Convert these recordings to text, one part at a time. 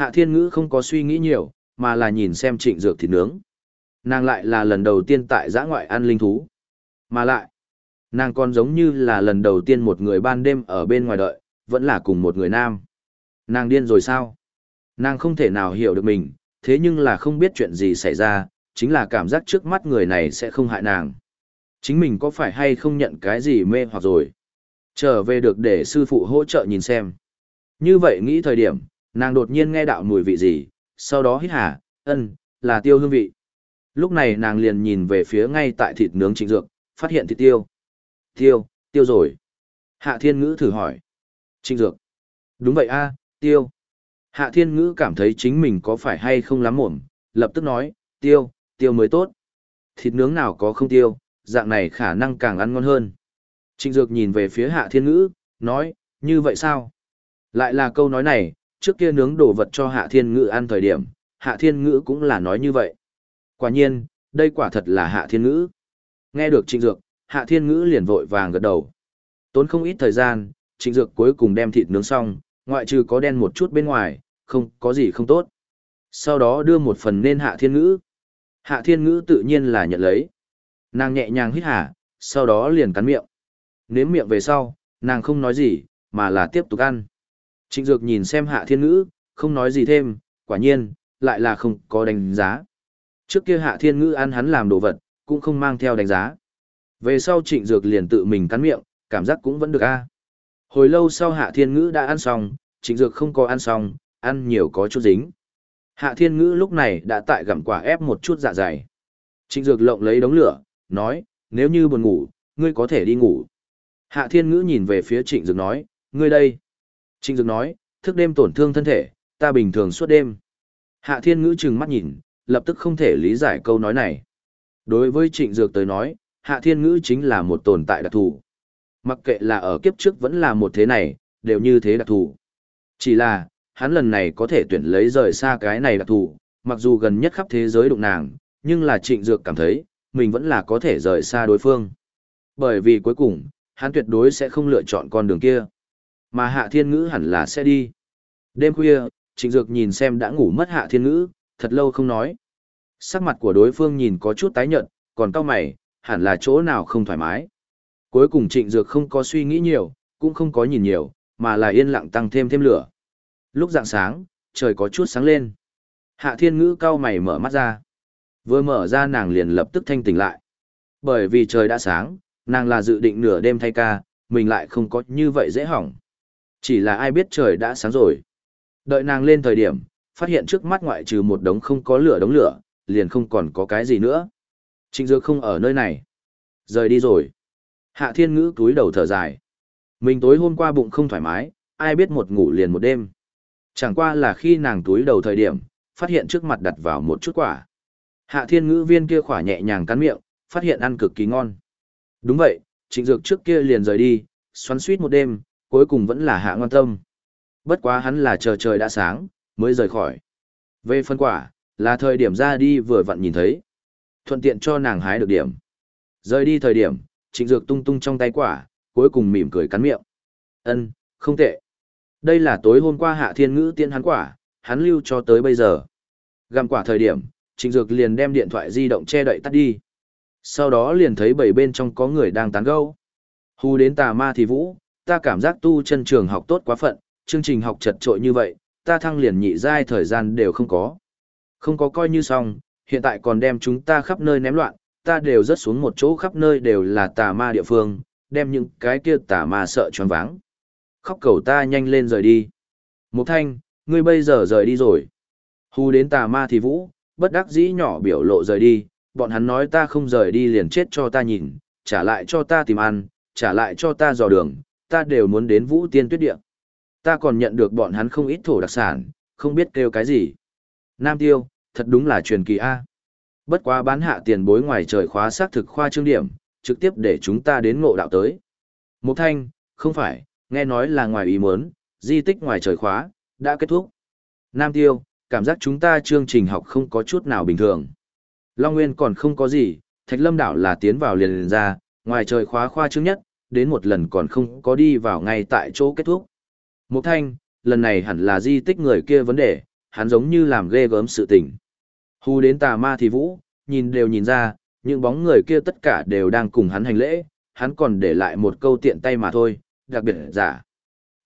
Hạ thiên ngữ không có suy nghĩ nhiều, mà là nhìn xem trịnh dược thịt nướng. Nàng lại là lần đầu tiên tại giã ngoại ăn linh thú. Mà lại, nàng còn giống như là lần đầu tiên một người ban đêm ở bên ngoài đợi, vẫn là cùng một người nam. Nàng điên rồi sao? Nàng không thể nào hiểu được mình, thế nhưng là không biết chuyện gì xảy ra, chính là cảm giác trước mắt người này sẽ không hại nàng. Chính mình có phải hay không nhận cái gì mê hoặc rồi? Trở về được để sư phụ hỗ trợ nhìn xem. Như vậy nghĩ thời điểm, nàng đột nhiên nghe đạo mùi vị gì, sau đó hít hà, ân, là tiêu hương vị. Lúc này nàng liền nhìn về phía ngay tại thịt nướng trịnh dược, phát hiện thịt tiêu. Tiêu, tiêu rồi. Hạ thiên ngữ thử hỏi. Trịnh dược. Đúng vậy a tiêu. Hạ thiên ngữ cảm thấy chính mình có phải hay không lắm mồm, lập tức nói, tiêu, tiêu mới tốt. Thịt nướng nào có không tiêu, dạng này khả năng càng ăn ngon hơn. Trịnh dược nhìn về phía hạ thiên ngữ, nói, như vậy sao? Lại là câu nói này, trước kia nướng đồ vật cho hạ thiên ngữ ăn thời điểm, hạ thiên ngữ cũng là nói như vậy. Quả nhiên, đây quả thật là hạ thiên ngữ. Nghe được trịnh dược, hạ thiên ngữ liền vội vàng gật đầu. Tốn không ít thời gian, trịnh dược cuối cùng đem thịt nướng xong, ngoại trừ có đen một chút bên ngoài, không có gì không tốt. Sau đó đưa một phần nên hạ thiên ngữ. Hạ thiên ngữ tự nhiên là nhận lấy. Nàng nhẹ nhàng hít hà, sau đó liền cắn miệng. Nếm miệng về sau, nàng không nói gì, mà là tiếp tục ăn. Trịnh Dược nhìn xem hạ thiên ngữ, không nói gì thêm, quả nhiên, lại là không có đánh giá. Trước kia hạ thiên ngữ ăn hắn làm đồ vật, cũng không mang theo đánh giá. Về sau trịnh Dược liền tự mình cắn miệng, cảm giác cũng vẫn được a. Hồi lâu sau hạ thiên ngữ đã ăn xong, trịnh Dược không có ăn xong, ăn nhiều có chút dính. Hạ thiên ngữ lúc này đã tại gặm quả ép một chút dạ dày. Trịnh Dược lộng lấy đống lửa, nói, nếu như buồn ngủ, ngươi có thể đi ngủ. Hạ thiên ngữ nhìn về phía trịnh Dược nói, ngươi đây. Trịnh Dược nói, thức đêm tổn thương thân thể, ta bình thường suốt đêm. Hạ Thiên Ngữ trừng mắt nhìn, lập tức không thể lý giải câu nói này. Đối với Trịnh Dược tới nói, Hạ Thiên Ngữ chính là một tồn tại đặc thù. Mặc kệ là ở kiếp trước vẫn là một thế này, đều như thế đặc thù. Chỉ là, hắn lần này có thể tuyển lấy rời xa cái này đặc thù, mặc dù gần nhất khắp thế giới đụng nàng, nhưng là Trịnh Dược cảm thấy, mình vẫn là có thể rời xa đối phương. Bởi vì cuối cùng, hắn tuyệt đối sẽ không lựa chọn con đường kia. Mà hạ thiên ngữ hẳn là sẽ đi. Đêm khuya, trịnh dược nhìn xem đã ngủ mất hạ thiên ngữ, thật lâu không nói. Sắc mặt của đối phương nhìn có chút tái nhợt, còn cao mày, hẳn là chỗ nào không thoải mái. Cuối cùng trịnh dược không có suy nghĩ nhiều, cũng không có nhìn nhiều, mà là yên lặng tăng thêm thêm lửa. Lúc dạng sáng, trời có chút sáng lên. Hạ thiên ngữ cao mày mở mắt ra. Vừa mở ra nàng liền lập tức thanh tỉnh lại. Bởi vì trời đã sáng, nàng là dự định nửa đêm thay ca, mình lại không có như vậy dễ hỏng. Chỉ là ai biết trời đã sáng rồi. Đợi nàng lên thời điểm, phát hiện trước mắt ngoại trừ một đống không có lửa đống lửa, liền không còn có cái gì nữa. Trịnh Dược không ở nơi này. Rời đi rồi. Hạ Thiên Ngữ túi đầu thở dài. Mình tối hôm qua bụng không thoải mái, ai biết một ngủ liền một đêm. Chẳng qua là khi nàng túi đầu thời điểm, phát hiện trước mặt đặt vào một chút quả. Hạ Thiên Ngữ viên kia khỏa nhẹ nhàng cắn miệng, phát hiện ăn cực kỳ ngon. Đúng vậy, Trịnh Dược trước kia liền rời đi, xoắn suýt một đêm, cuối cùng vẫn là hạ ngoan tâm. Bất quá hắn là chờ trời đã sáng, mới rời khỏi. Về phân quả, là thời điểm ra đi vừa vặn nhìn thấy. Thuận tiện cho nàng hái được điểm. Rời đi thời điểm, trịnh dược tung tung trong tay quả, cuối cùng mỉm cười cắn miệng. ân không tệ. Đây là tối hôm qua hạ thiên ngữ tiên hắn quả, hắn lưu cho tới bây giờ. Gặm quả thời điểm, trịnh dược liền đem điện thoại di động che đậy tắt đi. Sau đó liền thấy bảy bên trong có người đang tán gẫu. Hù đến tà ma thì vũ, ta cảm giác tu chân trường học tốt quá phận, chương trình học chật trội như vậy, ta thăng liền nhị giai thời gian đều không có. Không có coi như xong, hiện tại còn đem chúng ta khắp nơi ném loạn, ta đều rớt xuống một chỗ khắp nơi đều là tà ma địa phương, đem những cái kia tà ma sợ choáng váng. Khóc cầu ta nhanh lên rời đi. Mục thanh, ngươi bây giờ rời đi rồi. Hù đến tà ma thì vũ, bất đắc dĩ nhỏ biểu lộ rời đi, bọn hắn nói ta không rời đi liền chết cho ta nhìn, trả lại cho ta tìm ăn, trả lại cho ta dò đường, ta đều muốn đến vũ tiên tuyết địa. Ta còn nhận được bọn hắn không ít thổ đặc sản, không biết kêu cái gì. Nam tiêu, thật đúng là truyền kỳ A. Bất quá bán hạ tiền bối ngoài trời khóa xác thực khoa trương điểm, trực tiếp để chúng ta đến ngộ đạo tới. Mục thanh, không phải, nghe nói là ngoài ý muốn, di tích ngoài trời khóa, đã kết thúc. Nam tiêu, cảm giác chúng ta chương trình học không có chút nào bình thường. Long Nguyên còn không có gì, Thạch Lâm đảo là tiến vào liền, liền ra, ngoài trời khóa khoa trương nhất, đến một lần còn không có đi vào ngay tại chỗ kết thúc. Mục thanh, lần này hẳn là di tích người kia vấn đề, hắn giống như làm ghê gớm sự tình. Hù đến tà ma thì vũ, nhìn đều nhìn ra, những bóng người kia tất cả đều đang cùng hắn hành lễ, hắn còn để lại một câu tiện tay mà thôi, đặc biệt giả.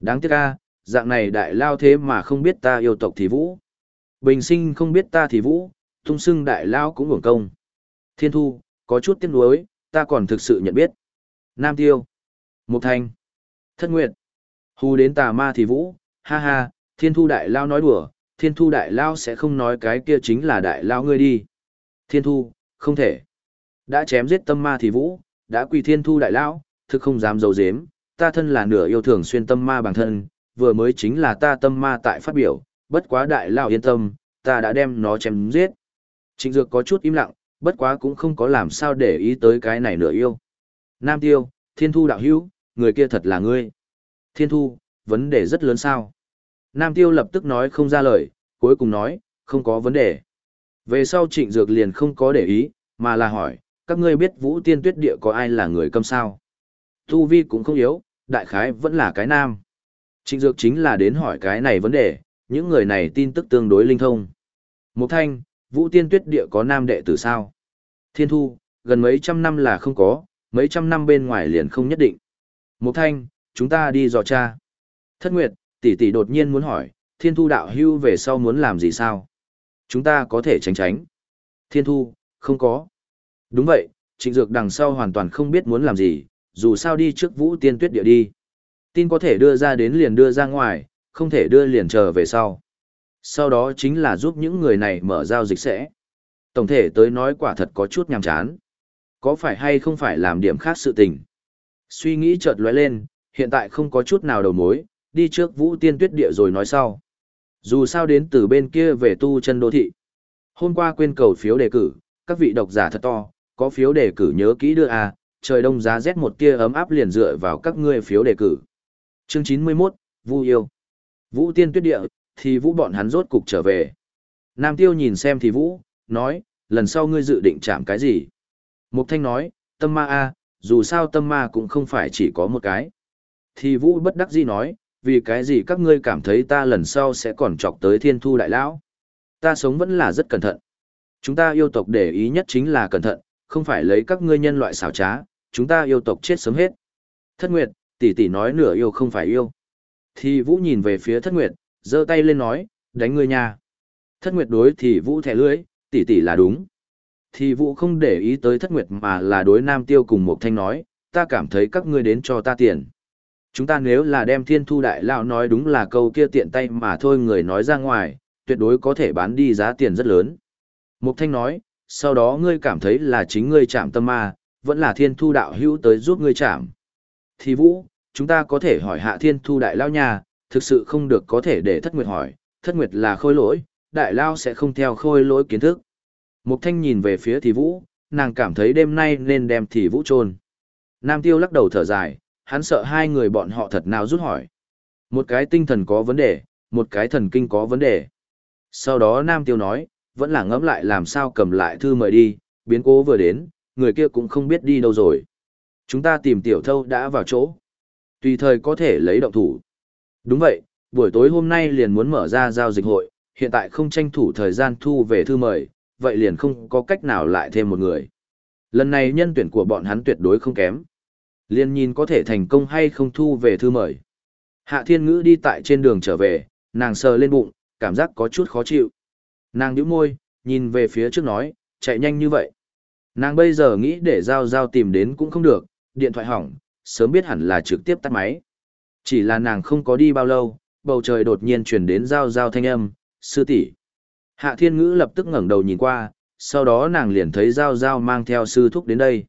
Đáng tiếc a, dạng này đại lao thế mà không biết ta yêu tộc thì vũ. Bình sinh không biết ta thì vũ, tung sưng đại lao cũng hưởng công. Thiên thu, có chút tiếc nuối, ta còn thực sự nhận biết. Nam tiêu, Mục thanh, thất nguyệt, hù đến tà ma thì vũ, ha ha, thiên thu đại lao nói đùa, thiên thu đại lao sẽ không nói cái kia chính là đại lao ngươi đi. Thiên thu, không thể. Đã chém giết tâm ma thì vũ, đã quỳ thiên thu đại lao, thực không dám dấu dếm, ta thân là nửa yêu thường xuyên tâm ma bản thân, vừa mới chính là ta tâm ma tại phát biểu, bất quá đại lao yên tâm, ta đã đem nó chém giết. Trịnh Dược có chút im lặng, bất quá cũng không có làm sao để ý tới cái này nửa yêu. Nam Tiêu, Thiên Thu đạo hữu, người kia thật là ngươi. Thiên Thu, vấn đề rất lớn sao? Nam Tiêu lập tức nói không ra lời, cuối cùng nói, không có vấn đề. Về sau Trịnh Dược liền không có để ý, mà là hỏi, các ngươi biết Vũ Tiên Tuyết Địa có ai là người câm sao? Tu Vi cũng không yếu, đại khái vẫn là cái nam. Trịnh Dược chính là đến hỏi cái này vấn đề, những người này tin tức tương đối linh thông. Mục Thanh, Vũ Tiên Tuyết Địa có nam đệ tử sao? Thiên Thu, gần mấy trăm năm là không có, mấy trăm năm bên ngoài liền không nhất định. Mục Thanh, chúng ta đi dò cha. Thất Nguyệt, tỷ tỷ đột nhiên muốn hỏi, Thiên Thu đạo hưu về sau muốn làm gì sao? Chúng ta có thể tránh tránh. Thiên Thu, không có. Đúng vậy, Trịnh Dược đằng sau hoàn toàn không biết muốn làm gì, dù sao đi trước Vũ Tiên Tuyết Địa đi. Tin có thể đưa ra đến liền đưa ra ngoài, không thể đưa liền chờ về sau. Sau đó chính là giúp những người này mở giao dịch sẽ. Tổng thể tới nói quả thật có chút nhàm chán. Có phải hay không phải làm điểm khác sự tình? Suy nghĩ chợt lóe lên, hiện tại không có chút nào đầu mối, đi trước vũ tiên tuyết địa rồi nói sau. Dù sao đến từ bên kia về tu chân đô thị. Hôm qua quên cầu phiếu đề cử, các vị độc giả thật to, có phiếu đề cử nhớ kỹ đưa à, trời đông giá rét một tia ấm áp liền dựa vào các ngươi phiếu đề cử. Chương 91, Vu yêu. Vũ tiên tuyết địa, thì vũ bọn hắn rốt cục trở về. Nam tiêu nhìn xem thì vũ, nói, lần sau ngươi dự định chạm cái gì? Mục thanh nói, tâm ma a, dù sao tâm ma cũng không phải chỉ có một cái. Thì vũ bất đắc dĩ nói, vì cái gì các ngươi cảm thấy ta lần sau sẽ còn chọc tới thiên thu đại lão? Ta sống vẫn là rất cẩn thận. Chúng ta yêu tộc để ý nhất chính là cẩn thận, không phải lấy các ngươi nhân loại xảo trá, chúng ta yêu tộc chết sớm hết. Thất Nguyệt, tỷ tỷ nói nửa yêu không phải yêu. Thì Vũ nhìn về phía Thất Nguyệt, giơ tay lên nói, đánh ngươi nha. Thất Nguyệt đối thì Vũ thẻ lưới, tỷ tỷ là đúng. Thì Vũ không để ý tới Thất Nguyệt mà là đối Nam Tiêu cùng một thanh nói, ta cảm thấy các ngươi đến cho ta tiền. Chúng ta nếu là đem thiên thu đại lão nói đúng là câu kia tiện tay mà thôi người nói ra ngoài, tuyệt đối có thể bán đi giá tiền rất lớn. Mục Thanh nói, sau đó ngươi cảm thấy là chính ngươi chạm tâm ma, vẫn là thiên thu đạo hữu tới giúp ngươi chạm. Thì Vũ, chúng ta có thể hỏi hạ thiên thu đại lao nhà, thực sự không được có thể để thất nguyệt hỏi, thất nguyệt là khôi lỗi, đại lao sẽ không theo khôi lỗi kiến thức. Mục thanh nhìn về phía thì vũ, nàng cảm thấy đêm nay nên đem thì vũ trôn. Nam tiêu lắc đầu thở dài, hắn sợ hai người bọn họ thật nào rút hỏi. Một cái tinh thần có vấn đề, một cái thần kinh có vấn đề. Sau đó Nam tiêu nói, vẫn là ngẫm lại làm sao cầm lại thư mời đi, biến cố vừa đến, người kia cũng không biết đi đâu rồi. Chúng ta tìm tiểu thâu đã vào chỗ. Tùy thời có thể lấy động thủ. Đúng vậy, buổi tối hôm nay liền muốn mở ra giao dịch hội, hiện tại không tranh thủ thời gian thu về thư mời, vậy liền không có cách nào lại thêm một người. Lần này nhân tuyển của bọn hắn tuyệt đối không kém. Liên nhìn có thể thành công hay không thu về thư mời. Hạ thiên ngữ đi tại trên đường trở về, nàng sờ lên bụng, cảm giác có chút khó chịu. Nàng nhíu môi, nhìn về phía trước nói, chạy nhanh như vậy. Nàng bây giờ nghĩ để giao giao tìm đến cũng không được, điện thoại hỏng, sớm biết hẳn là trực tiếp tắt máy. Chỉ là nàng không có đi bao lâu, bầu trời đột nhiên chuyển đến giao giao thanh âm, sư tỷ. Hạ thiên ngữ lập tức ngẩng đầu nhìn qua, sau đó nàng liền thấy giao giao mang theo sư thúc đến đây.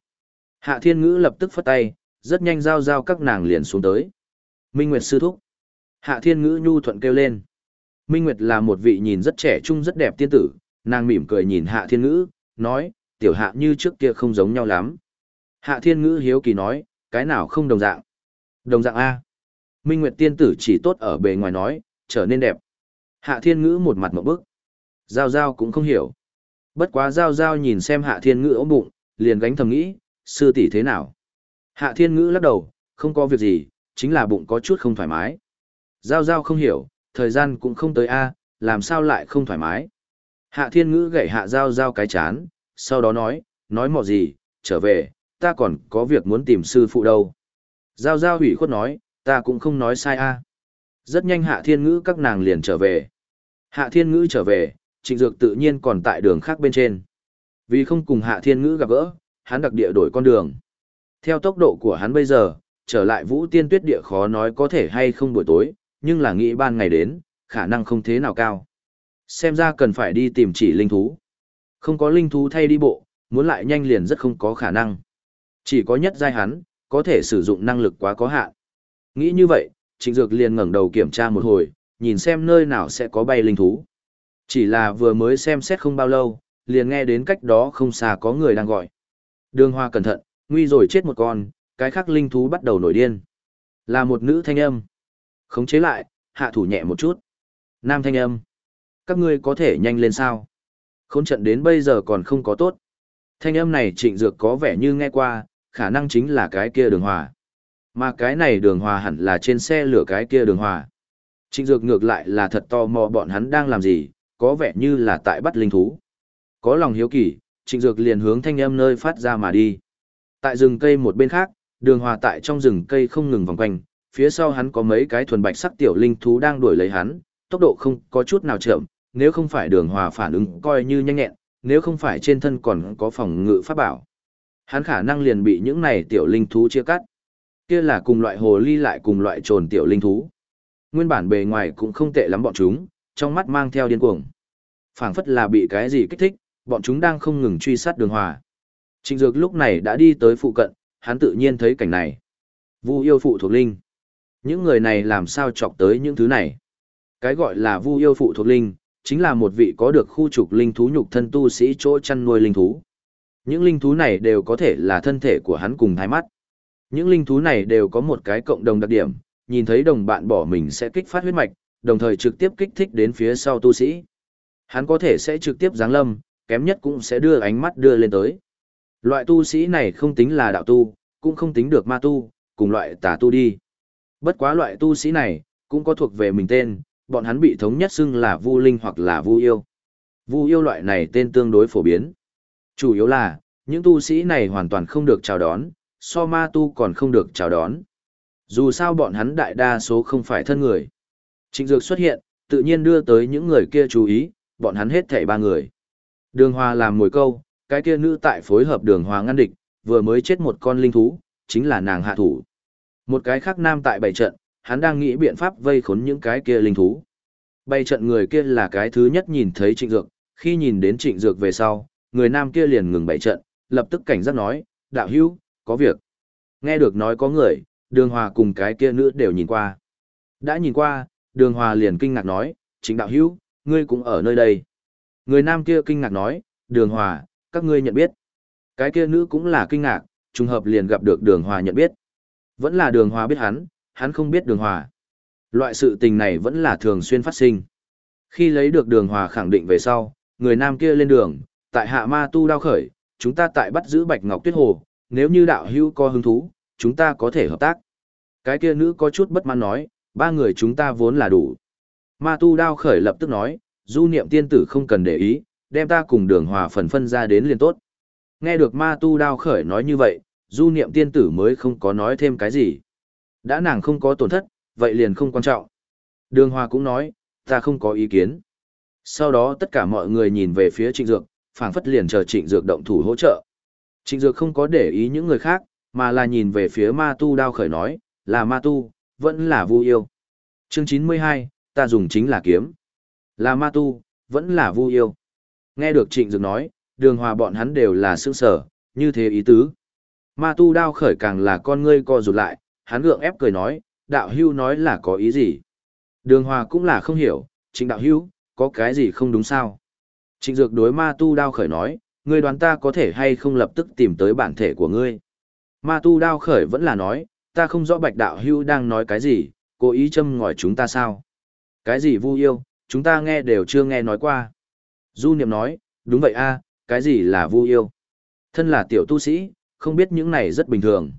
Hạ thiên ngữ lập tức phất tay, rất nhanh giao giao các nàng liền xuống tới. Minh Nguyệt sư thúc. Hạ thiên ngữ nhu thuận kêu lên. Minh Nguyệt là một vị nhìn rất trẻ trung rất đẹp tiên tử, nàng mỉm cười nhìn hạ thiên ngữ, nói, tiểu hạ như trước kia không giống nhau lắm. Hạ thiên ngữ hiếu kỳ nói, cái nào không đồng dạng. Đồng dạng A. Minh Nguyệt tiên tử chỉ tốt ở bề ngoài nói, trở nên đẹp. Hạ thiên ngữ một mặt một bức. Giao giao cũng không hiểu. Bất quá giao giao nhìn xem hạ thiên ngữ ốm bụng, liền gánh thầm nghĩ, sư tỷ thế nào. Hạ thiên ngữ lắc đầu, không có việc gì, chính là bụng có chút không thoải mái. Giao giao không hiểu, thời gian cũng không tới A, làm sao lại không thoải mái. Hạ thiên ngữ gậy hạ giao giao cái chán, sau đó nói, nói mò gì, trở về, ta còn có việc muốn tìm sư phụ đâu. Giao giao hủy khuất nói, ta cũng không nói sai a. Rất nhanh hạ thiên ngữ các nàng liền trở về. Hạ thiên ngữ trở về, trịnh dược tự nhiên còn tại đường khác bên trên. Vì không cùng hạ thiên ngữ gặp gỡ, hắn đặc địa đổi con đường. Theo tốc độ của hắn bây giờ, trở lại vũ tiên tuyết địa khó nói có thể hay không buổi tối, nhưng là nghĩ ban ngày đến, khả năng không thế nào cao. Xem ra cần phải đi tìm chỉ linh thú. Không có linh thú thay đi bộ, muốn lại nhanh liền rất không có khả năng. Chỉ có nhất giai hắn, có thể sử dụng năng lực quá có hạn. Nghĩ như vậy, Trịnh Dược liền ngẩng đầu kiểm tra một hồi, nhìn xem nơi nào sẽ có bay linh thú. Chỉ là vừa mới xem xét không bao lâu, liền nghe đến cách đó không xa có người đang gọi. Đường Hoa cẩn thận, nguy rồi chết một con, cái khác linh thú bắt đầu nổi điên. Là một nữ thanh âm. Khống chế lại, hạ thủ nhẹ một chút. Nam thanh âm. Các ngươi có thể nhanh lên sao? Khốn trận đến bây giờ còn không có tốt. Thanh âm này trịnh dược có vẻ như nghe qua, khả năng chính là cái kia đường hòa. Mà cái này đường hòa hẳn là trên xe lửa cái kia đường hòa. Trịnh dược ngược lại là thật to mò bọn hắn đang làm gì, có vẻ như là tại bắt linh thú. Có lòng hiếu kỳ, trịnh dược liền hướng thanh âm nơi phát ra mà đi. Tại rừng cây một bên khác, đường hòa tại trong rừng cây không ngừng vòng quanh, phía sau hắn có mấy cái thuần bạch sắc tiểu linh thú đang đuổi lấy hắn, tốc độ không có chút nào chậm, nếu không phải đường hòa phản ứng coi như nhanh nhẹn, nếu không phải trên thân còn có phòng ngự pháp bảo. Hắn khả năng liền bị những này tiểu linh thú chia cắt. Kia là cùng loại hồ ly lại cùng loại trồn tiểu linh thú. Nguyên bản bề ngoài cũng không tệ lắm bọn chúng, trong mắt mang theo điên cuồng. phảng phất là bị cái gì kích thích, bọn chúng đang không ngừng truy sát đường hòa. Trịnh Dược lúc này đã đi tới phụ cận, hắn tự nhiên thấy cảnh này. Vu yêu phụ thuộc linh. Những người này làm sao chọc tới những thứ này? Cái gọi là vu yêu phụ thuộc linh, chính là một vị có được khu trục linh thú nhục thân tu sĩ chỗ chăn nuôi linh thú. Những linh thú này đều có thể là thân thể của hắn cùng thái mắt. Những linh thú này đều có một cái cộng đồng đặc điểm, nhìn thấy đồng bạn bỏ mình sẽ kích phát huyết mạch, đồng thời trực tiếp kích thích đến phía sau tu sĩ. Hắn có thể sẽ trực tiếp giáng lâm, kém nhất cũng sẽ đưa ánh mắt đưa lên tới. Loại tu sĩ này không tính là đạo tu, cũng không tính được ma tu, cùng loại tà tu đi. Bất quá loại tu sĩ này, cũng có thuộc về mình tên, bọn hắn bị thống nhất xưng là Vu Linh hoặc là Vu Yêu. Vu Yêu loại này tên tương đối phổ biến. Chủ yếu là, những tu sĩ này hoàn toàn không được chào đón, so ma tu còn không được chào đón. Dù sao bọn hắn đại đa số không phải thân người. Trịnh Dược xuất hiện, tự nhiên đưa tới những người kia chú ý, bọn hắn hết thảy ba người. Đường Hoa làm mồi câu, cái kia nữ tại phối hợp đường Hoa ngăn địch, vừa mới chết một con linh thú, chính là nàng hạ thủ. Một cái khác nam tại bảy trận, hắn đang nghĩ biện pháp vây khốn những cái kia linh thú. Bảy trận người kia là cái thứ nhất nhìn thấy trịnh dược, khi nhìn đến trịnh dược về sau, người nam kia liền ngừng bảy trận, lập tức cảnh giác nói, đạo hữu, có việc. Nghe được nói có người, đường hòa cùng cái kia nữ đều nhìn qua. Đã nhìn qua, đường hòa liền kinh ngạc nói, Chính đạo hữu, ngươi cũng ở nơi đây. Người nam kia kinh ngạc nói, đường hòa, các ngươi nhận biết. Cái kia nữ cũng là kinh ngạc, trùng hợp liền gặp được đường hòa nhận biết. Vẫn là đường hòa biết hắn, hắn không biết đường hòa. Loại sự tình này vẫn là thường xuyên phát sinh. Khi lấy được đường hòa khẳng định về sau, người nam kia lên đường, tại hạ ma tu đao khởi, chúng ta tại bắt giữ bạch ngọc tuyết hồ, nếu như đạo hữu có hứng thú, chúng ta có thể hợp tác. Cái kia nữ có chút bất mãn nói, ba người chúng ta vốn là đủ. Ma tu đao khởi lập tức nói, du niệm tiên tử không cần để ý, đem ta cùng đường hòa phần phân ra đến liền tốt. Nghe được ma tu đao khởi nói như vậy, du niệm tiên tử mới không có nói thêm cái gì. Đã nàng không có tổn thất, vậy liền không quan trọng. Đường Hoa cũng nói, ta không có ý kiến. Sau đó tất cả mọi người nhìn về phía trịnh dược, phảng phất liền chờ trịnh dược động thủ hỗ trợ. Trịnh dược không có để ý những người khác, mà là nhìn về phía ma tu đao khởi nói, là ma tu, vẫn là vu yêu. Chương 92, ta dùng chính là kiếm. Là ma tu, vẫn là vu yêu. Nghe được trịnh dược nói, đường hòa bọn hắn đều là sương sở, như thế ý tứ. Ma tu đao khởi càng là con ngươi co rụt lại, hắn gượng ép cười nói, đạo hưu nói là có ý gì. Đường hòa cũng là không hiểu, trịnh đạo hưu, có cái gì không đúng sao. Trịnh dược đối ma tu đao khởi nói, ngươi đoán ta có thể hay không lập tức tìm tới bản thể của ngươi. Ma tu đao khởi vẫn là nói, ta không rõ bạch đạo hưu đang nói cái gì, cố ý châm ngòi chúng ta sao. Cái gì vu yêu, chúng ta nghe đều chưa nghe nói qua. Du niệm nói, đúng vậy a, cái gì là vu yêu. Thân là tiểu tu sĩ, không biết những này rất bình thường.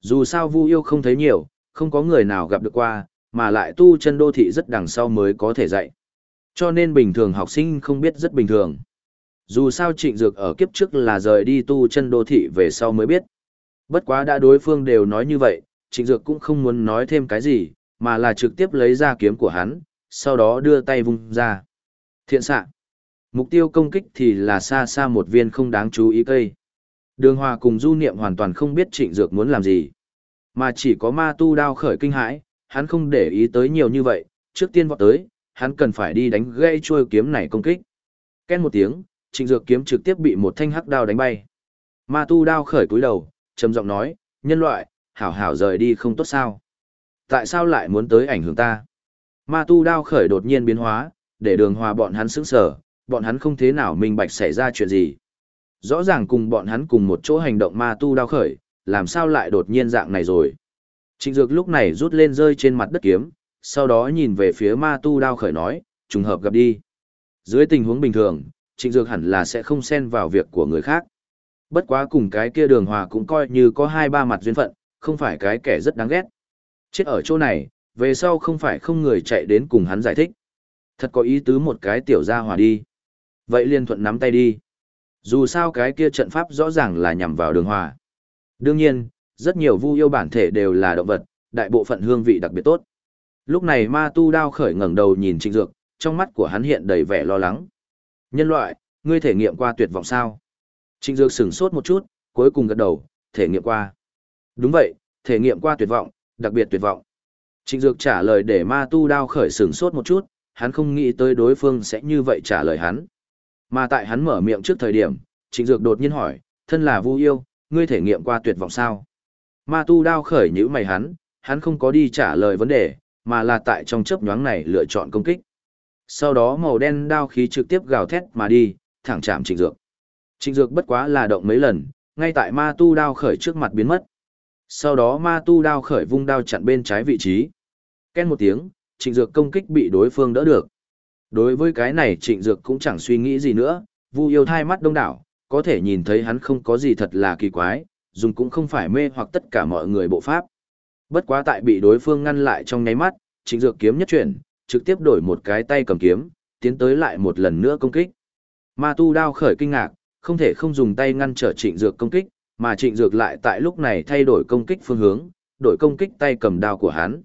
Dù sao Vu yêu không thấy nhiều, không có người nào gặp được qua, mà lại tu chân đô thị rất đằng sau mới có thể dạy. Cho nên bình thường học sinh không biết rất bình thường. Dù sao trịnh dược ở kiếp trước là rời đi tu chân đô thị về sau mới biết. Bất quá đã đối phương đều nói như vậy, trịnh dược cũng không muốn nói thêm cái gì, mà là trực tiếp lấy ra kiếm của hắn, sau đó đưa tay vung ra. Thiện xạ. Mục tiêu công kích thì là xa xa một viên không đáng chú ý cây. Đường Hòa cùng Du Niệm hoàn toàn không biết trịnh dược muốn làm gì. Mà chỉ có ma tu đao khởi kinh hãi, hắn không để ý tới nhiều như vậy, trước tiên vọt tới, hắn cần phải đi đánh gây trôi kiếm này công kích. Ken một tiếng, trịnh dược kiếm trực tiếp bị một thanh hắc đao đánh bay. Ma tu đao khởi cúi đầu, trầm giọng nói, nhân loại, hảo hảo rời đi không tốt sao. Tại sao lại muốn tới ảnh hưởng ta? Ma tu đao khởi đột nhiên biến hóa, để đường hòa bọn hắn sững sở, bọn hắn không thế nào minh bạch xảy ra chuyện gì. Rõ ràng cùng bọn hắn cùng một chỗ hành động ma tu đao khởi, làm sao lại đột nhiên dạng này rồi. Trịnh Dược lúc này rút lên rơi trên mặt đất kiếm, sau đó nhìn về phía ma tu đao khởi nói, trùng hợp gặp đi. Dưới tình huống bình thường, Trịnh Dược hẳn là sẽ không xen vào việc của người khác. Bất quá cùng cái kia đường hòa cũng coi như có hai ba mặt duyên phận, không phải cái kẻ rất đáng ghét. Chết ở chỗ này, về sau không phải không người chạy đến cùng hắn giải thích. Thật có ý tứ một cái tiểu gia hòa đi. Vậy liên thuận nắm tay đi. Dù sao cái kia trận pháp rõ ràng là nhằm vào đường hòa. Đương nhiên, rất nhiều vu yêu bản thể đều là động vật, đại bộ phận hương vị đặc biệt tốt. Lúc này ma tu đao khởi ngẩng đầu nhìn trịnh dược, trong mắt của hắn hiện đầy vẻ lo lắng. Nhân loại, ngươi thể nghiệm qua tuyệt vọng sao? Trịnh dược sửng sốt một chút, cuối cùng gật đầu, thể nghiệm qua. Đúng vậy, thể nghiệm qua tuyệt vọng, đặc biệt tuyệt vọng. Trịnh dược trả lời để ma tu đao khởi sửng sốt một chút, hắn không nghĩ tới đối phương sẽ như vậy trả lời hắn. Mà tại hắn mở miệng trước thời điểm, trịnh dược đột nhiên hỏi, thân là vu yêu, ngươi thể nghiệm qua tuyệt vọng sao? Ma tu đao khởi nhữ mày hắn, hắn không có đi trả lời vấn đề, mà là tại trong chớp nhoáng này lựa chọn công kích. Sau đó màu đen đao khí trực tiếp gào thét mà đi, thẳng chạm trịnh dược. Trịnh dược bất quá là động mấy lần, ngay tại ma tu đao khởi trước mặt biến mất. Sau đó ma tu đao khởi vung đao chặn bên trái vị trí. Ken một tiếng, trịnh dược công kích bị đối phương đỡ được. Đối với cái này trịnh dược cũng chẳng suy nghĩ gì nữa, vu yêu thai mắt đông đảo, có thể nhìn thấy hắn không có gì thật là kỳ quái, dùng cũng không phải mê hoặc tất cả mọi người bộ pháp. Bất quá tại bị đối phương ngăn lại trong nháy mắt, trịnh dược kiếm nhất chuyển, trực tiếp đổi một cái tay cầm kiếm, tiến tới lại một lần nữa công kích. Ma tu đao khởi kinh ngạc, không thể không dùng tay ngăn trở trịnh dược công kích, mà trịnh dược lại tại lúc này thay đổi công kích phương hướng, đổi công kích tay cầm đao của hắn.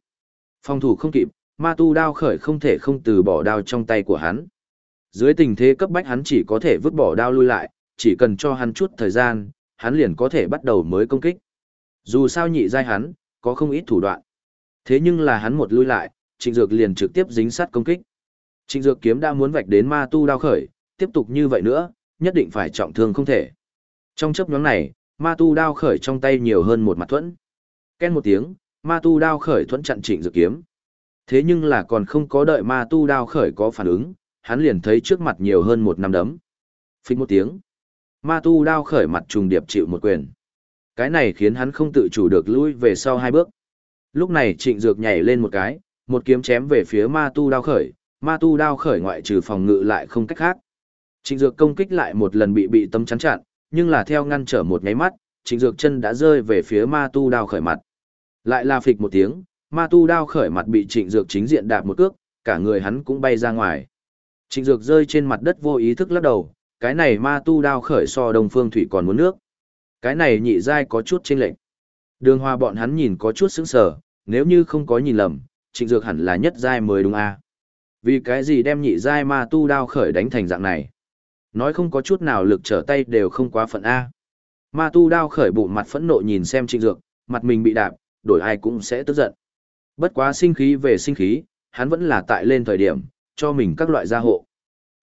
Phòng thủ không kịp, ma tu đao khởi không thể không từ bỏ đao trong tay của hắn. Dưới tình thế cấp bách hắn chỉ có thể vứt bỏ đao lui lại, chỉ cần cho hắn chút thời gian, hắn liền có thể bắt đầu mới công kích. Dù sao nhị giai hắn, có không ít thủ đoạn. Thế nhưng là hắn một lui lại, trịnh dược liền trực tiếp dính sát công kích. Trịnh dược kiếm đã muốn vạch đến ma tu đao khởi, tiếp tục như vậy nữa, nhất định phải trọng thương không thể. Trong chấp nhóm này, ma tu đao khởi trong tay nhiều hơn một mặt thuẫn. Ken một tiếng, ma tu đao khởi thuẫn chặn trịnh dược kiếm. Thế nhưng là còn không có đợi ma tu đao khởi có phản ứng, hắn liền thấy trước mặt nhiều hơn một năm đấm. Phích một tiếng. Ma tu đao khởi mặt trùng điệp chịu một quyền. Cái này khiến hắn không tự chủ được lui về sau hai bước. Lúc này trịnh dược nhảy lên một cái, một kiếm chém về phía ma tu đao khởi, ma tu đao khởi ngoại trừ phòng ngự lại không cách khác. Trịnh dược công kích lại một lần bị bị tấm chắn chặn, nhưng là theo ngăn trở một nháy mắt, trịnh dược chân đã rơi về phía ma tu đao khởi mặt. Lại là phịch một tiếng, ma tu đao khởi mặt bị trịnh dược chính diện đạp một cước, cả người hắn cũng bay ra ngoài. Trịnh dược rơi trên mặt đất vô ý thức lắc đầu, cái này ma tu đao khởi so đông phương thủy còn muốn nước. Cái này nhị giai có chút chênh lệch. Đường hoa bọn hắn nhìn có chút sững sờ, nếu như không có nhìn lầm, trịnh dược hẳn là nhất giai mới đúng a à? Vì cái gì đem nhị giai ma tu đao khởi đánh thành dạng này? Nói không có chút nào lực trở tay đều không quá phận A. Ma tu đao khởi bụng mặt phẫn nộ nhìn xem trịnh dược, mặt mình bị đạp, đổi ai cũng sẽ tức giận. Bất quá sinh khí về sinh khí, hắn vẫn là tại lên thời điểm, cho mình các loại gia hộ.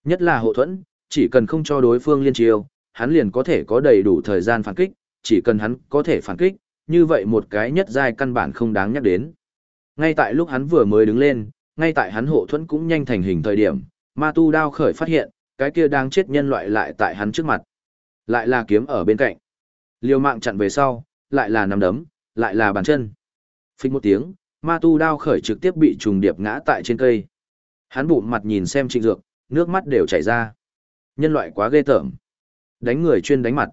Nhất là hộ thuẫn, chỉ cần không cho đối phương liên chiêu, hắn liền có thể có đầy đủ thời gian phản kích, chỉ cần hắn có thể phản kích, như vậy một cái nhất giai căn bản không đáng nhắc đến. Ngay tại lúc hắn vừa mới đứng lên, ngay tại hắn hộ thuẫn cũng nhanh thành hình thời điểm, ma tu đao khởi phát hiện, cái kia đang chết nhân loại lại tại hắn trước mặt. Lại là kiếm ở bên cạnh. Liều mạng chặn về sau, lại là nắm đấm, lại là bàn chân. Phích một tiếng, ma tu đao khởi trực tiếp bị trùng điệp ngã tại trên cây. Hắn bụng mặt nhìn xem trịnh dược, nước mắt đều chảy ra. Nhân loại quá ghê tởm. Đánh người chuyên đánh mặt.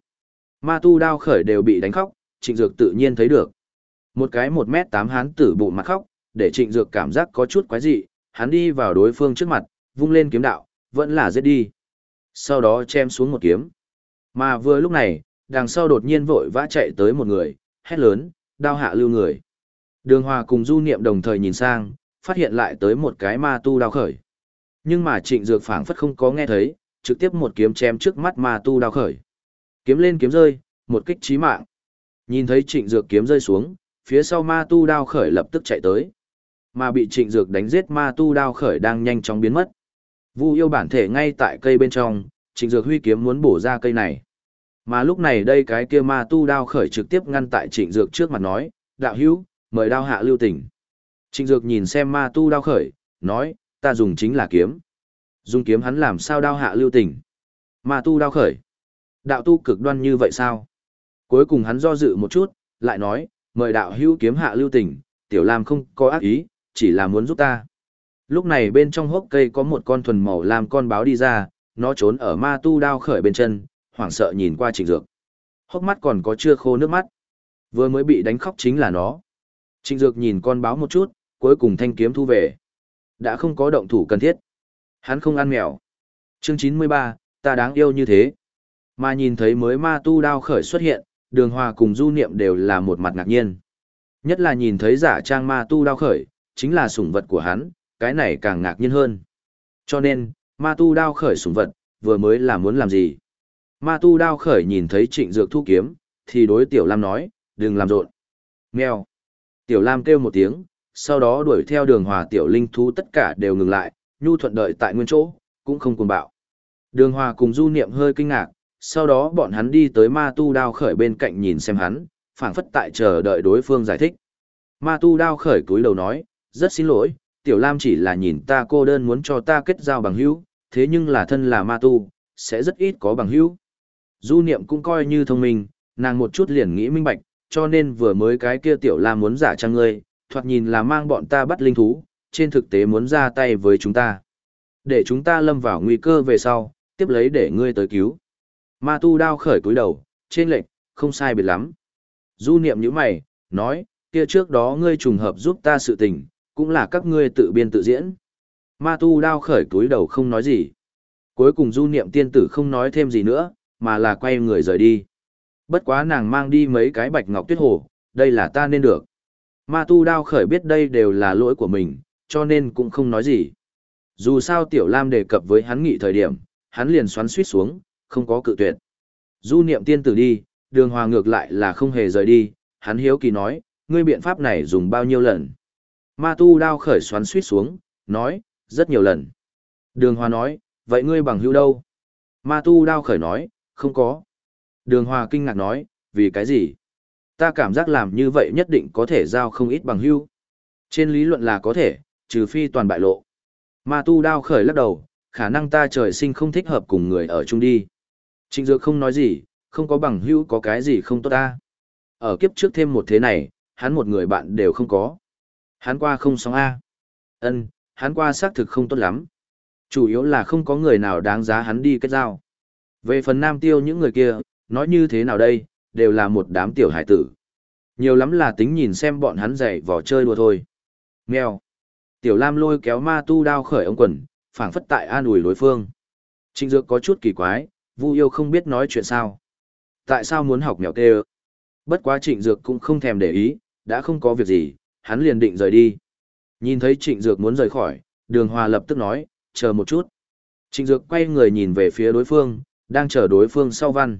Ma tu đao khởi đều bị đánh khóc, trịnh dược tự nhiên thấy được. Một cái một mét tám hán tử bụng mặt khóc, để trịnh dược cảm giác có chút quái dị, hắn đi vào đối phương trước mặt, vung lên kiếm đạo, vẫn là giết đi. Sau đó chém xuống một kiếm. Mà vừa lúc này, đằng sau đột nhiên vội vã chạy tới một người, hét lớn, đao hạ lưu người. Đường Hòa cùng Du Niệm đồng thời nhìn sang, phát hiện lại tới một cái ma tu đao khởi. Nhưng mà Trịnh Dược phảng phất không có nghe thấy, trực tiếp một kiếm chém trước mắt ma tu đao khởi. Kiếm lên kiếm rơi, một kích chí mạng. Nhìn thấy Trịnh Dược kiếm rơi xuống, phía sau ma tu đao khởi lập tức chạy tới. Mà bị Trịnh Dược đánh giết ma tu đao khởi đang nhanh chóng biến mất. Vu yêu bản thể ngay tại cây bên trong, Trịnh Dược huy kiếm muốn bổ ra cây này. Mà lúc này đây cái kia ma tu đao khởi trực tiếp ngăn tại Trịnh Dược trước mặt nói, đạo hữu, mời đao hạ lưu tình. Trịnh Dược nhìn xem ma tu đao khởi, nói, ta dùng chính là kiếm. Dùng kiếm hắn làm sao đao hạ lưu tình. Ma tu đao khởi. Đạo tu cực đoan như vậy sao? Cuối cùng hắn do dự một chút, lại nói, mời đạo hữu kiếm hạ lưu tình, tiểu lam không có ác ý, chỉ là muốn giúp ta. Lúc này bên trong hốc cây có một con thuần màu làm con báo đi ra, nó trốn ở ma tu đao khởi bên chân, hoảng sợ nhìn qua trịnh dược. Hốc mắt còn có chưa khô nước mắt. Vừa mới bị đánh khóc chính là nó. Trịnh dược nhìn con báo một chút, cuối cùng thanh kiếm thu về. Đã không có động thủ cần thiết. Hắn không ăn mèo. Chương 93, ta đáng yêu như thế. Mà nhìn thấy mới ma tu đao khởi xuất hiện, đường hòa cùng du niệm đều là một mặt ngạc nhiên. Nhất là nhìn thấy giả trang ma tu đao khởi, chính là sủng vật của hắn, cái này càng ngạc nhiên hơn. Cho nên, ma tu đao khởi sủng vật, vừa mới là muốn làm gì? Ma tu đao khởi nhìn thấy trịnh dược thu kiếm, thì đối tiểu lam nói, đừng làm rộn. Mèo. Tiểu lam kêu một tiếng, sau đó đuổi theo đường hòa tiểu linh thú tất cả đều ngừng lại, nhu thuận đợi tại nguyên chỗ, cũng không cuồng bạo. Đường hòa cùng du niệm hơi kinh ngạc, sau đó bọn hắn đi tới ma tu đao khởi bên cạnh nhìn xem hắn, phảng phất tại chờ đợi đối phương giải thích. Ma tu đao khởi cúi đầu nói, rất xin lỗi, tiểu lam chỉ là nhìn ta cô đơn muốn cho ta kết giao bằng hữu, thế nhưng là thân là ma tu, sẽ rất ít có bằng hữu. Du niệm cũng coi như thông minh, nàng một chút liền nghĩ minh bạch, cho nên vừa mới cái kia tiểu lam muốn giả trang ngươi, thoạt nhìn là mang bọn ta bắt linh thú, trên thực tế muốn ra tay với chúng ta. Để chúng ta lâm vào nguy cơ về sau, tiếp lấy để ngươi tới cứu. Ma tu đao khởi cúi đầu, trên lệnh, không sai biệt lắm. Du niệm như mày, nói, kia trước đó ngươi trùng hợp giúp ta sự tình, cũng là các ngươi tự biên tự diễn. Ma tu đao khởi cúi đầu không nói gì. Cuối cùng du niệm tiên tử không nói thêm gì nữa, mà là quay người rời đi. Bất quá nàng mang đi mấy cái bạch ngọc tuyết hồ, đây là ta nên được. Ma tu đao khởi biết đây đều là lỗi của mình, cho nên cũng không nói gì. Dù sao Tiểu Lam đề cập với hắn nghị thời điểm, hắn liền xoắn suýt xuống, không có cự tuyệt. Du niệm tiên tử đi, đường hòa ngược lại là không hề rời đi, hắn hiếu kỳ nói, ngươi biện pháp này dùng bao nhiêu lần. Ma tu đao khởi xoắn suýt xuống, nói, rất nhiều lần. Đường hòa nói, vậy ngươi bằng hữu đâu? Ma tu đao khởi nói, không có. Đường hòa kinh ngạc nói, vì cái gì? Ta cảm giác làm như vậy nhất định có thể giao không ít bằng hữu. Trên lý luận là có thể, trừ phi toàn bại lộ. Ma tu đao khởi lắc đầu, khả năng ta trời sinh không thích hợp cùng người ở chung đi. Trịnh Dược không nói gì, không có bằng hữu có cái gì không tốt ta. Ở kiếp trước thêm một thế này, hắn một người bạn đều không có. Hắn qua không sóng A. ân hắn qua xác thực không tốt lắm. Chủ yếu là không có người nào đáng giá hắn đi kết giao. Về phần nam tiêu những người kia, nói như thế nào đây, đều là một đám tiểu hải tử. Nhiều lắm là tính nhìn xem bọn hắn dạy vỏ chơi đùa thôi. Mèo. Tiểu Lam lôi kéo ma tu đao khởi ông quần, phảng phất tại an ủi đối phương. Trịnh Dược có chút kỳ quái, Vu Yêu không biết nói chuyện sao. Tại sao muốn học mèo tê Bất quá Trịnh Dược cũng không thèm để ý, đã không có việc gì, hắn liền định rời đi. Nhìn thấy Trịnh Dược muốn rời khỏi, Đường Hòa lập tức nói, chờ một chút. Trịnh Dược quay người nhìn về phía đối phương, đang chờ đối phương sau văn.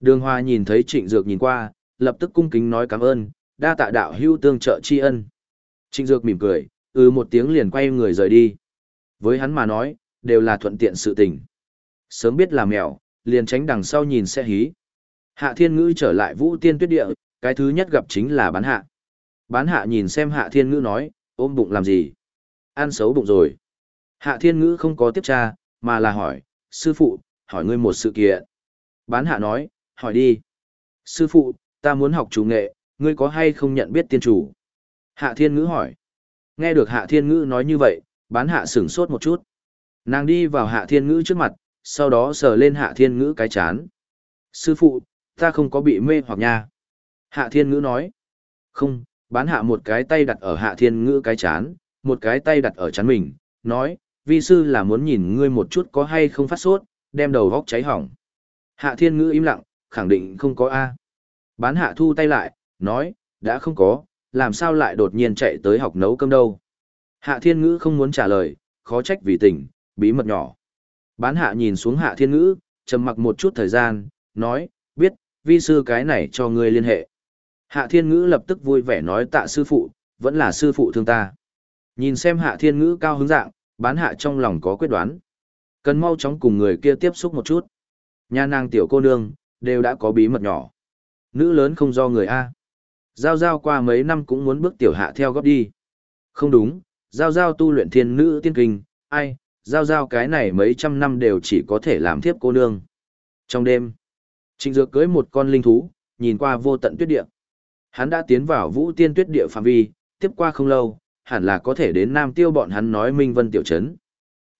Đường Hòa nhìn thấy Trịnh Dược nhìn qua, lập tức cung kính nói cảm ơn, đa tạ đạo hữu tương trợ tri ân. Trịnh Dược mỉm cười, ừ một tiếng liền quay người rời đi. Với hắn mà nói, đều là thuận tiện sự tình. Sớm biết là mèo, liền tránh đằng sau nhìn sẽ hí. Hạ thiên ngữ trở lại vũ tiên tuyết địa, cái thứ nhất gặp chính là bán hạ. Bán hạ nhìn xem hạ thiên ngữ nói, ôm bụng làm gì? Ăn xấu bụng rồi. Hạ thiên ngữ không có tiếp tra, mà là hỏi, sư phụ, hỏi ngươi một sự kiện. Bán hạ nói, hỏi đi. Sư phụ, ta muốn học chủ nghệ, ngươi có hay không nhận biết tiên chủ? Hạ thiên ngữ hỏi. Nghe được hạ thiên ngữ nói như vậy, bán hạ sửng sốt một chút. Nàng đi vào hạ thiên ngữ trước mặt, sau đó sờ lên hạ thiên ngữ cái chán. Sư phụ, ta không có bị mê hoặc nha. Hạ thiên ngữ nói. Không, bán hạ một cái tay đặt ở hạ thiên ngữ cái chán, một cái tay đặt ở chán mình, nói, vi sư là muốn nhìn ngươi một chút có hay không phát sốt, đem đầu góc cháy hỏng. Hạ thiên ngữ im lặng, khẳng định không có A. Bán hạ thu tay lại, nói, đã không có, làm sao lại đột nhiên chạy tới học nấu cơm đâu. Hạ thiên ngữ không muốn trả lời, khó trách vì tình, bí mật nhỏ. Bán hạ nhìn xuống hạ thiên ngữ, trầm mặc một chút thời gian, nói, biết, vi sư cái này cho ngươi liên hệ. Hạ thiên ngữ lập tức vui vẻ nói tạ sư phụ, vẫn là sư phụ thương ta. Nhìn xem hạ thiên ngữ cao hứng dạng, bán hạ trong lòng có quyết đoán. Cần mau chóng cùng người kia tiếp xúc một chút. Nhà nàng tiểu cô nương, đều đã có bí mật nhỏ. Nữ lớn không do người A. Giao giao qua mấy năm cũng muốn bước tiểu hạ theo góp đi. Không đúng, giao giao tu luyện thiên nữ tiên kinh, ai, giao giao cái này mấy trăm năm đều chỉ có thể làm thiếp cô nương. Trong đêm, trịnh dược cưới một con linh thú, nhìn qua vô tận tuyết địa. Hắn đã tiến vào vũ tiên tuyết địa phạm vi, tiếp qua không lâu, hẳn là có thể đến Nam Tiêu bọn hắn nói Minh Vân Tiểu Trấn.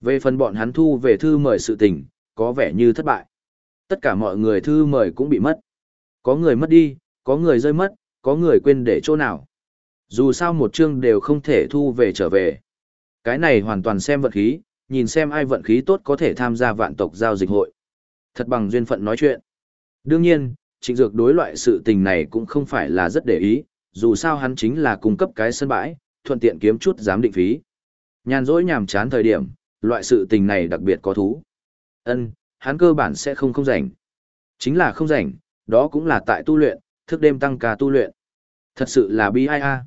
Về phần bọn hắn thu về thư mời sự tình, có vẻ như thất bại. Tất cả mọi người thư mời cũng bị mất. Có người mất đi, có người rơi mất, có người quên để chỗ nào. Dù sao một chương đều không thể thu về trở về. Cái này hoàn toàn xem vận khí, nhìn xem ai vận khí tốt có thể tham gia vạn tộc giao dịch hội. Thật bằng duyên phận nói chuyện. Đương nhiên, trịnh dược đối loại sự tình này cũng không phải là rất để ý, dù sao hắn chính là cung cấp cái sân bãi, thuận tiện kiếm chút giám định phí. Nhàn rỗi nhàm chán thời điểm, loại sự tình này đặc biệt có thú. Ân, hắn cơ bản sẽ không không rảnh. Chính là không rảnh, đó cũng là tại tu luyện, thức đêm tăng ca tu luyện. Thật sự là bi ai a.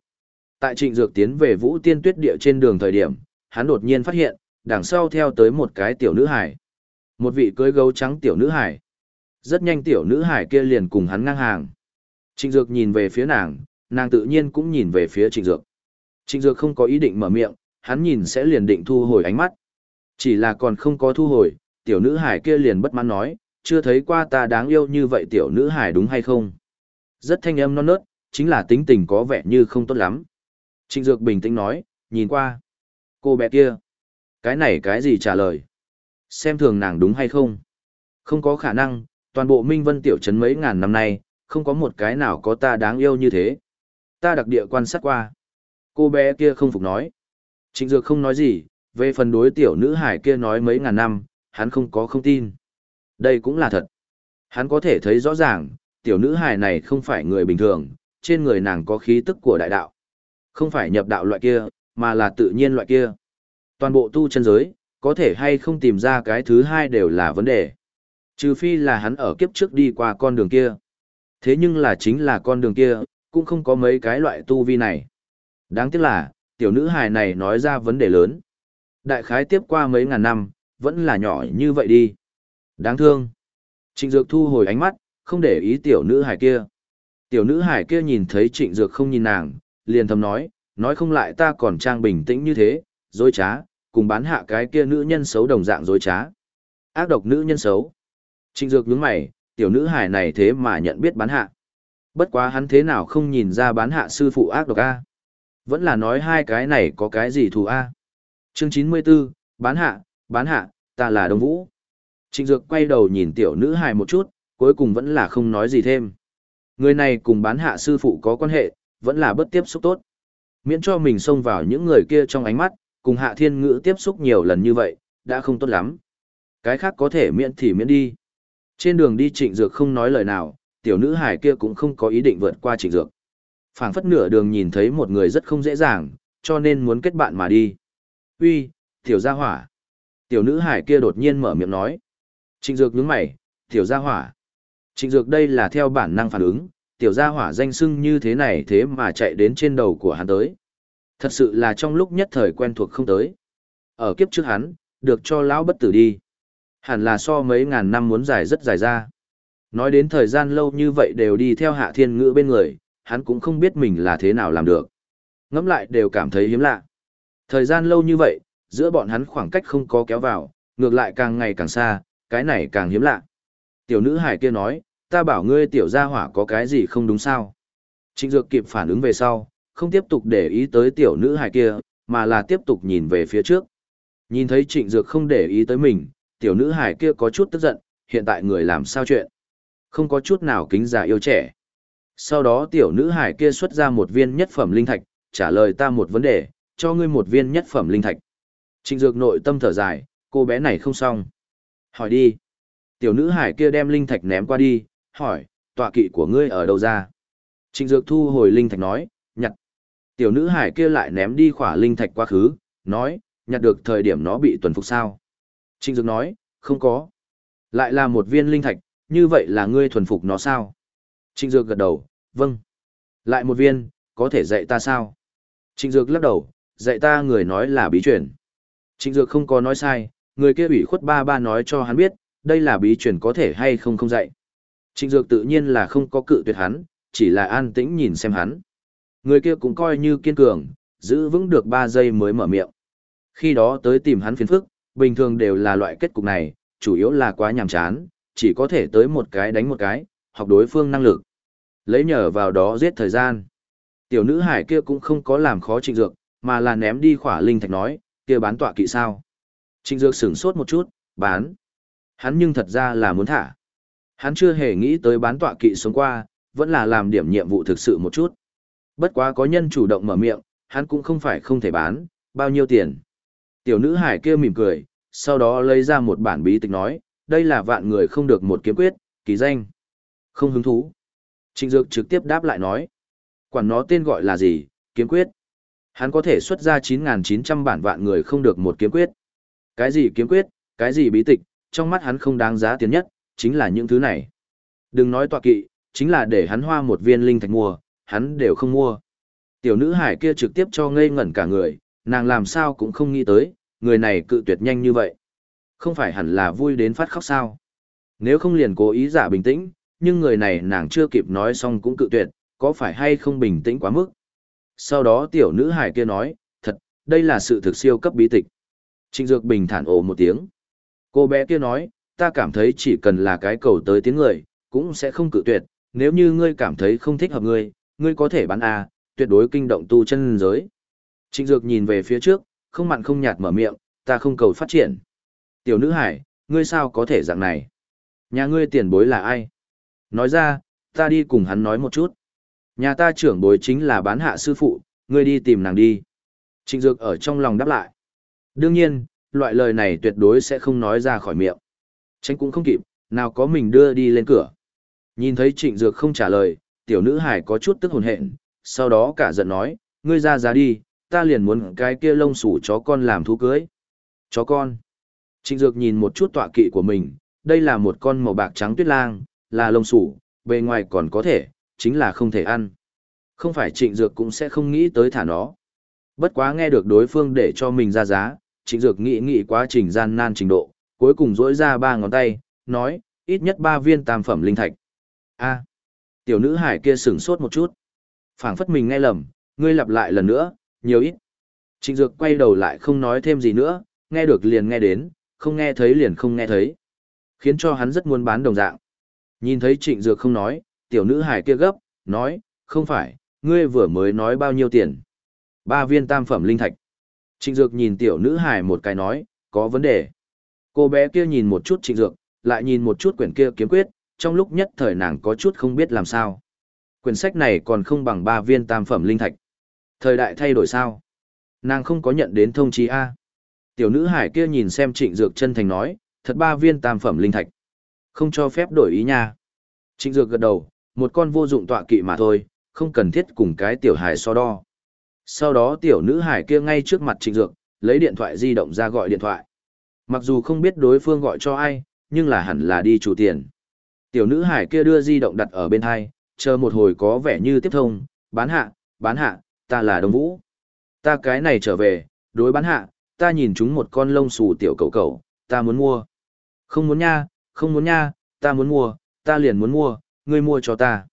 Tại trịnh dược tiến về vũ tiên tuyết địa trên đường thời điểm, hắn đột nhiên phát hiện, đằng sau theo tới một cái tiểu nữ hải. Một vị cưới gấu trắng tiểu nữ hải. Rất nhanh tiểu nữ hải kia liền cùng hắn ngang hàng. Trịnh dược nhìn về phía nàng, nàng tự nhiên cũng nhìn về phía trịnh dược. Trịnh dược không có ý định mở miệng, hắn nhìn sẽ liền định thu hồi ánh mắt. Chỉ là còn không có thu hồi, tiểu nữ hải kia liền bất mãn nói, chưa thấy qua ta đáng yêu như vậy tiểu nữ hải đúng hay không? Rất thanh âm non nớt, chính là tính tình có vẻ như không tốt lắm. Trịnh Dược bình tĩnh nói, nhìn qua. Cô bé kia. Cái này cái gì trả lời? Xem thường nàng đúng hay không? Không có khả năng, toàn bộ Minh Vân tiểu trấn mấy ngàn năm nay, không có một cái nào có ta đáng yêu như thế. Ta đặc địa quan sát qua. Cô bé kia không phục nói. Trịnh Dược không nói gì, về phần đối tiểu nữ hải kia nói mấy ngàn năm, hắn không có không tin. Đây cũng là thật. Hắn có thể thấy rõ ràng, tiểu nữ hải này không phải người bình thường, trên người nàng có khí tức của đại đạo. Không phải nhập đạo loại kia, mà là tự nhiên loại kia. Toàn bộ tu chân giới, có thể hay không tìm ra cái thứ hai đều là vấn đề. Trừ phi là hắn ở kiếp trước đi qua con đường kia. Thế nhưng là chính là con đường kia, cũng không có mấy cái loại tu vi này. Đáng tiếc là, tiểu nữ hài này nói ra vấn đề lớn. Đại khái tiếp qua mấy ngàn năm, vẫn là nhỏ như vậy đi. Đáng thương. Trịnh Dược thu hồi ánh mắt, không để ý tiểu nữ hài kia. Tiểu nữ hài kia nhìn thấy Trịnh Dược không nhìn nàng, liền thầm nói, nói không lại ta còn trang bình tĩnh như thế, dối trá, cùng bán hạ cái kia nữ nhân xấu đồng dạng dối trá. Ác độc nữ nhân xấu. Trịnh Dược nhướng mày, tiểu nữ hài này thế mà nhận biết bán hạ. Bất quá hắn thế nào không nhìn ra bán hạ sư phụ ác độc a? Vẫn là nói hai cái này có cái gì thù a? Chương 94, bán hạ, bán hạ, ta là Đông Vũ. Trịnh Dược quay đầu nhìn tiểu nữ hài một chút, cuối cùng vẫn là không nói gì thêm. Người này cùng bán hạ sư phụ có quan hệ, vẫn là bất tiếp xúc tốt. Miễn cho mình xông vào những người kia trong ánh mắt, cùng hạ thiên ngữ tiếp xúc nhiều lần như vậy, đã không tốt lắm. Cái khác có thể miễn thì miễn đi. Trên đường đi trịnh dược không nói lời nào, tiểu nữ hải kia cũng không có ý định vượt qua trịnh dược. phảng phất nửa đường nhìn thấy một người rất không dễ dàng, cho nên muốn kết bạn mà đi. Uy, tiểu gia hỏa. Tiểu nữ hải kia đột nhiên mở miệng nói. Trịnh dược nhướng mày, tiểu gia hỏa. Trịnh dược đây là theo bản năng phản ứng, tiểu gia hỏa danh sưng như thế này thế mà chạy đến trên đầu của hắn tới. Thật sự là trong lúc nhất thời quen thuộc không tới. Ở kiếp trước hắn, được cho lão bất tử đi. Hẳn là so mấy ngàn năm muốn dài rất dài ra. Nói đến thời gian lâu như vậy đều đi theo hạ thiên ngữ bên người, hắn cũng không biết mình là thế nào làm được. Ngẫm lại đều cảm thấy hiếm lạ. Thời gian lâu như vậy, giữa bọn hắn khoảng cách không có kéo vào, ngược lại càng ngày càng xa, cái này càng hiếm lạ. Tiểu nữ hải kia nói, ta bảo ngươi tiểu gia hỏa có cái gì không đúng sao. Trịnh Dược kịp phản ứng về sau, không tiếp tục để ý tới tiểu nữ hải kia, mà là tiếp tục nhìn về phía trước. Nhìn thấy Trịnh Dược không để ý tới mình, tiểu nữ hải kia có chút tức giận, hiện tại người làm sao chuyện. Không có chút nào kính già yêu trẻ. Sau đó tiểu nữ hải kia xuất ra một viên nhất phẩm linh thạch, trả lời ta một vấn đề, cho ngươi một viên nhất phẩm linh thạch. Trịnh Dược nội tâm thở dài, cô bé này không xong. Hỏi đi. Tiểu nữ hải kia đem linh thạch ném qua đi, hỏi, tọa kỵ của ngươi ở đâu ra? Trịnh Dược thu hồi linh thạch nói, nhặt. Tiểu nữ hải kia lại ném đi khỏa linh thạch quá khứ, nói, nhặt được thời điểm nó bị tuần phục sao? Trịnh Dược nói, không có. Lại là một viên linh thạch, như vậy là ngươi thuần phục nó sao? Trịnh Dược gật đầu, vâng. Lại một viên, có thể dạy ta sao? Trịnh Dược lắc đầu, dạy ta người nói là bí truyền. Trịnh Dược không có nói sai, người kia ủy khuất ba ba nói cho hắn biết, đây là bí truyền có thể hay không không dạy. Trịnh Dược tự nhiên là không có cự tuyệt hắn, chỉ là an tĩnh nhìn xem hắn. Người kia cũng coi như kiên cường, giữ vững được 3 giây mới mở miệng. Khi đó tới tìm hắn phiền phức, bình thường đều là loại kết cục này, chủ yếu là quá nhàm chán, chỉ có thể tới một cái đánh một cái, học đối phương năng lực. Lấy nhờ vào đó giết thời gian. Tiểu nữ hải kia cũng không có làm khó trịnh dược, mà là ném đi khỏa linh thạch nói, kia bán tọa kỵ sao. Trịnh dược sửng sốt một chút, bán. Hắn nhưng thật ra là muốn thả. Hắn chưa hề nghĩ tới bán tọa kỵ sống qua, vẫn là làm điểm nhiệm vụ thực sự một chút. Bất quá có nhân chủ động mở miệng, hắn cũng không phải không thể bán, bao nhiêu tiền. Tiểu nữ hải kia mỉm cười, sau đó lấy ra một bản bí tịch nói, đây là vạn người không được một kiếm quyết, ký danh. Không hứng thú. Trịnh Dược trực tiếp đáp lại nói, quản nó tên gọi là gì, kiếm quyết. Hắn có thể xuất ra 9.900 bản vạn người không được một kiếm quyết. Cái gì kiếm quyết, cái gì bí tịch, trong mắt hắn không đáng giá tiền nhất, chính là những thứ này. Đừng nói tọa kỵ, chính là để hắn hoa một viên linh thạch mua, hắn đều không mua. Tiểu nữ hải kia trực tiếp cho ngây ngẩn cả người, nàng làm sao cũng không nghĩ tới, người này cự tuyệt nhanh như vậy. Không phải hẳn là vui đến phát khóc sao. Nếu không liền cố ý giả bình tĩnh, nhưng người này nàng chưa kịp nói xong cũng cự tuyệt, có phải hay không bình tĩnh quá mức. Sau đó tiểu nữ hải kia nói, thật, đây là sự thực siêu cấp bí tịch. Trịnh Dược bình thản ồ một tiếng. Cô bé kia nói, ta cảm thấy chỉ cần là cái cầu tới tiếng người, cũng sẽ không cự tuyệt, nếu như ngươi cảm thấy không thích hợp ngươi, ngươi có thể bán A, tuyệt đối kinh động tu chân giới. Trịnh Dược nhìn về phía trước, không mặn không nhạt mở miệng, ta không cầu phát triển. Tiểu nữ hải, ngươi sao có thể dạng này? Nhà ngươi tiền bối là ai? Nói ra, ta đi cùng hắn nói một chút. Nhà ta trưởng bối chính là bán hạ sư phụ, ngươi đi tìm nàng đi. Trịnh Dược ở trong lòng đáp lại. Đương nhiên, loại lời này tuyệt đối sẽ không nói ra khỏi miệng. Tránh cũng không kịp, nào có mình đưa đi lên cửa. Nhìn thấy Trịnh Dược không trả lời, tiểu nữ hải có chút tức hồn hện, sau đó cả giận nói, ngươi ra giá đi, ta liền muốn cái kia lông sủ chó con làm thú cưới. Chó con. Trịnh Dược nhìn một chút tọa kỵ của mình, đây là một con màu bạc trắng tuyết lang, là lông sủ, bề ngoài còn có thể, chính là không thể ăn. Không phải Trịnh Dược cũng sẽ không nghĩ tới thả nó. Bất quá nghe được đối phương để cho mình ra giá, Trịnh Dược nghĩ nghĩ quá trình gian nan trình độ, cuối cùng dỗi ra ba ngón tay, nói, ít nhất ba viên tam phẩm linh thạch. A. Tiểu nữ hải kia sửng sốt một chút. phảng phất mình nghe lầm, ngươi lặp lại lần nữa, nhiều ít. Trịnh Dược quay đầu lại không nói thêm gì nữa, nghe được liền nghe đến, không nghe thấy liền không nghe thấy. Khiến cho hắn rất muốn bán đồng dạng. Nhìn thấy Trịnh Dược không nói, tiểu nữ hải kia gấp, nói, không phải, ngươi vừa mới nói bao nhiêu tiền. Ba viên tam phẩm linh thạch. Trịnh Dược nhìn tiểu nữ hải một cái nói, có vấn đề. Cô bé kia nhìn một chút Trịnh Dược, lại nhìn một chút quyển kia kiếm quyết, trong lúc nhất thời nàng có chút không biết làm sao. Quyển sách này còn không bằng ba viên tam phẩm linh thạch. Thời đại thay đổi sao? Nàng không có nhận đến thông chí A. Tiểu nữ hải kia nhìn xem trịnh dược chân thành nói, thật ba viên tam phẩm linh thạch. Không cho phép đổi ý nha. Trịnh dược gật đầu, một con vô dụng tọa kỵ mà thôi, không cần thiết cùng cái tiểu hải so đo. Sau đó tiểu nữ hải kia ngay trước mặt trịnh dược, lấy điện thoại di động ra gọi điện thoại. Mặc dù không biết đối phương gọi cho ai, nhưng là hẳn là đi chủ tiền. Tiểu nữ hải kia đưa di động đặt ở bên hai, chờ một hồi có vẻ như tiếp thông, bán hạ, bán hạ, ta là Đông Vũ. Ta cái này trở về, đối bán hạ, ta nhìn chúng một con lông xù tiểu cầu cầu, ta muốn mua. Không muốn nha, không muốn nha, ta muốn mua, ta liền muốn mua, ngươi mua cho ta.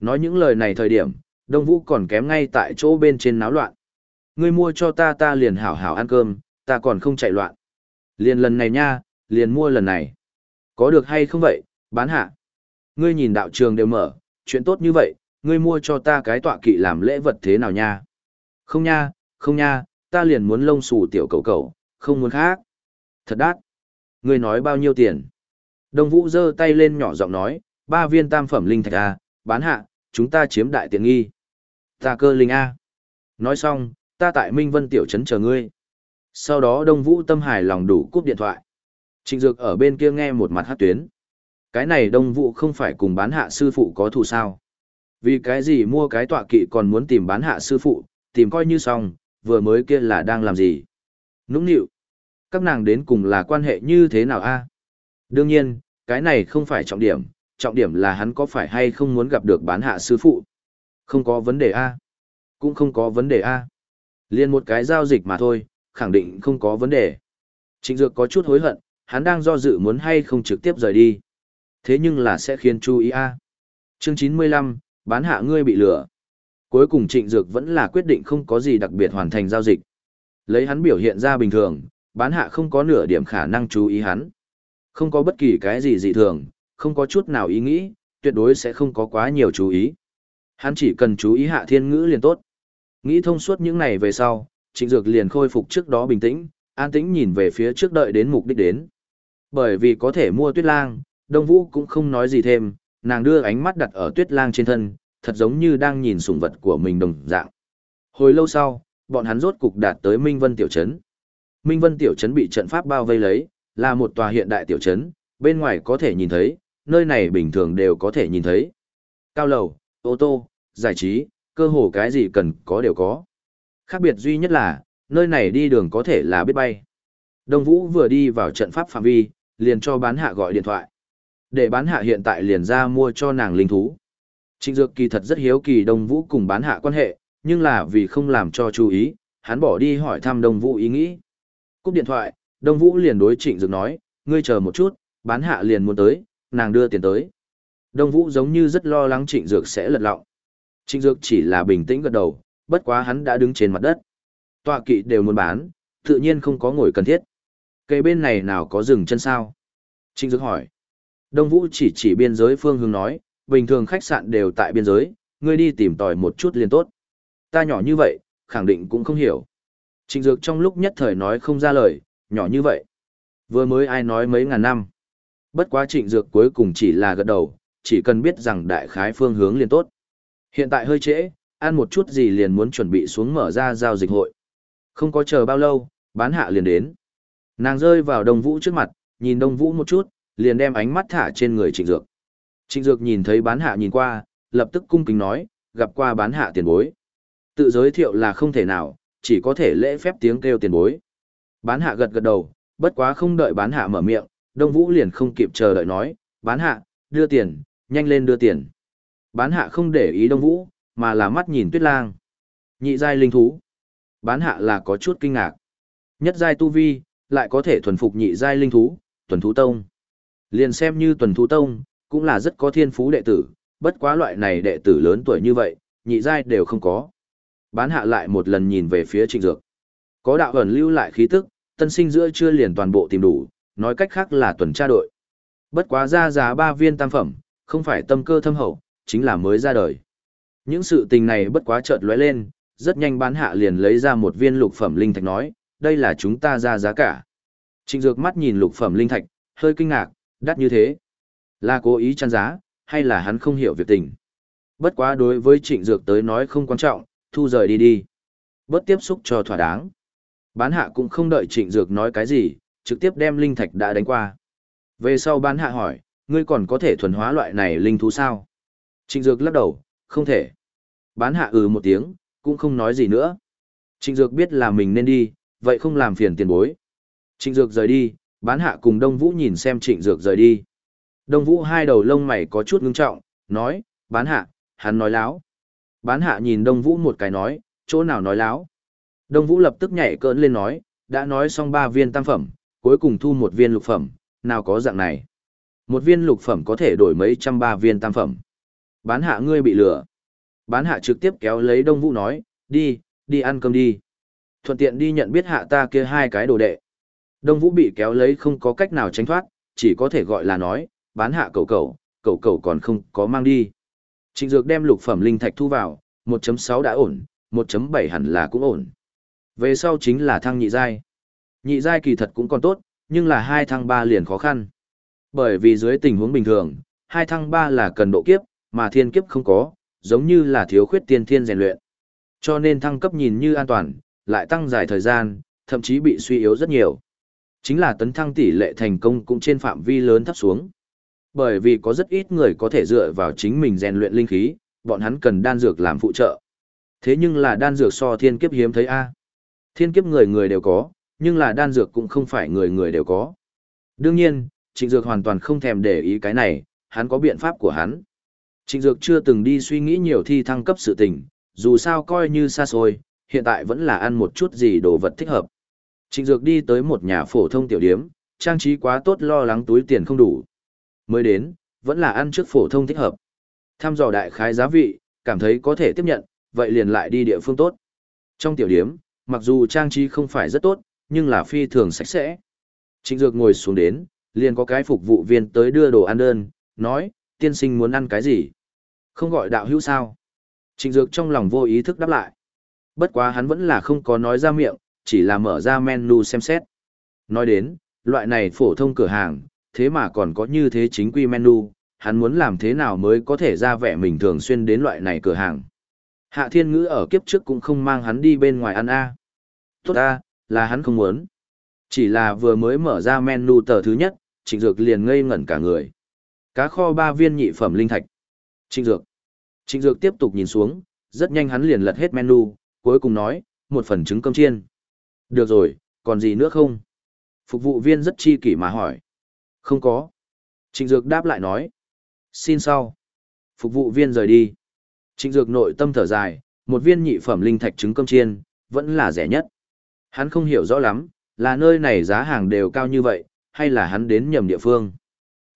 Nói những lời này thời điểm, Đông Vũ còn kém ngay tại chỗ bên trên náo loạn. Ngươi mua cho ta ta liền hảo hảo ăn cơm, ta còn không chạy loạn. Liền lần này nha, liền mua lần này. Có được hay không vậy, bán hạ. Ngươi nhìn đạo trường đều mở, chuyện tốt như vậy, ngươi mua cho ta cái tọa kỵ làm lễ vật thế nào nha? Không nha, không nha, ta liền muốn lông xù tiểu cầu cầu, không muốn khác. Thật đắt. Ngươi nói bao nhiêu tiền? Đông Vũ giơ tay lên nhỏ giọng nói, ba viên tam phẩm linh thạch A, bán hạ, chúng ta chiếm đại tiện nghi. Ta cơ linh A. Nói xong, ta tại Minh Vân Tiểu Trấn chờ ngươi. Sau đó Đông Vũ tâm hài lòng đủ cúp điện thoại. Trịnh Dược ở bên kia nghe một mặt hát tuyến. Cái này Đông Vũ không phải cùng bán hạ sư phụ có thù sao. Vì cái gì mua cái tọa kỵ còn muốn tìm bán hạ sư phụ, tìm coi như xong, vừa mới kia là đang làm gì. Nũng nịu. Các nàng đến cùng là quan hệ như thế nào a? Đương nhiên, cái này không phải trọng điểm, trọng điểm là hắn có phải hay không muốn gặp được bán hạ sư phụ. Không có vấn đề a. Cũng không có vấn đề a. Liên một cái giao dịch mà thôi, khẳng định không có vấn đề. Trịnh Dược có chút hối hận, hắn đang do dự muốn hay không trực tiếp rời đi. Thế nhưng là sẽ khiến chú ý a. Chương 95, bán hạ ngươi bị lừa. Cuối cùng Trịnh Dược vẫn là quyết định không có gì đặc biệt hoàn thành giao dịch. Lấy hắn biểu hiện ra bình thường, bán hạ không có nửa điểm khả năng chú ý hắn. Không có bất kỳ cái gì dị thường, không có chút nào ý nghĩ, tuyệt đối sẽ không có quá nhiều chú ý. Hắn chỉ cần chú ý hạ thiên ngữ liền tốt. Nghĩ thông suốt những này về sau, trịnh dược liền khôi phục trước đó bình tĩnh, an tĩnh nhìn về phía trước đợi đến mục đích đến. Bởi vì có thể mua tuyết lang, Đông Vũ cũng không nói gì thêm, nàng đưa ánh mắt đặt ở tuyết lang trên thân, thật giống như đang nhìn sủng vật của mình đồng dạng. Hồi lâu sau, bọn hắn rốt cục đạt tới Minh Vân Tiểu Trấn. Minh Vân Tiểu Trấn bị trận pháp bao vây lấy, là một tòa hiện đại tiểu trấn, bên ngoài có thể nhìn thấy, nơi này bình thường đều có thể nhìn thấy. Cao lầu, ô tô, giải trí, cơ hồ cái gì cần có đều có. Khác biệt duy nhất là, nơi này đi đường có thể là biết bay. Đông Vũ vừa đi vào trận pháp phạm vi, liền cho bán hạ gọi điện thoại. Để bán hạ hiện tại liền ra mua cho nàng linh thú. Trịnh Dược kỳ thật rất hiếu kỳ Đông Vũ cùng bán hạ quan hệ, nhưng là vì không làm cho chú ý, hắn bỏ đi hỏi thăm Đông Vũ ý nghĩ. Cúp điện thoại, Đông Vũ liền đối Trịnh Dược nói, ngươi chờ một chút, bán hạ liền muốn tới, nàng đưa tiền tới. Đông Vũ giống như rất lo lắng Trịnh Dược sẽ lật lọng. Trịnh Dược chỉ là bình tĩnh gật đầu, bất quá hắn đã đứng trên mặt đất. Tọa kỵ đều muốn bán, tự nhiên không có ngồi cần thiết. Cây bên này nào có dừng chân sao? Trịnh Dược hỏi. Đông Vũ chỉ chỉ biên giới phương hướng nói, bình thường khách sạn đều tại biên giới, ngươi đi tìm tòi một chút liền tốt. Ta nhỏ như vậy, khẳng định cũng không hiểu. Trịnh Dược trong lúc nhất thời nói không ra lời, nhỏ như vậy. Vừa mới ai nói mấy ngàn năm. Bất quá trịnh dược cuối cùng chỉ là gật đầu, chỉ cần biết rằng đại khái phương hướng liền tốt. Hiện tại hơi trễ, ăn một chút gì liền muốn chuẩn bị xuống mở ra giao dịch hội. Không có chờ bao lâu, bán hạ liền đến. Nàng rơi vào đông vũ trước mặt, nhìn đông vũ một chút, liền đem ánh mắt thả trên người trịnh dược. Trịnh dược nhìn thấy bán hạ nhìn qua, lập tức cung kính nói, gặp qua bán hạ tiền bối. Tự giới thiệu là không thể nào, chỉ có thể lễ phép tiếng kêu tiền bối. Bán hạ gật gật đầu, bất quá không đợi bán hạ mở miệng, Đông Vũ liền không kịp chờ đợi nói, bán hạ, đưa tiền, nhanh lên đưa tiền. Bán hạ không để ý Đông Vũ, mà là mắt nhìn tuyết lang. Nhị giai linh thú. Bán hạ là có chút kinh ngạc. Nhất giai tu vi, lại có thể thuần phục nhị giai linh thú, tuần thú tông. Liền xem như tuần thú tông, cũng là rất có thiên phú đệ tử, bất quá loại này đệ tử lớn tuổi như vậy, nhị giai đều không có. Bán hạ lại một lần nhìn về phía trịnh dược. Có đạo ẩn lưu lại khí tức, tân sinh giữa chưa liền toàn bộ tìm đủ, nói cách khác là tuần tra đội. Bất quá ra giá ba viên tam phẩm, không phải tâm cơ thâm hậu, chính là mới ra đời. Những sự tình này bất quá chợt lóe lên, rất nhanh bán hạ liền lấy ra một viên lục phẩm linh thạch nói, đây là chúng ta ra giá cả. Trịnh Dược mắt nhìn lục phẩm linh thạch, hơi kinh ngạc, đắt như thế. Là cố ý chăn giá, hay là hắn không hiểu việc tình. Bất quá đối với Trịnh Dược tới nói không quan trọng, thu rời đi đi. Bớt tiếp xúc cho thỏa đáng. Bán hạ cũng không đợi trịnh dược nói cái gì, trực tiếp đem linh thạch đã đánh qua. Về sau bán hạ hỏi, ngươi còn có thể thuần hóa loại này linh thú sao? Trịnh dược lắc đầu, không thể. Bán hạ ừ một tiếng, cũng không nói gì nữa. Trịnh dược biết là mình nên đi, vậy không làm phiền tiền bối. Trịnh dược rời đi, bán hạ cùng Đông Vũ nhìn xem trịnh dược rời đi. Đông Vũ hai đầu lông mày có chút ngưng trọng, nói, bán hạ, hắn nói láo. Bán hạ nhìn Đông Vũ một cái nói, chỗ nào nói láo. Đông Vũ lập tức nhảy cỡn lên nói, đã nói xong ba viên tam phẩm, cuối cùng thu một viên lục phẩm, nào có dạng này. Một viên lục phẩm có thể đổi mấy trăm ba viên tam phẩm. Bán hạ ngươi bị lừa. Bán hạ trực tiếp kéo lấy Đông Vũ nói, đi, đi ăn cơm đi. Thuận tiện đi nhận biết hạ ta kia hai cái đồ đệ. Đông Vũ bị kéo lấy không có cách nào tránh thoát, chỉ có thể gọi là nói, bán hạ cầu cầu, cầu cầu còn không có mang đi. Trịnh Dược đem lục phẩm linh thạch thu vào, 1.6 đã ổn, 1.7 hẳn là cũng ổn. Về sau chính là thăng nhị giai. Nhị giai kỳ thật cũng còn tốt, nhưng là hai thăng ba liền khó khăn. Bởi vì dưới tình huống bình thường, hai thăng ba là cần độ kiếp, mà thiên kiếp không có, giống như là thiếu khuyết tiên thiên rèn luyện. Cho nên thăng cấp nhìn như an toàn, lại tăng dài thời gian, thậm chí bị suy yếu rất nhiều. Chính là tấn thăng tỷ lệ thành công cũng trên phạm vi lớn thấp xuống. Bởi vì có rất ít người có thể dựa vào chính mình rèn luyện linh khí, bọn hắn cần đan dược làm phụ trợ. Thế nhưng là đan dược so thiên kiếp hiếm thấy a. Thiên kiếp người người đều có, nhưng là đan dược cũng không phải người người đều có. Đương nhiên, Trịnh Dược hoàn toàn không thèm để ý cái này, hắn có biện pháp của hắn. Trịnh Dược chưa từng đi suy nghĩ nhiều thi thăng cấp sự tình, dù sao coi như xa xôi, hiện tại vẫn là ăn một chút gì đồ vật thích hợp. Trịnh Dược đi tới một nhà phổ thông tiểu điếm, trang trí quá tốt lo lắng túi tiền không đủ. Mới đến, vẫn là ăn trước phổ thông thích hợp. Tham dò đại khái giá vị, cảm thấy có thể tiếp nhận, vậy liền lại đi địa phương tốt. Trong tiểu điếm, mặc dù trang trí không phải rất tốt, nhưng là phi thường sạch sẽ. Trịnh Dược ngồi xuống đến, liền có cái phục vụ viên tới đưa đồ ăn đơn, nói, tiên sinh muốn ăn cái gì? Không gọi đạo hữu sao? Trịnh Dược trong lòng vô ý thức đáp lại. Bất quá hắn vẫn là không có nói ra miệng, chỉ là mở ra menu xem xét. Nói đến, loại này phổ thông cửa hàng, thế mà còn có như thế chính quy menu, hắn muốn làm thế nào mới có thể ra vẻ mình thường xuyên đến loại này cửa hàng. Hạ Thiên Ngữ ở kiếp trước cũng không mang hắn đi bên ngoài ăn a. Tốt a, là hắn không muốn. Chỉ là vừa mới mở ra menu tờ thứ nhất, Trịnh Dược liền ngây ngẩn cả người. Cá kho ba viên nhị phẩm linh thạch. Trịnh Dược. Trịnh Dược tiếp tục nhìn xuống, rất nhanh hắn liền lật hết menu, cuối cùng nói, một phần trứng cơm chiên. Được rồi, còn gì nữa không? Phục vụ viên rất chi kỷ mà hỏi. Không có. Trịnh Dược đáp lại nói. Xin sau. Phục vụ viên rời đi. Trịnh Dược nội tâm thở dài, một viên nhị phẩm linh thạch trứng cơm chiên, vẫn là rẻ nhất. Hắn không hiểu rõ lắm, là nơi này giá hàng đều cao như vậy, hay là hắn đến nhầm địa phương.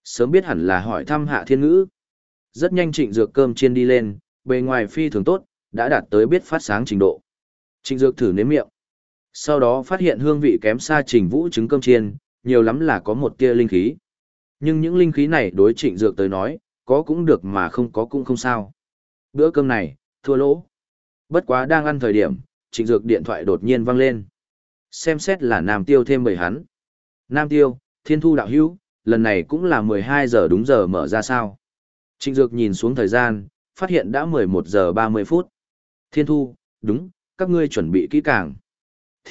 Sớm biết hẳn là hỏi thăm hạ thiên ngữ. Rất nhanh trịnh dược cơm chiên đi lên, bề ngoài phi thường tốt, đã đạt tới biết phát sáng trình độ. Trịnh dược thử nếm miệng. Sau đó phát hiện hương vị kém xa trình vũ trứng cơm chiên, nhiều lắm là có một tia linh khí. Nhưng những linh khí này đối trịnh dược tới nói, có cũng được mà không có cũng không sao. Bữa cơm này, thua lỗ. Bất quá đang ăn thời điểm, trịnh dược điện thoại đột nhiên vang lên. Xem xét là Nam Tiêu thêm bởi hắn. Nam Tiêu, Thiên Thu đạo hữu, lần này cũng là 12 giờ đúng giờ mở ra sao. Trịnh Dược nhìn xuống thời gian, phát hiện đã 11 giờ 30 phút. Thiên Thu, đúng, các ngươi chuẩn bị kỹ càng.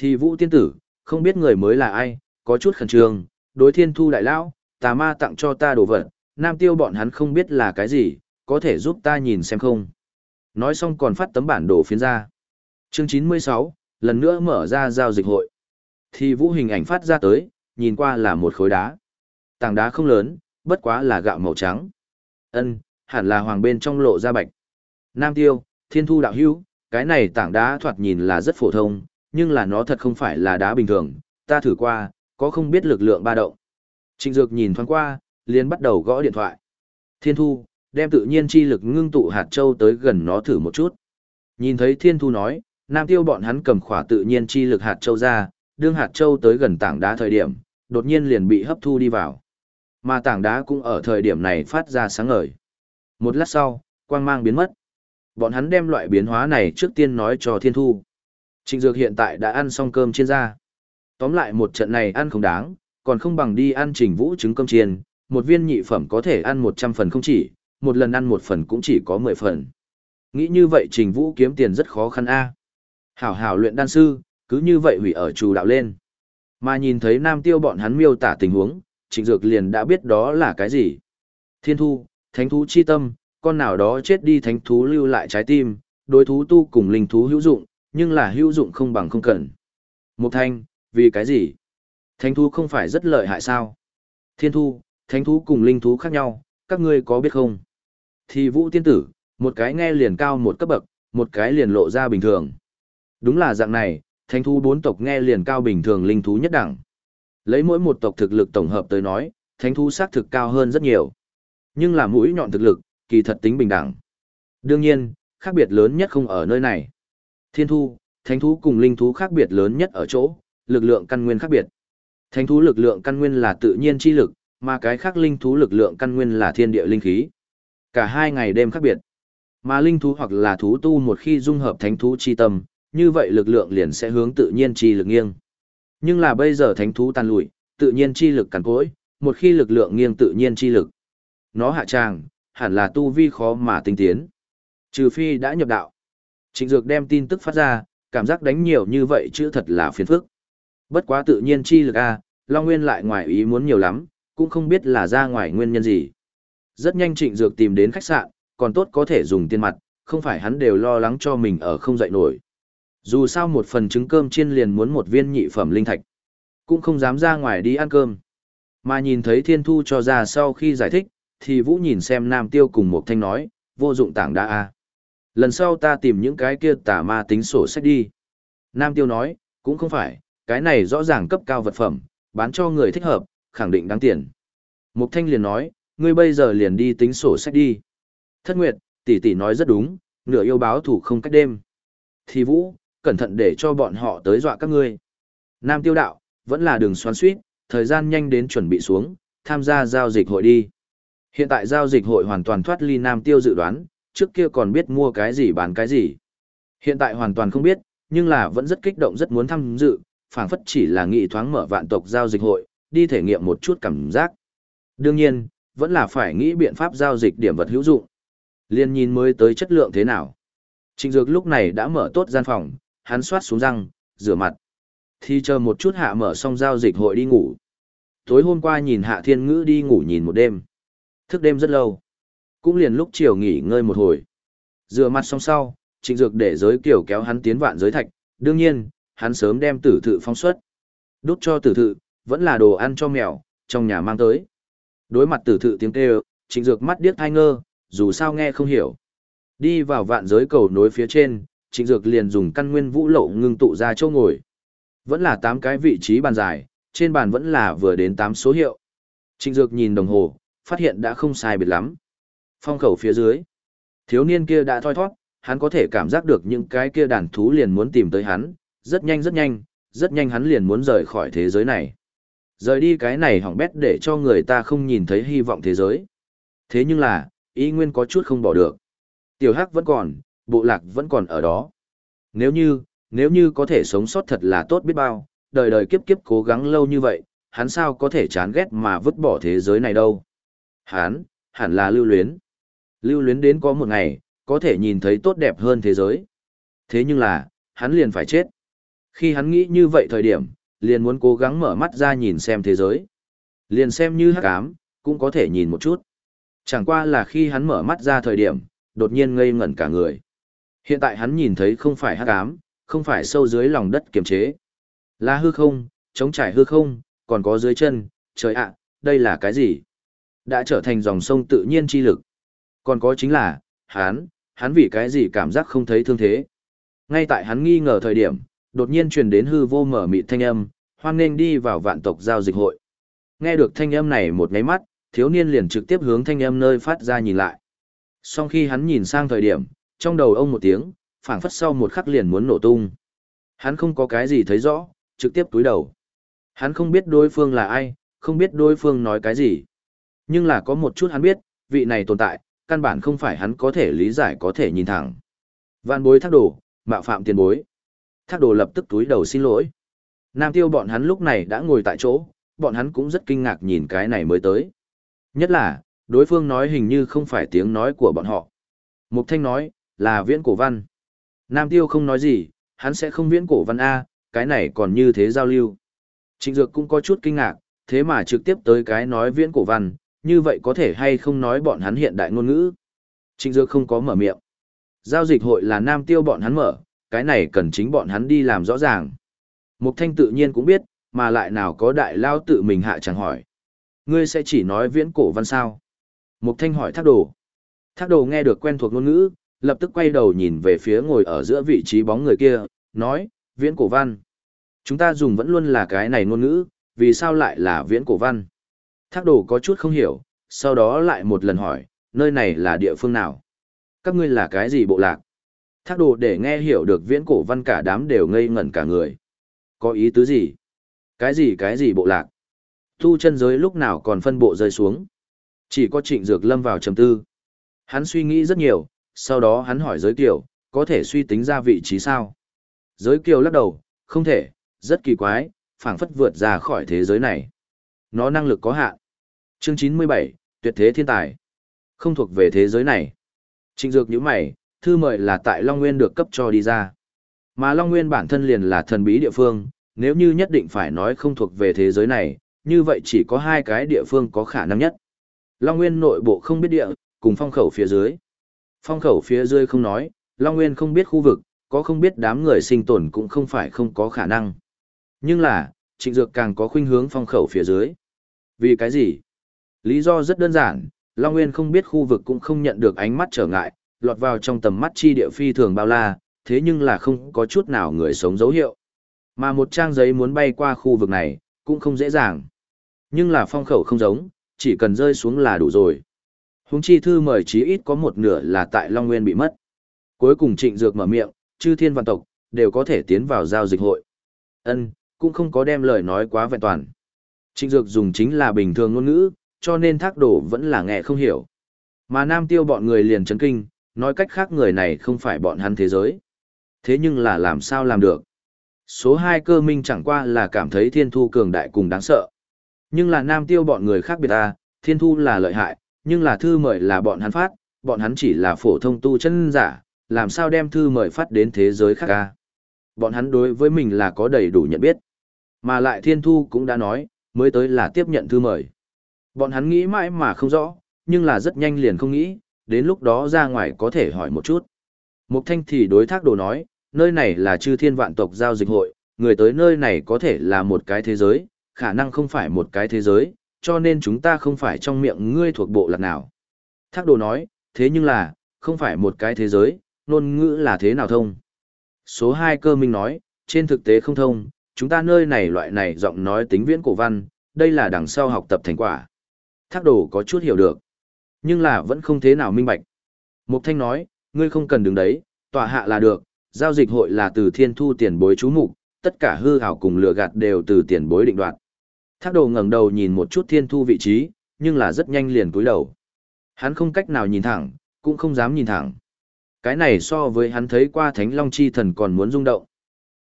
Thì Vũ Tiên Tử, không biết người mới là ai, có chút khẩn trương, đối Thiên Thu đại lão, tà ma tặng cho ta đồ vật, Nam Tiêu bọn hắn không biết là cái gì, có thể giúp ta nhìn xem không. Nói xong còn phát tấm bản đồ phiến ra. Chương 96, lần nữa mở ra giao dịch hội. Thì vũ hình ảnh phát ra tới, nhìn qua là một khối đá. Tảng đá không lớn, bất quá là gạo màu trắng. Ân, hẳn là hoàng bên trong lộ ra bạch. Nam tiêu, thiên thu đạo hữu, cái này tảng đá thoạt nhìn là rất phổ thông, nhưng là nó thật không phải là đá bình thường, ta thử qua, có không biết lực lượng ba động. Trịnh Dược nhìn thoáng qua, liền bắt đầu gõ điện thoại. Thiên thu, đem tự nhiên chi lực ngưng tụ hạt châu tới gần nó thử một chút. Nhìn thấy thiên thu nói, Nam tiêu bọn hắn cầm khỏa tự nhiên chi lực hạt châu ra, đương hạt châu tới gần tảng đá thời điểm, đột nhiên liền bị hấp thu đi vào. Mà tảng đá cũng ở thời điểm này phát ra sáng ngời. Một lát sau, quang mang biến mất. Bọn hắn đem loại biến hóa này trước tiên nói cho thiên thu. Trịnh Dược hiện tại đã ăn xong cơm chiên ra. Tóm lại một trận này ăn không đáng, còn không bằng đi ăn trình vũ trứng cơm chiên, một viên nhị phẩm có thể ăn 100 phần không chỉ, một lần ăn một phần cũng chỉ có 10 phần. Nghĩ như vậy trình vũ kiếm tiền rất khó khăn a. Hảo hảo luyện đan sư, cứ như vậy hủy ở chủ đạo lên. Mà nhìn thấy nam tiêu bọn hắn miêu tả tình huống, trịnh dược liền đã biết đó là cái gì. Thiên thu, thánh thú chi tâm, con nào đó chết đi thánh thú lưu lại trái tim, đối thú tu cùng linh thú hữu dụng, nhưng là hữu dụng không bằng không cần. Mục thanh, vì cái gì? Thánh thú không phải rất lợi hại sao? Thiên thu, thánh thú cùng linh thú khác nhau, các ngươi có biết không? Thì vũ tiên tử, một cái nghe liền cao một cấp bậc, một cái liền lộ ra bình thường. Đúng là dạng này, thánh thú bốn tộc nghe liền cao bình thường linh thú nhất đẳng. Lấy mỗi một tộc thực lực tổng hợp tới nói, thánh thú xác thực cao hơn rất nhiều. Nhưng là mũi nhọn thực lực, kỳ thật tính bình đẳng. Đương nhiên, khác biệt lớn nhất không ở nơi này. Thiên thu, thánh thú cùng linh thú khác biệt lớn nhất ở chỗ, lực lượng căn nguyên khác biệt. Thánh thú lực lượng căn nguyên là tự nhiên chi lực, mà cái khác linh thú lực lượng căn nguyên là thiên địa linh khí. Cả hai ngày đêm khác biệt. Mà linh thú hoặc là thú tu một khi dung hợp thánh thú chi tâm, như vậy lực lượng liền sẽ hướng tự nhiên chi lực nghiêng. Nhưng là bây giờ thánh thú tàn lụi, tự nhiên chi lực cằn cỗi, một khi lực lượng nghiêng tự nhiên chi lực. Nó hạ tràng, hẳn là tu vi khó mà tinh tiến. Trừ phi đã nhập đạo. Trịnh Dược đem tin tức phát ra, cảm giác đánh nhiều như vậy chứ thật là phiền phức. Bất quá tự nhiên chi lực A, Long Nguyên lại ngoài ý muốn nhiều lắm, cũng không biết là ra ngoài nguyên nhân gì. Rất nhanh trịnh dược tìm đến khách sạn, còn tốt có thể dùng tiền mặt, không phải hắn đều lo lắng cho mình ở không dậy nổi. Dù sao một phần trứng cơm chiên liền muốn một viên nhị phẩm linh thạch, cũng không dám ra ngoài đi ăn cơm. Mà nhìn thấy thiên thu cho ra sau khi giải thích, thì Vũ nhìn xem Nam Tiêu cùng một thanh nói, vô dụng tảng đa a. Lần sau ta tìm những cái kia tả ma tính sổ sách đi. Nam Tiêu nói, cũng không phải, cái này rõ ràng cấp cao vật phẩm, bán cho người thích hợp, khẳng định đáng tiền. Mục Thanh liền nói, ngươi bây giờ liền đi tính sổ sách đi. Thất Nguyệt, tỷ tỷ nói rất đúng, nửa yêu báo thủ không cách đêm. Thì Vũ, cẩn thận để cho bọn họ tới dọa các ngươi. Nam Tiêu đạo, vẫn là đường xoắn suýt, thời gian nhanh đến chuẩn bị xuống, tham gia giao dịch hội đi. Hiện tại giao dịch hội hoàn toàn thoát ly Nam Tiêu dự đoán, trước kia còn biết mua cái gì bán cái gì. Hiện tại hoàn toàn không biết, nhưng là vẫn rất kích động rất muốn tham dự, phảng phất chỉ là nghị thoáng mở vạn tộc giao dịch hội, đi thể nghiệm một chút cảm giác. Đương nhiên, vẫn là phải nghĩ biện pháp giao dịch điểm vật hữu dụng. Liên nhìn mới tới chất lượng thế nào. Trịnh Dược lúc này đã mở tốt gian phòng, hắn soát xuống răng, rửa mặt. Thì chờ một chút hạ mở xong giao dịch hội đi ngủ. Tối hôm qua nhìn hạ thiên ngữ đi ngủ nhìn một đêm. Thức đêm rất lâu. Cũng liền lúc chiều nghỉ ngơi một hồi. Rửa mặt xong sau, trịnh dược để giới kiểu kéo hắn tiến vạn giới thạch. Đương nhiên, hắn sớm đem tử thự phong xuất. Đút cho tử thự, vẫn là đồ ăn cho mèo, trong nhà mang tới. Đối mặt tử thự tiếng kêu, trịnh dược mắt điếc thai ngơ, dù sao nghe không hiểu. Đi vào vạn giới cầu nối phía trên, trịnh dược liền dùng căn nguyên vũ lộ ngưng tụ ra châu ngồi. Vẫn là 8 cái vị trí bàn dài, trên bàn vẫn là vừa đến 8 số hiệu. Trịnh dược nhìn đồng hồ, phát hiện đã không sai biệt lắm. Phong khẩu phía dưới. Thiếu niên kia đã thoi thoát, hắn có thể cảm giác được những cái kia đàn thú liền muốn tìm tới hắn, rất nhanh rất nhanh, rất nhanh hắn liền muốn rời khỏi thế giới này. Rời đi cái này hỏng bét để cho người ta không nhìn thấy hy vọng thế giới. Thế nhưng là, ý nguyên có chút không bỏ được. Tiểu Hắc vẫn còn, bộ lạc vẫn còn ở đó. Nếu như, nếu như có thể sống sót thật là tốt biết bao, đời đời kiếp kiếp cố gắng lâu như vậy, hắn sao có thể chán ghét mà vứt bỏ thế giới này đâu. Hắn, hẳn là lưu luyến. Lưu luyến đến có một ngày, có thể nhìn thấy tốt đẹp hơn thế giới. Thế nhưng là, hắn liền phải chết. Khi hắn nghĩ như vậy thời điểm, liền muốn cố gắng mở mắt ra nhìn xem thế giới. Liền xem như hắc ám, cũng có thể nhìn một chút. Chẳng qua là khi hắn mở mắt ra thời điểm, đột nhiên ngây ngẩn cả người. Hiện tại hắn nhìn thấy không phải hắc ám, không phải sâu dưới lòng đất kiềm chế. Là hư không, chống trải hư không, còn có dưới chân, trời ạ, đây là cái gì? Đã trở thành dòng sông tự nhiên chi lực. Còn có chính là, hắn, hắn vì cái gì cảm giác không thấy thương thế. Ngay tại hắn nghi ngờ thời điểm, đột nhiên truyền đến hư vô mở mịt thanh âm, hoan nên đi vào vạn tộc giao dịch hội. Nghe được thanh âm này một ngáy mắt, thiếu niên liền trực tiếp hướng thanh âm nơi phát ra nhìn lại. Sau khi hắn nhìn sang thời điểm, trong đầu ông một tiếng, phảng phất sau một khắc liền muốn nổ tung. Hắn không có cái gì thấy rõ, trực tiếp túi đầu. Hắn không biết đối phương là ai, không biết đối phương nói cái gì. Nhưng là có một chút hắn biết, vị này tồn tại, căn bản không phải hắn có thể lý giải có thể nhìn thẳng. Vạn bối thác đồ, mạo phạm tiền bối. Thác đồ lập tức túi đầu xin lỗi. Nam tiêu bọn hắn lúc này đã ngồi tại chỗ, bọn hắn cũng rất kinh ngạc nhìn cái này mới tới. Nhất là, đối phương nói hình như không phải tiếng nói của bọn họ. Mục Thanh nói, là viễn cổ văn. Nam tiêu không nói gì, hắn sẽ không viễn cổ văn A, cái này còn như thế giao lưu. Trịnh Dược cũng có chút kinh ngạc, thế mà trực tiếp tới cái nói viễn cổ văn, như vậy có thể hay không nói bọn hắn hiện đại ngôn ngữ. Trịnh Dược không có mở miệng. Giao dịch hội là nam tiêu bọn hắn mở, cái này cần chính bọn hắn đi làm rõ ràng. Mục Thanh tự nhiên cũng biết, mà lại nào có đại lao tự mình hạ chẳng hỏi. Ngươi sẽ chỉ nói viễn cổ văn sao? Mục Thanh hỏi thác đồ. Thác đồ nghe được quen thuộc ngôn ngữ, lập tức quay đầu nhìn về phía ngồi ở giữa vị trí bóng người kia, nói, viễn cổ văn. Chúng ta dùng vẫn luôn là cái này ngôn ngữ, vì sao lại là viễn cổ văn? Thác đồ có chút không hiểu, sau đó lại một lần hỏi, nơi này là địa phương nào? Các ngươi là cái gì bộ lạc? Thác đồ để nghe hiểu được viễn cổ văn cả đám đều ngây ngẩn cả người. Có ý tứ gì? Cái gì cái gì bộ lạc? Thu chân giới lúc nào còn phân bộ rơi xuống? Chỉ có trịnh dược lâm vào trầm tư. Hắn suy nghĩ rất nhiều, sau đó hắn hỏi giới kiều, có thể suy tính ra vị trí sao? Giới kiều lắc đầu, không thể, rất kỳ quái, phảng phất vượt ra khỏi thế giới này. Nó năng lực có hạn. Chương 97, tuyệt thế thiên tài. Không thuộc về thế giới này. Trịnh dược nhíu mày, thư mời là tại Long Nguyên được cấp cho đi ra. Mà Long Nguyên bản thân liền là thần bí địa phương, nếu như nhất định phải nói không thuộc về thế giới này, như vậy chỉ có hai cái địa phương có khả năng nhất. Long Nguyên nội bộ không biết địa, cùng phong khẩu phía dưới. Phong khẩu phía dưới không nói, Long Nguyên không biết khu vực, có không biết đám người sinh tồn cũng không phải không có khả năng. Nhưng là, trịnh dược càng có khuynh hướng phong khẩu phía dưới. Vì cái gì? Lý do rất đơn giản, Long Nguyên không biết khu vực cũng không nhận được ánh mắt trở ngại, lọt vào trong tầm mắt chi địa phi thường bao la, thế nhưng là không có chút nào người sống dấu hiệu. Mà một trang giấy muốn bay qua khu vực này, cũng không dễ dàng. Nhưng là phong khẩu không giống, chỉ cần rơi xuống là đủ rồi. Húng chi thư mời chí ít có một nửa là tại Long Nguyên bị mất. Cuối cùng trịnh dược mở miệng, chư thiên văn tộc, đều có thể tiến vào giao dịch hội. Ân, cũng không có đem lời nói quá vẹn toàn. Trịnh dược dùng chính là bình thường ngôn ngữ, cho nên thác đổ vẫn là nghe không hiểu. Mà nam tiêu bọn người liền chấn kinh, nói cách khác người này không phải bọn hắn thế giới. Thế nhưng là làm sao làm được? Số 2 cơ minh chẳng qua là cảm thấy thiên thu cường đại cùng đáng sợ. Nhưng là nam tiêu bọn người khác biệt ta, thiên thu là lợi hại, nhưng là thư mời là bọn hắn phát, bọn hắn chỉ là phổ thông tu chân giả, làm sao đem thư mời phát đến thế giới khác ca. Bọn hắn đối với mình là có đầy đủ nhận biết. Mà lại thiên thu cũng đã nói, mới tới là tiếp nhận thư mời. Bọn hắn nghĩ mãi mà không rõ, nhưng là rất nhanh liền không nghĩ, đến lúc đó ra ngoài có thể hỏi một chút. Mục Thanh thì đối thác đồ nói, nơi này là chư thiên vạn tộc giao dịch hội, người tới nơi này có thể là một cái thế giới, khả năng không phải một cái thế giới, cho nên chúng ta không phải trong miệng ngươi thuộc bộ lạc nào. Thác đồ nói, thế nhưng là, không phải một cái thế giới, ngôn ngữ là thế nào thông. Số 2 cơ minh nói, trên thực tế không thông, chúng ta nơi này loại này giọng nói tính viễn cổ văn, đây là đằng sau học tập thành quả. Thác đồ có chút hiểu được, nhưng là vẫn không thế nào minh bạch. Mục Thanh nói, ngươi không cần đứng đấy, tòa hạ là được, giao dịch hội là từ thiên thu tiền bối chú mục, tất cả hư hảo cùng lừa gạt đều từ tiền bối định đoạt. Thác đồ ngẩng đầu nhìn một chút thiên thu vị trí, nhưng là rất nhanh liền cúi đầu. Hắn không cách nào nhìn thẳng, cũng không dám nhìn thẳng. Cái này so với hắn thấy qua Thánh Long Chi Thần còn muốn rung động.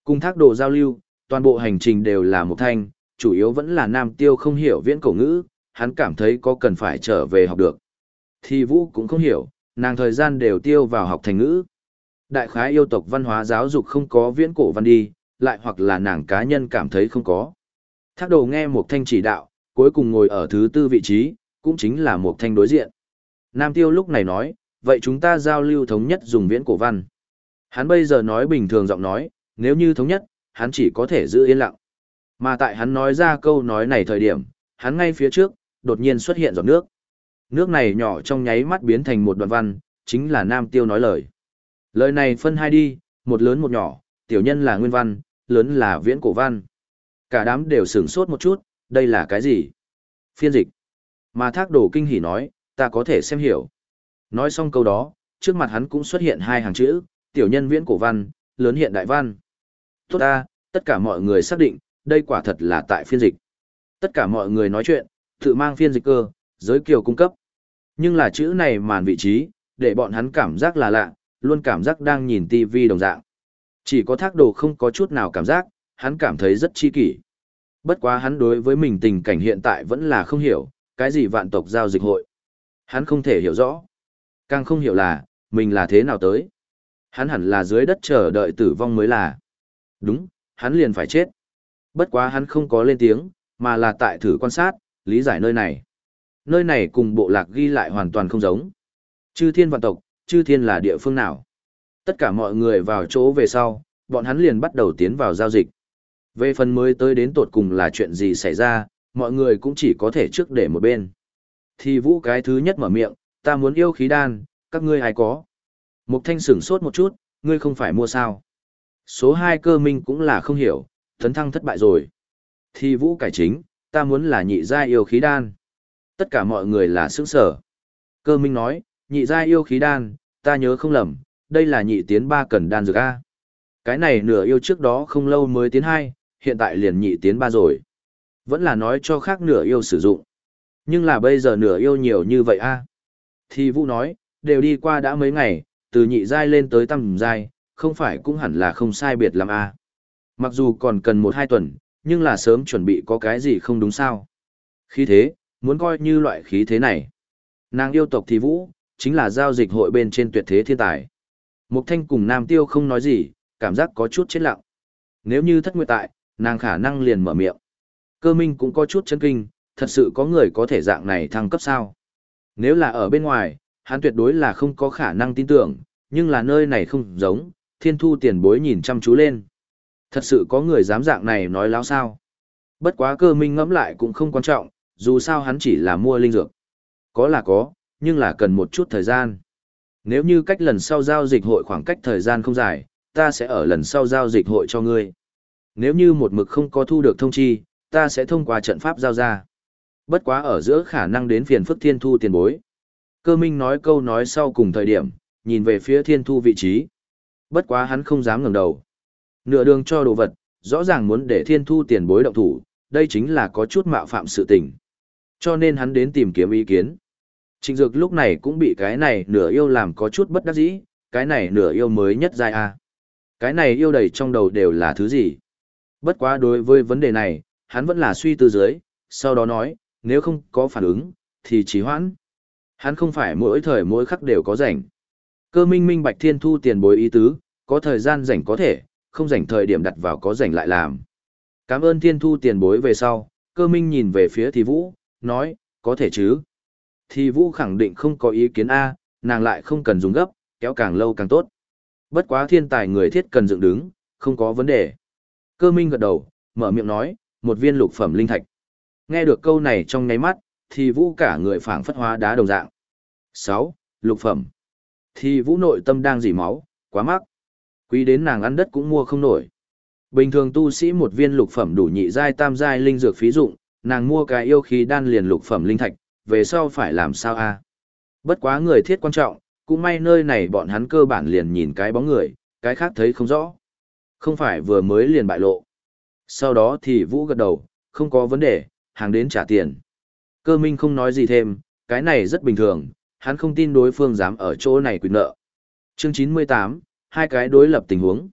Cùng thác đồ giao lưu, toàn bộ hành trình đều là một thanh, chủ yếu vẫn là nam tiêu không hiểu viễn cổ ngữ, hắn cảm thấy có cần phải trở về học được. Thì Vũ cũng không hiểu, nàng thời gian đều tiêu vào học thành ngữ. Đại khái yêu tộc văn hóa giáo dục không có viễn cổ văn đi, lại hoặc là nàng cá nhân cảm thấy không có. Thác đồ nghe một thanh chỉ đạo, cuối cùng ngồi ở thứ tư vị trí, cũng chính là một thanh đối diện. Nam Tiêu lúc này nói, vậy chúng ta giao lưu thống nhất dùng viễn cổ văn. Hắn bây giờ nói bình thường giọng nói, nếu như thống nhất, hắn chỉ có thể giữ yên lặng. Mà tại hắn nói ra câu nói này thời điểm, hắn ngay phía trước, đột nhiên xuất hiện giọt nước. Nước này nhỏ trong nháy mắt biến thành một đoạn văn, chính là Nam Tiêu nói lời. Lời này phân hai đi, một lớn một nhỏ, tiểu nhân là nguyên văn, lớn là viễn cổ văn. Cả đám đều sửng sốt một chút, đây là cái gì? Phiên dịch. Mà thác đồ kinh hỉ nói, ta có thể xem hiểu. Nói xong câu đó, trước mặt hắn cũng xuất hiện hai hàng chữ, tiểu nhân viễn cổ văn, lớn hiện đại văn. Tốt ta, tất cả mọi người xác định, đây quả thật là tại phiên dịch. Tất cả mọi người nói chuyện, tự mang phiên dịch cơ, giới kiều cung cấp. Nhưng là chữ này màn vị trí, để bọn hắn cảm giác là lạ, luôn cảm giác đang nhìn tivi đồng dạng. Chỉ có thác đồ không có chút nào cảm giác, hắn cảm thấy rất chi kỷ. Bất quá hắn đối với mình tình cảnh hiện tại vẫn là không hiểu, cái gì vạn tộc giao dịch hội. Hắn không thể hiểu rõ. Càng không hiểu là, mình là thế nào tới. Hắn hẳn là dưới đất chờ đợi tử vong mới là. Đúng, hắn liền phải chết. Bất quá hắn không có lên tiếng, mà là tại thử quan sát, lý giải nơi này. Nơi này cùng bộ lạc ghi lại hoàn toàn không giống. Chư thiên vạn tộc, chư thiên là địa phương nào? Tất cả mọi người vào chỗ về sau, bọn hắn liền bắt đầu tiến vào giao dịch. Về phần mới tới đến tột cùng là chuyện gì xảy ra, mọi người cũng chỉ có thể trước để một bên. Thì vũ cái thứ nhất mở miệng, ta muốn yêu khí đan, các ngươi ai có. Mục thanh sửng sốt một chút, ngươi không phải mua sao. Số 2 cơ minh cũng là không hiểu, thấn thăng thất bại rồi. Thì vũ cải chính, ta muốn là nhị gia yêu khí đan. Tất cả mọi người là sướng sở. Cơ minh nói, nhị gia yêu khí đan, ta nhớ không lầm, đây là nhị tiến ba cần đan dược A. Cái này nửa yêu trước đó không lâu mới tiến hai, hiện tại liền nhị tiến ba rồi. Vẫn là nói cho khác nửa yêu sử dụng. Nhưng là bây giờ nửa yêu nhiều như vậy a Thì Vũ nói, đều đi qua đã mấy ngày, từ nhị giai lên tới tầm giai, không phải cũng hẳn là không sai biệt lắm à? Mặc dù còn cần một hai tuần, nhưng là sớm chuẩn bị có cái gì không đúng sao. Khí thế, muốn coi như loại khí thế này. Nàng yêu tộc thì Vũ, chính là giao dịch hội bên trên tuyệt thế thiên tài. Mục Thanh cùng Nam Tiêu không nói gì, cảm giác có chút chết lặng. Nếu như thất nguyệt tại, nàng khả năng liền mở miệng. Cơ minh cũng có chút chân kinh, thật sự có người có thể dạng này thăng cấp sao. Nếu là ở bên ngoài, hắn tuyệt đối là không có khả năng tin tưởng, nhưng là nơi này không giống, thiên thu tiền bối nhìn chăm chú lên. Thật sự có người dám dạng này nói láo sao. Bất quá cơ minh ngẫm lại cũng không quan trọng, dù sao hắn chỉ là mua linh dược. Có là có, nhưng là cần một chút thời gian. Nếu như cách lần sau giao dịch hội khoảng cách thời gian không dài, ta sẽ ở lần sau giao dịch hội cho ngươi. Nếu như một mực không có thu được thông chi, ta sẽ thông qua trận pháp giao ra. Bất quá ở giữa khả năng đến phiền phức thiên thu tiền bối. Cơ minh nói câu nói sau cùng thời điểm, nhìn về phía thiên thu vị trí. Bất quá hắn không dám ngẩng đầu. Nửa đường cho đồ vật, rõ ràng muốn để thiên thu tiền bối động thủ, đây chính là có chút mạo phạm sự tình. Cho nên hắn đến tìm kiếm ý kiến. Trịnh Dược lúc này cũng bị cái này nửa yêu làm có chút bất đắc dĩ, cái này nửa yêu mới nhất giai a. Cái này yêu đầy trong đầu đều là thứ gì? Bất quá đối với vấn đề này, hắn vẫn là suy tư dưới, sau đó nói, nếu không có phản ứng, thì chỉ hoãn. Hắn không phải mỗi thời mỗi khắc đều có rảnh. Cơ minh minh bạch thiên thu tiền bối ý tứ, có thời gian rảnh có thể, không rảnh thời điểm đặt vào có rảnh lại làm. Cảm ơn thiên thu tiền bối về sau, cơ minh nhìn về phía thì vũ, nói, có thể chứ. Thì vũ khẳng định không có ý kiến A, nàng lại không cần dùng gấp, kéo càng lâu càng tốt. Bất quá thiên tài người thiết cần dựng đứng, không có vấn đề. Cơ minh gật đầu, mở miệng nói, một viên lục phẩm linh thạch. Nghe được câu này trong nháy mắt, thì vũ cả người phảng phất hóa đá đồng dạng. 6. Lục phẩm. Thì vũ nội tâm đang dỉ máu, quá mắc. Quý đến nàng ăn đất cũng mua không nổi. Bình thường tu sĩ một viên lục phẩm đủ nhị giai tam giai linh dược phí dụng, nàng mua cái yêu khí đan liền lục phẩm linh thạch, về sau phải làm sao a? Bất quá người thiết quan trọng, cũng may nơi này bọn hắn cơ bản liền nhìn cái bóng người, cái khác thấy không rõ. Không phải vừa mới liền bại lộ. Sau đó thì Vũ gật đầu, không có vấn đề, hàng đến trả tiền. Cơ minh không nói gì thêm, cái này rất bình thường, hắn không tin đối phương dám ở chỗ này quyền nợ. Chương 98, hai cái đối lập tình huống.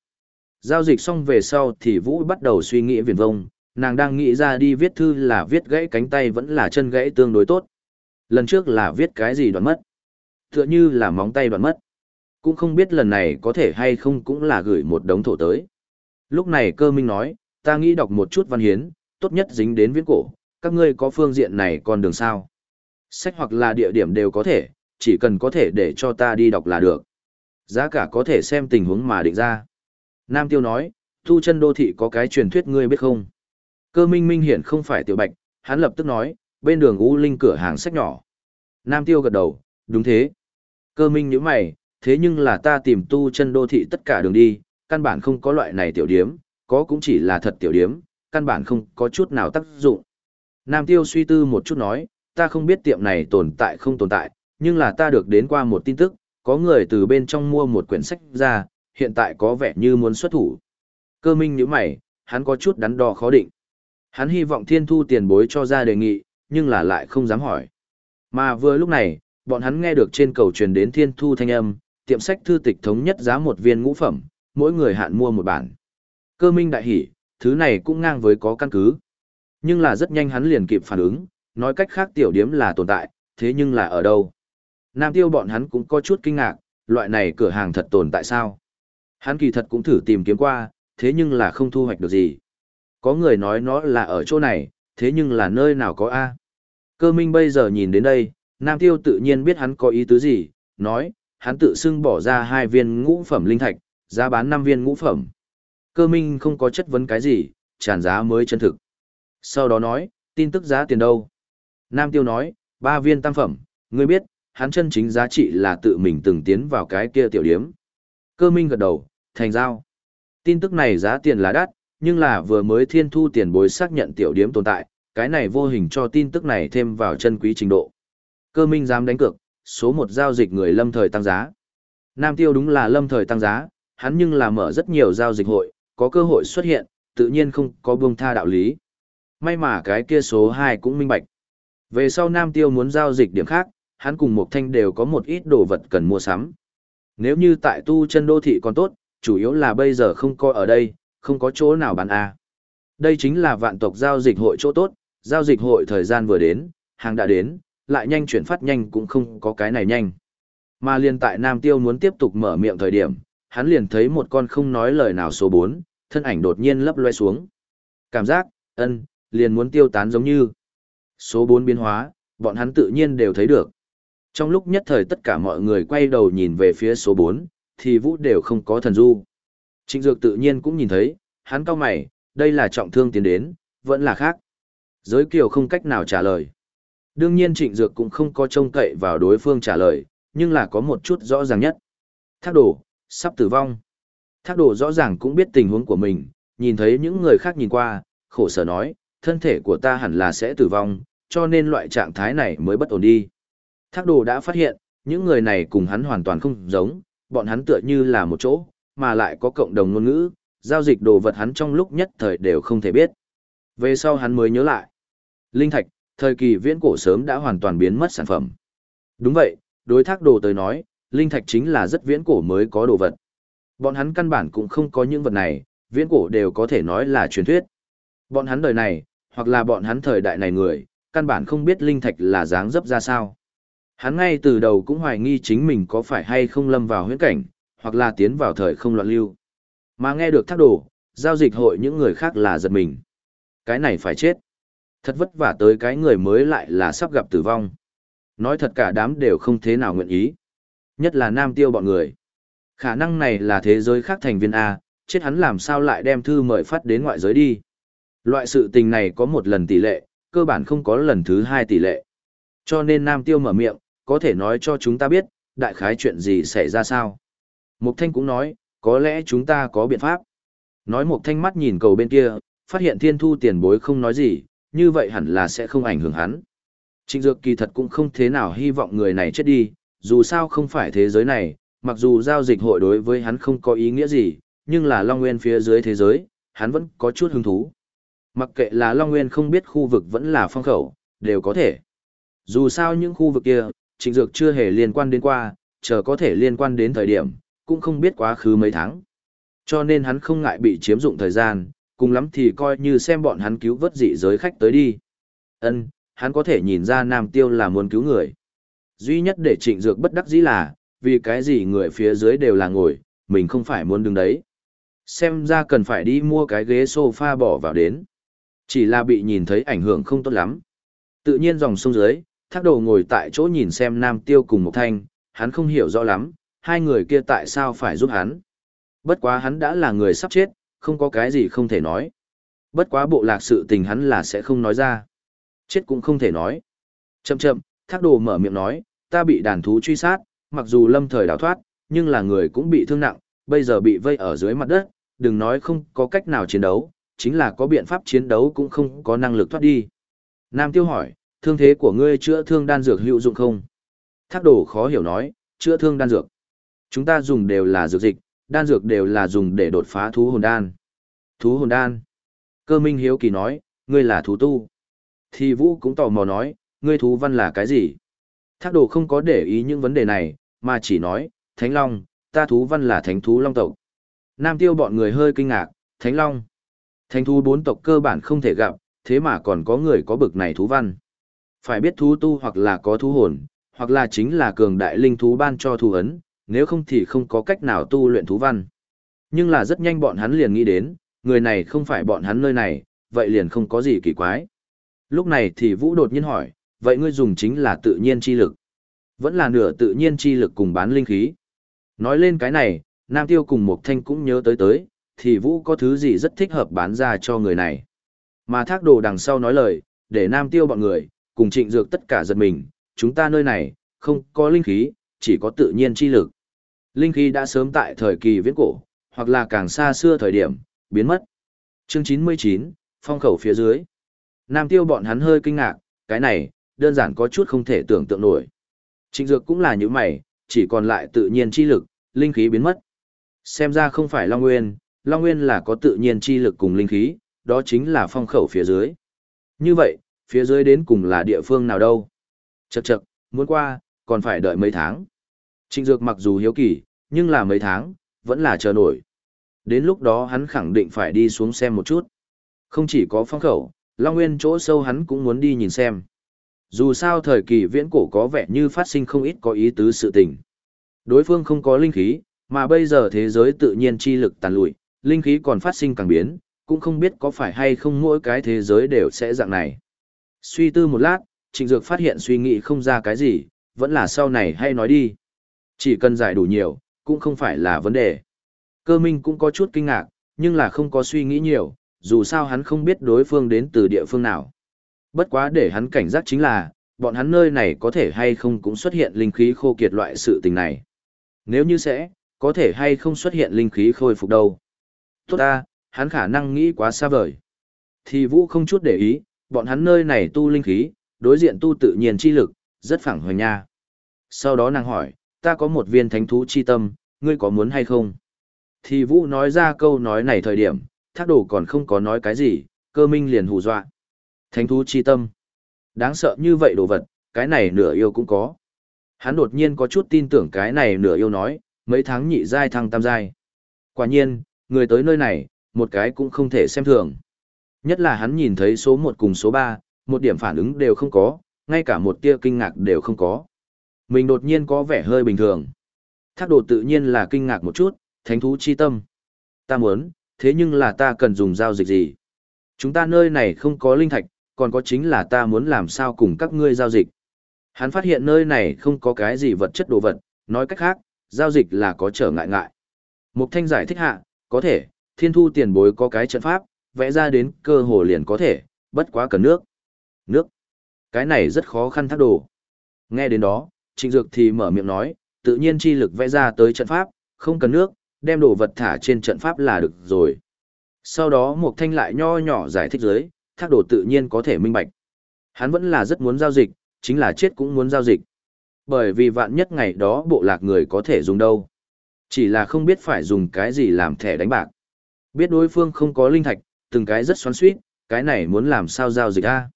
Giao dịch xong về sau thì Vũ bắt đầu suy nghĩ viền vông, nàng đang nghĩ ra đi viết thư là viết gãy cánh tay vẫn là chân gãy tương đối tốt. Lần trước là viết cái gì đoạn mất. Tựa như là móng tay đoạn mất. Cũng không biết lần này có thể hay không cũng là gửi một đống thổ tới. Lúc này cơ minh nói, ta nghĩ đọc một chút văn hiến, tốt nhất dính đến viễn cổ, các ngươi có phương diện này còn đường sao. Sách hoặc là địa điểm đều có thể, chỉ cần có thể để cho ta đi đọc là được. Giá cả có thể xem tình huống mà định ra. Nam Tiêu nói, thu chân đô thị có cái truyền thuyết ngươi biết không? Cơ minh minh hiển không phải tiểu bạch, hắn lập tức nói, bên đường U Linh cửa hàng sách nhỏ. Nam Tiêu gật đầu, đúng thế. Cơ minh nhíu mày, thế nhưng là ta tìm tu chân đô thị tất cả đường đi, căn bản không có loại này tiểu điếm, có cũng chỉ là thật tiểu điếm, căn bản không có chút nào tác dụng. Nam Tiêu suy tư một chút nói, ta không biết tiệm này tồn tại không tồn tại, nhưng là ta được đến qua một tin tức, có người từ bên trong mua một quyển sách ra, hiện tại có vẻ như muốn xuất thủ. Cơ minh nhíu mày, hắn có chút đắn đo khó định. Hắn hy vọng thiên thu tiền bối cho ra đề nghị, nhưng là lại không dám hỏi. Mà vừa lúc này, bọn hắn nghe được trên cầu truyền đến thiên thu thanh âm, tiệm sách thư tịch thống nhất giá một viên ngũ phẩm, mỗi người hạn mua một bản. Cơ minh đại hỉ, thứ này cũng ngang với có căn cứ. Nhưng là rất nhanh hắn liền kịp phản ứng, nói cách khác tiểu điếm là tồn tại, thế nhưng là ở đâu? Nam tiêu bọn hắn cũng có chút kinh ngạc, loại này cửa hàng thật tồn tại sao? Hắn kỳ thật cũng thử tìm kiếm qua, thế nhưng là không thu hoạch được gì. Có người nói nó là ở chỗ này, thế nhưng là nơi nào có A. Cơ minh bây giờ nhìn đến đây, Nam Tiêu tự nhiên biết hắn có ý tứ gì, nói, hắn tự xưng bỏ ra hai viên ngũ phẩm linh thạch, giá bán năm viên ngũ phẩm. Cơ minh không có chất vấn cái gì, tràn giá mới chân thực. Sau đó nói, tin tức giá tiền đâu? Nam Tiêu nói, ba viên tam phẩm, ngươi biết, hắn chân chính giá trị là tự mình từng tiến vào cái kia tiểu điếm. Cơ minh gật đầu, thành giao. Tin tức này giá tiền là đắt, nhưng là vừa mới thiên thu tiền bối xác nhận tiểu điếm tồn tại, cái này vô hình cho tin tức này thêm vào chân quý trình độ. Cơ minh dám đánh cược, số một giao dịch người lâm thời tăng giá. Nam tiêu đúng là lâm thời tăng giá, hắn nhưng là mở rất nhiều giao dịch hội, có cơ hội xuất hiện, tự nhiên không có buông tha đạo lý. May mà cái kia số 2 cũng minh bạch. Về sau Nam Tiêu muốn giao dịch điểm khác, hắn cùng một Thanh đều có một ít đồ vật cần mua sắm. Nếu như tại tu chân đô thị còn tốt, chủ yếu là bây giờ không có ở đây, không có chỗ nào bán A. Đây chính là vạn tộc giao dịch hội chỗ tốt, giao dịch hội thời gian vừa đến, hàng đã đến, lại nhanh chuyển phát nhanh cũng không có cái này nhanh. Mà liền tại Nam Tiêu muốn tiếp tục mở miệng thời điểm, hắn liền thấy một con không nói lời nào số 4, thân ảnh đột nhiên lấp loe xuống. Cảm giác, ân, liền muốn tiêu tán giống như. Số 4 biến hóa, bọn hắn tự nhiên đều thấy được. Trong lúc nhất thời tất cả mọi người quay đầu nhìn về phía số 4, thì vũ đều không có thần du. Trịnh Dược tự nhiên cũng nhìn thấy, hắn cao mày, đây là trọng thương tiến đến, vẫn là khác. Giới kiều không cách nào trả lời. Đương nhiên Trịnh Dược cũng không có trông cậy vào đối phương trả lời, nhưng là có một chút rõ ràng nhất. Thác đổ, sắp tử vong. Thác đổ rõ ràng cũng biết tình huống của mình, nhìn thấy những người khác nhìn qua, khổ sở nói, thân thể của ta hẳn là sẽ tử vong, cho nên loại trạng thái này mới bất ổn đi. Thác đồ đã phát hiện, những người này cùng hắn hoàn toàn không giống, bọn hắn tựa như là một chỗ, mà lại có cộng đồng ngôn ngữ, giao dịch đồ vật hắn trong lúc nhất thời đều không thể biết. Về sau hắn mới nhớ lại. Linh thạch, thời kỳ viễn cổ sớm đã hoàn toàn biến mất sản phẩm. Đúng vậy, đối thác đồ tới nói, linh thạch chính là rất viễn cổ mới có đồ vật. Bọn hắn căn bản cũng không có những vật này, viễn cổ đều có thể nói là truyền thuyết. Bọn hắn đời này, hoặc là bọn hắn thời đại này người, căn bản không biết linh thạch là dáng dấp ra sao. Hắn ngay từ đầu cũng hoài nghi chính mình có phải hay không lâm vào huyễn cảnh, hoặc là tiến vào thời không loạn lưu. Mà nghe được thác đổ, giao dịch hội những người khác là giật mình. Cái này phải chết. Thật vất vả tới cái người mới lại là sắp gặp tử vong. Nói thật cả đám đều không thế nào nguyện ý. Nhất là nam tiêu bọn người. Khả năng này là thế giới khác thành viên A, chết hắn làm sao lại đem thư mời phát đến ngoại giới đi. Loại sự tình này có một lần tỷ lệ, cơ bản không có lần thứ hai tỷ lệ. Cho nên Nam Tiêu mở miệng, có thể nói cho chúng ta biết, đại khái chuyện gì xảy ra sao. Mục Thanh cũng nói, có lẽ chúng ta có biện pháp. Nói Mục Thanh mắt nhìn cầu bên kia, phát hiện thiên thu tiền bối không nói gì, như vậy hẳn là sẽ không ảnh hưởng hắn. Trịnh Dược kỳ thật cũng không thế nào hy vọng người này chết đi, dù sao không phải thế giới này, mặc dù giao dịch hội đối với hắn không có ý nghĩa gì, nhưng là Long Nguyên phía dưới thế giới, hắn vẫn có chút hứng thú. Mặc kệ là Long Nguyên không biết khu vực vẫn là phong khẩu, đều có thể. Dù sao những khu vực kia, trịnh dược chưa hề liên quan đến qua, chờ có thể liên quan đến thời điểm, cũng không biết quá khứ mấy tháng. Cho nên hắn không ngại bị chiếm dụng thời gian, cùng lắm thì coi như xem bọn hắn cứu vớt dị giới khách tới đi. Ân, hắn có thể nhìn ra Nam Tiêu là muốn cứu người. Duy nhất để trịnh dược bất đắc dĩ là, vì cái gì người phía dưới đều là ngồi, mình không phải muốn đứng đấy. Xem ra cần phải đi mua cái ghế sofa bỏ vào đến. Chỉ là bị nhìn thấy ảnh hưởng không tốt lắm. Tự nhiên dòng sông dưới, thác đồ ngồi tại chỗ nhìn xem Nam Tiêu cùng một thanh, hắn không hiểu rõ lắm, hai người kia tại sao phải giúp hắn. Bất quá hắn đã là người sắp chết, không có cái gì không thể nói. Bất quá bộ lạc sự tình hắn là sẽ không nói ra. Chết cũng không thể nói. Chậm chậm, thác đồ mở miệng nói, ta bị đàn thú truy sát, mặc dù lâm thời đào thoát, nhưng là người cũng bị thương nặng, bây giờ bị vây ở dưới mặt đất, đừng nói không có cách nào chiến đấu, chính là có biện pháp chiến đấu cũng không có năng lực thoát đi. Nam Tiêu hỏi, thương thế của ngươi chữa thương đan dược hữu dụng không? Thác đổ khó hiểu nói, chữa thương đan dược. Chúng ta dùng đều là dược dịch, đan dược đều là dùng để đột phá thú hồn đan. Thú hồn đan. Cơ minh hiếu kỳ nói, ngươi là thú tu. Thì vũ cũng tò mò nói, ngươi thú văn là cái gì? Thác đồ không có để ý những vấn đề này, mà chỉ nói, Thánh Long, ta thú văn là thánh thú long tộc. Nam tiêu bọn người hơi kinh ngạc, Thánh Long. Thánh thú bốn tộc cơ bản không thể gặp, thế mà còn có người có bực này thú văn. Phải biết thú tu hoặc là có thú hồn, hoặc là chính là cường đại linh thú ban cho thú ấn, nếu không thì không có cách nào tu luyện thú văn. Nhưng là rất nhanh bọn hắn liền nghĩ đến, người này không phải bọn hắn nơi này, vậy liền không có gì kỳ quái. Lúc này thì Vũ đột nhiên hỏi, vậy ngươi dùng chính là tự nhiên chi lực. Vẫn là nửa tự nhiên chi lực cùng bán linh khí. Nói lên cái này, Nam Tiêu cùng Mộc Thanh cũng nhớ tới tới, thì Vũ có thứ gì rất thích hợp bán ra cho người này. Mà thác đồ đằng sau nói lời, để Nam Tiêu bọn người, cùng trịnh dược tất cả giật mình, chúng ta nơi này, không có linh khí, chỉ có tự nhiên chi lực. Linh khí đã sớm tại thời kỳ viễn cổ, hoặc là càng xa xưa thời điểm, biến mất. Chương 99, phong khẩu phía dưới. Nam tiêu bọn hắn hơi kinh ngạc, cái này, đơn giản có chút không thể tưởng tượng nổi. Trịnh dược cũng là như mày, chỉ còn lại tự nhiên chi lực, linh khí biến mất. Xem ra không phải Long Nguyên, Long Nguyên là có tự nhiên chi lực cùng linh khí, đó chính là phong khẩu phía dưới. Như vậy, phía dưới đến cùng là địa phương nào đâu. Chậc chậc, muốn qua, còn phải đợi mấy tháng. Trịnh Dược mặc dù hiếu kỳ, nhưng là mấy tháng, vẫn là chờ nổi. Đến lúc đó hắn khẳng định phải đi xuống xem một chút. Không chỉ có phong khẩu, Long Nguyên chỗ sâu hắn cũng muốn đi nhìn xem. Dù sao thời kỳ viễn cổ có vẻ như phát sinh không ít có ý tứ sự tình. Đối phương không có linh khí, mà bây giờ thế giới tự nhiên chi lực tàn lụi, linh khí còn phát sinh càng biến, cũng không biết có phải hay không mỗi cái thế giới đều sẽ dạng này. Suy tư một lát, Trịnh Dược phát hiện suy nghĩ không ra cái gì, vẫn là sau này hay nói đi. Chỉ cần giải đủ nhiều, cũng không phải là vấn đề. Cơ minh cũng có chút kinh ngạc, nhưng là không có suy nghĩ nhiều, dù sao hắn không biết đối phương đến từ địa phương nào. Bất quá để hắn cảnh giác chính là, bọn hắn nơi này có thể hay không cũng xuất hiện linh khí khô kiệt loại sự tình này. Nếu như sẽ, có thể hay không xuất hiện linh khí khôi phục đâu. Tốt ta, hắn khả năng nghĩ quá xa vời. Thì Vũ không chút để ý, bọn hắn nơi này tu linh khí, đối diện tu tự nhiên chi lực, rất phẳng hoành nha. Sau đó nàng hỏi, ta có một viên thánh thú chi tâm, ngươi có muốn hay không? Thì Vũ nói ra câu nói này thời điểm, thác đồ còn không có nói cái gì, cơ minh liền hù dọa. Thánh thú chi tâm. Đáng sợ như vậy đồ vật, cái này nửa yêu cũng có. Hắn đột nhiên có chút tin tưởng cái này nửa yêu nói, mấy tháng nhị giai thăng tam giai. Quả nhiên, người tới nơi này, một cái cũng không thể xem thường. Nhất là hắn nhìn thấy số 1 cùng số 3, một điểm phản ứng đều không có, ngay cả một tia kinh ngạc đều không có. Mình đột nhiên có vẻ hơi bình thường. Thác đồ tự nhiên là kinh ngạc một chút, thánh thú chi tâm. Ta muốn, thế nhưng là ta cần dùng giao dịch gì? Chúng ta nơi này không có linh thạch, còn có chính là ta muốn làm sao cùng các ngươi giao dịch. Hắn phát hiện nơi này không có cái gì vật chất đồ vật, nói cách khác, giao dịch là có trở ngại ngại. Mục Thanh giải thích hạ, có thể, thiên thu tiền bối có cái trận pháp, vẽ ra đến cơ hồ liền có thể, bất quá cần nước. Nước. Cái này rất khó khăn thác đồ. Nghe đến đó, trịnh dược thì mở miệng nói, tự nhiên chi lực vẽ ra tới trận pháp, không cần nước, đem đồ vật thả trên trận pháp là được rồi. Sau đó Mục Thanh lại nho nhỏ giải thích dưới, thác đồ tự nhiên có thể minh bạch. Hắn vẫn là rất muốn giao dịch, chính là chết cũng muốn giao dịch. Bởi vì vạn nhất ngày đó bộ lạc người có thể dùng đâu. Chỉ là không biết phải dùng cái gì làm thẻ đánh bạc. Biết đối phương không có linh thạch, từng cái rất xoắn suýt, cái này muốn làm sao giao dịch a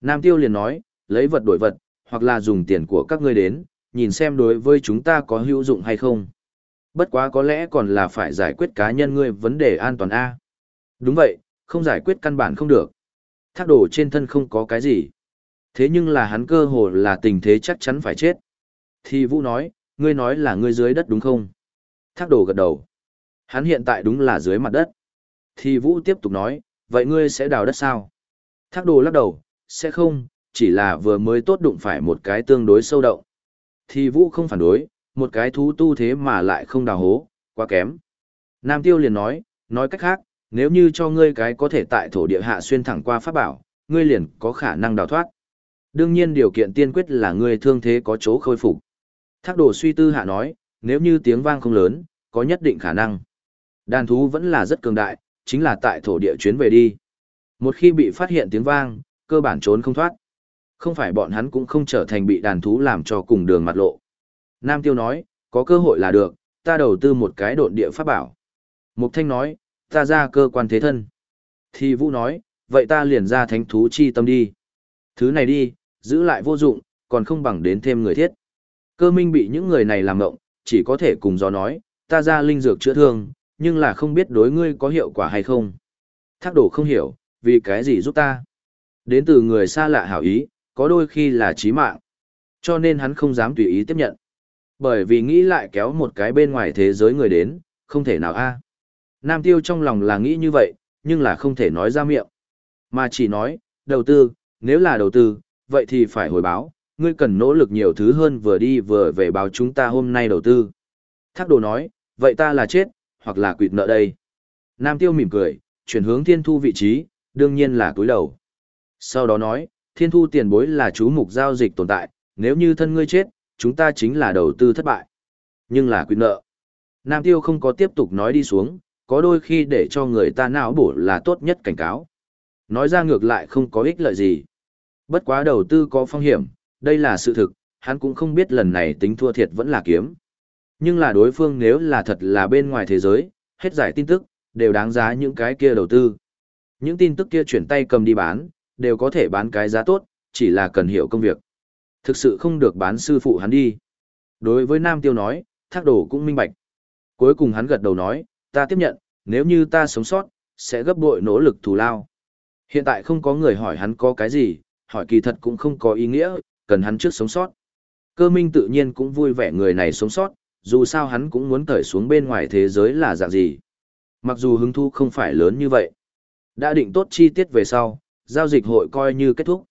Nam Tiêu liền nói, lấy vật đổi vật, hoặc là dùng tiền của các ngươi đến, nhìn xem đối với chúng ta có hữu dụng hay không. Bất quá có lẽ còn là phải giải quyết cá nhân ngươi vấn đề an toàn A. Đúng vậy, không giải quyết căn bản không được. Thác đổ trên thân không có cái gì. Thế nhưng là hắn cơ hồ là tình thế chắc chắn phải chết. Thì Vũ nói, ngươi nói là ngươi dưới đất đúng không? Thác đổ gật đầu. Hắn hiện tại đúng là dưới mặt đất. Thì Vũ tiếp tục nói, vậy ngươi sẽ đào đất sao? Thác đồ lắc đầu, sẽ không, chỉ là vừa mới tốt đụng phải một cái tương đối sâu động. Thì Vũ không phản đối, một cái thú tu thế mà lại không đào hố, quá kém. Nam Tiêu liền nói, nói cách khác, nếu như cho ngươi cái có thể tại thổ địa hạ xuyên thẳng qua pháp bảo, ngươi liền có khả năng đào thoát. Đương nhiên điều kiện tiên quyết là ngươi thương thế có chỗ khôi phục. Thác đồ suy tư hạ nói, nếu như tiếng vang không lớn, có nhất định khả năng. Đàn thú vẫn là rất cường đại, chính là tại thổ địa chuyến về đi. Một khi bị phát hiện tiếng vang, cơ bản trốn không thoát. Không phải bọn hắn cũng không trở thành bị đàn thú làm cho cùng đường mặt lộ. Nam Tiêu nói, có cơ hội là được, ta đầu tư một cái độn địa pháp bảo. Mục Thanh nói, ta ra cơ quan thế thân. Thì Vũ nói, vậy ta liền ra thánh thú chi tâm đi. Thứ này đi, giữ lại vô dụng, còn không bằng đến thêm người thiết. Cơ minh bị những người này làm ngộng, chỉ có thể cùng gió nói, ta ra linh dược chữa thương, nhưng là không biết đối ngươi có hiệu quả hay không. Thác đổ không hiểu, vì cái gì giúp ta. Đến từ người xa lạ hảo ý, có đôi khi là chí mạng. Cho nên hắn không dám tùy ý tiếp nhận. Bởi vì nghĩ lại kéo một cái bên ngoài thế giới người đến, không thể nào a. Nam Tiêu trong lòng là nghĩ như vậy, nhưng là không thể nói ra miệng. Mà chỉ nói, đầu tư, nếu là đầu tư, vậy thì phải hồi báo, ngươi cần nỗ lực nhiều thứ hơn vừa đi vừa về báo chúng ta hôm nay đầu tư. Thác đồ nói, vậy ta là chết, hoặc là quỵt nợ đây. Nam Tiêu mỉm cười, chuyển hướng thiên thu vị trí, đương nhiên là túi đầu. Sau đó nói, thiên thu tiền bối là chú mục giao dịch tồn tại, nếu như thân ngươi chết, chúng ta chính là đầu tư thất bại. Nhưng là quỵt nợ. Nam Tiêu không có tiếp tục nói đi xuống, có đôi khi để cho người ta não bổ là tốt nhất cảnh cáo. Nói ra ngược lại không có ích lợi gì. Bất quá đầu tư có phong hiểm, đây là sự thực, hắn cũng không biết lần này tính thua thiệt vẫn là kiếm. Nhưng là đối phương nếu là thật là bên ngoài thế giới, hết giải tin tức, đều đáng giá những cái kia đầu tư. Những tin tức kia chuyển tay cầm đi bán, đều có thể bán cái giá tốt, chỉ là cần hiểu công việc. Thực sự không được bán sư phụ hắn đi. Đối với Nam Tiêu nói, thác đồ cũng minh bạch. Cuối cùng hắn gật đầu nói, ta tiếp nhận, nếu như ta sống sót, sẽ gấp bội nỗ lực thù lao. Hiện tại không có người hỏi hắn có cái gì, hỏi kỳ thật cũng không có ý nghĩa, cần hắn trước sống sót. Cơ minh tự nhiên cũng vui vẻ người này sống sót, dù sao hắn cũng muốn cởi xuống bên ngoài thế giới là dạng gì. Mặc dù hứng thu không phải lớn như vậy. Đã định tốt chi tiết về sau, giao dịch hội coi như kết thúc.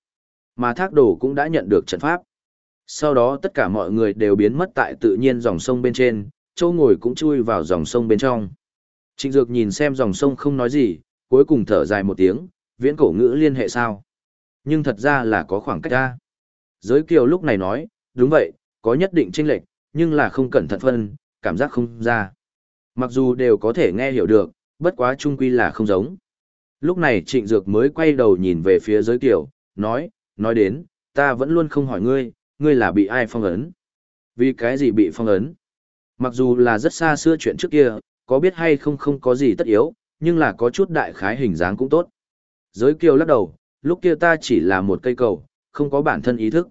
Mà thác đồ cũng đã nhận được trận pháp. Sau đó tất cả mọi người đều biến mất tại tự nhiên dòng sông bên trên, châu ngồi cũng chui vào dòng sông bên trong. Trịnh Dược nhìn xem dòng sông không nói gì, cuối cùng thở dài một tiếng, viễn cổ ngữ liên hệ sao. Nhưng thật ra là có khoảng cách ra. Giới kiều lúc này nói, đúng vậy, có nhất định chênh lệch, nhưng là không cẩn thận phân, cảm giác không ra. Mặc dù đều có thể nghe hiểu được, bất quá chung quy là không giống. Lúc này trịnh dược mới quay đầu nhìn về phía giới kiều, nói, nói đến, ta vẫn luôn không hỏi ngươi, ngươi là bị ai phong ấn. Vì cái gì bị phong ấn? Mặc dù là rất xa xưa chuyện trước kia, có biết hay không không có gì tất yếu, nhưng là có chút đại khái hình dáng cũng tốt. Giới kiều lắc đầu, lúc kia ta chỉ là một cây cầu, không có bản thân ý thức.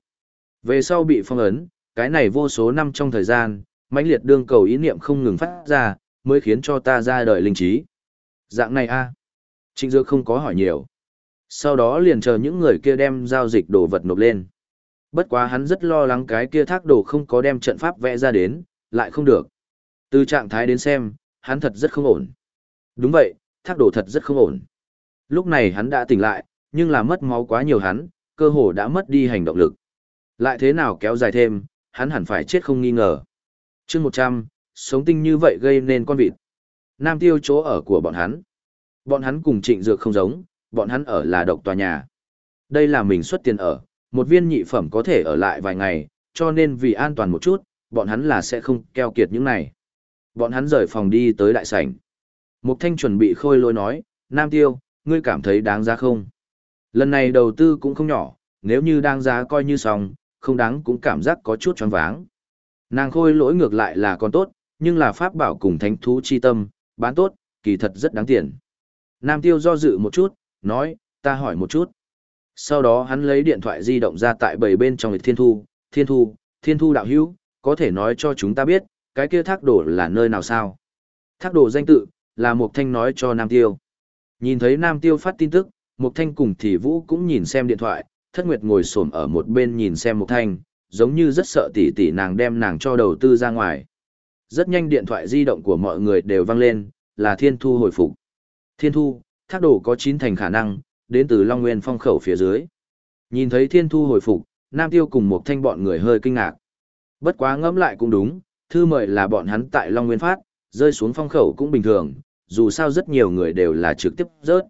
Về sau bị phong ấn, cái này vô số năm trong thời gian, mãnh liệt đương cầu ý niệm không ngừng phát ra, mới khiến cho ta ra đời linh trí. Dạng này a à? Trịnh Dược không có hỏi nhiều. Sau đó liền chờ những người kia đem giao dịch đồ vật nộp lên. Bất quá hắn rất lo lắng cái kia thác đồ không có đem trận pháp vẽ ra đến, lại không được. Từ trạng thái đến xem, hắn thật rất không ổn. Đúng vậy, thác đồ thật rất không ổn. Lúc này hắn đã tỉnh lại, nhưng là mất máu quá nhiều hắn, cơ hồ đã mất đi hành động lực. Lại thế nào kéo dài thêm, hắn hẳn phải chết không nghi ngờ. chương 100, sống tinh như vậy gây nên con vịt. Nam tiêu chỗ ở của bọn hắn. Bọn hắn cùng trịnh dược không giống, bọn hắn ở là độc tòa nhà. Đây là mình xuất tiền ở, một viên nhị phẩm có thể ở lại vài ngày, cho nên vì an toàn một chút, bọn hắn là sẽ không keo kiệt những này. Bọn hắn rời phòng đi tới đại sảnh. Mục Thanh chuẩn bị khôi lối nói, Nam Tiêu, ngươi cảm thấy đáng giá không? Lần này đầu tư cũng không nhỏ, nếu như đáng giá coi như xong, không đáng cũng cảm giác có chút choáng váng. Nàng khôi lỗi ngược lại là còn tốt, nhưng là pháp bảo cùng thánh thú chi tâm, bán tốt, kỳ thật rất đáng tiền. Nam Tiêu do dự một chút, nói, ta hỏi một chút. Sau đó hắn lấy điện thoại di động ra tại bảy bên trong lịch thiên thu, thiên thu, thiên thu đạo hữu, có thể nói cho chúng ta biết, cái kia thác đổ là nơi nào sao? Thác đổ danh tự, là Mục Thanh nói cho Nam Tiêu. Nhìn thấy Nam Tiêu phát tin tức, Mục Thanh cùng thị Vũ cũng nhìn xem điện thoại, Thất Nguyệt ngồi xổm ở một bên nhìn xem Mục Thanh, giống như rất sợ tỷ tỷ nàng đem nàng cho đầu tư ra ngoài. Rất nhanh điện thoại di động của mọi người đều vang lên, là Thiên Thu hồi phục. Thiên Thu, thác đổ có chín thành khả năng, đến từ Long Nguyên phong khẩu phía dưới. Nhìn thấy Thiên Thu hồi phục, Nam Tiêu cùng Mục Thanh bọn người hơi kinh ngạc. Bất quá ngẫm lại cũng đúng, thư mời là bọn hắn tại Long Nguyên phát, rơi xuống phong khẩu cũng bình thường, dù sao rất nhiều người đều là trực tiếp rớt.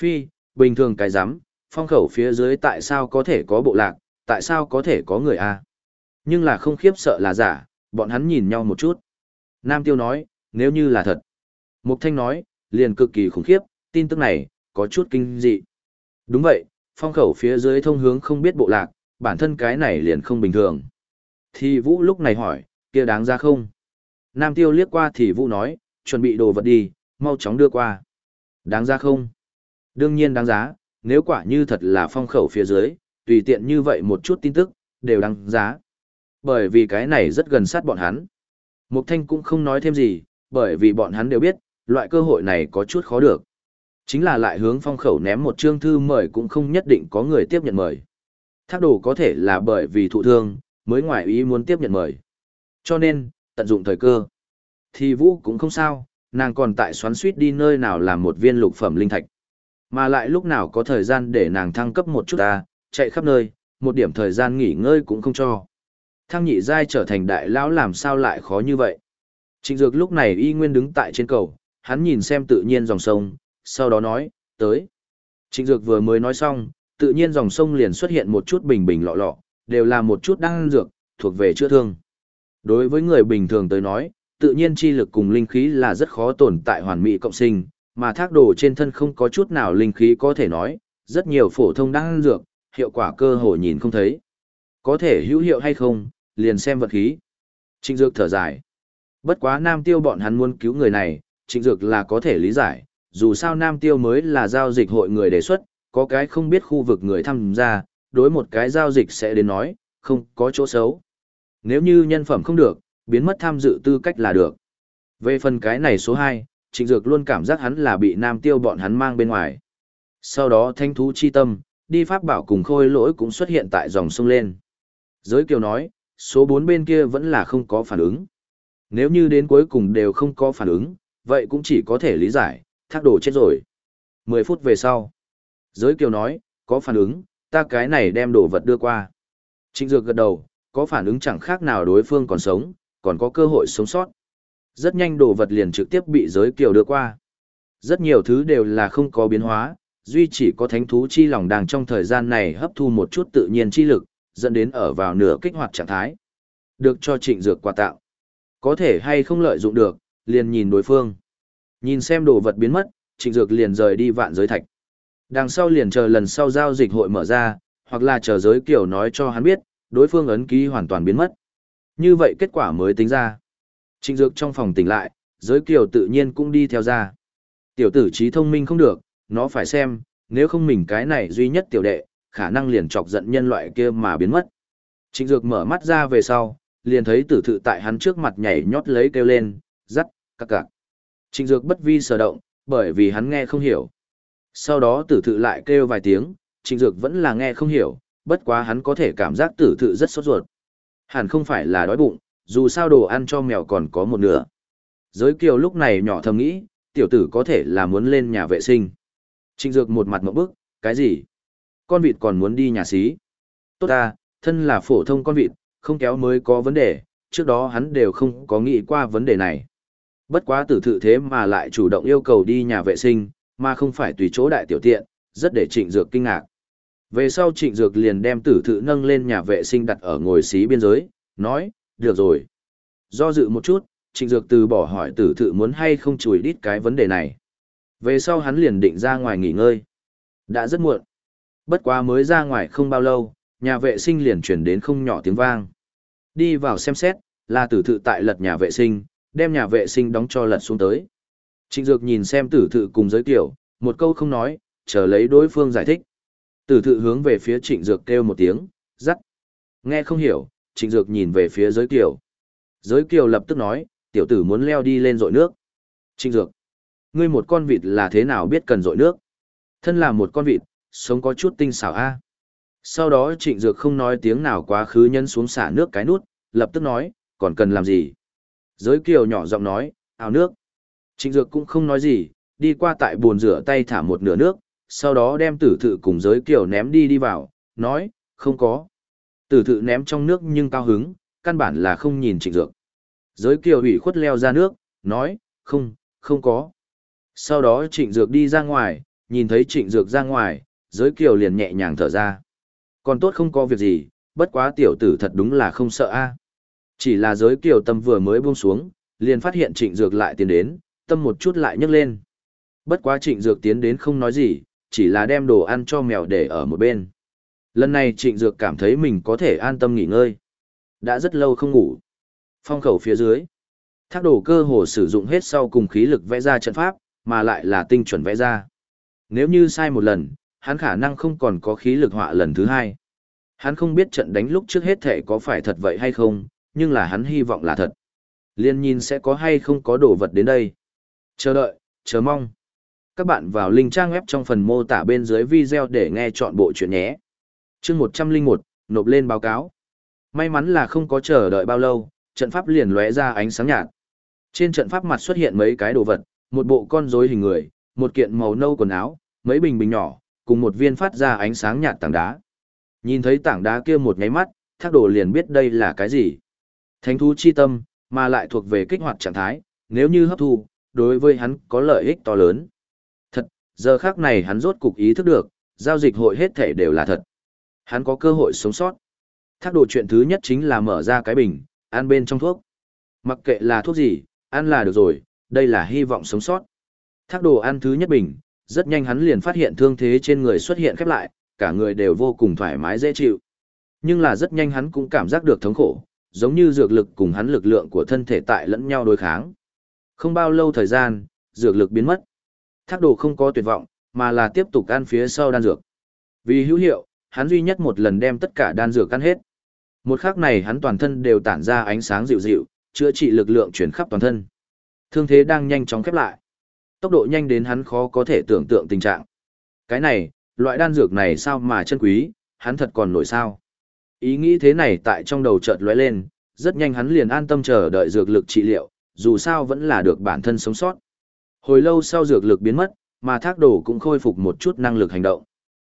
Phi, bình thường cái rắm phong khẩu phía dưới tại sao có thể có bộ lạc, tại sao có thể có người A. Nhưng là không khiếp sợ là giả, bọn hắn nhìn nhau một chút. Nam Tiêu nói, nếu như là thật. Mục Thanh nói, liền cực kỳ khủng khiếp, tin tức này, có chút kinh dị. Đúng vậy, phong khẩu phía dưới thông hướng không biết bộ lạc, bản thân cái này liền không bình thường. Thì Vũ lúc này hỏi, kia đáng ra không? Nam Tiêu liếc qua thì Vũ nói, chuẩn bị đồ vật đi, mau chóng đưa qua. Đáng giá không? Đương nhiên đáng giá, nếu quả như thật là phong khẩu phía dưới, tùy tiện như vậy một chút tin tức, đều đăng giá. Bởi vì cái này rất gần sát bọn hắn. Mục Thanh cũng không nói thêm gì, bởi vì bọn hắn đều biết, loại cơ hội này có chút khó được. Chính là lại hướng phong khẩu ném một chương thư mời cũng không nhất định có người tiếp nhận mời. Thác đồ có thể là bởi vì thụ thương, mới ngoại ý muốn tiếp nhận mời. Cho nên, tận dụng thời cơ. Thì vũ cũng không sao, nàng còn tại xoắn suýt đi nơi nào làm một viên lục phẩm linh thạch. Mà lại lúc nào có thời gian để nàng thăng cấp một chút ta, chạy khắp nơi, một điểm thời gian nghỉ ngơi cũng không cho. Thăng nhị giai trở thành đại lão làm sao lại khó như vậy. Trịnh Dược lúc này y nguyên đứng tại trên cầu, hắn nhìn xem tự nhiên dòng sông, sau đó nói, tới. Trịnh Dược vừa mới nói xong, tự nhiên dòng sông liền xuất hiện một chút bình bình lọ lọ, đều là một chút đăng dược, thuộc về chữa thương. Đối với người bình thường tới nói, tự nhiên chi lực cùng linh khí là rất khó tồn tại hoàn mỹ cộng sinh, mà thác đồ trên thân không có chút nào linh khí có thể nói, rất nhiều phổ thông đang dược, hiệu quả cơ hồ nhìn không thấy. Có thể hữu hiệu hay không, liền xem vật khí. Trịnh Dược thở dài. Bất quá Nam Tiêu bọn hắn muốn cứu người này, Trịnh Dược là có thể lý giải, dù sao Nam Tiêu mới là giao dịch hội người đề xuất, có cái không biết khu vực người tham gia, đối một cái giao dịch sẽ đến nói, không có chỗ xấu. Nếu như nhân phẩm không được, biến mất tham dự tư cách là được. Về phần cái này số 2, Trịnh Dược luôn cảm giác hắn là bị Nam Tiêu bọn hắn mang bên ngoài. Sau đó thanh thú chi tâm, đi pháp bảo cùng khôi lỗi cũng xuất hiện tại dòng sông lên. Giới kiều nói, số 4 bên kia vẫn là không có phản ứng. Nếu như đến cuối cùng đều không có phản ứng, vậy cũng chỉ có thể lý giải, thác đồ chết rồi. 10 phút về sau. Giới kiều nói, có phản ứng, ta cái này đem đồ vật đưa qua. Trịnh Dược gật đầu, có phản ứng chẳng khác nào đối phương còn sống, còn có cơ hội sống sót. Rất nhanh đồ vật liền trực tiếp bị giới kiều đưa qua. Rất nhiều thứ đều là không có biến hóa, duy chỉ có thánh thú chi lòng đang trong thời gian này hấp thu một chút tự nhiên chi lực, dẫn đến ở vào nửa kích hoạt trạng thái. Được cho trịnh dược quà tạo. Có thể hay không lợi dụng được, liền nhìn đối phương. Nhìn xem đồ vật biến mất, trịnh dược liền rời đi vạn giới thạch. Đằng sau liền chờ lần sau giao dịch hội mở ra, hoặc là chờ giới kiểu nói cho hắn biết, đối phương ấn ký hoàn toàn biến mất. Như vậy kết quả mới tính ra. Trịnh dược trong phòng tỉnh lại, giới kiều tự nhiên cũng đi theo ra. Tiểu tử trí thông minh không được, nó phải xem, nếu không mình cái này duy nhất tiểu đệ, khả năng liền chọc giận nhân loại kia mà biến mất. Trịnh Dược mở mắt ra về sau, liền thấy tử thự tại hắn trước mặt nhảy nhót lấy kêu lên, rắc, cặc cặc. Trịnh Dược bất vi sở động, bởi vì hắn nghe không hiểu. Sau đó tử thự lại kêu vài tiếng, Trịnh Dược vẫn là nghe không hiểu, bất quá hắn có thể cảm giác tử thự rất sốt ruột. Hẳn không phải là đói bụng, dù sao đồ ăn cho mèo còn có một nửa. Giới kiều lúc này nhỏ thầm nghĩ, tiểu tử có thể là muốn lên nhà vệ sinh. Trịnh Dược một mặt mộng bức, cái gì? Con vịt còn muốn đi nhà xí. Tốt ta, thân là phổ thông con vịt, không kéo mới có vấn đề, trước đó hắn đều không có nghĩ qua vấn đề này. Bất quá tử thự thế mà lại chủ động yêu cầu đi nhà vệ sinh, mà không phải tùy chỗ đại tiểu tiện, rất để trịnh dược kinh ngạc. Về sau trịnh dược liền đem tử thự nâng lên nhà vệ sinh đặt ở ngồi xí biên giới, nói, được rồi. Do dự một chút, trịnh dược từ bỏ hỏi tử thự muốn hay không chùi đít cái vấn đề này. Về sau hắn liền định ra ngoài nghỉ ngơi. Đã rất muộn. Bất quá mới ra ngoài không bao lâu, nhà vệ sinh liền chuyển đến không nhỏ tiếng vang. Đi vào xem xét, là tử thự tại lật nhà vệ sinh, đem nhà vệ sinh đóng cho lật xuống tới. Trịnh Dược nhìn xem tử thự cùng giới tiểu, một câu không nói, chờ lấy đối phương giải thích. Tử thự hướng về phía trịnh Dược kêu một tiếng, rắc. Nghe không hiểu, trịnh Dược nhìn về phía giới kiều, Giới kiều lập tức nói, tiểu tử muốn leo đi lên rội nước. Trịnh Dược, ngươi một con vịt là thế nào biết cần rội nước? Thân là một con vịt, sống có chút tinh xảo a. Sau đó trịnh dược không nói tiếng nào quá khứ nhân xuống xả nước cái nút, lập tức nói, còn cần làm gì? Giới kiều nhỏ giọng nói, ảo nước. Trịnh dược cũng không nói gì, đi qua tại bồn rửa tay thả một nửa nước, sau đó đem tử thự cùng giới kiều ném đi đi vào, nói, không có. Tử thự ném trong nước nhưng cao hứng, căn bản là không nhìn trịnh dược. Giới kiều ủy khuất leo ra nước, nói, không, không có. Sau đó trịnh dược đi ra ngoài, nhìn thấy trịnh dược ra ngoài, giới kiều liền nhẹ nhàng thở ra. Còn tốt không có việc gì, bất quá tiểu tử thật đúng là không sợ a. Chỉ là giới kiều tâm vừa mới buông xuống, liền phát hiện trịnh dược lại tiến đến, tâm một chút lại nhấc lên. Bất quá trịnh dược tiến đến không nói gì, chỉ là đem đồ ăn cho mèo để ở một bên. Lần này trịnh dược cảm thấy mình có thể an tâm nghỉ ngơi. Đã rất lâu không ngủ. Phong khẩu phía dưới. Thác đổ cơ hồ sử dụng hết sau cùng khí lực vẽ ra trận pháp, mà lại là tinh chuẩn vẽ ra. Nếu như sai một lần, hắn khả năng không còn có khí lực họa lần thứ hai. Hắn không biết trận đánh lúc trước hết thể có phải thật vậy hay không, nhưng là hắn hy vọng là thật. Liên nhìn sẽ có hay không có đồ vật đến đây. Chờ đợi, chờ mong. Các bạn vào link trang web trong phần mô tả bên dưới video để nghe chọn bộ chuyện nhé chương 101, nộp lên báo cáo. May mắn là không có chờ đợi bao lâu, trận pháp liền lóe ra ánh sáng nhạt. Trên trận pháp mặt xuất hiện mấy cái đồ vật, một bộ con rối hình người, một kiện màu nâu quần áo, mấy bình bình nhỏ, cùng một viên phát ra ánh sáng nhạt tảng đá. Nhìn thấy tảng đá kia một nháy mắt, thác đồ liền biết đây là cái gì. Thánh thú chi tâm, mà lại thuộc về kích hoạt trạng thái, nếu như hấp thu, đối với hắn có lợi ích to lớn. Thật, giờ khác này hắn rốt cục ý thức được, giao dịch hội hết thể đều là thật. Hắn có cơ hội sống sót. Thác đồ chuyện thứ nhất chính là mở ra cái bình, ăn bên trong thuốc. Mặc kệ là thuốc gì, ăn là được rồi, đây là hy vọng sống sót. Thác đồ ăn thứ nhất bình, rất nhanh hắn liền phát hiện thương thế trên người xuất hiện khép lại, cả người đều vô cùng thoải mái dễ chịu. Nhưng là rất nhanh hắn cũng cảm giác được thống khổ, giống như dược lực cùng hắn lực lượng của thân thể tại lẫn nhau đối kháng. Không bao lâu thời gian, dược lực biến mất. Thác đồ không có tuyệt vọng, mà là tiếp tục ăn phía sau đan dược. Vì hữu hiệu, hắn duy nhất một lần đem tất cả đan dược ăn hết. Một khắc này hắn toàn thân đều tản ra ánh sáng dịu dịu, chữa trị lực lượng chuyển khắp toàn thân. Thương thế đang nhanh chóng khép lại tốc độ nhanh đến hắn khó có thể tưởng tượng tình trạng. Cái này, loại đan dược này sao mà chân quý, hắn thật còn nổi sao. Ý nghĩ thế này tại trong đầu chợt lóe lên, rất nhanh hắn liền an tâm chờ đợi dược lực trị liệu, dù sao vẫn là được bản thân sống sót. Hồi lâu sau dược lực biến mất, mà thác đồ cũng khôi phục một chút năng lực hành động.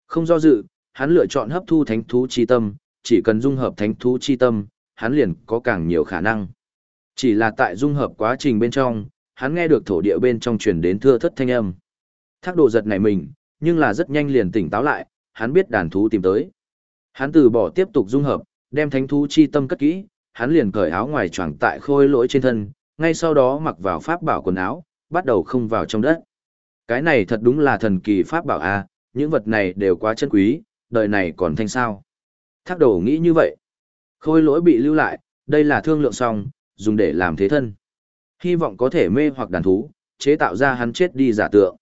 Không do dự, hắn lựa chọn hấp thu thánh thú chi tâm, chỉ cần dung hợp thánh thú chi tâm, hắn liền có càng nhiều khả năng. Chỉ là tại dung hợp quá trình bên trong, hắn nghe được thổ địa bên trong truyền đến thưa thất thanh âm. Thác độ giật này mình, nhưng là rất nhanh liền tỉnh táo lại, hắn biết đàn thú tìm tới. Hắn từ bỏ tiếp tục dung hợp, đem thánh thú chi tâm cất kỹ, hắn liền cởi áo ngoài choàng tại khôi lỗi trên thân, ngay sau đó mặc vào pháp bảo quần áo, bắt đầu không vào trong đất. Cái này thật đúng là thần kỳ pháp bảo a, những vật này đều quá chân quý, đời này còn thanh sao. Thác đầu nghĩ như vậy. Khôi lỗi bị lưu lại, đây là thương lượng xong, dùng để làm thế thân. Hy vọng có thể mê hoặc đàn thú, chế tạo ra hắn chết đi giả tượng.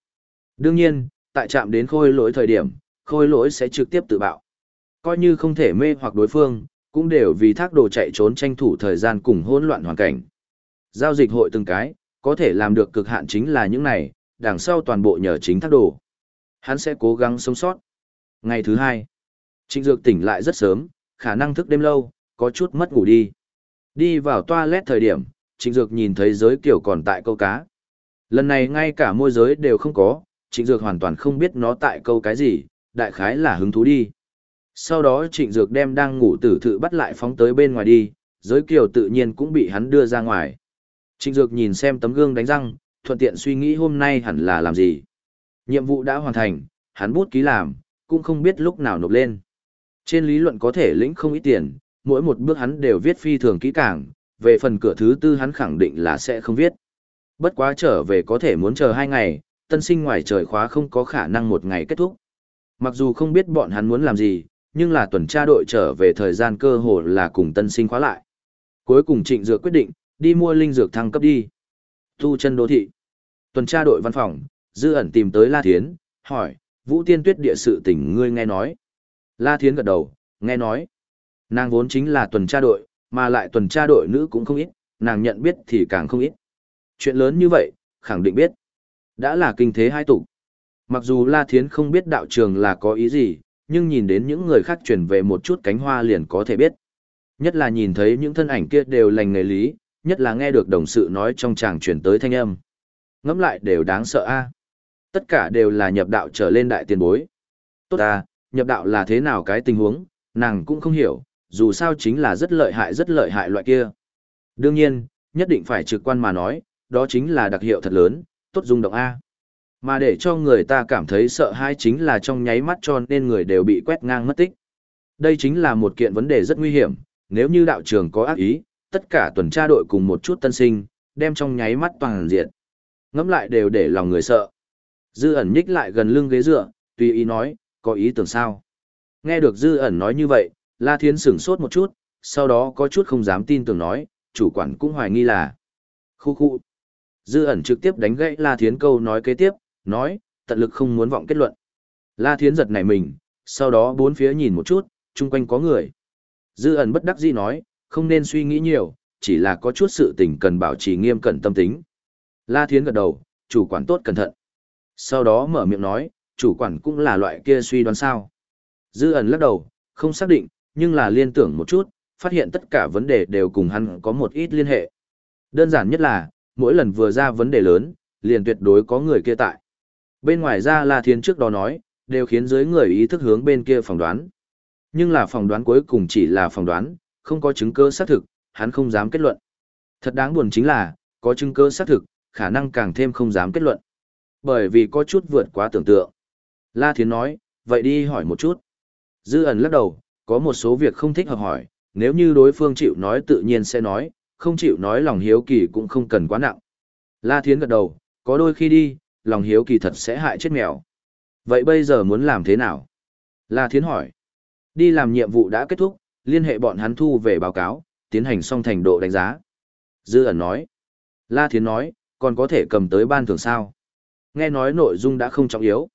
Đương nhiên, tại chạm đến khôi lỗi thời điểm, khôi lỗi sẽ trực tiếp tự bạo. Coi như không thể mê hoặc đối phương, cũng đều vì thác đồ chạy trốn tranh thủ thời gian cùng hỗn loạn hoàn cảnh. Giao dịch hội từng cái, có thể làm được cực hạn chính là những này, đằng sau toàn bộ nhờ chính thác đồ. Hắn sẽ cố gắng sống sót. Ngày thứ hai, Trịnh Dược tỉnh lại rất sớm, khả năng thức đêm lâu, có chút mất ngủ đi. Đi vào toilet thời điểm, Trịnh Dược nhìn thấy giới kiểu còn tại câu cá. Lần này ngay cả môi giới đều không có, Trịnh Dược hoàn toàn không biết nó tại câu cái gì, đại khái là hứng thú đi. Sau đó Trịnh Dược đem đang ngủ tử thự bắt lại phóng tới bên ngoài đi, giới kiều tự nhiên cũng bị hắn đưa ra ngoài. Trịnh Dược nhìn xem tấm gương đánh răng, thuận tiện suy nghĩ hôm nay hẳn là làm gì. Nhiệm vụ đã hoàn thành, hắn bút ký làm, cũng không biết lúc nào nộp lên. Trên lý luận có thể lĩnh không ít tiền, mỗi một bước hắn đều viết phi thường kỹ càng, về phần cửa thứ tư hắn khẳng định là sẽ không viết. Bất quá trở về có thể muốn chờ hai ngày, tân sinh ngoài trời khóa không có khả năng một ngày kết thúc. Mặc dù không biết bọn hắn muốn làm gì, nhưng là tuần tra đội trở về thời gian cơ hồ là cùng tân sinh khóa lại. Cuối cùng trịnh dược quyết định, đi mua linh dược thăng cấp đi. Tu chân đô thị. Tuần tra đội văn phòng, dư ẩn tìm tới La Thiến, hỏi, Vũ Tiên Tuyết địa sự tỉnh ngươi nghe nói. La Thiến gật đầu, nghe nói. Nàng vốn chính là tuần tra đội, mà lại tuần tra đội nữ cũng không ít, nàng nhận biết thì càng không ít. Chuyện lớn như vậy, khẳng định biết. Đã là kinh thế hai tục. Mặc dù La Thiến không biết đạo trường là có ý gì, nhưng nhìn đến những người khác chuyển về một chút cánh hoa liền có thể biết. Nhất là nhìn thấy những thân ảnh kia đều lành nghề lý, nhất là nghe được đồng sự nói trong chàng chuyển tới thanh âm. Ngẫm lại đều đáng sợ a. Tất cả đều là nhập đạo trở lên đại tiền bối. Tốt à, nhập đạo là thế nào cái tình huống, nàng cũng không hiểu, dù sao chính là rất lợi hại rất lợi hại loại kia. Đương nhiên, nhất định phải trực quan mà nói, đó chính là đặc hiệu thật lớn, tốt dung động A. Mà để cho người ta cảm thấy sợ hãi chính là trong nháy mắt cho nên người đều bị quét ngang mất tích. Đây chính là một kiện vấn đề rất nguy hiểm, nếu như đạo trường có ác ý, tất cả tuần tra đội cùng một chút tân sinh, đem trong nháy mắt toàn diện. Ngắm lại đều để lòng người sợ. Dư ẩn nhích lại gần lưng ghế dựa, tùy ý nói, có ý tưởng sao. Nghe được dư ẩn nói như vậy, La Thiến sửng sốt một chút, sau đó có chút không dám tin tưởng nói, chủ quản cũng hoài nghi là. Khu khu. Dư ẩn trực tiếp đánh gãy La Thiến câu nói kế tiếp, nói, tận lực không muốn vọng kết luận. La Thiến giật nảy mình, sau đó bốn phía nhìn một chút, chung quanh có người. Dư ẩn bất đắc dĩ nói, không nên suy nghĩ nhiều, chỉ là có chút sự tình cần bảo trì nghiêm cẩn tâm tính. La Thiến gật đầu, chủ quản tốt cẩn thận. Sau đó mở miệng nói, chủ quản cũng là loại kia suy đoán sao. Dư ẩn lắc đầu, không xác định, nhưng là liên tưởng một chút, phát hiện tất cả vấn đề đều cùng hắn có một ít liên hệ. Đơn giản nhất là, mỗi lần vừa ra vấn đề lớn, liền tuyệt đối có người kia tại. Bên ngoài ra La Thiên trước đó nói, đều khiến dưới người ý thức hướng bên kia phỏng đoán. Nhưng là phỏng đoán cuối cùng chỉ là phỏng đoán, không có chứng cứ xác thực, hắn không dám kết luận. Thật đáng buồn chính là, có chứng cứ xác thực, khả năng càng thêm không dám kết luận. Bởi vì có chút vượt quá tưởng tượng. La Thiến nói, vậy đi hỏi một chút. Dư ẩn lắc đầu, có một số việc không thích hợp hỏi, nếu như đối phương chịu nói tự nhiên sẽ nói, không chịu nói lòng hiếu kỳ cũng không cần quá nặng. La Thiến gật đầu, có đôi khi đi, lòng hiếu kỳ thật sẽ hại chết mèo. Vậy bây giờ muốn làm thế nào? La Thiến hỏi. Đi làm nhiệm vụ đã kết thúc, liên hệ bọn hắn thu về báo cáo, tiến hành xong thành độ đánh giá. Dư ẩn nói. La Thiến nói, còn có thể cầm tới ban thưởng sao? Nghe nói nội dung đã không trọng yếu.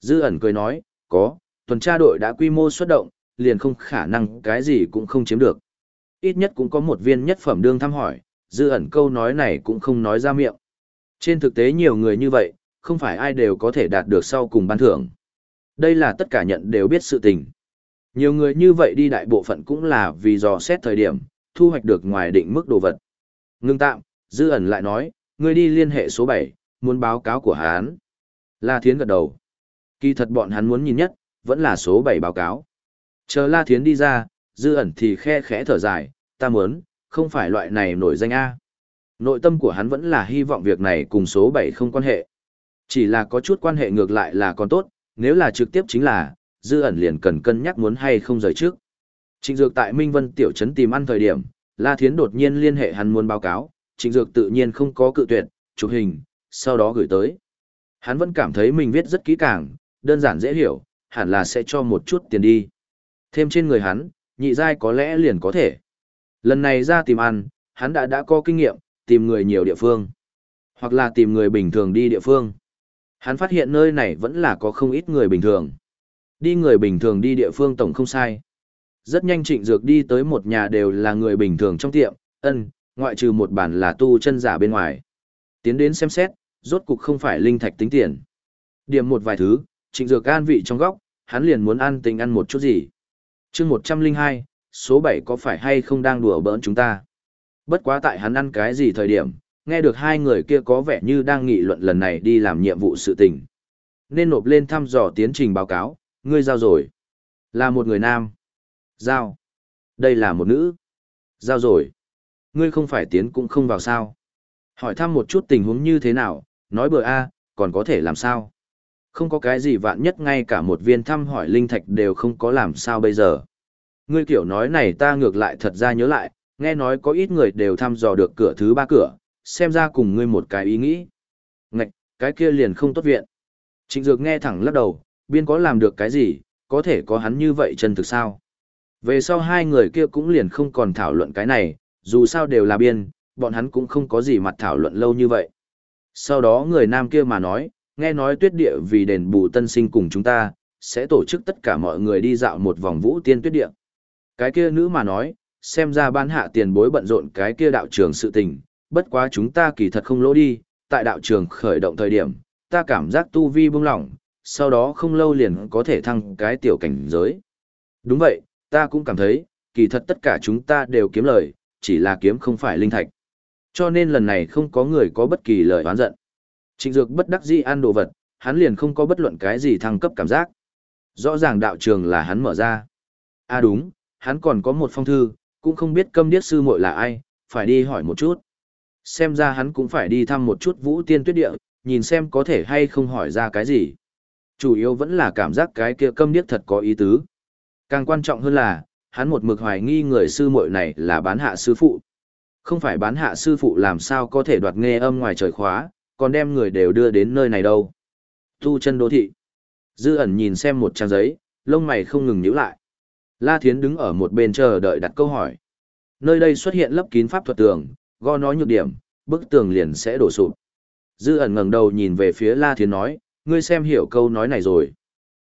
Dư ẩn cười nói, có, tuần tra đội đã quy mô xuất động, liền không khả năng cái gì cũng không chiếm được. Ít nhất cũng có một viên nhất phẩm đương thăm hỏi, dư ẩn câu nói này cũng không nói ra miệng. Trên thực tế nhiều người như vậy, không phải ai đều có thể đạt được sau cùng ban thưởng. Đây là tất cả nhận đều biết sự tình. Nhiều người như vậy đi đại bộ phận cũng là vì dò xét thời điểm, thu hoạch được ngoài định mức đồ vật. Ngưng tạm, dư ẩn lại nói, ngươi đi liên hệ số 7, muốn báo cáo của hắn, La Thiến gật đầu. Kỳ thật bọn hắn muốn nhìn nhất, vẫn là số 7 báo cáo. Chờ La Thiến đi ra, dư ẩn thì khe khẽ thở dài, ta muốn, không phải loại này nổi danh A. Nội tâm của hắn vẫn là hy vọng việc này cùng số 7 không quan hệ. Chỉ là có chút quan hệ ngược lại là còn tốt, nếu là trực tiếp chính là, dư ẩn liền cần cân nhắc muốn hay không rời trước. Trịnh Dược tại Minh Vân Tiểu Trấn tìm ăn thời điểm, La Thiến đột nhiên liên hệ hắn muốn báo cáo, Trịnh Dược tự nhiên không có cự tuyệt, chụp hình, sau đó gửi tới. Hắn vẫn cảm thấy mình viết rất kỹ càng, đơn giản dễ hiểu, hẳn là sẽ cho một chút tiền đi. Thêm trên người hắn, nhị giai có lẽ liền có thể. Lần này ra tìm ăn, hắn đã đã có kinh nghiệm, tìm người nhiều địa phương. Hoặc là tìm người bình thường đi địa phương. Hắn phát hiện nơi này vẫn là có không ít người bình thường. Đi người bình thường đi địa phương tổng không sai. Rất nhanh trịnh dược đi tới một nhà đều là người bình thường trong tiệm, ân, ngoại trừ một bản là tu chân giả bên ngoài. Tiến đến xem xét, rốt cục không phải linh thạch tính tiền. Điểm một vài thứ, trịnh dược an vị trong góc, hắn liền muốn ăn tình ăn một chút gì. chương 102, số 7 có phải hay không đang đùa bỡn chúng ta? Bất quá tại hắn ăn cái gì thời điểm, nghe được hai người kia có vẻ như đang nghị luận lần này đi làm nhiệm vụ sự tình. Nên nộp lên thăm dò tiến trình báo cáo, ngươi giao rồi. Là một người nam. Giao. Đây là một nữ. Giao rồi. Ngươi không phải tiến cũng không vào sao. Hỏi thăm một chút tình huống như thế nào, nói bừa a, còn có thể làm sao. Không có cái gì vạn nhất ngay cả một viên thăm hỏi linh thạch đều không có làm sao bây giờ. Ngươi kiểu nói này ta ngược lại thật ra nhớ lại, nghe nói có ít người đều thăm dò được cửa thứ ba cửa, xem ra cùng ngươi một cái ý nghĩ. Ngạch, cái kia liền không tốt viện. Trịnh Dược nghe thẳng lắc đầu, biên có làm được cái gì, có thể có hắn như vậy chân thực sao. Về sau hai người kia cũng liền không còn thảo luận cái này, dù sao đều là biên, bọn hắn cũng không có gì mặt thảo luận lâu như vậy. Sau đó người nam kia mà nói, nghe nói tuyết địa vì đền bù tân sinh cùng chúng ta, sẽ tổ chức tất cả mọi người đi dạo một vòng vũ tiên tuyết địa. Cái kia nữ mà nói, xem ra ban hạ tiền bối bận rộn cái kia đạo trường sự tình, bất quá chúng ta kỳ thật không lỗ đi, tại đạo trường khởi động thời điểm, ta cảm giác tu vi bông lỏng, sau đó không lâu liền có thể thăng cái tiểu cảnh giới. Đúng vậy, ta cũng cảm thấy, kỳ thật tất cả chúng ta đều kiếm lời, chỉ là kiếm không phải linh thạch. Cho nên lần này không có người có bất kỳ lời oán giận. Trịnh Dược bất đắc dĩ ăn đồ vật, hắn liền không có bất luận cái gì thăng cấp cảm giác. Rõ ràng đạo trường là hắn mở ra. À đúng, hắn còn có một phong thư, cũng không biết câm điếc sư muội là ai, phải đi hỏi một chút. Xem ra hắn cũng phải đi thăm một chút vũ tiên tuyết địa, nhìn xem có thể hay không hỏi ra cái gì. Chủ yếu vẫn là cảm giác cái kia câm điếc thật có ý tứ. Càng quan trọng hơn là, hắn một mực hoài nghi người sư muội này là bán hạ sư phụ. Không phải bán hạ sư phụ làm sao có thể đoạt nghe âm ngoài trời khóa, còn đem người đều đưa đến nơi này đâu. Tu chân đô thị. Dư ẩn nhìn xem một trang giấy, lông mày không ngừng nhíu lại. La Thiến đứng ở một bên chờ đợi đặt câu hỏi. Nơi đây xuất hiện lấp kín pháp thuật tường, go nói nhược điểm, bức tường liền sẽ đổ sụp. Dư ẩn ngẩng đầu nhìn về phía La Thiến nói, ngươi xem hiểu câu nói này rồi.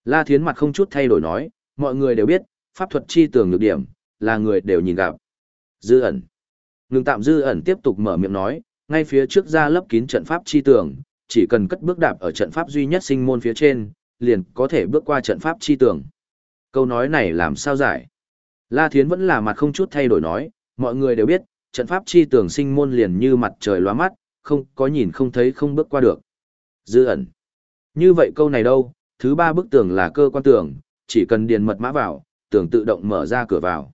La Thiến mặt không chút thay đổi nói, mọi người đều biết, pháp thuật chi tường nhược điểm, là người đều nhìn gặp. Dư ẩn. Ngừng tạm dư ẩn tiếp tục mở miệng nói, ngay phía trước ra lấp kín trận pháp chi tường, chỉ cần cất bước đạp ở trận pháp duy nhất sinh môn phía trên, liền có thể bước qua trận pháp chi tường. Câu nói này làm sao giải? La Thiến vẫn là mặt không chút thay đổi nói, mọi người đều biết, trận pháp chi tường sinh môn liền như mặt trời lóa mắt, không có nhìn không thấy không bước qua được. Dư ẩn. Như vậy câu này đâu, thứ ba bức tường là cơ quan tường, chỉ cần điền mật mã vào, tường tự động mở ra cửa vào.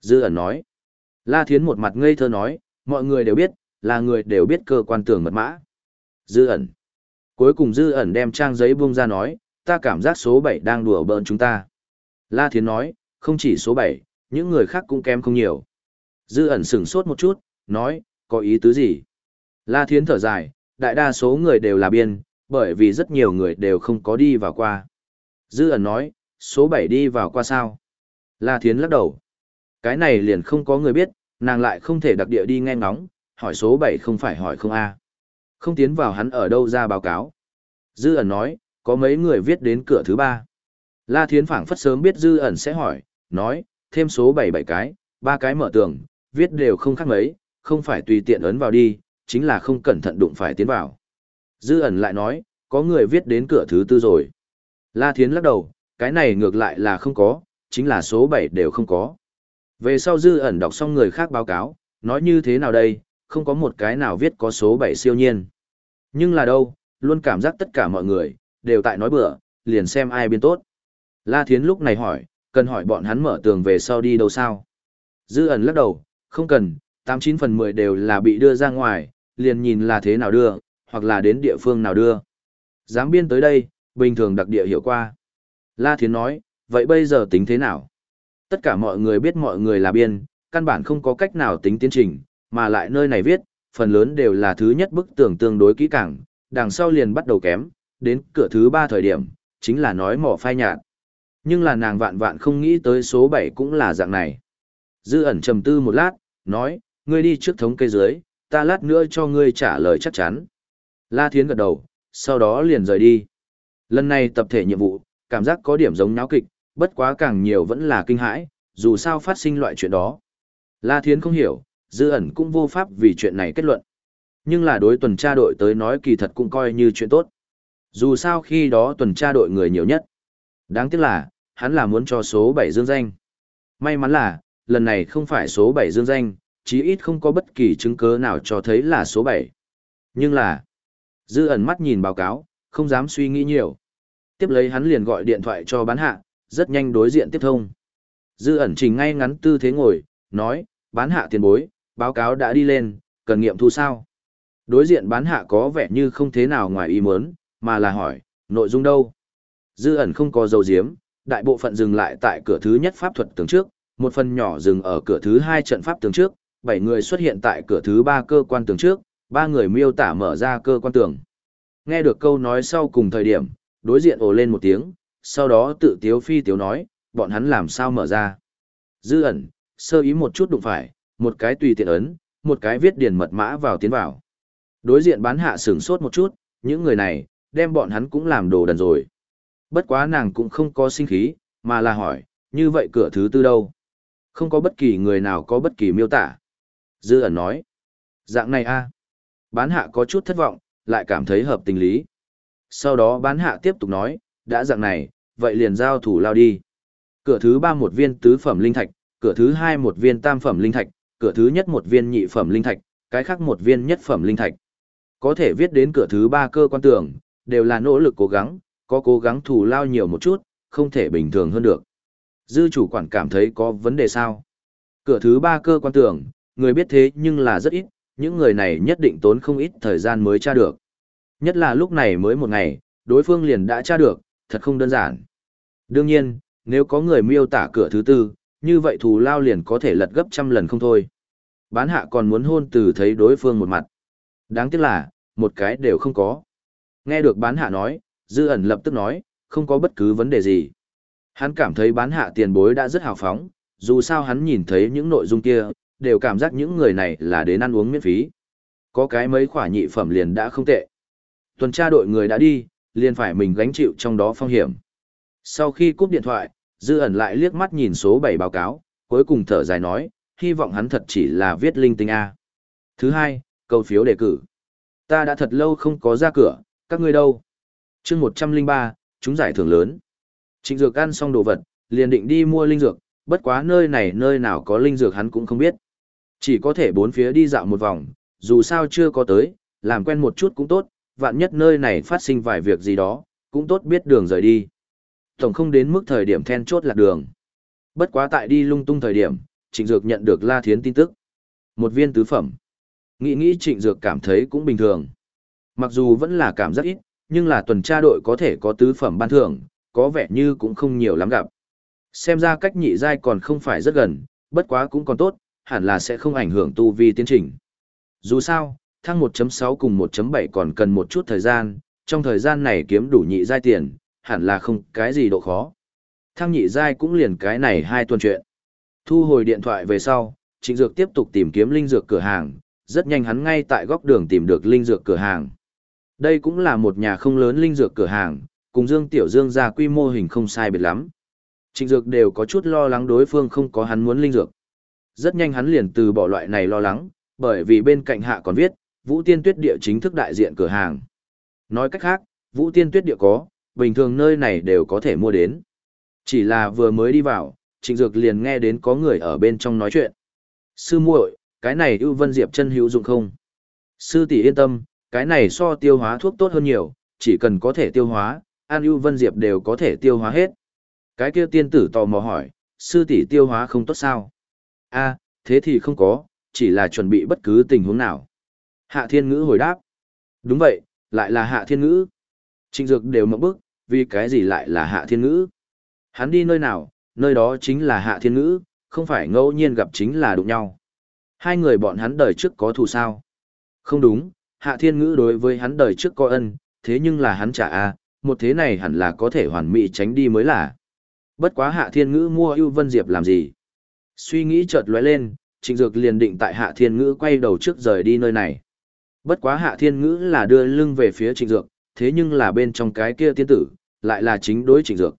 Dư ẩn nói. La Thiến một mặt ngây thơ nói, mọi người đều biết, là người đều biết cơ quan tưởng mật mã. Dư ẩn. Cuối cùng dư ẩn đem trang giấy buông ra nói, ta cảm giác số 7 đang đùa bỡn chúng ta. La Thiến nói, không chỉ số 7, những người khác cũng kém không nhiều. Dư ẩn sửng sốt một chút, nói, có ý tứ gì? La Thiến thở dài, đại đa số người đều là biên, bởi vì rất nhiều người đều không có đi vào qua. Dư ẩn nói, số 7 đi vào qua sao? La Thiến lắc đầu. Cái này liền không có người biết, nàng lại không thể đặc địa đi nghe ngóng, hỏi số 7 không phải hỏi không A. Không tiến vào hắn ở đâu ra báo cáo. Dư ẩn nói, có mấy người viết đến cửa thứ ba. La Thiến phảng phất sớm biết Dư ẩn sẽ hỏi, nói, thêm số bảy bảy cái, ba cái mở tường, viết đều không khác mấy, không phải tùy tiện ấn vào đi, chính là không cẩn thận đụng phải tiến vào. Dư ẩn lại nói, có người viết đến cửa thứ tư rồi. La Thiến lắc đầu, cái này ngược lại là không có, chính là số 7 đều không có. Về sau dư ẩn đọc xong người khác báo cáo, nói như thế nào đây, không có một cái nào viết có số 7 siêu nhiên. Nhưng là đâu, luôn cảm giác tất cả mọi người, đều tại nói bừa, liền xem ai biên tốt. La Thiến lúc này hỏi, cần hỏi bọn hắn mở tường về sau đi đâu sao? Dư ẩn lắc đầu, không cần, 89 phần 10 đều là bị đưa ra ngoài, liền nhìn là thế nào đưa, hoặc là đến địa phương nào đưa. Dám biên tới đây, bình thường đặc địa hiểu qua. La Thiến nói, vậy bây giờ tính thế nào? Tất cả mọi người biết mọi người là biên, căn bản không có cách nào tính tiến trình, mà lại nơi này viết, phần lớn đều là thứ nhất bức tường tương đối kỹ càng, đằng sau liền bắt đầu kém, đến cửa thứ ba thời điểm, chính là nói mỏ phai nhạt. Nhưng là nàng vạn vạn không nghĩ tới số 7 cũng là dạng này. Dư ẩn trầm tư một lát, nói, ngươi đi trước thống kê dưới, ta lát nữa cho ngươi trả lời chắc chắn. La Thiến gật đầu, sau đó liền rời đi. Lần này tập thể nhiệm vụ, cảm giác có điểm giống náo kịch, bất quá càng nhiều vẫn là kinh hãi, dù sao phát sinh loại chuyện đó. La Thiến không hiểu, dư ẩn cũng vô pháp vì chuyện này kết luận. Nhưng là đối tuần tra đội tới nói kỳ thật cũng coi như chuyện tốt. Dù sao khi đó tuần tra đội người nhiều nhất. Đáng tiếc là, hắn là muốn cho số 7 dương danh. May mắn là, lần này không phải số 7 dương danh, chí ít không có bất kỳ chứng cứ nào cho thấy là số 7. Nhưng là, dư ẩn mắt nhìn báo cáo, không dám suy nghĩ nhiều. Tiếp lấy hắn liền gọi điện thoại cho bán hạ, rất nhanh đối diện tiếp thông. Dư ẩn chỉnh ngay ngắn tư thế ngồi, nói, bán hạ tiền bối, báo cáo đã đi lên, cần nghiệm thu sao. Đối diện bán hạ có vẻ như không thế nào ngoài ý muốn, mà là hỏi, nội dung đâu? Dư ẩn không có dầu diếm, đại bộ phận dừng lại tại cửa thứ nhất pháp thuật tường trước, một phần nhỏ dừng ở cửa thứ hai trận pháp tường trước, bảy người xuất hiện tại cửa thứ ba cơ quan tường trước, ba người miêu tả mở ra cơ quan tường. Nghe được câu nói sau cùng thời điểm, đối diện ồ lên một tiếng, sau đó tự tiếu phi tiếu nói, bọn hắn làm sao mở ra. Dư ẩn, sơ ý một chút đụng phải, một cái tùy tiện ấn, một cái viết điền mật mã vào tiến vào. Đối diện bán hạ sửng sốt một chút, những người này, đem bọn hắn cũng làm đồ đần rồi. Bất quá nàng cũng không có sinh khí, mà là hỏi, như vậy cửa thứ tư đâu? Không có bất kỳ người nào có bất kỳ miêu tả. Dư ẩn nói, dạng này a Bán hạ có chút thất vọng, lại cảm thấy hợp tình lý. Sau đó bán hạ tiếp tục nói, đã dạng này, vậy liền giao thủ lao đi. Cửa thứ ba một viên tứ phẩm linh thạch, cửa thứ hai một viên tam phẩm linh thạch, cửa thứ nhất một viên nhị phẩm linh thạch, cái khác một viên nhất phẩm linh thạch. Có thể viết đến cửa thứ ba cơ quan tưởng, đều là nỗ lực cố gắng, có cố gắng thủ lao nhiều một chút, không thể bình thường hơn được. Dư chủ quản cảm thấy có vấn đề sao? Cửa thứ ba cơ quan tưởng, người biết thế nhưng là rất ít, những người này nhất định tốn không ít thời gian mới tra được. Nhất là lúc này mới một ngày, đối phương liền đã tra được, thật không đơn giản. Đương nhiên, nếu có người miêu tả cửa thứ tư, như vậy thù lao liền có thể lật gấp trăm lần không thôi. Bán hạ còn muốn hôn từ thấy đối phương một mặt. Đáng tiếc là, một cái đều không có. Nghe được bán hạ nói, dư ẩn lập tức nói, không có bất cứ vấn đề gì. Hắn cảm thấy bán hạ tiền bối đã rất hào phóng, dù sao hắn nhìn thấy những nội dung kia, đều cảm giác những người này là đến ăn uống miễn phí. Có cái mấy khỏa nhị phẩm liền đã không tệ. Tuần tra đội người đã đi, liền phải mình gánh chịu trong đó phong hiểm. Sau khi cúp điện thoại, dư ẩn lại liếc mắt nhìn số 7 báo cáo, cuối cùng thở dài nói, hy vọng hắn thật chỉ là viết linh tinh A. Thứ hai, cầu phiếu đề cử. Ta đã thật lâu không có ra cửa, các ngươi đâu? chương 103, chúng giải thưởng lớn. Trịnh dược ăn xong đồ vật, liền định đi mua linh dược, bất quá nơi này nơi nào có linh dược hắn cũng không biết. Chỉ có thể bốn phía đi dạo một vòng, dù sao chưa có tới, làm quen một chút cũng tốt, vạn nhất nơi này phát sinh vài việc gì đó, cũng tốt biết đường rời đi. Tổng không đến mức thời điểm then chốt lạc đường. Bất quá tại đi lung tung thời điểm, Trịnh Dược nhận được La Thiến tin tức. Một viên tứ phẩm. Nghĩ nghĩ Trịnh Dược cảm thấy cũng bình thường. Mặc dù vẫn là cảm giác ít, nhưng là tuần tra đội có thể có tứ phẩm ban thưởng, có vẻ như cũng không nhiều lắm gặp. Xem ra cách nhị giai còn không phải rất gần, bất quá cũng còn tốt, hẳn là sẽ không ảnh hưởng tu vi tiến trình. Dù sao, thăng 1.6 cùng 1.7 còn cần một chút thời gian, trong thời gian này kiếm đủ nhị giai tiền, hẳn là không cái gì độ khó. Thăng nhị giai cũng liền cái này hai tuần chuyện. Thu hồi điện thoại về sau, Trịnh Dược tiếp tục tìm kiếm linh dược cửa hàng, rất nhanh hắn ngay tại góc đường tìm được linh dược cửa hàng. Đây cũng là một nhà không lớn linh dược cửa hàng, cùng Dương Tiểu Dương ra quy mô hình không sai biệt lắm. Trịnh Dược đều có chút lo lắng đối phương không có hắn muốn linh dược. Rất nhanh hắn liền từ bỏ loại này lo lắng, bởi vì bên cạnh hạ còn viết, Vũ Tiên Tuyết Địa chính thức đại diện cửa hàng. Nói cách khác, Vũ Tiên Tuyết Địa có, bình thường nơi này đều có thể mua đến. Chỉ là vừa mới đi vào, Trịnh Dược liền nghe đến có người ở bên trong nói chuyện. Sư muội, cái này ưu vân diệp chân hữu dụng không? Sư tỷ yên tâm, cái này so tiêu hóa thuốc tốt hơn nhiều, chỉ cần có thể tiêu hóa, An ưu vân diệp đều có thể tiêu hóa hết. Cái kia tiên tử tò mò hỏi, sư tỷ tiêu hóa không tốt sao? a thế thì không có, chỉ là chuẩn bị bất cứ tình huống nào. Hạ thiên ngữ hồi đáp. Đúng vậy, lại là hạ thiên ngữ. Trịnh dược đều mộng bức, vì cái gì lại là hạ thiên ngữ? Hắn đi nơi nào, nơi đó chính là hạ thiên ngữ, không phải ngẫu nhiên gặp chính là đụng nhau. Hai người bọn hắn đời trước có thù sao? Không đúng, hạ thiên ngữ đối với hắn đời trước có ân, thế nhưng là hắn trả a một thế này hẳn là có thể hoàn mỹ tránh đi mới là. Bất quá hạ thiên ngữ mua ưu vân diệp làm gì? Suy nghĩ chợt lóe lên, trịnh dược liền định tại hạ thiên ngữ quay đầu trước rời đi nơi này. Bất quá hạ thiên ngữ là đưa lưng về phía trịnh dược, thế nhưng là bên trong cái kia tiên tử, lại là chính đối trịnh dược.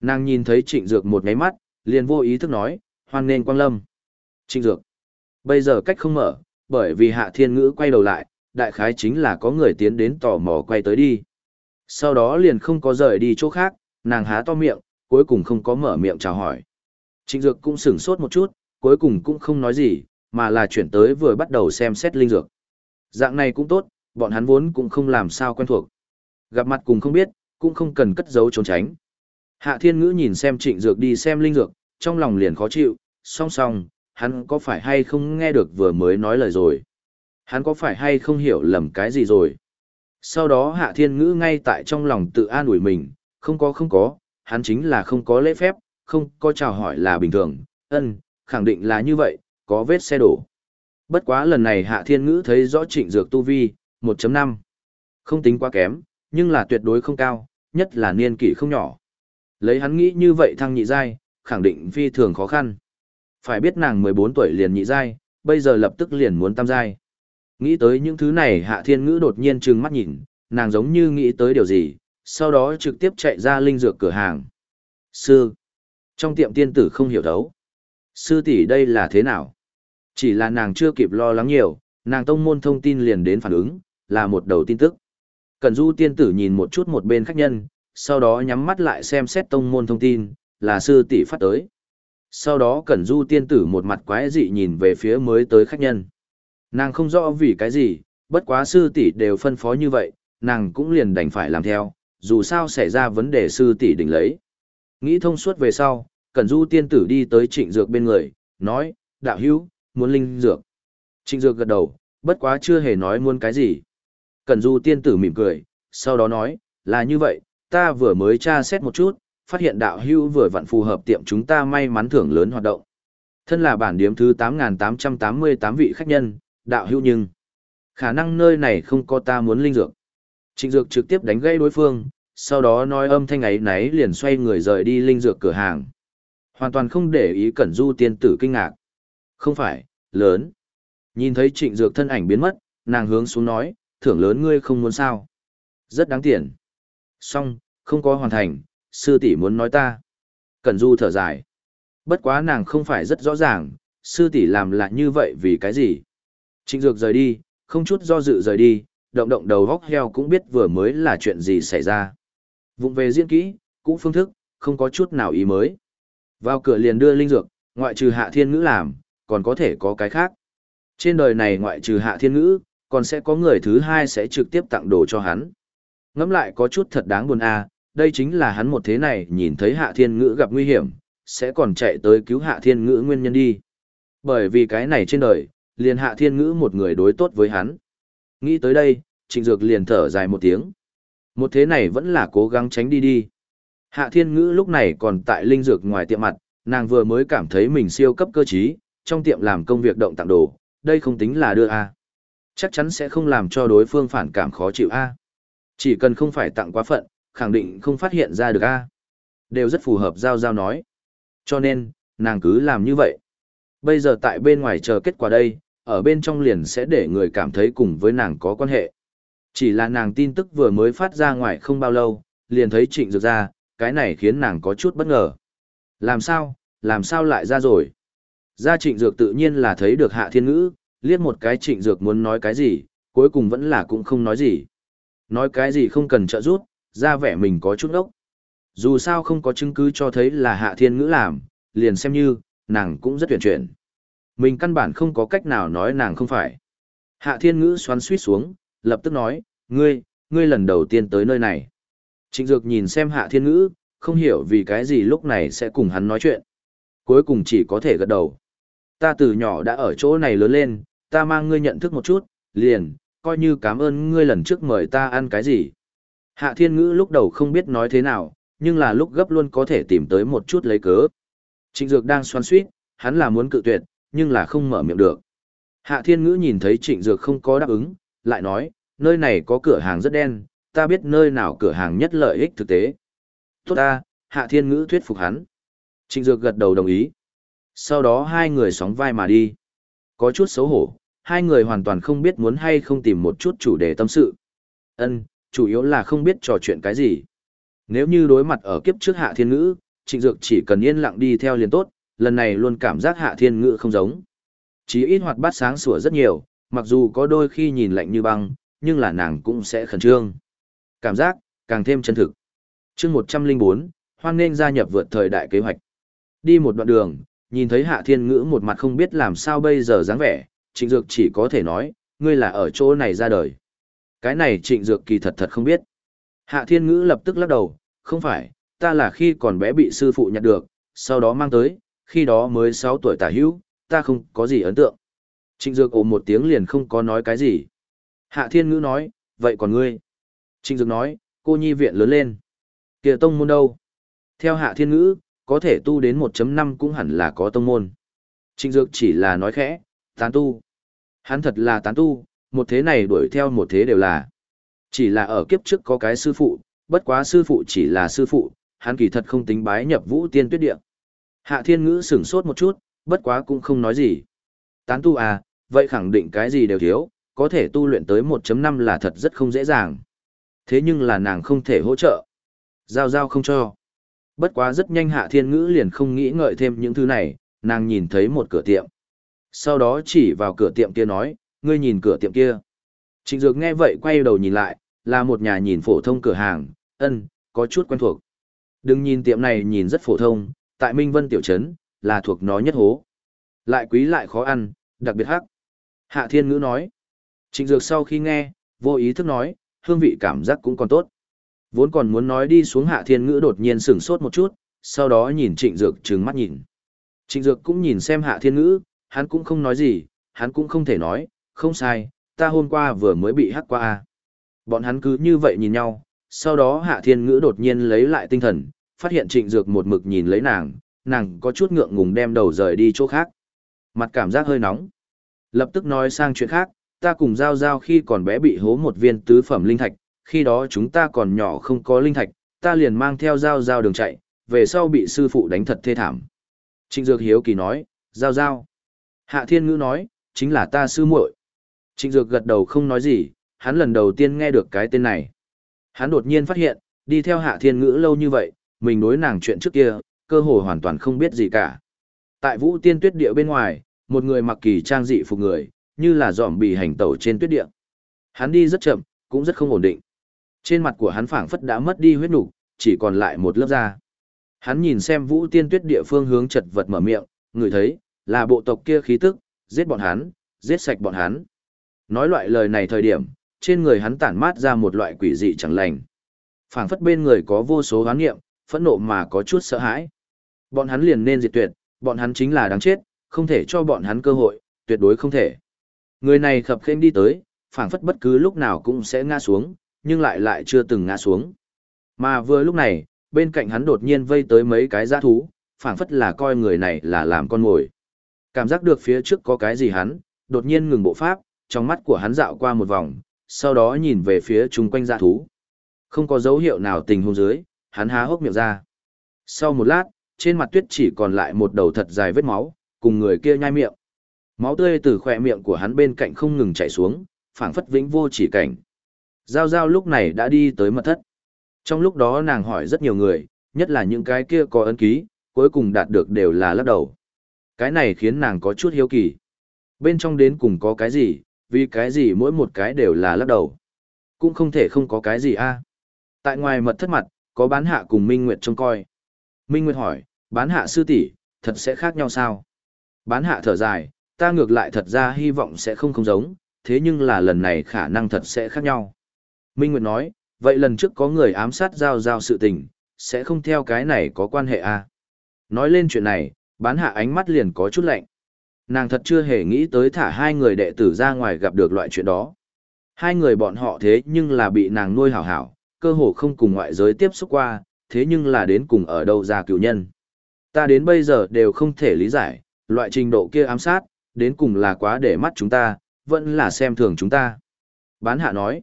Nàng nhìn thấy trịnh dược một ngáy mắt, liền vô ý thức nói, hoan nên quang lâm. Trịnh dược. Bây giờ cách không mở, bởi vì hạ thiên ngữ quay đầu lại, đại khái chính là có người tiến đến tò mò quay tới đi. Sau đó liền không có rời đi chỗ khác, nàng há to miệng, cuối cùng không có mở miệng chào hỏi. Trịnh dược cũng sửng sốt một chút, cuối cùng cũng không nói gì, mà là chuyển tới vừa bắt đầu xem xét linh dược. Dạng này cũng tốt, bọn hắn vốn cũng không làm sao quen thuộc. Gặp mặt cùng không biết, cũng không cần cất giấu trốn tránh. Hạ thiên ngữ nhìn xem trịnh dược đi xem linh dược, trong lòng liền khó chịu, song song, hắn có phải hay không nghe được vừa mới nói lời rồi. Hắn có phải hay không hiểu lầm cái gì rồi. Sau đó hạ thiên ngữ ngay tại trong lòng tự an ủi mình, không có không có, hắn chính là không có lễ phép, không có chào hỏi là bình thường, ân, khẳng định là như vậy, có vết xe đổ. Bất quá lần này hạ thiên ngữ thấy rõ trịnh dược tu vi, 1.5. Không tính quá kém, nhưng là tuyệt đối không cao, nhất là niên kỷ không nhỏ. Lấy hắn nghĩ như vậy thăng nhị giai, khẳng định phi thường khó khăn. Phải biết nàng 14 tuổi liền nhị giai, bây giờ lập tức liền muốn tam giai. Nghĩ tới những thứ này hạ thiên ngữ đột nhiên trừng mắt nhìn, nàng giống như nghĩ tới điều gì, sau đó trực tiếp chạy ra linh dược cửa hàng. Sư. Trong tiệm tiên tử không hiểu thấu. Sư tỷ đây là thế nào? Chỉ là nàng chưa kịp lo lắng nhiều, nàng tông môn thông tin liền đến phản ứng, là một đầu tin tức. Cẩn du tiên tử nhìn một chút một bên khách nhân, sau đó nhắm mắt lại xem xét tông môn thông tin, là sư tỷ phát tới. Sau đó Cẩn Du tiên tử một mặt quái dị nhìn về phía mới tới khách nhân. Nàng không rõ vì cái gì, bất quá sư tỷ đều phân phó như vậy, nàng cũng liền đành phải làm theo, dù sao xảy ra vấn đề sư tỷ đỉnh lấy. Nghĩ thông suốt về sau, Cẩn Du tiên tử đi tới trịnh dược bên người, nói, đạo hữu, muốn linh dược. Trịnh dược gật đầu, bất quá chưa hề nói muốn cái gì. Cẩn Du tiên tử mỉm cười, sau đó nói, là như vậy, ta vừa mới tra xét một chút, phát hiện đạo hưu vừa vặn phù hợp tiệm chúng ta may mắn thưởng lớn hoạt động. Thân là bản điểm thứ 8.888 vị khách nhân, đạo hưu nhưng khả năng nơi này không có ta muốn linh dược. Trịnh dược trực tiếp đánh gây đối phương, sau đó nói âm thanh ấy náy liền xoay người rời đi linh dược cửa hàng. Hoàn toàn không để ý cẩn du tiên tử kinh ngạc. Không phải, lớn. Nhìn thấy trịnh dược thân ảnh biến mất, nàng hướng xuống nói, thưởng lớn ngươi không muốn sao. Rất đáng tiền. Xong, không có hoàn thành, sư tỷ muốn nói ta. Cẩn du thở dài. Bất quá nàng không phải rất rõ ràng, sư tỷ làm lại như vậy vì cái gì. Trịnh dược rời đi, không chút do dự rời đi, động động đầu góc heo cũng biết vừa mới là chuyện gì xảy ra. Vụng về diễn kỹ, cũ phương thức, không có chút nào ý mới. Vào cửa liền đưa linh dược, ngoại trừ hạ thiên ngữ làm, còn có thể có cái khác. Trên đời này ngoại trừ hạ thiên ngữ, còn sẽ có người thứ hai sẽ trực tiếp tặng đồ cho hắn. Ngẫm lại có chút thật đáng buồn à, đây chính là hắn một thế này nhìn thấy hạ thiên ngữ gặp nguy hiểm, sẽ còn chạy tới cứu hạ thiên ngữ nguyên nhân đi. Bởi vì cái này trên đời, liền hạ thiên ngữ một người đối tốt với hắn. Nghĩ tới đây, trịnh dược liền thở dài một tiếng. Một thế này vẫn là cố gắng tránh đi đi. Hạ thiên ngữ lúc này còn tại linh dược ngoài tiệm mặt, nàng vừa mới cảm thấy mình siêu cấp cơ trí, trong tiệm làm công việc động tặng đồ, đây không tính là đưa A. Chắc chắn sẽ không làm cho đối phương phản cảm khó chịu A. Chỉ cần không phải tặng quá phận, khẳng định không phát hiện ra được A. Đều rất phù hợp giao giao nói. Cho nên, nàng cứ làm như vậy. Bây giờ tại bên ngoài chờ kết quả đây, ở bên trong liền sẽ để người cảm thấy cùng với nàng có quan hệ. Chỉ là nàng tin tức vừa mới phát ra ngoài không bao lâu, liền thấy trịnh dược ra, cái này khiến nàng có chút bất ngờ. Làm sao, làm sao lại ra rồi? Gia trịnh dược tự nhiên là thấy được hạ thiên ngữ, liếc một cái trịnh dược muốn nói cái gì, cuối cùng vẫn là cũng không nói gì. Nói cái gì không cần trợ giúp, ra vẻ mình có chút ốc. Dù sao không có chứng cứ cho thấy là hạ thiên ngữ làm, liền xem như, nàng cũng rất tuyển chuyển. Mình căn bản không có cách nào nói nàng không phải. Hạ thiên ngữ xoắn suýt xuống, lập tức nói, ngươi, ngươi lần đầu tiên tới nơi này. Trịnh Dược nhìn xem Hạ Thiên Ngữ, không hiểu vì cái gì lúc này sẽ cùng hắn nói chuyện. Cuối cùng chỉ có thể gật đầu. Ta từ nhỏ đã ở chỗ này lớn lên, ta mang ngươi nhận thức một chút, liền, coi như cảm ơn ngươi lần trước mời ta ăn cái gì. Hạ Thiên Ngữ lúc đầu không biết nói thế nào, nhưng là lúc gấp luôn có thể tìm tới một chút lấy cớ. Trịnh Dược đang xoắn suýt, hắn là muốn cự tuyệt, nhưng là không mở miệng được. Hạ Thiên Ngữ nhìn thấy Trịnh Dược không có đáp ứng, lại nói, nơi này có cửa hàng rất đen, ta biết nơi nào cửa hàng nhất lợi ích thực tế. Tốt ta, Hạ Thiên Ngữ thuyết phục hắn. Trịnh Dược gật đầu đồng ý. Sau đó hai người sóng vai mà đi. Có chút xấu hổ, hai người hoàn toàn không biết muốn hay không tìm một chút chủ đề tâm sự. Ân, chủ yếu là không biết trò chuyện cái gì. Nếu như đối mặt ở kiếp trước Hạ Thiên Ngữ, Trịnh Dược chỉ cần yên lặng đi theo liền tốt, lần này luôn cảm giác Hạ Thiên Ngữ không giống. Chỉ ít hoạt bát sáng sủa rất nhiều, mặc dù có đôi khi nhìn lạnh như băng, nhưng là nàng cũng sẽ khẩn trương. Cảm giác, càng thêm chân thực. chương 104, hoan nên gia nhập vượt thời đại kế hoạch. Đi một đoạn đường, nhìn thấy Hạ Thiên Ngữ một mặt không biết làm sao bây giờ dáng vẻ, Trịnh Dược chỉ có thể nói, ngươi là ở chỗ này ra đời. Cái này Trịnh Dược kỳ thật thật không biết. Hạ Thiên Ngữ lập tức lắc đầu, không phải, ta là khi còn bé bị sư phụ nhặt được, sau đó mang tới, khi đó mới 6 tuổi tả hữu, ta không có gì ấn tượng. Trịnh Dược ồ một tiếng liền không có nói cái gì. Hạ Thiên Ngữ nói, vậy còn ngươi? Trịnh Dược nói, cô nhi viện lớn lên. Kìa tông môn đâu? Theo Hạ Thiên Ngữ, có thể tu đến 1.5 cũng hẳn là có tông môn. Trịnh Dược chỉ là nói khẽ, tán tu. Hắn thật là tán tu, một thế này đuổi theo một thế đều là. Chỉ là ở kiếp trước có cái sư phụ, bất quá sư phụ chỉ là sư phụ, hắn kỳ thật không tính bái nhập vũ tiên tuyết địa. Hạ Thiên Ngữ sửng sốt một chút, bất quá cũng không nói gì. Tán tu à, vậy khẳng định cái gì đều thiếu, có thể tu luyện tới 1.5 là thật rất không dễ dàng. Thế nhưng là nàng không thể hỗ trợ. Giao giao không cho. Bất quá rất nhanh Hạ Thiên Ngữ liền không nghĩ ngợi thêm những thứ này, nàng nhìn thấy một cửa tiệm. Sau đó chỉ vào cửa tiệm kia nói, ngươi nhìn cửa tiệm kia. Trịnh Dược nghe vậy quay đầu nhìn lại, là một nhà nhìn phổ thông cửa hàng, ân, có chút quen thuộc. Đừng nhìn tiệm này nhìn rất phổ thông, tại Minh Vân Tiểu Trấn, là thuộc nó nhất hố. Lại quý lại khó ăn, đặc biệt hắc. Hạ Thiên Ngữ nói. Trịnh Dược sau khi nghe, vô ý thức nói, hương vị cảm giác cũng còn tốt. Vốn còn muốn nói đi xuống Hạ Thiên Ngữ đột nhiên sửng sốt một chút, sau đó nhìn Trịnh Dược trừng mắt nhìn. Trịnh Dược cũng nhìn xem Hạ Thiên Ngữ, hắn cũng không nói gì, hắn cũng không thể nói, không sai, ta hôm qua vừa mới bị hắc qua. Bọn hắn cứ như vậy nhìn nhau, sau đó Hạ Thiên Ngữ đột nhiên lấy lại tinh thần, phát hiện Trịnh Dược một mực nhìn lấy nàng, nàng có chút ngượng ngùng đem đầu rời đi chỗ khác. Mặt cảm giác hơi nóng. Lập tức nói sang chuyện khác, ta cùng Giao Giao khi còn bé bị hố một viên tứ phẩm linh thạch, khi đó chúng ta còn nhỏ không có linh thạch, ta liền mang theo Giao Giao đường chạy, về sau bị sư phụ đánh thật thê thảm. Trịnh Dược Hiếu Kỳ nói, Giao Giao. Hạ Thiên Ngữ nói, chính là ta sư muội. Trịnh Dược gật đầu không nói gì, hắn lần đầu tiên nghe được cái tên này. Hắn đột nhiên phát hiện, đi theo Hạ Thiên Ngữ lâu như vậy, mình đối nàng chuyện trước kia, cơ hồ hoàn toàn không biết gì cả. Tại Vũ Tiên Tuyết Địa bên ngoài, một người mặc kỳ trang dị phục người, như là dòm bị hành tẩu trên tuyết địa. Hắn đi rất chậm, cũng rất không ổn định. Trên mặt của hắn phảng phất đã mất đi huyết nục, chỉ còn lại một lớp da. Hắn nhìn xem Vũ Tiên Tuyết Địa phương hướng chật vật mở miệng, người thấy, là bộ tộc kia khí tức, giết bọn hắn, giết sạch bọn hắn. Nói loại lời này thời điểm, trên người hắn tản mát ra một loại quỷ dị chẳng lành. phảng phất bên người có vô số hoán nghiệm, phẫn nộ mà có chút sợ hãi. Bọn hắn liền nên diệt tuyệt, bọn hắn chính là đáng chết, không thể cho bọn hắn cơ hội, tuyệt đối không thể. Người này khập khênh đi tới, phảng phất bất cứ lúc nào cũng sẽ ngã xuống, nhưng lại lại chưa từng ngã xuống. Mà vừa lúc này, bên cạnh hắn đột nhiên vây tới mấy cái giã thú, phảng phất là coi người này là làm con mồi. Cảm giác được phía trước có cái gì hắn, đột nhiên ngừng bộ pháp, trong mắt của hắn dạo qua một vòng, sau đó nhìn về phía chung quanh giã thú. Không có dấu hiệu nào tình huống dưới, hắn há hốc miệng ra. Sau một lát, trên mặt tuyết chỉ còn lại một đầu thật dài vết máu, cùng người kia nhai miệng. Máu tươi từ khỏe miệng của hắn bên cạnh không ngừng chảy xuống, phảng phất vĩnh vô chỉ cảnh. Giao Giao lúc này đã đi tới mật thất. Trong lúc đó nàng hỏi rất nhiều người, nhất là những cái kia có ấn ký, cuối cùng đạt được đều là lắc đầu. Cái này khiến nàng có chút hiếu kỳ. Bên trong đến cùng có cái gì, vì cái gì mỗi một cái đều là lắc đầu. Cũng không thể không có cái gì a. Tại ngoài mật thất mặt, có bán hạ cùng Minh Nguyệt trông coi. Minh Nguyệt hỏi, bán hạ sư tỷ thật sẽ khác nhau sao? Bán hạ thở dài, ta ngược lại thật ra hy vọng sẽ không không giống, thế nhưng là lần này khả năng thật sẽ khác nhau. Minh Nguyệt nói, vậy lần trước có người ám sát giao giao sự tình, sẽ không theo cái này có quan hệ à. Nói lên chuyện này, bán hạ ánh mắt liền có chút lạnh. Nàng thật chưa hề nghĩ tới thả hai người đệ tử ra ngoài gặp được loại chuyện đó. Hai người bọn họ thế nhưng là bị nàng nuôi hảo hảo, cơ hồ không cùng ngoại giới tiếp xúc qua, thế nhưng là đến cùng ở đâu ra cựu nhân. Ta đến bây giờ đều không thể lý giải, loại trình độ kia ám sát, đến cùng là quá để mắt chúng ta, vẫn là xem thường chúng ta. Bán hạ nói,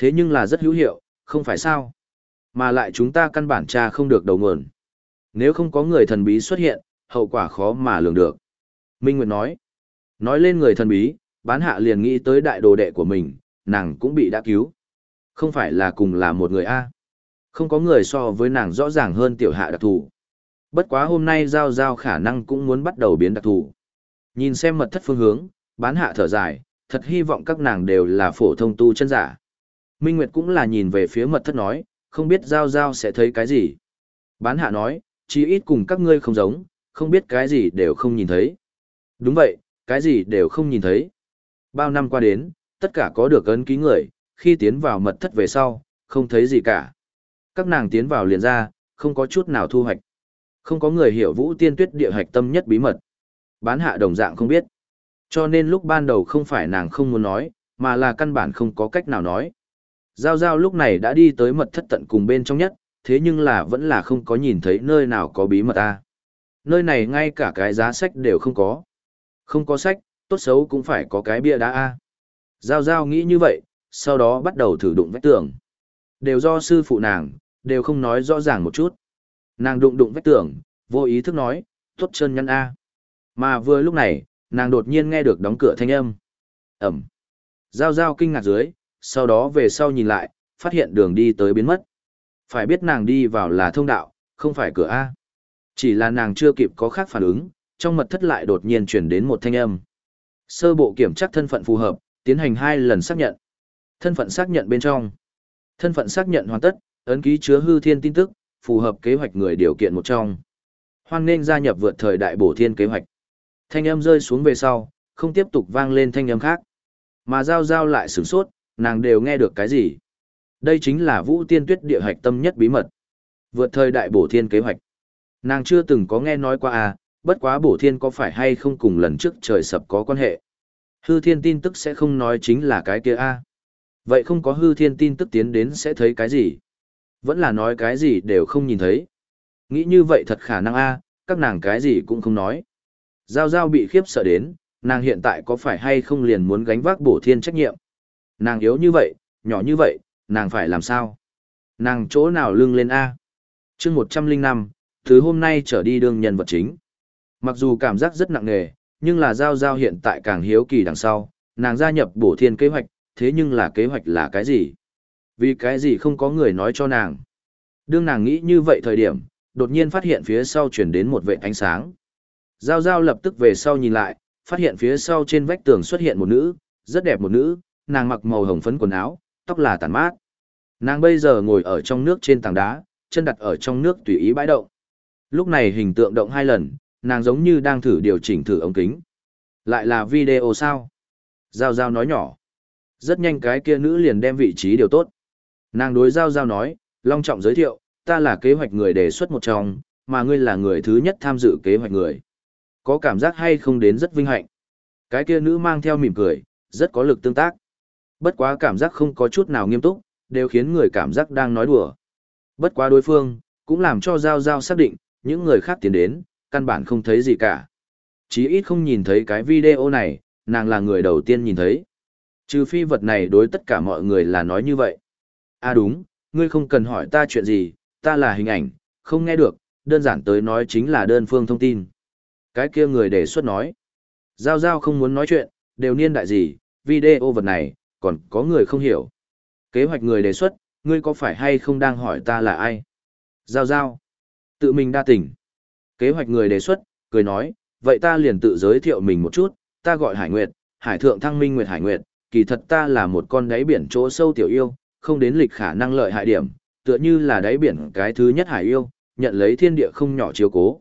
thế nhưng là rất hữu hiệu, không phải sao. Mà lại chúng ta căn bản tra không được đầu nguồn. Nếu không có người thần bí xuất hiện, hậu quả khó mà lường được. Minh Nguyệt nói, nói lên người thần bí, bán hạ liền nghĩ tới đại đồ đệ của mình, nàng cũng bị đã cứu. Không phải là cùng là một người A. Không có người so với nàng rõ ràng hơn tiểu hạ đặc thù. Bất quá hôm nay giao giao khả năng cũng muốn bắt đầu biến đặc thù. Nhìn xem mật thất phương hướng, bán hạ thở dài, thật hy vọng các nàng đều là phổ thông tu chân giả. Minh Nguyệt cũng là nhìn về phía mật thất nói, không biết giao giao sẽ thấy cái gì. Bán hạ nói, chí ít cùng các ngươi không giống, không biết cái gì đều không nhìn thấy. Đúng vậy, cái gì đều không nhìn thấy. Bao năm qua đến, tất cả có được ấn ký người, khi tiến vào mật thất về sau, không thấy gì cả. Các nàng tiến vào liền ra, không có chút nào thu hoạch. Không có người hiểu vũ tiên tuyết địa hạch tâm nhất bí mật. Bán hạ đồng dạng không biết. Cho nên lúc ban đầu không phải nàng không muốn nói, mà là căn bản không có cách nào nói. Giao giao lúc này đã đi tới mật thất tận cùng bên trong nhất, thế nhưng là vẫn là không có nhìn thấy nơi nào có bí mật ta. Nơi này ngay cả cái giá sách đều không có. Không có sách, tốt xấu cũng phải có cái bia đá A. Giao giao nghĩ như vậy, sau đó bắt đầu thử đụng vách tường. Đều do sư phụ nàng, đều không nói rõ ràng một chút. Nàng đụng đụng vách tường, vô ý thức nói, tốt chân nhăn A. Mà vừa lúc này, nàng đột nhiên nghe được đóng cửa thanh âm. Ẩm. Giao giao kinh ngạc dưới, sau đó về sau nhìn lại, phát hiện đường đi tới biến mất. Phải biết nàng đi vào là thông đạo, không phải cửa A. Chỉ là nàng chưa kịp có khác phản ứng, trong mật thất lại đột nhiên chuyển đến một thanh âm. Sơ bộ kiểm tra thân phận phù hợp, tiến hành hai lần xác nhận. Thân phận xác nhận bên trong. Thân phận xác nhận hoàn tất, ấn ký chứa hư thiên tin tức, phù hợp kế hoạch người điều kiện một trong. Hoan nên gia nhập vượt thời đại bổ thiên kế hoạch. Thanh âm rơi xuống về sau, không tiếp tục vang lên thanh âm khác. Mà giao giao lại sửng sốt, nàng đều nghe được cái gì. Đây chính là vũ tiên tuyết địa hạch tâm nhất bí mật. Vượt thời đại bổ thiên kế hoạch. Nàng chưa từng có nghe nói qua à, bất quá bổ thiên có phải hay không cùng lần trước trời sập có quan hệ. Hư thiên tin tức sẽ không nói chính là cái kia a à. Vậy không có hư thiên tin tức tiến đến sẽ thấy cái gì? Vẫn là nói cái gì đều không nhìn thấy. Nghĩ như vậy thật khả năng a các nàng cái gì cũng không nói. Giao giao bị khiếp sợ đến, nàng hiện tại có phải hay không liền muốn gánh vác bổ thiên trách nhiệm. Nàng yếu như vậy, nhỏ như vậy, nàng phải làm sao? Nàng chỗ nào lưng lên A? chương một trăm linh năm thứ hôm nay trở đi đương nhân vật chính. Mặc dù cảm giác rất nặng nề, nhưng là Giao Giao hiện tại càng hiếu kỳ đằng sau, nàng gia nhập bổ thiên kế hoạch, thế nhưng là kế hoạch là cái gì? Vì cái gì không có người nói cho nàng? Đương nàng nghĩ như vậy thời điểm, đột nhiên phát hiện phía sau chuyển đến một vệ ánh sáng. Giao Giao lập tức về sau nhìn lại, phát hiện phía sau trên vách tường xuất hiện một nữ, rất đẹp một nữ, nàng mặc màu hồng phấn quần áo, tóc là tàn mát. Nàng bây giờ ngồi ở trong nước trên tảng đá, chân đặt ở trong nước tùy ý bãi động. Lúc này hình tượng động hai lần, nàng giống như đang thử điều chỉnh thử ống kính. Lại là video sao? Giao Giao nói nhỏ. Rất nhanh cái kia nữ liền đem vị trí điều tốt. Nàng đối Giao Giao nói, long trọng giới thiệu, ta là kế hoạch người đề xuất một trong, mà ngươi là người thứ nhất tham dự kế hoạch người. Có cảm giác hay không đến rất vinh hạnh. Cái kia nữ mang theo mỉm cười, rất có lực tương tác. Bất quá cảm giác không có chút nào nghiêm túc, đều khiến người cảm giác đang nói đùa. Bất quá đối phương, cũng làm cho Giao Giao xác định, những người khác tiến đến, căn bản không thấy gì cả. Chí ít không nhìn thấy cái video này, nàng là người đầu tiên nhìn thấy. Trừ phi vật này đối tất cả mọi người là nói như vậy. À đúng, ngươi không cần hỏi ta chuyện gì, ta là hình ảnh, không nghe được, đơn giản tới nói chính là đơn phương thông tin. Cái kia người đề xuất nói. Giao Giao không muốn nói chuyện, đều niên đại gì, video vật này, còn có người không hiểu. Kế hoạch người đề xuất, ngươi có phải hay không đang hỏi ta là ai? Giao Giao. Tự mình đa tỉnh. Kế hoạch người đề xuất, cười nói, vậy ta liền tự giới thiệu mình một chút, ta gọi Hải Nguyệt, Hải Thượng Thăng Minh Nguyệt Hải Nguyệt, kỳ thật ta là một con đáy biển chỗ sâu tiểu yêu, không đến lịch khả năng lợi hại điểm, tựa như là đáy biển cái thứ nhất hải yêu, nhận lấy thiên địa không nhỏ chiếu cố.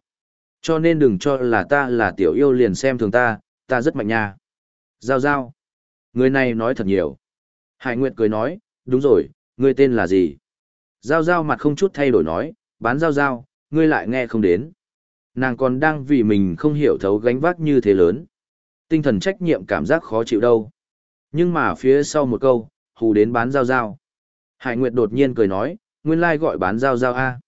Cho nên đừng cho là ta là tiểu yêu liền xem thường ta, ta rất mạnh nha. Giao giao. Người này nói thật nhiều. Hải Nguyệt cười nói, đúng rồi, Ngươi tên là gì? Giao giao mặt không chút thay đổi nói, bán giao giao, ngươi lại nghe không đến. Nàng còn đang vì mình không hiểu thấu gánh vác như thế lớn. Tinh thần trách nhiệm cảm giác khó chịu đâu. Nhưng mà phía sau một câu, hù đến bán giao giao. Hải Nguyệt đột nhiên cười nói, nguyên lai gọi bán giao giao A.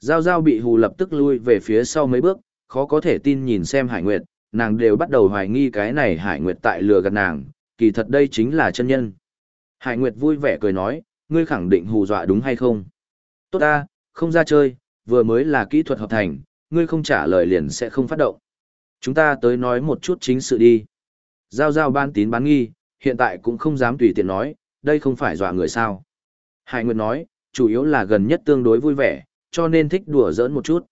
Giao giao bị hù lập tức lui về phía sau mấy bước, khó có thể tin nhìn xem Hải Nguyệt, nàng đều bắt đầu hoài nghi cái này Hải Nguyệt tại lừa gạt nàng, kỳ thật đây chính là chân nhân. Hải Nguyệt vui vẻ cười nói, ngươi khẳng định hù dọa đúng hay không? Tốt ta, không ra chơi, vừa mới là kỹ thuật hợp thành, ngươi không trả lời liền sẽ không phát động. Chúng ta tới nói một chút chính sự đi. Giao giao ban tín bán nghi, hiện tại cũng không dám tùy tiện nói, đây không phải dọa người sao. Hải Nguyệt nói, chủ yếu là gần nhất tương đối vui vẻ, cho nên thích đùa giỡn một chút.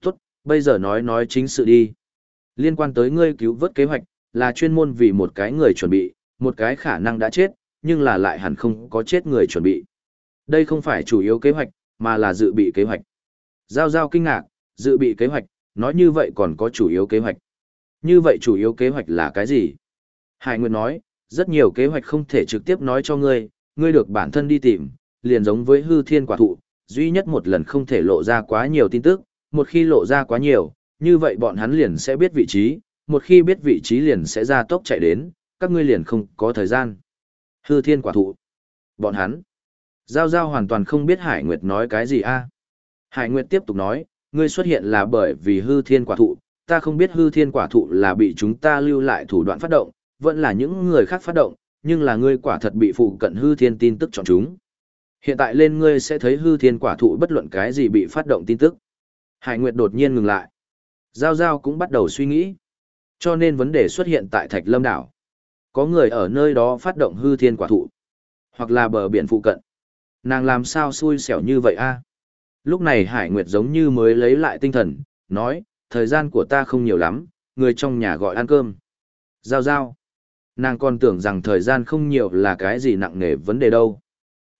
Tốt, bây giờ nói nói chính sự đi. Liên quan tới ngươi cứu vớt kế hoạch, là chuyên môn vì một cái người chuẩn bị, một cái khả năng đã chết, nhưng là lại hẳn không có chết người chuẩn bị. Đây không phải chủ yếu kế hoạch, mà là dự bị kế hoạch. Giao giao kinh ngạc, dự bị kế hoạch, nói như vậy còn có chủ yếu kế hoạch. Như vậy chủ yếu kế hoạch là cái gì? Hải Nguyệt nói, rất nhiều kế hoạch không thể trực tiếp nói cho ngươi, ngươi được bản thân đi tìm, liền giống với hư thiên quả thụ, duy nhất một lần không thể lộ ra quá nhiều tin tức, một khi lộ ra quá nhiều, như vậy bọn hắn liền sẽ biết vị trí, một khi biết vị trí liền sẽ ra tốc chạy đến, các ngươi liền không có thời gian. Hư thiên quả thụ. Bọn hắn. Giao Giao hoàn toàn không biết Hải Nguyệt nói cái gì a. Hải Nguyệt tiếp tục nói, ngươi xuất hiện là bởi vì hư thiên quả thụ, ta không biết hư thiên quả thụ là bị chúng ta lưu lại thủ đoạn phát động, vẫn là những người khác phát động, nhưng là ngươi quả thật bị phụ cận hư thiên tin tức chọn chúng. Hiện tại lên ngươi sẽ thấy hư thiên quả thụ bất luận cái gì bị phát động tin tức. Hải Nguyệt đột nhiên ngừng lại. Giao Giao cũng bắt đầu suy nghĩ. Cho nên vấn đề xuất hiện tại Thạch Lâm Đảo. Có người ở nơi đó phát động hư thiên quả thụ. Hoặc là bờ biển phụ cận. Nàng làm sao xui xẻo như vậy a? Lúc này Hải Nguyệt giống như mới lấy lại tinh thần, nói, thời gian của ta không nhiều lắm, người trong nhà gọi ăn cơm. Giao giao. Nàng còn tưởng rằng thời gian không nhiều là cái gì nặng nề vấn đề đâu.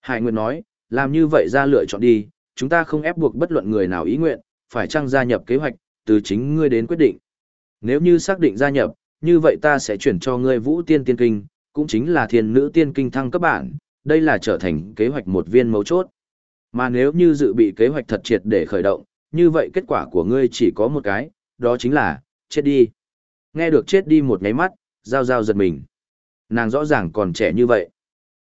Hải Nguyệt nói, làm như vậy ra lựa chọn đi, chúng ta không ép buộc bất luận người nào ý nguyện, phải chăng gia nhập kế hoạch, từ chính ngươi đến quyết định. Nếu như xác định gia nhập, như vậy ta sẽ chuyển cho ngươi vũ tiên tiên kinh, cũng chính là thiên nữ tiên kinh thăng cấp bản, đây là trở thành kế hoạch một viên mấu chốt. Mà nếu như dự bị kế hoạch thật triệt để khởi động, như vậy kết quả của ngươi chỉ có một cái, đó chính là, chết đi. Nghe được chết đi một nháy mắt, giao giao giật mình. Nàng rõ ràng còn trẻ như vậy.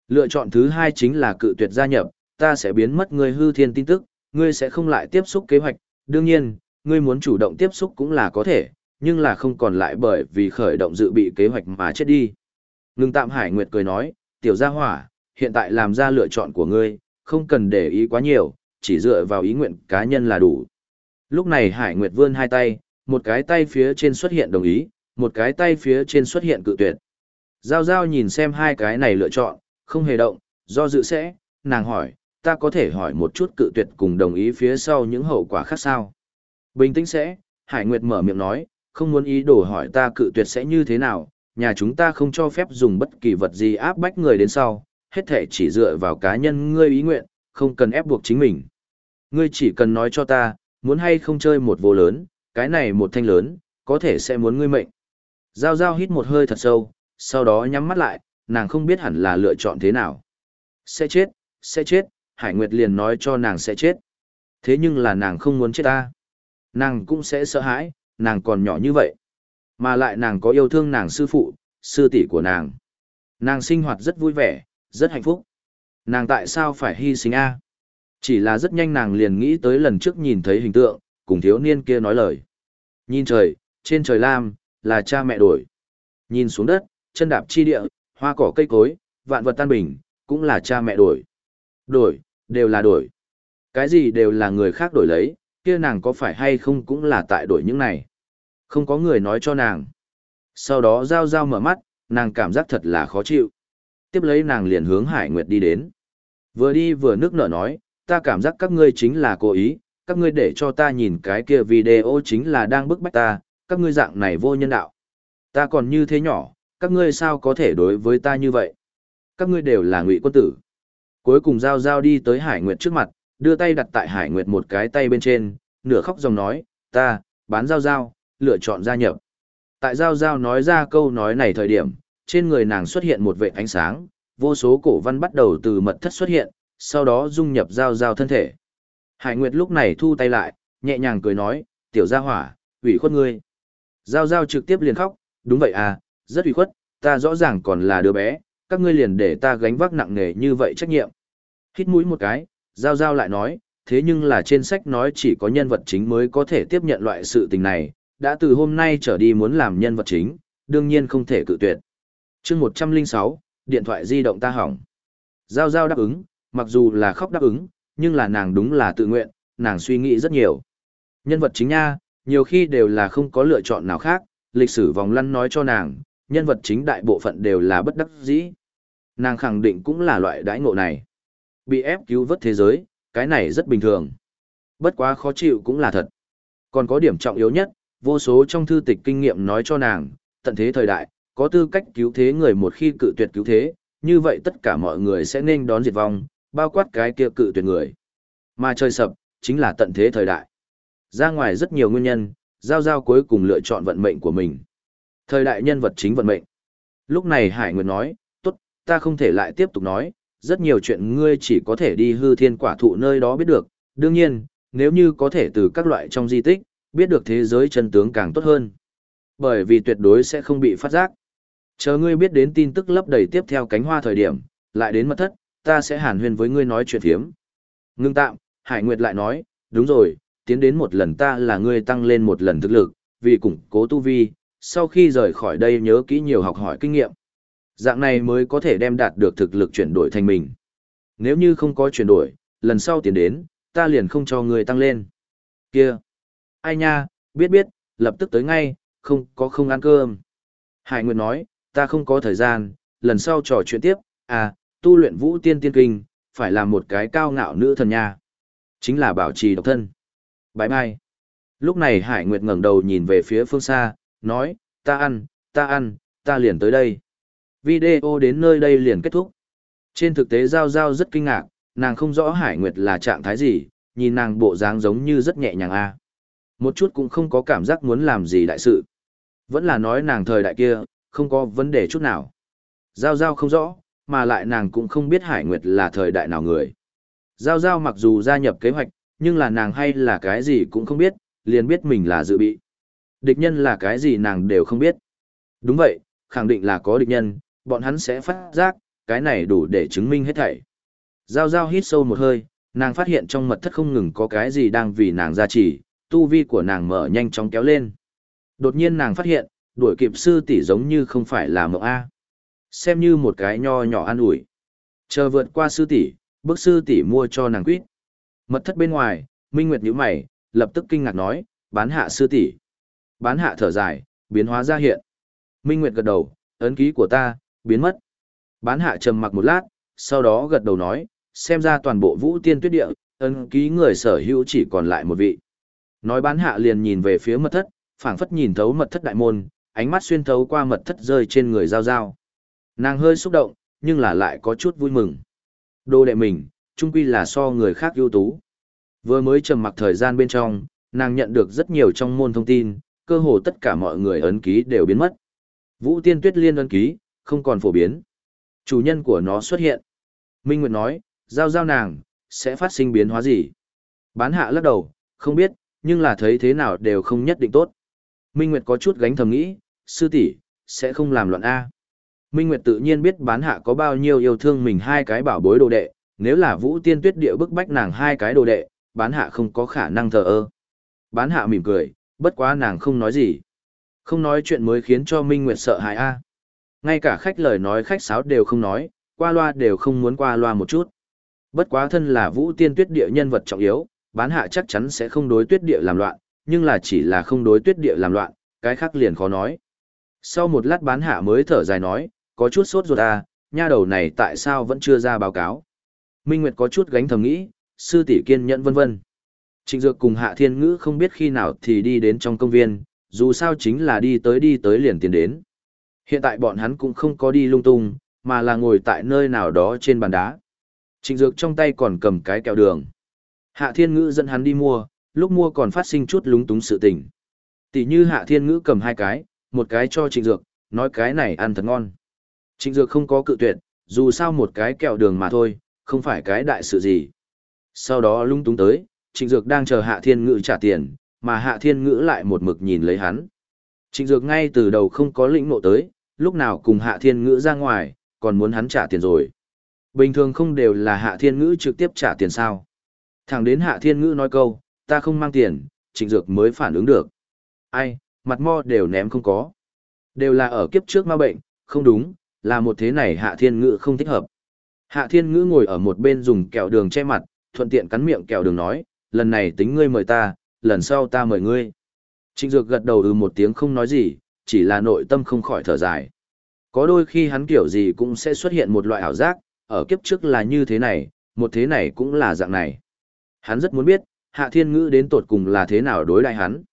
Lựa chọn thứ hai chính là cự tuyệt gia nhập, ta sẽ biến mất ngươi hư thiên tin tức, ngươi sẽ không lại tiếp xúc kế hoạch, đương nhiên, ngươi muốn chủ động tiếp xúc cũng là có thể, nhưng là không còn lại bởi vì khởi động dự bị kế hoạch mà chết đi. Ngưng tạm Hải Nguyệt cười nói, tiểu gia hỏa, hiện tại làm ra lựa chọn của ngươi, không cần để ý quá nhiều, chỉ dựa vào ý nguyện cá nhân là đủ. Lúc này Hải Nguyệt vươn hai tay, một cái tay phía trên xuất hiện đồng ý, một cái tay phía trên xuất hiện cự tuyệt. Giao Giao nhìn xem hai cái này lựa chọn, không hề động, do dự sẽ, nàng hỏi, ta có thể hỏi một chút cự tuyệt cùng đồng ý phía sau những hậu quả khác sao? Bình tĩnh sẽ, Hải Nguyệt mở miệng nói, không muốn ý đồ hỏi ta cự tuyệt sẽ như thế nào, nhà chúng ta không cho phép dùng bất kỳ vật gì áp bách người đến sau, hết thể chỉ dựa vào cá nhân ngươi ý nguyện, không cần ép buộc chính mình. Ngươi chỉ cần nói cho ta, muốn hay không chơi một vô lớn, cái này một thanh lớn, có thể sẽ muốn ngươi mệnh. Giao giao hít một hơi thật sâu, sau đó nhắm mắt lại, nàng không biết hẳn là lựa chọn thế nào. Sẽ chết, sẽ chết, Hải Nguyệt liền nói cho nàng sẽ chết. Thế nhưng là nàng không muốn chết ta. Nàng cũng sẽ sợ hãi, nàng còn nhỏ như vậy. Mà lại nàng có yêu thương nàng sư phụ, sư tỷ của nàng. Nàng sinh hoạt rất vui vẻ, rất hạnh phúc. Nàng tại sao phải hy sinh a? Chỉ là rất nhanh nàng liền nghĩ tới lần trước nhìn thấy hình tượng, cùng thiếu niên kia nói lời. Nhìn trời, trên trời lam, là cha mẹ đổi. Nhìn xuống đất, chân đạp chi địa, hoa cỏ cây cối, vạn vật tan bình, cũng là cha mẹ đổi. Đổi, đều là đổi. Cái gì đều là người khác đổi lấy, kia nàng có phải hay không cũng là tại đổi những này. Không có người nói cho nàng. Sau đó giao giao mở mắt, nàng cảm giác thật là khó chịu. Tiếp lấy nàng liền hướng Hải Nguyệt đi đến. Vừa đi vừa nước nở nói, ta cảm giác các ngươi chính là cố ý, các ngươi để cho ta nhìn cái kia video chính là đang bức bách ta, các ngươi dạng này vô nhân đạo. Ta còn như thế nhỏ, các ngươi sao có thể đối với ta như vậy? Các ngươi đều là ngụy quân tử. Cuối cùng Giao Giao đi tới Hải Nguyệt trước mặt, đưa tay đặt tại Hải Nguyệt một cái tay bên trên, nửa khóc dòng nói, ta, bán Giao Giao, lựa chọn gia nhập. Tại Giao Giao nói ra câu nói này thời điểm, trên người nàng xuất hiện một vệ ánh sáng, vô số cổ văn bắt đầu từ mật thất xuất hiện, sau đó dung nhập giao giao thân thể. Hải Nguyệt lúc này thu tay lại, nhẹ nhàng cười nói, tiểu gia hỏa, ủy khuất ngươi. Giao giao trực tiếp liền khóc, đúng vậy à, rất ủy khuất, ta rõ ràng còn là đứa bé, các ngươi liền để ta gánh vác nặng nề như vậy trách nhiệm. Hít mũi một cái, giao giao lại nói, thế nhưng là trên sách nói chỉ có nhân vật chính mới có thể tiếp nhận loại sự tình này, đã từ hôm nay trở đi muốn làm nhân vật chính, đương nhiên không thể cự tuyệt. chương 106, điện thoại di động ta hỏng. Giao giao đáp ứng, mặc dù là khóc đáp ứng, nhưng là nàng đúng là tự nguyện, nàng suy nghĩ rất nhiều. Nhân vật chính nha, nhiều khi đều là không có lựa chọn nào khác, lịch sử vòng lăn nói cho nàng, nhân vật chính đại bộ phận đều là bất đắc dĩ. Nàng khẳng định cũng là loại đãi ngộ này. Bị ép cứu vớt thế giới, cái này rất bình thường. Bất quá khó chịu cũng là thật. Còn có điểm trọng yếu nhất, vô số trong thư tịch kinh nghiệm nói cho nàng, tận thế thời đại, có tư cách cứu thế người một khi cự tuyệt cứu thế, như vậy tất cả mọi người sẽ nên đón diệt vong, bao quát cái kia cự tuyệt người. Mà trời sập, chính là tận thế thời đại. Ra ngoài rất nhiều nguyên nhân, Giao Giao cuối cùng lựa chọn vận mệnh của mình. Thời đại nhân vật chính vận mệnh. Lúc này Hải Nguyệt nói, tốt, ta không thể lại tiếp tục nói, rất nhiều chuyện ngươi chỉ có thể đi hư thiên quả thụ nơi đó biết được. Đương nhiên, nếu như có thể từ các loại trong di tích, biết được thế giới chân tướng càng tốt hơn. Bởi vì tuyệt đối sẽ không bị phát giác. Chờ ngươi biết đến tin tức lấp đầy tiếp theo cánh hoa thời điểm, lại đến mật thất, ta sẽ hàn huyên với ngươi nói chuyện thiếm. Ngưng tạm, Hải Nguyệt lại nói, đúng rồi, tiến đến một lần ta là ngươi tăng lên một lần thực lực, vì củng cố tu vi, sau khi rời khỏi đây nhớ kỹ nhiều học hỏi kinh nghiệm. Dạng này mới có thể đem đạt được thực lực chuyển đổi thành mình. Nếu như không có chuyển đổi, lần sau tiến đến, ta liền không cho ngươi tăng lên. Kia! Ai nha, biết biết, lập tức tới ngay, không có không ăn cơm. Hải Nguyệt nói, ta không có thời gian, lần sau trò chuyện tiếp, à, tu luyện vũ tiên tiên kinh, phải là một cái cao ngạo nữ thần nha. Chính là bảo trì độc thân. bãi mai Lúc này Hải Nguyệt ngẩng đầu nhìn về phía phương xa, nói, ta ăn, ta ăn, ta liền tới đây. Video đến nơi đây liền kết thúc. Trên thực tế Giao Giao rất kinh ngạc, nàng không rõ Hải Nguyệt là trạng thái gì, nhìn nàng bộ dáng giống như rất nhẹ nhàng a. Một chút cũng không có cảm giác muốn làm gì đại sự. Vẫn là nói nàng thời đại kia, không có vấn đề chút nào. Giao Giao không rõ, mà lại nàng cũng không biết Hải Nguyệt là thời đại nào người. Giao Giao mặc dù gia nhập kế hoạch, nhưng là nàng hay là cái gì cũng không biết, liền biết mình là dự bị. Địch nhân là cái gì nàng đều không biết. Đúng vậy, khẳng định là có địch nhân, bọn hắn sẽ phát giác, cái này đủ để chứng minh hết thảy. Giao Giao hít sâu một hơi, nàng phát hiện trong mật thất không ngừng có cái gì đang vì nàng gia trì, tu vi của nàng mở nhanh chóng kéo lên. Đột nhiên nàng phát hiện, đuổi kịp sư tỷ giống như không phải là mộng A. Xem như một cái nho nhỏ an ủi. Chờ vượt qua sư tỷ, bước sư tỷ mua cho nàng quýt. Mật thất bên ngoài, Minh Nguyệt nhíu mày, lập tức kinh ngạc nói, bán hạ sư tỷ. Bán hạ thở dài, biến hóa ra hiện. Minh Nguyệt gật đầu, ấn ký của ta, biến mất. Bán hạ trầm mặc một lát, sau đó gật đầu nói, xem ra toàn bộ vũ tiên tuyết địa, ấn ký người sở hữu chỉ còn lại một vị. Nói bán hạ liền nhìn về phía mật thất, phảng phất nhìn thấu mật thất đại môn, ánh mắt xuyên thấu qua mật thất rơi trên người giao giao. Nàng hơi xúc động, nhưng là lại có chút vui mừng. Đồ đệ mình, trung quy là so người khác ưu tú. Vừa mới trầm mặc thời gian bên trong, nàng nhận được rất nhiều trong môn thông tin, cơ hồ tất cả mọi người ấn ký đều biến mất. Vũ Tiên Tuyết Liên ấn ký, không còn phổ biến. Chủ nhân của nó xuất hiện. Minh Nguyệt nói, giao giao nàng, sẽ phát sinh biến hóa gì? Bán hạ lắc đầu, không biết, nhưng là thấy thế nào đều không nhất định tốt. Minh Nguyệt có chút gánh thầm nghĩ, sư tỷ sẽ không làm loạn A. Minh Nguyệt tự nhiên biết bán hạ có bao nhiêu yêu thương mình hai cái bảo bối đồ đệ, nếu là vũ tiên tuyết địa bức bách nàng hai cái đồ đệ, bán hạ không có khả năng thờ ơ. Bán hạ mỉm cười, bất quá nàng không nói gì. Không nói chuyện mới khiến cho Minh Nguyệt sợ hãi a. Ngay cả khách lời nói khách sáo đều không nói, qua loa đều không muốn qua loa một chút. Bất quá thân là vũ tiên tuyết địa nhân vật trọng yếu, bán hạ chắc chắn sẽ không đối tuyết địa làm loạn, nhưng là chỉ là không đối tuyết địa làm loạn, cái khác liền khó nói. Sau một lát bán hạ mới thở dài nói, có chút sốt ruột à, nha đầu này tại sao vẫn chưa ra báo cáo. Minh Nguyệt có chút gánh thầm nghĩ, sư tỷ kiên nhẫn vân vân. Trịnh Dược cùng Hạ Thiên Ngữ không biết khi nào thì đi đến trong công viên, dù sao chính là đi tới đi tới liền tiến đến. Hiện tại bọn hắn cũng không có đi lung tung, mà là ngồi tại nơi nào đó trên bàn đá. Trịnh Dược trong tay còn cầm cái kẹo đường. Hạ Thiên Ngữ dẫn hắn đi mua, lúc mua còn phát sinh chút lúng túng sự tình. Tỷ như Hạ Thiên Ngữ cầm hai cái, một cái cho Trịnh Dược, nói cái này ăn thật ngon. Trịnh Dược không có cự tuyệt, dù sao một cái kẹo đường mà thôi, không phải cái đại sự gì. Sau đó lung túng tới, Trịnh Dược đang chờ Hạ Thiên Ngữ trả tiền, mà Hạ Thiên Ngữ lại một mực nhìn lấy hắn. Trịnh Dược ngay từ đầu không có lĩnh ngộ tới, lúc nào cùng Hạ Thiên Ngữ ra ngoài, còn muốn hắn trả tiền rồi. Bình thường không đều là Hạ Thiên Ngữ trực tiếp trả tiền sao. Thẳng đến Hạ Thiên Ngữ nói câu, ta không mang tiền, Trịnh Dược mới phản ứng được. Ai, mặt mo đều ném không có. Đều là ở kiếp trước ma bệnh, không đúng, là một thế này Hạ Thiên Ngữ không thích hợp. Hạ Thiên Ngữ ngồi ở một bên dùng kẹo đường che mặt, thuận tiện cắn miệng kẹo đường nói, lần này tính ngươi mời ta, lần sau ta mời ngươi. Trịnh Dược gật đầu ừ một tiếng không nói gì, chỉ là nội tâm không khỏi thở dài. Có đôi khi hắn kiểu gì cũng sẽ xuất hiện một loại ảo giác, ở kiếp trước là như thế này, một thế này cũng là dạng này. Hắn rất muốn biết, Hạ Thiên Ngữ đến tột cùng là thế nào đối đại hắn.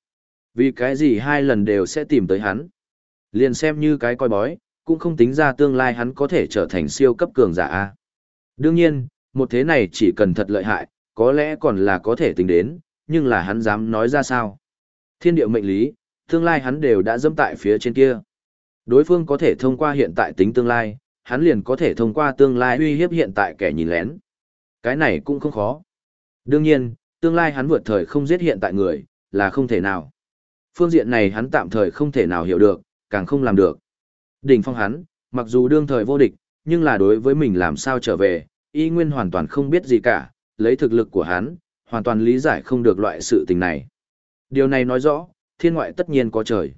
Vì cái gì hai lần đều sẽ tìm tới hắn. Liền xem như cái coi bói, cũng không tính ra tương lai hắn có thể trở thành siêu cấp cường giả A. Đương nhiên, một thế này chỉ cần thật lợi hại, có lẽ còn là có thể tính đến, nhưng là hắn dám nói ra sao. Thiên điệu mệnh lý, tương lai hắn đều đã dâm tại phía trên kia. Đối phương có thể thông qua hiện tại tính tương lai, hắn liền có thể thông qua tương lai uy hiếp hiện tại kẻ nhìn lén. Cái này cũng không khó. Đương nhiên, tương lai hắn vượt thời không giết hiện tại người, là không thể nào. Phương diện này hắn tạm thời không thể nào hiểu được, càng không làm được. Đỉnh phong hắn, mặc dù đương thời vô địch, nhưng là đối với mình làm sao trở về, y nguyên hoàn toàn không biết gì cả, lấy thực lực của hắn, hoàn toàn lý giải không được loại sự tình này. Điều này nói rõ, thiên ngoại tất nhiên có trời.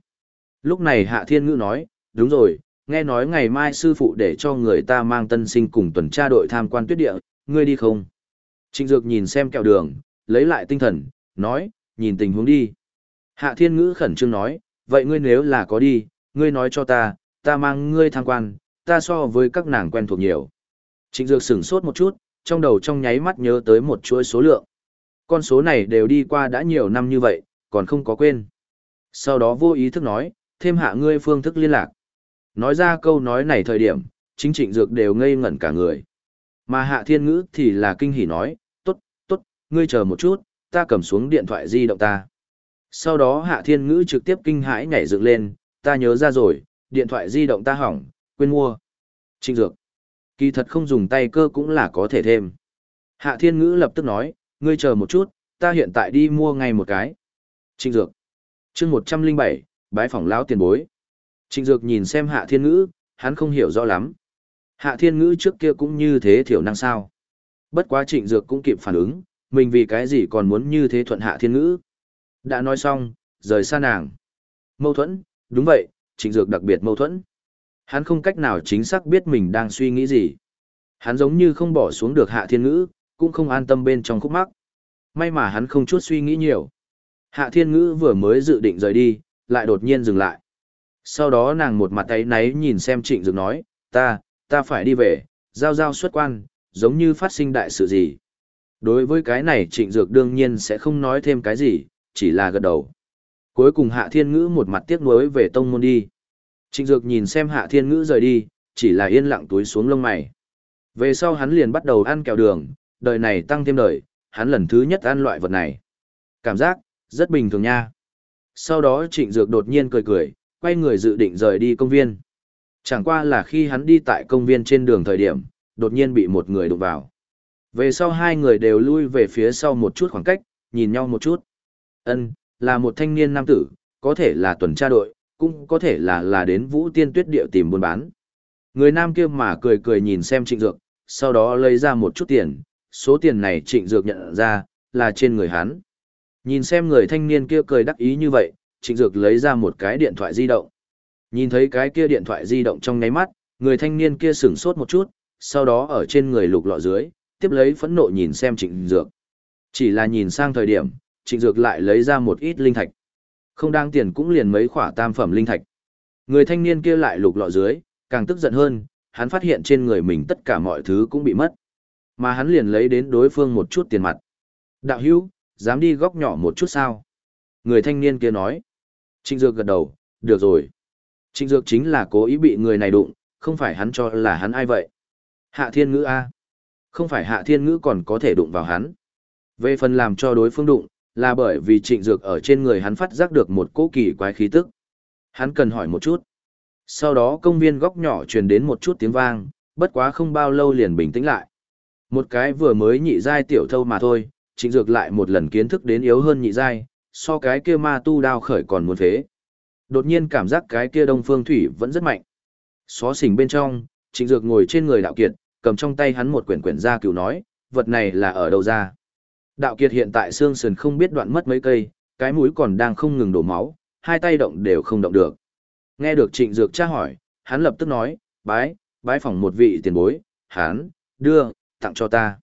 Lúc này Hạ Thiên Ngữ nói, đúng rồi, nghe nói ngày mai sư phụ để cho người ta mang tân sinh cùng tuần tra đội tham quan tuyết địa, ngươi đi không? Trịnh Dược nhìn xem kẹo đường, lấy lại tinh thần, nói, nhìn tình huống đi. Hạ Thiên Ngữ khẩn trương nói, vậy ngươi nếu là có đi, ngươi nói cho ta, ta mang ngươi tham quan, ta so với các nàng quen thuộc nhiều. Trịnh Dược sửng sốt một chút, trong đầu trong nháy mắt nhớ tới một chuỗi số lượng. Con số này đều đi qua đã nhiều năm như vậy, còn không có quên. Sau đó vô ý thức nói, thêm hạ ngươi phương thức liên lạc. Nói ra câu nói này thời điểm, chính trịnh dược đều ngây ngẩn cả người. Mà hạ thiên ngữ thì là kinh hỉ nói, tốt, tốt, ngươi chờ một chút, ta cầm xuống điện thoại di động ta. Sau đó hạ thiên ngữ trực tiếp kinh hãi nhảy dựng lên, ta nhớ ra rồi, điện thoại di động ta hỏng, quên mua. Trịnh dược. Kỳ thật không dùng tay cơ cũng là có thể thêm. Hạ thiên ngữ lập tức nói, ngươi chờ một chút, ta hiện tại đi mua ngay một cái. Trịnh dược. chương một trăm linh bảy bái phỏng lão tiền bối. Trịnh dược nhìn xem hạ thiên ngữ, hắn không hiểu rõ lắm. Hạ thiên ngữ trước kia cũng như thế thiểu năng sao. Bất quá trịnh dược cũng kịp phản ứng, mình vì cái gì còn muốn như thế thuận hạ thiên ngữ. Đã nói xong, rời xa nàng. Mâu thuẫn, đúng vậy, trịnh dược đặc biệt mâu thuẫn. Hắn không cách nào chính xác biết mình đang suy nghĩ gì. Hắn giống như không bỏ xuống được hạ thiên ngữ, cũng không an tâm bên trong khúc mắc. May mà hắn không chút suy nghĩ nhiều. Hạ thiên ngữ vừa mới dự định rời đi, lại đột nhiên dừng lại. Sau đó nàng một mặt ấy náy nhìn xem trịnh dược nói, ta, ta phải đi về, giao giao xuất quan, giống như phát sinh đại sự gì. Đối với cái này trịnh dược đương nhiên sẽ không nói thêm cái gì, chỉ là gật đầu. Cuối cùng hạ thiên ngữ một mặt tiếc nuối về tông môn đi. Trịnh dược nhìn xem hạ thiên ngữ rời đi, chỉ là yên lặng túi xuống lông mày. Về sau hắn liền bắt đầu ăn kẹo đường, đời này tăng thêm đời, hắn lần thứ nhất ăn loại vật này. Cảm giác, rất bình thường nha. Sau đó trịnh dược đột nhiên cười cười, quay người dự định rời đi công viên. Chẳng qua là khi hắn đi tại công viên trên đường thời điểm, đột nhiên bị một người đụng vào. Về sau hai người đều lui về phía sau một chút khoảng cách, nhìn nhau một chút. Ân, là một thanh niên nam tử, có thể là tuần tra đội, cũng có thể là là đến vũ tiên tuyết địa tìm buôn bán. Người nam kia mà cười cười nhìn xem trịnh dược, sau đó lấy ra một chút tiền, số tiền này trịnh dược nhận ra, là trên người hắn. Nhìn xem người thanh niên kia cười đắc ý như vậy, trịnh dược lấy ra một cái điện thoại di động. Nhìn thấy cái kia điện thoại di động trong ngáy mắt, người thanh niên kia sửng sốt một chút, sau đó ở trên người lục lọ dưới, tiếp lấy phẫn nộ nhìn xem trịnh dược. Chỉ là nhìn sang thời điểm, trịnh dược lại lấy ra một ít linh thạch. Không đang tiền cũng liền mấy khỏa tam phẩm linh thạch. Người thanh niên kia lại lục lọ dưới, càng tức giận hơn, hắn phát hiện trên người mình tất cả mọi thứ cũng bị mất. Mà hắn liền lấy đến đối phương một chút tiền mặt. Đạo hữu, dám đi góc nhỏ một chút sao? Người thanh niên kia nói. Trịnh Dược gật đầu, được rồi. Trịnh Dược chính là cố ý bị người này đụng, không phải hắn cho là hắn ai vậy. Hạ thiên ngữ A. Không phải hạ thiên ngữ còn có thể đụng vào hắn. Về phần làm cho đối phương đụng, là bởi vì trịnh dược ở trên người hắn phát giác được một cỗ kỳ quái khí tức. Hắn cần hỏi một chút. Sau đó công viên góc nhỏ truyền đến một chút tiếng vang, bất quá không bao lâu liền bình tĩnh lại. Một cái vừa mới nhị giai tiểu thâu mà thôi, trịnh dược lại một lần kiến thức đến yếu hơn nhị giai, so cái kia ma tu đao khởi còn muốn phế. Đột nhiên cảm giác cái kia đông phương thủy vẫn rất mạnh. Xó xỉnh bên trong, trịnh dược ngồi trên người đạo kiệt, cầm trong tay hắn một quyển quyển ra cửu nói, vật này là ở đâu ra. Đạo kiệt hiện tại xương sườn không biết đoạn mất mấy cây, cái mũi còn đang không ngừng đổ máu, hai tay động đều không động được. Nghe được trịnh dược tra hỏi, hắn lập tức nói, bái, bái phỏng một vị tiền bối, hắn, đưa, tặng cho ta.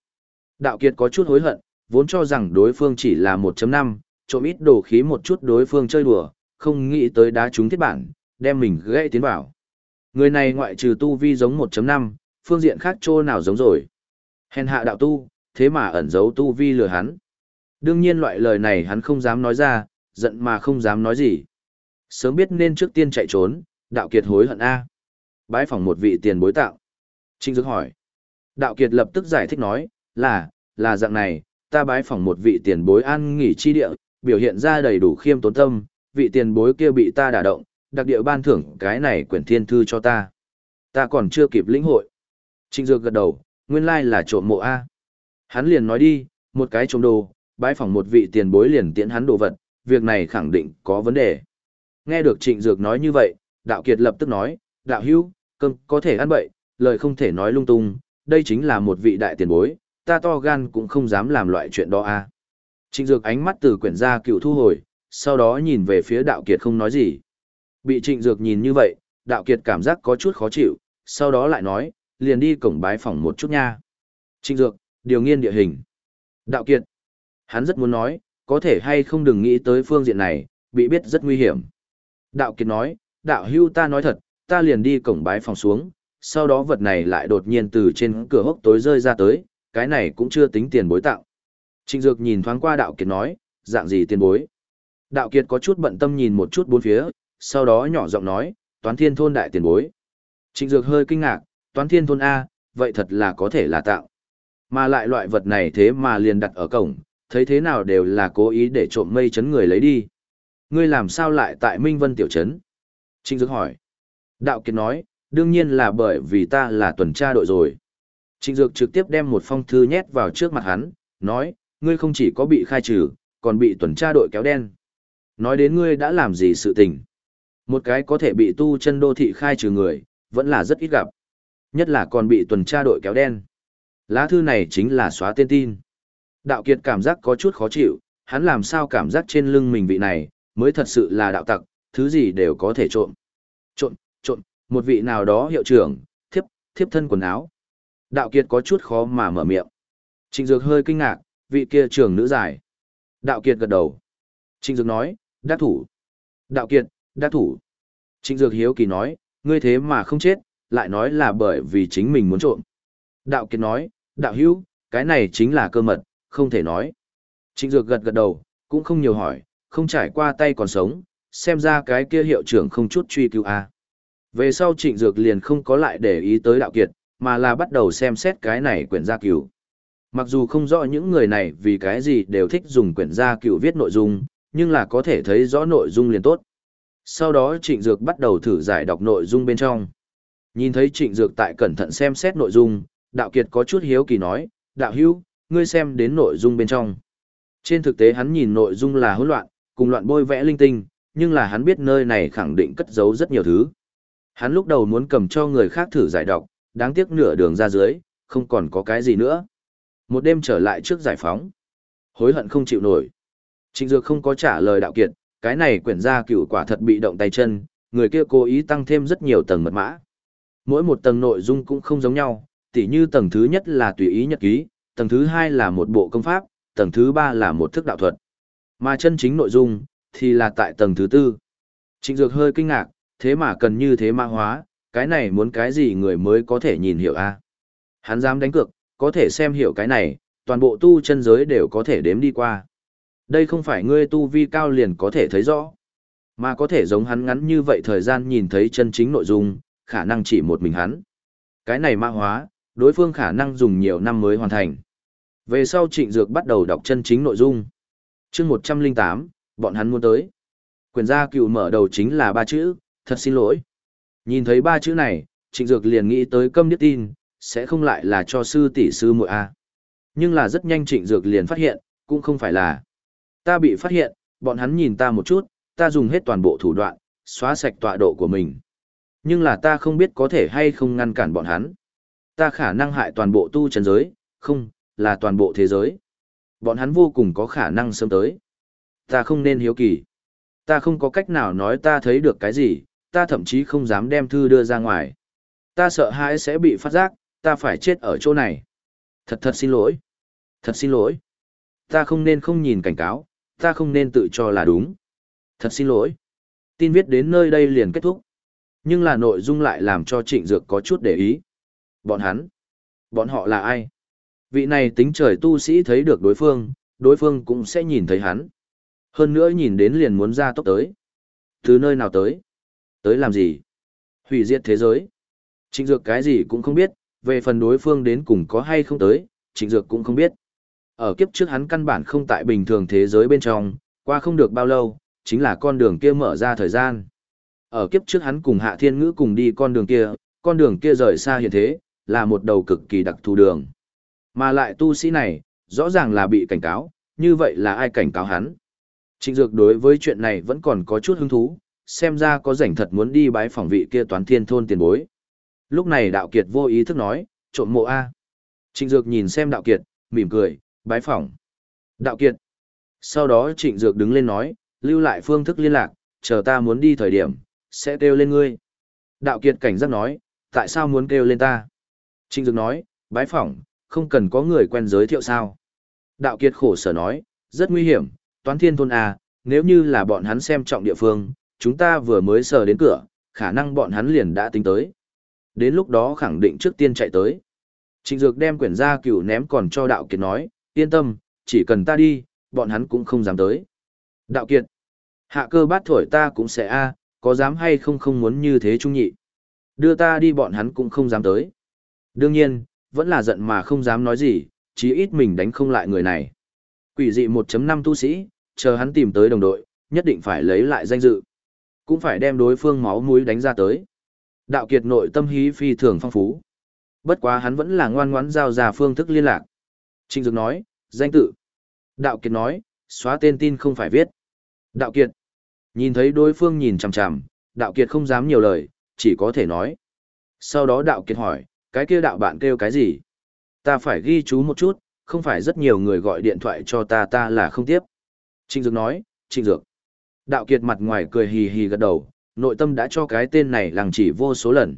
Đạo kiệt có chút hối hận, vốn cho rằng đối phương chỉ là 1.5, trộm ít đồ khí một chút đối phương chơi đùa, không nghĩ tới đá trúng thiết bản, đem mình gãy tiến vào. Người này ngoại trừ tu vi giống 1.5, phương diện khác trô nào giống rồi. Hèn hạ đạo tu, thế mà ẩn giấu tu vi lừa hắn. Đương nhiên loại lời này hắn không dám nói ra, giận mà không dám nói gì. Sớm biết nên trước tiên chạy trốn, đạo kiệt hối hận A. Bái phỏng một vị tiền bối tạo. Trinh Dược hỏi. Đạo kiệt lập tức giải thích nói, là, là dạng này, ta bái phỏng một vị tiền bối an nghỉ chi địa, biểu hiện ra đầy đủ khiêm tốn tâm, vị tiền bối kia bị ta đả động, đặc địa ban thưởng cái này quyển thiên thư cho ta. Ta còn chưa kịp lĩnh hội. Trịnh Dược gật đầu, nguyên lai là trộm mộ A. Hắn liền nói đi, một cái trộm đồ, bái phỏng một vị tiền bối liền tiễn hắn đồ vật, việc này khẳng định có vấn đề. Nghe được Trịnh Dược nói như vậy, Đạo Kiệt lập tức nói, Đạo Hữu cơm có thể ăn bậy, lời không thể nói lung tung, đây chính là một vị đại tiền bối, ta to gan cũng không dám làm loại chuyện đó a. Trịnh Dược ánh mắt từ quyển gia cựu thu hồi, sau đó nhìn về phía Đạo Kiệt không nói gì. Bị Trịnh Dược nhìn như vậy, Đạo Kiệt cảm giác có chút khó chịu, sau đó lại nói, liền đi cổng bái phòng một chút nha. Trịnh Dược, điều nghiên địa hình. Đạo Kiệt, hắn rất muốn nói, có thể hay không đừng nghĩ tới phương diện này, bị biết rất nguy hiểm. Đạo Kiệt nói, đạo hưu ta nói thật, ta liền đi cổng bái phòng xuống, sau đó vật này lại đột nhiên từ trên cửa hốc tối rơi ra tới, cái này cũng chưa tính tiền bối tạo. Trịnh Dược nhìn thoáng qua Đạo Kiệt nói, dạng gì tiền bối. Đạo Kiệt có chút bận tâm nhìn một chút bốn phía, sau đó nhỏ giọng nói, toán thiên thôn đại tiền bối. Trịnh Dược hơi kinh ngạc, toán thiên thôn A, vậy thật là có thể là tạo. Mà lại loại vật này thế mà liền đặt ở cổng, thấy thế nào đều là cố ý để trộm mây chấn người lấy đi. Ngươi làm sao lại tại Minh Vân Tiểu Trấn? Trịnh Dược hỏi. Đạo Kiệt nói, đương nhiên là bởi vì ta là tuần tra đội rồi. Trịnh Dược trực tiếp đem một phong thư nhét vào trước mặt hắn, nói, ngươi không chỉ có bị khai trừ, còn bị tuần tra đội kéo đen. Nói đến ngươi đã làm gì sự tình. Một cái có thể bị tu chân đô thị khai trừ người, vẫn là rất ít gặp. Nhất là còn bị tuần tra đội kéo đen. Lá thư này chính là xóa tên tin. Đạo Kiệt cảm giác có chút khó chịu, hắn làm sao cảm giác trên lưng mình vị này, mới thật sự là đạo tặc, thứ gì đều có thể trộm. Trộm, trộm, một vị nào đó hiệu trưởng, thiếp, thiếp thân quần áo. Đạo Kiệt có chút khó mà mở miệng. Trịnh Dược hơi kinh ngạc, vị kia trưởng nữ giải. Đạo Kiệt gật đầu. Trịnh Dược nói, đắc thủ. Đạo Kiệt, đắc thủ. Trịnh Dược hiếu kỳ nói, ngươi thế mà không chết, lại nói là bởi vì chính mình muốn trộm. Đạo Kiệt nói, đạo hữu, cái này chính là cơ mật, không thể nói. Trịnh Dược gật gật đầu, cũng không nhiều hỏi, không trải qua tay còn sống, xem ra cái kia hiệu trưởng không chút truy cứu a. Về sau Trịnh Dược liền không có lại để ý tới Đạo Kiệt, mà là bắt đầu xem xét cái này quyển gia cửu. Mặc dù không rõ những người này vì cái gì đều thích dùng quyển gia cửu viết nội dung, nhưng là có thể thấy rõ nội dung liền tốt. Sau đó Trịnh Dược bắt đầu thử giải đọc nội dung bên trong. Nhìn thấy Trịnh Dược tại cẩn thận xem xét nội dung, Đạo Kiệt có chút hiếu kỳ nói, Đạo Hữu ngươi xem đến nội dung bên trong. Trên thực tế hắn nhìn nội dung là hỗn loạn, cùng loạn bôi vẽ linh tinh, nhưng là hắn biết nơi này khẳng định cất giấu rất nhiều thứ. Hắn lúc đầu muốn cầm cho người khác thử giải đọc, đáng tiếc nửa đường ra dưới, không còn có cái gì nữa. Một đêm trở lại trước giải phóng. Hối hận không chịu nổi. Trịnh Dược không có trả lời đạo kiệt, cái này quyển gia cửu quả thật bị động tay chân, người kia cố ý tăng thêm rất nhiều tầng mật mã. Mỗi một tầng nội dung cũng không giống nhau, tỉ như tầng thứ nhất là tùy ý nhật ký, tầng thứ hai là một bộ công pháp, tầng thứ ba là một thức đạo thuật. Mà chân chính nội dung, thì là tại tầng thứ tư. Trịnh Dược hơi kinh ngạc, thế mà cần như thế mã hóa, cái này muốn cái gì người mới có thể nhìn hiểu a? Hắn dám đánh cược, có thể xem hiểu cái này, toàn bộ tu chân giới đều có thể đếm đi qua. Đây không phải ngươi tu vi cao liền có thể thấy rõ, mà có thể giống hắn ngắn như vậy thời gian nhìn thấy chân chính nội dung, khả năng chỉ một mình hắn. Cái này mã hóa, đối phương khả năng dùng nhiều năm mới hoàn thành. Về sau trịnh dược bắt đầu đọc chân chính nội dung. chương 108, bọn hắn muốn tới. Quyền gia cựu mở đầu chính là ba chữ, thật xin lỗi. Nhìn thấy ba chữ này, trịnh dược liền nghĩ tới câm điếc tin, sẽ không lại là cho sư tỷ sư muội a. Nhưng là rất nhanh trịnh dược liền phát hiện, cũng không phải là. Ta bị phát hiện, bọn hắn nhìn ta một chút, ta dùng hết toàn bộ thủ đoạn, xóa sạch tọa độ của mình. Nhưng là ta không biết có thể hay không ngăn cản bọn hắn. Ta khả năng hại toàn bộ tu chân giới, không, là toàn bộ thế giới. Bọn hắn vô cùng có khả năng sớm tới. Ta không nên hiếu kỳ. Ta không có cách nào nói ta thấy được cái gì, ta thậm chí không dám đem thư đưa ra ngoài. Ta sợ hãi sẽ bị phát giác, ta phải chết ở chỗ này. Thật thật xin lỗi. Thật xin lỗi. Ta không nên không nhìn cảnh cáo, ta không nên tự cho là đúng. Thật xin lỗi. Tin viết đến nơi đây liền kết thúc. Nhưng là nội dung lại làm cho trịnh dược có chút để ý. Bọn hắn. Bọn họ là ai? Vị này tính trời tu sĩ thấy được đối phương, đối phương cũng sẽ nhìn thấy hắn. Hơn nữa nhìn đến liền muốn ra tốc tới. Từ nơi nào tới? Tới làm gì? Hủy diệt thế giới. Trịnh Dược cái gì cũng không biết, về phần đối phương đến cùng có hay không tới, Trịnh Dược cũng không biết. Ở kiếp trước hắn căn bản không tại bình thường thế giới bên trong, qua không được bao lâu, chính là con đường kia mở ra thời gian. Ở kiếp trước hắn cùng Hạ Thiên Ngữ cùng đi con đường kia, con đường kia rời xa hiện thế, là một đầu cực kỳ đặc thù đường. Mà lại tu sĩ này, rõ ràng là bị cảnh cáo, như vậy là ai cảnh cáo hắn? Trịnh Dược đối với chuyện này vẫn còn có chút hứng thú, xem ra có rảnh thật muốn đi bái phỏng vị kia toán thiên thôn tiền bối. Lúc này đạo kiệt vô ý thức nói, trộm mộ A. Trịnh Dược nhìn xem đạo kiệt, mỉm cười, bái phỏng. Đạo kiệt. Sau đó trịnh Dược đứng lên nói, lưu lại phương thức liên lạc, chờ ta muốn đi thời điểm, sẽ kêu lên ngươi. Đạo kiệt cảnh giác nói, tại sao muốn kêu lên ta? Trịnh Dược nói, bái phỏng, không cần có người quen giới thiệu sao. Đạo kiệt khổ sở nói, rất nguy hiểm, toán thiên thôn A, nếu như là bọn hắn xem trọng địa phương, chúng ta vừa mới sờ đến cửa, khả năng bọn hắn liền đã tính tới. Đến lúc đó khẳng định trước tiên chạy tới. Trịnh Dược đem quyển gia cửu ném còn cho Đạo Kiệt nói, yên tâm, chỉ cần ta đi, bọn hắn cũng không dám tới. Đạo Kiệt, hạ cơ bát thổi ta cũng sẽ a, có dám hay không không muốn như thế trung nhị. Đưa ta đi bọn hắn cũng không dám tới. Đương nhiên, vẫn là giận mà không dám nói gì, chí ít mình đánh không lại người này. Quỷ dị 1.5 tu sĩ, chờ hắn tìm tới đồng đội, nhất định phải lấy lại danh dự. Cũng phải đem đối phương máu mũi đánh ra tới. Đạo kiệt nội tâm hí phi thường phong phú. Bất quá hắn vẫn là ngoan ngoãn giao ra phương thức liên lạc. Trinh Dược nói, danh tự. Đạo kiệt nói, xóa tên tin không phải viết. Đạo kiệt. Nhìn thấy đối phương nhìn chằm chằm, đạo kiệt không dám nhiều lời, chỉ có thể nói. Sau đó đạo kiệt hỏi, cái kia đạo bạn kêu cái gì? Ta phải ghi chú một chút, không phải rất nhiều người gọi điện thoại cho ta ta là không tiếp. Trịnh Dược nói, Trịnh Dược. Đạo Kiệt mặt ngoài cười hì hì gật đầu, nội tâm đã cho cái tên này làng chỉ vô số lần.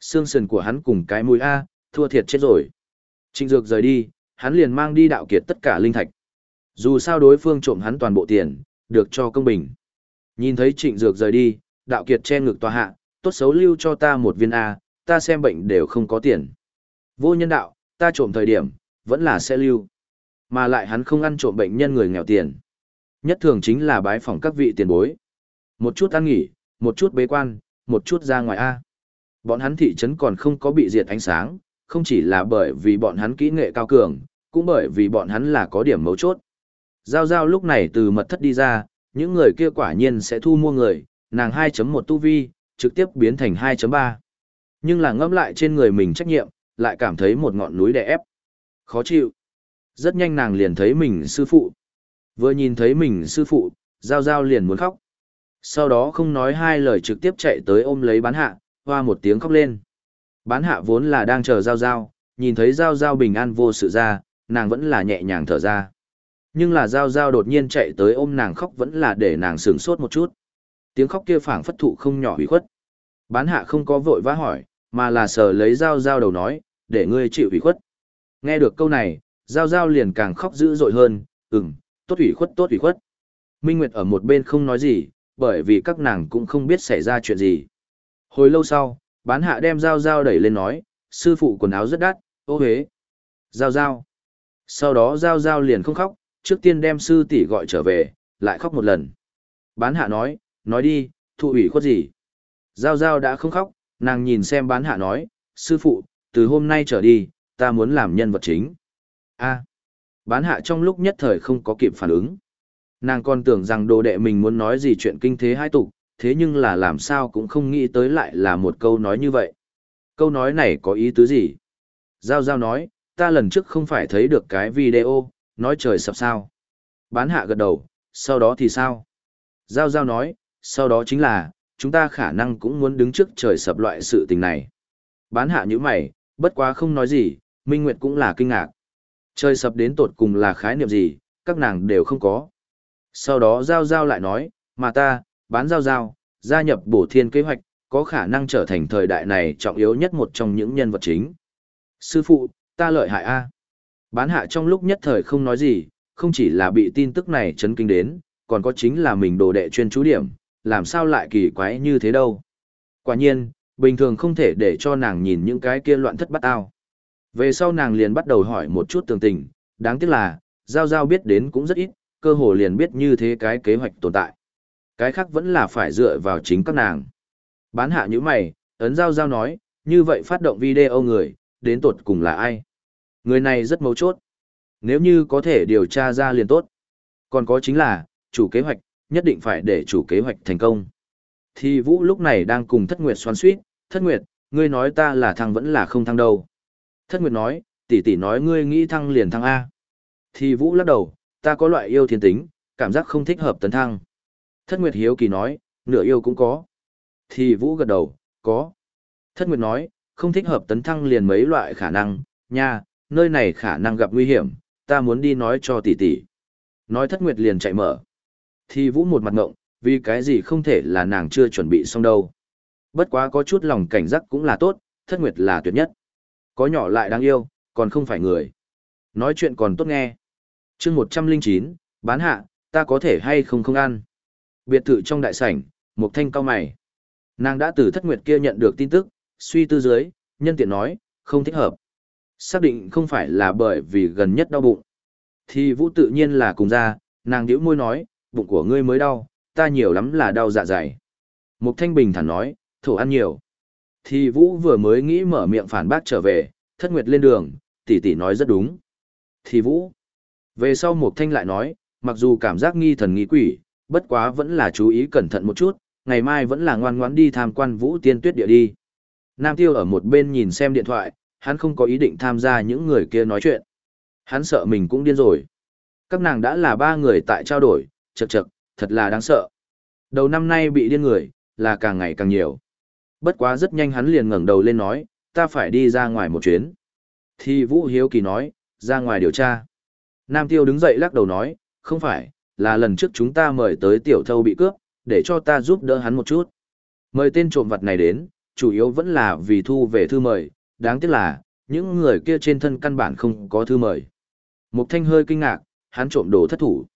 Sương sườn của hắn cùng cái mũi A, thua thiệt chết rồi. Trịnh Dược rời đi, hắn liền mang đi Đạo Kiệt tất cả linh thạch. Dù sao đối phương trộm hắn toàn bộ tiền, được cho công bình. Nhìn thấy Trịnh Dược rời đi, Đạo Kiệt che ngực tòa hạ, tốt xấu lưu cho ta một viên A, ta xem bệnh đều không có tiền. Vô nhân đạo, ta trộm thời điểm, vẫn là sẽ lưu. Mà lại hắn không ăn trộm bệnh nhân người nghèo tiền. Nhất thường chính là bái phỏng các vị tiền bối. Một chút ăn nghỉ, một chút bế quan, một chút ra ngoài A. Bọn hắn thị trấn còn không có bị diệt ánh sáng, không chỉ là bởi vì bọn hắn kỹ nghệ cao cường, cũng bởi vì bọn hắn là có điểm mấu chốt. Giao giao lúc này từ mật thất đi ra, những người kia quả nhiên sẽ thu mua người, nàng 2.1 tu vi, trực tiếp biến thành 2.3. Nhưng là ngẫm lại trên người mình trách nhiệm, lại cảm thấy một ngọn núi đè ép. Khó chịu. Rất nhanh nàng liền thấy mình sư phụ. Vừa nhìn thấy mình sư phụ, Giao Giao liền muốn khóc. Sau đó không nói hai lời trực tiếp chạy tới ôm lấy bán hạ, hoa một tiếng khóc lên. Bán hạ vốn là đang chờ Giao Giao, nhìn thấy Giao Giao bình an vô sự ra, nàng vẫn là nhẹ nhàng thở ra. Nhưng là Giao Giao đột nhiên chạy tới ôm nàng khóc vẫn là để nàng sửng sốt một chút. Tiếng khóc kia phảng phất thụ không nhỏ hủy khuất. Bán hạ không có vội vã hỏi, mà là sờ lấy Giao Giao đầu nói, để ngươi chịu hủy khuất. Nghe được câu này, Giao Giao liền càng khóc dữ dội hơn, ừm, tốt ủy khuất tốt ủy khuất. Minh Nguyệt ở một bên không nói gì, bởi vì các nàng cũng không biết xảy ra chuyện gì. Hồi lâu sau, bán hạ đem Giao Giao đẩy lên nói, sư phụ quần áo rất đắt, ô hế. Giao Giao. Sau đó Giao Giao liền không khóc, trước tiên đem sư tỷ gọi trở về, lại khóc một lần. Bán hạ nói, nói đi, thụ ủy khuất gì. Giao Giao đã không khóc, nàng nhìn xem bán hạ nói, sư phụ, từ hôm nay trở đi, ta muốn làm nhân vật chính. a Bán hạ trong lúc nhất thời không có kịp phản ứng. Nàng còn tưởng rằng đồ đệ mình muốn nói gì chuyện kinh thế hai tục, thế nhưng là làm sao cũng không nghĩ tới lại là một câu nói như vậy. Câu nói này có ý tứ gì? Giao Giao nói, ta lần trước không phải thấy được cái video, nói trời sập sao. Bán hạ gật đầu, sau đó thì sao? Giao Giao nói, sau đó chính là, chúng ta khả năng cũng muốn đứng trước trời sập loại sự tình này. Bán hạ như mày, bất quá không nói gì, Minh Nguyệt cũng là kinh ngạc. Trời sập đến tột cùng là khái niệm gì, các nàng đều không có. Sau đó Giao Giao lại nói, mà ta, bán Giao Giao, gia nhập bổ thiên kế hoạch, có khả năng trở thành thời đại này trọng yếu nhất một trong những nhân vật chính. Sư phụ, ta lợi hại a. Bán hạ trong lúc nhất thời không nói gì, không chỉ là bị tin tức này chấn kinh đến, còn có chính là mình đồ đệ chuyên chú điểm, làm sao lại kỳ quái như thế đâu. Quả nhiên, bình thường không thể để cho nàng nhìn những cái kia loạn thất bắt ao. Về sau nàng liền bắt đầu hỏi một chút tường tình, đáng tiếc là, Giao Giao biết đến cũng rất ít, cơ hồ liền biết như thế cái kế hoạch tồn tại. Cái khác vẫn là phải dựa vào chính các nàng. Bán hạ như mày, ấn Giao Giao nói, như vậy phát động video người, đến tột cùng là ai? Người này rất mấu chốt. Nếu như có thể điều tra ra liền tốt. Còn có chính là, chủ kế hoạch, nhất định phải để chủ kế hoạch thành công. Thì Vũ lúc này đang cùng Thất Nguyệt xoắn suýt, Thất Nguyệt, ngươi nói ta là thăng vẫn là không thăng đâu. Thất Nguyệt nói, tỷ tỷ nói ngươi nghĩ thăng liền thăng A. Thì Vũ lắc đầu, ta có loại yêu thiên tính, cảm giác không thích hợp tấn thăng. Thất Nguyệt hiếu kỳ nói, nửa yêu cũng có. Thì Vũ gật đầu, có. Thất Nguyệt nói, không thích hợp tấn thăng liền mấy loại khả năng, nha, nơi này khả năng gặp nguy hiểm, ta muốn đi nói cho tỷ tỷ. Nói Thất Nguyệt liền chạy mở. Thì Vũ một mặt ngộng, vì cái gì không thể là nàng chưa chuẩn bị xong đâu. Bất quá có chút lòng cảnh giác cũng là tốt, Thất Nguyệt là tuyệt nhất. Có nhỏ lại đáng yêu, còn không phải người. Nói chuyện còn tốt nghe. chương 109, bán hạ, ta có thể hay không không ăn. Biệt thự trong đại sảnh, một thanh cao mày. Nàng đã từ thất nguyệt kia nhận được tin tức, suy tư dưới, nhân tiện nói, không thích hợp. Xác định không phải là bởi vì gần nhất đau bụng. Thì vũ tự nhiên là cùng ra, nàng nhíu môi nói, bụng của ngươi mới đau, ta nhiều lắm là đau dạ dày. Mục Thanh Bình thản nói, thổ ăn nhiều. Thì Vũ vừa mới nghĩ mở miệng phản bác trở về, thất nguyệt lên đường, tỷ tỷ nói rất đúng. Thì Vũ. Về sau Mục Thanh lại nói, mặc dù cảm giác nghi thần nghi quỷ, bất quá vẫn là chú ý cẩn thận một chút, ngày mai vẫn là ngoan ngoãn đi tham quan Vũ Tiên Tuyết địa đi. Nam Tiêu ở một bên nhìn xem điện thoại, hắn không có ý định tham gia những người kia nói chuyện. Hắn sợ mình cũng điên rồi. Các nàng đã là ba người tại trao đổi, chật chật, thật là đáng sợ. Đầu năm nay bị điên người, là càng ngày càng nhiều. Bất quá rất nhanh hắn liền ngẩng đầu lên nói, ta phải đi ra ngoài một chuyến. Thì Vũ Hiếu Kỳ nói, ra ngoài điều tra. Nam Tiêu đứng dậy lắc đầu nói, không phải, là lần trước chúng ta mời tới tiểu thâu bị cướp, để cho ta giúp đỡ hắn một chút. Mời tên trộm vật này đến, chủ yếu vẫn là vì thu về thư mời, đáng tiếc là, những người kia trên thân căn bản không có thư mời. Mục Thanh hơi kinh ngạc, hắn trộm đồ thất thủ.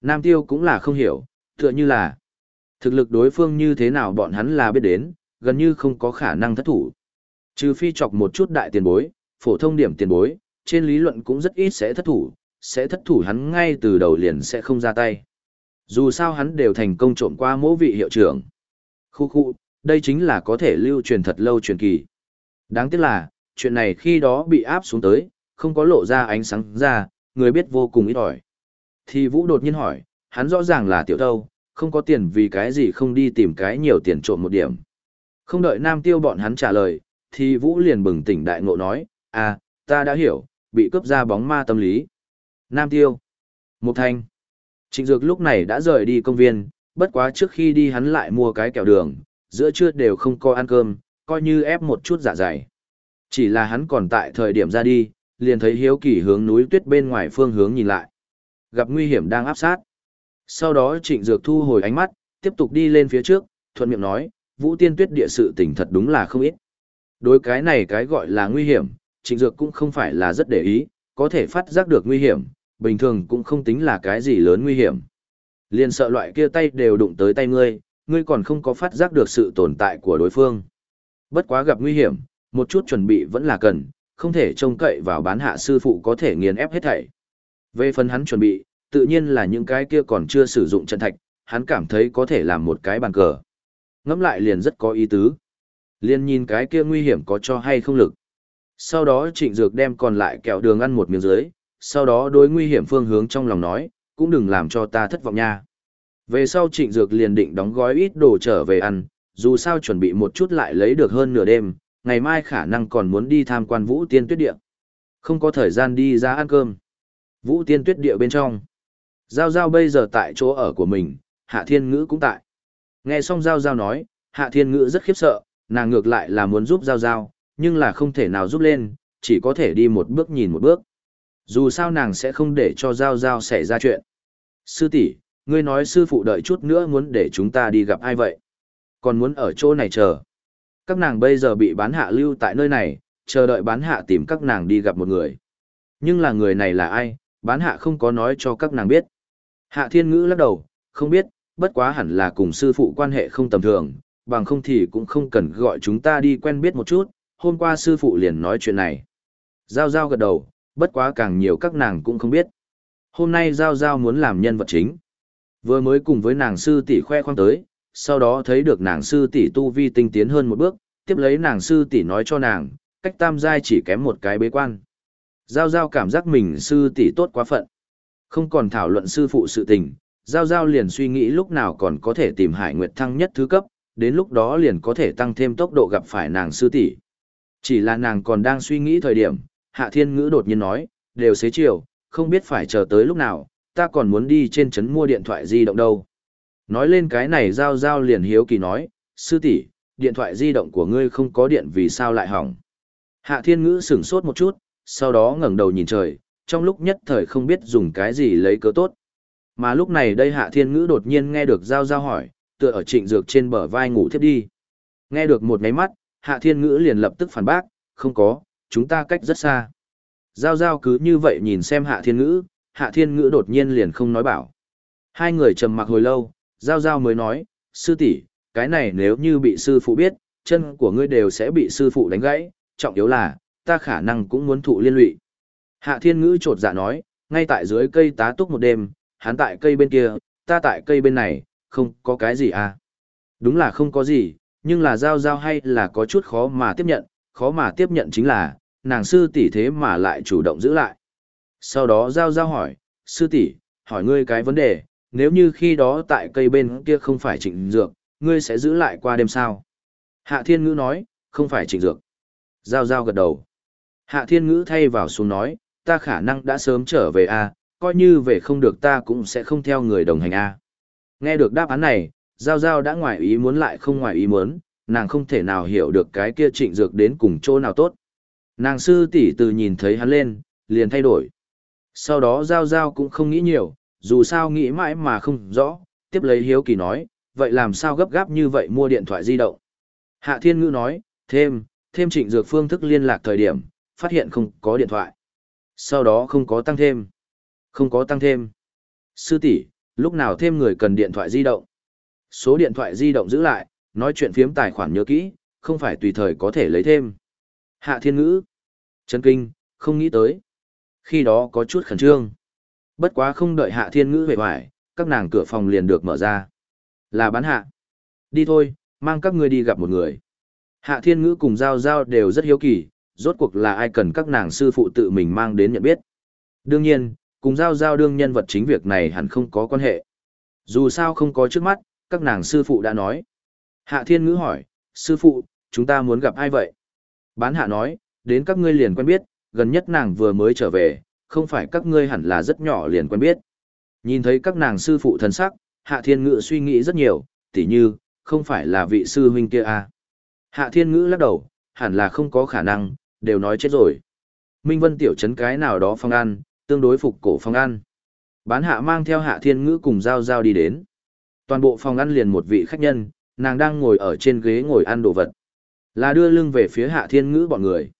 Nam Tiêu cũng là không hiểu, tựa như là thực lực đối phương như thế nào bọn hắn là biết đến, gần như không có khả năng thất thủ. Trừ phi chọc một chút đại tiền bối, phổ thông điểm tiền bối, trên lý luận cũng rất ít sẽ thất thủ, sẽ thất thủ hắn ngay từ đầu liền sẽ không ra tay. Dù sao hắn đều thành công trộm qua mỗi vị hiệu trưởng. Khu khu, đây chính là có thể lưu truyền thật lâu truyền kỳ. Đáng tiếc là, chuyện này khi đó bị áp xuống tới, không có lộ ra ánh sáng ra, người biết vô cùng ít ỏi. Thì Vũ đột nhiên hỏi, hắn rõ ràng là tiểu thâu, không có tiền vì cái gì không đi tìm cái nhiều tiền trộm một điểm. Không đợi Nam Tiêu bọn hắn trả lời, thì Vũ liền bừng tỉnh đại ngộ nói, à, ta đã hiểu, bị cướp ra bóng ma tâm lý. Nam Tiêu, Mục Thanh, Trịnh Dược lúc này đã rời đi công viên, bất quá trước khi đi hắn lại mua cái kẹo đường, giữa trưa đều không có ăn cơm, coi như ép một chút dạ dày. Chỉ là hắn còn tại thời điểm ra đi, liền thấy hiếu kỳ hướng núi tuyết bên ngoài phương hướng nhìn lại. Gặp nguy hiểm đang áp sát. Sau đó trịnh dược thu hồi ánh mắt, tiếp tục đi lên phía trước, thuận miệng nói, vũ tiên tuyết địa sự tình thật đúng là không ít. Đối cái này cái gọi là nguy hiểm, trịnh dược cũng không phải là rất để ý, có thể phát giác được nguy hiểm, bình thường cũng không tính là cái gì lớn nguy hiểm. Liền sợ loại kia tay đều đụng tới tay ngươi, ngươi còn không có phát giác được sự tồn tại của đối phương. Bất quá gặp nguy hiểm, một chút chuẩn bị vẫn là cần, không thể trông cậy vào bán hạ sư phụ có thể nghiền ép hết thảy. Về phần hắn chuẩn bị, tự nhiên là những cái kia còn chưa sử dụng trận thạch, hắn cảm thấy có thể làm một cái bàn cờ. Ngẫm lại liền rất có ý tứ. Liên nhìn cái kia nguy hiểm có cho hay không lực. Sau đó trịnh dược đem còn lại kẹo đường ăn một miếng dưới, sau đó đối nguy hiểm phương hướng trong lòng nói, cũng đừng làm cho ta thất vọng nha. Về sau trịnh dược liền định đóng gói ít đồ trở về ăn, dù sao chuẩn bị một chút lại lấy được hơn nửa đêm, ngày mai khả năng còn muốn đi tham quan vũ tiên tuyết địa. Không có thời gian đi ra ăn cơm. Vũ tiên tuyết địa bên trong. Giao Giao bây giờ tại chỗ ở của mình, Hạ Thiên Ngữ cũng tại. Nghe xong Giao Giao nói, Hạ Thiên Ngữ rất khiếp sợ, nàng ngược lại là muốn giúp Giao Giao, nhưng là không thể nào giúp lên, chỉ có thể đi một bước nhìn một bước. Dù sao nàng sẽ không để cho Giao Giao xảy ra chuyện. Sư tỷ, ngươi nói sư phụ đợi chút nữa muốn để chúng ta đi gặp ai vậy? Còn muốn ở chỗ này chờ. Các nàng bây giờ bị bán hạ lưu tại nơi này, chờ đợi bán hạ tìm các nàng đi gặp một người. Nhưng là người này là ai, bán hạ không có nói cho các nàng biết. Hạ thiên ngữ lắc đầu, không biết, bất quá hẳn là cùng sư phụ quan hệ không tầm thường, bằng không thì cũng không cần gọi chúng ta đi quen biết một chút, hôm qua sư phụ liền nói chuyện này. Giao giao gật đầu, bất quá càng nhiều các nàng cũng không biết. Hôm nay Giao Giao muốn làm nhân vật chính. Vừa mới cùng với nàng sư tỷ khoe khoang tới, sau đó thấy được nàng sư tỷ tu vi tinh tiến hơn một bước, tiếp lấy nàng sư tỷ nói cho nàng, cách tam giai chỉ kém một cái bế quan. Giao Giao cảm giác mình sư tỷ tốt quá phận. Không còn thảo luận sư phụ sự tình, Giao Giao liền suy nghĩ lúc nào còn có thể tìm Hải Nguyệt thăng nhất thứ cấp, đến lúc đó liền có thể tăng thêm tốc độ gặp phải nàng sư tỷ. Chỉ là nàng còn đang suy nghĩ thời điểm, Hạ Thiên Ngữ đột nhiên nói, đều xế chiều, không biết phải chờ tới lúc nào, ta còn muốn đi trên trấn mua điện thoại di động đâu. Nói lên cái này Giao Giao liền hiếu kỳ nói, sư tỷ, điện thoại di động của ngươi không có điện vì sao lại hỏng. Hạ Thiên Ngữ sửng sốt một chút, sau đó ngẩng đầu nhìn trời, trong lúc nhất thời không biết dùng cái gì lấy cớ tốt. Mà lúc này đây Hạ Thiên Ngữ đột nhiên nghe được Giao Giao hỏi, tựa ở trịnh dược trên bờ vai ngủ thiếp đi. Nghe được một ngáy mắt, Hạ Thiên Ngữ liền lập tức phản bác, không có, chúng ta cách rất xa. Giao Giao cứ như vậy nhìn xem Hạ Thiên Ngữ, Hạ Thiên Ngữ đột nhiên liền không nói bảo. Hai người trầm mặc hồi lâu, Giao Giao mới nói, sư tỷ, cái này nếu như bị sư phụ biết, chân của ngươi đều sẽ bị sư phụ đánh gãy, trọng yếu là, ta khả năng cũng muốn thụ liên lụy. Hạ Thiên Ngữ trột dạ nói, ngay tại dưới cây tá túc một đêm, hắn tại cây bên kia, ta tại cây bên này, không có cái gì à. Đúng là không có gì, nhưng là giao giao hay là có chút khó mà tiếp nhận, khó mà tiếp nhận chính là, nàng sư tỷ thế mà lại chủ động giữ lại. Sau đó giao giao hỏi, sư tỷ, hỏi ngươi cái vấn đề, nếu như khi đó tại cây bên kia không phải trịnh dược, ngươi sẽ giữ lại qua đêm sao? Hạ thiên ngữ nói, không phải trịnh dược. Giao giao gật đầu. Hạ thiên ngữ thay vào xuống nói, ta khả năng đã sớm trở về a coi như về không được ta cũng sẽ không theo người đồng hành a Nghe được đáp án này, Giao Giao đã ngoài ý muốn lại không ngoài ý muốn, nàng không thể nào hiểu được cái kia trịnh dược đến cùng chỗ nào tốt. Nàng sư tỷ từ nhìn thấy hắn lên, liền thay đổi. Sau đó Giao Giao cũng không nghĩ nhiều, dù sao nghĩ mãi mà không rõ, tiếp lấy hiếu kỳ nói, vậy làm sao gấp gáp như vậy mua điện thoại di động. Hạ Thiên Ngữ nói, thêm, thêm trịnh dược phương thức liên lạc thời điểm, phát hiện không có điện thoại. Sau đó không có tăng thêm. Không có tăng thêm. Sư tỷ, lúc nào thêm người cần điện thoại di động. Số điện thoại di động giữ lại, nói chuyện phiếm tài khoản nhớ kỹ, không phải tùy thời có thể lấy thêm. Hạ Thiên Ngữ. Chấn kinh, không nghĩ tới. Khi đó có chút khẩn trương. Bất quá không đợi Hạ Thiên Ngữ về hoài, các nàng cửa phòng liền được mở ra. Là bán hạ. Đi thôi, mang các ngươi đi gặp một người. Hạ Thiên Ngữ cùng Giao Giao đều rất hiếu kỳ, rốt cuộc là ai cần các nàng sư phụ tự mình mang đến nhận biết. Đương nhiên, cùng Giao Giao đương nhân vật chính việc này hẳn không có quan hệ. Dù sao không có trước mắt, các nàng sư phụ đã nói. Hạ Thiên Ngữ hỏi, sư phụ, chúng ta muốn gặp ai vậy? Bán hạ nói, đến các ngươi liền quen biết, gần nhất nàng vừa mới trở về, không phải các ngươi hẳn là rất nhỏ liền quen biết. Nhìn thấy các nàng sư phụ thần sắc, Hạ Thiên Ngữ suy nghĩ rất nhiều, tỉ như, không phải là vị sư huynh kia à. Hạ Thiên Ngữ lắc đầu, hẳn là không có khả năng, đều nói chết rồi. Minh Vân tiểu trấn cái nào đó phong ăn, tương đối phục cổ phong ăn. Bán hạ mang theo Hạ Thiên Ngữ cùng Giao Giao đi đến. Toàn bộ phòng ăn liền một vị khách nhân, nàng đang ngồi ở trên ghế ngồi ăn đồ vật. Là đưa lưng về phía Hạ Thiên Ngữ bọn người.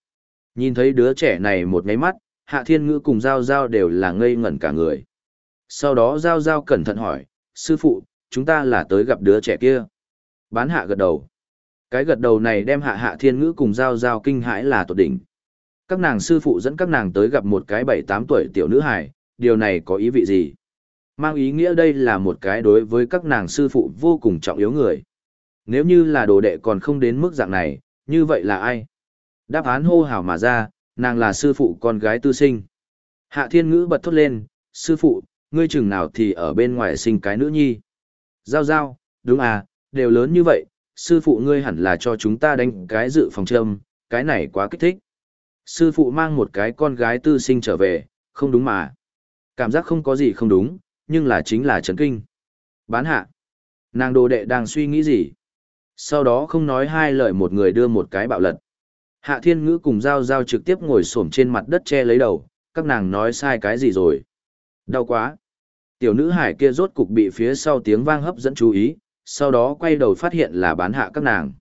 Nhìn thấy đứa trẻ này một nháy mắt, Hạ Thiên Ngữ cùng Giao Giao đều là ngây ngẩn cả người. Sau đó Giao Giao cẩn thận hỏi, sư phụ, chúng ta là tới gặp đứa trẻ kia. Bán hạ gật đầu. Cái gật đầu này đem hạ hạ thiên ngữ cùng Giao Giao kinh hãi là tột đỉnh. Các nàng sư phụ dẫn các nàng tới gặp một cái bảy tám tuổi tiểu nữ hài, điều này có ý vị gì? Mang ý nghĩa đây là một cái đối với các nàng sư phụ vô cùng trọng yếu người. Nếu như là đồ đệ còn không đến mức dạng này, như vậy là ai? Đáp án hô hào mà ra, nàng là sư phụ con gái tư sinh. Hạ thiên ngữ bật thốt lên, sư phụ, ngươi chừng nào thì ở bên ngoài sinh cái nữ nhi. Giao giao, đúng à, đều lớn như vậy, sư phụ ngươi hẳn là cho chúng ta đánh cái dự phòng châm, cái này quá kích thích. Sư phụ mang một cái con gái tư sinh trở về, không đúng mà. Cảm giác không có gì không đúng, nhưng là chính là chấn kinh. Bán hạ. Nàng đồ đệ đang suy nghĩ gì? Sau đó không nói hai lời một người đưa một cái bạo lật. Hạ thiên ngữ cùng giao giao trực tiếp ngồi xổm trên mặt đất che lấy đầu, các nàng nói sai cái gì rồi. Đau quá. Tiểu nữ hải kia rốt cục bị phía sau tiếng vang hấp dẫn chú ý, sau đó quay đầu phát hiện là bán hạ các nàng.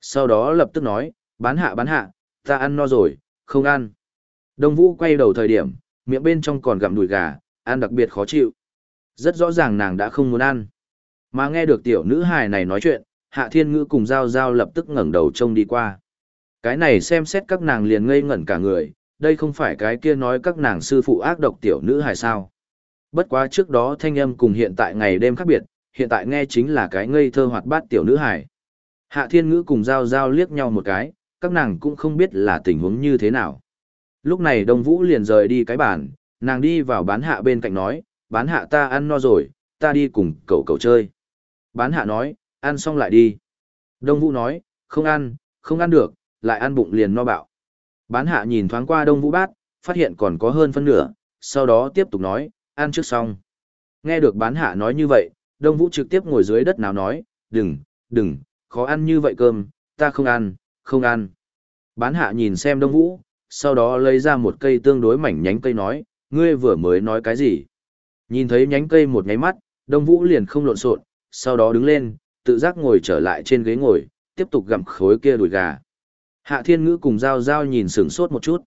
Sau đó lập tức nói, bán hạ bán hạ, ta ăn no rồi, không ăn. Đông Vũ quay đầu thời điểm, miệng bên trong còn gặm đùi gà, ăn đặc biệt khó chịu. Rất rõ ràng nàng đã không muốn ăn. Mà nghe được tiểu nữ hài này nói chuyện, Hạ Thiên Ngữ cùng Giao Giao lập tức ngẩng đầu trông đi qua. Cái này xem xét các nàng liền ngây ngẩn cả người, đây không phải cái kia nói các nàng sư phụ ác độc tiểu nữ hài sao. Bất quá trước đó thanh âm cùng hiện tại ngày đêm khác biệt, hiện tại nghe chính là cái ngây thơ hoạt bát tiểu nữ hài. Hạ Thiên Ngữ cùng Giao Giao liếc nhau một cái, các nàng cũng không biết là tình huống như thế nào. Lúc này Đông Vũ liền rời đi cái bàn, nàng đi vào bán hạ bên cạnh nói, bán hạ ta ăn no rồi, ta đi cùng cậu cậu chơi. Bán hạ nói, ăn xong lại đi. Đông Vũ nói, không ăn, không ăn được, lại ăn bụng liền no bạo. Bán hạ nhìn thoáng qua Đông Vũ bát, phát hiện còn có hơn phân nửa, sau đó tiếp tục nói, ăn trước xong. Nghe được bán hạ nói như vậy, Đông Vũ trực tiếp ngồi dưới đất nào nói, đừng, đừng, khó ăn như vậy cơm, ta không ăn, không ăn. Bán hạ nhìn xem Đông Vũ, sau đó lấy ra một cây tương đối mảnh nhánh cây nói, ngươi vừa mới nói cái gì? Nhìn thấy nhánh cây một nháy mắt, Đông Vũ liền không lộn xộn, sau đó đứng lên, tự giác ngồi trở lại trên ghế ngồi, tiếp tục gặm khối kia đùi gà. Hạ Thiên Ngữ cùng Giao Giao nhìn sửng sốt một chút.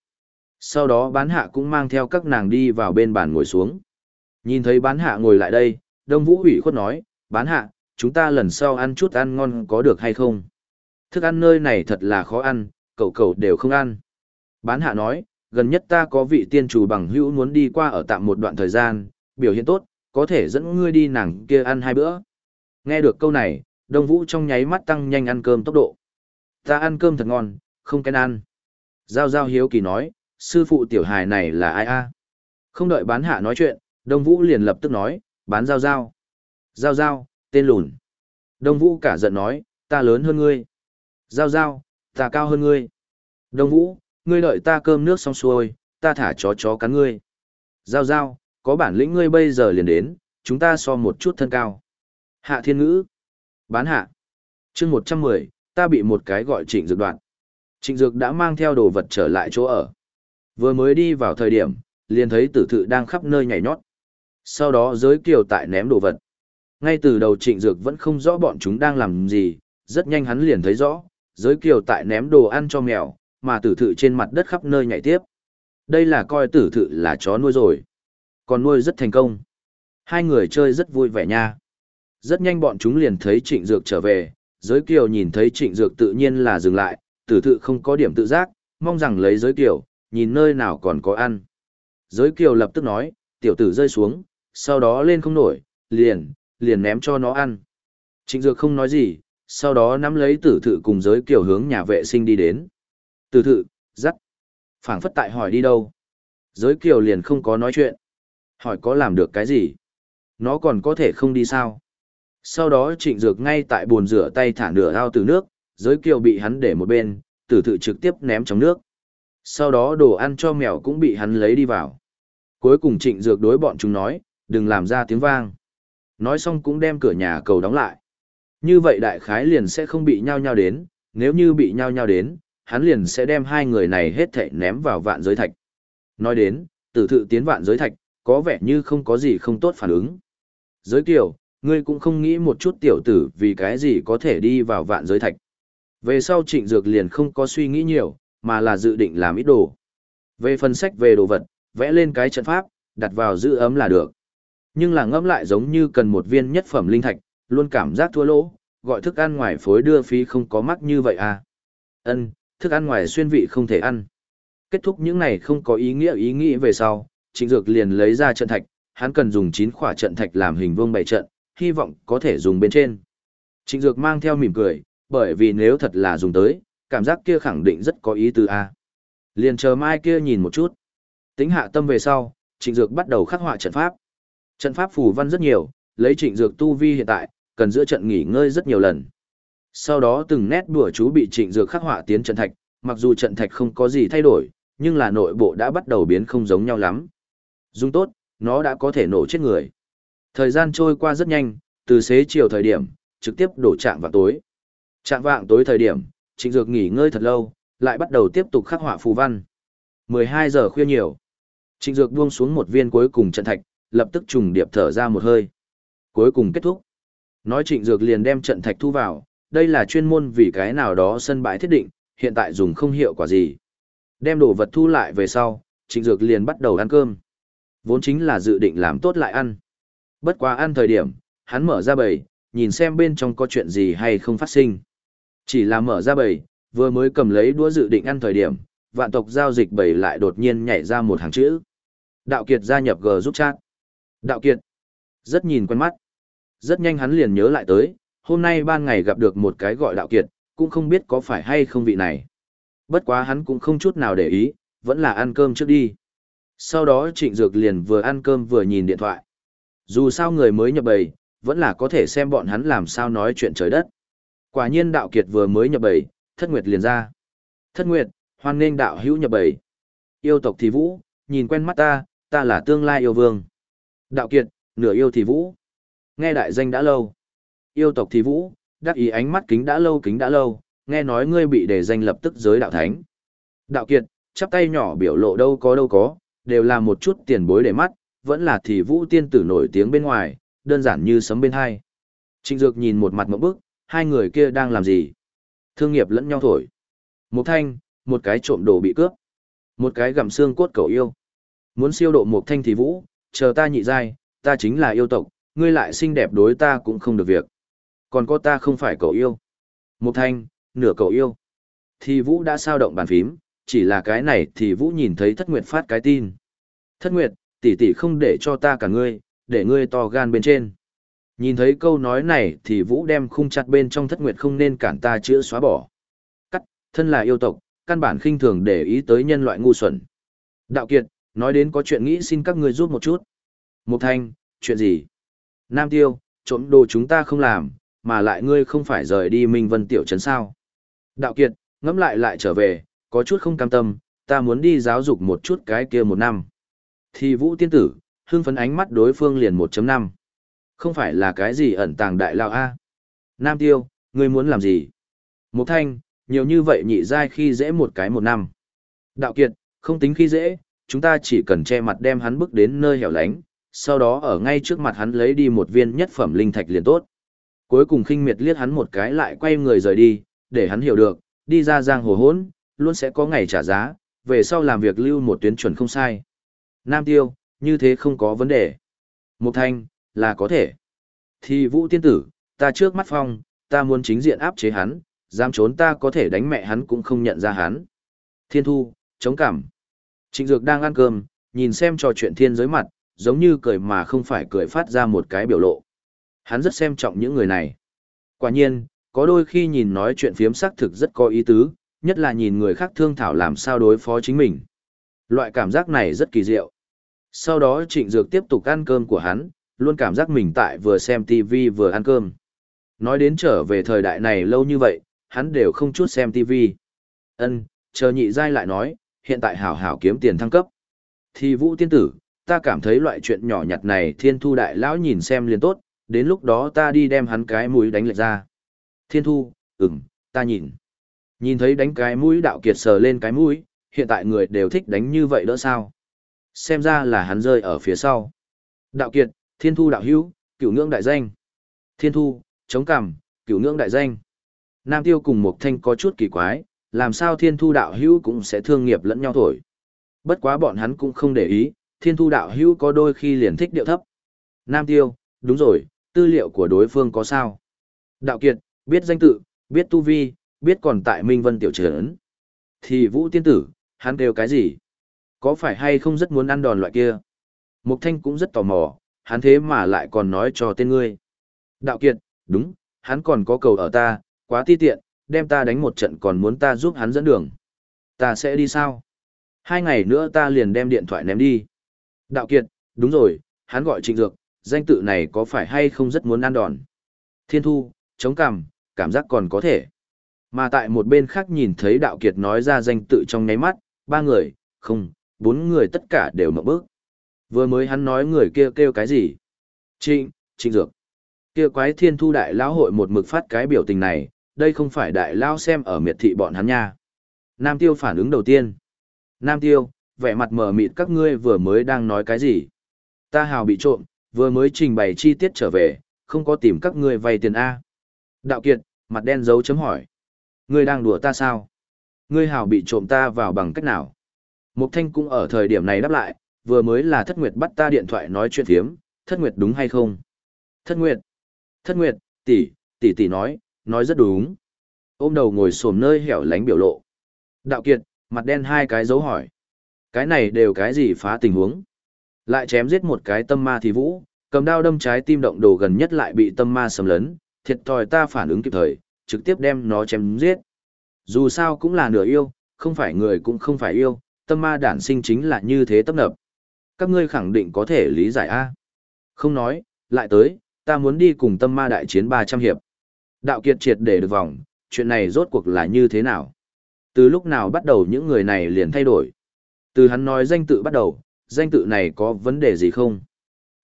Sau đó bán hạ cũng mang theo các nàng đi vào bên bàn ngồi xuống. Nhìn thấy bán hạ ngồi lại đây, Đông Vũ hủy khuất nói, bán hạ, chúng ta lần sau ăn chút ăn ngon có được hay không? Thức ăn nơi này thật là khó ăn, cậu cậu đều không ăn. Bán hạ nói, gần nhất ta có vị tiên chủ bằng hữu muốn đi qua ở tạm một đoạn thời gian, biểu hiện tốt, có thể dẫn ngươi đi nàng kia ăn hai bữa. Nghe được câu này, Đông Vũ trong nháy mắt tăng nhanh ăn cơm tốc độ. Ta ăn cơm thật ngon, không kén ăn. Giao Giao hiếu kỳ nói, sư phụ tiểu hài này là ai a? Không đợi bán hạ nói chuyện, Đông Vũ liền lập tức nói, bán Giao Giao. Giao Giao, tên lùn. Đông Vũ cả giận nói, ta lớn hơn ngươi. Giao Giao, ta cao hơn ngươi. Đông Vũ, ngươi đợi ta cơm nước xong xuôi, ta thả chó chó cắn ngươi. Giao Giao, có bản lĩnh ngươi bây giờ liền đến, chúng ta so một chút thân cao. Hạ thiên ngữ. Bán hạ. chương 110, ta bị một cái gọi trịnh dược đoạn. Trịnh dược đã mang theo đồ vật trở lại chỗ ở. Vừa mới đi vào thời điểm, liền thấy tử thự đang khắp nơi nhảy nhót. Sau đó giới kiều tại ném đồ vật. Ngay từ đầu trịnh dược vẫn không rõ bọn chúng đang làm gì, rất nhanh hắn liền thấy rõ, giới kiều tại ném đồ ăn cho mèo, mà tử thự trên mặt đất khắp nơi nhảy tiếp. Đây là coi tử thự là chó nuôi rồi. Còn nuôi rất thành công. Hai người chơi rất vui vẻ nha. Rất nhanh bọn chúng liền thấy trịnh dược trở về, giới kiều nhìn thấy trịnh dược tự nhiên là dừng lại, tử thự không có điểm tự giác, mong rằng lấy giới kiều, nhìn nơi nào còn có ăn. Giới kiều lập tức nói, tiểu tử rơi xuống, sau đó lên không nổi, liền, liền ném cho nó ăn. Trịnh dược không nói gì, sau đó nắm lấy tử thự cùng giới kiều hướng nhà vệ sinh đi đến. Tử thự, dắt. phảng phất tại hỏi đi đâu. Giới kiều liền không có nói chuyện. Hỏi có làm được cái gì? Nó còn có thể không đi sao? Sau đó trịnh dược ngay tại bồn rửa tay thả nửa ao từ nước, giới kiều bị hắn để một bên, tử thự trực tiếp ném trong nước. Sau đó đồ ăn cho mèo cũng bị hắn lấy đi vào. Cuối cùng trịnh dược đối bọn chúng nói, đừng làm ra tiếng vang. Nói xong cũng đem cửa nhà cầu đóng lại. Như vậy đại khái liền sẽ không bị nhau nhau đến, nếu như bị nhau nhau đến, hắn liền sẽ đem hai người này hết thảy ném vào vạn giới thạch. Nói đến, tử thự tiến vạn giới thạch, có vẻ như không có gì không tốt phản ứng. Giới kiều, ngươi cũng không nghĩ một chút tiểu tử vì cái gì có thể đi vào vạn giới thạch. Về sau trịnh dược liền không có suy nghĩ nhiều, mà là dự định làm ít đồ. Về phần sách về đồ vật, vẽ lên cái trận pháp, đặt vào giữ ấm là được. Nhưng là ngẫm lại giống như cần một viên nhất phẩm linh thạch, luôn cảm giác thua lỗ, gọi thức ăn ngoài phối đưa phí không có mắc như vậy à. Ân, thức ăn ngoài xuyên vị không thể ăn. Kết thúc những này không có ý nghĩa ý nghĩ về sau, Trịnh Dược liền lấy ra trận thạch, hắn cần dùng 9 khỏa trận thạch làm hình vuông bảy trận, hy vọng có thể dùng bên trên. Trịnh Dược mang theo mỉm cười, bởi vì nếu thật là dùng tới, cảm giác kia khẳng định rất có ý tứ a. Liền chờ mai kia nhìn một chút. Tính hạ tâm về sau, Trịnh Dược bắt đầu khắc họa trận pháp. Trận pháp phù văn rất nhiều, lấy Trịnh Dược tu vi hiện tại, cần giữa trận nghỉ ngơi rất nhiều lần. Sau đó từng nét đùa chú bị Trịnh Dược khắc họa tiến trận thạch, mặc dù trận thạch không có gì thay đổi, nhưng là nội bộ đã bắt đầu biến không giống nhau lắm. Dùng tốt, nó đã có thể nổ chết người. Thời gian trôi qua rất nhanh, từ xế chiều thời điểm, trực tiếp đổ trạng vào tối. Trạng vạng tối thời điểm, Trịnh Dược nghỉ ngơi thật lâu, lại bắt đầu tiếp tục khắc họa phù văn. 12 giờ khuya nhiều. Trịnh Dược buông xuống một viên cuối cùng trận thạch, lập tức trùng điệp thở ra một hơi. Cuối cùng kết thúc. Nói Trịnh Dược liền đem trận thạch thu vào, đây là chuyên môn vì cái nào đó sân bãi thiết định, hiện tại dùng không hiệu quả gì. Đem đồ vật thu lại về sau, Trịnh Dược liền bắt đầu ăn cơm. Vốn chính là dự định làm tốt lại ăn. Bất quá ăn thời điểm, hắn mở ra bầy, nhìn xem bên trong có chuyện gì hay không phát sinh. Chỉ là mở ra bầy, vừa mới cầm lấy đũa dự định ăn thời điểm, vạn tộc giao dịch bầy lại đột nhiên nhảy ra một hàng chữ. Đạo Kiệt gia nhập G giúp chat. Đạo Kiệt. Rất nhìn quen mắt. Rất nhanh hắn liền nhớ lại tới, hôm nay ban ngày gặp được một cái gọi Đạo Kiệt, cũng không biết có phải hay không vị này. Bất quá hắn cũng không chút nào để ý, vẫn là ăn cơm trước đi. Sau đó Trịnh Dược liền vừa ăn cơm vừa nhìn điện thoại. Dù sao người mới nhập bầy, vẫn là có thể xem bọn hắn làm sao nói chuyện trời đất. Quả nhiên đạo kiệt vừa mới nhập bầy, thất nguyệt liền ra. Thất nguyệt, hoan nghênh đạo hữu nhập bầy. Yêu tộc thì vũ, nhìn quen mắt ta, ta là tương lai yêu vương. Đạo kiệt, nửa yêu thì vũ. Nghe đại danh đã lâu. Yêu tộc thì vũ, đắc ý ánh mắt kính đã lâu kính đã lâu, nghe nói ngươi bị đề danh lập tức giới đạo thánh. Đạo kiệt, chắp tay nhỏ biểu lộ đâu có đâu có, đều là một chút tiền bối để mắt, vẫn là thì vũ tiên tử nổi tiếng bên ngoài, đơn giản như sấm bên hai. Trịnh Dược nhìn một mặt mộng bức, hai người kia đang làm gì? Thương nghiệp lẫn nhau thổi. Một thanh, một cái trộm đồ bị cướp. Một cái gặm xương cốt cầu yêu. Muốn siêu độ một thanh thì vũ, chờ ta nhị giai, ta chính là yêu tộc, ngươi lại xinh đẹp đối ta cũng không được việc. Còn có ta không phải cầu yêu. Một thanh, nửa cầu yêu. Thì vũ đã sao động bàn phím, chỉ là cái này thì vũ nhìn thấy thất nguyệt phát cái tin. Thất nguyệt, tỷ tỷ không để cho ta cả ngươi, để ngươi to gan bên trên. Nhìn thấy câu nói này thì Vũ đem khung chặt bên trong thất nguyệt không nên cản ta chữa xóa bỏ. Cắt, thân là yêu tộc, căn bản khinh thường để ý tới nhân loại ngu xuẩn. Đạo Kiệt, nói đến có chuyện nghĩ xin các ngươi giúp một chút. Mục Thanh, chuyện gì? Nam Tiêu, trộm đồ chúng ta không làm, mà lại ngươi không phải rời đi Minh Vân Tiểu Trấn sao. Đạo Kiệt, ngẫm lại lại trở về, có chút không cam tâm, ta muốn đi giáo dục một chút cái kia một năm. Thì Vũ Tiên Tử, hương phấn ánh mắt đối phương liền 1.5. Không phải là cái gì ẩn tàng đại lao A. Nam Tiêu, ngươi muốn làm gì? Một Thanh, nhiều như vậy nhị giai khi dễ một cái một năm. Đạo Kiệt, không tính khi dễ, chúng ta chỉ cần che mặt đem hắn bước đến nơi hẻo lánh, sau đó ở ngay trước mặt hắn lấy đi một viên nhất phẩm linh thạch liền tốt. Cuối cùng khinh miệt liếc hắn một cái lại quay người rời đi, để hắn hiểu được, đi ra giang hồ hỗn, luôn sẽ có ngày trả giá, về sau làm việc lưu một tuyến chuẩn không sai. Nam Tiêu, như thế không có vấn đề. Mục Thanh, là có thể. Thì Vũ Tiên Tử, ta trước mắt phong, ta muốn chính diện áp chế hắn, dám trốn ta có thể đánh mẹ hắn cũng không nhận ra hắn. Thiên Thu, chống cảm. Trịnh Dược đang ăn cơm, nhìn xem trò chuyện thiên giới mặt, giống như cười mà không phải cười phát ra một cái biểu lộ. Hắn rất xem trọng những người này. Quả nhiên, có đôi khi nhìn nói chuyện phiếm sắc thực rất có ý tứ, nhất là nhìn người khác thương thảo làm sao đối phó chính mình. Loại cảm giác này rất kỳ diệu. Sau đó Trịnh Dược tiếp tục ăn cơm của hắn, luôn cảm giác mình tại vừa xem TV vừa ăn cơm. Nói đến trở về thời đại này lâu như vậy, hắn đều không chút xem TV. Ân, chờ nhị giai lại nói, hiện tại hảo hảo kiếm tiền thăng cấp. Thì Vũ Tiên Tử, ta cảm thấy loại chuyện nhỏ nhặt này Thiên Thu Đại Lão nhìn xem liền tốt, đến lúc đó ta đi đem hắn cái mũi đánh lệch ra. Thiên Thu, ừm, ta nhìn. Nhìn thấy đánh cái mũi đạo kiệt sờ lên cái mũi, hiện tại người đều thích đánh như vậy đỡ sao. Xem ra là hắn rơi ở phía sau. Đạo kiệt, thiên thu đạo hữu, cửu ngưỡng đại danh. Thiên thu, chống cằm, cửu ngưỡng đại danh. Nam tiêu cùng một thanh có chút kỳ quái, làm sao thiên thu đạo hữu cũng sẽ thương nghiệp lẫn nhau thổi. Bất quá bọn hắn cũng không để ý, thiên thu đạo hữu có đôi khi liền thích điệu thấp. Nam tiêu, đúng rồi, tư liệu của đối phương có sao? Đạo kiệt, biết danh tự, biết tu vi, biết còn tại Minh Vân tiểu trấn. Thì Vũ tiên tử, hắn kêu cái gì? Có phải hay không rất muốn ăn đòn loại kia? Mục Thanh cũng rất tò mò, hắn thế mà lại còn nói cho tên ngươi. Đạo Kiệt, đúng, hắn còn có cầu ở ta, quá ti tiện, đem ta đánh một trận còn muốn ta giúp hắn dẫn đường. Ta sẽ đi sao? Hai ngày nữa ta liền đem điện thoại ném đi. Đạo Kiệt, đúng rồi, hắn gọi trịnh dược, danh tự này có phải hay không rất muốn ăn đòn? Thiên thu, chống cằm, cảm giác còn có thể. Mà tại một bên khác nhìn thấy Đạo Kiệt nói ra danh tự trong nháy mắt, ba người, không, bốn người tất cả đều mở bước. Vừa mới hắn nói người kia kêu, kêu cái gì? Trịnh, trịnh dược. Kia quái thiên thu đại lão hội một mực phát cái biểu tình này, đây không phải đại lão xem ở miệt thị bọn hắn nha. Nam tiêu phản ứng đầu tiên. Nam tiêu, vẻ mặt mờ mịt các ngươi vừa mới đang nói cái gì? Ta hào bị trộm, vừa mới trình bày chi tiết trở về, không có tìm các ngươi vay tiền A. Đạo kiệt, mặt đen dấu chấm hỏi. Ngươi đang đùa ta sao? Ngươi hào bị trộm ta vào bằng cách nào? Mục Thanh cũng ở thời điểm này đáp lại, vừa mới là Thất Nguyệt bắt ta điện thoại nói chuyện thiếm, Thất Nguyệt đúng hay không? Thất Nguyệt. Thất Nguyệt, tỷ, tỷ tỷ nói, nói rất đúng. Ôm đầu ngồi xổm nơi hẻo lánh biểu lộ. Đạo Kiệt, mặt đen hai cái dấu hỏi. Cái này đều cái gì phá tình huống? Lại chém giết một cái tâm ma thì vũ, cầm đao đâm trái tim động đồ gần nhất lại bị tâm ma sầm lấn, thiệt thòi ta phản ứng kịp thời, trực tiếp đem nó chém giết. Dù sao cũng là nửa yêu, không phải người cũng không phải yêu, tâm ma đản sinh chính là như thế tấp nập. Các ngươi khẳng định có thể lý giải A. Không nói, lại tới, ta muốn đi cùng tâm ma đại chiến 300 hiệp. Đạo kiệt triệt để được vòng, chuyện này rốt cuộc là như thế nào? Từ lúc nào bắt đầu những người này liền thay đổi? Từ hắn nói danh tự bắt đầu, danh tự này có vấn đề gì không?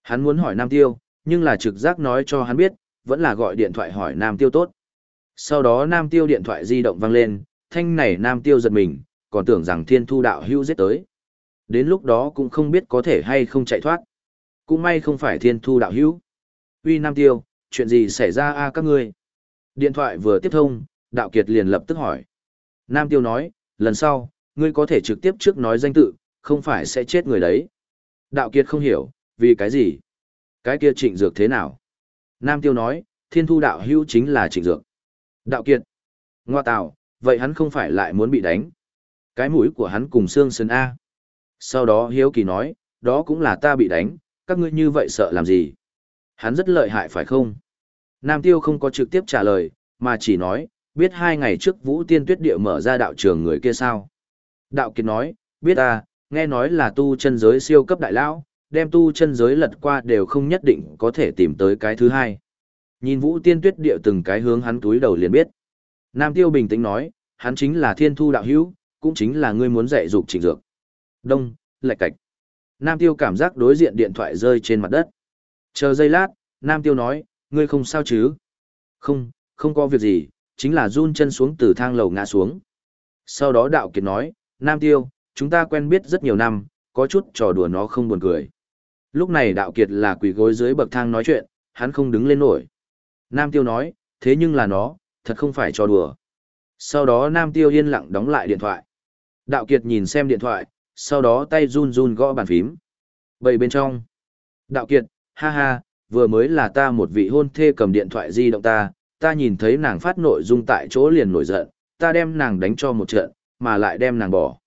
Hắn muốn hỏi Nam Tiêu, nhưng là trực giác nói cho hắn biết, vẫn là gọi điện thoại hỏi Nam Tiêu tốt. Sau đó Nam Tiêu điện thoại di động vang lên, thanh này Nam Tiêu giật mình, còn tưởng rằng thiên thu đạo hưu giết tới. Đến lúc đó cũng không biết có thể hay không chạy thoát. Cũng may không phải thiên thu đạo hưu. Uy Nam Tiêu, chuyện gì xảy ra a các ngươi? Điện thoại vừa tiếp thông, đạo kiệt liền lập tức hỏi. Nam Tiêu nói, lần sau, ngươi có thể trực tiếp trước nói danh tự, không phải sẽ chết người đấy. Đạo kiệt không hiểu, vì cái gì? Cái kia trịnh dược thế nào? Nam Tiêu nói, thiên thu đạo hưu chính là trịnh dược. Đạo kiệt. Ngoa tạo, vậy hắn không phải lại muốn bị đánh. Cái mũi của hắn cùng xương sơn A. Sau đó Hiếu Kỳ nói, đó cũng là ta bị đánh, các ngươi như vậy sợ làm gì? Hắn rất lợi hại phải không? Nam Tiêu không có trực tiếp trả lời, mà chỉ nói, biết hai ngày trước Vũ Tiên Tuyết Địa mở ra đạo trường người kia sao? Đạo Kiệt nói, biết ta, nghe nói là tu chân giới siêu cấp đại lão, đem tu chân giới lật qua đều không nhất định có thể tìm tới cái thứ hai. Nhìn Vũ Tiên Tuyết Địa từng cái hướng hắn túi đầu liền biết. Nam Tiêu bình tĩnh nói, hắn chính là Thiên Thu đạo hữu, cũng chính là ngươi muốn dạy dục trịnh dược. Đông, lạch cạch. Nam Tiêu cảm giác đối diện điện thoại rơi trên mặt đất. Chờ giây lát, Nam Tiêu nói, ngươi không sao chứ? Không, không có việc gì, chính là run chân xuống từ thang lầu ngã xuống. Sau đó Đạo Kiệt nói, Nam Tiêu, chúng ta quen biết rất nhiều năm, có chút trò đùa nó không buồn cười. Lúc này Đạo Kiệt là quỳ gối dưới bậc thang nói chuyện, hắn không đứng lên nổi. Nam Tiêu nói, thế nhưng là nó, thật không phải trò đùa. Sau đó Nam Tiêu yên lặng đóng lại điện thoại. Đạo Kiệt nhìn xem điện thoại, sau đó tay run run gõ bàn phím. Bầy bên trong. Đạo Kiệt, ha ha, vừa mới là ta một vị hôn thê cầm điện thoại di động ta, ta nhìn thấy nàng phát nội dung tại chỗ liền nổi giận, ta đem nàng đánh cho một trận, mà lại đem nàng bỏ.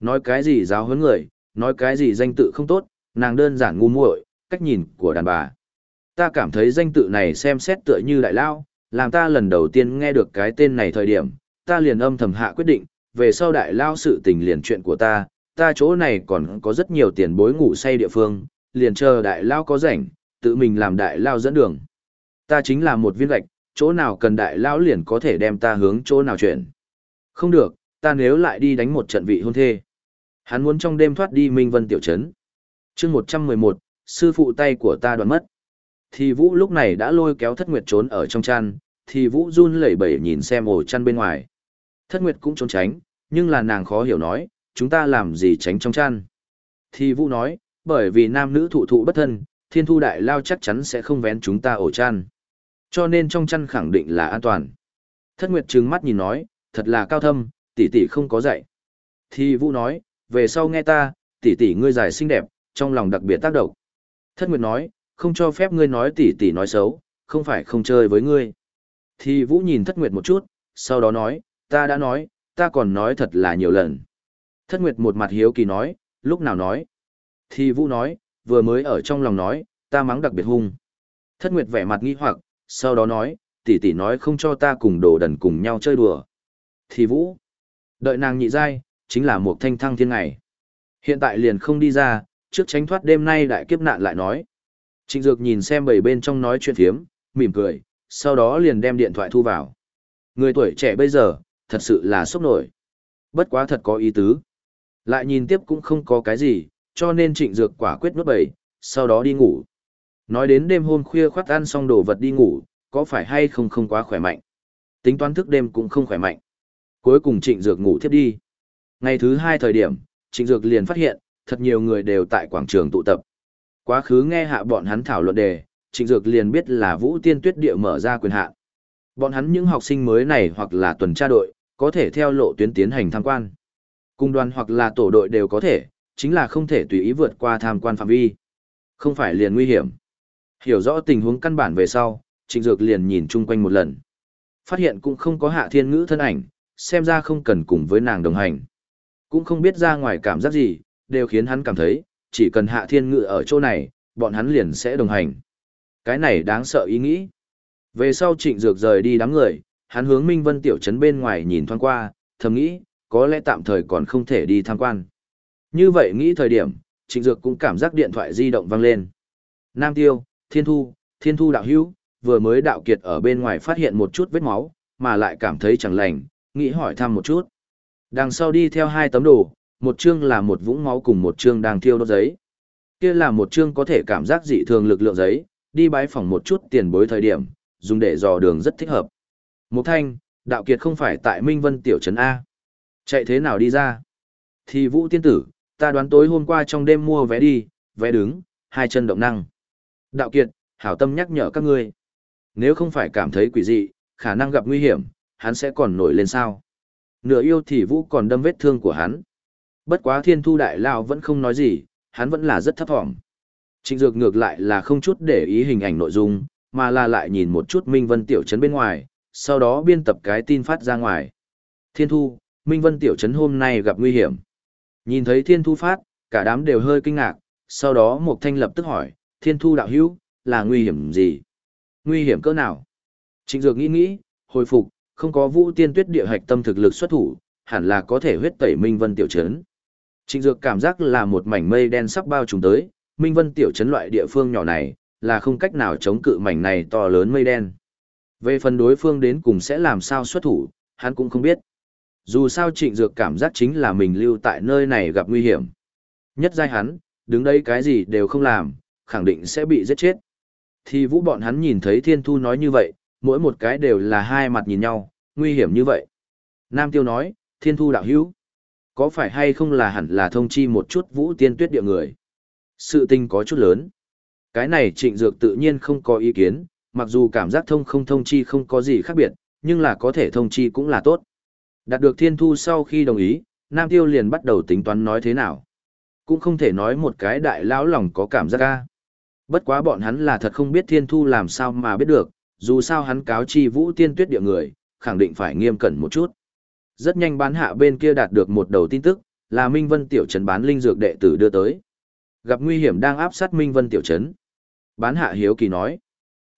Nói cái gì giáo huấn người, nói cái gì danh tự không tốt, nàng đơn giản ngu muội, cách nhìn của đàn bà. Ta cảm thấy danh tự này xem xét tựa như đại lao, làm ta lần đầu tiên nghe được cái tên này thời điểm, ta liền âm thầm hạ quyết định, về sau đại lao sự tình liền chuyện của ta, ta chỗ này còn có rất nhiều tiền bối ngủ say địa phương, liền chờ đại lao có rảnh, tự mình làm đại lao dẫn đường. Ta chính là một viên gạch, chỗ nào cần đại lao liền có thể đem ta hướng chỗ nào chuyển. Không được, ta nếu lại đi đánh một trận vị hôn thê. Hắn muốn trong đêm thoát đi Minh Vân tiểu trấn. Chương 111, sư phụ tay của ta đoạn mất. Thì Vũ lúc này đã lôi kéo Thất Nguyệt trốn ở trong chăn, thì Vũ run lẩy bẩy nhìn xem ổ chăn bên ngoài. Thất Nguyệt cũng trốn tránh, nhưng là nàng khó hiểu nói, chúng ta làm gì tránh trong chăn. Thì Vũ nói, bởi vì nam nữ thụ thụ bất thân, thiên thu đại lao chắc chắn sẽ không vén chúng ta ổ chăn. Cho nên trong chăn khẳng định là an toàn. Thất Nguyệt trừng mắt nhìn nói, thật là cao thâm, tỷ tỷ không có dạy. Thì Vũ nói, về sau nghe ta, tỷ tỷ ngươi dài xinh đẹp, trong lòng đặc biệt tác động. Thất Nguyệt nói, không cho phép ngươi nói tỷ tỷ nói xấu, không phải không chơi với ngươi. Thì Vũ nhìn Thất Nguyệt một chút, sau đó nói, ta đã nói, ta còn nói thật là nhiều lần. Thất Nguyệt một mặt hiếu kỳ nói, lúc nào nói. Thì Vũ nói, vừa mới ở trong lòng nói, ta mắng đặc biệt hung. Thất Nguyệt vẻ mặt nghi hoặc, sau đó nói, tỷ tỷ nói không cho ta cùng đồ đần cùng nhau chơi đùa. Thì Vũ, đợi nàng nhị giai, chính là một thanh thăng thiên ngày. Hiện tại liền không đi ra, trước tránh thoát đêm nay đại kiếp nạn lại nói. Trịnh Dược nhìn xem bảy bên trong nói chuyện thiếm, mỉm cười, sau đó liền đem điện thoại thu vào. Người tuổi trẻ bây giờ, thật sự là sốc nổi. Bất quá thật có ý tứ. Lại nhìn tiếp cũng không có cái gì, cho nên trịnh dược quả quyết nuốt bầy, sau đó đi ngủ. Nói đến đêm hôm khuya khoát ăn xong đồ vật đi ngủ, có phải hay không không quá khỏe mạnh. Tính toán thức đêm cũng không khỏe mạnh. Cuối cùng trịnh dược ngủ thiếp đi. Ngày thứ hai thời điểm, trịnh dược liền phát hiện, thật nhiều người đều tại quảng trường tụ tập. Quá khứ nghe hạ bọn hắn thảo luận đề, trịnh dược liền biết là vũ tiên tuyết địa mở ra quyền hạn. Bọn hắn những học sinh mới này hoặc là tuần tra đội, có thể theo lộ tuyến tiến hành tham quan. Cung đoàn hoặc là tổ đội đều có thể, chính là không thể tùy ý vượt qua tham quan phạm vi. Không phải liền nguy hiểm. Hiểu rõ tình huống căn bản về sau, trịnh dược liền nhìn chung quanh một lần. Phát hiện cũng không có hạ thiên ngữ thân ảnh, xem ra không cần cùng với nàng đồng hành. Cũng không biết ra ngoài cảm giác gì, đều khiến hắn cảm thấy, chỉ cần hạ thiên ngự ở chỗ này, bọn hắn liền sẽ đồng hành. Cái này đáng sợ ý nghĩ. Về sau trịnh dược rời đi đám người, hắn hướng Minh Vân Tiểu Trấn bên ngoài nhìn thoáng qua, thầm nghĩ, có lẽ tạm thời còn không thể đi tham quan. Như vậy nghĩ thời điểm, trịnh dược cũng cảm giác điện thoại di động vang lên. Nam Tiêu, Thiên Thu, Thiên Thu đạo hữu, vừa mới đạo kiệt ở bên ngoài phát hiện một chút vết máu, mà lại cảm thấy chẳng lành, nghĩ hỏi thăm một chút. Đằng sau đi theo hai tấm đồ, một chương là một vũng máu cùng một chương đang thiêu đốt giấy. Kia là một chương có thể cảm giác dị thường lực lượng giấy, đi bái phỏng một chút tiền bối thời điểm, dùng để dò đường rất thích hợp. Một thanh, đạo kiệt không phải tại Minh Vân tiểu trấn A. Chạy thế nào đi ra? Thì vũ tiên tử, ta đoán tối hôm qua trong đêm mua vé đi, vé đứng, hai chân động năng. Đạo kiệt, hảo tâm nhắc nhở các ngươi. Nếu không phải cảm thấy quỷ dị, khả năng gặp nguy hiểm, hắn sẽ còn nổi lên sao. Nửa yêu thì vũ còn đâm vết thương của hắn. Bất quá thiên thu đại lao vẫn không nói gì, hắn vẫn là rất thấp thỏm. Trịnh Dược ngược lại là không chút để ý hình ảnh nội dung, mà là lại nhìn một chút Minh Vân Tiểu Trấn bên ngoài, sau đó biên tập cái tin phát ra ngoài. Thiên Thu, Minh Vân Tiểu Trấn hôm nay gặp nguy hiểm. Nhìn thấy Thiên Thu phát, cả đám đều hơi kinh ngạc, sau đó Mộc Thanh lập tức hỏi, Thiên Thu đạo hữu, là nguy hiểm gì? Nguy hiểm cỡ nào? Trịnh Dược nghĩ nghĩ, hồi phục, không có vũ tiên tuyết địa hạch tâm thực lực xuất thủ, hẳn là có thể huyết tẩy Minh Vân Tiểu Trấn. Trịnh Dược cảm giác là một mảnh mây đen sắp bao trùm tới, Minh Vân Tiểu Trấn loại địa phương nhỏ này, là không cách nào chống cự mảnh này to lớn mây đen. Về phần đối phương đến cùng sẽ làm sao xuất thủ, hắn cũng không biết. Dù sao trịnh dược cảm giác chính là mình lưu tại nơi này gặp nguy hiểm. Nhất giai hắn, đứng đây cái gì đều không làm, khẳng định sẽ bị giết chết. Thì vũ bọn hắn nhìn thấy thiên thu nói như vậy, mỗi một cái đều là hai mặt nhìn nhau, nguy hiểm như vậy. Nam tiêu nói, thiên thu đạo hữu. Có phải hay không là hẳn là thông chi một chút vũ tiên tuyết địa người? Sự tình có chút lớn. Cái này trịnh dược tự nhiên không có ý kiến, mặc dù cảm giác thông không thông chi không có gì khác biệt, nhưng là có thể thông chi cũng là tốt. Đạt được thiên thu sau khi đồng ý, Nam Tiêu liền bắt đầu tính toán nói thế nào. Cũng không thể nói một cái đại lão lòng có cảm giác ca. Bất quá bọn hắn là thật không biết thiên thu làm sao mà biết được, dù sao hắn cáo chi vũ tiên tuyết địa người, khẳng định phải nghiêm cẩn một chút. Rất nhanh bán hạ bên kia đạt được một đầu tin tức, là Minh Vân Tiểu Trấn bán linh dược đệ tử đưa tới. Gặp nguy hiểm đang áp sát Minh Vân Tiểu Trấn. Bán hạ hiếu kỳ nói.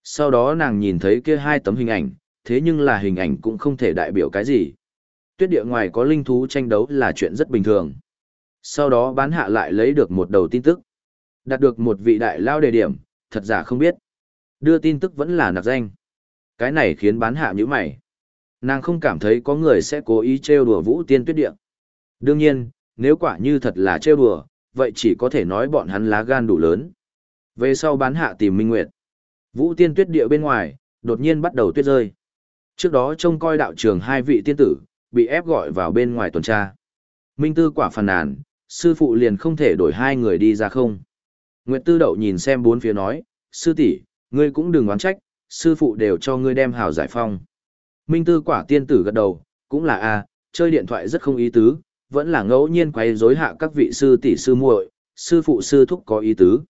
Sau đó nàng nhìn thấy kia hai tấm hình ảnh, thế nhưng là hình ảnh cũng không thể đại biểu cái gì. Tuyết địa ngoài có linh thú tranh đấu là chuyện rất bình thường. Sau đó bán hạ lại lấy được một đầu tin tức. Đạt được một vị đại lao đề điểm, thật giả không biết. Đưa tin tức vẫn là nặc danh. Cái này khiến bán hạ như mày. Nàng không cảm thấy có người sẽ cố ý trêu đùa vũ tiên tuyết địa. Đương nhiên, nếu quả như thật là trêu đùa, vậy chỉ có thể nói bọn hắn lá gan đủ lớn. Về sau bán hạ tìm Minh Nguyệt. Vũ tiên tuyết địa bên ngoài, đột nhiên bắt đầu tuyết rơi. Trước đó trông coi đạo trường hai vị tiên tử, bị ép gọi vào bên ngoài tuần tra. Minh tư quả phàn nàn, sư phụ liền không thể đổi hai người đi ra không. Nguyệt tư đậu nhìn xem bốn phía nói, sư tỷ, ngươi cũng đừng oán trách, sư phụ đều cho ngươi đem hào giải phong. Minh tư quả tiên tử gật đầu, cũng là a, chơi điện thoại rất không ý tứ, vẫn là ngẫu nhiên quay rối hạ các vị sư tỷ sư muội, sư phụ sư thúc có ý tứ.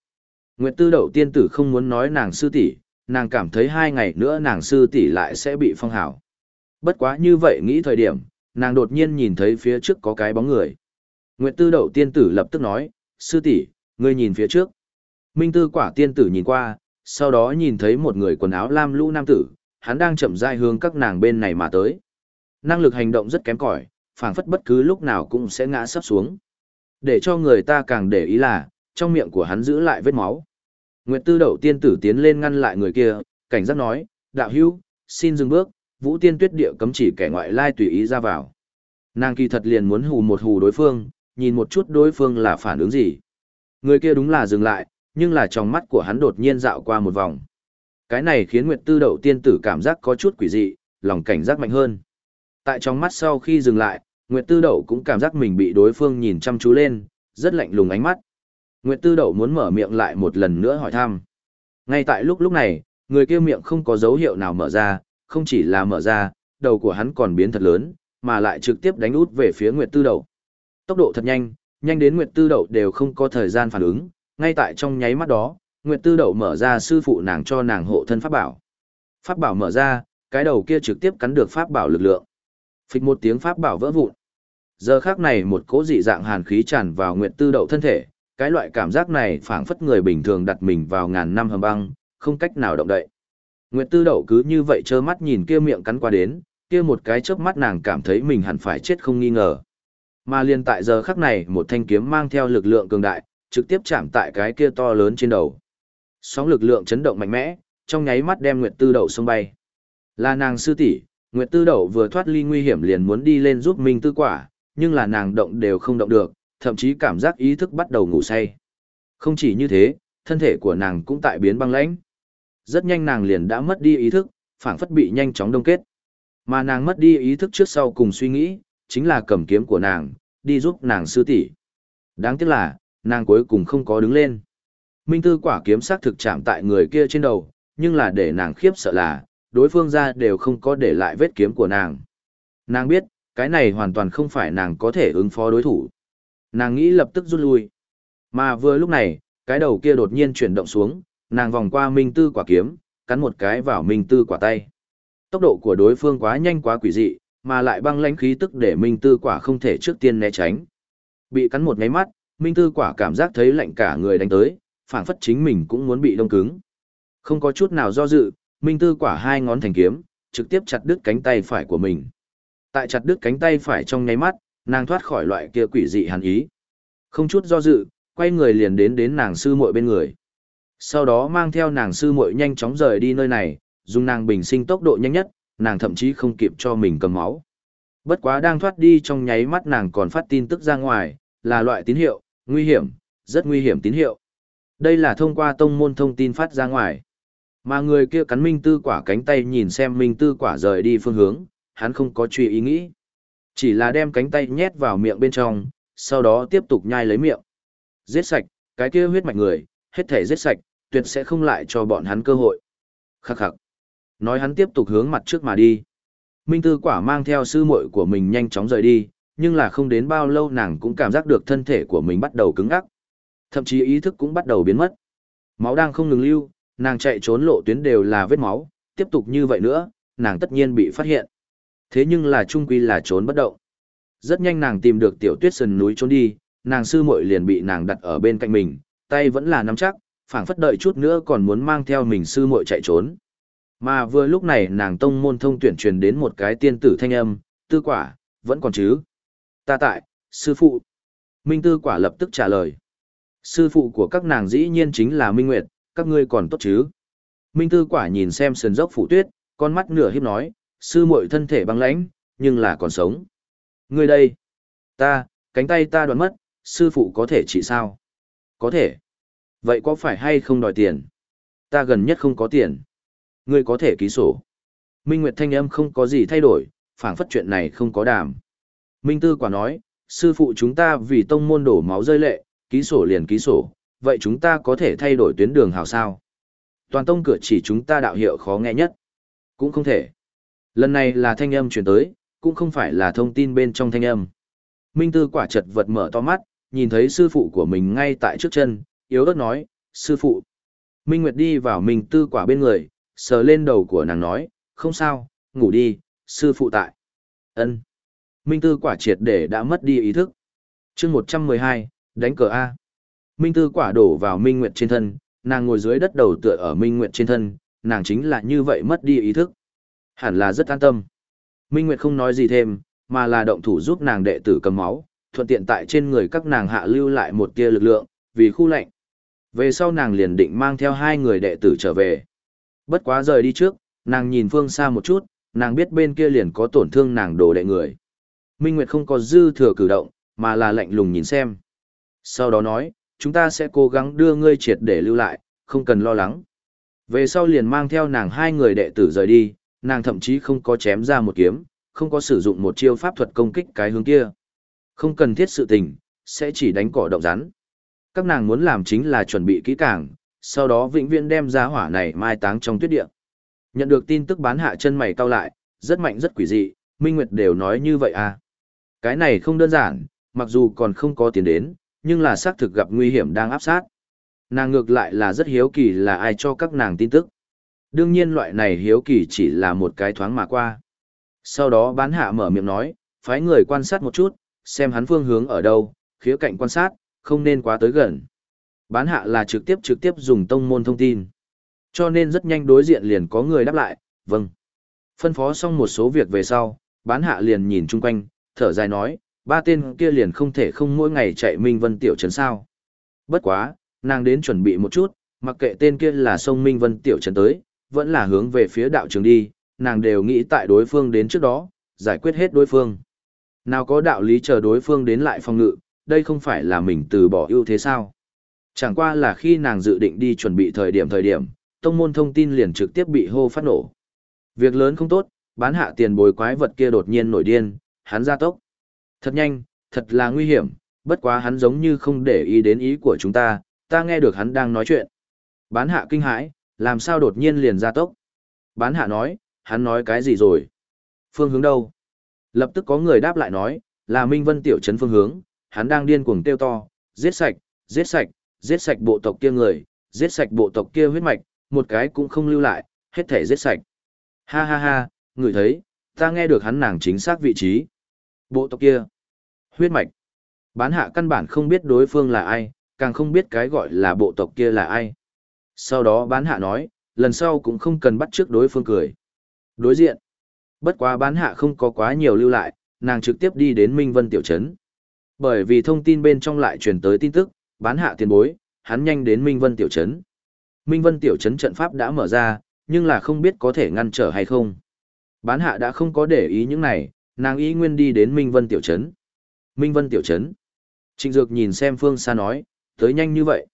Nguyệt Tư Đậu tiên tử không muốn nói nàng sư tỷ, nàng cảm thấy hai ngày nữa nàng sư tỷ lại sẽ bị phong hảo. Bất quá như vậy nghĩ thời điểm, nàng đột nhiên nhìn thấy phía trước có cái bóng người. Nguyệt Tư Đậu tiên tử lập tức nói, sư tỷ, ngươi nhìn phía trước. Minh Tư Quả tiên tử nhìn qua, sau đó nhìn thấy một người quần áo lam lũ nam tử, hắn đang chậm rãi hướng các nàng bên này mà tới. Năng lực hành động rất kém cỏi, phảng phất bất cứ lúc nào cũng sẽ ngã sắp xuống. Để cho người ta càng để ý là, trong miệng của hắn giữ lại vết máu. Nguyệt Tư Đậu tiên tử tiến lên ngăn lại người kia, cảnh giác nói, đạo hữu, xin dừng bước, vũ tiên tuyết địa cấm chỉ kẻ ngoại lai tùy ý ra vào. Nàng kỳ thật liền muốn hù một hù đối phương, nhìn một chút đối phương là phản ứng gì. Người kia đúng là dừng lại, nhưng là trong mắt của hắn đột nhiên dạo qua một vòng. Cái này khiến Nguyệt Tư Đậu tiên tử cảm giác có chút quỷ dị, lòng cảnh giác mạnh hơn. Tại trong mắt sau khi dừng lại, Nguyệt Tư Đậu cũng cảm giác mình bị đối phương nhìn chăm chú lên, rất lạnh lùng ánh mắt. Nguyệt Tư Đậu muốn mở miệng lại một lần nữa hỏi thăm. Ngay tại lúc lúc này, người kia miệng không có dấu hiệu nào mở ra, không chỉ là mở ra, đầu của hắn còn biến thật lớn, mà lại trực tiếp đánh út về phía Nguyệt Tư Đậu. Tốc độ thật nhanh, nhanh đến Nguyệt Tư Đậu đều không có thời gian phản ứng, ngay tại trong nháy mắt đó, Nguyệt Tư Đậu mở ra sư phụ nàng cho nàng hộ thân pháp bảo. Pháp bảo mở ra, cái đầu kia trực tiếp cắn được pháp bảo lực lượng. Phịch một tiếng pháp bảo vỡ vụn. Giờ khắc này một cỗ dị dạng hàn khí tràn vào Nguyệt Tư Đậu thân thể, cái loại cảm giác này phảng phất người bình thường đặt mình vào ngàn năm hầm băng, không cách nào động đậy. Nguyệt Tư Đậu cứ như vậy trơ mắt nhìn kia miệng cắn qua đến, kia một cái chớp mắt nàng cảm thấy mình hẳn phải chết không nghi ngờ. Mà liền tại giờ khắc này, một thanh kiếm mang theo lực lượng cường đại, trực tiếp chạm tại cái kia to lớn trên đầu. Sóng lực lượng chấn động mạnh mẽ, trong nháy mắt đem Nguyệt Tư Đậu xông bay. Là nàng sư tỷ, Nguyệt Tư Đậu vừa thoát ly nguy hiểm liền muốn đi lên giúp Minh Tư Quả, nhưng là nàng động đều không động được, thậm chí cảm giác ý thức bắt đầu ngủ say. Không chỉ như thế, thân thể của nàng cũng tại biến băng lãnh. Rất nhanh nàng liền đã mất đi ý thức, phảng phất bị nhanh chóng đông kết. Mà nàng mất đi ý thức trước sau cùng suy nghĩ, chính là cầm kiếm của nàng, đi giúp nàng sư tỷ. Đáng tiếc là, nàng cuối cùng không có đứng lên. Minh tư quả kiếm sắc thực chạm tại người kia trên đầu, nhưng là để nàng khiếp sợ là, đối phương ra đều không có để lại vết kiếm của nàng. Nàng biết, cái này hoàn toàn không phải nàng có thể ứng phó đối thủ. Nàng nghĩ lập tức rút lui. Mà vừa lúc này, cái đầu kia đột nhiên chuyển động xuống, nàng vòng qua Minh Tư quả kiếm, cắn một cái vào Minh Tư quả tay. Tốc độ của đối phương quá nhanh quá quỷ dị, mà lại băng lãnh khí tức để Minh Tư quả không thể trước tiên né tránh. Bị cắn một cái mắt, Minh Tư quả cảm giác thấy lạnh cả người đánh tới, phảng phất chính mình cũng muốn bị đông cứng. Không có chút nào do dự, Minh Tư quả hai ngón thành kiếm, trực tiếp chặt đứt cánh tay phải của mình. Tại chặt đứt cánh tay phải trong nháy mắt, nàng thoát khỏi loại kia quỷ dị hàn ý. Không chút do dự, quay người liền đến đến nàng sư muội bên người. Sau đó mang theo nàng sư muội nhanh chóng rời đi nơi này, dùng nàng bình sinh tốc độ nhanh nhất, nàng thậm chí không kịp cho mình cầm máu. Bất quá đang thoát đi trong nháy mắt nàng còn phát tin tức ra ngoài, là loại tín hiệu, nguy hiểm, rất nguy hiểm tín hiệu. Đây là thông qua tông môn thông tin phát ra ngoài. Mà người kia cắn Minh Tư quả cánh tay nhìn xem Minh Tư quả rời đi phương hướng, hắn không có truy ý nghĩ. Chỉ là đem cánh tay nhét vào miệng bên trong, sau đó tiếp tục nhai lấy miệng. Giết sạch, cái kia huyết mạch người, hết thể giết sạch, tuyệt sẽ không lại cho bọn hắn cơ hội. Khắc khắc. Nói hắn tiếp tục hướng mặt trước mà đi. Minh Tư Quả mang theo sư muội của mình nhanh chóng rời đi, nhưng là không đến bao lâu nàng cũng cảm giác được thân thể của mình bắt đầu cứng ngắc. Thậm chí ý thức cũng bắt đầu biến mất. Máu đang không ngừng lưu, nàng chạy trốn lộ tuyến đều là vết máu, tiếp tục như vậy nữa, nàng tất nhiên bị phát hiện. Thế nhưng là trung quy là trốn bất động. Rất nhanh nàng tìm được tiểu tuyết sơn núi trốn đi, nàng sư muội liền bị nàng đặt ở bên cạnh mình, tay vẫn là nắm chắc, phảng phất đợi chút nữa còn muốn mang theo mình sư muội chạy trốn. Mà vừa lúc này nàng tông môn thông tuyển truyền đến một cái tiên tử thanh âm, tư quả, vẫn còn chứ. Ta tại, sư phụ. Minh tư quả lập tức trả lời. Sư phụ của các nàng dĩ nhiên chính là Minh Nguyệt, các ngươi còn tốt chứ. Minh tư quả nhìn xem sườn dốc phủ tuyết, con mắt nửa hiếp nói, sư muội thân thể băng lãnh, nhưng là còn sống. Ngươi đây, ta, cánh tay ta đoán mất, sư phụ có thể trị sao? Có thể. Vậy có phải hay không đòi tiền? Ta gần nhất không có tiền. Ngươi có thể ký sổ. Minh Nguyệt thanh âm không có gì thay đổi, phảng phất chuyện này không có đàm. Minh Tư quả nói, sư phụ chúng ta vì tông môn đổ máu rơi lệ, ký sổ liền ký sổ, vậy chúng ta có thể thay đổi tuyến đường hào sao? Toàn tông cửa chỉ chúng ta đạo hiệu khó nghe nhất. Cũng không thể. Lần này là thanh âm chuyển tới, cũng không phải là thông tin bên trong thanh âm. Minh Tư quả chật vật mở to mắt, nhìn thấy sư phụ của mình ngay tại trước chân, yếu ớt nói, sư phụ. Minh Nguyệt đi vào Minh Tư quả bên người, sờ lên đầu của nàng nói, không sao, ngủ đi, sư phụ tại. ân Minh Tư quả triệt để đã mất đi ý thức. chương 112, đánh cờ A. Minh Tư quả đổ vào Minh Nguyệt trên thân, nàng ngồi dưới đất đầu tựa ở Minh Nguyệt trên thân, nàng chính là như vậy mất đi ý thức. Hẳn là rất an tâm. Minh Nguyệt không nói gì thêm, mà là động thủ giúp nàng đệ tử cầm máu, thuận tiện tại trên người các nàng hạ lưu lại một tia lực lượng, vì khu lạnh. Về sau nàng liền định mang theo hai người đệ tử trở về. Bất quá rời đi trước, nàng nhìn phương xa một chút, nàng biết bên kia liền có tổn thương nàng đồ đệ người. Minh Nguyệt không có dư thừa cử động, mà là lạnh lùng nhìn xem. Sau đó nói, chúng ta sẽ cố gắng đưa ngươi triệt để lưu lại, không cần lo lắng. Về sau liền mang theo nàng hai người đệ tử rời đi, nàng thậm chí không có chém ra một kiếm, không có sử dụng một chiêu pháp thuật công kích cái hướng kia. Không cần thiết sự tình, sẽ chỉ đánh cỏ động rắn. Các nàng muốn làm chính là chuẩn bị kỹ càng, sau đó vĩnh viễn đem ra hỏa này mai táng trong tuyết địa. Nhận được tin tức bán hạ chân mày cau lại, rất mạnh rất quỷ dị, Minh Nguyệt đều nói như vậy à. Cái này không đơn giản, mặc dù còn không có tiền đến, nhưng là xác thực gặp nguy hiểm đang áp sát. Nàng ngược lại là rất hiếu kỳ là ai cho các nàng tin tức. Đương nhiên loại này hiếu kỳ chỉ là một cái thoáng mà qua. Sau đó bán hạ mở miệng nói, phái người quan sát một chút, xem hắn phương hướng ở đâu, khía cạnh quan sát, không nên quá tới gần. Bán hạ là trực tiếp trực tiếp dùng tông môn thông tin. Cho nên rất nhanh đối diện liền có người đáp lại, vâng. Phân phó xong một số việc về sau, bán hạ liền nhìn chung quanh, thở dài nói, ba tên kia liền không thể không mỗi ngày chạy Minh Vân Tiểu Trấn sao. Bất quá, nàng đến chuẩn bị một chút, mặc kệ tên kia là sông Minh Vân Tiểu Trấn tới, vẫn là hướng về phía đạo trường đi, nàng đều nghĩ tại đối phương đến trước đó, giải quyết hết đối phương. Nào có đạo lý chờ đối phương đến lại phòng ngự, đây không phải là mình từ bỏ ưu thế sao. Chẳng qua là khi nàng dự định đi chuẩn bị thời điểm thời điểm, tông môn thông tin liền trực tiếp bị hô phát nổ. Việc lớn không tốt, bán hạ tiền bồi quái vật kia đột nhiên nổi điên, hắn ra tốc. Thật nhanh, thật là nguy hiểm, bất quá hắn giống như không để ý đến ý của chúng ta, ta nghe được hắn đang nói chuyện. Bán hạ kinh hãi, làm sao đột nhiên liền ra tốc. Bán hạ nói, hắn nói cái gì rồi? Phương hướng đâu? Lập tức có người đáp lại nói, là Minh Vân tiểu trấn phương hướng, hắn đang điên cuồng tiêu to, giết sạch, giết sạch, giết sạch bộ tộc kia người, giết sạch bộ tộc kia huyết mạch, một cái cũng không lưu lại, hết thể giết sạch. Ha ha ha, người thấy, ta nghe được hắn nàng chính xác vị trí. Bộ tộc kia, huyết mạch. Bán hạ căn bản không biết đối phương là ai, càng không biết cái gọi là bộ tộc kia là ai. Sau đó bán hạ nói, lần sau cũng không cần bắt trước đối phương cười. Đối diện. Bất quá bán hạ không có quá nhiều lưu lại, nàng trực tiếp đi đến Minh Vân Tiểu Trấn. Bởi vì thông tin bên trong lại truyền tới tin tức, bán hạ tiền bối, hắn nhanh đến Minh Vân Tiểu Trấn. Minh Vân Tiểu Trấn trận pháp đã mở ra, nhưng là không biết có thể ngăn trở hay không. Bán hạ đã không có để ý những này, nàng ý nguyên đi đến Minh Vân Tiểu Trấn. Minh Vân Tiểu Trấn. Trịnh Dược nhìn xem phương xa nói, tới nhanh như vậy.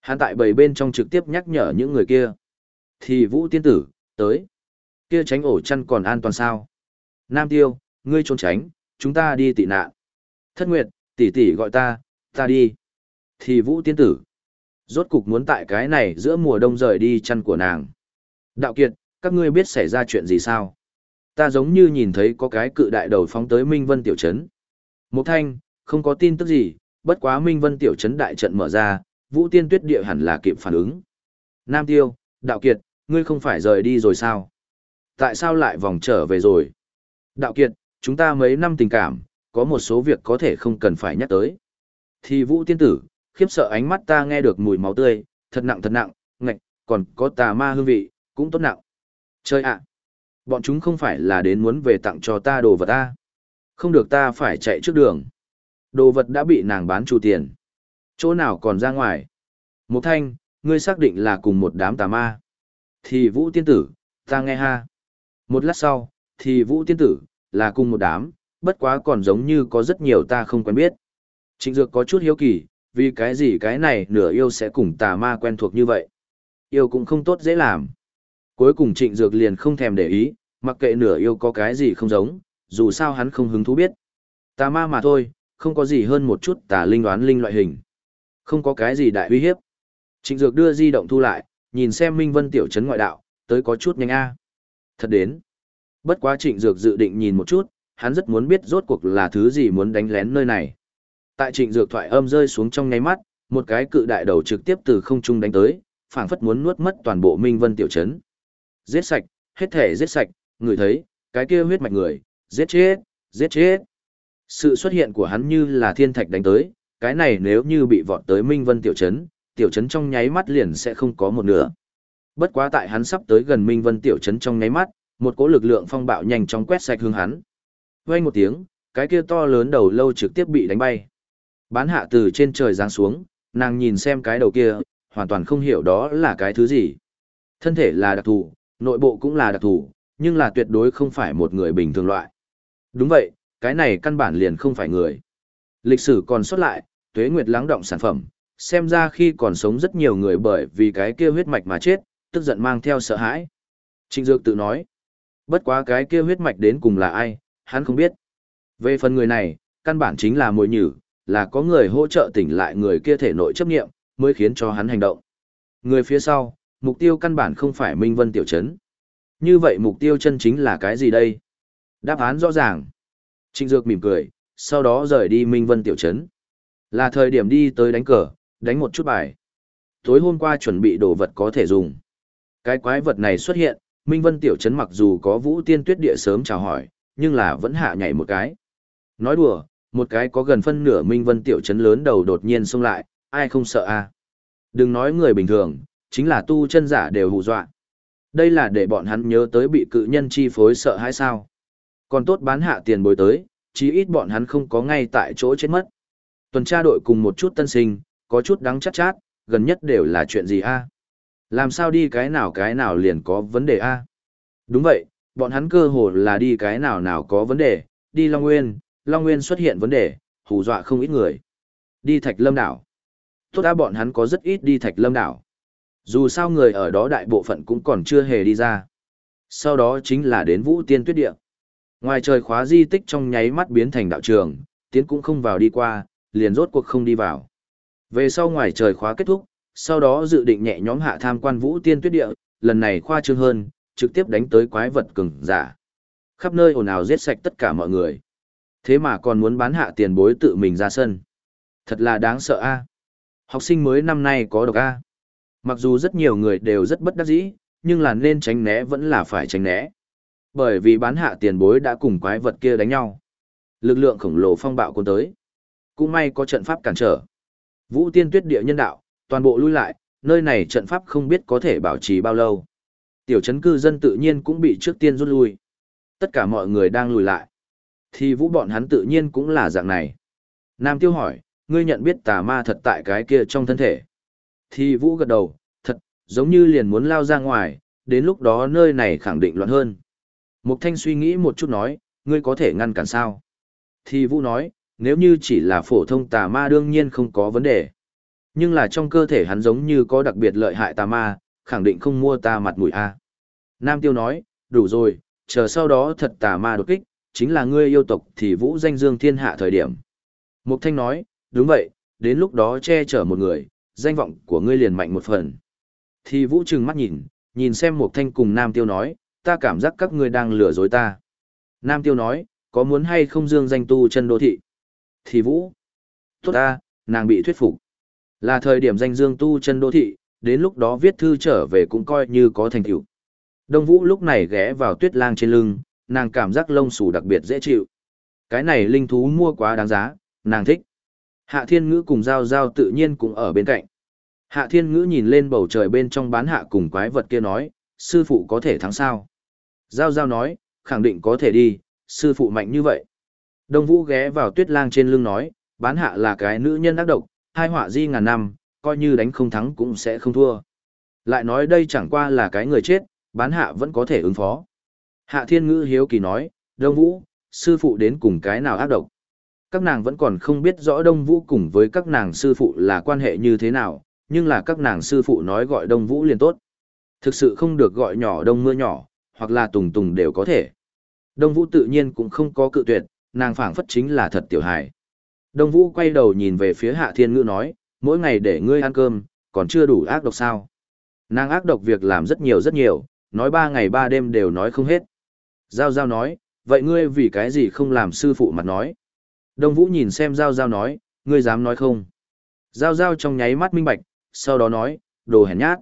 Hắn tại bầy bên trong trực tiếp nhắc nhở những người kia. Thì Vũ Tiên Tử, tới. Kia tránh ổ chăn còn an toàn sao? Nam Tiêu, ngươi trốn tránh, chúng ta đi tị nạn. Thất Nguyệt, tỷ tỷ gọi ta, ta đi. Thì Vũ Tiên Tử. Rốt cục muốn tại cái này giữa mùa đông rời đi chăn của nàng. Đạo Kiệt, các ngươi biết xảy ra chuyện gì sao? Ta giống như nhìn thấy có cái cự đại đầu phóng tới Minh Vân Tiểu Trấn. Một thanh, không có tin tức gì, bất quá Minh Vân Tiểu Trấn đại trận mở ra, Vũ Tiên Tuyết Địa hẳn là kịp phản ứng. Nam Tiêu, Đạo Kiệt, ngươi không phải rời đi rồi sao? Tại sao lại vòng trở về rồi? Đạo Kiệt, chúng ta mấy năm tình cảm, có một số việc có thể không cần phải nhắc tới. Thì Vũ Tiên Tử, khiếp sợ ánh mắt ta nghe được mùi máu tươi, thật nặng thật nặng, ngạch, còn có tà ma hương vị, cũng tốt nặng. Chơi ạ! Bọn chúng không phải là đến muốn về tặng cho ta đồ vật ta. Không được ta phải chạy trước đường. Đồ vật đã bị nàng bán chủ tiền. Chỗ nào còn ra ngoài? Một thanh, ngươi xác định là cùng một đám tà ma. Thì vũ tiên tử, ta nghe ha. Một lát sau, thì vũ tiên tử, là cùng một đám, bất quá còn giống như có rất nhiều ta không quen biết. Trịnh Dược có chút hiếu kỳ, vì cái gì cái này nửa yêu sẽ cùng tà ma quen thuộc như vậy. Yêu cũng không tốt dễ làm. Cuối cùng Trịnh Dược liền không thèm để ý, mặc kệ nửa yêu có cái gì không giống, dù sao hắn không hứng thú biết. Tà ma mà thôi, không có gì hơn một chút tà linh đoán linh loại hình. Không có cái gì đại uy hiếp. Trịnh Dược đưa di động thu lại, nhìn xem Minh Vân tiểu trấn ngoại đạo, tới có chút nhanh a. Thật đến. Bất quá Trịnh Dược dự định nhìn một chút, hắn rất muốn biết rốt cuộc là thứ gì muốn đánh lén nơi này. Tại Trịnh Dược thoại âm rơi xuống trong nháy mắt, một cái cự đại đầu trực tiếp từ không trung đánh tới, phảng phất muốn nuốt mất toàn bộ Minh Vân tiểu trấn. Giết sạch, hết thể giết sạch, người thấy, cái kia huyết mạch người, giết chết, giết chết. Sự xuất hiện của hắn như là thiên thạch đánh tới, cái này nếu như bị vọt tới Minh Vân tiểu trấn, tiểu trấn trong nháy mắt liền sẽ không có một nửa. Bất quá tại hắn sắp tới gần Minh Vân tiểu trấn trong nháy mắt, một cỗ lực lượng phong bạo nhanh chóng quét sạch hướng hắn. Vang một tiếng, cái kia to lớn đầu lâu trực tiếp bị đánh bay. Bán hạ từ trên trời giáng xuống, nàng nhìn xem cái đầu kia, hoàn toàn không hiểu đó là cái thứ gì. Thân thể là đặc thù, nội bộ cũng là đặc thù, nhưng là tuyệt đối không phải một người bình thường loại. Đúng vậy, cái này căn bản liền không phải người. Lịch sử còn xuất lại, tuế nguyệt lắng động sản phẩm, xem ra khi còn sống rất nhiều người bởi vì cái kia huyết mạch mà chết, tức giận mang theo sợ hãi. Trịnh Dược tự nói, bất quá cái kia huyết mạch đến cùng là ai, hắn không biết. Về phần người này, căn bản chính là mồi nhử, là có người hỗ trợ tỉnh lại người kia thể nội chấp nghiệm, mới khiến cho hắn hành động. Người phía sau, mục tiêu căn bản không phải Minh Vân Tiểu Trấn. Như vậy mục tiêu chân chính là cái gì đây? Đáp án rõ ràng. Trịnh Dược mỉm cười, sau đó rời đi Minh Vân Tiểu Trấn. Là thời điểm đi tới đánh cờ, đánh một chút bài. Tối hôm qua chuẩn bị đồ vật có thể dùng. Cái quái vật này xuất hiện, Minh Vân Tiểu Trấn mặc dù có vũ tiên tuyết địa sớm chào hỏi, nhưng là vẫn hạ nhảy một cái. Nói đùa, một cái có gần phân nửa Minh Vân Tiểu Trấn lớn đầu đột nhiên xông lại, ai không sợ a à? Đừng nói người bình thường, chính là tu chân giả đều hù dọa. Đây là để bọn hắn nhớ tới bị cự nhân chi phối sợ hãi sao. Còn tốt bán hạ tiền bồi tới, chí ít bọn hắn không có ngay tại chỗ chết mất. Tuần tra đội cùng một chút tân sinh, có chút đắng chát chát, gần nhất đều là chuyện gì a? Làm sao đi cái nào cái nào liền có vấn đề a? Đúng vậy, bọn hắn cơ hồ là đi cái nào nào có vấn đề, đi Long Nguyên, Long Nguyên xuất hiện vấn đề, hù dọa không ít người. Đi Thạch Lâm đảo. Tốt đã bọn hắn có rất ít đi Thạch Lâm đảo. Dù sao người ở đó đại bộ phận cũng còn chưa hề đi ra. Sau đó chính là đến Vũ Tiên Tuyết Địa. Ngoài trời khóa di tích trong nháy mắt biến thành đạo trường, tiến cũng không vào đi qua, liền rốt cuộc không đi vào. Về sau ngoài trời khóa kết thúc, sau đó dự định nhẹ nhóm hạ tham quan Vũ Tiên Tuyết Địa, lần này khoa trương hơn, trực tiếp đánh tới quái vật cường giả. Khắp nơi ồn ào giết sạch tất cả mọi người. Thế mà còn muốn bán hạ tiền bối tự mình ra sân. Thật là đáng sợ a. Học sinh mới năm nay có độc a. Mặc dù rất nhiều người đều rất bất đắc dĩ, nhưng là nên tránh né vẫn là phải tránh né. Bởi vì bán hạ tiền bối đã cùng quái vật kia đánh nhau. Lực lượng khổng lồ phong bạo cuốn tới. Cũng may có trận pháp cản trở. Vũ tiên tuyết địa nhân đạo, toàn bộ lui lại, nơi này trận pháp không biết có thể bảo trì bao lâu. Tiểu trấn cư dân tự nhiên cũng bị trước tiên rút lui. Tất cả mọi người đang lùi lại. Thì vũ bọn hắn tự nhiên cũng là dạng này. Nam tiêu hỏi, ngươi nhận biết tà ma thật tại cái kia trong thân thể. Thì vũ gật đầu, thật, giống như liền muốn lao ra ngoài, đến lúc đó nơi này khẳng định loạn hơn. Mục thanh suy nghĩ một chút nói, ngươi có thể ngăn cản sao? Thì vũ nói, nếu như chỉ là phổ thông tà ma đương nhiên không có vấn đề. Nhưng là trong cơ thể hắn giống như có đặc biệt lợi hại tà ma, khẳng định không mua ta mặt mũi a. Nam Tiêu nói, đủ rồi, chờ sau đó thật tà ma đột kích, chính là ngươi yêu tộc thì vũ danh dương thiên hạ thời điểm. Mục Thanh nói, đúng vậy, đến lúc đó che chở một người, danh vọng của ngươi liền mạnh một phần. Thì vũ trừng mắt nhìn, nhìn xem một Thanh cùng Nam Tiêu nói, ta cảm giác các ngươi đang lừa dối ta. Nam Tiêu nói, có muốn hay không dương danh tu chân đô thị? Thì vũ, tốt ta, nàng bị thuyết phục. Là thời điểm danh dương tu chân đô thị, đến lúc đó viết thư trở về cũng coi như có thành tựu. Đông Vũ lúc này ghé vào tuyết lang trên lưng, nàng cảm giác lông xù đặc biệt dễ chịu. Cái này linh thú mua quá đáng giá, nàng thích. Hạ Thiên Ngữ cùng Giao Giao tự nhiên cũng ở bên cạnh. Hạ Thiên Ngữ nhìn lên bầu trời bên trong bán hạ cùng quái vật kia nói, sư phụ có thể thắng sao? Giao Giao nói, khẳng định có thể đi, sư phụ mạnh như vậy. Đông Vũ ghé vào tuyết lang trên lưng nói, bán hạ là cái nữ nhân ác độc, hai họa di ngàn năm, coi như đánh không thắng cũng sẽ không thua. Lại nói đây chẳng qua là cái người chết, bán hạ vẫn có thể ứng phó. Hạ thiên ngữ hiếu kỳ nói, Đông Vũ, sư phụ đến cùng cái nào ác độc. Các nàng vẫn còn không biết rõ Đông Vũ cùng với các nàng sư phụ là quan hệ như thế nào, nhưng là các nàng sư phụ nói gọi Đông Vũ liền tốt. Thực sự không được gọi nhỏ đông mưa nhỏ, hoặc là tùng tùng đều có thể. Đông Vũ tự nhiên cũng không có cự tuyệt, nàng phảng phất chính là thật tiểu hài. Đông Vũ quay đầu nhìn về phía Hạ Thiên Ngữ nói, mỗi ngày để ngươi ăn cơm, còn chưa đủ ác độc sao. Nàng ác độc việc làm rất nhiều rất nhiều, nói ba ngày ba đêm đều nói không hết. Giao Giao nói, vậy ngươi vì cái gì không làm sư phụ mặt nói. Đông Vũ nhìn xem Giao Giao nói, ngươi dám nói không. Giao Giao trong nháy mắt minh bạch, sau đó nói, đồ hèn nhát.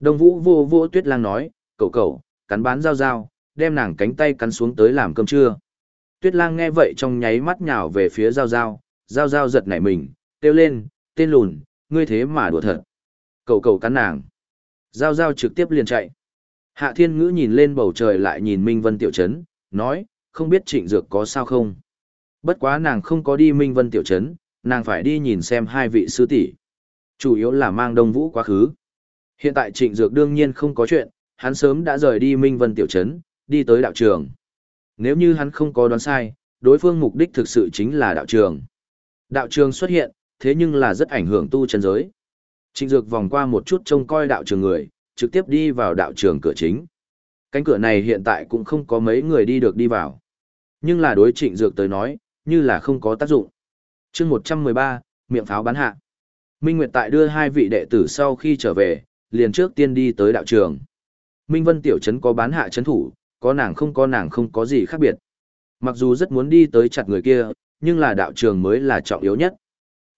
Đông Vũ vô vô tuyết lang nói, cậu cậu, cắn bán Giao Giao, đem nàng cánh tay cắn xuống tới làm cơm trưa. Tuyết lang nghe vậy trong nháy mắt nhào về phía Giao Giao, Giao Giao giật nảy mình, kêu lên, tên lùn, ngươi thế mà đùa thật. Cậu cậu cắn nàng. Giao Giao trực tiếp liền chạy. Hạ Thiên Ngữ nhìn lên bầu trời lại nhìn Minh Vân Tiểu Trấn, nói, không biết trịnh dược có sao không. Bất quá nàng không có đi Minh Vân Tiểu Trấn, nàng phải đi nhìn xem hai vị sư tỷ. Chủ yếu là mang Đông Vũ quá khứ. Hiện tại trịnh dược đương nhiên không có chuyện, hắn sớm đã rời đi Minh Vân Tiểu Trấn, đi tới đạo trường. Nếu như hắn không có đoán sai, đối phương mục đích thực sự chính là đạo trường. Đạo trường xuất hiện, thế nhưng là rất ảnh hưởng tu chân giới. Trịnh Dược vòng qua một chút trông coi đạo trường người, trực tiếp đi vào đạo trường cửa chính. Cánh cửa này hiện tại cũng không có mấy người đi được đi vào. Nhưng là đối Trịnh Dược tới nói, như là không có tác dụng. chương 113, miệng pháo bắn hạ. Minh Nguyệt tại đưa hai vị đệ tử sau khi trở về, liền trước tiên đi tới đạo trường. Minh Vân Tiểu Trấn có bán hạ trấn thủ, có nàng không có nàng không có gì khác biệt. Mặc dù rất muốn đi tới chặt người kia, nhưng là đạo trường mới là trọng yếu nhất.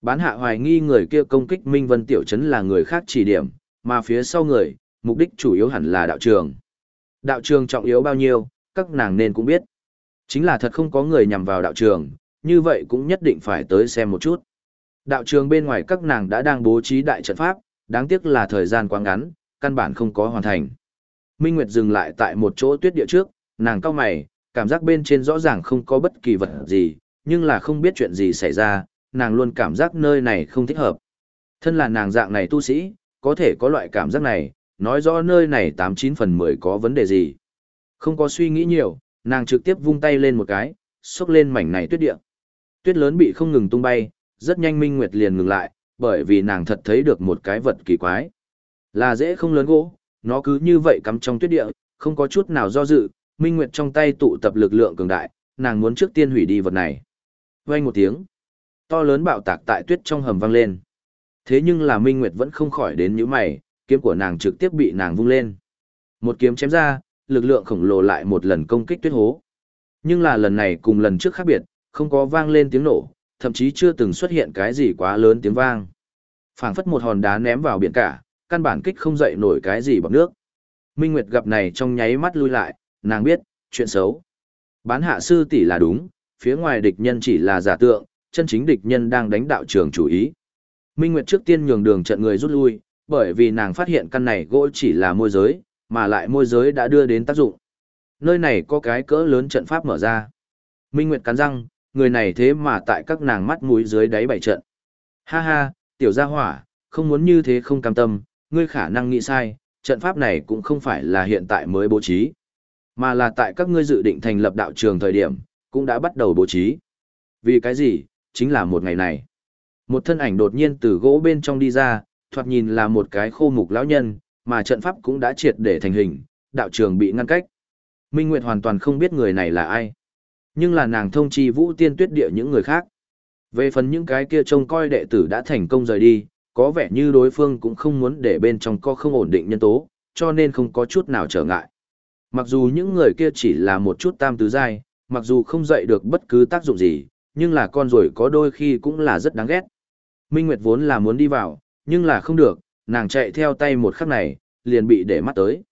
Bán hạ hoài nghi người kia công kích Minh Vân Tiểu Trấn là người khác chỉ điểm, mà phía sau người, mục đích chủ yếu hẳn là đạo trường. Đạo trường trọng yếu bao nhiêu, các nàng nên cũng biết. Chính là thật không có người nhằm vào đạo trường, như vậy cũng nhất định phải tới xem một chút. Đạo trường bên ngoài các nàng đã đang bố trí đại trận pháp, đáng tiếc là thời gian quá ngắn, căn bản không có hoàn thành. Minh Nguyệt dừng lại tại một chỗ tuyết địa trước, nàng cao mày, cảm giác bên trên rõ ràng không có bất kỳ vật gì, nhưng là không biết chuyện gì xảy ra, nàng luôn cảm giác nơi này không thích hợp. Thân là nàng dạng này tu sĩ, có thể có loại cảm giác này, nói rõ nơi này 89 phần 10 có vấn đề gì. Không có suy nghĩ nhiều, nàng trực tiếp vung tay lên một cái, xốc lên mảnh này tuyết địa. Tuyết lớn bị không ngừng tung bay, rất nhanh Minh Nguyệt liền ngừng lại, bởi vì nàng thật thấy được một cái vật kỳ quái. Là dễ không lớn gỗ, nó cứ như vậy cắm trong tuyết địa, không có chút nào do dự, Minh Nguyệt trong tay tụ tập lực lượng cường đại, nàng muốn trước tiên hủy đi vật này. Vang một tiếng, to lớn bạo tạc tại tuyết trong hầm vang lên. Thế nhưng là Minh Nguyệt vẫn không khỏi đến nhũ mày, kiếm của nàng trực tiếp bị nàng vung lên. Một kiếm chém ra, lực lượng khổng lồ lại một lần công kích tuyết hố. Nhưng là lần này cùng lần trước khác biệt, không có vang lên tiếng nổ, thậm chí chưa từng xuất hiện cái gì quá lớn tiếng vang. phảng phất một hòn đá ném vào biển cả, căn bản kích không dậy nổi cái gì bằng nước. Minh Nguyệt gặp này trong nháy mắt lui lại, nàng biết, chuyện xấu. Bán hạ sư tỷ là đúng, phía ngoài địch nhân chỉ là giả tượng, chân chính địch nhân đang đánh đạo trường chủ ý. Minh Nguyệt trước tiên nhường đường trận người rút lui, bởi vì nàng phát hiện căn này gỗ chỉ là môi giới, mà lại môi giới đã đưa đến tác dụng. Nơi này có cái cỡ lớn trận pháp mở ra. Minh Nguyệt cắn răng, người này thế mà tại các nàng mắt mũi dưới đáy bảy trận. Ha ha, tiểu gia hỏa, không muốn như thế không cam tâm, ngươi khả năng nghĩ sai, trận pháp này cũng không phải là hiện tại mới bố trí, mà là tại các ngươi dự định thành lập đạo trường thời điểm, cũng đã bắt đầu bố trí. Vì cái gì? Chính là một ngày này. Một thân ảnh đột nhiên từ gỗ bên trong đi ra, thoạt nhìn là một cái khô mục lão nhân, mà trận pháp cũng đã triệt để thành hình, đạo trường bị ngăn cách. Minh Nguyệt hoàn toàn không biết người này là ai. Nhưng là nàng thông chi vũ tiên tuyết địa những người khác. Về phần những cái kia trông coi đệ tử đã thành công rời đi, có vẻ như đối phương cũng không muốn để bên trong có không ổn định nhân tố, cho nên không có chút nào trở ngại. Mặc dù những người kia chỉ là một chút tam tứ giai, mặc dù không dạy được bất cứ tác dụng gì, nhưng là con rồi có đôi khi cũng là rất đáng ghét. Minh Nguyệt vốn là muốn đi vào, nhưng là không được, nàng chạy theo tay một khắc này, liền bị để mắt tới.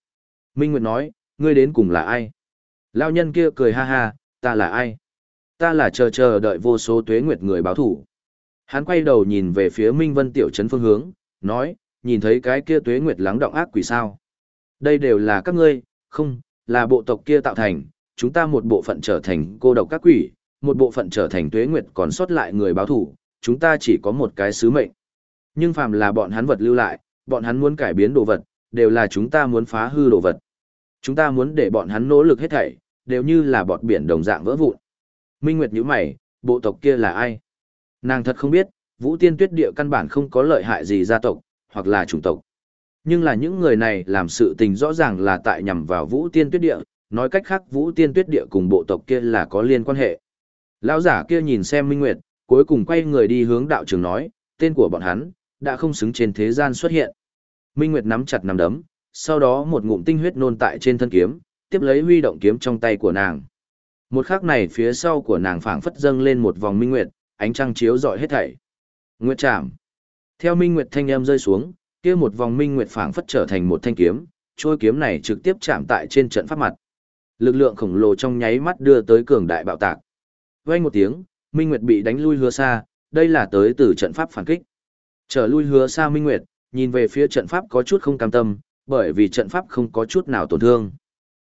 Minh Nguyệt nói, ngươi đến cùng là ai? Lao nhân kia cười ha ha, ta là ai? Ta là chờ chờ đợi vô số tuế nguyệt người báo thủ. Hắn quay đầu nhìn về phía Minh Vân Tiểu Trấn phương hướng, nói, nhìn thấy cái kia tuế nguyệt lắng động ác quỷ sao. Đây đều là các ngươi, không, là bộ tộc kia tạo thành, chúng ta một bộ phận trở thành cô độc các quỷ, một bộ phận trở thành tuế nguyệt còn sót lại người báo thủ, chúng ta chỉ có một cái sứ mệnh. Nhưng phàm là bọn hắn vật lưu lại, bọn hắn muốn cải biến đồ vật, đều là chúng ta muốn phá hư đồ vật. Chúng ta muốn để bọn hắn nỗ lực hết thảy, đều như là bọt biển đồng dạng vỡ vụn. Minh Nguyệt nhíu mày, bộ tộc kia là ai? Nàng thật không biết, Vũ Tiên Tuyết Địa căn bản không có lợi hại gì gia tộc, hoặc là chủng tộc. Nhưng là những người này làm sự tình rõ ràng là tại nhằm vào Vũ Tiên Tuyết Địa, nói cách khác Vũ Tiên Tuyết Địa cùng bộ tộc kia là có liên quan hệ. Lão giả kia nhìn xem Minh Nguyệt, cuối cùng quay người đi hướng đạo trường nói, tên của bọn hắn, đã không xứng trên thế gian xuất hiện. Minh Nguyệt nắm chặt nắm đấm, sau đó một ngụm tinh huyết nôn tại trên thân kiếm, tiếp lấy huy động kiếm trong tay của nàng. Một khắc này phía sau của nàng phảng phất dâng lên một vòng minh nguyệt, ánh trăng chiếu rọi hết thảy. Nguyệt chạm. Theo minh nguyệt thanh âm rơi xuống, kia một vòng minh nguyệt phảng phất trở thành một thanh kiếm, trôi kiếm này trực tiếp chạm tại trên trận pháp mặt. Lực lượng khổng lồ trong nháy mắt đưa tới cường đại bạo tạc. Vang một tiếng, minh nguyệt bị đánh lui hứa xa, đây là tới từ trận pháp phản kích. Trở lui hứa xa minh nguyệt, nhìn về phía trận pháp có chút không cam tâm, bởi vì trận pháp không có chút nào tổn thương.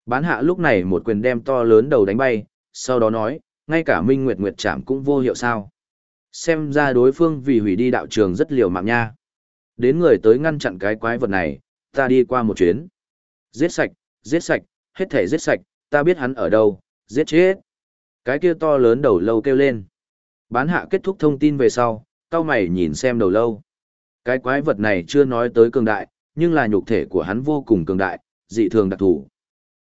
Bán hạ lúc này một quyền đem to lớn đầu đánh bay, sau đó nói, ngay cả Minh Nguyệt Nguyệt chạm cũng vô hiệu sao. Xem ra đối phương vì hủy đi đạo trường rất liều mạng nha. Đến người tới ngăn chặn cái quái vật này, ta đi qua một chuyến. Giết sạch, giết sạch, hết thể giết sạch, ta biết hắn ở đâu, giết chết. Cái kia to lớn đầu lâu kêu lên. Bán hạ kết thúc thông tin về sau, cao mày nhìn xem đầu lâu. Cái quái vật này chưa nói tới cường đại, nhưng là nhục thể của hắn vô cùng cường đại, dị thường đặc thù.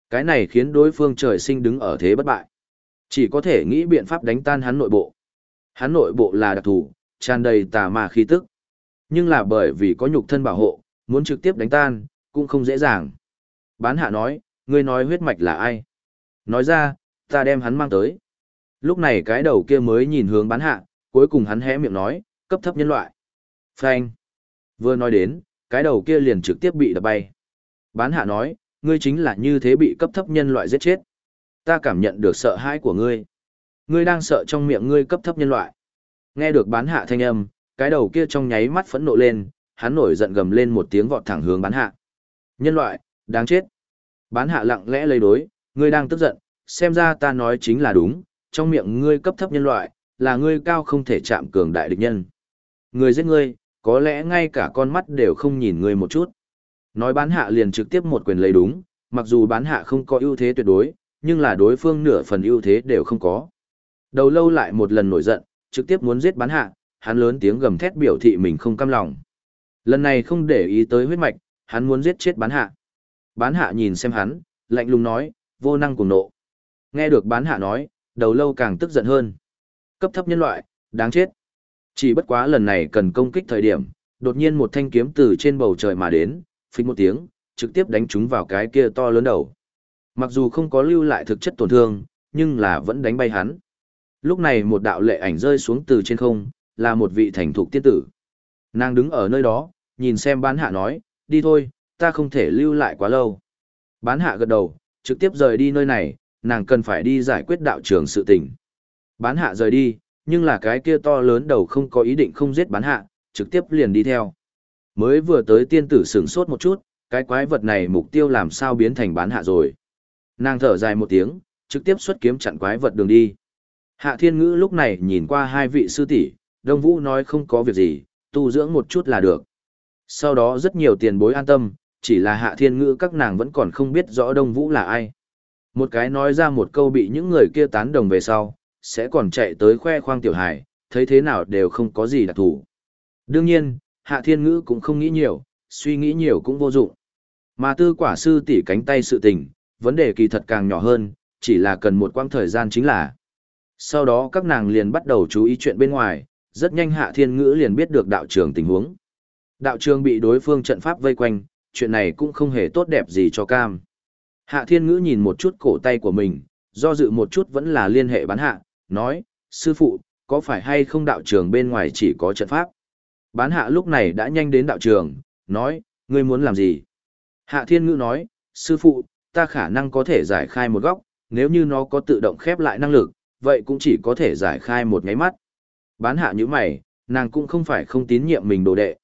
Cái này khiến đối phương trời sinh đứng ở thế bất bại. Chỉ có thể nghĩ biện pháp đánh tan hắn nội bộ. Hắn nội bộ là đặc thù, tràn đầy tà ma khí tức. Nhưng là bởi vì có nhục thân bảo hộ, muốn trực tiếp đánh tan, cũng không dễ dàng. Bán hạ nói, ngươi nói huyết mạch là ai? Nói ra, ta đem hắn mang tới. Lúc này cái đầu kia mới nhìn hướng bán hạ, cuối cùng hắn hé miệng nói, cấp thấp nhân loại. Phanh. Vừa nói đến, cái đầu kia liền trực tiếp bị đập bay. Bán hạ nói, ngươi chính là như thế bị cấp thấp nhân loại giết chết. Ta cảm nhận được sợ hãi của ngươi. Ngươi đang sợ trong miệng ngươi cấp thấp nhân loại. Nghe được bán hạ thanh âm, cái đầu kia trong nháy mắt phẫn nộ lên, hắn nổi giận gầm lên một tiếng vọt thẳng hướng bán hạ. Nhân loại, đáng chết. Bán hạ lặng lẽ lấy đối, ngươi đang tức giận, xem ra ta nói chính là đúng, trong miệng ngươi cấp thấp nhân loại, là ngươi cao không thể chạm cường đại địch nhân. Người giết ngươi, có lẽ ngay cả con mắt đều không nhìn ngươi một chút. Nói bán hạ liền trực tiếp một quyền lấy đúng, mặc dù bán hạ không có ưu thế tuyệt đối, nhưng là đối phương nửa phần ưu thế đều không có. Đầu lâu lại một lần nổi giận, trực tiếp muốn giết bán hạ, hắn lớn tiếng gầm thét biểu thị mình không cam lòng. Lần này không để ý tới huyết mạch, hắn muốn giết chết bán hạ. Bán hạ nhìn xem hắn, lạnh lùng nói, vô năng cùng nộ. Nghe được bán hạ nói, đầu lâu càng tức giận hơn. Cấp thấp nhân loại, đáng chết. Chỉ bất quá lần này cần công kích thời điểm, đột nhiên một thanh kiếm từ trên bầu trời mà đến, phình một tiếng, trực tiếp đánh trúng vào cái kia to lớn đầu. Mặc dù không có lưu lại thực chất tổn thương, nhưng là vẫn đánh bay hắn. Lúc này một đạo lệ ảnh rơi xuống từ trên không, là một vị thành thục tiên tử. Nàng đứng ở nơi đó, nhìn xem bán hạ nói, đi thôi, ta không thể lưu lại quá lâu. Bán hạ gật đầu, trực tiếp rời đi nơi này, nàng cần phải đi giải quyết đạo trường sự tình. Bán hạ rời đi, nhưng là cái kia to lớn đầu không có ý định không giết bán hạ, trực tiếp liền đi theo. Mới vừa tới tiên tử sửng sốt một chút, cái quái vật này mục tiêu làm sao biến thành bán hạ rồi. Nàng thở dài một tiếng, trực tiếp xuất kiếm chặn quái vật đường đi. Hạ thiên ngữ lúc này nhìn qua hai vị sư tỷ, Đông Vũ nói không có việc gì, tu dưỡng một chút là được. Sau đó rất nhiều tiền bối an tâm, chỉ là hạ thiên ngữ các nàng vẫn còn không biết rõ Đông Vũ là ai. Một cái nói ra một câu bị những người kia tán đồng về sau, sẽ còn chạy tới khoe khoang tiểu hải, thấy thế nào đều không có gì đặc thủ. Đương nhiên, hạ thiên ngữ cũng không nghĩ nhiều, suy nghĩ nhiều cũng vô dụng. Mà tư quả sư tỉ cánh tay sự tình, vấn đề kỳ thật càng nhỏ hơn, chỉ là cần một quãng thời gian chính là. Sau đó các nàng liền bắt đầu chú ý chuyện bên ngoài, rất nhanh hạ thiên ngữ liền biết được đạo trường tình huống. Đạo trường bị đối phương trận pháp vây quanh, chuyện này cũng không hề tốt đẹp gì cho cam. Hạ thiên ngữ nhìn một chút cổ tay của mình, do dự một chút vẫn là liên hệ bán hạ, nói, sư phụ, có phải hay không đạo trường bên ngoài chỉ có trận pháp? Bán hạ lúc này đã nhanh đến đạo trường, nói, ngươi muốn làm gì? Hạ thiên ngữ nói, sư phụ, ta khả năng có thể giải khai một góc, nếu như nó có tự động khép lại năng lực, vậy cũng chỉ có thể giải khai một ngáy mắt. Bán hạ như mày, nàng cũng không phải không tín nhiệm mình đồ đệ.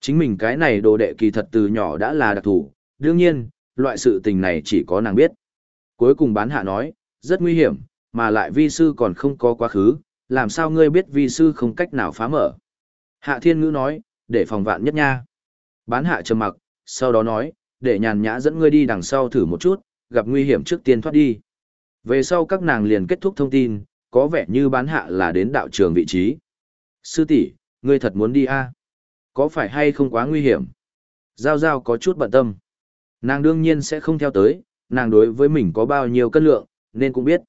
Chính mình cái này đồ đệ kỳ thật từ nhỏ đã là đặc thủ, đương nhiên, loại sự tình này chỉ có nàng biết. Cuối cùng bán hạ nói, rất nguy hiểm, mà lại vi sư còn không có quá khứ, làm sao ngươi biết vi sư không cách nào phá mở. Hạ thiên ngữ nói, để phòng vạn nhất nha. Bán hạ trầm mặc, sau đó nói, để nhàn nhã dẫn ngươi đi đằng sau thử một chút, gặp nguy hiểm trước tiên thoát đi. Về sau các nàng liền kết thúc thông tin, có vẻ như bán hạ là đến đạo trường vị trí. Sư tỷ, ngươi thật muốn đi a? À? Có phải hay không quá nguy hiểm? Giao giao có chút bận tâm. Nàng đương nhiên sẽ không theo tới, nàng đối với mình có bao nhiêu cân lượng, nên cũng biết.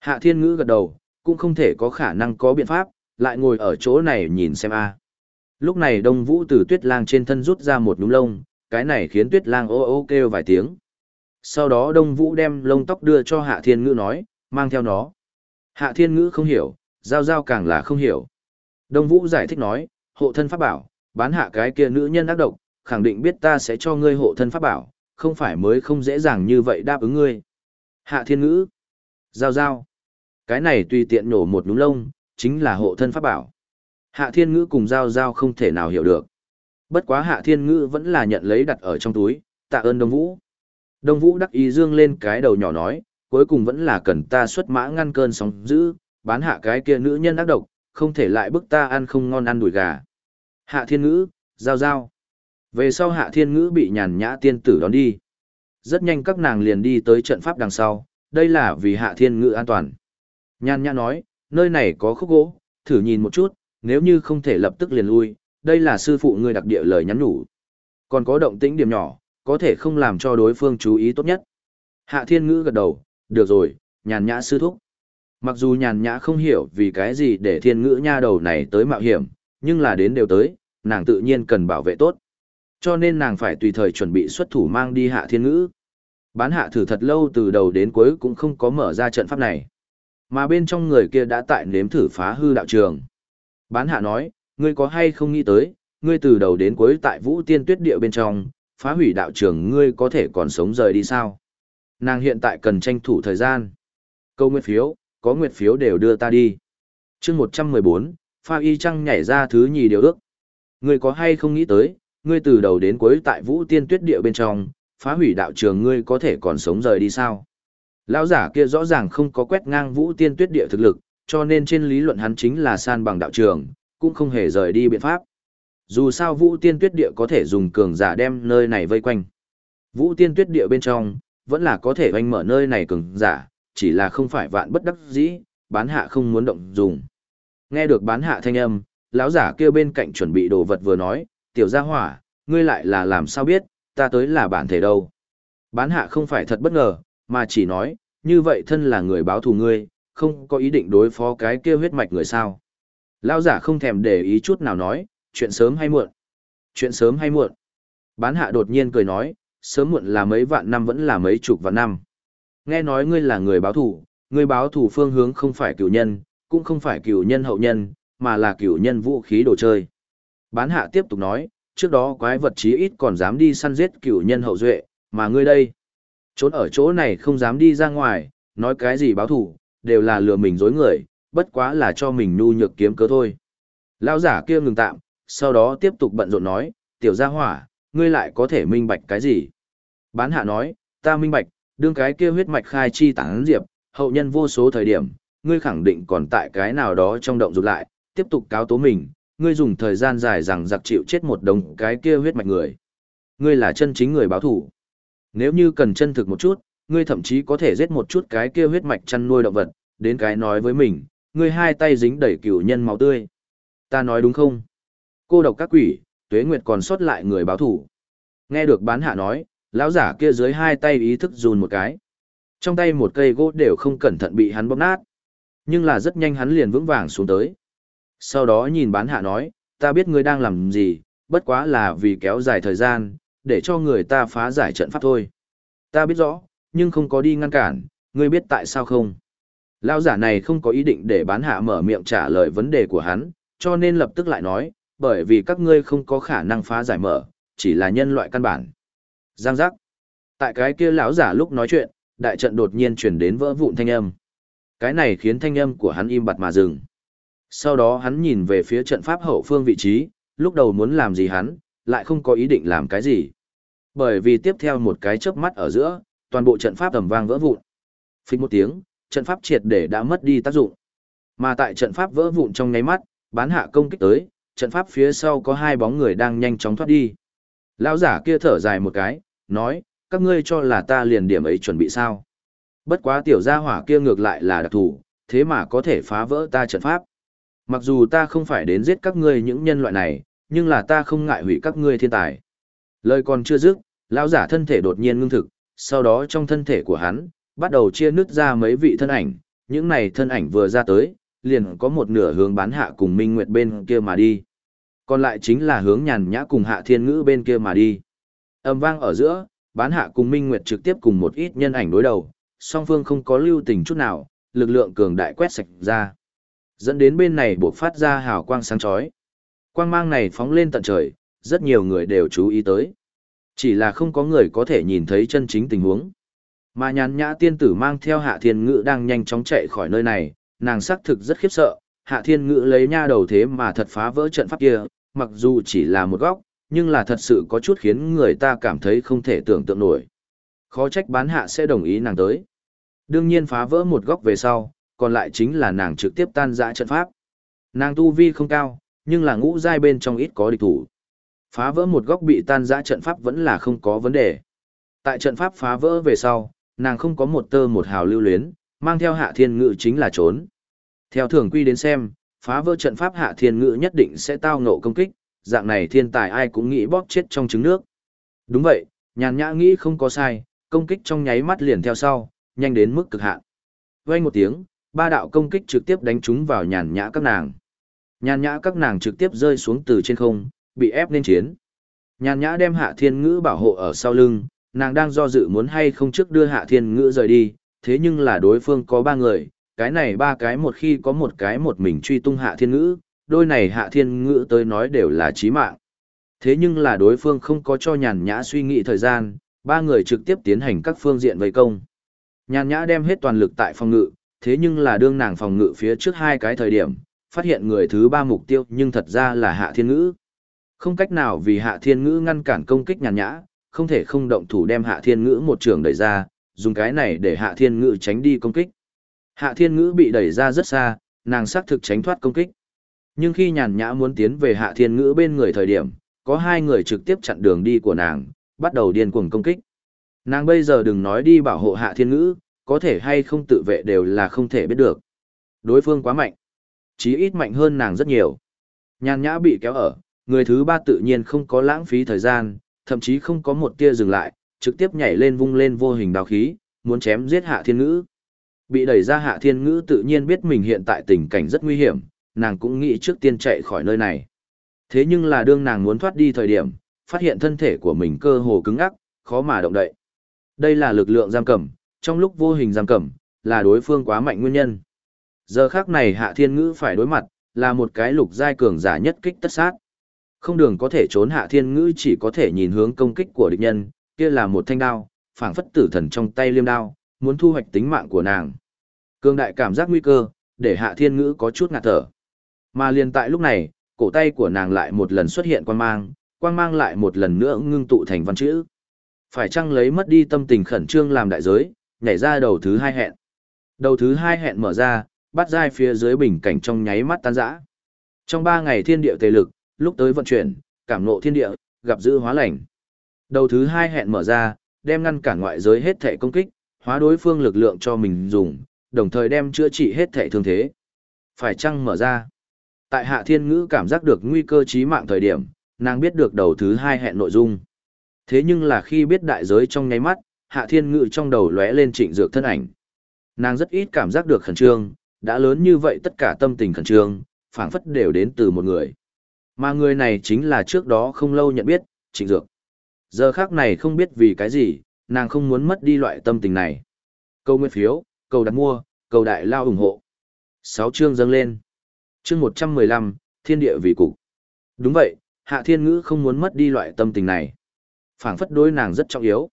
Hạ thiên ngữ gật đầu, cũng không thể có khả năng có biện pháp, lại ngồi ở chỗ này nhìn xem a. Lúc này Đông Vũ từ tuyết lang trên thân rút ra một núm lông, cái này khiến tuyết lang ô ô kêu vài tiếng. Sau đó Đông Vũ đem lông tóc đưa cho Hạ Thiên Ngữ nói, mang theo nó. Hạ Thiên Ngữ không hiểu, Giao Giao càng là không hiểu. Đông Vũ giải thích nói, hộ thân pháp bảo, bán hạ cái kia nữ nhân ác độc, khẳng định biết ta sẽ cho ngươi hộ thân pháp bảo, không phải mới không dễ dàng như vậy đáp ứng ngươi. Hạ Thiên Ngữ, Giao Giao, cái này tùy tiện nổ một núm lông, chính là hộ thân pháp bảo. Hạ Thiên Ngữ cùng Giao Giao không thể nào hiểu được. Bất quá Hạ Thiên Ngữ vẫn là nhận lấy đặt ở trong túi, tạ ơn Đông Vũ. Đông Vũ đắc ý dương lên cái đầu nhỏ nói, cuối cùng vẫn là cần ta xuất mã ngăn cơn sóng dữ, bán hạ cái kia nữ nhân ác độc, không thể lại bức ta ăn không ngon ăn đùi gà. Hạ Thiên Ngữ, giao giao. Về sau Hạ Thiên Ngữ bị nhàn nhã tiên tử đón đi. Rất nhanh các nàng liền đi tới trận pháp đằng sau, đây là vì Hạ Thiên Ngữ an toàn. Nhàn nhã nói, nơi này có khúc gỗ, thử nhìn một chút, nếu như không thể lập tức liền lui, đây là sư phụ ngươi đặc địa lời nhắn nhủ. Còn có động tĩnh điểm nhỏ, có thể không làm cho đối phương chú ý tốt nhất. Hạ thiên ngữ gật đầu, được rồi, nhàn nhã sư thúc. Mặc dù nhàn nhã không hiểu vì cái gì để thiên ngữ nha đầu này tới mạo hiểm, nhưng là đến đều tới, nàng tự nhiên cần bảo vệ tốt. Cho nên nàng phải tùy thời chuẩn bị xuất thủ mang đi hạ thiên ngữ. Bán hạ thử thật lâu từ đầu đến cuối cũng không có mở ra trận pháp này. Mà bên trong người kia đã tại nếm thử phá hư đạo trường. Bán hạ nói, ngươi có hay không nghĩ tới, ngươi từ đầu đến cuối tại vũ tiên tuyết địa bên trong, phá hủy đạo trường ngươi có thể còn sống rời đi sao? Nàng hiện tại cần tranh thủ thời gian. Câu nguyệt phiếu, có nguyệt phiếu đều đưa ta đi. chương 114, pha y trăng nhảy ra thứ nhì điều ước. Ngươi có hay không nghĩ tới, ngươi từ đầu đến cuối tại vũ tiên tuyết địa bên trong, phá hủy đạo trường ngươi có thể còn sống rời đi sao? Lão giả kia rõ ràng không có quét ngang vũ tiên tuyết địa thực lực, cho nên trên lý luận hắn chính là san bằng đạo trường, cũng không hề rời đi biện pháp. Dù sao vũ tiên tuyết địa có thể dùng cường giả đem nơi này vây quanh. Vũ tiên tuyết địa bên trong, vẫn là có thể oanh mở nơi này cường giả, chỉ là không phải vạn bất đắc dĩ, bán hạ không muốn động dùng. Nghe được bán hạ thanh âm, lão giả kia bên cạnh chuẩn bị đồ vật vừa nói, tiểu gia hỏa, ngươi lại là làm sao biết, ta tới là bản thể đâu. Bán hạ không phải thật bất ngờ, mà chỉ nói, như vậy thân là người báo thù ngươi, không có ý định đối phó cái kia huyết mạch người sao. Lão giả không thèm để ý chút nào nói, chuyện sớm hay muộn. Chuyện sớm hay muộn. Bán hạ đột nhiên cười nói, sớm muộn là mấy vạn năm vẫn là mấy chục vạn năm. Nghe nói ngươi là người báo thù, ngươi báo thù phương hướng không phải cửu nhân, cũng không phải cửu nhân hậu nhân, mà là cửu nhân vũ khí đồ chơi. Bán hạ tiếp tục nói, trước đó quái vật chí ít còn dám đi săn giết cửu nhân hậu duệ, mà ngươi đây, trốn ở chỗ này không dám đi ra ngoài, nói cái gì báo thù, đều là lừa mình dối người, bất quá là cho mình nu nhược kiếm cớ thôi. lão giả kia ngừng tạm, sau đó tiếp tục bận rộn nói, tiểu gia hỏa, ngươi lại có thể minh bạch cái gì? Bán hạ nói, ta minh bạch, đương cái kia huyết mạch khai chi tán diệp, hậu nhân vô số thời điểm, ngươi khẳng định còn tại cái nào đó trong động rụt lại, tiếp tục cáo tố mình, ngươi dùng thời gian dài rằng giặc chịu chết một đồng cái kia huyết mạch người. Ngươi là chân chính người báo thủ. Nếu như cần chân thực một chút, ngươi thậm chí có thể giết một chút cái kia huyết mạch chăn nuôi động vật, đến cái nói với mình, ngươi hai tay dính đầy cửu nhân máu tươi. Ta nói đúng không? Cô độc các quỷ, tuế nguyệt còn sót lại người báo thủ. Nghe được bán hạ nói, lão giả kia dưới hai tay ý thức run một cái. Trong tay một cây gỗ đều không cẩn thận bị hắn bóp nát. Nhưng là rất nhanh hắn liền vững vàng xuống tới. Sau đó nhìn bán hạ nói, ta biết ngươi đang làm gì, bất quá là vì kéo dài thời gian, để cho người ta phá giải trận pháp thôi. Ta biết rõ, nhưng không có đi ngăn cản, ngươi biết tại sao không? Lão giả này không có ý định để bán hạ mở miệng trả lời vấn đề của hắn, cho nên lập tức lại nói, bởi vì các ngươi không có khả năng phá giải mở, chỉ là nhân loại căn bản. Giang giác. Tại cái kia lão giả lúc nói chuyện, đại trận đột nhiên chuyển đến vỡ vụn thanh âm. Cái này khiến thanh âm của hắn im bặt mà dừng. Sau đó hắn nhìn về phía trận pháp hậu phương vị trí, lúc đầu muốn làm gì hắn, lại không có ý định làm cái gì. Bởi vì tiếp theo một cái chớp mắt ở giữa, toàn bộ trận pháp tầm vang vỡ vụn. Phích một tiếng, trận pháp triệt để đã mất đi tác dụng. Mà tại trận pháp vỡ vụn trong nháy mắt, bán hạ công kích tới, trận pháp phía sau có hai bóng người đang nhanh chóng thoát đi. Lão giả kia thở dài một cái, nói, các ngươi cho là ta liền điểm ấy chuẩn bị sao. Bất quá tiểu gia hỏa kia ngược lại là đặc thù, thế mà có thể phá vỡ ta trận pháp. Mặc dù ta không phải đến giết các ngươi những nhân loại này, nhưng là ta không ngại hủy các ngươi thiên tài. Lời còn chưa dứt, lão giả thân thể đột nhiên ngưng thực, sau đó trong thân thể của hắn, bắt đầu chia nứt ra mấy vị thân ảnh, những này thân ảnh vừa ra tới, liền có một nửa hướng bán hạ cùng Minh Nguyệt bên kia mà đi. Còn lại chính là hướng nhàn nhã cùng hạ thiên ngữ bên kia mà đi. Âm vang ở giữa, bán hạ cùng Minh Nguyệt trực tiếp cùng một ít nhân ảnh đối đầu, song phương không có lưu tình chút nào, lực lượng cường đại quét sạch ra. Dẫn đến bên này buộc phát ra hào quang sáng chói. Quang mang này phóng lên tận trời, rất nhiều người đều chú ý tới. Chỉ là không có người có thể nhìn thấy chân chính tình huống. Mà nhàn nhã tiên tử mang theo hạ thiên ngữ đang nhanh chóng chạy khỏi nơi này, nàng xác thực rất khiếp sợ, hạ thiên ngữ lấy nha đầu thế mà thật phá vỡ trận pháp kia, mặc dù chỉ là một góc, nhưng là thật sự có chút khiến người ta cảm thấy không thể tưởng tượng nổi. Khó trách bán hạ sẽ đồng ý nàng tới. Đương nhiên phá vỡ một góc về sau, còn lại chính là nàng trực tiếp tan dã trận pháp. Nàng tu vi không cao, nhưng là ngũ giai bên trong ít có địch thủ. Phá vỡ một góc bị tan dã trận pháp vẫn là không có vấn đề. Tại trận pháp phá vỡ về sau, nàng không có một tơ một hào lưu luyến, mang theo hạ thiên ngự chính là trốn. Theo thường quy đến xem, phá vỡ trận pháp hạ thiên ngự nhất định sẽ tao ngộ công kích, dạng này thiên tài ai cũng nghĩ bóp chết trong trứng nước. Đúng vậy, nhàn nhã nghĩ không có sai, công kích trong nháy mắt liền theo sau, nhanh đến mức cực hạn. Vang một tiếng, ba đạo công kích trực tiếp đánh chúng vào nhàn nhã các nàng. Nhàn nhã các nàng trực tiếp rơi xuống từ trên không, bị ép lên chiến. Nhàn nhã đem hạ thiên ngữ bảo hộ ở sau lưng, nàng đang do dự muốn hay không trước đưa hạ thiên ngữ rời đi, thế nhưng là đối phương có ba người, cái này ba cái một khi có một cái một mình truy tung hạ thiên ngữ, đôi này hạ thiên ngữ tới nói đều là chí mạng. Thế nhưng là đối phương không có cho nhàn nhã suy nghĩ thời gian, ba người trực tiếp tiến hành các phương diện vây công. Nhàn nhã đem hết toàn lực tại phòng ngự, thế nhưng là đương nàng phòng ngự phía trước hai cái thời điểm, phát hiện người thứ ba mục tiêu nhưng thật ra là hạ thiên ngữ. Không cách nào vì hạ thiên ngữ ngăn cản công kích nhàn nhã, không thể không động thủ đem hạ thiên ngữ một trường đẩy ra, dùng cái này để hạ thiên ngữ tránh đi công kích. Hạ thiên ngữ bị đẩy ra rất xa, nàng xác thực tránh thoát công kích. Nhưng khi nhàn nhã muốn tiến về hạ thiên ngữ bên người thời điểm, có hai người trực tiếp chặn đường đi của nàng, bắt đầu điên cuồng công kích. Nàng bây giờ đừng nói đi bảo hộ hạ thiên ngữ, có thể hay không tự vệ đều là không thể biết được. Đối phương quá mạnh. Chí ít mạnh hơn nàng rất nhiều. Nhàn nhã bị kéo ở, người thứ ba tự nhiên không có lãng phí thời gian, thậm chí không có một tia dừng lại, trực tiếp nhảy lên vung lên vô hình đào khí, muốn chém giết hạ thiên ngữ. Bị đẩy ra hạ thiên ngữ tự nhiên biết mình hiện tại tình cảnh rất nguy hiểm, nàng cũng nghĩ trước tiên chạy khỏi nơi này. Thế nhưng là đương nàng muốn thoát đi thời điểm, phát hiện thân thể của mình cơ hồ cứng ngắc, khó mà động đậy. Đây là lực lượng giam cầm, trong lúc vô hình giam cầm, là đối phương quá mạnh nguyên nhân. Giờ khác này hạ thiên ngữ phải đối mặt, là một cái lục giai cường giả nhất kích tất sát. Không đường có thể trốn hạ thiên ngữ chỉ có thể nhìn hướng công kích của địch nhân, kia là một thanh đao, phảng phất tử thần trong tay liêm đao, muốn thu hoạch tính mạng của nàng. Cương đại cảm giác nguy cơ, để hạ thiên ngữ có chút ngạt thở. Mà liền tại lúc này, cổ tay của nàng lại một lần xuất hiện quang mang, quang mang lại một lần nữa ngưng tụ thành văn chữ. Phải chăng lấy mất đi tâm tình khẩn trương làm đại giới, nhảy ra đầu thứ hai hẹn. Đầu thứ hai hẹn mở ra, bắt dai phía dưới bình cảnh trong nháy mắt tan rã. Trong ba ngày thiên địa tề lực, lúc tới vận chuyển, cảm ngộ thiên địa, gặp dữ hóa lành. Đầu thứ hai hẹn mở ra, đem ngăn cản ngoại giới hết thể công kích, hóa đối phương lực lượng cho mình dùng, đồng thời đem chữa trị hết thể thương thế. Phải chăng mở ra? Tại hạ thiên ngữ cảm giác được nguy cơ chí mạng thời điểm, nàng biết được đầu thứ hai hẹn nội dung. Thế nhưng là khi biết đại giới trong nháy mắt, hạ thiên ngữ trong đầu lóe lên trịnh dược thân ảnh. Nàng rất ít cảm giác được khẩn trương, đã lớn như vậy tất cả tâm tình khẩn trương, phảng phất đều đến từ một người. Mà người này chính là trước đó không lâu nhận biết, trịnh dược. Giờ khác này không biết vì cái gì, nàng không muốn mất đi loại tâm tình này. Câu nguyên phiếu, cầu đặt mua, cầu đại lao ủng hộ. Sáu chương dâng lên. Chương một trăm mười lăm, thiên địa vì cục. Đúng vậy, hạ thiên ngữ không muốn mất đi loại tâm tình này. phảng phất đối nàng rất trọng yếu.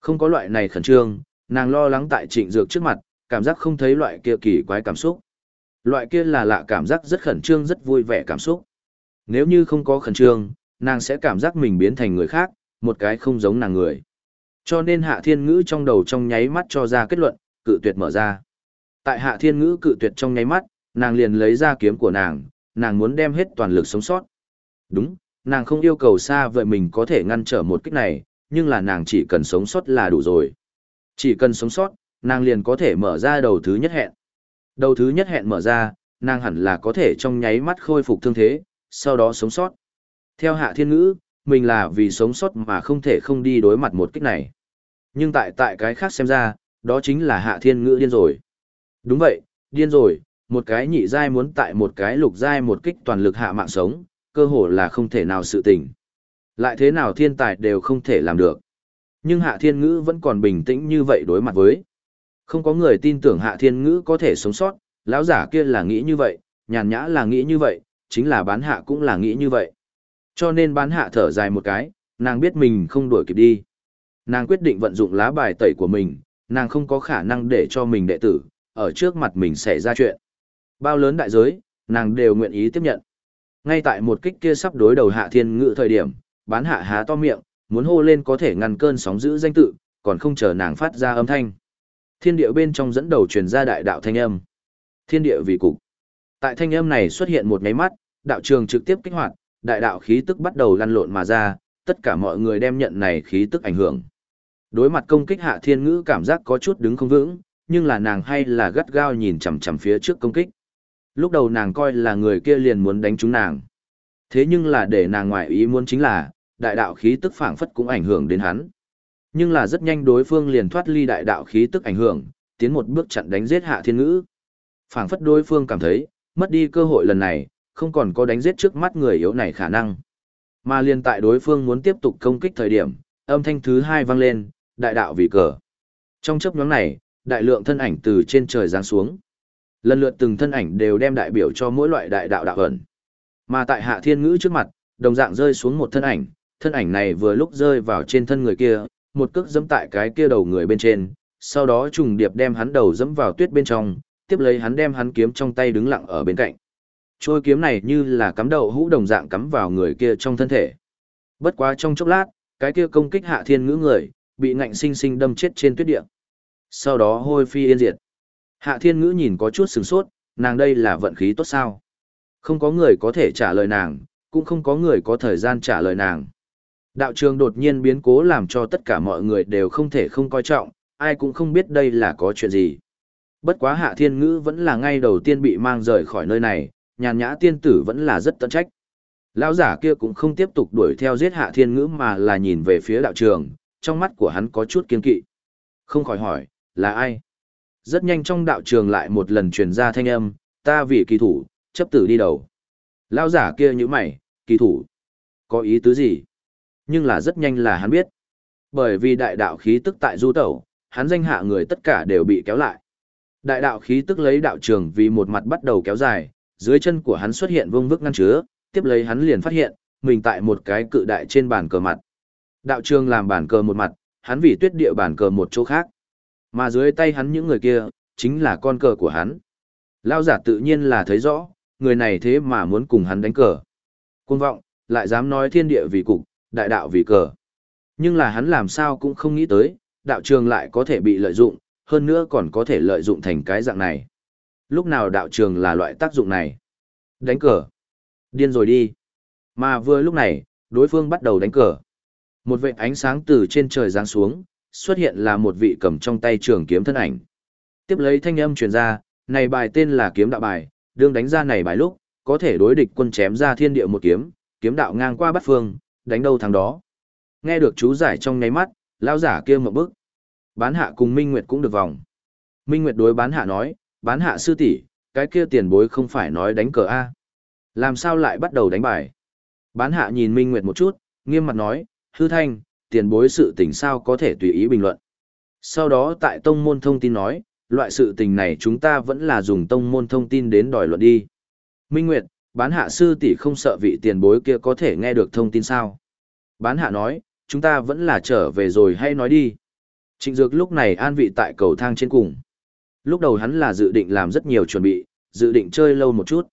Không có loại này khẩn trương, nàng lo lắng tại trịnh dược trước mặt, cảm giác không thấy loại kia kỳ quái cảm xúc. Loại kia là lạ cảm giác rất khẩn trương rất vui vẻ cảm xúc. Nếu như không có khẩn trương, nàng sẽ cảm giác mình biến thành người khác, một cái không giống nàng người. Cho nên hạ thiên ngữ trong đầu trong nháy mắt cho ra kết luận, cự tuyệt mở ra. Tại hạ thiên ngữ cự tuyệt trong nháy mắt, nàng liền lấy ra kiếm của nàng, nàng muốn đem hết toàn lực sống sót. Đúng, nàng không yêu cầu xa vậy mình có thể ngăn trở một kích này, nhưng là nàng chỉ cần sống sót là đủ rồi. Chỉ cần sống sót, nàng liền có thể mở ra đầu thứ nhất hẹn. Đầu thứ nhất hẹn mở ra, nàng hẳn là có thể trong nháy mắt khôi phục thương thế, sau đó sống sót. Theo hạ thiên ngữ, mình là vì sống sót mà không thể không đi đối mặt một kích này. Nhưng tại tại cái khác xem ra, đó chính là hạ thiên ngữ điên rồi. Đúng vậy, điên rồi, một cái nhị giai muốn tại một cái lục giai một kích toàn lực hạ mạng sống, cơ hồ là không thể nào sự tình. Lại thế nào thiên tài đều không thể làm được. Nhưng hạ thiên ngữ vẫn còn bình tĩnh như vậy đối mặt với. Không có người tin tưởng hạ thiên ngữ có thể sống sót, lão giả kia là nghĩ như vậy, nhàn nhã là nghĩ như vậy, chính là bán hạ cũng là nghĩ như vậy. Cho nên bán hạ thở dài một cái, nàng biết mình không đuổi kịp đi. Nàng quyết định vận dụng lá bài tẩy của mình, nàng không có khả năng để cho mình đệ tử, ở trước mặt mình xảy ra chuyện. Bao lớn đại giới, nàng đều nguyện ý tiếp nhận. Ngay tại một kích kia sắp đối đầu hạ thiên ngự thời điểm, bán hạ há to miệng, muốn hô lên có thể ngăn cơn sóng giữ danh tự, còn không chờ nàng phát ra âm thanh. Thiên địa bên trong dẫn đầu truyền ra đại đạo thanh âm. Thiên địa vì cục. Tại thanh âm này xuất hiện một nháy mắt, đạo trường trực tiếp kích hoạt, đại đạo khí tức bắt đầu lăn lộn mà ra, tất cả mọi người đem nhận này khí tức ảnh hưởng. Đối mặt công kích hạ thiên ngữ cảm giác có chút đứng không vững, nhưng là nàng hay là gắt gao nhìn chằm chằm phía trước công kích. Lúc đầu nàng coi là người kia liền muốn đánh trúng nàng. Thế nhưng là để nàng ngoại ý muốn chính là, đại đạo khí tức phảng phất cũng ảnh hưởng đến hắn. Nhưng là rất nhanh đối phương liền thoát ly đại đạo khí tức ảnh hưởng, tiến một bước chặn đánh giết hạ thiên ngữ. phảng phất đối phương cảm thấy, mất đi cơ hội lần này, không còn có đánh giết trước mắt người yếu này khả năng. Mà liền tại đối phương muốn tiếp tục công kích thời điểm, âm thanh thứ hai vang lên, đại đạo vì cờ. Trong chấp nhóm này, đại lượng thân ảnh từ trên trời giáng xuống. Lần lượt từng thân ảnh đều đem đại biểu cho mỗi loại đại đạo đạo ẩn. Mà tại hạ thiên ngữ trước mặt, đồng dạng rơi xuống một thân ảnh, thân ảnh này vừa lúc rơi vào trên thân người kia, một cước dẫm tại cái kia đầu người bên trên, sau đó trùng điệp đem hắn đầu dẫm vào tuyết bên trong, tiếp lấy hắn đem hắn kiếm trong tay đứng lặng ở bên cạnh. Trôi kiếm này như là cắm đầu hũ đồng dạng cắm vào người kia trong thân thể. Bất quá trong chốc lát, cái kia công kích hạ thiên ngữ người, bị ngạnh sinh sinh đâm chết trên tuyết địa. Sau đó hôi phi yên diệt. Hạ thiên ngữ nhìn có chút sửng sốt, nàng đây là vận khí tốt sao? Không có người có thể trả lời nàng, cũng không có người có thời gian trả lời nàng. Đạo trường đột nhiên biến cố làm cho tất cả mọi người đều không thể không coi trọng, ai cũng không biết đây là có chuyện gì. Bất quá hạ thiên ngữ vẫn là ngay đầu tiên bị mang rời khỏi nơi này, nhàn nhã tiên tử vẫn là rất tận trách. Lão giả kia cũng không tiếp tục đuổi theo giết hạ thiên ngữ mà là nhìn về phía đạo trường, trong mắt của hắn có chút kiên kỵ. Không khỏi hỏi, là ai? Rất nhanh trong đạo trường lại một lần truyền ra thanh âm, ta vì kỳ thủ, chấp tử đi đầu. Lão giả kia như mày, kỳ thủ. Có ý tứ gì? Nhưng là rất nhanh là hắn biết. Bởi vì đại đạo khí tức tại du tẩu, hắn danh hạ người tất cả đều bị kéo lại. Đại đạo khí tức lấy đạo trường vì một mặt bắt đầu kéo dài, dưới chân của hắn xuất hiện vương vức ngăn chứa, tiếp lấy hắn liền phát hiện, mình tại một cái cự đại trên bàn cờ mặt. Đạo trường làm bàn cờ một mặt, hắn vì tuyết địa bàn cờ một chỗ khác. Mà dưới tay hắn những người kia, chính là con cờ của hắn. Lao giả tự nhiên là thấy rõ, người này thế mà muốn cùng hắn đánh cờ. Cuồng vọng, lại dám nói thiên địa vì cục, đại đạo vì cờ. Nhưng là hắn làm sao cũng không nghĩ tới, đạo trường lại có thể bị lợi dụng, hơn nữa còn có thể lợi dụng thành cái dạng này. Lúc nào đạo trường là loại tác dụng này? Đánh cờ. Điên rồi đi. Mà vừa lúc này, đối phương bắt đầu đánh cờ. Một vệ ánh sáng từ trên trời giáng xuống, xuất hiện là một vị cầm trong tay trường kiếm thân ảnh. Tiếp lấy thanh âm truyền ra, này bài tên là kiếm đạo bài, đương đánh ra này bài lúc, có thể đối địch quân chém ra thiên địa một kiếm, kiếm đạo ngang qua bắt phương, đánh đâu thằng đó. Nghe được chú giải trong nháy mắt, lao giả kia một bức. Bán hạ cùng Minh Nguyệt cũng được vòng. Minh Nguyệt đối bán hạ nói, bán hạ sư tỷ, cái kia tiền bối không phải nói đánh cờ A. Làm sao lại bắt đầu đánh bài? Bán hạ nhìn Minh Nguyệt một chút, nghiêm mặt nói, hư thanh, tiền bối sự tình sao có thể tùy ý bình luận. Sau đó tại tông môn thông tin nói, loại sự tình này chúng ta vẫn là dùng tông môn thông tin đến đòi luận đi. Minh Nguyệt, bán hạ sư tỷ không sợ vị tiền bối kia có thể nghe được thông tin sao. Bán hạ nói, chúng ta vẫn là trở về rồi hay nói đi. Trịnh Dược lúc này an vị tại cầu thang trên cùng. Lúc đầu hắn là dự định làm rất nhiều chuẩn bị, dự định chơi lâu một chút.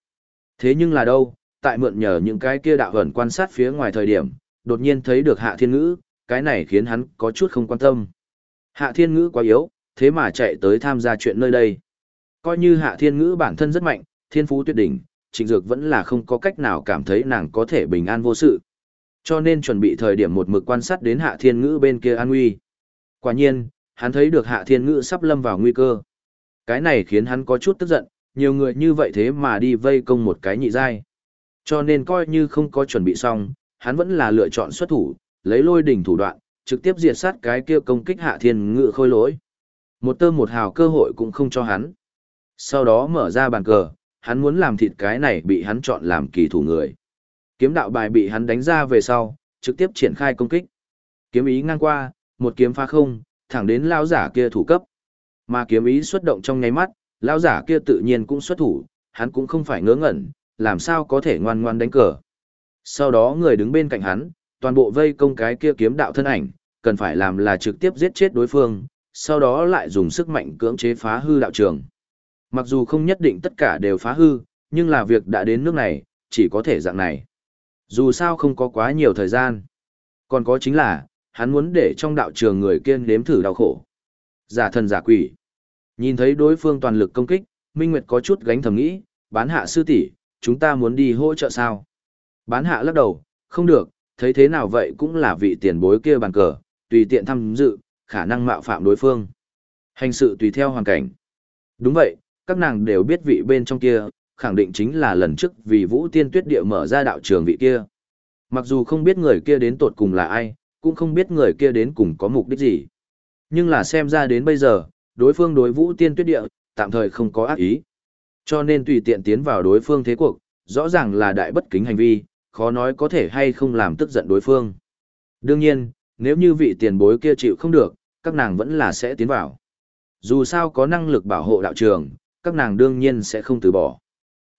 Thế nhưng là đâu, tại mượn nhờ những cái kia đạo ẩn quan sát phía ngoài thời điểm, đột nhiên thấy được hạ thiên ngữ, cái này khiến hắn có chút không quan tâm. Hạ thiên ngữ quá yếu, thế mà chạy tới tham gia chuyện nơi đây. Coi như hạ thiên ngữ bản thân rất mạnh, thiên phú tuyệt đỉnh, trịnh dược vẫn là không có cách nào cảm thấy nàng có thể bình an vô sự. Cho nên chuẩn bị thời điểm một mực quan sát đến hạ thiên ngữ bên kia an nguy. Quả nhiên, hắn thấy được hạ thiên ngữ sắp lâm vào nguy cơ. Cái này khiến hắn có chút tức giận, nhiều người như vậy thế mà đi vây công một cái nhị giai. Cho nên coi như không có chuẩn bị xong, hắn vẫn là lựa chọn xuất thủ, lấy lôi đỉnh thủ đoạn, trực tiếp diệt sát cái kia công kích hạ thiên Ngữ khôi lỗi. Một tơ một hào cơ hội cũng không cho hắn. Sau đó mở ra bàn cờ, hắn muốn làm thịt cái này bị hắn chọn làm kỳ thủ người. Kiếm đạo bài bị hắn đánh ra về sau, trực tiếp triển khai công kích. Kiếm ý ngang qua, một kiếm phá không, thẳng đến lao giả kia thủ cấp. Mà kiếm ý xuất động trong nháy mắt, lao giả kia tự nhiên cũng xuất thủ, hắn cũng không phải ngớ ngẩn, làm sao có thể ngoan ngoan đánh cờ. Sau đó người đứng bên cạnh hắn, toàn bộ vây công cái kia kiếm đạo thân ảnh, cần phải làm là trực tiếp giết chết đối phương, sau đó lại dùng sức mạnh cưỡng chế phá hư đạo trường. Mặc dù không nhất định tất cả đều phá hư, nhưng là việc đã đến nước này, chỉ có thể dạng này. Dù sao không có quá nhiều thời gian. Còn có chính là, hắn muốn để trong đạo trường người kiên nếm thử đau khổ. Giả thần giả quỷ. Nhìn thấy đối phương toàn lực công kích, Minh Nguyệt có chút gánh thầm nghĩ, bán hạ sư tỷ, chúng ta muốn đi hỗ trợ sao? Bán hạ lắc đầu, không được, thấy thế nào vậy cũng là vị tiền bối kia bàn cờ, tùy tiện tham dự, khả năng mạo phạm đối phương. Hành sự tùy theo hoàn cảnh. Đúng vậy, các nàng đều biết vị bên trong kia, khẳng định chính là lần trước vì Vũ Tiên Tuyết Địa mở ra đạo trường vị kia. Mặc dù không biết người kia đến tột cùng là ai, cũng không biết người kia đến cùng có mục đích gì. Nhưng là xem ra đến bây giờ, đối phương đối Vũ Tiên Tuyết Địa, tạm thời không có ác ý. Cho nên tùy tiện tiến vào đối phương thế cuộc, rõ ràng là đại bất kính hành vi, khó nói có thể hay không làm tức giận đối phương. Đương nhiên, nếu như vị tiền bối kia chịu không được, các nàng vẫn là sẽ tiến vào. Dù sao có năng lực bảo hộ đạo trường, các nàng đương nhiên sẽ không từ bỏ.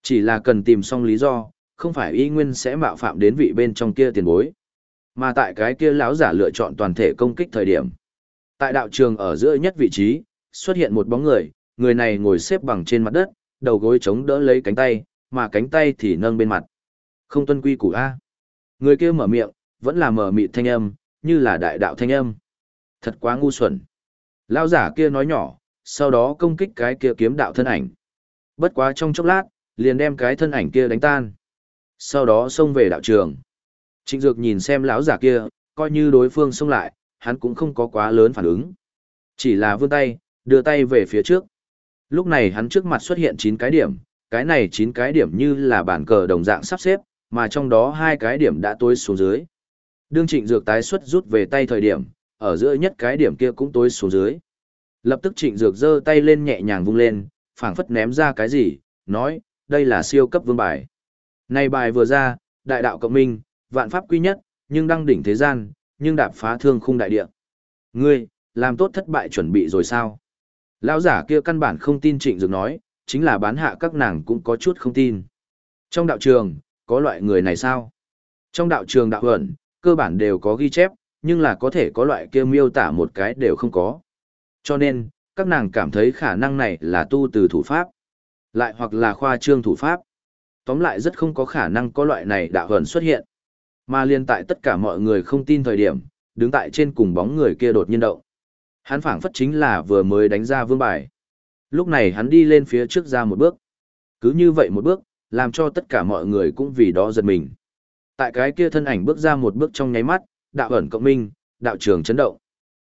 Chỉ là cần tìm xong lý do, không phải y nguyên sẽ mạo phạm đến vị bên trong kia tiền bối. Mà tại cái kia lão giả lựa chọn toàn thể công kích thời điểm. Tại đạo trường ở giữa nhất vị trí, xuất hiện một bóng người, người này ngồi xếp bằng trên mặt đất, đầu gối chống đỡ lấy cánh tay, mà cánh tay thì nâng bên mặt. Không tuân quy củ A. Người kia mở miệng, vẫn là mở mịt thanh âm, như là đại đạo thanh âm. Thật quá ngu xuẩn. lão giả kia nói nhỏ, sau đó công kích cái kia kiếm đạo thân ảnh. Bất quá trong chốc lát, liền đem cái thân ảnh kia đánh tan. Sau đó xông về đạo trường. Trịnh Dược nhìn xem lão giả kia, coi như đối phương xông lại, hắn cũng không có quá lớn phản ứng. Chỉ là vươn tay, đưa tay về phía trước. Lúc này hắn trước mặt xuất hiện 9 cái điểm, cái này 9 cái điểm như là bản cờ đồng dạng sắp xếp, mà trong đó hai cái điểm đã tối xuống dưới. Đương trịnh dược tái xuất rút về tay thời điểm, ở giữa nhất cái điểm kia cũng tối xuống dưới. Lập tức trịnh dược giơ tay lên nhẹ nhàng vung lên, phảng phất ném ra cái gì, nói, đây là siêu cấp vương bài. Này bài vừa ra, đại đạo cộng minh, vạn pháp quy nhất, nhưng đăng đỉnh thế gian, nhưng đạp phá thương khung đại địa. Ngươi, làm tốt thất bại chuẩn bị rồi sao? Lão giả kia căn bản không tin trịnh dược nói, chính là bán hạ các nàng cũng có chút không tin. Trong đạo trường, có loại người này sao? Trong đạo trường đạo huẩn, cơ bản đều có ghi chép, nhưng là có thể có loại kia miêu tả một cái đều không có. Cho nên, các nàng cảm thấy khả năng này là tu từ thủ pháp, lại hoặc là khoa trương thủ pháp. Tóm lại rất không có khả năng có loại này đạo ẩn xuất hiện. Mà liên tại tất cả mọi người không tin thời điểm, đứng tại trên cùng bóng người kia đột nhiên động. Hắn phảng phất chính là vừa mới đánh ra vương bài. Lúc này hắn đi lên phía trước ra một bước. Cứ như vậy một bước, làm cho tất cả mọi người cũng vì đó giật mình. Tại cái kia thân ảnh bước ra một bước trong nháy mắt, đạo ẩn cộng minh, đạo trường chấn động.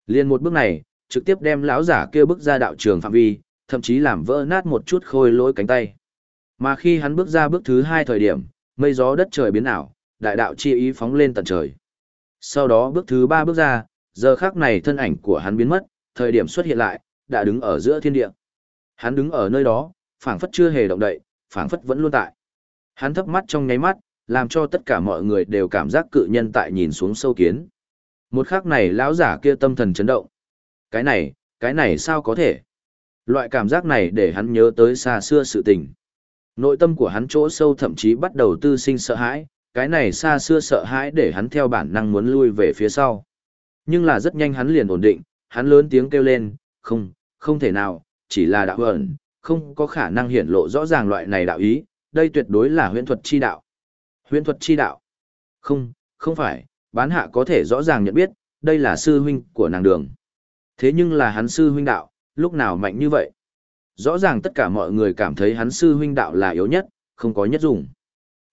Liên một bước này, trực tiếp đem lão giả kia bước ra đạo trường phạm vi, thậm chí làm vỡ nát một chút khôi lỗi cánh tay. Mà khi hắn bước ra bước thứ hai thời điểm, mây gió đất trời biến ảo, đại đạo chi ý phóng lên tận trời. Sau đó bước thứ ba bước ra, giờ khác này thân ảnh của hắn biến mất, thời điểm xuất hiện lại, đã đứng ở giữa thiên địa. Hắn đứng ở nơi đó, phảng phất chưa hề động đậy, phảng phất vẫn luôn tại. Hắn thấp mắt trong nháy mắt, làm cho tất cả mọi người đều cảm giác cự nhân tại nhìn xuống sâu kiến. Một khắc này lão giả kia tâm thần chấn động. Cái này, cái này sao có thể? Loại cảm giác này để hắn nhớ tới xa xưa sự tình. Nội tâm của hắn chỗ sâu thậm chí bắt đầu tư sinh sợ hãi, cái này xa xưa sợ hãi để hắn theo bản năng muốn lui về phía sau. Nhưng là rất nhanh hắn liền ổn định, hắn lớn tiếng kêu lên, không, không thể nào, chỉ là đạo ẩn, không có khả năng hiển lộ rõ ràng loại này đạo ý, đây tuyệt đối là huyễn thuật chi đạo. Huyễn thuật chi đạo? Không, không phải, bán hạ có thể rõ ràng nhận biết, đây là sư huynh của nàng đường. Thế nhưng là hắn sư huynh đạo, lúc nào mạnh như vậy? Rõ ràng tất cả mọi người cảm thấy hắn sư huynh đạo là yếu nhất, không có nhất dùng.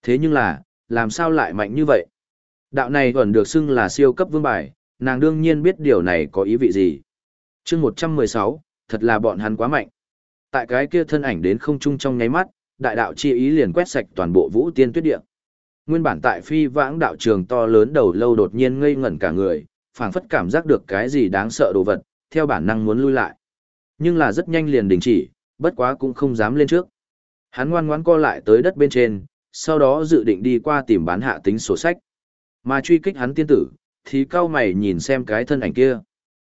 Thế nhưng là, làm sao lại mạnh như vậy? Đạo này vẫn được xưng là siêu cấp vương bài, nàng đương nhiên biết điều này có ý vị gì. chương 116, thật là bọn hắn quá mạnh. Tại cái kia thân ảnh đến không trung trong nháy mắt, đại đạo chi ý liền quét sạch toàn bộ vũ tiên tuyết địa. Nguyên bản tại phi vãng đạo trường to lớn đầu lâu đột nhiên ngây ngẩn cả người, phảng phất cảm giác được cái gì đáng sợ đồ vật, theo bản năng muốn lui lại. Nhưng là rất nhanh liền đình chỉ, bất quá cũng không dám lên trước. Hắn ngoan ngoãn co lại tới đất bên trên, sau đó dự định đi qua tìm bán hạ tính sổ sách. Mà truy kích hắn tiên tử, thì cao mày nhìn xem cái thân ảnh kia.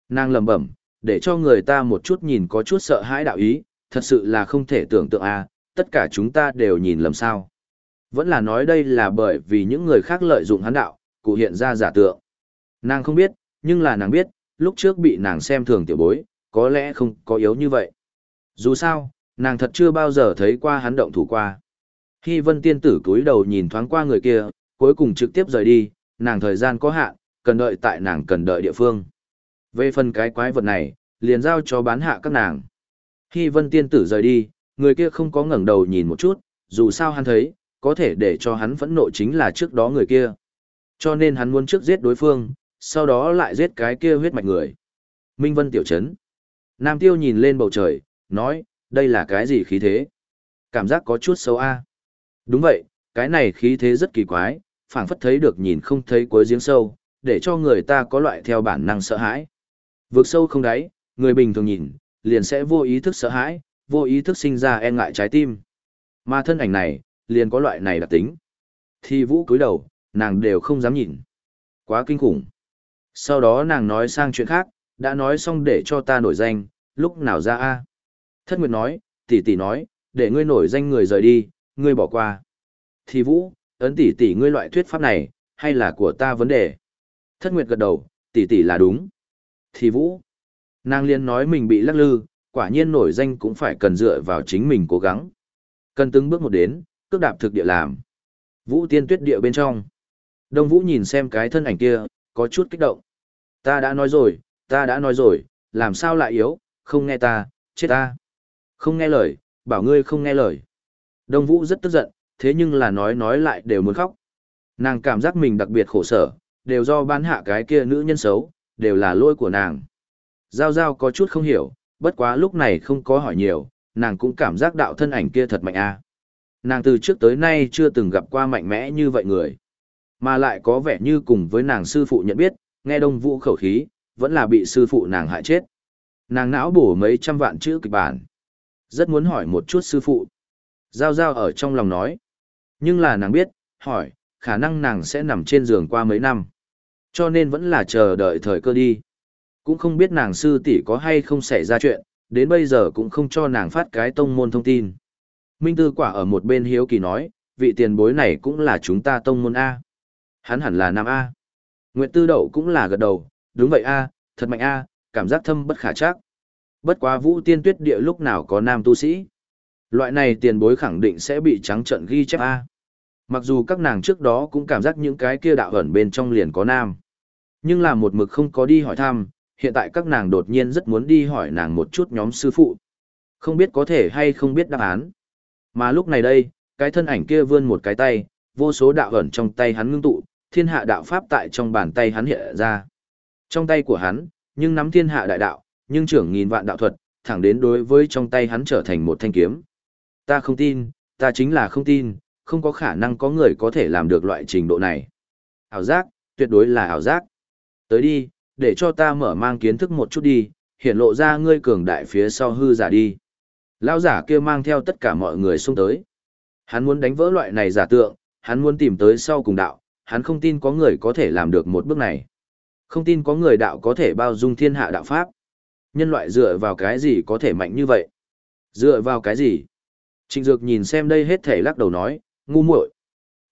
Nàng lầm bẩm, để cho người ta một chút nhìn có chút sợ hãi đạo ý, thật sự là không thể tưởng tượng à, tất cả chúng ta đều nhìn lầm sao. Vẫn là nói đây là bởi vì những người khác lợi dụng hắn đạo, cụ hiện ra giả tượng. Nàng không biết, nhưng là nàng biết, lúc trước bị nàng xem thường tiểu bối, có lẽ không có yếu như vậy. Dù sao, nàng thật chưa bao giờ thấy qua hắn động thủ qua. Khi vân tiên tử cúi đầu nhìn thoáng qua người kia, cuối cùng trực tiếp rời đi, nàng thời gian có hạn, cần đợi tại nàng cần đợi địa phương. Về phần cái quái vật này, liền giao cho bán hạ các nàng. Khi vân tiên tử rời đi, người kia không có ngẩng đầu nhìn một chút, dù sao hắn thấy, có thể để cho hắn phẫn nộ chính là trước đó người kia. Cho nên hắn muốn trước giết đối phương, sau đó lại giết cái kia huyết mạch người. Minh Vân tiểu trấn. Nam Tiêu nhìn lên bầu trời, nói, đây là cái gì khí thế? Cảm giác có chút xấu a. Đúng vậy, cái này khí thế rất kỳ quái, phảng phất thấy được nhìn không thấy cuối giếng sâu, để cho người ta có loại theo bản năng sợ hãi. Vượt sâu không đáy, người bình thường nhìn, liền sẽ vô ý thức sợ hãi, vô ý thức sinh ra e ngại trái tim. Mà thân ảnh này, liền có loại này đặc tính. Thì vũ cúi đầu, nàng đều không dám nhìn. Quá kinh khủng. Sau đó nàng nói sang chuyện khác, đã nói xong để cho ta nổi danh, lúc nào ra a Thất Nguyệt nói, tỷ tỷ nói, để ngươi nổi danh người rời đi, ngươi bỏ qua. Thì vũ, ấn tỷ tỷ ngươi loại thuyết pháp này, hay là của ta vấn đề? Thất Nguyệt gật đầu, tỷ tỷ là đúng. Thì vũ, nàng liên nói mình bị lắc lư, quả nhiên nổi danh cũng phải cần dựa vào chính mình cố gắng. Cần từng bước một đến, cước đạp thực địa làm. Vũ tiên tuyết địa bên trong. Đông Vũ nhìn xem cái thân ảnh kia, có chút kích động. Ta đã nói rồi, ta đã nói rồi, làm sao lại yếu, không nghe ta, chết ta. Không nghe lời, bảo ngươi không nghe lời. Đông Vũ rất tức giận, thế nhưng là nói nói lại đều muốn khóc. Nàng cảm giác mình đặc biệt khổ sở, đều do bán hạ cái kia nữ nhân xấu, đều là lỗi của nàng. Giao Giao có chút không hiểu, bất quá lúc này không có hỏi nhiều, nàng cũng cảm giác đạo thân ảnh kia thật mạnh a. Nàng từ trước tới nay chưa từng gặp qua mạnh mẽ như vậy người. Mà lại có vẻ như cùng với nàng sư phụ nhận biết, nghe đông vũ khẩu khí, vẫn là bị sư phụ nàng hại chết. Nàng não bổ mấy trăm vạn chữ kịch bản. Rất muốn hỏi một chút sư phụ. Giao giao ở trong lòng nói. Nhưng là nàng biết, hỏi, khả năng nàng sẽ nằm trên giường qua mấy năm. Cho nên vẫn là chờ đợi thời cơ đi. Cũng không biết nàng sư tỷ có hay không xảy ra chuyện, đến bây giờ cũng không cho nàng phát cái tông môn thông tin. Minh Tư Quả ở một bên hiếu kỳ nói, vị tiền bối này cũng là chúng ta tông môn A. Hắn hẳn là nam A. Nguyệt Tư Đậu cũng là gật đầu, đúng vậy A, thật mạnh A, cảm giác thâm bất khả chắc. Bất quá vũ tiên tuyết địa lúc nào có nam tu sĩ. Loại này tiền bối khẳng định sẽ bị trắng trận ghi chép A. Mặc dù các nàng trước đó cũng cảm giác những cái kia đạo ẩn bên trong liền có nam. Nhưng là một mực không có đi hỏi thăm, hiện tại các nàng đột nhiên rất muốn đi hỏi nàng một chút nhóm sư phụ. Không biết có thể hay không biết đáp án. Mà lúc này đây, cái thân ảnh kia vươn một cái tay, vô số đạo ẩn trong tay hắn ngưng tụ, thiên hạ đạo pháp tại trong bàn tay hắn hiện ra. Trong tay của hắn, nhưng nắm thiên hạ đại đạo, nhưng trưởng nghìn vạn đạo thuật, thẳng đến đối với trong tay hắn trở thành một thanh kiếm. Ta không tin, ta chính là không tin, không có khả năng có người có thể làm được loại trình độ này. Ảo giác, tuyệt đối là ảo giác. Tới đi, để cho ta mở mang kiến thức một chút đi, hiện lộ ra ngươi cường đại phía sau hư giả đi. Lão giả kia mang theo tất cả mọi người xung tới. Hắn muốn đánh vỡ loại này giả tượng, hắn muốn tìm tới sau cùng đạo, hắn không tin có người có thể làm được một bước này. Không tin có người đạo có thể bao dung thiên hạ đạo pháp. Nhân loại dựa vào cái gì có thể mạnh như vậy? Dựa vào cái gì? Trịnh Dược nhìn xem đây hết thể lắc đầu nói, ngu muội.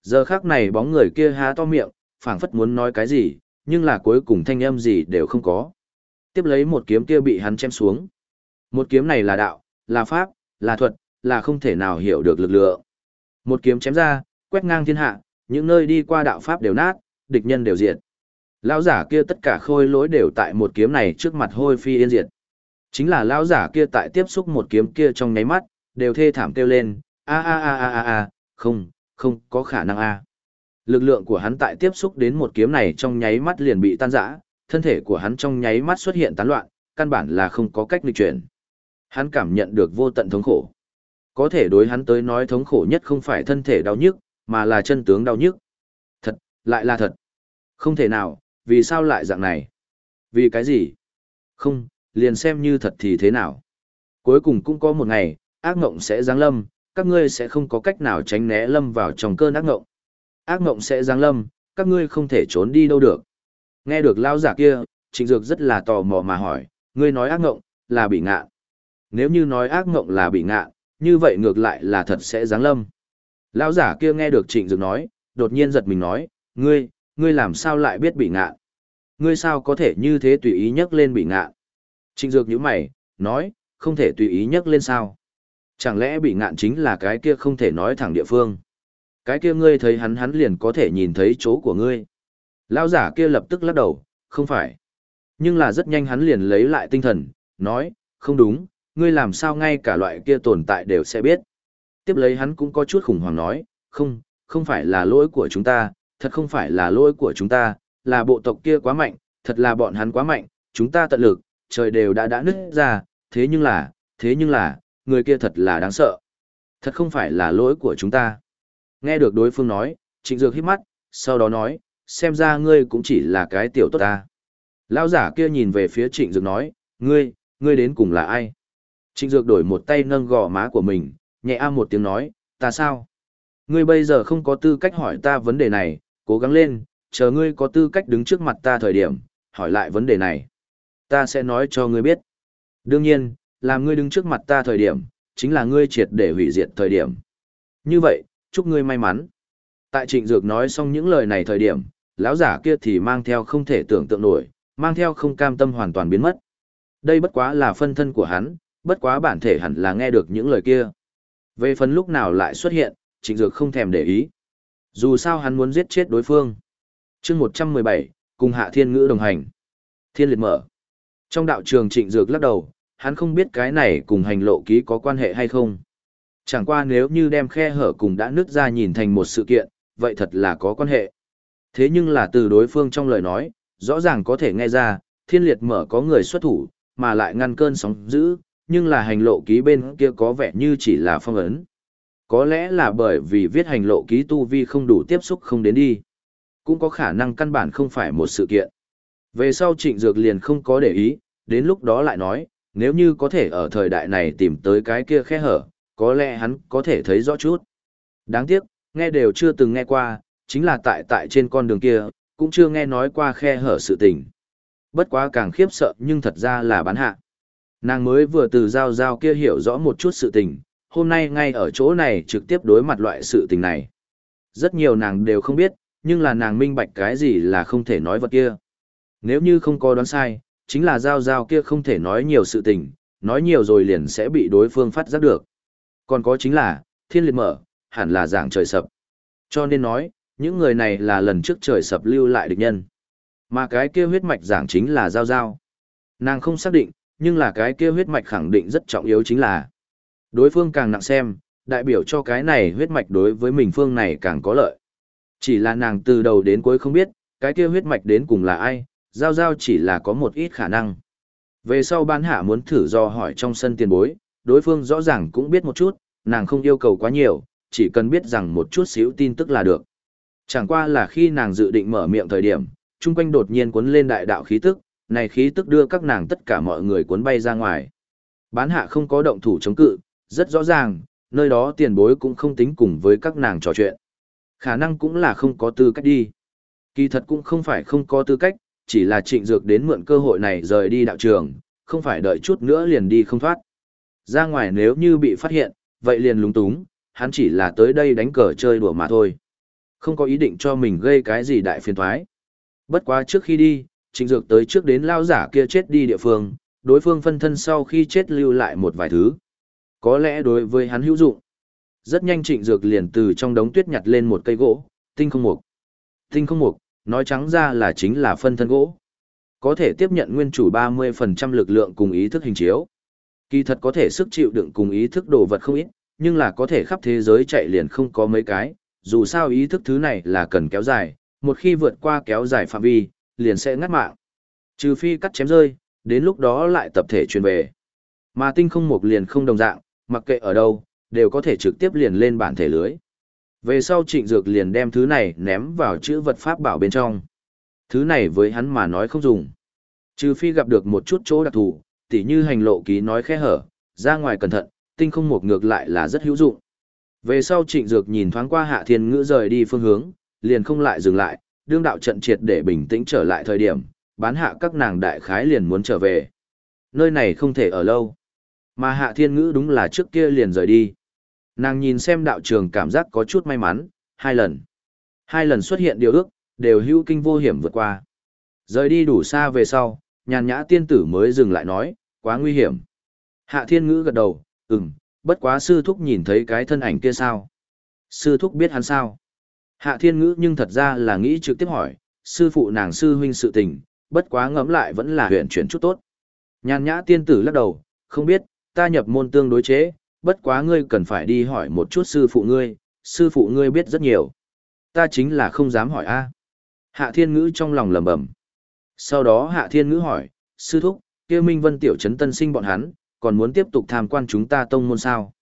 Giờ khác này bóng người kia há to miệng, phảng phất muốn nói cái gì, nhưng là cuối cùng thanh âm gì đều không có. Tiếp lấy một kiếm kia bị hắn chém xuống. Một kiếm này là đạo, là pháp, là thuật, là không thể nào hiểu được lực lượng. Một kiếm chém ra, quét ngang thiên hạ, những nơi đi qua đạo pháp đều nát, địch nhân đều diệt. Lão giả kia tất cả khôi lỗi đều tại một kiếm này trước mặt hôi phi yên diệt. Chính là lão giả kia tại tiếp xúc một kiếm kia trong nháy mắt, đều thê thảm kêu lên, a a a a a a, không, không có khả năng a. Lực lượng của hắn tại tiếp xúc đến một kiếm này trong nháy mắt liền bị tan rã, thân thể của hắn trong nháy mắt xuất hiện tán loạn, căn bản là không có cách nghịch chuyển. Hắn cảm nhận được vô tận thống khổ. Có thể đối hắn tới nói thống khổ nhất không phải thân thể đau nhức, mà là chân tướng đau nhức. Thật, lại là thật. Không thể nào, vì sao lại dạng này? Vì cái gì? Không, liền xem như thật thì thế nào? Cuối cùng cũng có một ngày, ác ngộng sẽ giáng lâm, các ngươi sẽ không có cách nào tránh né lâm vào trong cơn ác ngộng. Ác ngộng sẽ giáng lâm, các ngươi không thể trốn đi đâu được. Nghe được lao giả kia, trịnh dược rất là tò mò mà hỏi, ngươi nói ác ngộng, là bị ngạ. Nếu như nói ác ngộng là bị ngạ, như vậy ngược lại là thật sẽ giáng lâm. Lão giả kia nghe được trịnh dược nói, đột nhiên giật mình nói, ngươi, ngươi làm sao lại biết bị ngạ? Ngươi sao có thể như thế tùy ý nhắc lên bị ngạ? Trịnh dược nhíu mày, nói, không thể tùy ý nhắc lên sao? Chẳng lẽ bị ngạn chính là cái kia không thể nói thẳng địa phương? Cái kia ngươi thấy hắn hắn liền có thể nhìn thấy chỗ của ngươi. Lão giả kia lập tức lắc đầu, không phải. Nhưng là rất nhanh hắn liền lấy lại tinh thần, nói, không đúng, ngươi làm sao ngay cả loại kia tồn tại đều sẽ biết. Tiếp lấy hắn cũng có chút khủng hoảng nói, không, không phải là lỗi của chúng ta, thật không phải là lỗi của chúng ta, là bộ tộc kia quá mạnh, thật là bọn hắn quá mạnh, chúng ta tận lực, trời đều đã đã nứt ra, thế nhưng là, thế nhưng là, người kia thật là đáng sợ. Thật không phải là lỗi của chúng ta. Nghe được đối phương nói, trịnh dược hít mắt, sau đó nói, xem ra ngươi cũng chỉ là cái tiểu tốt ta. Lão giả kia nhìn về phía trịnh dược nói, ngươi, ngươi đến cùng là ai? Trịnh dược đổi một tay nâng gò má của mình, nhẹ a một tiếng nói, ta sao? Ngươi bây giờ không có tư cách hỏi ta vấn đề này, cố gắng lên, chờ ngươi có tư cách đứng trước mặt ta thời điểm, hỏi lại vấn đề này. Ta sẽ nói cho ngươi biết. Đương nhiên, làm ngươi đứng trước mặt ta thời điểm, chính là ngươi triệt để hủy diệt thời điểm. Như vậy, chúc ngươi may mắn. Tại trịnh dược nói xong những lời này thời điểm, lão giả kia thì mang theo không thể tưởng tượng nổi, mang theo không cam tâm hoàn toàn biến mất. Đây bất quá là phân thân của hắn, bất quá bản thể hẳn là nghe được những lời kia. Về phần lúc nào lại xuất hiện, trịnh dược không thèm để ý. Dù sao hắn muốn giết chết đối phương. chương 117, cùng hạ thiên ngữ đồng hành. Thiên liệt mở. Trong đạo trường trịnh dược lắc đầu, hắn không biết cái này cùng hành lộ ký có quan hệ hay không. Chẳng qua nếu như đem khe hở cùng đã nứt ra nhìn thành một sự kiện, vậy thật là có quan hệ. Thế nhưng là từ đối phương trong lời nói, rõ ràng có thể nghe ra, thiên liệt mở có người xuất thủ, mà lại ngăn cơn sóng dữ, nhưng là hành lộ ký bên kia có vẻ như chỉ là phong ấn. Có lẽ là bởi vì viết hành lộ ký tu vi không đủ tiếp xúc không đến đi. Cũng có khả năng căn bản không phải một sự kiện. Về sau trịnh dược liền không có để ý, đến lúc đó lại nói, nếu như có thể ở thời đại này tìm tới cái kia khe hở, có lẽ hắn có thể thấy rõ chút. Đáng tiếc, nghe đều chưa từng nghe qua, chính là tại tại trên con đường kia, cũng chưa nghe nói qua khe hở sự tình. Bất quá càng khiếp sợ nhưng thật ra là bán hạ. Nàng mới vừa từ giao giao kia hiểu rõ một chút sự tình, hôm nay ngay ở chỗ này trực tiếp đối mặt loại sự tình này. Rất nhiều nàng đều không biết, nhưng là nàng minh bạch cái gì là không thể nói vật kia. Nếu như không có đoán sai, chính là giao giao kia không thể nói nhiều sự tình, nói nhiều rồi liền sẽ bị đối phương phát giác được. Còn có chính là, thiên liệt mở, hẳn là dạng trời sập. Cho nên nói, những người này là lần trước trời sập lưu lại địch nhân. Mà cái kia huyết mạch giảng chính là giao giao. Nàng không xác định, nhưng là cái kia huyết mạch khẳng định rất trọng yếu chính là đối phương càng nặng xem, đại biểu cho cái này huyết mạch đối với mình phương này càng có lợi. Chỉ là nàng từ đầu đến cuối không biết, cái kia huyết mạch đến cùng là ai, giao giao chỉ là có một ít khả năng. Về sau ban hạ muốn thử do hỏi trong sân tiền bối, đối phương rõ ràng cũng biết một chút, nàng không yêu cầu quá nhiều, chỉ cần biết rằng một chút xíu tin tức là được. Chẳng qua là khi nàng dự định mở miệng thời điểm, chung quanh đột nhiên cuốn lên đại đạo khí tức, này khí tức đưa các nàng tất cả mọi người cuốn bay ra ngoài. Bán hạ không có động thủ chống cự, rất rõ ràng, nơi đó tiền bối cũng không tính cùng với các nàng trò chuyện. Khả năng cũng là không có tư cách đi. Kỳ thật cũng không phải không có tư cách, chỉ là trịnh dược đến mượn cơ hội này rời đi đạo trường, không phải đợi chút nữa liền đi không thoát. Ra ngoài nếu như bị phát hiện, vậy liền lúng túng, hắn chỉ là tới đây đánh cờ chơi đùa mà thôi. Không có ý định cho mình gây cái gì đại phiền thoái. Bất quá trước khi đi, trịnh dược tới trước đến lao giả kia chết đi địa phương, đối phương phân thân sau khi chết lưu lại một vài thứ. Có lẽ đối với hắn hữu dụng. Rất nhanh trịnh dược liền từ trong đống tuyết nhặt lên một cây gỗ, tinh không mục. Tinh không mục, nói trắng ra là chính là phân thân gỗ. Có thể tiếp nhận nguyên chủ 30% lực lượng cùng ý thức hình chiếu. Kỳ thật có thể sức chịu đựng cùng ý thức đồ vật không ít, nhưng là có thể khắp thế giới chạy liền không có mấy cái, dù sao ý thức thứ này là cần kéo dài, một khi vượt qua kéo dài phạm vi, liền sẽ ngắt mạng. Trừ phi cắt chém rơi, đến lúc đó lại tập thể truyền về. Mà tinh không một liền không đồng dạng, mặc kệ ở đâu, đều có thể trực tiếp liền lên bản thể lưới. Về sau trịnh dược liền đem thứ này ném vào chữ vật pháp bảo bên trong. Thứ này với hắn mà nói không dùng. Trừ phi gặp được một chút chỗ đặc thù, tỉ như hành lộ ký nói khe hở, ra ngoài cẩn thận, tinh không một ngược lại là rất hữu dụng. Về sau trịnh dược nhìn thoáng qua hạ thiên ngữ rời đi phương hướng, liền không lại dừng lại, đương đạo trận triệt để bình tĩnh trở lại thời điểm, bán hạ các nàng đại khái liền muốn trở về. Nơi này không thể ở lâu. Mà hạ thiên ngữ đúng là trước kia liền rời đi. Nàng nhìn xem đạo trường cảm giác có chút may mắn, hai lần. Hai lần xuất hiện điều ước, đều hữu kinh vô hiểm vượt qua. Rời đi đủ xa về sau, nhàn nhã tiên tử mới dừng lại nói, quá nguy hiểm. Hạ thiên ngữ gật đầu, ừm, bất quá sư thúc nhìn thấy cái thân ảnh kia sao? Sư thúc biết hắn sao? Hạ thiên ngữ nhưng thật ra là nghĩ trực tiếp hỏi, sư phụ nàng sư huynh sự tình, bất quá ngẫm lại vẫn là huyện chuyển chút tốt. Nhàn nhã tiên tử lắc đầu, không biết, ta nhập môn tương đối chế, bất quá ngươi cần phải đi hỏi một chút sư phụ ngươi, sư phụ ngươi biết rất nhiều. Ta chính là không dám hỏi a. Hạ thiên ngữ trong lòng lầm bầm. Sau đó hạ thiên ngữ hỏi, sư thúc, kia Minh Vân tiểu trấn tân sinh bọn hắn, còn muốn tiếp tục tham quan chúng ta tông môn sao?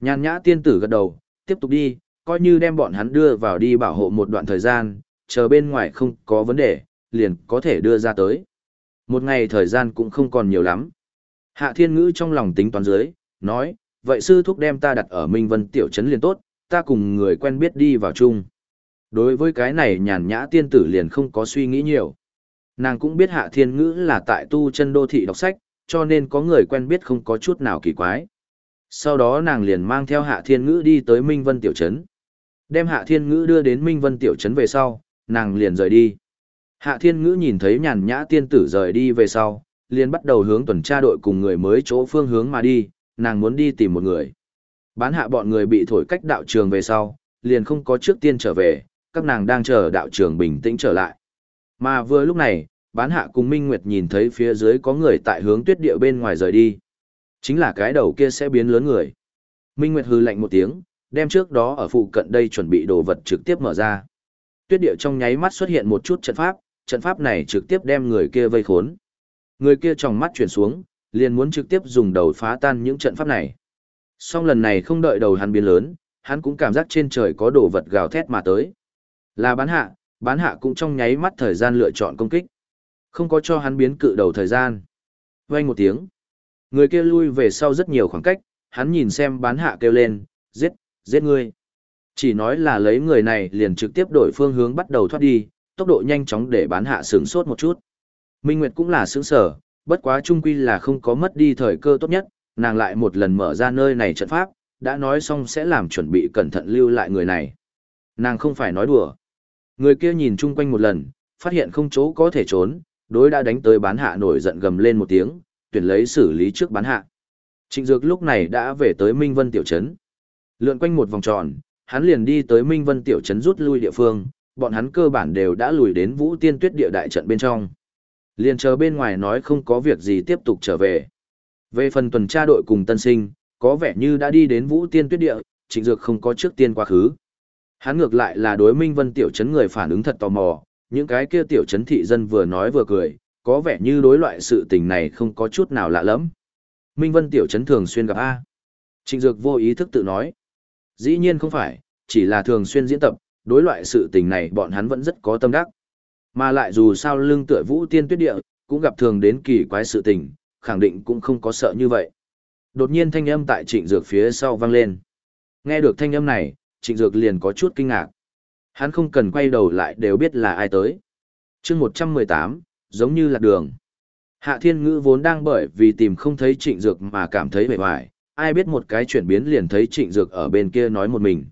Nhàn nhã tiên tử gật đầu, tiếp tục đi, coi như đem bọn hắn đưa vào đi bảo hộ một đoạn thời gian, chờ bên ngoài không có vấn đề, liền có thể đưa ra tới. Một ngày thời gian cũng không còn nhiều lắm. Hạ thiên ngữ trong lòng tính toán dưới, nói, vậy sư thúc đem ta đặt ở Minh Vân Tiểu Trấn liền tốt, ta cùng người quen biết đi vào chung. Đối với cái này nhàn nhã tiên tử liền không có suy nghĩ nhiều. Nàng cũng biết hạ thiên ngữ là tại tu chân đô thị đọc sách, cho nên có người quen biết không có chút nào kỳ quái. Sau đó nàng liền mang theo hạ thiên ngữ đi tới Minh Vân Tiểu Trấn. Đem hạ thiên ngữ đưa đến Minh Vân Tiểu Trấn về sau, nàng liền rời đi. Hạ thiên ngữ nhìn thấy nhàn nhã tiên tử rời đi về sau, liền bắt đầu hướng tuần tra đội cùng người mới chỗ phương hướng mà đi, nàng muốn đi tìm một người. Bán hạ bọn người bị thổi cách đạo trường về sau, liền không có trước tiên trở về, các nàng đang chờ đạo trường bình tĩnh trở lại. Mà vừa lúc này, bán hạ cùng Minh Nguyệt nhìn thấy phía dưới có người tại hướng tuyết địa bên ngoài rời đi. Chính là cái đầu kia sẽ biến lớn người. Minh Nguyệt hư lạnh một tiếng, đem trước đó ở phụ cận đây chuẩn bị đồ vật trực tiếp mở ra. Tuyết địa trong nháy mắt xuất hiện một chút trận pháp, trận pháp này trực tiếp đem người kia vây khốn. Người kia trong mắt chuyển xuống, liền muốn trực tiếp dùng đầu phá tan những trận pháp này. Song lần này không đợi đầu hắn biến lớn, hắn cũng cảm giác trên trời có đồ vật gào thét mà tới. Là bán hạ, bán hạ cũng trong nháy mắt thời gian lựa chọn công kích. Không có cho hắn biến cự đầu thời gian. Vang một tiếng. Người kia lui về sau rất nhiều khoảng cách, hắn nhìn xem bán hạ kêu lên, giết, giết ngươi. Chỉ nói là lấy người này liền trực tiếp đổi phương hướng bắt đầu thoát đi, tốc độ nhanh chóng để bán hạ sướng sốt một chút. Minh Nguyệt cũng là sướng sở, bất quá trung quy là không có mất đi thời cơ tốt nhất, nàng lại một lần mở ra nơi này trận pháp, đã nói xong sẽ làm chuẩn bị cẩn thận lưu lại người này. Nàng không phải nói đùa. Người kia nhìn chung quanh một lần, phát hiện không chỗ có thể trốn, đối đã đánh tới bán hạ nổi giận gầm lên một tiếng, tuyển lấy xử lý trước bán hạ. Trịnh Dược lúc này đã về tới Minh Vân Tiểu Trấn. Lượn quanh một vòng tròn, hắn liền đi tới Minh Vân Tiểu Trấn rút lui địa phương, bọn hắn cơ bản đều đã lùi đến Vũ Tiên Tuyết địa đại trận bên trong. Liền chờ bên ngoài nói không có việc gì tiếp tục trở về. Về phần tuần tra đội cùng tân sinh, có vẻ như đã đi đến Vũ Tiên Tuyết địa, Trịnh Dược không có trước tiên quá khứ. Hắn ngược lại là đối Minh Vân Tiểu Trấn người phản ứng thật tò mò, những cái kia Tiểu Trấn thị dân vừa nói vừa cười, có vẻ như đối loại sự tình này không có chút nào lạ lắm. Minh Vân Tiểu Trấn thường xuyên gặp A. Trịnh Dược vô ý thức tự nói. Dĩ nhiên không phải, chỉ là thường xuyên diễn tập, đối loại sự tình này bọn hắn vẫn rất có tâm đắc. Mà lại dù sao lưng tựa vũ tiên tuyết địa, cũng gặp thường đến kỳ quái sự tình, khẳng định cũng không có sợ như vậy. Đột nhiên thanh âm tại trịnh dược phía sau vang lên. Nghe được thanh âm này, trịnh dược liền có chút kinh ngạc. Hắn không cần quay đầu lại đều biết là ai tới. chương 118, giống như là đường. Hạ thiên ngữ vốn đang bởi vì tìm không thấy trịnh dược mà cảm thấy bề hoài, ai biết một cái chuyển biến liền thấy trịnh dược ở bên kia nói một mình.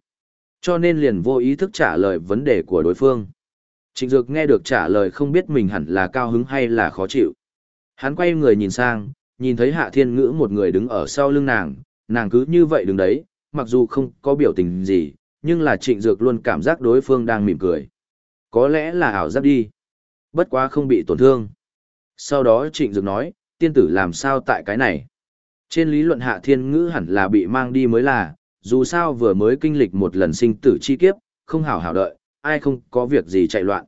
Cho nên liền vô ý thức trả lời vấn đề của đối phương. Trịnh dược nghe được trả lời không biết mình hẳn là cao hứng hay là khó chịu. Hắn quay người nhìn sang, nhìn thấy hạ thiên ngữ một người đứng ở sau lưng nàng, nàng cứ như vậy đứng đấy, mặc dù không có biểu tình gì, nhưng là trịnh dược luôn cảm giác đối phương đang mỉm cười. Có lẽ là ảo giác đi. Bất quá không bị tổn thương. Sau đó trịnh dược nói, tiên tử làm sao tại cái này. Trên lý luận hạ thiên ngữ hẳn là bị mang đi mới là, dù sao vừa mới kinh lịch một lần sinh tử chi kiếp, không hảo hảo đợi, ai không có việc gì chạy loạn.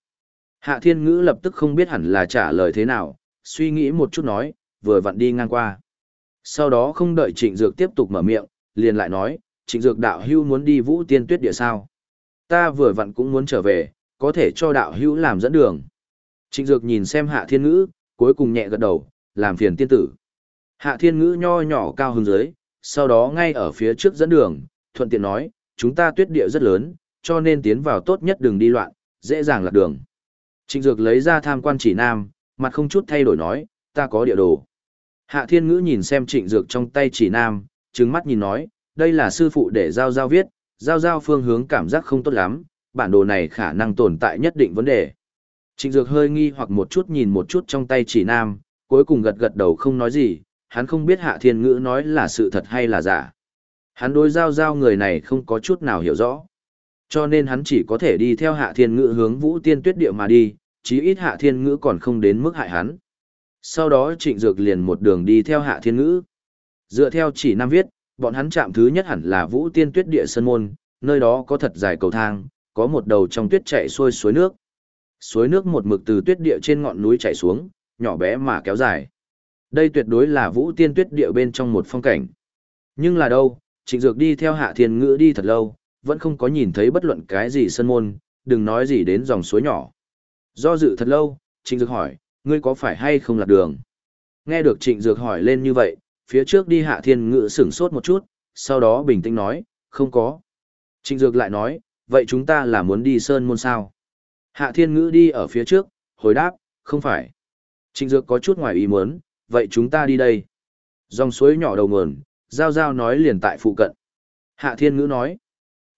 Hạ thiên ngữ lập tức không biết hẳn là trả lời thế nào, suy nghĩ một chút nói, vừa vặn đi ngang qua. Sau đó không đợi trịnh dược tiếp tục mở miệng, liền lại nói, trịnh dược đạo hưu muốn đi vũ tiên tuyết địa sao. Ta vừa vặn cũng muốn trở về, có thể cho đạo hưu làm dẫn đường. Trịnh dược nhìn xem hạ thiên ngữ, cuối cùng nhẹ gật đầu, làm phiền tiên tử. Hạ thiên ngữ nho nhỏ cao hơn dưới, sau đó ngay ở phía trước dẫn đường, thuận tiện nói, chúng ta tuyết địa rất lớn, cho nên tiến vào tốt nhất đường đi loạn, dễ dàng lạc đường. Trịnh Dược lấy ra tham quan chỉ nam, mặt không chút thay đổi nói, ta có địa đồ. Hạ Thiên Ngữ nhìn xem Trịnh Dược trong tay chỉ nam, trừng mắt nhìn nói, đây là sư phụ để giao giao viết, giao giao phương hướng cảm giác không tốt lắm, bản đồ này khả năng tồn tại nhất định vấn đề. Trịnh Dược hơi nghi hoặc một chút nhìn một chút trong tay chỉ nam, cuối cùng gật gật đầu không nói gì, hắn không biết Hạ Thiên Ngữ nói là sự thật hay là giả. Hắn đối giao giao người này không có chút nào hiểu rõ. Cho nên hắn chỉ có thể đi theo Hạ Thiên Ngữ hướng Vũ Tiên Tuyết Địa mà đi, chí ít Hạ Thiên Ngữ còn không đến mức hại hắn. Sau đó Trịnh Dược liền một đường đi theo Hạ Thiên Ngữ. Dựa theo chỉ năm viết, bọn hắn chạm thứ nhất hẳn là Vũ Tiên Tuyết Địa Sơn Môn, nơi đó có thật dài cầu thang, có một đầu trong tuyết chảy xuôi suối nước. Suối nước một mực từ tuyết địa trên ngọn núi chảy xuống, nhỏ bé mà kéo dài. Đây tuyệt đối là Vũ Tiên Tuyết Địa bên trong một phong cảnh. Nhưng là đâu, trịnh dược đi theo hạ thiên ngữ đi thật lâu, vẫn không có nhìn thấy bất luận cái gì sân môn, đừng nói gì đến dòng suối nhỏ. Do dự thật lâu, trịnh dược hỏi, ngươi có phải hay không lạc đường? Nghe được trịnh dược hỏi lên như vậy, phía trước đi hạ thiên ngữ sửng sốt một chút, sau đó bình tĩnh nói, không có. Trịnh dược lại nói, vậy chúng ta là muốn đi sơn môn sao? Hạ thiên ngữ đi ở phía trước, hồi đáp, không phải. Trịnh dược có chút ngoài ý muốn, vậy chúng ta đi đây. Dòng suối nhỏ đầu nguồn, Giao Giao nói liền tại phụ cận. Hạ Thiên Ngữ nói.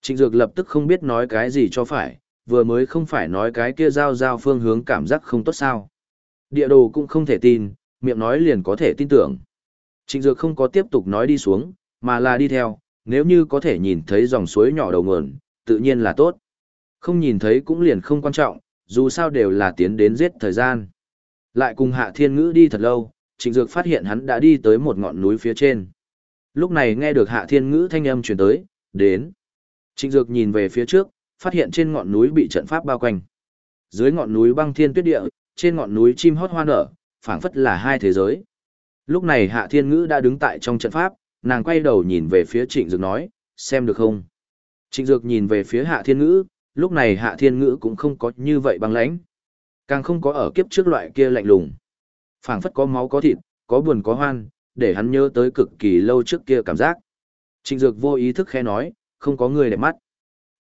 Trịnh Dược lập tức không biết nói cái gì cho phải, vừa mới không phải nói cái kia Giao Giao phương hướng cảm giác không tốt sao. Địa đồ cũng không thể tin, miệng nói liền có thể tin tưởng. Trịnh Dược không có tiếp tục nói đi xuống, mà là đi theo, nếu như có thể nhìn thấy dòng suối nhỏ đầu nguồn, tự nhiên là tốt. Không nhìn thấy cũng liền không quan trọng, dù sao đều là tiến đến giết thời gian. Lại cùng Hạ Thiên Ngữ đi thật lâu, Trịnh Dược phát hiện hắn đã đi tới một ngọn núi phía trên. Lúc này nghe được Hạ Thiên Ngữ thanh âm truyền tới, đến. Trịnh Dược nhìn về phía trước, phát hiện trên ngọn núi bị trận pháp bao quanh. Dưới ngọn núi băng thiên tuyết địa, trên ngọn núi chim hót hoa nở, phảng phất là hai thế giới. Lúc này Hạ Thiên Ngữ đã đứng tại trong trận pháp, nàng quay đầu nhìn về phía Trịnh Dược nói, xem được không? Trịnh Dược nhìn về phía Hạ Thiên Ngữ, lúc này Hạ Thiên Ngữ cũng không có như vậy băng lãnh. Càng không có ở kiếp trước loại kia lạnh lùng phảng phất có máu có thịt, có buồn có hoan, để hắn nhớ tới cực kỳ lâu trước kia cảm giác. Trịnh Dược vô ý thức khẽ nói, không có người đẹp mắt.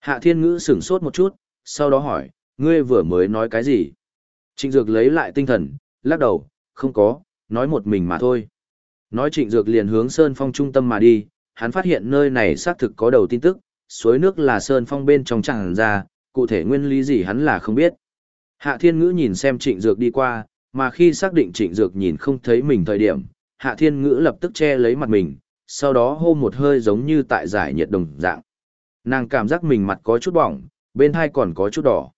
Hạ Thiên Ngữ sửng sốt một chút, sau đó hỏi, ngươi vừa mới nói cái gì? Trịnh Dược lấy lại tinh thần, lắc đầu, không có, nói một mình mà thôi. Nói Trịnh Dược liền hướng Sơn Phong trung tâm mà đi, hắn phát hiện nơi này xác thực có đầu tin tức, suối nước là Sơn Phong bên trong chẳng ra, cụ thể nguyên lý gì hắn là không biết. Hạ Thiên Ngữ nhìn xem Trịnh Dược đi qua, mà khi xác định trịnh dược nhìn không thấy mình thời điểm, hạ thiên ngữ lập tức che lấy mặt mình, sau đó hô một hơi giống như tại giải nhiệt đồng dạng. Nàng cảm giác mình mặt có chút bỏng, bên hai còn có chút đỏ.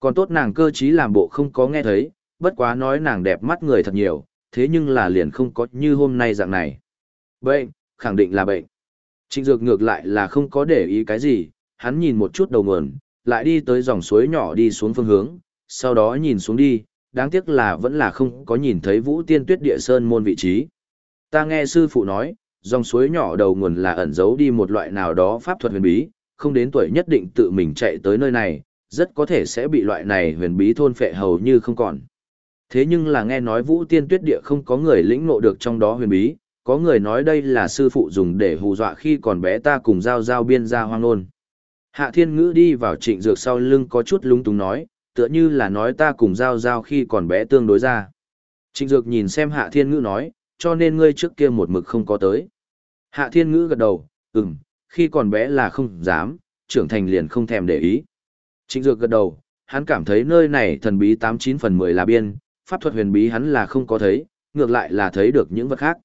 Còn tốt nàng cơ trí làm bộ không có nghe thấy, bất quá nói nàng đẹp mắt người thật nhiều, thế nhưng là liền không có như hôm nay dạng này. Bệnh, khẳng định là bệnh. Trịnh dược ngược lại là không có để ý cái gì, hắn nhìn một chút đầu nguồn, lại đi tới dòng suối nhỏ đi xuống phương hướng, sau đó nhìn xuống đi, đáng tiếc là vẫn là không có nhìn thấy vũ tiên tuyết địa sơn môn vị trí. Ta nghe sư phụ nói, dòng suối nhỏ đầu nguồn là ẩn giấu đi một loại nào đó pháp thuật huyền bí, không đến tuổi nhất định tự mình chạy tới nơi này, rất có thể sẽ bị loại này huyền bí thôn phệ hầu như không còn. Thế nhưng là nghe nói vũ tiên tuyết địa không có người lĩnh ngộ được trong đó huyền bí, có người nói đây là sư phụ dùng để hù dọa khi còn bé ta cùng giao giao biên ra hoang nôn. Hạ thiên ngữ đi vào trịnh dược sau lưng có chút lung túng nói, tựa như là nói ta cùng giao giao khi còn bé tương đối ra. Trịnh Dược nhìn xem Hạ Thiên Ngữ nói, cho nên ngươi trước kia một mực không có tới. Hạ Thiên Ngữ gật đầu, ừm, khi còn bé là không dám, trưởng thành liền không thèm để ý. Trịnh Dược gật đầu, hắn cảm thấy nơi này thần bí 89 phần 10 là biên, pháp thuật huyền bí hắn là không có thấy, ngược lại là thấy được những vật khác.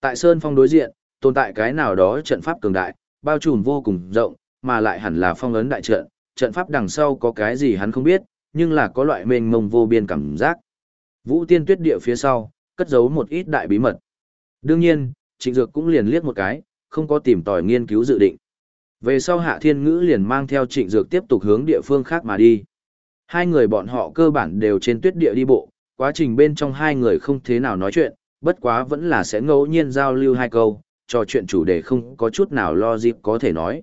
Tại Sơn Phong đối diện, tồn tại cái nào đó trận pháp cường đại, bao trùm vô cùng rộng, mà lại hẳn là phong ấn đại trận, trận pháp đằng sau có cái gì hắn không biết, nhưng là có loại mênh mông vô biên cảm giác. Vũ tiên tuyết địa phía sau, cất giấu một ít đại bí mật. Đương nhiên, trịnh dược cũng liền liếc một cái, không có tìm tòi nghiên cứu dự định. Về sau hạ thiên ngữ liền mang theo trịnh dược tiếp tục hướng địa phương khác mà đi. Hai người bọn họ cơ bản đều trên tuyết địa đi bộ, quá trình bên trong hai người không thế nào nói chuyện, bất quá vẫn là sẽ ngẫu nhiên giao lưu hai câu, trò chuyện chủ đề không có chút nào lo dịp có thể nói.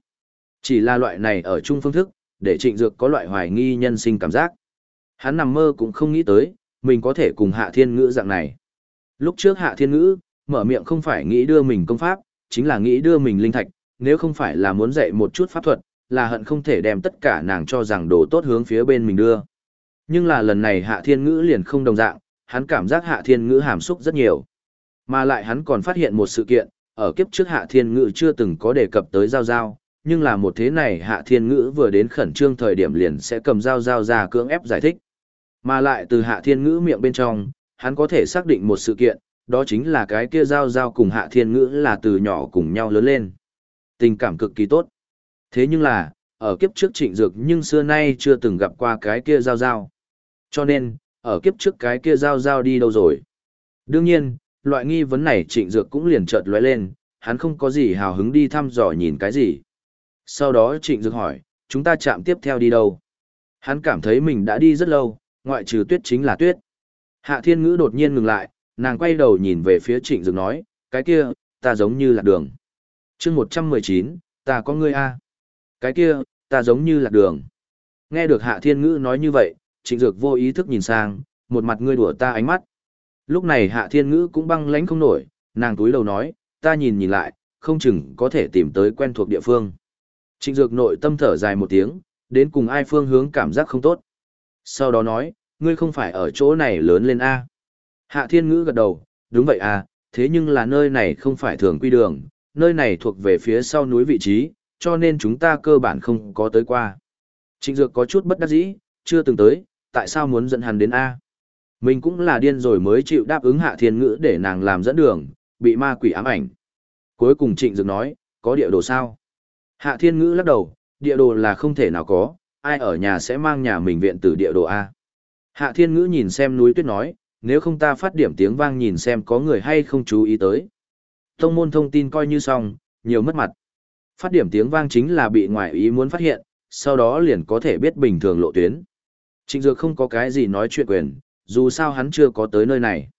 Chỉ là loại này ở chung phương thức, để trịnh dược có loại hoài nghi nhân sinh cảm giác. Hắn nằm mơ cũng không nghĩ tới, mình có thể cùng hạ thiên ngữ dạng này. Lúc trước hạ thiên ngữ, mở miệng không phải nghĩ đưa mình công pháp, chính là nghĩ đưa mình linh thạch, nếu không phải là muốn dạy một chút pháp thuật, là hận không thể đem tất cả nàng cho rằng đồ tốt hướng phía bên mình đưa. Nhưng là lần này hạ thiên ngữ liền không đồng dạng, hắn cảm giác hạ thiên ngữ hàm xúc rất nhiều. Mà lại hắn còn phát hiện một sự kiện, ở kiếp trước hạ thiên ngữ chưa từng có đề cập tới giao giao, nhưng là một thế này hạ thiên ngữ vừa đến khẩn trương thời điểm liền sẽ cầm dao dao ra cưỡng ép giải thích. Mà lại từ hạ thiên ngữ miệng bên trong, hắn có thể xác định một sự kiện, đó chính là cái kia dao dao cùng hạ thiên ngữ là từ nhỏ cùng nhau lớn lên. Tình cảm cực kỳ tốt. Thế nhưng là, ở kiếp trước trịnh dược nhưng xưa nay chưa từng gặp qua cái kia dao dao. Cho nên, ở kiếp trước cái kia dao dao đi đâu rồi? Đương nhiên, loại nghi vấn này trịnh dược cũng liền chợt lóe lên, hắn không có gì hào hứng đi thăm dò nhìn cái gì. Sau đó trịnh dược hỏi, chúng ta chạm tiếp theo đi đâu? Hắn cảm thấy mình đã đi rất lâu, ngoại trừ tuyết chính là tuyết. Hạ thiên ngữ đột nhiên ngừng lại, nàng quay đầu nhìn về phía trịnh dược nói, cái kia, ta giống như lạc đường. chương 119, ta có ngươi a Cái kia, ta giống như lạc đường. Nghe được Hạ Thiên Ngữ nói như vậy, Trịnh Dược vô ý thức nhìn sang, một mặt ngươi đùa ta ánh mắt. Lúc này Hạ Thiên Ngữ cũng băng lãnh không nổi, nàng túi đầu nói, ta nhìn nhìn lại, không chừng có thể tìm tới quen thuộc địa phương. Trịnh Dược nội tâm thở dài một tiếng, đến cùng ai phương hướng cảm giác không tốt. Sau đó nói, ngươi không phải ở chỗ này lớn lên A. Hạ Thiên Ngữ gật đầu, đúng vậy à, thế nhưng là nơi này không phải thường quy đường, nơi này thuộc về phía sau núi vị trí, cho nên chúng ta cơ bản không có tới qua. Trịnh Dược có chút bất đắc dĩ, chưa từng tới, tại sao muốn dẫn hắn đến A? Mình cũng là điên rồi mới chịu đáp ứng Hạ Thiên Ngữ để nàng làm dẫn đường, bị ma quỷ ám ảnh. Cuối cùng Trịnh Dược nói, có địa đồ sao? Hạ Thiên Ngữ lắc đầu, địa đồ là không thể nào có, ai ở nhà sẽ mang nhà mình viện từ địa đồ A. Hạ Thiên Ngữ nhìn xem núi tuyết nói, nếu không ta phát điểm tiếng vang nhìn xem có người hay không chú ý tới. Thông môn thông tin coi như xong, nhiều mất mặt. Phát điểm tiếng vang chính là bị ngoại ý muốn phát hiện, sau đó liền có thể biết bình thường lộ tuyến. Trịnh Dược không có cái gì nói chuyện quyền, dù sao hắn chưa có tới nơi này.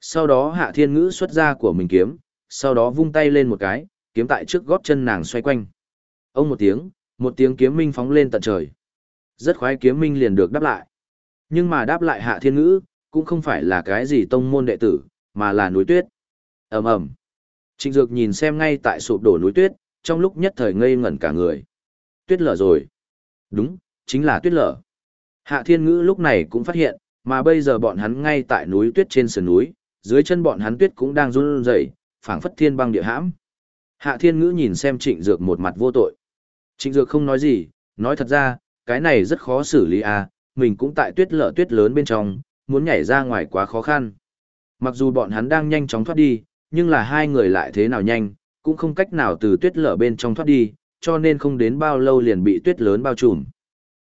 Sau đó Hạ Thiên Ngữ xuất ra của mình kiếm, sau đó vung tay lên một cái, kiếm tại trước gót chân nàng xoay quanh. Ông một tiếng, một tiếng kiếm minh phóng lên tận trời. Rất khoái kiếm minh liền được đáp lại. Nhưng mà đáp lại Hạ Thiên Ngữ, cũng không phải là cái gì tông môn đệ tử, mà là núi tuyết. ầm ầm. Trịnh Dược nhìn xem ngay tại sụp đổ núi tuyết, trong lúc nhất thời ngây ngẩn cả người. Tuyết lở rồi. Đúng, chính là tuyết lở. Hạ Thiên Ngữ lúc này cũng phát hiện, mà bây giờ bọn hắn ngay tại núi tuyết trên sườn núi, dưới chân bọn hắn tuyết cũng đang run rẩy, phảng phất thiên băng địa hãm. Hạ Thiên Ngữ nhìn xem Trịnh Dược một mặt vô tội. Trịnh Dược không nói gì, nói thật ra, cái này rất khó xử lý à, mình cũng tại tuyết lở tuyết lớn bên trong, muốn nhảy ra ngoài quá khó khăn. Mặc dù bọn hắn đang nhanh chóng thoát đi, nhưng là hai người lại thế nào nhanh, cũng không cách nào từ tuyết lở bên trong thoát đi, cho nên không đến bao lâu liền bị tuyết lớn bao trùm.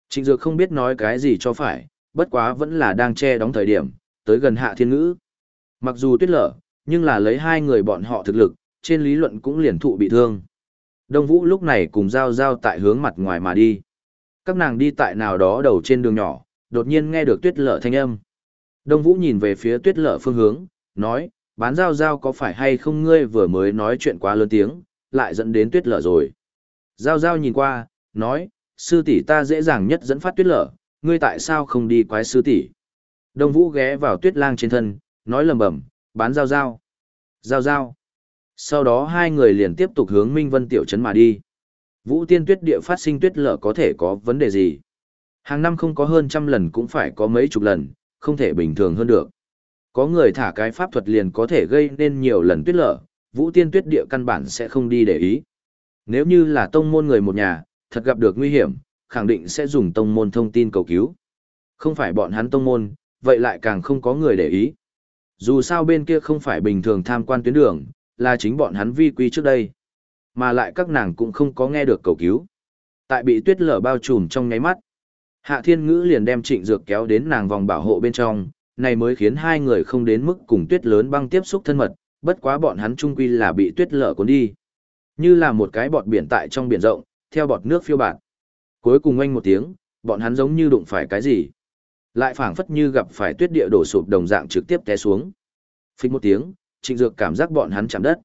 Trịnh Dược không biết nói cái gì cho phải, bất quá vẫn là đang che đóng thời điểm, tới gần hạ thiên ngữ. Mặc dù tuyết lở, nhưng là lấy hai người bọn họ thực lực, trên lý luận cũng liền thụ bị thương. Đông Vũ lúc này cùng giao giao tại hướng mặt ngoài mà đi. Các nàng đi tại nào đó đầu trên đường nhỏ, đột nhiên nghe được tuyết lở thanh âm. Đông Vũ nhìn về phía tuyết lở phương hướng, nói, bán giao giao có phải hay không ngươi vừa mới nói chuyện quá lớn tiếng, lại dẫn đến tuyết lở rồi. Giao giao nhìn qua, nói, sư tỷ ta dễ dàng nhất dẫn phát tuyết lở, ngươi tại sao không đi quái sư tỷ? Đông Vũ ghé vào tuyết lang trên thân, nói lầm bầm, bán giao giao. Giao giao. Sau đó hai người liền tiếp tục hướng Minh Vân Tiểu Trấn mà đi. Vũ tiên tuyết địa phát sinh tuyết lở có thể có vấn đề gì? Hàng năm không có hơn trăm lần cũng phải có mấy chục lần, không thể bình thường hơn được. Có người thả cái pháp thuật liền có thể gây nên nhiều lần tuyết lở, vũ tiên tuyết địa căn bản sẽ không đi để ý. Nếu như là tông môn người một nhà, thật gặp được nguy hiểm, khẳng định sẽ dùng tông môn thông tin cầu cứu. Không phải bọn hắn tông môn, vậy lại càng không có người để ý. Dù sao bên kia không phải bình thường tham quan tuyến đường, là chính bọn hắn vi quy trước đây. Mà lại các nàng cũng không có nghe được cầu cứu. Tại bị tuyết lở bao trùm trong nháy mắt. Hạ Thiên Ngữ liền đem Trịnh Dược kéo đến nàng vòng bảo hộ bên trong, này mới khiến hai người không đến mức cùng tuyết lớn băng tiếp xúc thân mật, bất quá bọn hắn chung quy là bị tuyết lở cuốn đi. Như là một cái bọt biển tại trong biển rộng, theo bọt nước phiêu bạt. Cuối cùng oanh một tiếng, bọn hắn giống như đụng phải cái gì. Lại phảng phất như gặp phải tuyết địa đổ sụp đồng dạng trực tiếp té xuống. Phích một tiếng, Trịnh Dược cảm giác bọn hắn chạm đất.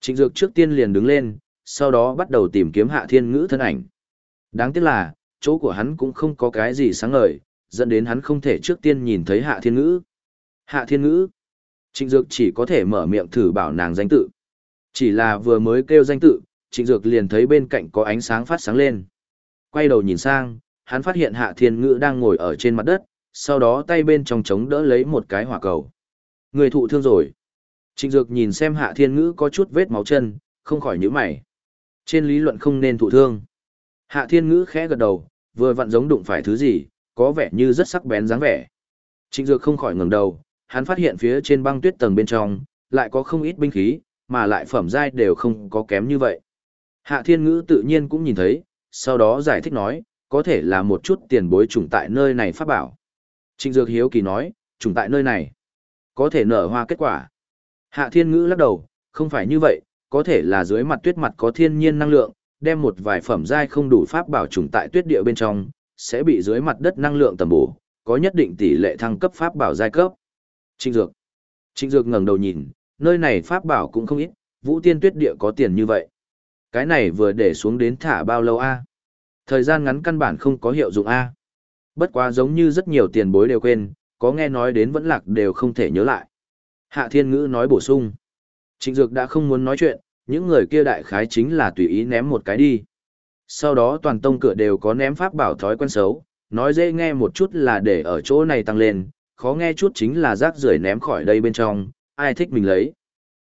Trịnh Dược trước tiên liền đứng lên, sau đó bắt đầu tìm kiếm Hạ Thiên Ngữ thân ảnh. Đáng tiếc là, chỗ của hắn cũng không có cái gì sáng ngời, dẫn đến hắn không thể trước tiên nhìn thấy Hạ Thiên Ngữ. Hạ Thiên Ngữ. Trịnh Dược chỉ có thể mở miệng thử bảo nàng danh tự. Chỉ là vừa mới kêu danh tự, Trịnh Dược liền thấy bên cạnh có ánh sáng phát sáng lên. Quay đầu nhìn sang, hắn phát hiện Hạ Thiên Ngữ đang ngồi ở trên mặt đất, sau đó tay bên trong chống đỡ lấy một cái hỏa cầu. Người thụ thương rồi. Trịnh Dược nhìn xem Hạ Thiên Ngữ có chút vết máu chân, không khỏi nhíu mày. Trên lý luận không nên thụ thương. Hạ Thiên Ngữ khẽ gật đầu, vừa vặn giống đụng phải thứ gì, có vẻ như rất sắc bén dáng vẻ. Trịnh Dược không khỏi ngẩng đầu, hắn phát hiện phía trên băng tuyết tầng bên trong, lại có không ít binh khí, mà lại phẩm giai đều không có kém như vậy. Hạ Thiên Ngữ tự nhiên cũng nhìn thấy, sau đó giải thích nói, có thể là một chút tiền bối trùng tại nơi này phát bảo. Trịnh Dược hiếu kỳ nói, trùng tại nơi này, có thể nở hoa kết quả. Hạ Thiên Ngữ lắc đầu, không phải như vậy, có thể là dưới mặt tuyết mặt có thiên nhiên năng lượng, đem một vài phẩm giai không đủ pháp bảo trùng tại tuyết địa bên trong, sẽ bị dưới mặt đất năng lượng tầm bổ, có nhất định tỷ lệ thăng cấp pháp bảo giai cấp. Trịnh Dược. Trịnh Dược ngẩng đầu nhìn, nơi này pháp bảo cũng không ít, Vũ Tiên Tuyết địa có tiền như vậy. Cái này vừa để xuống đến thả bao lâu a? Thời gian ngắn căn bản không có hiệu dụng a. Bất quá giống như rất nhiều tiền bối đều quên, có nghe nói đến vẫn lạc đều không thể nhớ lại. Hạ Thiên Ngữ nói bổ sung. Trịnh Dược đã không muốn nói chuyện, những người kia đại khái chính là tùy ý ném một cái đi. Sau đó toàn tông cửa đều có ném pháp bảo thói quen xấu, nói dễ nghe một chút là để ở chỗ này tăng lên, khó nghe chút chính là rác rưởi ném khỏi đây bên trong, ai thích mình lấy.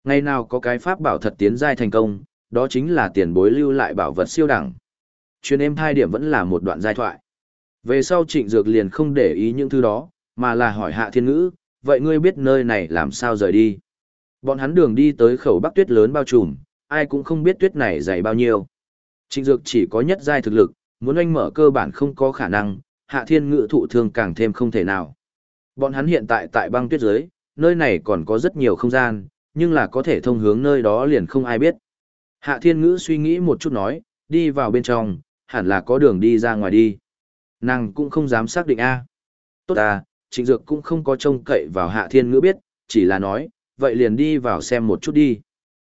Ngày nào có cái pháp bảo thật tiến giai thành công, đó chính là tiền bối lưu lại bảo vật siêu đẳng. Chuyên em thai điểm vẫn là một đoạn giai thoại. Về sau trịnh dược liền không để ý những thứ đó, mà là hỏi hạ thiên ngữ, vậy ngươi biết nơi này làm sao rời đi? Bọn hắn đường đi tới khẩu bắc tuyết lớn bao trùm, ai cũng không biết tuyết này dày bao nhiêu. Trịnh dược chỉ có nhất giai thực lực, muốn anh mở cơ bản không có khả năng, hạ thiên Ngự thụ thương càng thêm không thể nào. Bọn hắn hiện tại tại băng tuyết dưới, nơi này còn có rất nhiều không gian, nhưng là có thể thông hướng nơi đó liền không ai biết. Hạ thiên ngữ suy nghĩ một chút nói, đi vào bên trong, hẳn là có đường đi ra ngoài đi. Nàng cũng không dám xác định a. Tốt à, trịnh dược cũng không có trông cậy vào hạ thiên ngữ biết, chỉ là nói, vậy liền đi vào xem một chút đi.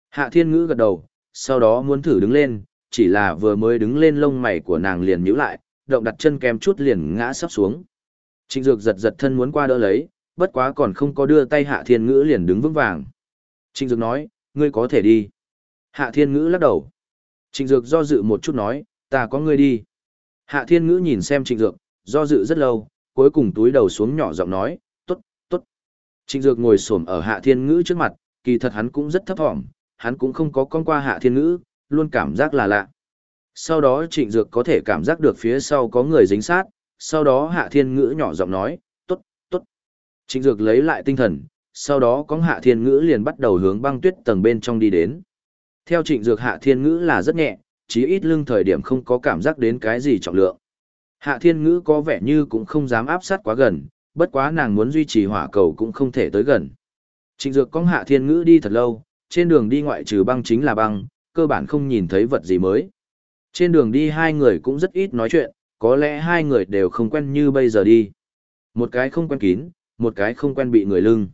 Hạ thiên ngữ gật đầu, sau đó muốn thử đứng lên, chỉ là vừa mới đứng lên lông mày của nàng liền nhíu lại, động đặt chân kèm chút liền ngã sắp xuống. Trịnh Dược giật giật thân muốn qua đỡ lấy, bất quá còn không có đưa tay Hạ Thiên Ngữ liền đứng vững vàng. Trịnh Dược nói, ngươi có thể đi. Hạ Thiên Ngữ lắc đầu. Trịnh Dược do dự một chút nói, ta có ngươi đi. Hạ Thiên Ngữ nhìn xem Trịnh Dược, do dự rất lâu, cuối cùng túi đầu xuống nhỏ giọng nói, tốt, tốt. Trịnh Dược ngồi xổm ở Hạ Thiên Ngữ trước mặt, kỳ thật hắn cũng rất thấp thỏm, hắn cũng không có con qua Hạ Thiên Ngữ, luôn cảm giác là lạ. Sau đó Trịnh Dược có thể cảm giác được phía sau có người dính sát, sau đó Hạ Thiên Ngữ nhỏ giọng nói, tốt, tốt. Trịnh Dược lấy lại tinh thần, sau đó có Hạ Thiên Ngữ liền bắt đầu hướng băng tuyết tầng bên trong đi đến. Theo Trịnh Dược Hạ Thiên Ngữ là rất nhẹ, chí ít lưng thời điểm không có cảm giác đến cái gì trọng lượng. Hạ Thiên Ngữ có vẻ như cũng không dám áp sát quá gần, bất quá nàng muốn duy trì hỏa cầu cũng không thể tới gần. Trịnh Dược có Hạ Thiên Ngữ đi thật lâu, trên đường đi ngoại trừ băng chính là băng, cơ bản không nhìn thấy vật gì mới. Trên đường đi hai người cũng rất ít nói chuyện, có lẽ hai người đều không quen như bây giờ đi. Một cái không quen kín, một cái không quen bị người lưng.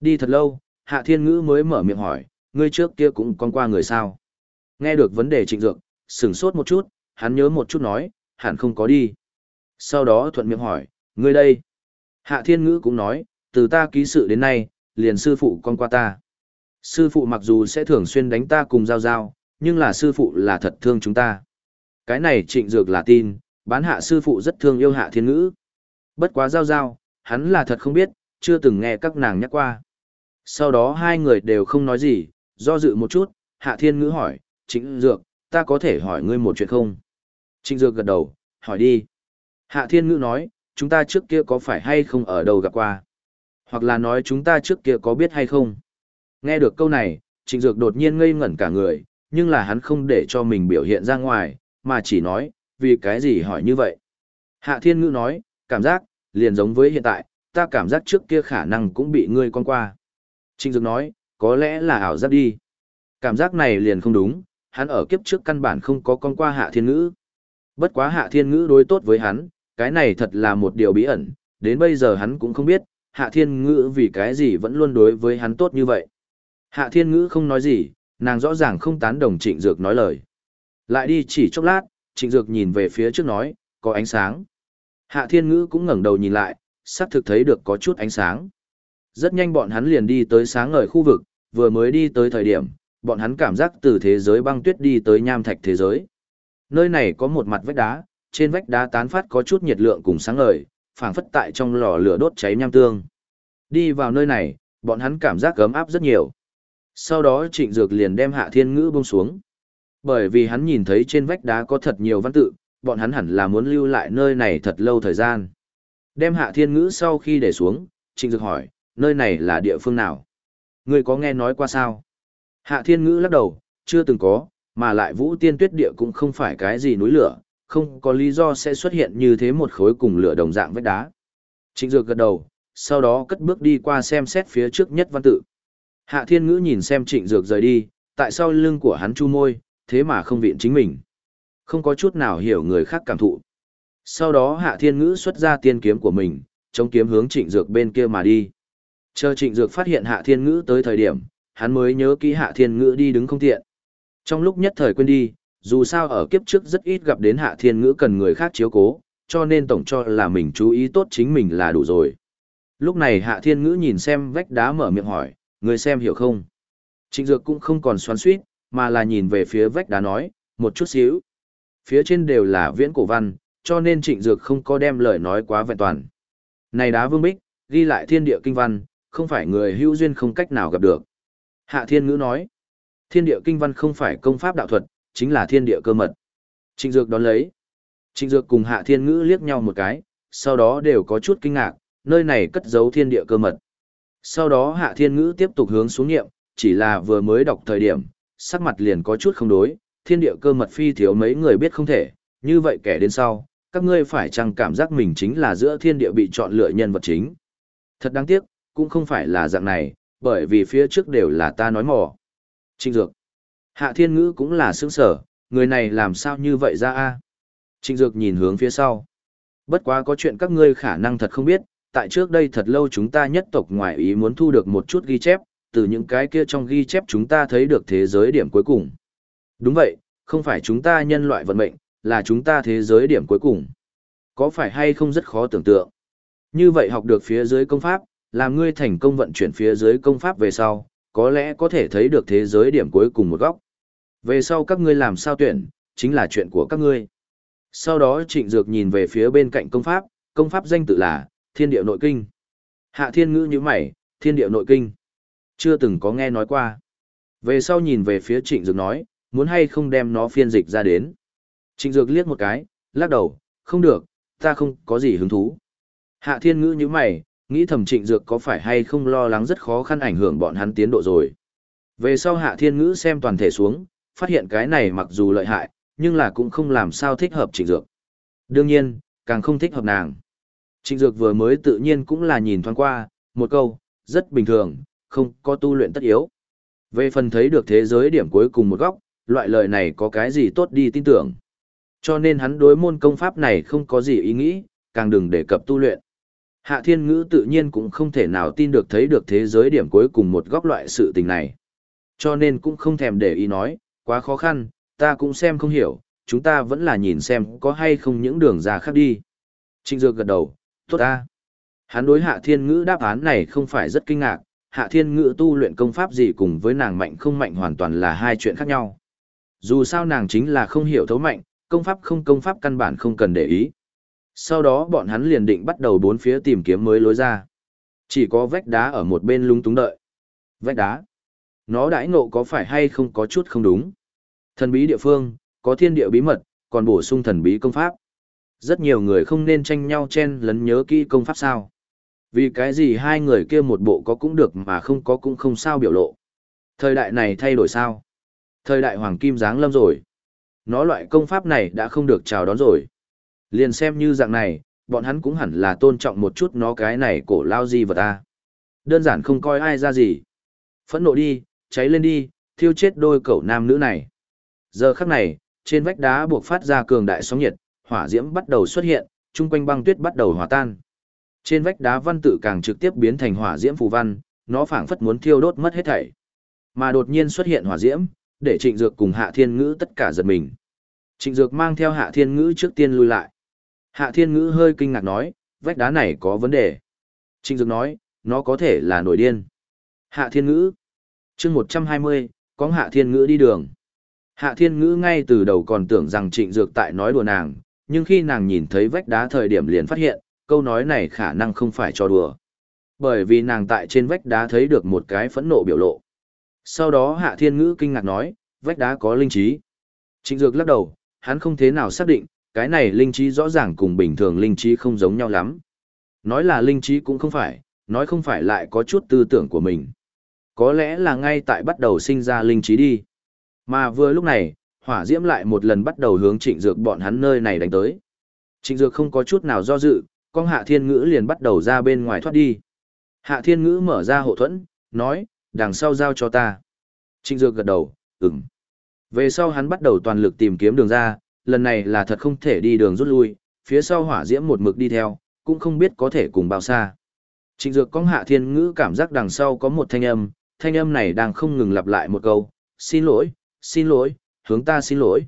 Đi thật lâu, Hạ Thiên Ngữ mới mở miệng hỏi, ngươi trước kia cũng con qua người sao? Nghe được vấn đề trịnh dược, sửng sốt một chút, hắn nhớ một chút nói, hẳn không có đi. Sau đó thuận miệng hỏi, ngươi đây? Hạ Thiên Ngữ cũng nói, từ ta ký sự đến nay, liền sư phụ con qua ta. Sư phụ mặc dù sẽ thường xuyên đánh ta cùng giao giao, nhưng là sư phụ là thật thương chúng ta. Cái này trịnh dược là tin, bán hạ sư phụ rất thương yêu hạ thiên ngữ. Bất quá giao giao, hắn là thật không biết, chưa từng nghe các nàng nhắc qua. Sau đó hai người đều không nói gì, do dự một chút, hạ thiên ngữ hỏi, trịnh dược, ta có thể hỏi ngươi một chuyện không? Trịnh dược gật đầu, hỏi đi. Hạ thiên ngữ nói, chúng ta trước kia có phải hay không ở đâu gặp qua? Hoặc là nói chúng ta trước kia có biết hay không? Nghe được câu này, trịnh dược đột nhiên ngây ngẩn cả người, nhưng là hắn không để cho mình biểu hiện ra ngoài, mà chỉ nói, vì cái gì hỏi như vậy. Hạ thiên ngữ nói, cảm giác, liền giống với hiện tại, ta cảm giác trước kia khả năng cũng bị ngươi con qua. Trịnh Dược nói, có lẽ là ảo giác đi. Cảm giác này liền không đúng, hắn ở kiếp trước căn bản không có con qua hạ thiên ngữ. Bất quá hạ thiên ngữ đối tốt với hắn, cái này thật là một điều bí ẩn, đến bây giờ hắn cũng không biết, hạ thiên ngữ vì cái gì vẫn luôn đối với hắn tốt như vậy. Hạ thiên ngữ không nói gì, nàng rõ ràng không tán đồng trịnh dược nói lời. Lại đi chỉ chốc lát, trịnh dược nhìn về phía trước nói, có ánh sáng. Hạ thiên ngữ cũng ngẩng đầu nhìn lại, sắp thực thấy được có chút ánh sáng. Rất nhanh bọn hắn liền đi tới sáng ngời khu vực, vừa mới đi tới thời điểm, bọn hắn cảm giác từ thế giới băng tuyết đi tới nham thạch thế giới. Nơi này có một mặt vách đá, trên vách đá tán phát có chút nhiệt lượng cùng sáng ngời, phảng phất tại trong lò lửa đốt cháy nham tương. Đi vào nơi này, bọn hắn cảm giác ấm áp rất nhiều. Sau đó trịnh dược liền đem hạ thiên ngữ buông xuống. Bởi vì hắn nhìn thấy trên vách đá có thật nhiều văn tự, bọn hắn hẳn là muốn lưu lại nơi này thật lâu thời gian. Đem hạ thiên ngữ sau khi để xuống, trịnh dược hỏi, nơi này là địa phương nào? Người có nghe nói qua sao? Hạ thiên ngữ lắc đầu, chưa từng có, mà lại vũ tiên tuyết địa cũng không phải cái gì núi lửa, không có lý do sẽ xuất hiện như thế một khối cùng lửa đồng dạng vách đá. Trịnh dược gật đầu, sau đó cất bước đi qua xem xét phía trước nhất văn tự. Hạ thiên ngữ nhìn xem trịnh dược rời đi, tại sao lưng của hắn chu môi, thế mà không viện chính mình. Không có chút nào hiểu người khác cảm thụ. Sau đó hạ thiên ngữ xuất ra tiên kiếm của mình, chống kiếm hướng trịnh dược bên kia mà đi. Chờ trịnh dược phát hiện hạ thiên ngữ tới thời điểm, hắn mới nhớ kỹ hạ thiên ngữ đi đứng không tiện. Trong lúc nhất thời quên đi, dù sao ở kiếp trước rất ít gặp đến hạ thiên ngữ cần người khác chiếu cố, cho nên tổng cho là mình chú ý tốt chính mình là đủ rồi. Lúc này hạ thiên ngữ nhìn xem vách đá mở miệng hỏi, người xem hiểu không? Trịnh Dược cũng không còn xoắn suýt, mà là nhìn về phía vách đá nói, một chút xíu. Phía trên đều là viễn cổ văn, cho nên Trịnh Dược không có đem lời nói quá vẹn toàn. Này đá vương bích, ghi lại thiên địa kinh văn, không phải người hữu duyên không cách nào gặp được. Hạ Thiên Ngữ nói, thiên địa kinh văn không phải công pháp đạo thuật, chính là thiên địa cơ mật. Trịnh Dược đón lấy. Trịnh Dược cùng Hạ Thiên Ngữ liếc nhau một cái, sau đó đều có chút kinh ngạc, nơi này cất giấu thiên địa cơ mật. Sau đó Hạ Thiên Ngữ tiếp tục hướng xuống nghiệm, chỉ là vừa mới đọc thời điểm, sắc mặt liền có chút không đối, thiên địa cơ mật phi thiếu mấy người biết không thể, như vậy kẻ đến sau, các ngươi phải chăng cảm giác mình chính là giữa thiên địa bị chọn lựa nhân vật chính. Thật đáng tiếc, cũng không phải là dạng này, bởi vì phía trước đều là ta nói mò. Trịnh Dược. Hạ Thiên Ngữ cũng là sướng sở, người này làm sao như vậy ra a? Trịnh Dược nhìn hướng phía sau. Bất quá có chuyện các ngươi khả năng thật không biết, tại trước đây thật lâu chúng ta nhất tộc ngoại ý muốn thu được một chút ghi chép, từ những cái kia trong ghi chép chúng ta thấy được thế giới điểm cuối cùng. Đúng vậy, không phải chúng ta nhân loại vận mệnh, là chúng ta thế giới điểm cuối cùng. Có phải hay không rất khó tưởng tượng. Như vậy học được phía dưới công pháp, làm ngươi thành công vận chuyển phía dưới công pháp về sau, có lẽ có thể thấy được thế giới điểm cuối cùng một góc. Về sau các ngươi làm sao tuyển, chính là chuyện của các ngươi. Sau đó trịnh dược nhìn về phía bên cạnh công pháp, công pháp danh tự là Thiên Điệu Nội Kinh. Hạ Thiên Ngữ như mày, Thiên Điệu Nội Kinh. Chưa từng có nghe nói qua. Về sau nhìn về phía trịnh dược nói, muốn hay không đem nó phiên dịch ra đến. Trịnh dược liếc một cái, lắc đầu, không được, ta không có gì hứng thú. Hạ Thiên Ngữ như mày, nghĩ thầm trịnh dược có phải hay không lo lắng rất khó khăn ảnh hưởng bọn hắn tiến độ rồi. Về sau Hạ Thiên Ngữ xem toàn thể xuống, phát hiện cái này mặc dù lợi hại, nhưng là cũng không làm sao thích hợp trịnh dược. Đương nhiên, càng không thích hợp nàng. Trịnh dược vừa mới tự nhiên cũng là nhìn thoáng qua, một câu, rất bình thường, không có tu luyện tất yếu. Về phần thấy được thế giới điểm cuối cùng một góc, loại lời này có cái gì tốt đi tin tưởng. Cho nên hắn đối môn công pháp này không có gì ý nghĩ, càng đừng đề cập tu luyện. Hạ thiên ngữ tự nhiên cũng không thể nào tin được thấy được thế giới điểm cuối cùng một góc loại sự tình này. Cho nên cũng không thèm để ý nói, quá khó khăn, ta cũng xem không hiểu, chúng ta vẫn là nhìn xem có hay không những đường ra khác đi. Trịnh Dược gật đầu, tốt ta. Hắn đối hạ thiên ngữ đáp án này không phải rất kinh ngạc, hạ thiên ngữ tu luyện công pháp gì cùng với nàng mạnh không mạnh hoàn toàn là hai chuyện khác nhau. Dù sao nàng chính là không hiểu thấu mạnh, công pháp không công pháp căn bản không cần để ý. Sau đó bọn hắn liền định bắt đầu bốn phía tìm kiếm mới lối ra. Chỉ có vách đá ở một bên lung túng đợi. Vách đá. Nó đãi ngộ có phải hay không có chút không đúng. Thần bí địa phương, có thiên địa bí mật, còn bổ sung thần bí công pháp. Rất nhiều người không nên tranh nhau chen lấn nhớ kỹ công pháp sao. Vì cái gì hai người kia một bộ có cũng được mà không có cũng không sao biểu lộ. Thời đại này thay đổi sao? Thời đại hoàng kim giáng lâm rồi. Nó loại công pháp này đã không được chào đón rồi. Liền xem như dạng này, bọn hắn cũng hẳn là tôn trọng một chút nó cái này cổ lao gì vật ta. Đơn giản không coi ai ra gì. Phẫn nộ đi, cháy lên đi, thiêu chết đôi cậu nam nữ này. Giờ khắc này, trên vách đá buộc phát ra cường đại sóng nhiệt, hỏa diễm bắt đầu xuất hiện, chung quanh băng tuyết bắt đầu hòa tan. Trên vách đá văn tự càng trực tiếp biến thành hỏa diễm phù văn, nó phảng phất muốn thiêu đốt mất hết thảy. Mà đột nhiên xuất hiện hỏa diễm, để Trịnh Dược cùng Hạ Thiên Ngữ tất cả giật mình. Trịnh Dược mang theo Hạ Thiên Ngữ trước tiên lui lại. Hạ Thiên Ngữ hơi kinh ngạc nói, vách đá này có vấn đề. Trịnh Dược nói, nó có thể là nổi điên. Hạ Thiên Ngữ. chương 120, có Hạ Thiên Ngữ đi đường. Hạ Thiên Ngữ ngay từ đầu còn tưởng rằng Trịnh Dược tại nói đùa nàng, nhưng khi nàng nhìn thấy vách đá thời điểm liền phát hiện, câu nói này khả năng không phải cho đùa. Bởi vì nàng tại trên vách đá thấy được một cái phẫn nộ biểu lộ. Sau đó Hạ Thiên Ngữ kinh ngạc nói, vách đá có linh trí. Trịnh Dược lắc đầu, hắn không thế nào xác định, cái này linh trí rõ ràng cùng bình thường linh trí không giống nhau lắm. Nói là linh trí cũng không phải, nói không phải lại có chút tư tưởng của mình. Có lẽ là ngay tại bắt đầu sinh ra linh trí đi. Mà vừa lúc này, hỏa diễm lại một lần bắt đầu hướng trịnh dược bọn hắn nơi này đánh tới. Trịnh dược không có chút nào do dự, con hạ thiên ngữ liền bắt đầu ra bên ngoài thoát đi. Hạ thiên ngữ mở ra hộ thuẫn, nói, đằng sau giao cho ta. Trịnh dược gật đầu, ừm. Về sau hắn bắt đầu toàn lực tìm kiếm đường ra, lần này là thật không thể đi đường rút lui, phía sau hỏa diễm một mực đi theo, cũng không biết có thể cùng bao xa. Trịnh dược cong hạ thiên ngữ cảm giác đằng sau có một thanh âm, thanh âm này đang không ngừng lặp lại một câu, xin lỗi, xin lỗi, hướng ta xin lỗi.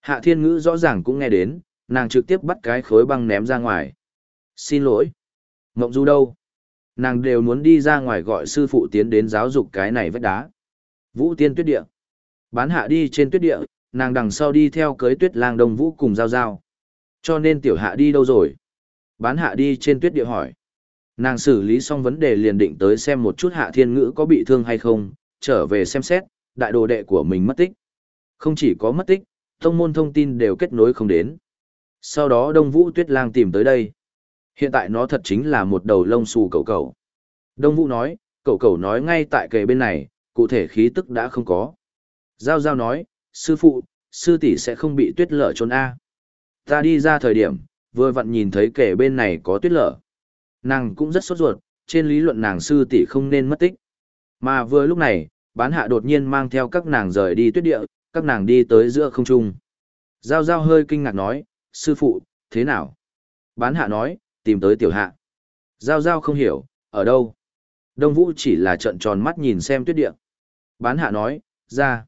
Hạ thiên ngữ rõ ràng cũng nghe đến, nàng trực tiếp bắt cái khối băng ném ra ngoài. Xin lỗi. Mộng du đâu? Nàng đều muốn đi ra ngoài gọi sư phụ tiến đến giáo dục cái này vách đá. Vũ tiên tuyết địa. Bán hạ đi trên tuyết địa, nàng đằng sau đi theo cưới tuyết lang đông vũ cùng giao giao. Cho nên tiểu hạ đi đâu rồi? Bán hạ đi trên tuyết địa hỏi. Nàng xử lý xong vấn đề liền định tới xem một chút hạ thiên ngữ có bị thương hay không, trở về xem xét, đại đồ đệ của mình mất tích. Không chỉ có mất tích, thông môn thông tin đều kết nối không đến. Sau đó Đông Vũ Tuyết Lang tìm tới đây. Hiện tại nó thật chính là một đầu lông xù cầu cầu. Đông Vũ nói, cầu cầu nói ngay tại kề bên này, cụ thể khí tức đã không có. Giao Giao nói, sư phụ, sư tỷ sẽ không bị tuyết lở trốn A. Ta đi ra thời điểm, vừa vặn nhìn thấy kể bên này có tuyết lở. Nàng cũng rất sốt ruột, trên lý luận nàng sư tỷ không nên mất tích. Mà vừa lúc này, bán hạ đột nhiên mang theo các nàng rời đi tuyết địa, các nàng đi tới giữa không trung. Giao Giao hơi kinh ngạc nói, sư phụ, thế nào? Bán hạ nói, tìm tới tiểu hạ. Giao Giao không hiểu, ở đâu? Đông Vũ chỉ là trận tròn mắt nhìn xem tuyết địa. Bán hạ nói, ra.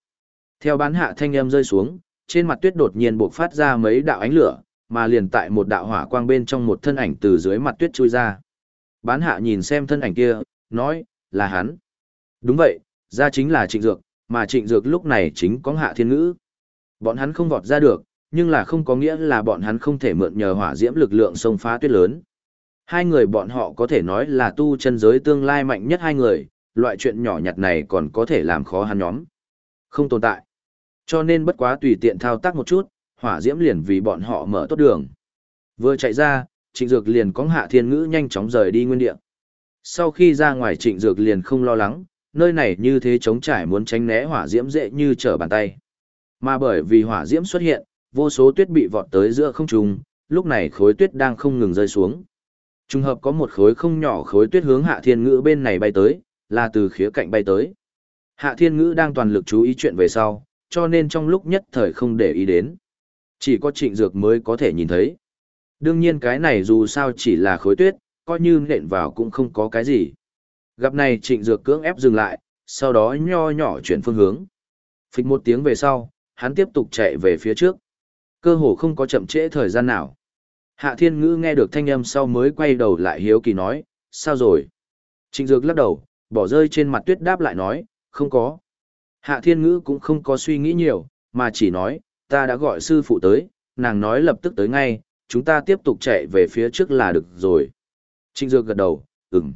Theo bán hạ thanh âm rơi xuống, trên mặt tuyết đột nhiên bộc phát ra mấy đạo ánh lửa, mà liền tại một đạo hỏa quang bên trong một thân ảnh từ dưới mặt tuyết chui ra. Bán hạ nhìn xem thân ảnh kia, nói, là hắn. Đúng vậy, ra chính là trịnh dược, mà trịnh dược lúc này chính có hạ thiên ngữ. Bọn hắn không vọt ra được, nhưng là không có nghĩa là bọn hắn không thể mượn nhờ hỏa diễm lực lượng sông phá tuyết lớn. Hai người bọn họ có thể nói là tu chân giới tương lai mạnh nhất hai người, loại chuyện nhỏ nhặt này còn có thể làm khó hắn nhóm. Không tồn tại. Cho nên bất quá tùy tiện thao tác một chút, hỏa diễm liền vì bọn họ mở tốt đường. Vừa chạy ra, trịnh dược liền có hạ thiên ngữ nhanh chóng rời đi nguyên địa. Sau khi ra ngoài trịnh dược liền không lo lắng, nơi này như thế chống trải muốn tránh né hỏa diễm dễ như trở bàn tay. Mà bởi vì hỏa diễm xuất hiện, vô số tuyết bị vọt tới giữa không trung, lúc này khối tuyết đang không ngừng rơi xuống. Trùng hợp có một khối không nhỏ khối tuyết hướng hạ thiên ngữ bên này bay tới, là từ khía cạnh bay tới. Hạ thiên ngữ đang toàn lực chú ý chuyện về sau, cho nên trong lúc nhất thời không để ý đến. Chỉ có trịnh dược mới có thể nhìn thấy. Đương nhiên cái này dù sao chỉ là khối tuyết, coi như nện vào cũng không có cái gì. Gặp này trịnh dược cưỡng ép dừng lại, sau đó nho nhỏ chuyển phương hướng. Phịch một tiếng về sau, hắn tiếp tục chạy về phía trước. Cơ hồ không có chậm trễ thời gian nào. Hạ thiên ngữ nghe được thanh âm sau mới quay đầu lại hiếu kỳ nói, sao rồi? Trịnh dược lắc đầu, bỏ rơi trên mặt tuyết đáp lại nói, không có. Hạ thiên ngữ cũng không có suy nghĩ nhiều, mà chỉ nói, ta đã gọi sư phụ tới, nàng nói lập tức tới ngay, chúng ta tiếp tục chạy về phía trước là được rồi. Trịnh Dược gật đầu, ừm.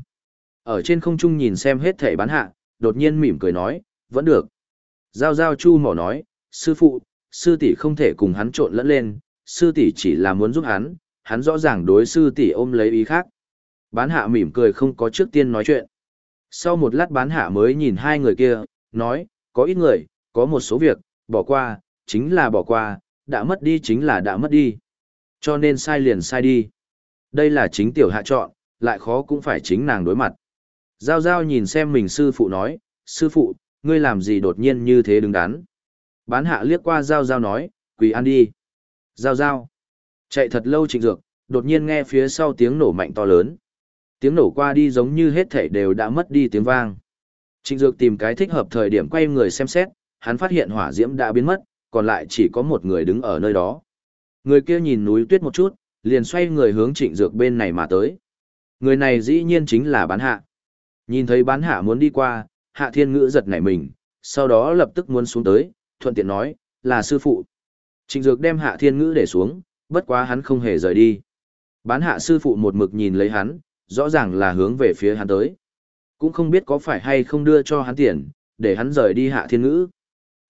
Ở trên không trung nhìn xem hết thể bán hạ, đột nhiên mỉm cười nói, vẫn được. Giao giao chu mỏ nói, sư phụ, sư tỷ không thể cùng hắn trộn lẫn lên, sư tỷ chỉ là muốn giúp hắn, hắn rõ ràng đối sư tỷ ôm lấy ý khác. Bán hạ mỉm cười không có trước tiên nói chuyện. Sau một lát bán hạ mới nhìn hai người kia, nói, có ít người, có một số việc, bỏ qua, chính là bỏ qua, đã mất đi chính là đã mất đi. Cho nên sai liền sai đi. Đây là chính tiểu hạ chọn, lại khó cũng phải chính nàng đối mặt. Giao giao nhìn xem mình sư phụ nói, sư phụ, ngươi làm gì đột nhiên như thế đứng đắn. Bán hạ liếc qua giao giao nói, quỳ ăn đi. Giao giao. Chạy thật lâu trịnh dược, đột nhiên nghe phía sau tiếng nổ mạnh to lớn. Tiếng nổ qua đi giống như hết thể đều đã mất đi tiếng vang. Trịnh dược tìm cái thích hợp thời điểm quay người xem xét, hắn phát hiện hỏa diễm đã biến mất, còn lại chỉ có một người đứng ở nơi đó. Người kia nhìn núi tuyết một chút, liền xoay người hướng trịnh dược bên này mà tới. Người này dĩ nhiên chính là bán hạ. Nhìn thấy bán hạ muốn đi qua, hạ thiên ngữ giật nảy mình, sau đó lập tức muốn xuống tới, thuận tiện nói, là sư phụ. Trịnh dược đem hạ thiên ngữ để xuống, bất quá hắn không hề rời đi. Bán hạ sư phụ một mực nhìn lấy hắn, rõ ràng là hướng về phía hắn tới. Cũng không biết có phải hay không đưa cho hắn tiền, để hắn rời đi hạ thiên ngữ.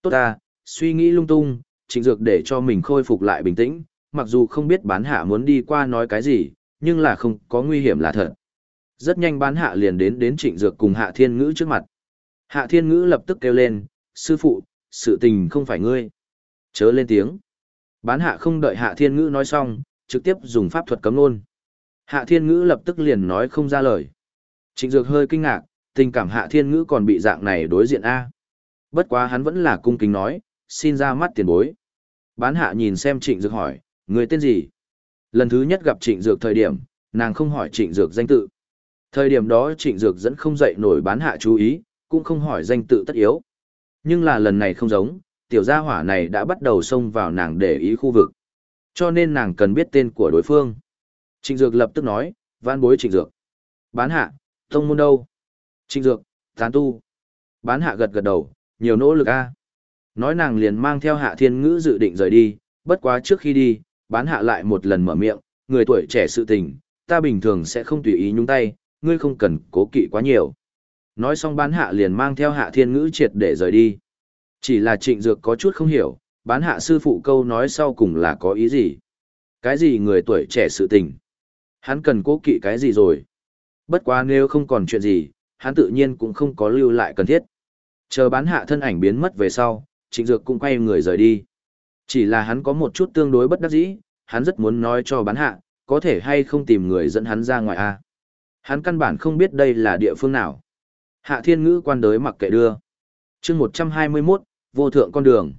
Tốt ta, suy nghĩ lung tung, trịnh dược để cho mình khôi phục lại bình tĩnh, mặc dù không biết bán hạ muốn đi qua nói cái gì, nhưng là không có nguy hiểm là thật. Rất nhanh bán hạ liền đến đến trịnh dược cùng hạ thiên ngữ trước mặt. Hạ thiên ngữ lập tức kêu lên, sư phụ, sự tình không phải ngươi. Chớ lên tiếng. Bán hạ không đợi hạ thiên ngữ nói xong, trực tiếp dùng pháp thuật cấm luôn. Hạ thiên ngữ lập tức liền nói không ra lời. Trịnh dược hơi kinh ngạc, tình cảm hạ thiên ngữ còn bị dạng này đối diện A. Bất quá hắn vẫn là cung kính nói, xin ra mắt tiền bối. Bán hạ nhìn xem trịnh dược hỏi, người tên gì? Lần thứ nhất gặp trịnh dược thời điểm, nàng không hỏi trịnh dược danh tự. Thời điểm đó trịnh dược dẫn không dậy nổi bán hạ chú ý, cũng không hỏi danh tự tất yếu. Nhưng là lần này không giống, tiểu gia hỏa này đã bắt đầu xông vào nàng để ý khu vực. Cho nên nàng cần biết tên của đối phương. Trịnh Dược lập tức nói, van bối Trịnh Dược. Bán hạ, tông môn đâu? Trịnh Dược, tán tu. Bán hạ gật gật đầu, nhiều nỗ lực a. Nói nàng liền mang theo hạ thiên ngữ dự định rời đi, bất quá trước khi đi, bán hạ lại một lần mở miệng, người tuổi trẻ sự tình, ta bình thường sẽ không tùy ý nhúng tay, ngươi không cần cố kỵ quá nhiều. Nói xong bán hạ liền mang theo hạ thiên ngữ triệt để rời đi. Chỉ là trịnh dược có chút không hiểu, bán hạ sư phụ câu nói sau cùng là có ý gì? Cái gì người tuổi trẻ sự tình? Hắn cần cố kỵ cái gì rồi? Bất quá nếu không còn chuyện gì, hắn tự nhiên cũng không có lưu lại cần thiết. Chờ bán hạ thân ảnh biến mất về sau, trịnh dược cũng quay người rời đi. Chỉ là hắn có một chút tương đối bất đắc dĩ, hắn rất muốn nói cho bán hạ, có thể hay không tìm người dẫn hắn ra ngoài a Hắn căn bản không biết đây là địa phương nào. Hạ thiên ngữ quan đới mặc kệ đưa. chương 121, vô thượng con đường.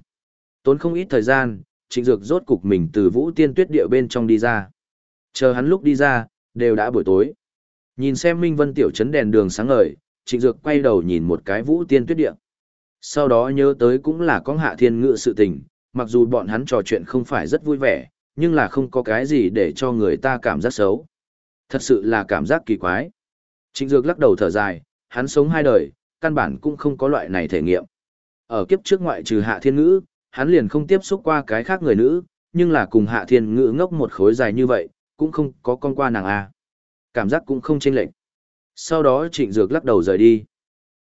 Tốn không ít thời gian, trịnh dược rốt cục mình từ vũ tiên tuyết địa bên trong đi ra. Chờ hắn lúc đi ra, đều đã buổi tối. Nhìn xem Minh Vân tiểu trấn đèn đường sáng ngời, trịnh dược quay đầu nhìn một cái vũ tiên tuyết địa. Sau đó nhớ tới cũng là con hạ thiên ngựa sự tình, mặc dù bọn hắn trò chuyện không phải rất vui vẻ, nhưng là không có cái gì để cho người ta cảm giác xấu. Thật sự là cảm giác kỳ quái. Trịnh Dược lắc đầu thở dài, hắn sống hai đời, căn bản cũng không có loại này thể nghiệm. Ở kiếp trước ngoại trừ hạ thiên ngữ, hắn liền không tiếp xúc qua cái khác người nữ, nhưng là cùng hạ thiên ngữ ngốc một khối dài như vậy, cũng không có con qua nàng A. Cảm giác cũng không chênh lệch. Sau đó trịnh dược lắc đầu rời đi.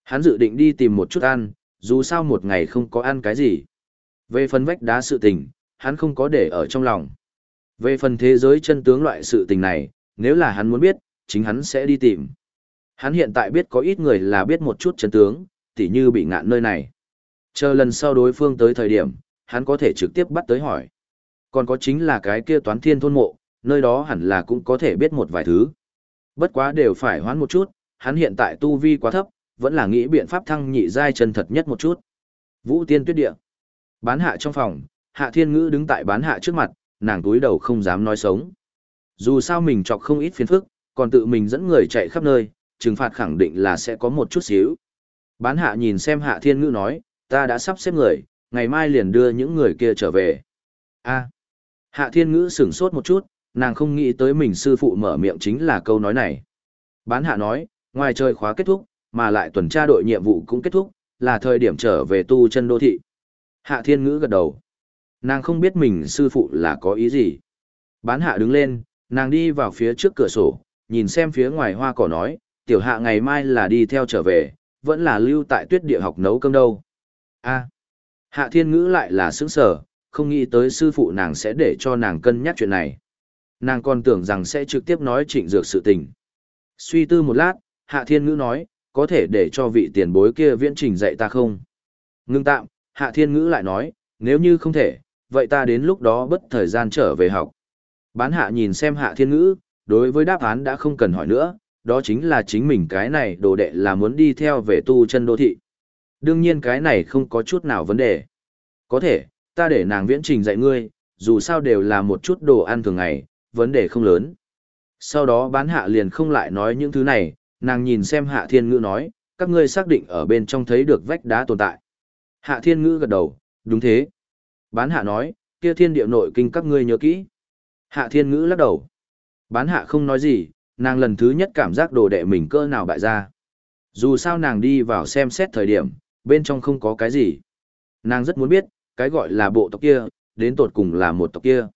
Hắn dự định đi tìm một chút ăn, dù sao một ngày không có ăn cái gì. Về phần vách đá sự tình, hắn không có để ở trong lòng. Về phần thế giới chân tướng loại sự tình này, nếu là hắn muốn biết, chính hắn sẽ đi tìm. Hắn hiện tại biết có ít người là biết một chút chân tướng, tỉ như bị ngạn nơi này. Chờ lần sau đối phương tới thời điểm, hắn có thể trực tiếp bắt tới hỏi. Còn có chính là cái kia toán thiên thôn mộ, nơi đó hẳn là cũng có thể biết một vài thứ. Bất quá đều phải hoán một chút, hắn hiện tại tu vi quá thấp, vẫn là nghĩ biện pháp thăng nhị giai chân thật nhất một chút. Vũ tiên tuyết địa. Bán hạ trong phòng, hạ thiên ngữ đứng tại bán hạ trước mặt, nàng túi đầu không dám nói sống. Dù sao mình chọc không ít phiền phức, còn tự mình dẫn người chạy khắp nơi, trừng phạt khẳng định là sẽ có một chút xíu. Bán hạ nhìn xem hạ thiên ngữ nói, ta đã sắp xếp người, ngày mai liền đưa những người kia trở về. a hạ thiên ngữ sửng sốt một chút, nàng không nghĩ tới mình sư phụ mở miệng chính là câu nói này. Bán hạ nói, ngoài trời khóa kết thúc, mà lại tuần tra đội nhiệm vụ cũng kết thúc, là thời điểm trở về tu chân đô thị. Hạ thiên ngữ gật đầu. Nàng không biết mình sư phụ là có ý gì. Bán hạ đứng lên, nàng đi vào phía trước cửa sổ, nhìn xem phía ngoài hoa cỏ nói, tiểu hạ ngày mai là đi theo trở về, vẫn là lưu tại tuyết địa học nấu cơm đâu. a hạ thiên ngữ lại là sững sở, không nghĩ tới sư phụ nàng sẽ để cho nàng cân nhắc chuyện này. Nàng còn tưởng rằng sẽ trực tiếp nói trịnh dược sự tình. Suy tư một lát, hạ thiên ngữ nói, có thể để cho vị tiền bối kia viễn trình dạy ta không? Ngưng tạm, hạ thiên ngữ lại nói, nếu như không thể, vậy ta đến lúc đó bất thời gian trở về học. Bán hạ nhìn xem hạ thiên ngữ, đối với đáp án đã không cần hỏi nữa, đó chính là chính mình cái này đồ đệ là muốn đi theo về tu chân đô thị. Đương nhiên cái này không có chút nào vấn đề. Có thể, ta để nàng viễn trình dạy ngươi, dù sao đều là một chút đồ ăn thường ngày, vấn đề không lớn. Sau đó bán hạ liền không lại nói những thứ này, nàng nhìn xem hạ thiên ngữ nói, các ngươi xác định ở bên trong thấy được vách đá tồn tại. Hạ thiên ngữ gật đầu, đúng thế. Bán hạ nói, kia thiên địa nội kinh các ngươi nhớ kỹ. Hạ thiên ngữ lắc đầu. Bán hạ không nói gì, nàng lần thứ nhất cảm giác đồ đệ mình cơ nào bại ra. Dù sao nàng đi vào xem xét thời điểm, bên trong không có cái gì. Nàng rất muốn biết, cái gọi là bộ tộc kia, đến tột cùng là một tộc kia.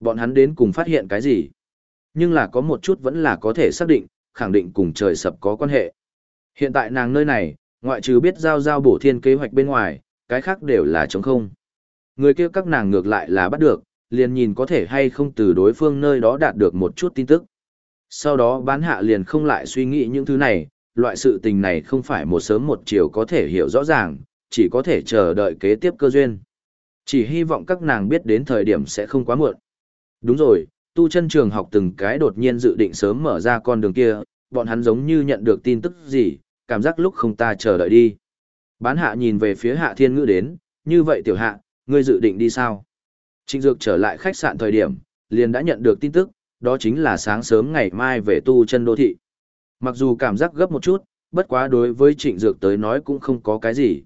Bọn hắn đến cùng phát hiện cái gì. Nhưng là có một chút vẫn là có thể xác định, khẳng định cùng trời sập có quan hệ. Hiện tại nàng nơi này, ngoại trừ biết giao giao bổ thiên kế hoạch bên ngoài, cái khác đều là trống không. Người kia các nàng ngược lại là bắt được, liền nhìn có thể hay không từ đối phương nơi đó đạt được một chút tin tức. Sau đó bán hạ liền không lại suy nghĩ những thứ này, loại sự tình này không phải một sớm một chiều có thể hiểu rõ ràng, chỉ có thể chờ đợi kế tiếp cơ duyên. Chỉ hy vọng các nàng biết đến thời điểm sẽ không quá muộn. Đúng rồi, tu chân trường học từng cái đột nhiên dự định sớm mở ra con đường kia, bọn hắn giống như nhận được tin tức gì, cảm giác lúc không ta chờ đợi đi. Bán hạ nhìn về phía hạ thiên ngữ đến, như vậy tiểu hạ, ngươi dự định đi sao? Trịnh Dược trở lại khách sạn thời điểm, liền đã nhận được tin tức, đó chính là sáng sớm ngày mai về tu chân đô thị. Mặc dù cảm giác gấp một chút, bất quá đối với Trịnh Dược tới nói cũng không có cái gì.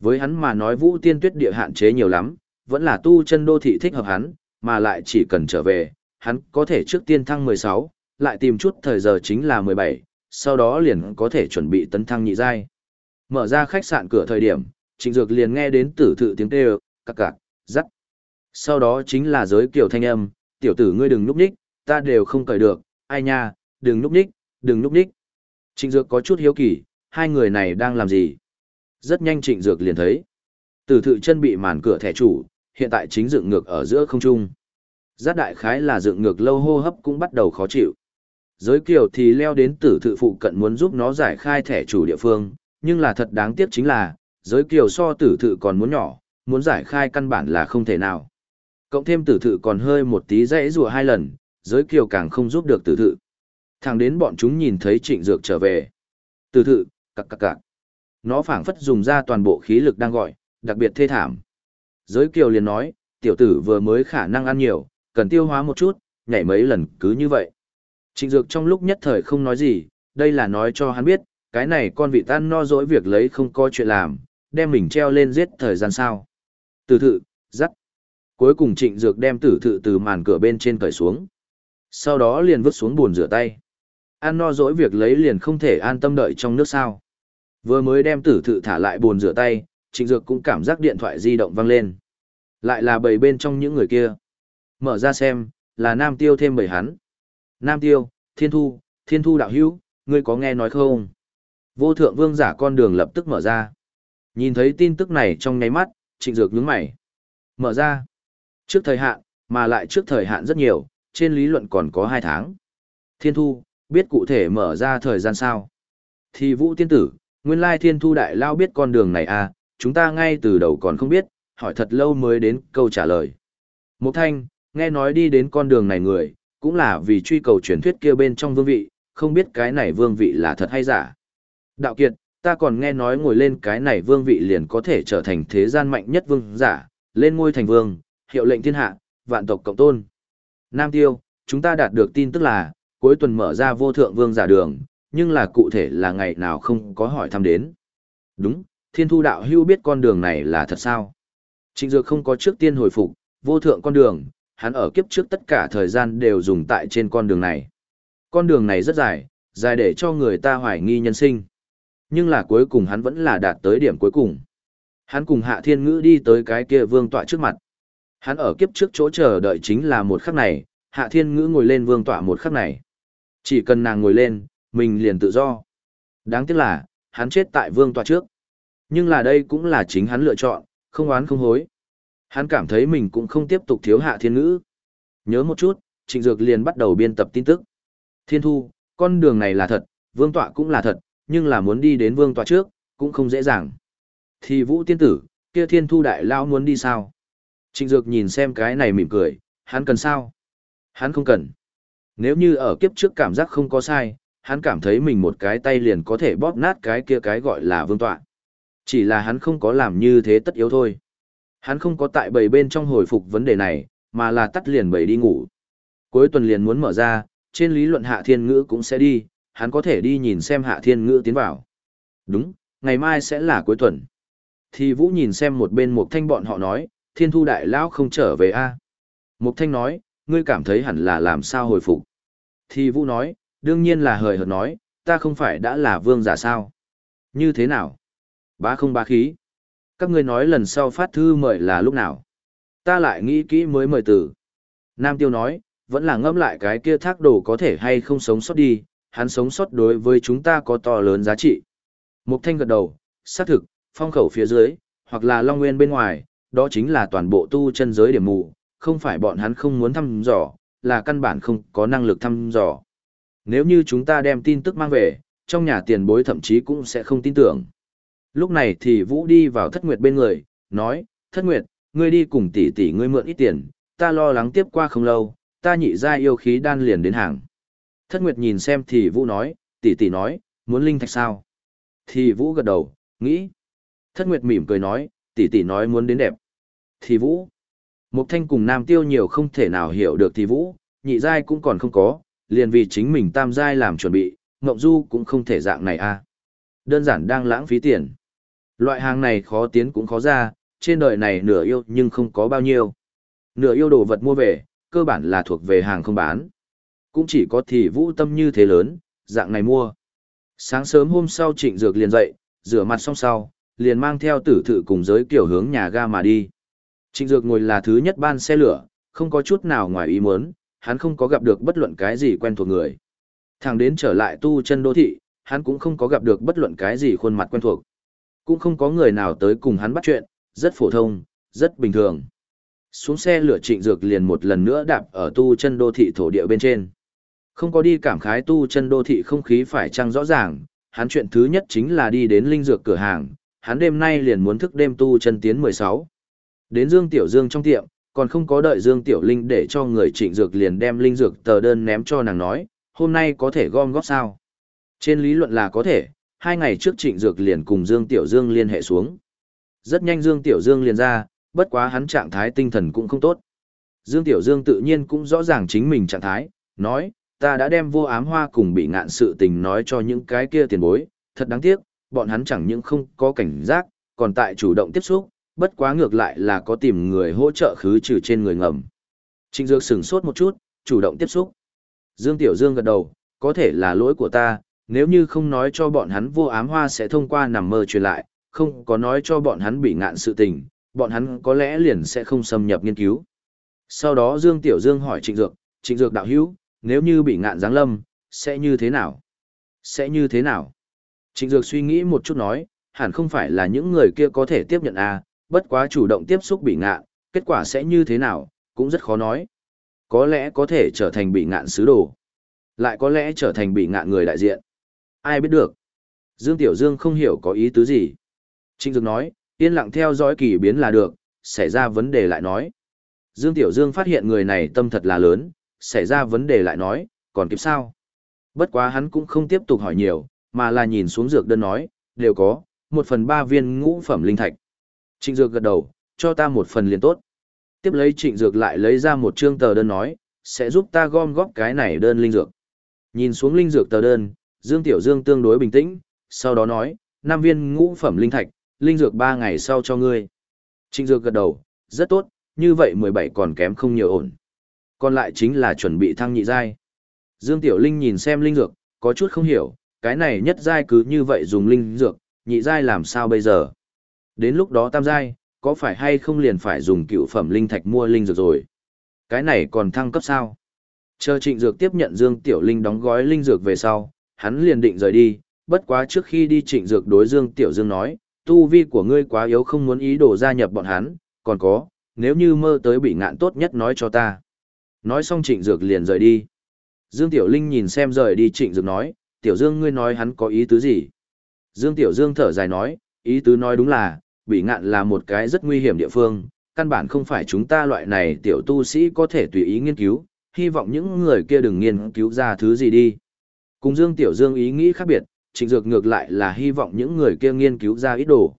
Với hắn mà nói vũ tiên tuyết địa hạn chế nhiều lắm, vẫn là tu chân đô thị thích hợp hắn, mà lại chỉ cần trở về, hắn có thể trước tiên thăng 16, lại tìm chút thời giờ chính là 17, sau đó liền có thể chuẩn bị tấn thăng nhị giai. Mở ra khách sạn cửa thời điểm, Trịnh Dược liền nghe đến tử thự tiếng kêu, cặc cặc, rắc. Sau đó chính là giới kiểu thanh âm, tiểu tử ngươi đừng núp ních, ta đều không cởi được, ai nha, đừng núp ních, đừng núp ních. Trịnh Dược có chút hiếu kỳ, hai người này đang làm gì? Rất nhanh Trịnh Dược liền thấy. Tử thự chân bị màn cửa thẻ chủ, hiện tại chính dựng ngược ở giữa không trung. Giác đại khái là dựng ngược lâu hô hấp cũng bắt đầu khó chịu. Giới kiều thì leo đến tử thự phụ cận muốn giúp nó giải khai thẻ chủ địa phương, nhưng là thật đáng tiếc chính là, giới kiều so tử thự còn muốn nhỏ, muốn giải khai căn bản là không thể nào. Cộng thêm tử thự còn hơi một tí dãy rùa hai lần, giới kiều càng không giúp được tử thự. Thẳng đến bọn chúng nhìn thấy trịnh dược trở về. Tử thự, cặc cặc cặc. Nó phảng phất dùng ra toàn bộ khí lực đang gọi, đặc biệt thê thảm. Giới kiều liền nói, tiểu tử vừa mới khả năng ăn nhiều, cần tiêu hóa một chút, nhảy mấy lần cứ như vậy. Trịnh dược trong lúc nhất thời không nói gì, đây là nói cho hắn biết, cái này con vị tan no dỗi việc lấy không có chuyện làm, đem mình treo lên giết thời gian sao. Tử thự, dắt. Cuối cùng trịnh dược đem tử thự từ màn cửa bên trên cởi xuống. Sau đó liền vứt xuống buồn rửa tay. Ăn no dỗi việc lấy liền không thể an tâm đợi trong nước sao. Vừa mới đem tử thự thả lại buồn rửa tay, trịnh dược cũng cảm giác điện thoại di động vang lên. Lại là bầy bên trong những người kia. Mở ra xem, là nam tiêu thêm bầy hắn. Nam tiêu, thiên thu, thiên thu đạo hữu, ngươi có nghe nói không? Vô thượng vương giả con đường lập tức mở ra. Nhìn thấy tin tức này trong nháy mắt, trịnh dược nhướng mày. Mở ra. Trước thời hạn, mà lại trước thời hạn rất nhiều, trên lý luận còn có 2 tháng. Thiên thu, biết cụ thể mở ra thời gian sao? Thì vũ tiên tử, nguyên lai thiên thu đại lao biết con đường này à, chúng ta ngay từ đầu còn không biết, hỏi thật lâu mới đến câu trả lời. Mục thanh, nghe nói đi đến con đường này người, cũng là vì truy cầu truyền thuyết kia bên trong vương vị, không biết cái này vương vị là thật hay giả. Đạo kiệt, ta còn nghe nói ngồi lên cái này vương vị liền có thể trở thành thế gian mạnh nhất vương giả, lên ngôi thành vương, hiệu lệnh thiên hạ, vạn tộc cộng tôn. Nam Tiêu, chúng ta đạt được tin tức là, cuối tuần mở ra vô thượng vương giả đường, nhưng là cụ thể là ngày nào không có hỏi thăm đến. Đúng, thiên thu đạo hưu biết con đường này là thật sao? Trịnh Dược không có trước tiên hồi phục, vô thượng con đường, hắn ở kiếp trước tất cả thời gian đều dùng tại trên con đường này. Con đường này rất dài, dài để cho người ta hoài nghi nhân sinh. Nhưng là cuối cùng hắn vẫn là đạt tới điểm cuối cùng. Hắn cùng Hạ Thiên Ngữ đi tới cái kia vương tọa trước mặt. Hắn ở kiếp trước chỗ chờ đợi chính là một khắc này, Hạ Thiên Ngữ ngồi lên vương tọa một khắc này. Chỉ cần nàng ngồi lên, mình liền tự do. Đáng tiếc là, hắn chết tại vương tọa trước. Nhưng là đây cũng là chính hắn lựa chọn, không oán không hối. Hắn cảm thấy mình cũng không tiếp tục thiếu hạ thiên ngữ. Nhớ một chút, Trịnh Dược liền bắt đầu biên tập tin tức. Thiên thu, con đường này là thật, vương tọa cũng là thật, nhưng là muốn đi đến vương tọa trước, cũng không dễ dàng. Thì vũ tiên tử, kia thiên thu đại lao muốn đi sao? Trịnh Dược nhìn xem cái này mỉm cười, hắn cần sao? Hắn không cần. Nếu như ở kiếp trước cảm giác không có sai, hắn cảm thấy mình một cái tay liền có thể bóp nát cái kia cái gọi là vương tọa. Chỉ là hắn không có làm như thế tất yếu thôi. Hắn không có tại bầy bên trong hồi phục vấn đề này, mà là tắt liền bầy đi ngủ. Cuối tuần liền muốn mở ra, trên lý luận hạ thiên ngữ cũng sẽ đi, hắn có thể đi nhìn xem hạ thiên ngữ tiến vào. Đúng, ngày mai sẽ là cuối tuần. Thì Vũ nhìn xem một bên Mục Thanh bọn họ nói, thiên thu đại lão không trở về a à? Mục Thanh nói, ngươi cảm thấy hẳn là làm sao hồi phục. Thì Vũ nói, đương nhiên là hời hợt nói, ta không phải đã là vương giả sao. Như thế nào? Bá không bá khí. Các ngươi nói lần sau phát thư mời là lúc nào? Ta lại nghĩ kỹ mới mời từ. Nam Tiêu nói, vẫn là ngẫm lại cái kia thác đồ có thể hay không sống sót đi, hắn sống sót đối với chúng ta có to lớn giá trị. Mục Thanh gật đầu, xác thực, phong khẩu phía dưới, hoặc là Long Nguyên bên ngoài, đó chính là toàn bộ tu chân giới điểm mù, không phải bọn hắn không muốn thăm dò, là căn bản không có năng lực thăm dò. Nếu như chúng ta đem tin tức mang về, trong nhà tiền bối thậm chí cũng sẽ không tin tưởng. Lúc này thì Vũ đi vào thất nguyệt bên người, nói, thất nguyệt, ngươi đi cùng tỷ tỷ ngươi mượn ít tiền, ta lo lắng tiếp qua không lâu, ta nhị ra yêu khí đan liền đến hàng. Thất nguyệt nhìn xem thì Vũ nói, tỷ tỷ nói, muốn linh thạch sao? Thì Vũ gật đầu, nghĩ. Thất nguyệt mỉm cười nói, tỷ tỷ nói muốn đến đẹp. Thì Vũ. Mục thanh cùng nam tiêu nhiều không thể nào hiểu được thì Vũ, nhị giai cũng còn không có, liền vì chính mình tam giai làm chuẩn bị, Ngộng Du cũng không thể dạng này a. Đơn giản đang lãng phí tiền. Loại hàng này khó tiến cũng khó ra, trên đời này nửa yêu nhưng không có bao nhiêu. Nửa yêu đồ vật mua về, cơ bản là thuộc về hàng không bán. Cũng chỉ có thì vũ tâm như thế lớn, dạng này mua. Sáng sớm hôm sau trịnh dược liền dậy, rửa mặt xong sau, liền mang theo tử thự cùng giới kiểu hướng nhà ga mà đi. Trịnh dược ngồi là thứ nhất ban xe lửa, không có chút nào ngoài ý muốn, hắn không có gặp được bất luận cái gì quen thuộc người. Thẳng đến trở lại tu chân đô thị, hắn cũng không có gặp được bất luận cái gì khuôn mặt quen thuộc. Cũng không có người nào tới cùng hắn bắt chuyện, rất phổ thông, rất bình thường. Xuống xe lửa trịnh dược liền một lần nữa đạp ở tu chân đô thị thổ địa bên trên. Không có đi cảm khái tu chân đô thị không khí phải chăng rõ ràng, hắn chuyện thứ nhất chính là đi đến linh dược cửa hàng, hắn đêm nay liền muốn thức đêm tu chân tiến 16. Đến Dương Tiểu Dương trong tiệm, còn không có đợi Dương Tiểu Linh để cho người trịnh dược liền đem linh dược tờ đơn ném cho nàng nói, hôm nay có thể gom góp sao. Trên lý luận là có thể, hai ngày trước trịnh dược liền cùng Dương Tiểu Dương liên hệ xuống. Rất nhanh Dương Tiểu Dương liền ra, bất quá hắn trạng thái tinh thần cũng không tốt. Dương Tiểu Dương tự nhiên cũng rõ ràng chính mình trạng thái, nói, ta đã đem vô ám hoa cùng bị ngạn sự tình nói cho những cái kia tiền bối, thật đáng tiếc, bọn hắn chẳng những không có cảnh giác, còn tại chủ động tiếp xúc, bất quá ngược lại là có tìm người hỗ trợ khứ trừ trên người ngầm. Trịnh Dược sửng sốt một chút, chủ động tiếp xúc. Dương Tiểu Dương gật đầu, có thể là lỗi của ta, nếu như không nói cho bọn hắn vô ám hoa sẽ thông qua nằm mơ truyền lại, không có nói cho bọn hắn bị ngạn sự tình, bọn hắn có lẽ liền sẽ không xâm nhập nghiên cứu. Sau đó Dương Tiểu Dương hỏi Trịnh Dược, Trịnh Dược đạo hữu, nếu như bị ngạn giáng lâm, sẽ như thế nào? Sẽ như thế nào? Trịnh Dược suy nghĩ một chút nói, hẳn không phải là những người kia có thể tiếp nhận à, bất quá chủ động tiếp xúc bị ngạn, kết quả sẽ như thế nào, cũng rất khó nói. Có lẽ có thể trở thành bị ngạn sứ đồ, lại có lẽ trở thành bị ngạn người đại diện. Ai biết được? Dương Tiểu Dương không hiểu có ý tứ gì. Trịnh Dược nói, yên lặng theo dõi kỳ biến là được, xảy ra vấn đề lại nói. Dương Tiểu Dương phát hiện người này tâm thật là lớn, xảy ra vấn đề lại nói, còn kịp sao? Bất quá hắn cũng không tiếp tục hỏi nhiều, mà là nhìn xuống dược đơn nói, đều có, một phần ba viên ngũ phẩm linh thạch. Trịnh Dược gật đầu, cho ta một phần liền tốt. Tiếp lấy Trịnh Dược lại lấy ra một chương tờ đơn nói, sẽ giúp ta gom góp cái này đơn linh dược. Nhìn xuống linh dược tờ đơn, Dương Tiểu Dương tương đối bình tĩnh, sau đó nói, năm viên ngũ phẩm linh thạch, linh dược ba ngày sau cho ngươi. Trịnh Dược gật đầu, rất tốt, như vậy mười bảy còn kém không nhiều ổn. Còn lại chính là chuẩn bị thăng nhị giai. Dương Tiểu Linh nhìn xem linh dược, có chút không hiểu, cái này nhất giai cứ như vậy dùng linh dược, nhị giai làm sao bây giờ? Đến lúc đó tam giai, có phải hay không liền phải dùng cựu phẩm linh thạch mua linh dược rồi? Cái này còn thăng cấp sao? Chờ Trịnh Dược tiếp nhận Dương Tiểu Linh đóng gói linh dược về sau, hắn liền định rời đi, bất quá trước khi đi Trịnh Dược đối Dương Tiểu Dương nói, tu vi của ngươi quá yếu không muốn ý đồ gia nhập bọn hắn, còn có, nếu như mơ tới bị ngạn tốt nhất nói cho ta. Nói xong Trịnh Dược liền rời đi. Dương Tiểu Linh nhìn xem rời đi Trịnh Dược nói, Tiểu Dương ngươi nói hắn có ý tứ gì? Dương Tiểu Dương thở dài nói, ý tứ nói đúng là, bị ngạn là một cái rất nguy hiểm địa phương, căn bản không phải chúng ta loại này tiểu tu sĩ có thể tùy ý nghiên cứu, hy vọng những người kia đừng nghiên cứu ra thứ gì đi. Cùng Dương Tiểu Dương ý nghĩ khác biệt, trịnh dược ngược lại là hy vọng những người kia nghiên cứu ra ít đồ.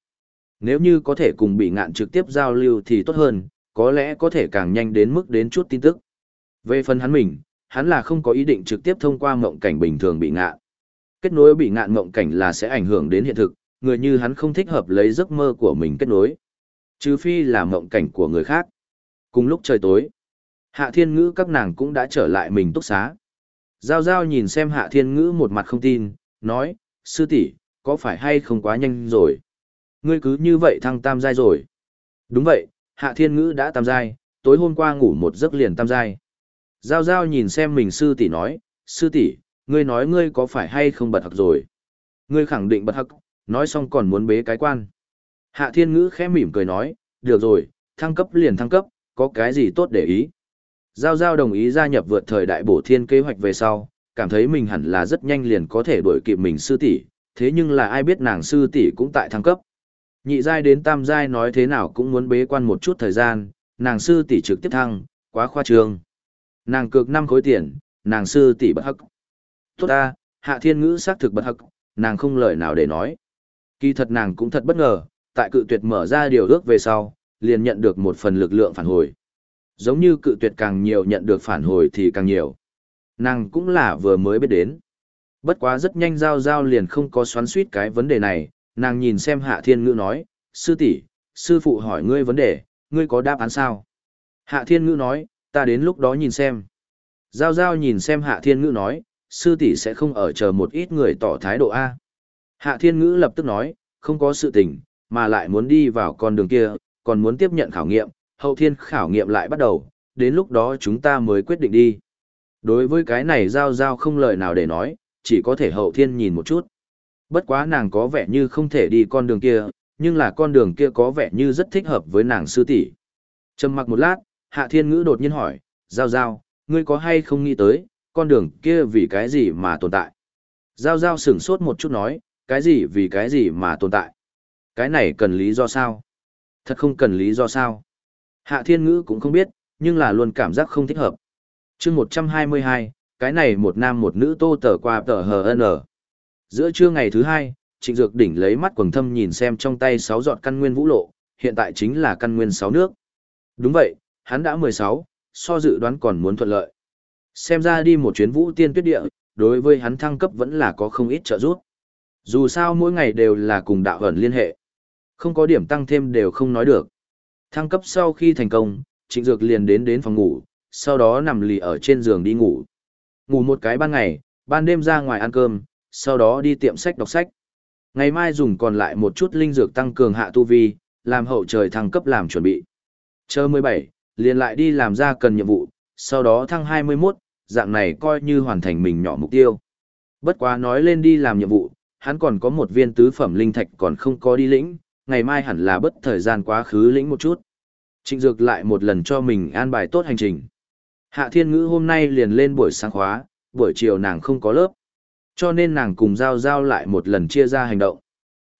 Nếu như có thể cùng bị ngạn trực tiếp giao lưu thì tốt hơn, có lẽ có thể càng nhanh đến mức đến chút tin tức. Về phần hắn mình, hắn là không có ý định trực tiếp thông qua mộng cảnh bình thường bị ngạn. Kết nối bị ngạn mộng cảnh là sẽ ảnh hưởng đến hiện thực, người như hắn không thích hợp lấy giấc mơ của mình kết nối. Trừ phi là mộng cảnh của người khác. Cùng lúc trời tối, Hạ Thiên Ngữ các nàng cũng đã trở lại mình túc xá. Giao Giao nhìn xem Hạ Thiên Ngữ một mặt không tin, nói, sư tỷ, có phải hay không quá nhanh rồi? Ngươi cứ như vậy thăng tam giai rồi. Đúng vậy, Hạ Thiên Ngữ đã tam giai, tối hôm qua ngủ một giấc liền tam giai. Giao Giao nhìn xem mình sư tỷ nói, sư tỷ, ngươi nói ngươi có phải hay không bật hặc rồi? Ngươi khẳng định bật hặc, nói xong còn muốn bế cái quan. Hạ Thiên Ngữ khẽ mỉm cười nói, được rồi, thăng cấp liền thăng cấp, có cái gì tốt để ý. Giao Giao đồng ý gia nhập vượt thời đại bổ thiên kế hoạch về sau, cảm thấy mình hẳn là rất nhanh liền có thể đuổi kịp mình sư tỷ, thế nhưng là ai biết nàng sư tỷ cũng tại thăng cấp. Nhị giai đến tam giai nói thế nào cũng muốn bế quan một chút thời gian, nàng sư tỷ trực tiếp thăng, quá khoa trương. Nàng cược năm khối tiền, nàng sư tỷ bất hắc. Tốt ta, hạ thiên ngữ xác thực bất hắc, nàng không lời nào để nói. Kỳ thật nàng cũng thật bất ngờ, tại cự tuyệt mở ra điều ước về sau, liền nhận được một phần lực lượng phản hồi. Giống như cự tuyệt càng nhiều nhận được phản hồi thì càng nhiều. Nàng cũng là vừa mới biết đến. Bất quá rất nhanh giao giao liền không có xoắn suýt cái vấn đề này, nàng nhìn xem Hạ Thiên Ngữ nói, sư tỷ, sư phụ hỏi ngươi vấn đề, ngươi có đáp án sao? Hạ Thiên Ngữ nói, ta đến lúc đó nhìn xem. Giao Giao nhìn xem Hạ Thiên Ngữ nói, sư tỷ sẽ không ở chờ một ít người tỏ thái độ A. Hạ Thiên Ngữ lập tức nói, không có sự tình, mà lại muốn đi vào con đường kia, còn muốn tiếp nhận khảo nghiệm, hậu thiên khảo nghiệm lại bắt đầu, đến lúc đó chúng ta mới quyết định đi. Đối với cái này Giao Giao không lời nào để nói, chỉ có thể hậu thiên nhìn một chút. Bất quá nàng có vẻ như không thể đi con đường kia, nhưng là con đường kia có vẻ như rất thích hợp với nàng sư tỷ. Trầm mặc một lát, Hạ Thiên Ngữ đột nhiên hỏi, Giao Giao, ngươi có hay không nghĩ tới, con đường kia vì cái gì mà tồn tại? Giao Giao sửng sốt một chút nói, cái gì vì cái gì mà tồn tại? Cái này cần lý do sao? Thật không cần lý do sao? Hạ Thiên Ngữ cũng không biết, nhưng là luôn cảm giác không thích hợp. chương 122, cái này một nam một nữ tô tờ qua tờ hờ. Giữa trưa ngày thứ hai, Trịnh Dược Đỉnh lấy mắt quầng thâm nhìn xem trong tay sáu giọt căn nguyên vũ lộ, hiện tại chính là căn nguyên sáu nước. Đúng vậy, hắn đã 16, so dự đoán còn muốn thuận lợi. Xem ra đi một chuyến vũ tiên tuyết địa, đối với hắn thăng cấp vẫn là có không ít trợ giúp. Dù sao mỗi ngày đều là cùng đạo ẩn liên hệ. Không có điểm tăng thêm đều không nói được. Thăng cấp sau khi thành công, Trịnh Dược liền đến đến phòng ngủ, sau đó nằm lì ở trên giường đi ngủ. Ngủ một cái ban ngày, ban đêm ra ngoài ăn cơm, sau đó đi tiệm sách đọc sách. Ngày mai dùng còn lại một chút linh dược tăng cường hạ tu vi, làm hậu trời thăng cấp làm chuẩn bị. Chờ 17, liền lại đi làm ra cần nhiệm vụ, sau đó thăng 21, dạng này coi như hoàn thành mình nhỏ mục tiêu. Bất quá nói lên đi làm nhiệm vụ, hắn còn có một viên tứ phẩm linh thạch còn không có đi lĩnh, ngày mai hẳn là bất thời gian quá khứ lĩnh một chút. Trịnh Dược lại một lần cho mình an bài tốt hành trình. Hạ Thiên Ngữ hôm nay liền lên buổi sáng khóa, buổi chiều nàng không có lớp. Cho nên nàng cùng Giao Giao lại một lần chia ra hành động.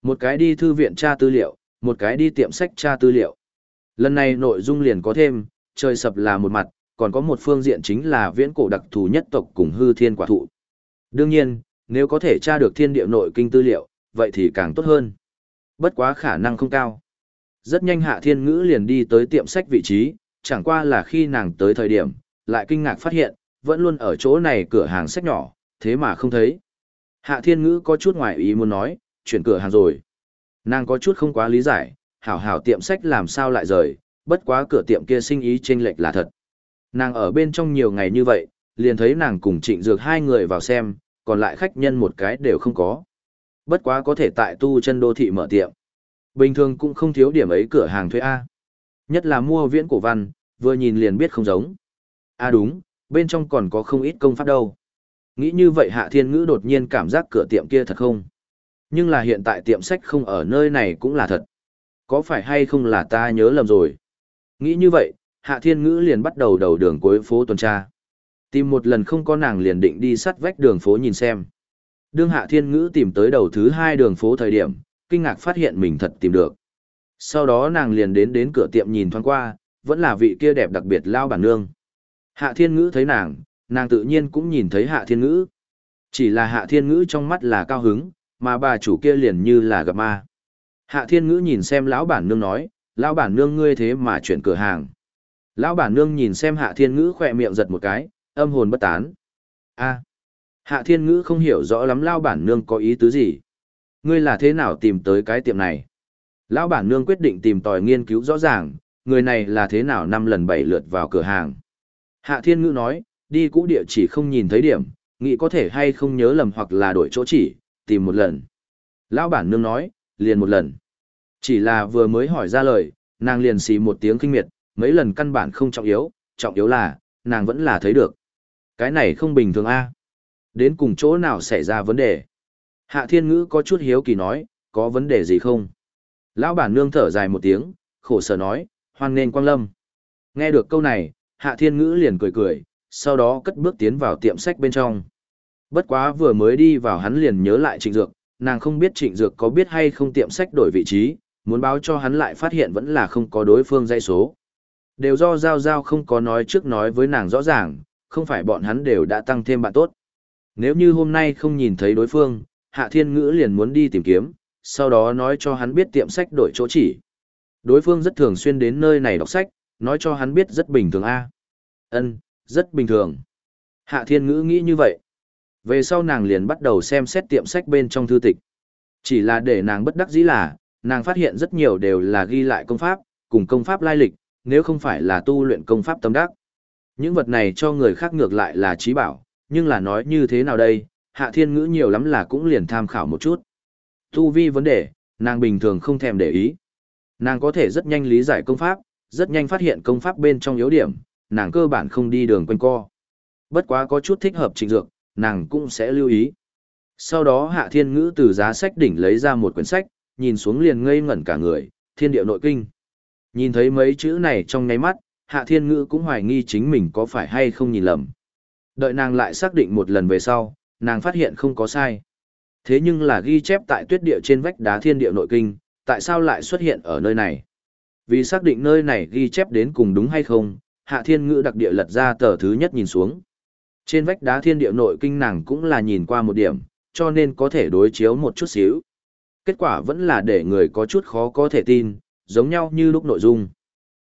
Một cái đi thư viện tra tư liệu, một cái đi tiệm sách tra tư liệu. Lần này nội dung liền có thêm, trời sập là một mặt, còn có một phương diện chính là viễn cổ đặc thù nhất tộc cùng hư thiên quả thụ. Đương nhiên, nếu có thể tra được thiên địa nội kinh tư liệu, vậy thì càng tốt hơn. Bất quá khả năng không cao. Rất nhanh hạ thiên ngữ liền đi tới tiệm sách vị trí, chẳng qua là khi nàng tới thời điểm, lại kinh ngạc phát hiện, vẫn luôn ở chỗ này cửa hàng sách nhỏ, thế mà không thấy. Hạ thiên ngữ có chút ngoài ý muốn nói, chuyển cửa hàng rồi. Nàng có chút không quá lý giải, hảo hảo tiệm sách làm sao lại rời, bất quá cửa tiệm kia sinh ý chênh lệch là thật. Nàng ở bên trong nhiều ngày như vậy, liền thấy nàng cùng trịnh dược hai người vào xem, còn lại khách nhân một cái đều không có. Bất quá có thể tại tu chân đô thị mở tiệm. Bình thường cũng không thiếu điểm ấy cửa hàng thuê A. Nhất là mua viễn cổ văn, vừa nhìn liền biết không giống. A đúng, bên trong còn có không ít công pháp đâu. Nghĩ như vậy Hạ Thiên Ngữ đột nhiên cảm giác cửa tiệm kia thật không. Nhưng là hiện tại tiệm sách không ở nơi này cũng là thật. Có phải hay không là ta nhớ lầm rồi? Nghĩ như vậy, Hạ Thiên Ngữ liền bắt đầu đầu đường cuối phố tuần tra. Tìm một lần không có nàng liền định đi sắt vách đường phố nhìn xem. Đương Hạ Thiên Ngữ tìm tới đầu thứ hai đường phố thời điểm, kinh ngạc phát hiện mình thật tìm được. Sau đó nàng liền đến đến cửa tiệm nhìn thoáng qua, vẫn là vị kia đẹp đặc biệt lao bản nương. Hạ Thiên Ngữ thấy nàng, nàng tự nhiên cũng nhìn thấy Hạ Thiên Ngữ. Chỉ là Hạ Thiên Ngữ trong mắt là cao hứng, mà bà chủ kia liền như là gặp ma. Hạ Thiên Ngữ nhìn xem lão bản nương nói, lão bản nương ngươi thế mà chuyển cửa hàng. Lão bản nương nhìn xem Hạ Thiên Ngữ khỏe miệng giật một cái, âm hồn bất tán. A. Hạ Thiên Ngữ không hiểu rõ lắm lão bản nương có ý tứ gì. Ngươi là thế nào tìm tới cái tiệm này? Lão bản nương quyết định tìm tòi nghiên cứu rõ ràng, người này là thế nào năm lần bảy lượt vào cửa hàng. Hạ Thiên Ngữ nói, đi cũ địa chỉ không nhìn thấy điểm, nghĩ có thể hay không nhớ lầm hoặc là đổi chỗ chỉ, tìm một lần. Lão bản nương nói, liền một lần. Chỉ là vừa mới hỏi ra lời, nàng liền xì một tiếng kinh miệt, mấy lần căn bản không trọng yếu, trọng yếu là, nàng vẫn là thấy được. Cái này không bình thường a Đến cùng chỗ nào xảy ra vấn đề? Hạ thiên ngữ có chút hiếu kỳ nói, có vấn đề gì không? Lão bản nương thở dài một tiếng, khổ sở nói, hoan nên quang lâm. Nghe được câu này, hạ thiên ngữ liền cười cười, sau đó cất bước tiến vào tiệm sách bên trong. Bất quá vừa mới đi vào hắn liền nhớ lại trịnh dược, nàng không biết trịnh dược có biết hay không tiệm sách đổi vị trí, muốn báo cho hắn lại phát hiện vẫn là không có đối phương dây số. Đều do Giao Giao không có nói trước nói với nàng rõ ràng, không phải bọn hắn đều đã tăng thêm bạn tốt. Nếu như hôm nay không nhìn thấy đối phương, Hạ Thiên Ngữ liền muốn đi tìm kiếm, sau đó nói cho hắn biết tiệm sách đổi chỗ chỉ. Đối phương rất thường xuyên đến nơi này đọc sách, nói cho hắn biết rất bình thường a. Ân, rất bình thường. Hạ Thiên Ngữ nghĩ như vậy. Về sau nàng liền bắt đầu xem xét tiệm sách bên trong thư tịch. Chỉ là để nàng bất đắc dĩ là, nàng phát hiện rất nhiều đều là ghi lại công pháp, cùng công pháp lai lịch, nếu không phải là tu luyện công pháp tâm đắc. Những vật này cho người khác ngược lại là trí bảo, nhưng là nói như thế nào đây, hạ thiên ngữ nhiều lắm là cũng liền tham khảo một chút. Tu vi vấn đề, nàng bình thường không thèm để ý. Nàng có thể rất nhanh lý giải công pháp, rất nhanh phát hiện công pháp bên trong yếu điểm, nàng cơ bản không đi đường quanh co. Bất quá có chút thích hợp trình dược, nàng cũng sẽ lưu ý. Sau đó hạ thiên ngữ từ giá sách đỉnh lấy ra một quyển sách, nhìn xuống liền ngây ngẩn cả người, thiên điệu nội kinh. Nhìn thấy mấy chữ này trong ngáy mắt, hạ thiên ngữ cũng hoài nghi chính mình có phải hay không nhìn lầm. Đợi nàng lại xác định một lần về sau, nàng phát hiện không có sai. Thế nhưng là ghi chép tại tuyết địa trên vách đá thiên địa nội kinh, tại sao lại xuất hiện ở nơi này? Vì xác định nơi này ghi chép đến cùng đúng hay không, hạ thiên ngữ đặc địa lật ra tờ thứ nhất nhìn xuống. Trên vách đá thiên địa nội kinh nàng cũng là nhìn qua một điểm, cho nên có thể đối chiếu một chút xíu. Kết quả vẫn là để người có chút khó có thể tin, giống nhau như lúc nội dung.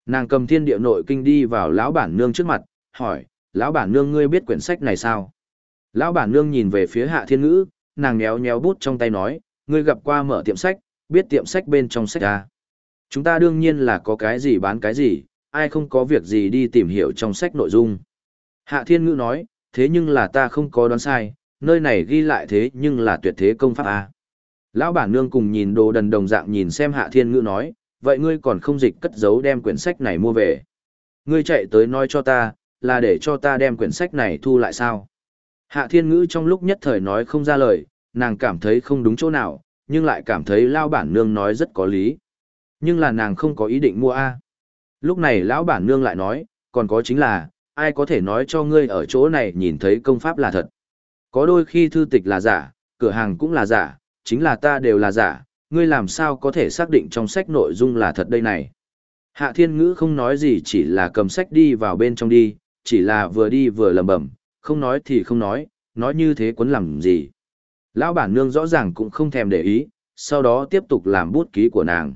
Nàng cầm thiên địa nội kinh đi vào lão bản nương trước mặt, hỏi, lão bản nương ngươi biết quyển sách này sao? Lão bản nương nhìn về phía hạ thiên ngữ, nàng nhéo nhéo bút trong tay nói, ngươi gặp qua mở tiệm sách, biết tiệm sách bên trong sách à? Chúng ta đương nhiên là có cái gì bán cái gì, ai không có việc gì đi tìm hiểu trong sách nội dung. Hạ thiên ngữ nói, thế nhưng là ta không có đoán sai, nơi này ghi lại thế nhưng là tuyệt thế công pháp à? Lão bản nương cùng nhìn đồ đần đồng dạng nhìn xem hạ thiên ngữ nói, vậy ngươi còn không dịch cất giấu đem quyển sách này mua về. Ngươi chạy tới nói cho ta, là để cho ta đem quyển sách này thu lại sao? Hạ thiên ngữ trong lúc nhất thời nói không ra lời, nàng cảm thấy không đúng chỗ nào, nhưng lại cảm thấy lao bản nương nói rất có lý. Nhưng là nàng không có ý định mua A. Lúc này lão bản nương lại nói, còn có chính là, ai có thể nói cho ngươi ở chỗ này nhìn thấy công pháp là thật. Có đôi khi thư tịch là giả, cửa hàng cũng là giả, chính là ta đều là giả, ngươi làm sao có thể xác định trong sách nội dung là thật đây này. Hạ thiên ngữ không nói gì chỉ là cầm sách đi vào bên trong đi, chỉ là vừa đi vừa lầm bẩm, không nói thì không nói, nói như thế quấn làm gì. Lão bản nương rõ ràng cũng không thèm để ý, sau đó tiếp tục làm bút ký của nàng.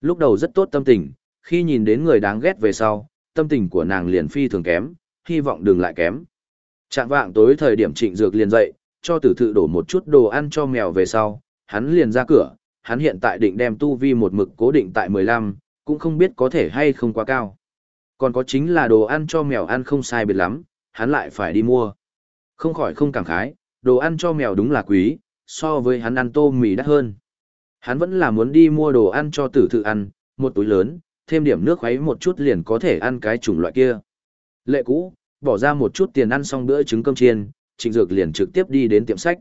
Lúc đầu rất tốt tâm tình, khi nhìn đến người đáng ghét về sau, tâm tình của nàng liền phi thường kém, hy vọng đừng lại kém. Trạng vạng tối thời điểm trịnh dược liền dậy, cho tử thự đổ một chút đồ ăn cho mèo về sau, hắn liền ra cửa, hắn hiện tại định đem tu vi một mực cố định tại 15, cũng không biết có thể hay không quá cao. Còn có chính là đồ ăn cho mèo ăn không sai biệt lắm, hắn lại phải đi mua. Không khỏi không cảm khái, đồ ăn cho mèo đúng là quý, so với hắn ăn tôm mì đắt hơn. Hắn vẫn là muốn đi mua đồ ăn cho tử thự ăn, một túi lớn, thêm điểm nước khuấy một chút liền có thể ăn cái chủng loại kia. Lệ cũ, bỏ ra một chút tiền ăn xong bữa trứng cơm chiên, Trịnh Dược liền trực tiếp đi đến tiệm sách.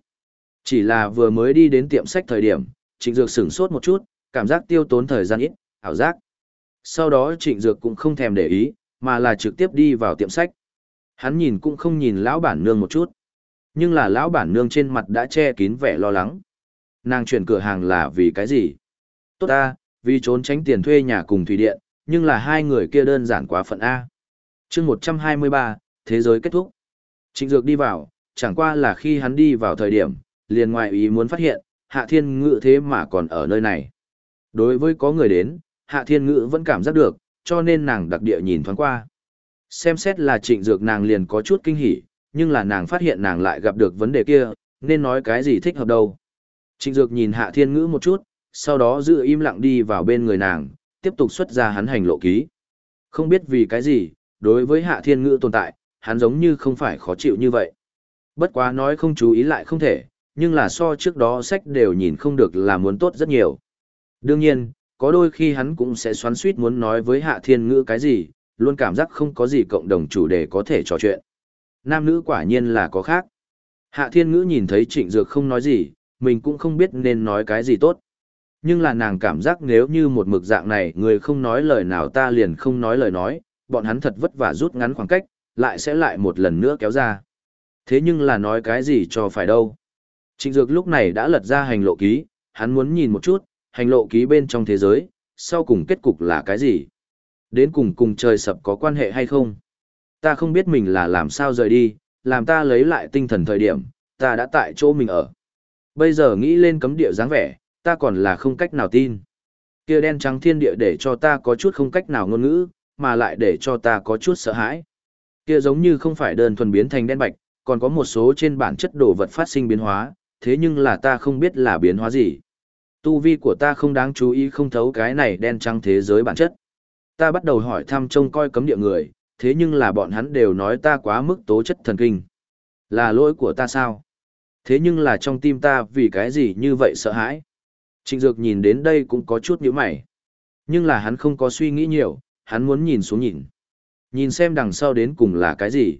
Chỉ là vừa mới đi đến tiệm sách thời điểm, Trịnh Dược sửng sốt một chút, cảm giác tiêu tốn thời gian ít, ảo giác. Sau đó Trịnh Dược cũng không thèm để ý, mà là trực tiếp đi vào tiệm sách. Hắn nhìn cũng không nhìn lão bản nương một chút. Nhưng là lão bản nương trên mặt đã che kín vẻ lo lắng. Nàng chuyển cửa hàng là vì cái gì? Tốt ta, vì trốn tránh tiền thuê nhà cùng thủy điện, nhưng là hai người kia đơn giản quá phận A. chương 123, thế giới kết thúc. Trịnh Dược đi vào, chẳng qua là khi hắn đi vào thời điểm, liền ngoại ý muốn phát hiện, Hạ Thiên Ngự thế mà còn ở nơi này. Đối với có người đến, Hạ Thiên Ngữ vẫn cảm giác được, cho nên nàng đặc địa nhìn thoáng qua. Xem xét là trịnh dược nàng liền có chút kinh hỉ, nhưng là nàng phát hiện nàng lại gặp được vấn đề kia, nên nói cái gì thích hợp đâu. Trịnh dược nhìn hạ thiên ngữ một chút, sau đó giữ im lặng đi vào bên người nàng, tiếp tục xuất ra hắn hành lộ ký. Không biết vì cái gì, đối với hạ thiên ngữ tồn tại, hắn giống như không phải khó chịu như vậy. Bất quá nói không chú ý lại không thể, nhưng là so trước đó sách đều nhìn không được là muốn tốt rất nhiều. Đương nhiên, có đôi khi hắn cũng sẽ xoắn suýt muốn nói với hạ thiên ngữ cái gì, luôn cảm giác không có gì cộng đồng chủ đề có thể trò chuyện. Nam nữ quả nhiên là có khác. Hạ thiên ngữ nhìn thấy trịnh dược không nói gì, mình cũng không biết nên nói cái gì tốt. Nhưng là nàng cảm giác nếu như một mực dạng này người không nói lời nào ta liền không nói lời nói, bọn hắn thật vất vả rút ngắn khoảng cách, lại sẽ lại một lần nữa kéo ra. Thế nhưng là nói cái gì cho phải đâu. Trịnh Dược lúc này đã lật ra hành lộ ký, hắn muốn nhìn một chút, hành lộ ký bên trong thế giới, sau cùng kết cục là cái gì. Đến cùng cùng trời sập có quan hệ hay không? Ta không biết mình là làm sao rời đi, làm ta lấy lại tinh thần thời điểm, ta đã tại chỗ mình ở. Bây giờ nghĩ lên cấm địa dáng vẻ, ta còn là không cách nào tin. Kia đen trắng thiên địa để cho ta có chút không cách nào ngôn ngữ, mà lại để cho ta có chút sợ hãi. Kia giống như không phải đơn thuần biến thành đen bạch, còn có một số trên bản chất đồ vật phát sinh biến hóa, thế nhưng là ta không biết là biến hóa gì. Tu vi của ta không đáng chú ý không thấu cái này đen trắng thế giới bản chất. Ta bắt đầu hỏi thăm trông coi cấm địa người, thế nhưng là bọn hắn đều nói ta quá mức tố chất thần kinh. Là lỗi của ta sao? Thế nhưng là trong tim ta vì cái gì như vậy sợ hãi? Trịnh Dược nhìn đến đây cũng có chút nhíu mày. Nhưng là hắn không có suy nghĩ nhiều, hắn muốn nhìn xuống nhìn. Nhìn xem đằng sau đến cùng là cái gì.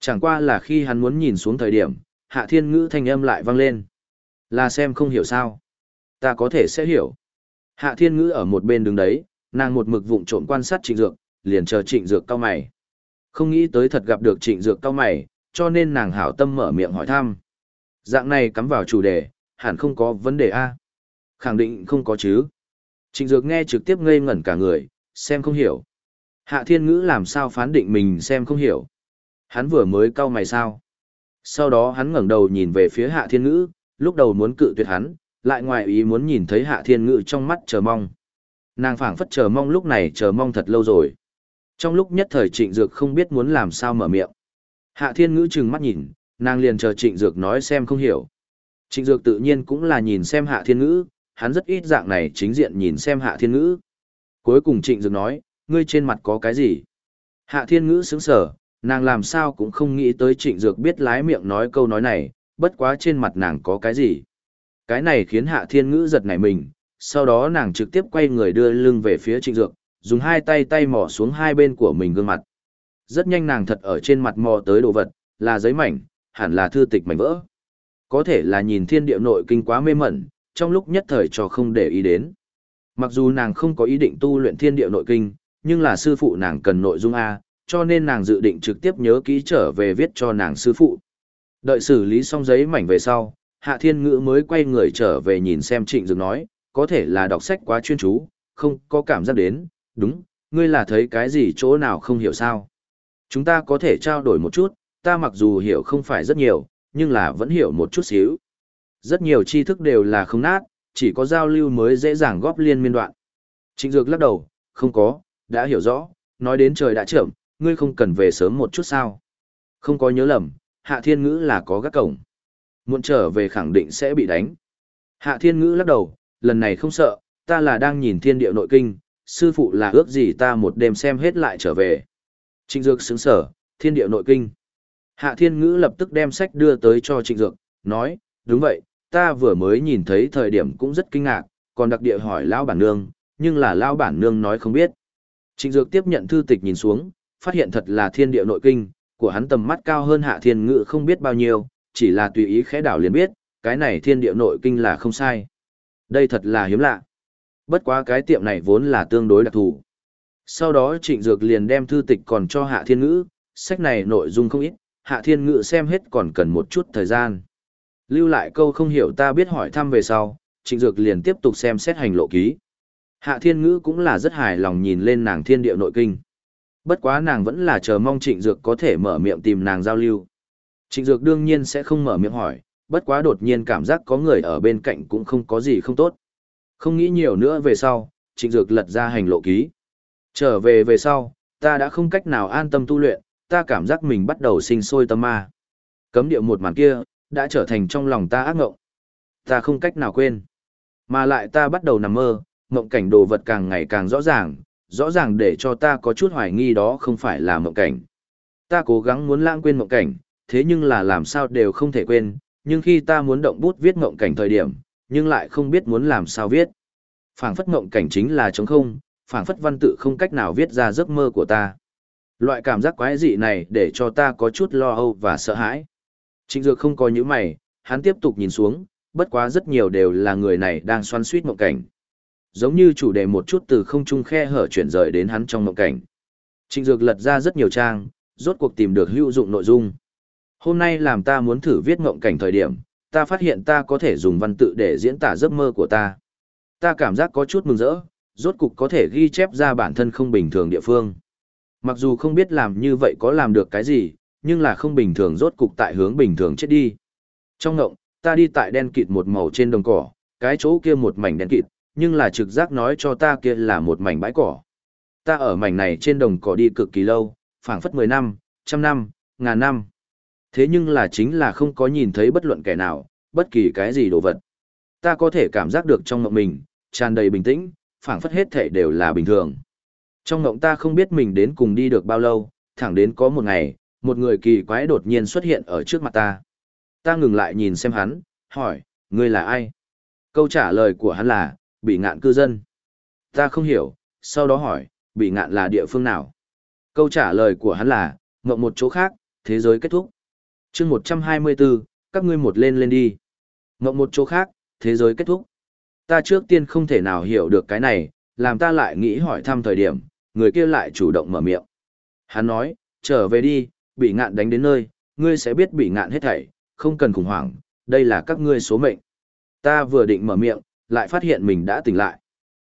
Chẳng qua là khi hắn muốn nhìn xuống thời điểm, hạ thiên ngữ thanh âm lại vang lên. Là xem không hiểu sao. Ta có thể sẽ hiểu. Hạ thiên ngữ ở một bên đứng đấy, nàng một mực vụng trộm quan sát trịnh dược, liền chờ trịnh dược cao mày. Không nghĩ tới thật gặp được trịnh dược cao mày, cho nên nàng hảo tâm mở miệng hỏi thăm. Dạng này cắm vào chủ đề, hẳn không có vấn đề A. Khẳng định không có chứ. Trịnh dược nghe trực tiếp ngây ngẩn cả người, xem không hiểu. Hạ thiên ngữ làm sao phán định mình xem không hiểu. Hắn vừa mới cau mày sao. Sau đó hắn ngẩng đầu nhìn về phía hạ thiên ngữ, lúc đầu muốn cự tuyệt hắn, lại ngoài ý muốn nhìn thấy hạ thiên ngự trong mắt chờ mong. Nàng phảng phất chờ mong lúc này chờ mong thật lâu rồi. Trong lúc nhất thời trịnh dược không biết muốn làm sao mở miệng. Hạ thiên ngữ trừng mắt nhìn, nàng liền chờ trịnh dược nói xem không hiểu. Trịnh dược tự nhiên cũng là nhìn xem hạ thiên ngữ, hắn rất ít dạng này chính diện nhìn xem hạ thiên ngữ. Cuối cùng trịnh dược nói, ngươi trên mặt có cái gì? Hạ thiên ngữ sững sở, nàng làm sao cũng không nghĩ tới trịnh dược biết lái miệng nói câu nói này, bất quá trên mặt nàng có cái gì? Cái này khiến hạ thiên ngữ giật nảy mình, sau đó nàng trực tiếp quay người đưa lưng về phía trịnh dược, dùng hai tay tay mò xuống hai bên của mình gương mặt. Rất nhanh nàng thật ở trên mặt mò tới đồ vật, là giấy mảnh, hẳn là thư tịch mảnh vỡ. Có thể là nhìn thiên địa nội kinh quá mê mẩn, trong lúc nhất thời cho không để ý đến. Mặc dù nàng không có ý định tu luyện thiên địa nội kinh, nhưng là sư phụ nàng cần nội dung A, cho nên nàng dự định trực tiếp nhớ kỹ trở về viết cho nàng sư phụ. Đợi xử lý xong giấy mảnh về sau, Hạ Thiên Ngữ mới quay người trở về nhìn xem Trịnh Dược nói, có thể là đọc sách quá chuyên chú, không có cảm giác đến, đúng, ngươi là thấy cái gì chỗ nào không hiểu sao. Chúng ta có thể trao đổi một chút, ta mặc dù hiểu không phải rất nhiều, nhưng là vẫn hiểu một chút xíu. Rất nhiều tri thức đều là không nát, chỉ có giao lưu mới dễ dàng góp liên miên đoạn. Trịnh Dược lắc đầu, không có, đã hiểu rõ, nói đến trời đã trưởng, ngươi không cần về sớm một chút sao. Không có nhớ lầm, Hạ Thiên Ngữ là có gác cổng. Muộn trở về khẳng định sẽ bị đánh. Hạ Thiên Ngữ lắc đầu, lần này không sợ, ta là đang nhìn thiên địa nội kinh, sư phụ là ước gì ta một đêm xem hết lại trở về. Trịnh Dược sướng sở, thiên địa nội kinh. Hạ Thiên Ngữ lập tức đem sách đưa tới cho Trịnh Dược, nói, đúng vậy, ta vừa mới nhìn thấy thời điểm cũng rất kinh ngạc, còn đặc địa hỏi Lão Bản Nương, nhưng là Lão Bản Nương nói không biết. Trịnh Dược tiếp nhận thư tịch nhìn xuống, phát hiện thật là thiên địa nội kinh, của hắn tầm mắt cao hơn Hạ Thiên Ngữ không biết bao nhiêu, chỉ là tùy ý khẽ đảo liền biết, cái này thiên địa nội kinh là không sai. Đây thật là hiếm lạ. Bất quá cái tiệm này vốn là tương đối đặc thù. Sau đó Trịnh Dược liền đem thư tịch còn cho Hạ Thiên Ngữ, sách này nội dung không ít, Hạ Thiên Ngữ xem hết còn cần một chút thời gian. Lưu lại câu không hiểu ta biết hỏi thăm về sau, Trịnh Dược liền tiếp tục xem xét hành lộ ký. Hạ Thiên Ngữ cũng là rất hài lòng nhìn lên nàng thiên địa nội kinh. Bất quá nàng vẫn là chờ mong Trịnh Dược có thể mở miệng tìm nàng giao lưu. Trịnh Dược đương nhiên sẽ không mở miệng hỏi, bất quá đột nhiên cảm giác có người ở bên cạnh cũng không có gì không tốt. Không nghĩ nhiều nữa về sau, Trịnh Dược lật ra hành lộ ký. Trở về về sau, ta đã không cách nào an tâm tu luyện, ta cảm giác mình bắt đầu sinh sôi tâm ma. Cấm địa một màn kia, đã trở thành trong lòng ta ác ngộng. Ta không cách nào quên. Mà lại ta bắt đầu nằm mơ, mộng cảnh đồ vật càng ngày càng rõ ràng, rõ ràng để cho ta có chút hoài nghi đó không phải là mộng cảnh. Ta cố gắng muốn lãng quên mộng cảnh, thế nhưng là làm sao đều không thể quên, nhưng khi ta muốn động bút viết ngộng cảnh thời điểm, nhưng lại không biết muốn làm sao viết. Phảng phất ngộng cảnh chính là trống không, phảng phất văn tự không cách nào viết ra giấc mơ của ta. Loại cảm giác quái dị này để cho ta có chút lo âu và sợ hãi. Trịnh Dược không có những mày, hắn tiếp tục nhìn xuống, bất quá rất nhiều đều là người này đang xoan suýt mộng cảnh. Giống như chủ đề một chút từ không trung khe hở chuyển rời đến hắn trong mộng cảnh. Trịnh Dược lật ra rất nhiều trang, rốt cuộc tìm được hữu dụng nội dung. Hôm nay làm ta muốn thử viết ngộng cảnh thời điểm, ta phát hiện ta có thể dùng văn tự để diễn tả giấc mơ của ta. Ta cảm giác có chút mừng rỡ, rốt cục có thể ghi chép ra bản thân không bình thường địa phương. Mặc dù không biết làm như vậy có làm được cái gì, nhưng là không bình thường rốt cục tại hướng bình thường chết đi. Trong ngộng, ta đi tại đen kịt một màu trên đồng cỏ, cái chỗ kia một mảnh đen kịt, nhưng là trực giác nói cho ta kia là một mảnh bãi cỏ. Ta ở mảnh này trên đồng cỏ đi cực kỳ lâu, phảng phất 10 năm, trăm năm, ngàn năm. Thế nhưng là chính là không có nhìn thấy bất luận kẻ nào, bất kỳ cái gì đồ vật. Ta có thể cảm giác được trong ngộng mình, tràn đầy bình tĩnh, phảng phất hết thể đều là bình thường. Trong ngộng ta không biết mình đến cùng đi được bao lâu, thẳng đến có một ngày, một người kỳ quái đột nhiên xuất hiện ở trước mặt ta. Ta ngừng lại nhìn xem hắn, hỏi, ngươi là ai? Câu trả lời của hắn là, bị ngạn cư dân. Ta không hiểu, sau đó hỏi, bị ngạn là địa phương nào? Câu trả lời của hắn là, ngộng một chỗ khác, thế giới kết thúc chương 124, các ngươi một lên lên đi. Ngộng một chỗ khác, thế giới kết thúc. Ta trước tiên không thể nào hiểu được cái này, làm ta lại nghĩ hỏi thăm thời điểm, người kia lại chủ động mở miệng. Hắn nói, trở về đi, bị ngạn đánh đến nơi, ngươi sẽ biết bị ngạn hết thảy, không cần khủng hoảng, đây là các ngươi số mệnh. Ta vừa định mở miệng, lại phát hiện mình đã tỉnh lại.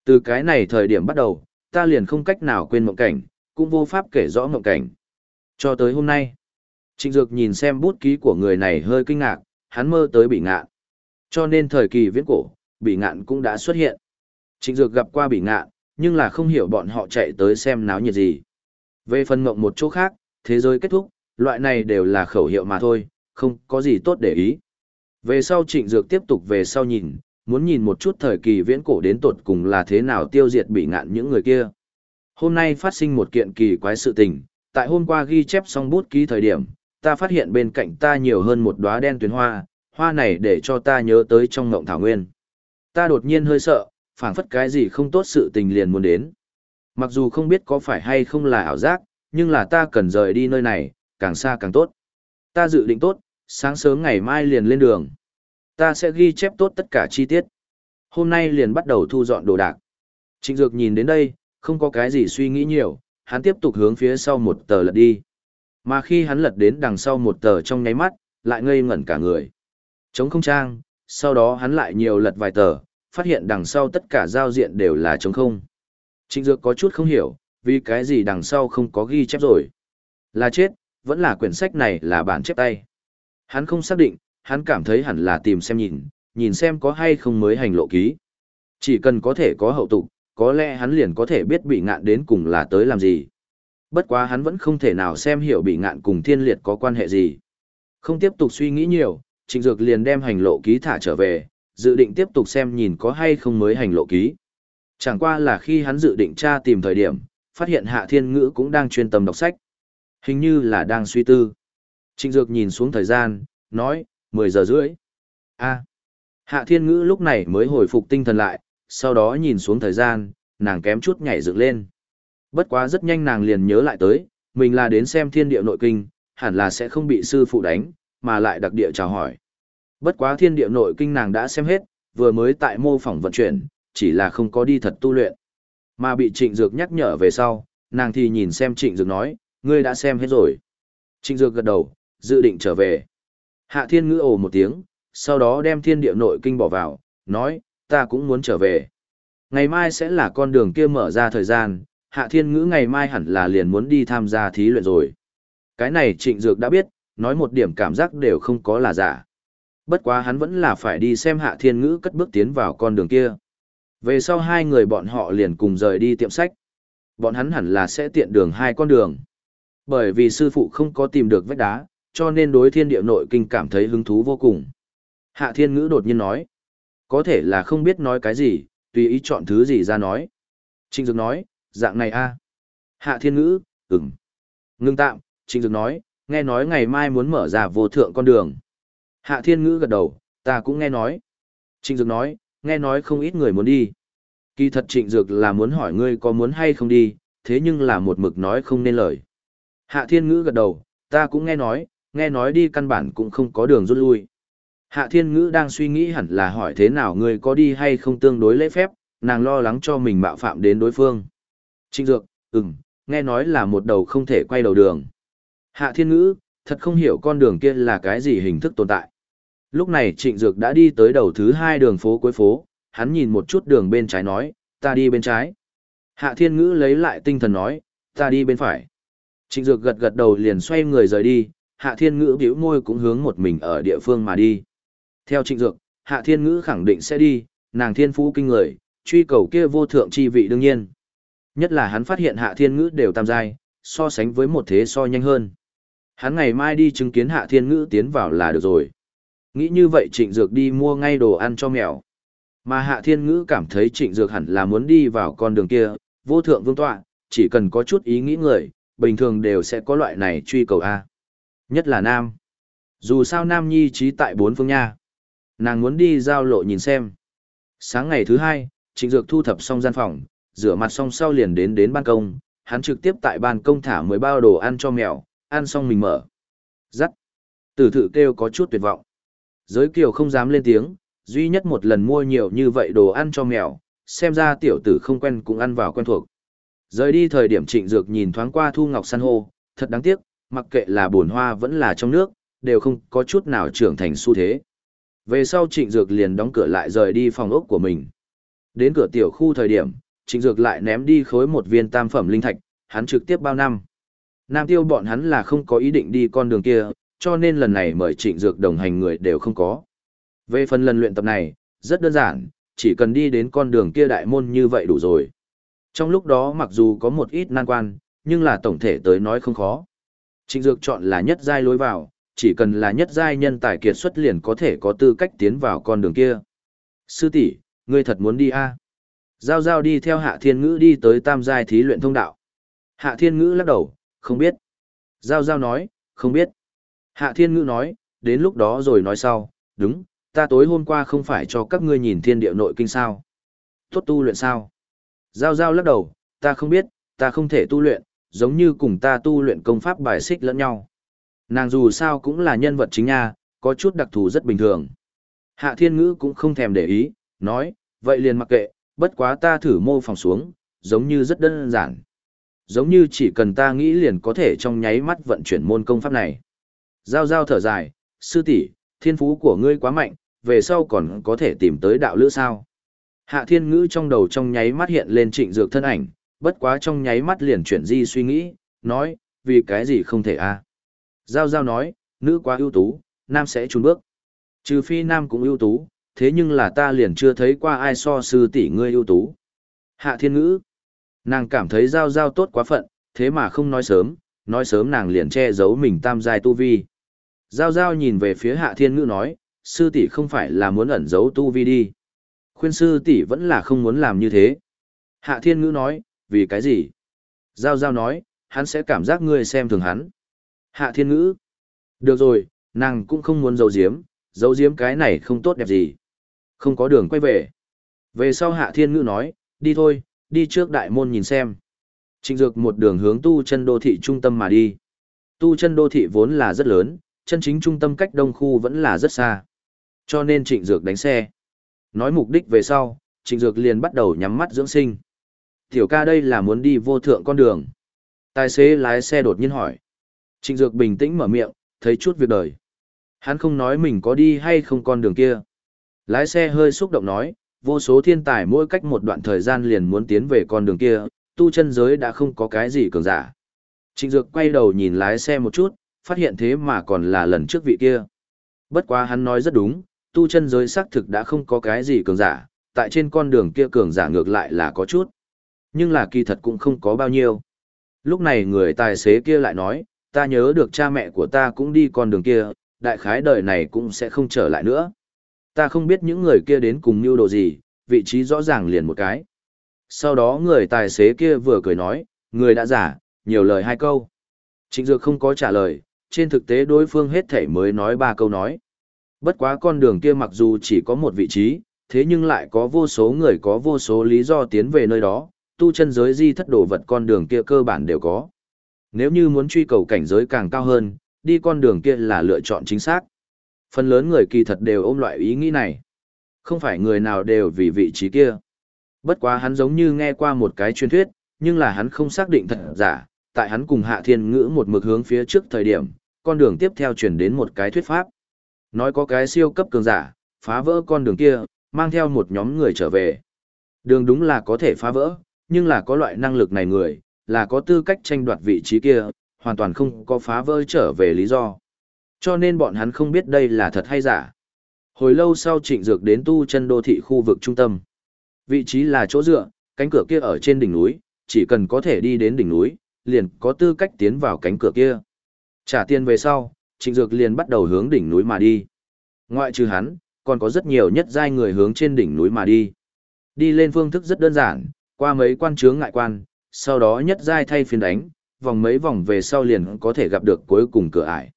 Từ cái này thời điểm bắt đầu, ta liền không cách nào quên mộng cảnh, cũng vô pháp kể rõ mộng cảnh. Cho tới hôm nay, Trịnh Dược nhìn xem bút ký của người này hơi kinh ngạc, hắn mơ tới bị ngạn. Cho nên thời kỳ viễn cổ, bị ngạn cũng đã xuất hiện. Trịnh Dược gặp qua bị ngạn, nhưng là không hiểu bọn họ chạy tới xem náo nhiệt gì. Về phần mộng một chỗ khác, thế giới kết thúc, loại này đều là khẩu hiệu mà thôi, không có gì tốt để ý. Về sau trịnh dược tiếp tục về sau nhìn, muốn nhìn một chút thời kỳ viễn cổ đến tột cùng là thế nào tiêu diệt bị ngạn những người kia. Hôm nay phát sinh một kiện kỳ quái sự tình, tại hôm qua ghi chép xong bút ký thời điểm, ta phát hiện bên cạnh ta nhiều hơn một đóa đen tuyến hoa, hoa này để cho ta nhớ tới trong ngộng thảo nguyên. Ta đột nhiên hơi sợ, phảng phất cái gì không tốt sự tình liền muốn đến. Mặc dù không biết có phải hay không là ảo giác, nhưng là ta cần rời đi nơi này, càng xa càng tốt. Ta dự định tốt, sáng sớm ngày mai liền lên đường. Ta sẽ ghi chép tốt tất cả chi tiết. Hôm nay liền bắt đầu thu dọn đồ đạc. Trịnh Dược nhìn đến đây, không có cái gì suy nghĩ nhiều, hắn tiếp tục hướng phía sau một tờ lật đi. Mà khi hắn lật đến đằng sau một tờ trong nháy mắt, lại ngây ngẩn cả người. Chống không trang, sau đó hắn lại nhiều lật vài tờ, phát hiện đằng sau tất cả giao diện đều là chống không. Trịnh Dược có chút không hiểu, vì cái gì đằng sau không có ghi chép rồi. Là chết, vẫn là quyển sách này là bản chép tay. Hắn không xác định, hắn cảm thấy hẳn là tìm xem nhìn, nhìn xem có hay không mới hành lộ ký. Chỉ cần có thể có hậu tục, có lẽ hắn liền có thể biết bị ngạn đến cùng là tới làm gì. Bất quá hắn vẫn không thể nào xem hiểu bị ngạn cùng thiên liệt có quan hệ gì. Không tiếp tục suy nghĩ nhiều, trịnh dược liền đem hành lộ ký thả trở về, dự định tiếp tục xem nhìn có hay không mới hành lộ ký. Chẳng qua là khi hắn dự định tra tìm thời điểm, phát hiện hạ thiên ngữ cũng đang chuyên tâm đọc sách. Hình như là đang suy tư. Trịnh Dược nhìn xuống thời gian, nói, 10 giờ rưỡi. a Hạ thiên ngữ lúc này mới hồi phục tinh thần lại, sau đó nhìn xuống thời gian, nàng kém chút nhảy dựng lên. Bất quá rất nhanh nàng liền nhớ lại tới, mình là đến xem thiên địa nội kinh, hẳn là sẽ không bị sư phụ đánh, mà lại đặc địa chào hỏi. Bất quá thiên địa nội kinh nàng đã xem hết, vừa mới tại mô phỏng vận chuyển, chỉ là không có đi thật tu luyện. Mà bị trịnh dược nhắc nhở về sau, nàng thì nhìn xem trịnh dược nói, ngươi đã xem hết rồi. Trịnh dược gật đầu, dự định trở về. Hạ thiên ngữ ồ một tiếng, sau đó đem thiên địa nội kinh bỏ vào, nói, ta cũng muốn trở về. Ngày mai sẽ là con đường kia mở ra thời gian, hạ thiên ngữ ngày mai hẳn là liền muốn đi tham gia thí luyện rồi. Cái này trịnh dược đã biết, nói một điểm cảm giác đều không có là giả. Bất quá hắn vẫn là phải đi xem hạ thiên ngữ cất bước tiến vào con đường kia. Về sau hai người bọn họ liền cùng rời đi tiệm sách. Bọn hắn hẳn là sẽ tiện đường hai con đường. Bởi vì sư phụ không có tìm được vách đá, cho nên đối thiên địa nội kinh cảm thấy hứng thú vô cùng. Hạ thiên ngữ đột nhiên nói. Có thể là không biết nói cái gì, tùy ý chọn thứ gì ra nói. Trịnh Dược nói, dạng này a Hạ thiên ngữ, ừng Ngưng tạm, Trịnh Dược nói, nghe nói ngày mai muốn mở ra vô thượng con đường. Hạ thiên ngữ gật đầu, ta cũng nghe nói. Trịnh Dược nói, nghe nói không ít người muốn đi. Kỳ thật trịnh dược là muốn hỏi ngươi có muốn hay không đi, thế nhưng là một mực nói không nên lời. Hạ thiên ngữ gật đầu, ta cũng nghe nói, nghe nói đi căn bản cũng không có đường rút lui. Hạ thiên ngữ đang suy nghĩ hẳn là hỏi thế nào ngươi có đi hay không tương đối lễ phép, nàng lo lắng cho mình mạo phạm đến đối phương. Trịnh dược, ừm, nghe nói là một đầu không thể quay đầu đường. Hạ thiên ngữ, thật không hiểu con đường kia là cái gì hình thức tồn tại. Lúc này Trịnh Dược đã đi tới đầu thứ hai đường phố cuối phố, hắn nhìn một chút đường bên trái nói, ta đi bên trái. Hạ Thiên Ngữ lấy lại tinh thần nói, ta đi bên phải. Trịnh Dược gật gật đầu liền xoay người rời đi, Hạ Thiên Ngữ bĩu môi cũng hướng một mình ở địa phương mà đi. Theo Trịnh Dược, Hạ Thiên Ngữ khẳng định sẽ đi, nàng thiên phú kinh người, truy cầu kia vô thượng chi vị đương nhiên. Nhất là hắn phát hiện Hạ Thiên Ngữ đều tam giai, so sánh với một thế so nhanh hơn. Hắn ngày mai đi chứng kiến Hạ Thiên Ngữ tiến vào là được rồi. Nghĩ như vậy trịnh dược đi mua ngay đồ ăn cho mèo. Mà Hạ Thiên Ngữ cảm thấy Trịnh Dược hẳn là muốn đi vào con đường kia, vô thượng vương tọa, chỉ cần có chút ý nghĩ người, bình thường đều sẽ có loại này truy cầu A. Nhất là Nam. Dù sao Nam nhi trí tại bốn phương nha. Nàng muốn đi giao lộ nhìn xem. Sáng ngày thứ hai, Trịnh Dược thu thập xong gian phòng, rửa mặt xong sau liền đến đến ban công, hắn trực tiếp tại ban công thả mười bao đồ ăn cho mèo, ăn xong mình mở. Dắt. Tử thự kêu có chút tuyệt vọng. Giới kiều không dám lên tiếng, duy nhất một lần mua nhiều như vậy đồ ăn cho mèo, xem ra tiểu tử không quen cũng ăn vào quen thuộc. Rời đi thời điểm trịnh dược nhìn thoáng qua thu ngọc san hô, thật đáng tiếc, mặc kệ là bồn hoa vẫn là trong nước, đều không có chút nào trưởng thành xu thế. Về sau trịnh dược liền đóng cửa lại rời đi phòng ốc của mình. Đến cửa tiểu khu thời điểm, trịnh dược lại ném đi khối một viên tam phẩm linh thạch, hắn trực tiếp bao năm. Nam tiêu bọn hắn là không có ý định đi con đường kia, cho nên lần này mời trịnh dược đồng hành người đều không có. Về phần lần luyện tập này, rất đơn giản, chỉ cần đi đến con đường kia đại môn như vậy đủ rồi. Trong lúc đó mặc dù có một ít nan quan, nhưng là tổng thể tới nói không khó. Trịnh Dược chọn là nhất giai lối vào, chỉ cần là nhất giai nhân tài kiệt xuất liền có thể có tư cách tiến vào con đường kia. Sư tỷ, ngươi thật muốn đi a? À? Giao giao đi theo Hạ Thiên Ngữ đi tới tam giai thí luyện thông đạo. Hạ Thiên Ngữ lắc đầu, không biết. Giao giao nói, không biết. Hạ Thiên Ngữ nói, đến lúc đó rồi nói sau, đúng, ta tối hôm qua không phải cho các ngươi nhìn thiên địa nội kinh sao. Tốt tu luyện sao? Giao giao lắc đầu, ta không biết, ta không thể tu luyện, giống như cùng ta tu luyện công pháp bài xích lẫn nhau. Nàng dù sao cũng là nhân vật chính nha, có chút đặc thù rất bình thường. Hạ thiên ngữ cũng không thèm để ý, nói, vậy liền mặc kệ, bất quá ta thử mô phỏng xuống, giống như rất đơn giản. Giống như chỉ cần ta nghĩ liền có thể trong nháy mắt vận chuyển môn công pháp này. Giao giao thở dài, sư tỷ, thiên phú của ngươi quá mạnh, về sau còn có thể tìm tới đạo lữ sao. Hạ thiên ngữ trong đầu trong nháy mắt hiện lên trịnh dược thân ảnh, bất quá trong nháy mắt liền chuyển di suy nghĩ, nói, vì cái gì không thể a Giao giao nói, nữ quá ưu tú, nam sẽ trùn bước. Trừ phi nam cũng ưu tú, thế nhưng là ta liền chưa thấy qua ai so sư tỷ ngươi ưu tú. Hạ thiên ngữ, nàng cảm thấy giao giao tốt quá phận, thế mà không nói sớm, nói sớm nàng liền che giấu mình tam giai tu vi. Giao giao nhìn về phía hạ thiên ngữ nói, sư tỷ không phải là muốn ẩn giấu tu vi đi. Khuyên sư tỷ vẫn là không muốn làm như thế. Hạ thiên ngữ nói, vì cái gì? Giao giao nói, hắn sẽ cảm giác ngươi xem thường hắn. Hạ thiên ngữ. Được rồi, nàng cũng không muốn giấu giếm, giấu giếm cái này không tốt đẹp gì. Không có đường quay về. Về sau hạ thiên ngữ nói, đi thôi, đi trước đại môn nhìn xem. Trịnh dược một đường hướng tu chân đô thị trung tâm mà đi. Tu chân đô thị vốn là rất lớn, chân chính trung tâm cách đông khu vẫn là rất xa. Cho nên trịnh dược đánh xe. Nói mục đích về sau, trịnh dược liền bắt đầu nhắm mắt dưỡng sinh. Tiểu ca đây là muốn đi vô thượng con đường. Tài xế lái xe đột nhiên hỏi. Trịnh dược bình tĩnh mở miệng, thấy chút việc đời. Hắn không nói mình có đi hay không con đường kia. Lái xe hơi xúc động nói, vô số thiên tài mỗi cách một đoạn thời gian liền muốn tiến về con đường kia, tu chân giới đã không có cái gì cường giả. Trịnh Dược quay đầu nhìn lái xe một chút, phát hiện thế mà còn là lần trước vị kia. Bất quá hắn nói rất đúng, tu chân giới xác thực đã không có cái gì cường giả, tại trên con đường kia cường giả ngược lại là có chút. Nhưng là kỳ thật cũng không có bao nhiêu. Lúc này người tài xế kia lại nói, ta nhớ được cha mẹ của ta cũng đi con đường kia, đại khái đời này cũng sẽ không trở lại nữa. Ta không biết những người kia đến cùng mưu đồ gì, vị trí rõ ràng liền một cái. Sau đó người tài xế kia vừa cười nói, người đã giả, nhiều lời hai câu. Trịnh Dược không có trả lời, trên thực tế đối phương hết thể mới nói ba câu nói. Bất quá con đường kia mặc dù chỉ có một vị trí, thế nhưng lại có vô số người có vô số lý do tiến về nơi đó, tu chân giới di thất đồ vật con đường kia cơ bản đều có. Nếu như muốn truy cầu cảnh giới càng cao hơn, đi con đường kia là lựa chọn chính xác. Phần lớn người kỳ thật đều ôm loại ý nghĩ này. Không phải người nào đều vì vị trí kia. Bất quá hắn giống như nghe qua một cái truyền thuyết, nhưng là hắn không xác định thật giả, tại hắn cùng Hạ Thiên Ngữ một mực hướng phía trước thời điểm, con đường tiếp theo chuyển đến một cái thuyết pháp. Nói có cái siêu cấp cường giả, phá vỡ con đường kia, mang theo một nhóm người trở về. Đường đúng là có thể phá vỡ, nhưng là có loại năng lực này người, là có tư cách tranh đoạt vị trí kia, hoàn toàn không có phá vỡ trở về lý do. Cho nên bọn hắn không biết đây là thật hay giả. Hồi lâu sau trịnh dược đến tu chân đô thị khu vực trung tâm. Vị trí là chỗ dựa, cánh cửa kia ở trên đỉnh núi, chỉ cần có thể đi đến đỉnh núi, liền có tư cách tiến vào cánh cửa kia. Trả tiền về sau, trịnh dược liền bắt đầu hướng đỉnh núi mà đi. Ngoại trừ hắn, còn có rất nhiều nhất giai người hướng trên đỉnh núi mà đi. Đi lên phương thức rất đơn giản, qua mấy quan chướng ngại quan, sau đó nhất giai thay phiên đánh, vòng mấy vòng về sau liền có thể gặp được cuối cùng cửa ải.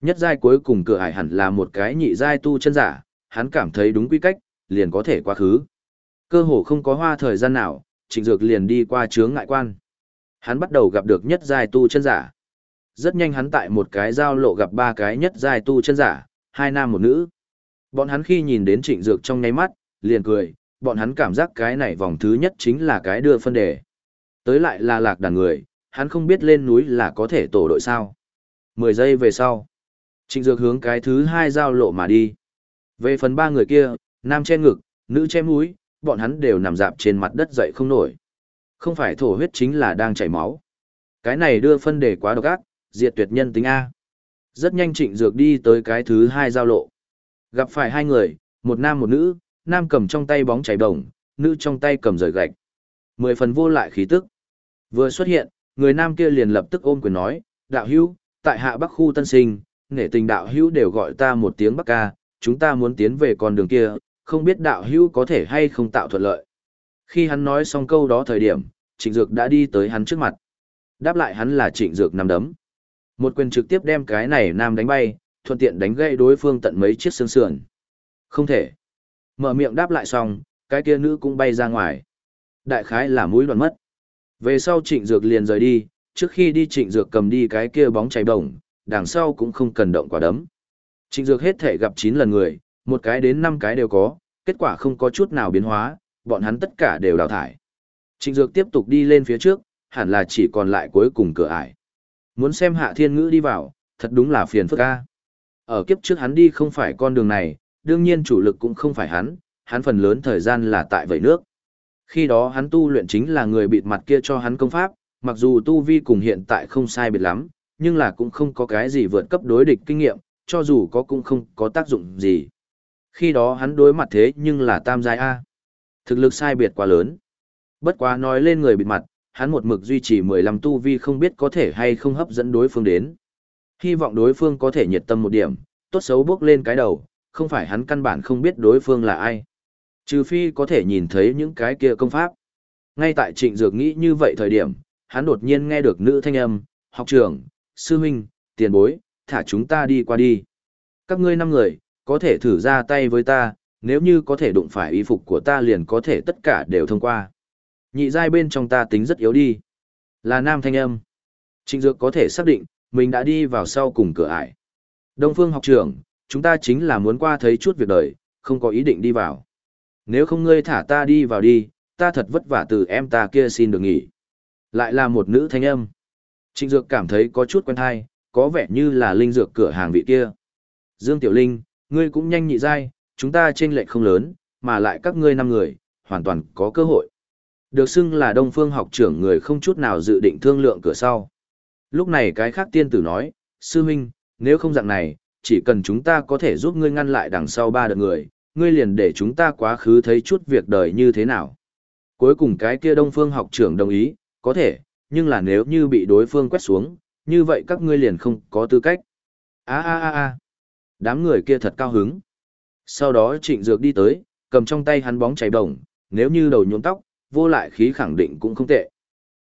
Nhất giai cuối cùng cửa ải hẳn là một cái nhị giai tu chân giả, hắn cảm thấy đúng quy cách, liền có thể quá khứ. Cơ hồ không có hoa thời gian nào, trịnh dược liền đi qua chướng ngại quan. Hắn bắt đầu gặp được nhất giai tu chân giả. Rất nhanh hắn tại một cái giao lộ gặp ba cái nhất giai tu chân giả, hai nam một nữ. Bọn hắn khi nhìn đến trịnh dược trong nháy mắt, liền cười, bọn hắn cảm giác cái này vòng thứ nhất chính là cái đưa phân đề. Tới lại là lạc đàn người, hắn không biết lên núi là có thể tổ đội sao. Mười giây về sau, trịnh dược hướng cái thứ hai giao lộ mà đi. Về phần ba người kia, nam che ngực, nữ che mũi, bọn hắn đều nằm dạp trên mặt đất dậy không nổi. Không phải thổ huyết chính là đang chảy máu. Cái này đưa phân đề quá độc ác, diệt tuyệt nhân tính A. Rất nhanh trịnh dược đi tới cái thứ hai giao lộ. Gặp phải hai người, một nam một nữ, nam cầm trong tay bóng chảy đồng, nữ trong tay cầm rời gạch. Mười phần vô lại khí tức. Vừa xuất hiện, người nam kia liền lập tức ôm quyền nói, đạo hữu, tại hạ bắc khu tân sinh, nể tình đạo hữu đều gọi ta một tiếng bắc ca, chúng ta muốn tiến về con đường kia, không biết đạo hữu có thể hay không tạo thuận lợi. Khi hắn nói xong câu đó thời điểm, trịnh dược đã đi tới hắn trước mặt. Đáp lại hắn là trịnh dược nằm đấm. Một quyền trực tiếp đem cái này nam đánh bay, thuận tiện đánh gây đối phương tận mấy chiếc xương sườn. Không thể. Mở miệng đáp lại xong, cái kia nữ cũng bay ra ngoài. Đại khái là mũi đoạn mất. Về sau trịnh dược liền rời đi, trước khi đi trịnh dược cầm đi cái kia bóng cháy bổng, đằng sau cũng không cần động quả đấm. Trịnh dược hết thể gặp 9 lần người, một cái đến 5 cái đều có, kết quả không có chút nào biến hóa, bọn hắn tất cả đều đào thải. Trịnh dược tiếp tục đi lên phía trước, hẳn là chỉ còn lại cuối cùng cửa ải. Muốn xem hạ thiên ngữ đi vào, thật đúng là phiền phức a. Ở kiếp trước hắn đi không phải con đường này, đương nhiên chủ lực cũng không phải hắn, hắn phần lớn thời gian là tại vậy nước. Khi đó hắn tu luyện chính là người bịt mặt kia cho hắn công pháp, mặc dù tu vi cùng hiện tại không sai biệt lắm, nhưng là cũng không có cái gì vượt cấp đối địch kinh nghiệm, cho dù có cũng không có tác dụng gì. Khi đó hắn đối mặt thế nhưng là tam giai A. Thực lực sai biệt quá lớn. Bất quá nói lên người bịt mặt, hắn một mực duy trì 15 tu vi không biết có thể hay không hấp dẫn đối phương đến. Hy vọng đối phương có thể nhiệt tâm một điểm, tốt xấu bước lên cái đầu, không phải hắn căn bản không biết đối phương là ai. Trừ phi có thể nhìn thấy những cái kia công pháp. Ngay tại trịnh dược nghĩ như vậy thời điểm, hắn đột nhiên nghe được nữ thanh âm, học trưởng, sư huynh, tiền bối, thả chúng ta đi qua đi. Các ngươi năm người, có thể thử ra tay với ta, nếu như có thể đụng phải y phục của ta liền có thể tất cả đều thông qua. Nhị giai bên trong ta tính rất yếu đi. Là nam thanh âm. Trịnh dược có thể xác định, mình đã đi vào sau cùng cửa ải. Đông phương học trưởng, chúng ta chính là muốn qua thấy chút việc đời, không có ý định đi vào. Nếu không ngươi thả ta đi vào đi, ta thật vất vả từ em ta kia xin được nghỉ. Lại là một nữ thanh âm. Trịnh Dược cảm thấy có chút quen thai, có vẻ như là linh dược cửa hàng vị kia. Dương Tiểu Linh, ngươi cũng nhanh nhị dai, chúng ta trên lệnh không lớn, mà lại các ngươi năm người, hoàn toàn có cơ hội. Được xưng là Đông Phương học trưởng người không chút nào dự định thương lượng cửa sau. Lúc này cái khác tiên tử nói, sư huynh, nếu không dạng này, chỉ cần chúng ta có thể giúp ngươi ngăn lại đằng sau ba đợt người, ngươi liền để chúng ta quá khứ thấy chút việc đời như thế nào. Cuối cùng cái kia đông phương học trưởng đồng ý, có thể, nhưng là nếu như bị đối phương quét xuống, như vậy các ngươi liền không có tư cách. a a a a đám người kia thật cao hứng. Sau đó trịnh dược đi tới, cầm trong tay hắn bóng cháy bổng, nếu như đầu nhuộm tóc, vô lại khí khẳng định cũng không tệ.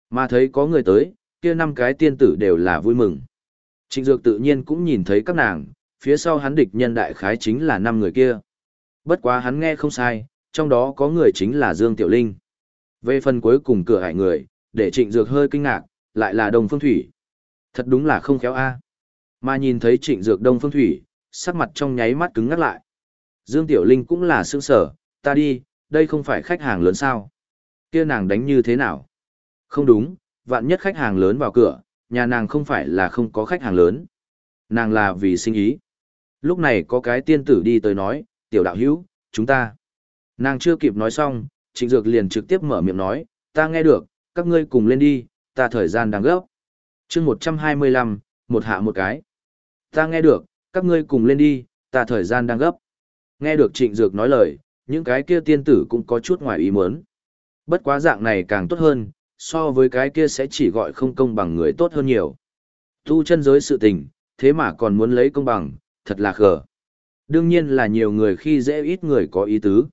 Mà thấy có người tới, kia năm cái tiên tử đều là vui mừng. Trịnh Dược tự nhiên cũng nhìn thấy các nàng, phía sau hắn địch nhân đại khái chính là năm người kia. Bất quá hắn nghe không sai, trong đó có người chính là Dương Tiểu Linh. Về phần cuối cùng cửa hải người, để Trịnh Dược hơi kinh ngạc, lại là Đông Phương Thủy. Thật đúng là không khéo a. Mà nhìn thấy Trịnh Dược Đông Phương Thủy, sắc mặt trong nháy mắt cứng ngắt lại. Dương Tiểu Linh cũng là sương sở, ta đi, đây không phải khách hàng lớn sao? Kia nàng đánh như thế nào? Không đúng, vạn nhất khách hàng lớn vào cửa, nhà nàng không phải là không có khách hàng lớn. Nàng là vì sinh ý. Lúc này có cái tiên tử đi tới nói, tiểu đạo hữu, chúng ta. Nàng chưa kịp nói xong, trịnh dược liền trực tiếp mở miệng nói, ta nghe được, các ngươi cùng lên đi, ta thời gian đang gấp. chương 125, một hạ một cái. Ta nghe được, các ngươi cùng lên đi, ta thời gian đang gấp. Nghe được trịnh dược nói lời, những cái kia tiên tử cũng có chút ngoài ý muốn. Bất quá dạng này càng tốt hơn, so với cái kia sẽ chỉ gọi không công bằng người tốt hơn nhiều. Tu chân giới sự tình, thế mà còn muốn lấy công bằng, thật là khờ. Đương nhiên là nhiều người khi dễ ít người có ý tứ.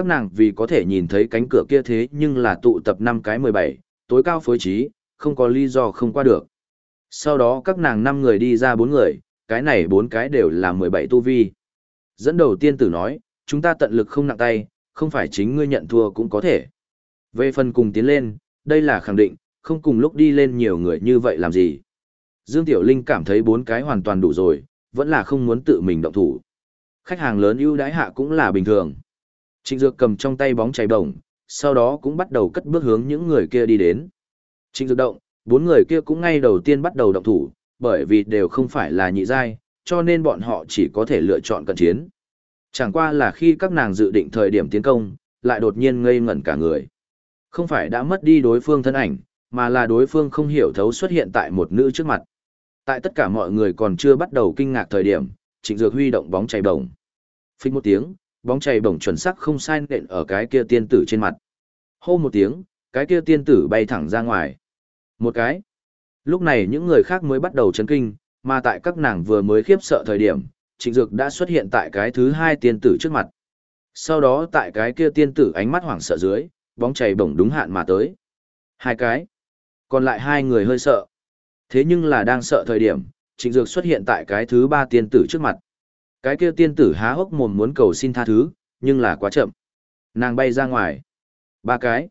Các nàng vì có thể nhìn thấy cánh cửa kia thế nhưng là tụ tập năm cái 17, tối cao phối trí, không có lý do không qua được. Sau đó các nàng năm người đi ra bốn người, cái này bốn cái đều là 17 tu vi. Dẫn đầu tiên tử nói, chúng ta tận lực không nặng tay, không phải chính ngươi nhận thua cũng có thể. Về phần cùng tiến lên, đây là khẳng định, không cùng lúc đi lên nhiều người như vậy làm gì. Dương Tiểu Linh cảm thấy bốn cái hoàn toàn đủ rồi, vẫn là không muốn tự mình động thủ. Khách hàng lớn ưu đãi hạ cũng là bình thường. Trịnh Dược cầm trong tay bóng chảy bổng, sau đó cũng bắt đầu cất bước hướng những người kia đi đến. Trịnh Dược động, bốn người kia cũng ngay đầu tiên bắt đầu động thủ, bởi vì đều không phải là nhị giai, cho nên bọn họ chỉ có thể lựa chọn cận chiến. Chẳng qua là khi các nàng dự định thời điểm tiến công, lại đột nhiên ngây ngẩn cả người. Không phải đã mất đi đối phương thân ảnh, mà là đối phương không hiểu thấu xuất hiện tại một nữ trước mặt. Tại tất cả mọi người còn chưa bắt đầu kinh ngạc thời điểm, Trịnh Dược huy động bóng chảy bổng. Phích một tiếng, bóng chày bổng chuẩn xác không sai nện ở cái kia tiên tử trên mặt. Hô một tiếng, cái kia tiên tử bay thẳng ra ngoài. Một cái. Lúc này những người khác mới bắt đầu chấn kinh, mà tại các nàng vừa mới khiếp sợ thời điểm, Trịnh Dược đã xuất hiện tại cái thứ hai tiên tử trước mặt. Sau đó tại cái kia tiên tử ánh mắt hoảng sợ dưới, bóng chày bổng đúng hạn mà tới. Hai cái. Còn lại hai người hơi sợ. Thế nhưng là đang sợ thời điểm, Trịnh Dược xuất hiện tại cái thứ ba tiên tử trước mặt. Cái kia tiên tử há hốc mồm muốn cầu xin tha thứ, nhưng là quá chậm. Nàng bay ra ngoài. Ba cái.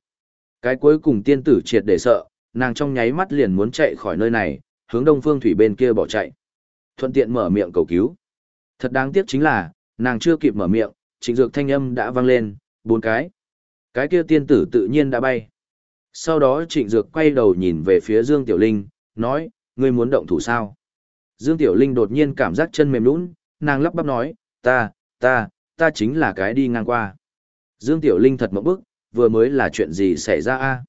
Cái cuối cùng tiên tử triệt để sợ, nàng trong nháy mắt liền muốn chạy khỏi nơi này, hướng đông phương thủy bên kia bỏ chạy. Thuận tiện mở miệng cầu cứu. Thật đáng tiếc chính là, nàng chưa kịp mở miệng, trịnh dược thanh âm đã vang lên, bốn cái. Cái kia tiên tử tự nhiên đã bay. Sau đó trịnh dược quay đầu nhìn về phía Dương Tiểu Linh, nói, ngươi muốn động thủ sao? Dương Tiểu Linh đột nhiên cảm giác chân mềm nũng, nàng lắp bắp nói, ta, ta, ta chính là cái đi ngang qua. Dương Tiểu Linh thật mẫu bức, vừa mới là chuyện gì xảy ra a?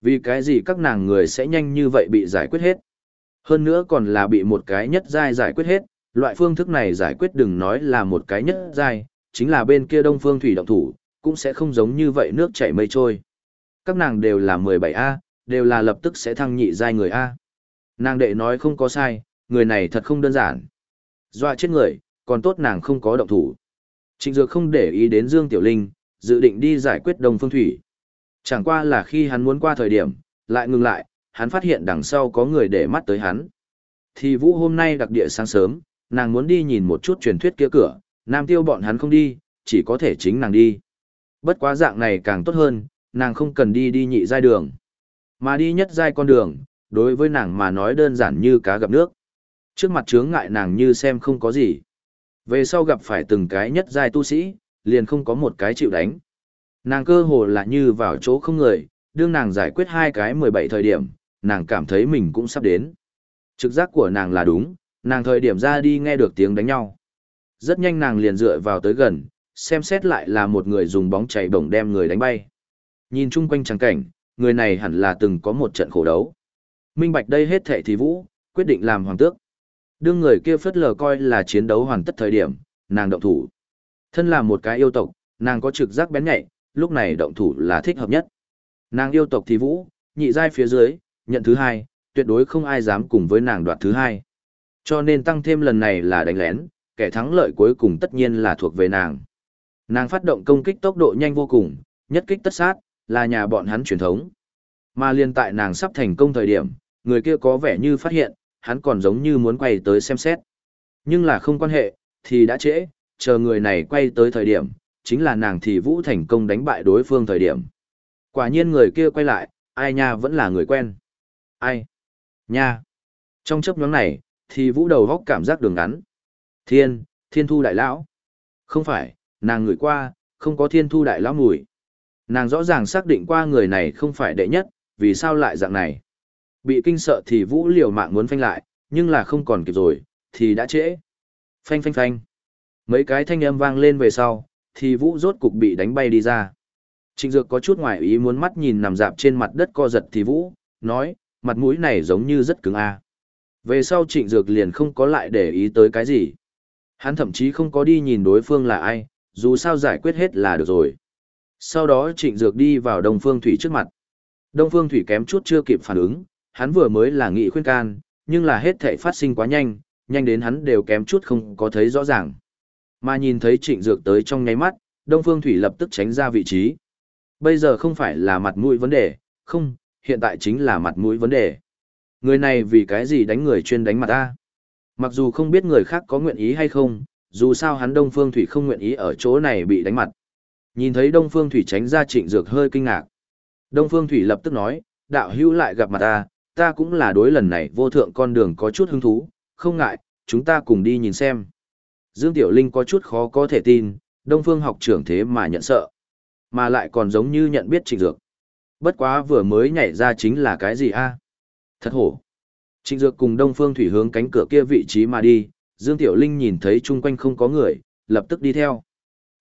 Vì cái gì các nàng người sẽ nhanh như vậy bị giải quyết hết? Hơn nữa còn là bị một cái nhất giai giải quyết hết, loại phương thức này giải quyết đừng nói là một cái nhất giai, chính là bên kia đông phương thủy động thủ, cũng sẽ không giống như vậy nước chảy mây trôi. Các nàng đều là 17A, đều là lập tức sẽ thăng nhị giai người A. Nàng đệ nói không có sai, người này thật không đơn giản. Dọa chết người, còn tốt nàng không có động thủ. Trịnh Dược không để ý đến Dương Tiểu Linh, dự định đi giải quyết Đông Phương Thủy. Chẳng qua là khi hắn muốn qua thời điểm, lại ngừng lại, hắn phát hiện đằng sau có người để mắt tới hắn. Thì Vũ hôm nay đặc địa sáng sớm, nàng muốn đi nhìn một chút truyền thuyết kia cửa, Nam Tiêu bọn hắn không đi, chỉ có thể chính nàng đi. Bất quá dạng này càng tốt hơn, nàng không cần đi đi nhị giai đường. Mà đi nhất giai con đường, đối với nàng mà nói đơn giản như cá gặp nước. Trước mặt chướng ngại nàng như xem không có gì. Về sau gặp phải từng cái nhất giai tu sĩ, liền không có một cái chịu đánh. Nàng cơ hồ là như vào chỗ không người, đương nàng giải quyết hai cái 17 thời điểm, nàng cảm thấy mình cũng sắp đến. Trực giác của nàng là đúng, nàng thời điểm ra đi nghe được tiếng đánh nhau. Rất nhanh nàng liền dựa vào tới gần, xem xét lại là một người dùng bóng chảy bổng đem người đánh bay. Nhìn chung quanh trắng cảnh, người này hẳn là từng có một trận khổ đấu. Minh bạch đây hết thệ thì vũ, quyết định làm hoàng tước. Đương người kia phất lờ coi là chiến đấu hoàn tất thời điểm, nàng động thủ. Thân là một cái yêu tộc, nàng có trực giác bén nhạy, lúc này động thủ là thích hợp nhất. Nàng yêu tộc thì vũ, nhị giai phía dưới, nhận thứ hai, tuyệt đối không ai dám cùng với nàng đoạt thứ hai. Cho nên tăng thêm lần này là đánh lén, kẻ thắng lợi cuối cùng tất nhiên là thuộc về nàng. Nàng phát động công kích tốc độ nhanh vô cùng, nhất kích tất sát, là nhà bọn hắn truyền thống. Mà liên tại nàng sắp thành công thời điểm, người kia có vẻ như phát hiện, hắn còn giống như muốn quay tới xem xét. Nhưng là không quan hệ, thì đã trễ, chờ người này quay tới thời điểm, chính là nàng thì vũ thành công đánh bại đối phương thời điểm. Quả nhiên người kia quay lại, ai nha vẫn là người quen. Ai? Nha. Trong chấp nhóm này, thì vũ đầu góc cảm giác đường ngắn. Thiên, thiên thu đại lão. Không phải, nàng ngửi qua, không có thiên thu đại lão mùi. Nàng rõ ràng xác định qua người này không phải đệ nhất, vì sao lại dạng này. Bị kinh sợ thì vũ liều mạng muốn phanh lại, nhưng là không còn kịp rồi, thì đã trễ. Phanh phanh phanh. Mấy cái thanh âm vang lên về sau, thì vũ rốt cục bị đánh bay đi ra. Trịnh Dược có chút ngoài ý muốn mắt nhìn nằm dạp trên mặt đất co giật thì vũ, nói, mặt mũi này giống như rất cứng a. Về sau Trịnh Dược liền không có lại để ý tới cái gì. Hắn thậm chí không có đi nhìn đối phương là ai, dù sao giải quyết hết là được rồi. Sau đó Trịnh Dược đi vào Đông Phương Thủy trước mặt. Đông Phương Thủy kém chút chưa kịp phản ứng, hắn vừa mới là nghị khuyên can, nhưng là hết thể phát sinh quá nhanh, nhanh đến hắn đều kém chút không có thấy rõ ràng. Mà nhìn thấy trịnh dược tới trong nháy mắt, Đông Phương Thủy lập tức tránh ra vị trí. Bây giờ không phải là mặt mũi vấn đề, không, hiện tại chính là mặt mũi vấn đề. Người này vì cái gì đánh người chuyên đánh mặt ta? Mặc dù không biết người khác có nguyện ý hay không, dù sao hắn Đông Phương Thủy không nguyện ý ở chỗ này bị đánh mặt. Nhìn thấy Đông Phương Thủy tránh ra trịnh dược hơi kinh ngạc. Đông Phương Thủy lập tức nói, đạo hữu lại gặp mặt ta, ta cũng là đối lần này vô thượng con đường có chút hứng thú, không ngại, chúng ta cùng đi nhìn xem. Dương Tiểu Linh có chút khó có thể tin, Đông Phương học trưởng thế mà nhận sợ. Mà lại còn giống như nhận biết trịnh dược. Bất quá vừa mới nhảy ra chính là cái gì a? Thật hổ. Trịnh dược cùng Đông Phương Thủy hướng cánh cửa kia vị trí mà đi, Dương Tiểu Linh nhìn thấy chung quanh không có người, lập tức đi theo.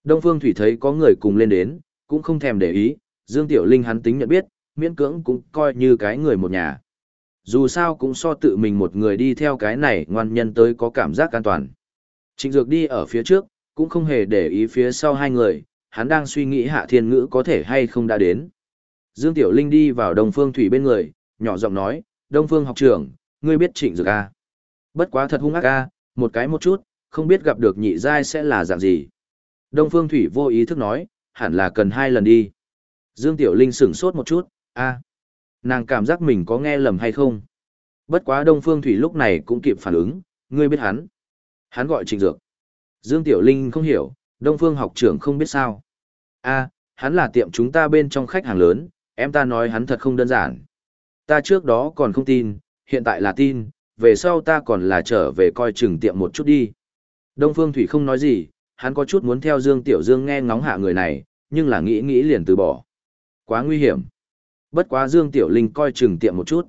Đông Phương Thủy thấy có người cùng lên đến, cũng không thèm để ý, Dương Tiểu Linh hắn tính nhận biết, miễn cưỡng cũng coi như cái người một nhà. Dù sao cũng so tự mình một người đi theo cái này ngoan nhân tới có cảm giác an toàn. Trịnh Dược đi ở phía trước, cũng không hề để ý phía sau hai người, hắn đang suy nghĩ hạ thiên ngữ có thể hay không đã đến. Dương Tiểu Linh đi vào Đông Phương Thủy bên người, nhỏ giọng nói, Đông Phương học trưởng, ngươi biết Trịnh Dược à? Bất quá thật hung ác à, một cái một chút, không biết gặp được nhị giai sẽ là dạng gì. Đông Phương Thủy vô ý thức nói, hẳn là cần hai lần đi. Dương Tiểu Linh sửng sốt một chút, a, nàng cảm giác mình có nghe lầm hay không. Bất quá Đông Phương Thủy lúc này cũng kịp phản ứng, ngươi biết hắn. Hắn gọi Trịnh Dược. Dương Tiểu Linh không hiểu, Đông Phương học trưởng không biết sao. a, hắn là tiệm chúng ta bên trong khách hàng lớn, em ta nói hắn thật không đơn giản. Ta trước đó còn không tin, hiện tại là tin, về sau ta còn là trở về coi chừng tiệm một chút đi. Đông Phương Thủy không nói gì, hắn có chút muốn theo Dương Tiểu Dương nghe ngóng hạ người này, nhưng là nghĩ nghĩ liền từ bỏ. Quá nguy hiểm. Bất quá Dương Tiểu Linh coi chừng tiệm một chút.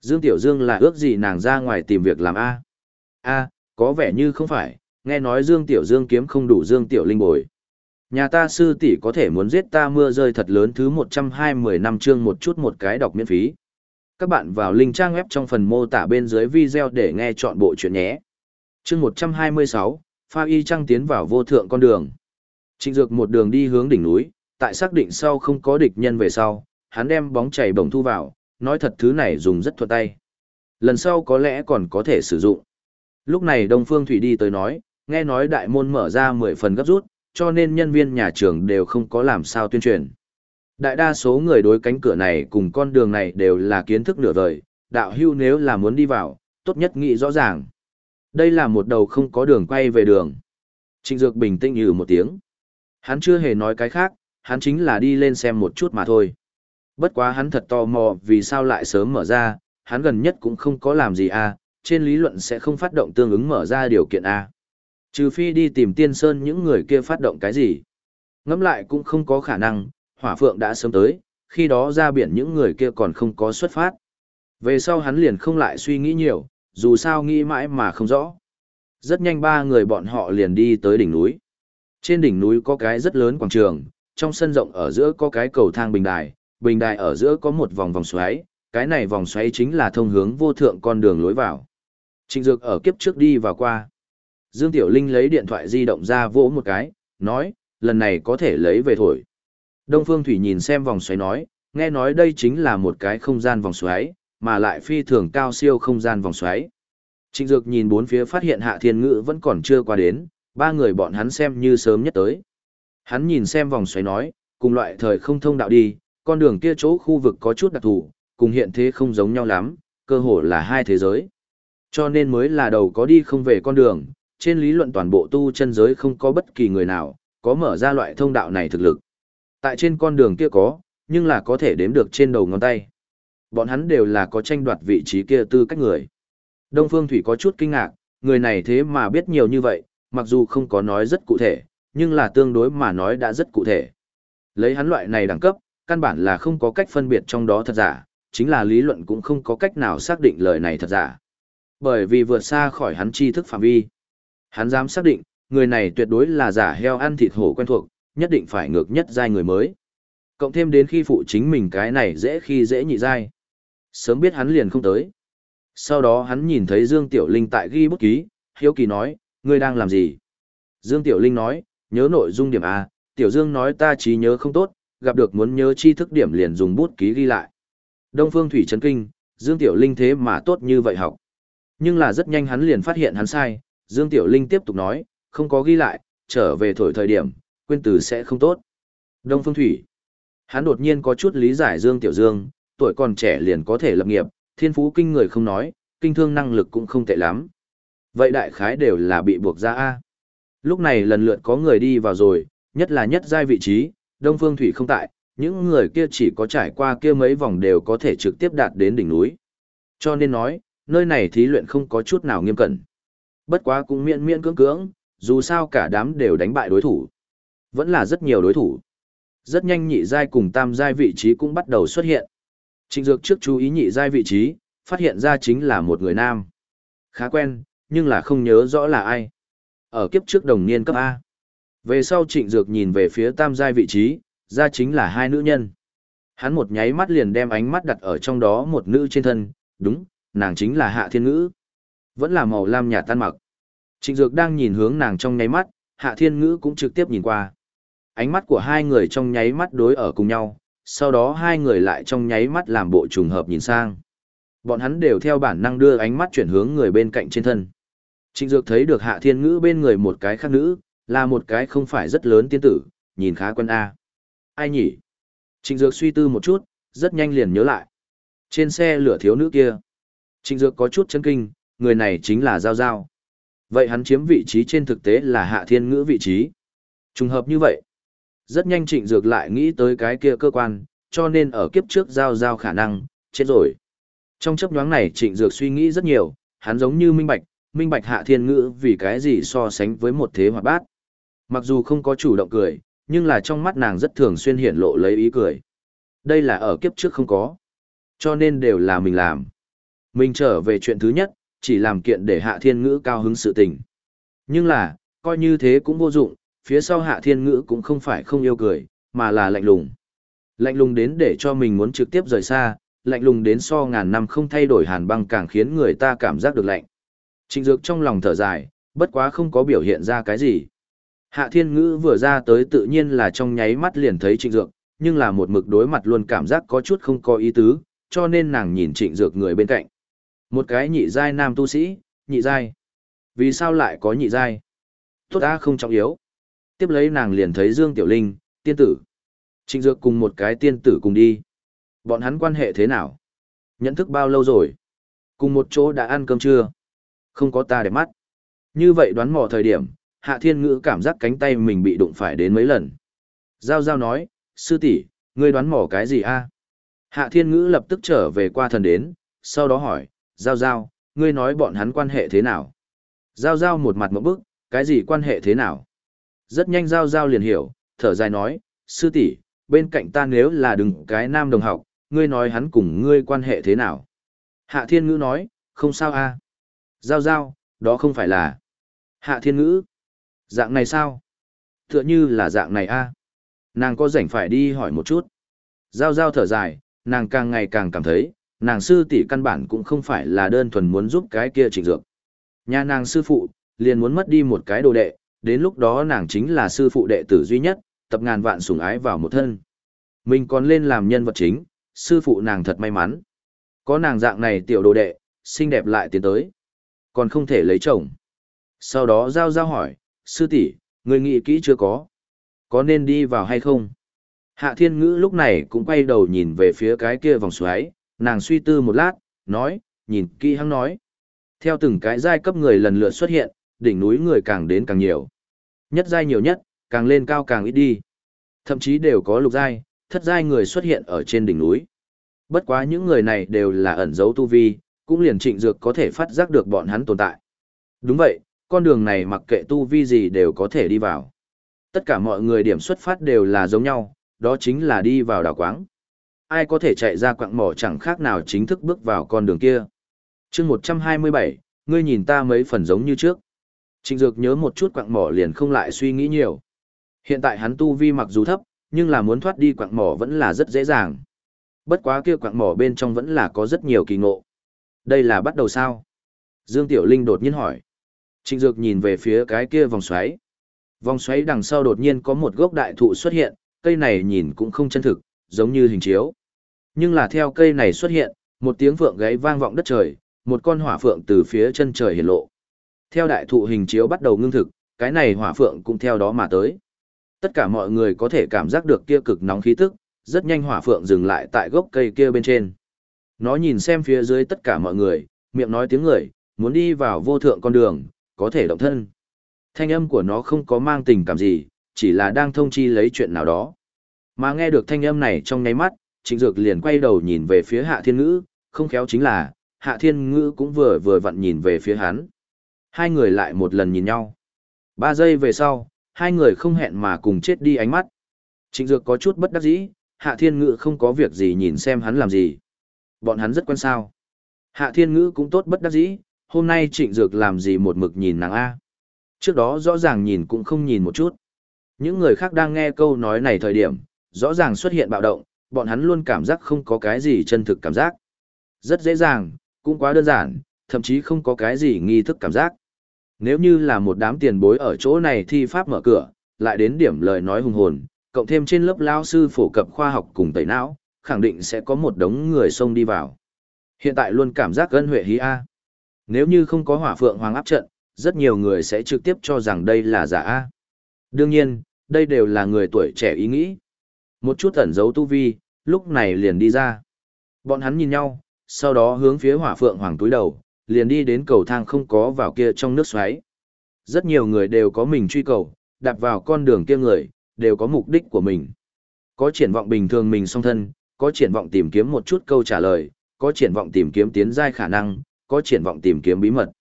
Dương Tiểu Dương là ước gì nàng ra ngoài tìm việc làm A. A, có vẻ như không phải, nghe nói Dương Tiểu Dương kiếm không đủ Dương Tiểu Linh bồi. Nhà ta sư tỷ có thể muốn giết ta mưa rơi thật lớn thứ 120 năm chương một chút một cái đọc miễn phí. Các bạn vào link trang web trong phần mô tả bên dưới video để nghe chọn bộ chuyện nhé. Chương 126, Pha Y Trăng tiến vào vô thượng con đường. Trịnh Dược một đường đi hướng đỉnh núi, tại xác định sau không có địch nhân về sau, hắn đem bóng chảy bổng thu vào, nói thật thứ này dùng rất thuận tay. Lần sau có lẽ còn có thể sử dụng. Lúc này Đông Phương Thủy đi tới nói, nghe nói đại môn mở ra 10 phần gấp rút, cho nên nhân viên nhà trường đều không có làm sao tuyên truyền. Đại đa số người đối cánh cửa này cùng con đường này đều là kiến thức nửa vời, đạo hưu nếu là muốn đi vào, tốt nhất nghĩ rõ ràng. Đây là một đầu không có đường quay về đường. Trịnh Dược bình tĩnh như một tiếng. Hắn chưa hề nói cái khác, hắn chính là đi lên xem một chút mà thôi. Bất quá hắn thật tò mò vì sao lại sớm mở ra, hắn gần nhất cũng không có làm gì à, trên lý luận sẽ không phát động tương ứng mở ra điều kiện à? Trừ phi đi tìm tiên sơn những người kia phát động cái gì. Ngẫm lại cũng không có khả năng, hỏa phượng đã sớm tới, khi đó ra biển những người kia còn không có xuất phát. Về sau hắn liền không lại suy nghĩ nhiều, dù sao nghĩ mãi mà không rõ. Rất nhanh ba người bọn họ liền đi tới đỉnh núi. Trên đỉnh núi có cái rất lớn quảng trường, trong sân rộng ở giữa có cái cầu thang bình đài, bình đài ở giữa có một vòng vòng xoáy, cái này vòng xoáy chính là thông hướng vô thượng con đường lối vào. Trịnh Dược ở kiếp trước đi vào qua. Dương Tiểu Linh lấy điện thoại di động ra vỗ một cái, nói, lần này có thể lấy về thổi. Đông Phương Thủy nhìn xem vòng xoáy nói, nghe nói đây chính là một cái không gian vòng xoáy, mà lại phi thường cao siêu không gian vòng xoáy. Trịnh Dược nhìn bốn phía phát hiện Hạ Thiên Ngữ vẫn còn chưa qua đến, ba người bọn hắn xem như sớm nhất tới. Hắn nhìn xem vòng xoáy nói, cùng loại thời không thông đạo đi, con đường kia chỗ khu vực có chút đặc thù, cùng hiện thế không giống nhau lắm, cơ hồ là hai thế giới. Cho nên mới là đầu có đi không về con đường, trên lý luận toàn bộ tu chân giới không có bất kỳ người nào, có mở ra loại thông đạo này thực lực. Tại trên con đường kia có, nhưng là có thể đếm được trên đầu ngón tay. Bọn hắn đều là có tranh đoạt vị trí kia tư cách người. Đông Phương Thủy có chút kinh ngạc, người này thế mà biết nhiều như vậy, mặc dù không có nói rất cụ thể, nhưng là tương đối mà nói đã rất cụ thể. Lấy hắn loại này đẳng cấp, căn bản là không có cách phân biệt trong đó thật giả, chính là lý luận cũng không có cách nào xác định lời này thật giả. Bởi vì vượt xa khỏi hắn tri thức phạm vi. Hắn dám xác định, người này tuyệt đối là giả heo ăn thịt hổ quen thuộc, nhất định phải ngược nhất giai người mới. Cộng thêm đến khi phụ chính mình cái này dễ khi dễ nhị giai. Sớm biết hắn liền không tới. Sau đó hắn nhìn thấy Dương Tiểu Linh tại ghi bút ký, hiếu kỳ nói, ngươi đang làm gì? Dương Tiểu Linh nói, nhớ nội dung điểm A, Tiểu Dương nói ta trí nhớ không tốt, gặp được muốn nhớ tri thức điểm liền dùng bút ký ghi lại. Đông Phương Thủy chấn kinh, Dương Tiểu Linh thế mà tốt như vậy học. Nhưng là rất nhanh hắn liền phát hiện hắn sai, Dương Tiểu Linh tiếp tục nói, không có ghi lại, trở về thổi thời điểm, quên từ sẽ không tốt. Đông Phương Thủy. Hắn đột nhiên có chút lý giải Dương Tiểu Dương, tuổi còn trẻ liền có thể lập nghiệp, thiên phú kinh người không nói, kinh thương năng lực cũng không tệ lắm. Vậy đại khái đều là bị buộc ra A. Lúc này lần lượt có người đi vào rồi, nhất là nhất giai vị trí, Đông Phương Thủy không tại, những người kia chỉ có trải qua kia mấy vòng đều có thể trực tiếp đạt đến đỉnh núi. Cho nên nói, nơi này thí luyện không có chút nào nghiêm cẩn. Bất quá cũng miễn miễn cưỡng cưỡng, dù sao cả đám đều đánh bại đối thủ. Vẫn là rất nhiều đối thủ. Rất nhanh nhị giai cùng tam giai vị trí cũng bắt đầu xuất hiện. Trịnh Dược trước chú ý nhị giai vị trí, phát hiện ra chính là một người nam. Khá quen, nhưng là không nhớ rõ là ai. Ở kiếp trước đồng niên cấp A. Về sau Trịnh Dược nhìn về phía tam giai vị trí, ra chính là hai nữ nhân. Hắn một nháy mắt liền đem ánh mắt đặt ở trong đó một nữ trên thân, đúng, nàng chính là Hạ Thiên Ngữ. Vẫn là màu lam nhạt tan mặc. Trịnh Dược đang nhìn hướng nàng trong nháy mắt, Hạ Thiên Ngữ cũng trực tiếp nhìn qua. Ánh mắt của hai người trong nháy mắt đối ở cùng nhau, sau đó hai người lại trong nháy mắt làm bộ trùng hợp nhìn sang. Bọn hắn đều theo bản năng đưa ánh mắt chuyển hướng người bên cạnh trên thân. Trịnh Dược thấy được Hạ Thiên Ngữ bên người một cái khác nữ, là một cái không phải rất lớn tiên tử, nhìn khá quen A. Ai nhỉ? Trịnh Dược suy tư một chút, rất nhanh liền nhớ lại. Trên xe lửa thiếu nữ kia. Trịnh Dược có chút chấn kinh, người này chính là Giao Giao. Vậy hắn chiếm vị trí trên thực tế là Hạ Thiên Ngữ vị trí. Trùng hợp như vậy. Rất nhanh Trịnh Dược lại nghĩ tới cái kia cơ quan, cho nên ở kiếp trước Giao Giao khả năng, chết rồi. Trong chấp nhoáng này Trịnh Dược suy nghĩ rất nhiều, hắn giống như minh bạch, minh bạch Hạ Thiên Ngữ vì cái gì so sánh với một thế hoạt bát. Mặc dù không có chủ động cười, nhưng là trong mắt nàng rất thường xuyên hiện lộ lấy ý cười. Đây là ở kiếp trước không có. Cho nên đều là mình làm. Mình trở về chuyện thứ nhất, chỉ làm kiện để hạ thiên ngữ cao hứng sự tình. Nhưng là, coi như thế cũng vô dụng, phía sau hạ thiên ngữ cũng không phải không yêu cười, mà là lạnh lùng. Lạnh lùng đến để cho mình muốn trực tiếp rời xa, lạnh lùng đến so ngàn năm không thay đổi hàn băng càng khiến người ta cảm giác được lạnh. Trịnh Dược trong lòng thở dài, bất quá không có biểu hiện ra cái gì. Hạ Thiên Ngữ vừa ra tới tự nhiên là trong nháy mắt liền thấy Trịnh Dược, nhưng là một mực đối mặt luôn cảm giác có chút không có ý tứ, cho nên nàng nhìn Trịnh Dược người bên cạnh. Một cái nhị giai nam tu sĩ, nhị giai. Vì sao lại có nhị giai? Tốt á không trọng yếu. Tiếp lấy nàng liền thấy Dương Tiểu Linh, tiên tử. Trịnh Dược cùng một cái tiên tử cùng đi. Bọn hắn quan hệ thế nào? Nhận thức bao lâu rồi? Cùng một chỗ đã ăn cơm chưa? Không có ta để mắt. Như vậy đoán mò thời điểm, Hạ Thiên Ngữ cảm giác cánh tay mình bị đụng phải đến mấy lần. Giao Giao nói, sư tỷ, ngươi đoán mò cái gì a? Hạ Thiên Ngữ lập tức trở về qua thần đến, sau đó hỏi, Giao Giao, ngươi nói bọn hắn quan hệ thế nào? Giao Giao một mặt mẫu bức, cái gì quan hệ thế nào? Rất nhanh Giao Giao liền hiểu, thở dài nói, sư tỷ, bên cạnh ta nếu là đừng cái nam đồng học, ngươi nói hắn cùng ngươi quan hệ thế nào? Hạ Thiên Ngữ nói, không sao a. Giao Giao, đó không phải là. Hạ Thiên Ngữ, Dạng này sao? Tựa như là dạng này a. Nàng có rảnh phải đi hỏi một chút. Giao giao thở dài, nàng càng ngày càng cảm thấy, nàng sư tỷ căn bản cũng không phải là đơn thuần muốn giúp cái kia trịnh dược. Nhà nàng sư phụ, liền muốn mất đi một cái đồ đệ, đến lúc đó nàng chính là sư phụ đệ tử duy nhất, tập ngàn vạn sủng ái vào một thân. Mình còn lên làm nhân vật chính, sư phụ nàng thật may mắn. Có nàng dạng này tiểu đồ đệ, xinh đẹp lại tiến tới. Còn không thể lấy chồng. Sau đó giao giao hỏi, sư tỷ, người nghĩ kỹ chưa có? Có nên đi vào hay không? Hạ thiên ngữ lúc này cũng quay đầu nhìn về phía cái kia vòng xoáy, nàng suy tư một lát, nói, nhìn kỹ hắn nói. Theo từng cái giai cấp người lần lượt xuất hiện, đỉnh núi người càng đến càng nhiều. Nhất giai nhiều nhất, càng lên cao càng ít đi. Thậm chí đều có lục giai, thất giai người xuất hiện ở trên đỉnh núi. Bất quá những người này đều là ẩn dấu tu vi, cũng liền trịnh dược có thể phát giác được bọn hắn tồn tại. Đúng vậy, con đường này mặc kệ tu vi gì đều có thể đi vào. Tất cả mọi người điểm xuất phát đều là giống nhau, đó chính là đi vào đảo quáng. Ai có thể chạy ra quạng mỏ chẳng khác nào chính thức bước vào con đường kia. chương 127, ngươi nhìn ta mấy phần giống như trước. Trịnh Dược nhớ một chút quạng mỏ liền không lại suy nghĩ nhiều. Hiện tại hắn tu vi mặc dù thấp, nhưng là muốn thoát đi quạng mỏ vẫn là rất dễ dàng. Bất quá kia quạng mỏ bên trong vẫn là có rất nhiều kỳ ngộ. Đây là bắt đầu sao? Dương Tiểu Linh đột nhiên hỏi. Trịnh Dược nhìn về phía cái kia vòng xoáy. Vòng xoáy đằng sau đột nhiên có một gốc đại thụ xuất hiện, cây này nhìn cũng không chân thực, giống như hình chiếu. Nhưng là theo cây này xuất hiện, một tiếng vượng gáy vang vọng đất trời, một con hỏa phượng từ phía chân trời hiện lộ. Theo đại thụ hình chiếu bắt đầu ngưng thực, cái này hỏa phượng cũng theo đó mà tới. Tất cả mọi người có thể cảm giác được kia cực nóng khí tức, rất nhanh hỏa phượng dừng lại tại gốc cây kia bên trên. Nó nhìn xem phía dưới tất cả mọi người, miệng nói tiếng người, muốn đi vào vô thượng con đường, có thể động thân. Thanh âm của nó không có mang tình cảm gì, chỉ là đang thông chi lấy chuyện nào đó. Mà nghe được thanh âm này trong nháy mắt, Trịnh Dược liền quay đầu nhìn về phía Hạ Thiên Ngữ, không khéo chính là, Hạ Thiên Ngữ cũng vừa vừa vặn nhìn về phía hắn. Hai người lại một lần nhìn nhau. Ba giây về sau, hai người không hẹn mà cùng chết đi ánh mắt. Trịnh Dược có chút bất đắc dĩ, Hạ Thiên Ngữ không có việc gì nhìn xem hắn làm gì. Bọn hắn rất quen sao. Hạ Thiên Ngữ cũng tốt bất đắc dĩ, hôm nay Trịnh Dược làm gì một mực nhìn nàng A. Trước đó rõ ràng nhìn cũng không nhìn một chút. Những người khác đang nghe câu nói này thời điểm, rõ ràng xuất hiện bạo động, bọn hắn luôn cảm giác không có cái gì chân thực cảm giác. Rất dễ dàng, cũng quá đơn giản, thậm chí không có cái gì nghi thức cảm giác. Nếu như là một đám tiền bối ở chỗ này thi pháp mở cửa, lại đến điểm lời nói hùng hồn, cộng thêm trên lớp lao sư phổ cập khoa học cùng tẩy não, khẳng định sẽ có một đống người xông đi vào. Hiện tại luôn cảm giác gân huệ hí A. Nếu như không có hỏa phượng hoàng áp trận, rất nhiều người sẽ trực tiếp cho rằng đây là giả A. Đương nhiên, đây đều là người tuổi trẻ ý nghĩ. Một chút ẩn giấu tu vi, lúc này liền đi ra. Bọn hắn nhìn nhau, sau đó hướng phía hỏa phượng hoàng túi đầu, liền đi đến cầu thang không có vào kia trong nước xoáy. Rất nhiều người đều có mình truy cầu, đạp vào con đường kia người, đều có mục đích của mình. Có triển vọng bình thường mình song thân, có triển vọng tìm kiếm một chút câu trả lời, có triển vọng tìm kiếm tiến giai khả năng, có triển vọng tìm kiếm bí mật.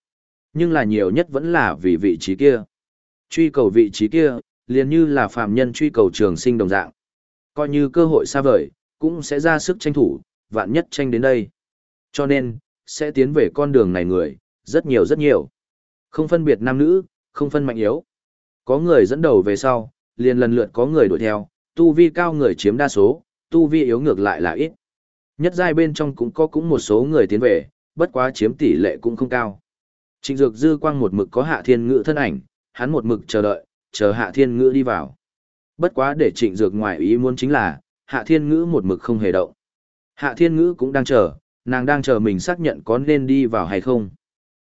Nhưng là nhiều nhất vẫn là vì vị trí kia. Truy cầu vị trí kia, liền như là phàm nhân truy cầu trường sinh đồng dạng. Coi như cơ hội xa vời, cũng sẽ ra sức tranh thủ, vạn nhất tranh đến đây. Cho nên, sẽ tiến về con đường này người, rất nhiều rất nhiều. Không phân biệt nam nữ, không phân mạnh yếu. Có người dẫn đầu về sau, liền lần lượt có người đuổi theo, tu vi cao người chiếm đa số, tu vi yếu ngược lại là ít. Nhất giai bên trong cũng có cũng một số người tiến về, bất quá chiếm tỷ lệ cũng không cao. Trịnh Dược Dư Quang một mực có Hạ Thiên Ngữ thân ảnh, hắn một mực chờ đợi, chờ Hạ Thiên Ngữ đi vào. Bất quá để Trịnh Dược ngoài ý muốn chính là, Hạ Thiên Ngữ một mực không hề động. Hạ Thiên Ngữ cũng đang chờ, nàng đang chờ mình xác nhận có nên đi vào hay không.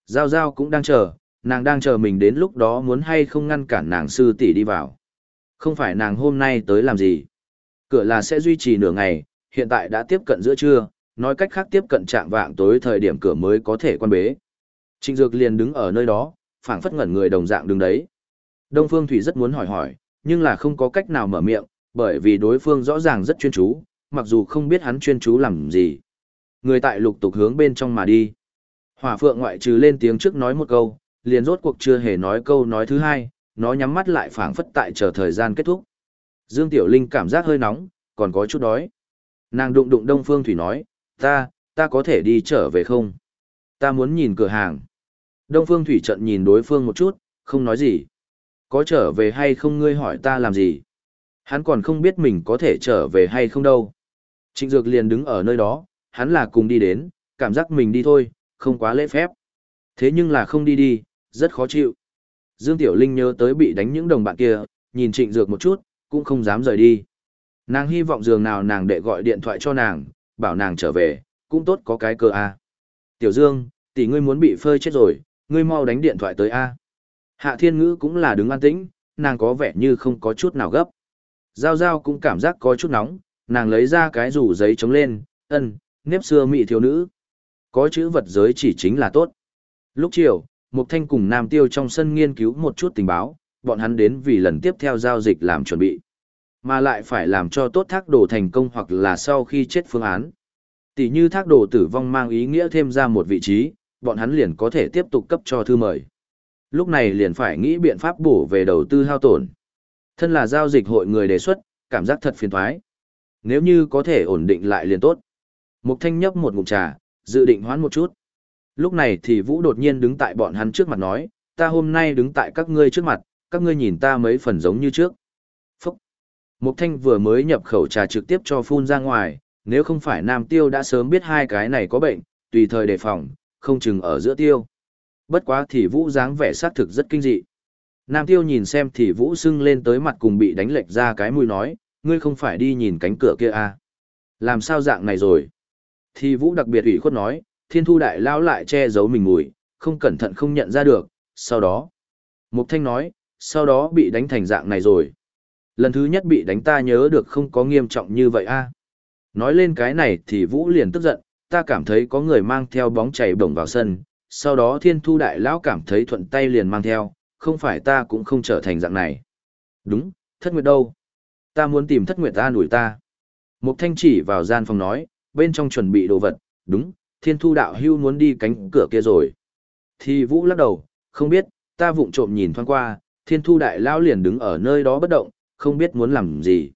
Giao Giao cũng đang chờ, nàng đang chờ mình đến lúc đó muốn hay không ngăn cản nàng sư tỷ đi vào. Không phải nàng hôm nay tới làm gì. Cửa là sẽ duy trì nửa ngày, hiện tại đã tiếp cận giữa trưa, nói cách khác tiếp cận trạng vạng tối thời điểm cửa mới có thể quan bế. Trịnh Dược liền đứng ở nơi đó, phảng phất ngẩn người đồng dạng đứng đấy. Đông Phương Thủy rất muốn hỏi hỏi, nhưng là không có cách nào mở miệng, bởi vì đối phương rõ ràng rất chuyên chú, mặc dù không biết hắn chuyên chú làm gì. Người tại lục tục hướng bên trong mà đi. Hỏa Phượng ngoại trừ lên tiếng trước nói một câu, liền rốt cuộc chưa hề nói câu nói thứ hai, nó nhắm mắt lại phảng phất tại chờ thời gian kết thúc. Dương Tiểu Linh cảm giác hơi nóng, còn có chút đói. Nàng đụng đụng Đông Phương Thủy nói, ta, ta có thể đi trở về không? Ta muốn nhìn cửa hàng. Đông Phương Thủy trận nhìn đối phương một chút, không nói gì. Có trở về hay không ngươi hỏi ta làm gì? Hắn còn không biết mình có thể trở về hay không đâu. Trịnh Dược liền đứng ở nơi đó, hắn là cùng đi đến, cảm giác mình đi thôi, không quá lễ phép. Thế nhưng là không đi đi, rất khó chịu. Dương Tiểu Linh nhớ tới bị đánh những đồng bạn kia, nhìn Trịnh Dược một chút, cũng không dám rời đi. Nàng hy vọng giường nào nàng đệ gọi điện thoại cho nàng, bảo nàng trở về, cũng tốt có cái cơ a. Tiểu Dương, tỷ ngươi muốn bị phơi chết rồi, ngươi mau đánh điện thoại tới a. Hạ Thiên Ngữ cũng là đứng an tĩnh, nàng có vẻ như không có chút nào gấp. Giao Giao cũng cảm giác có chút nóng, nàng lấy ra cái rủ giấy chống lên, ân, nếp xưa mị thiếu nữ. Có chữ vật giới chỉ chính là tốt. Lúc chiều, Mục Thanh cùng Nam Tiêu trong sân nghiên cứu một chút tình báo, bọn hắn đến vì lần tiếp theo giao dịch làm chuẩn bị. Mà lại phải làm cho tốt thác đồ thành công hoặc là sau khi chết phương án. Tỷ như thác đồ tử vong mang ý nghĩa thêm ra một vị trí, bọn hắn liền có thể tiếp tục cấp cho thư mời. Lúc này liền phải nghĩ biện pháp bổ về đầu tư hao tổn. Thân là giao dịch hội người đề xuất, cảm giác thật phiền thoái. Nếu như có thể ổn định lại liền tốt. Mục thanh nhấp một ngụm trà, dự định hoán một chút. Lúc này thì Vũ đột nhiên đứng tại bọn hắn trước mặt nói, ta hôm nay đứng tại các ngươi trước mặt, các ngươi nhìn ta mấy phần giống như trước. Mục thanh vừa mới nhập khẩu trà trực tiếp cho phun ra ngoài, nếu không phải Nam Tiêu đã sớm biết hai cái này có bệnh, tùy thời đề phòng, không chừng ở giữa tiêu. Bất quá thì Vũ dáng vẻ sát thực rất kinh dị. Nam Tiêu nhìn xem thì Vũ sưng lên tới mặt cùng bị đánh lệch ra cái mũi nói, ngươi không phải đi nhìn cánh cửa kia à? Làm sao dạng này rồi? Thì Vũ đặc biệt ủy khuất nói, thiên thu đại lao lại che giấu mình mùi, không cẩn thận không nhận ra được, sau đó. Mục Thanh nói, sau đó bị đánh thành dạng này rồi. Lần thứ nhất bị đánh ta nhớ được không có nghiêm trọng như vậy a. Nói lên cái này thì Vũ liền tức giận, ta cảm thấy có người mang theo bóng chảy bổng vào sân, sau đó thiên thu đại lão cảm thấy thuận tay liền mang theo, không phải ta cũng không trở thành dạng này. Đúng, thất nguyệt đâu? Ta muốn tìm thất nguyệt ta đuổi ta. Mục thanh chỉ vào gian phòng nói, bên trong chuẩn bị đồ vật, đúng, thiên thu đạo hưu muốn đi cánh cửa kia rồi. Thì vũ lắc đầu, không biết, ta vụng trộm nhìn thoáng qua, thiên thu đại lão liền đứng ở nơi đó bất động, không biết muốn làm gì.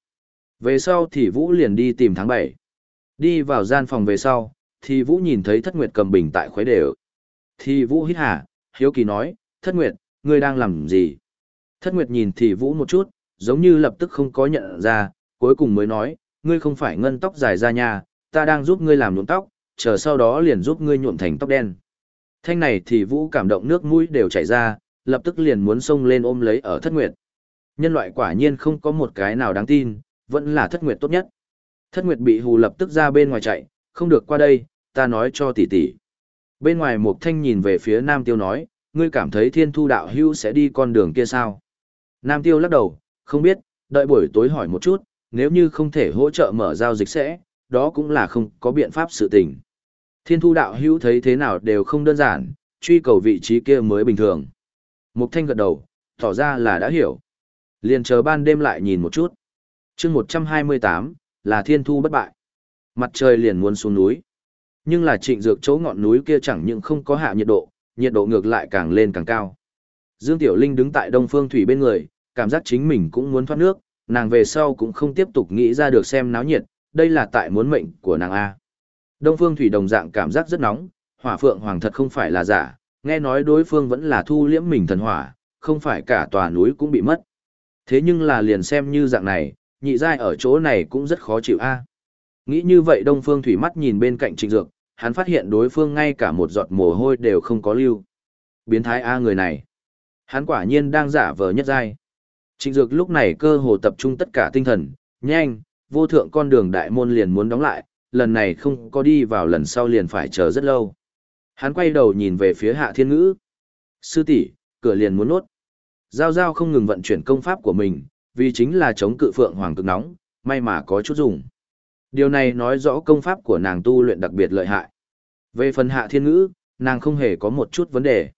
Về sau thì vũ liền đi tìm tháng 7. Đi vào gian phòng về sau, thì vũ nhìn thấy thất nguyệt cầm bình tại khuấy đều. Thì vũ hít hả, hiếu kỳ nói, thất nguyệt, ngươi đang làm gì? Thất nguyệt nhìn thì vũ một chút, giống như lập tức không có nhận ra, cuối cùng mới nói, ngươi không phải ngân tóc dài ra nhà, ta đang giúp ngươi làm nhuộm tóc, chờ sau đó liền giúp ngươi nhuộm thành tóc đen. Thanh này thì vũ cảm động nước mũi đều chảy ra, lập tức liền muốn xông lên ôm lấy ở thất nguyệt. Nhân loại quả nhiên không có một cái nào đáng tin, vẫn là thất nguyệt tốt nhất. Thất nguyệt bị hù lập tức ra bên ngoài chạy, không được qua đây, ta nói cho tỷ tỷ. Bên ngoài Mục Thanh nhìn về phía Nam Tiêu nói, ngươi cảm thấy thiên thu đạo hưu sẽ đi con đường kia sao? Nam Tiêu lắc đầu, không biết, đợi buổi tối hỏi một chút, nếu như không thể hỗ trợ mở giao dịch sẽ, đó cũng là không có biện pháp sự tình. Thiên thu đạo hưu thấy thế nào đều không đơn giản, truy cầu vị trí kia mới bình thường. Mục Thanh gật đầu, tỏ ra là đã hiểu. Liền chờ ban đêm lại nhìn một chút. chương 128, là thiên thu bất bại. Mặt trời liền muốn xuống núi. Nhưng là trịnh dược chỗ ngọn núi kia chẳng những không có hạ nhiệt độ, nhiệt độ ngược lại càng lên càng cao. Dương Tiểu Linh đứng tại Đông Phương Thủy bên người, cảm giác chính mình cũng muốn thoát nước, nàng về sau cũng không tiếp tục nghĩ ra được xem náo nhiệt, đây là tại muốn mệnh của nàng A. Đông Phương Thủy đồng dạng cảm giác rất nóng, hỏa phượng hoàng thật không phải là giả, nghe nói đối phương vẫn là thu liễm mình thần hỏa, không phải cả tòa núi cũng bị mất. Thế nhưng là liền xem như dạng này, nhị giai ở chỗ này cũng rất khó chịu A. Nghĩ như vậy Đông Phương Thủy mắt nhìn bên cạnh Trịnh Dược, hắn phát hiện đối phương ngay cả một giọt mồ hôi đều không có lưu. Biến thái A người này. Hắn quả nhiên đang giả vờ nhất giai. Trịnh Dược lúc này cơ hồ tập trung tất cả tinh thần, nhanh, vô thượng con đường đại môn liền muốn đóng lại, lần này không có đi vào lần sau liền phải chờ rất lâu. Hắn quay đầu nhìn về phía Hạ Thiên Ngữ. Sư tỷ, cửa liền muốn nốt. Giao Giao không ngừng vận chuyển công pháp của mình, vì chính là chống cự phượng hoàng cực nóng, may mà có chút dùng. Điều này nói rõ công pháp của nàng tu luyện đặc biệt lợi hại. Về phần hạ thiên ngữ, nàng không hề có một chút vấn đề.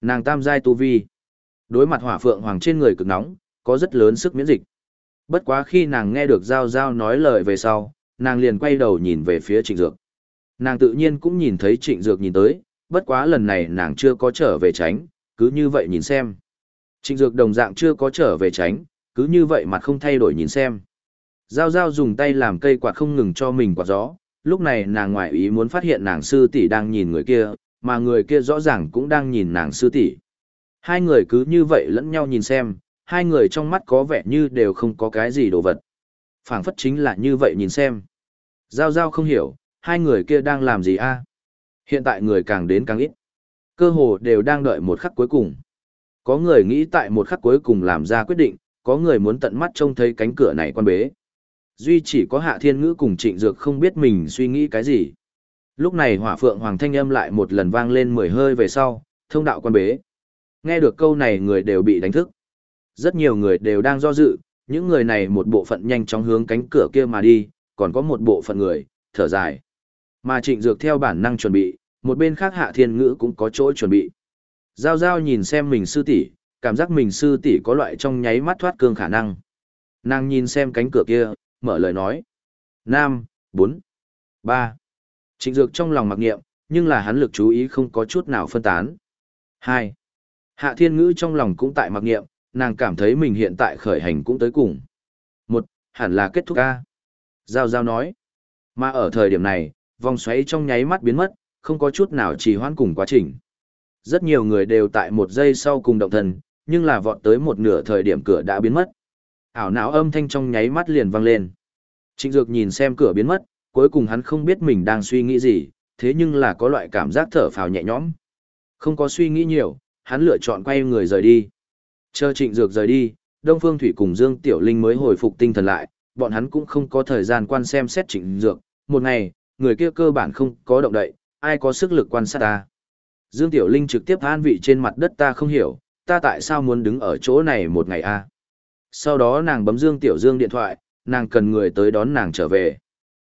Nàng tam giai tu vi. Đối mặt hỏa phượng hoàng trên người cực nóng, có rất lớn sức miễn dịch. Bất quá khi nàng nghe được Giao Giao nói lời về sau, nàng liền quay đầu nhìn về phía trịnh dược. Nàng tự nhiên cũng nhìn thấy trịnh dược nhìn tới, bất quá lần này nàng chưa có trở về tránh, cứ như vậy nhìn xem. Trịnh dược đồng dạng chưa có trở về tránh, cứ như vậy mặt không thay đổi nhìn xem. Giao Giao dùng tay làm cây quạt không ngừng cho mình quạt gió, lúc này nàng ngoại ý muốn phát hiện nàng sư tỷ đang nhìn người kia, mà người kia rõ ràng cũng đang nhìn nàng sư tỷ. Hai người cứ như vậy lẫn nhau nhìn xem, hai người trong mắt có vẻ như đều không có cái gì đồ vật. phảng phất chính là như vậy nhìn xem. Giao Giao không hiểu, hai người kia đang làm gì a? Hiện tại người càng đến càng ít. Cơ hồ đều đang đợi một khắc cuối cùng. Có người nghĩ tại một khắc cuối cùng làm ra quyết định, có người muốn tận mắt trông thấy cánh cửa này quan bế. Duy chỉ có hạ thiên ngữ cùng trịnh dược không biết mình suy nghĩ cái gì. Lúc này hỏa phượng hoàng thanh âm lại một lần vang lên mười hơi về sau, thông đạo quan bế. Nghe được câu này người đều bị đánh thức. Rất nhiều người đều đang do dự, những người này một bộ phận nhanh chóng hướng cánh cửa kia mà đi, còn có một bộ phận người, thở dài. Mà trịnh dược theo bản năng chuẩn bị, một bên khác hạ thiên ngữ cũng có chỗ chuẩn bị. Giao giao nhìn xem mình sư tỷ, cảm giác mình sư tỷ có loại trong nháy mắt thoát cương khả năng. Nàng nhìn xem cánh cửa kia, mở lời nói. Nam, bốn, ba. Trịnh Dược trong lòng mặc niệm, nhưng là hắn lực chú ý không có chút nào phân tán. Hai. Hạ Thiên Ngữ trong lòng cũng tại mặc niệm, nàng cảm thấy mình hiện tại khởi hành cũng tới cùng. Một, hẳn là kết thúc A. Giao Giao nói. Mà ở thời điểm này, vòng xoáy trong nháy mắt biến mất, không có chút nào trì hoãn cùng quá trình. Rất nhiều người đều tại một giây sau cùng động thần, nhưng là vọt tới một nửa thời điểm cửa đã biến mất ảo não âm thanh trong nháy mắt liền vang lên. Trịnh Dược nhìn xem cửa biến mất, cuối cùng hắn không biết mình đang suy nghĩ gì, thế nhưng là có loại cảm giác thở phào nhẹ nhõm. Không có suy nghĩ nhiều, hắn lựa chọn quay người rời đi. Chờ Trịnh Dược rời đi, Đông Phương Thủy cùng Dương Tiểu Linh mới hồi phục tinh thần lại, bọn hắn cũng không có thời gian quan xem xét Trịnh Dược. Một ngày, người kia cơ bản không có động đậy, ai có sức lực quan sát ta. Dương Tiểu Linh trực tiếp an vị trên mặt đất ta không hiểu, ta tại sao muốn đứng ở chỗ này một ngày a? Sau đó nàng bấm Dương Tiểu Dương điện thoại, nàng cần người tới đón nàng trở về.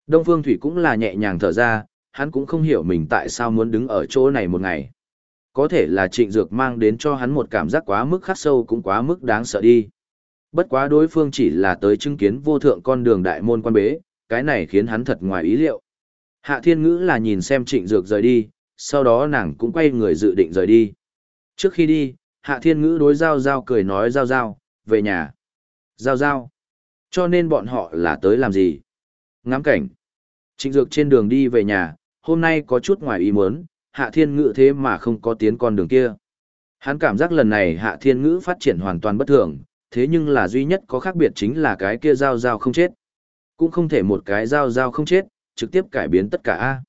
Đông Phương Thủy cũng là nhẹ nhàng thở ra, hắn cũng không hiểu mình tại sao muốn đứng ở chỗ này một ngày. Có thể là trịnh dược mang đến cho hắn một cảm giác quá mức khắc sâu cũng quá mức đáng sợ đi. Bất quá đối phương chỉ là tới chứng kiến vô thượng con đường đại môn quan bế, cái này khiến hắn thật ngoài ý liệu. Hạ thiên ngữ là nhìn xem trịnh dược rời đi, sau đó nàng cũng quay người dự định rời đi. Trước khi đi, hạ thiên ngữ đối giao giao cười nói giao giao, về nhà. Giao giao. Cho nên bọn họ là tới làm gì? Ngắm cảnh. Trịnh dược trên đường đi về nhà, hôm nay có chút ngoài ý muốn, hạ thiên ngữ thế mà không có tiến con đường kia. Hắn cảm giác lần này hạ thiên ngữ phát triển hoàn toàn bất thường, thế nhưng là duy nhất có khác biệt chính là cái kia giao giao không chết. Cũng không thể một cái giao giao không chết, trực tiếp cải biến tất cả A.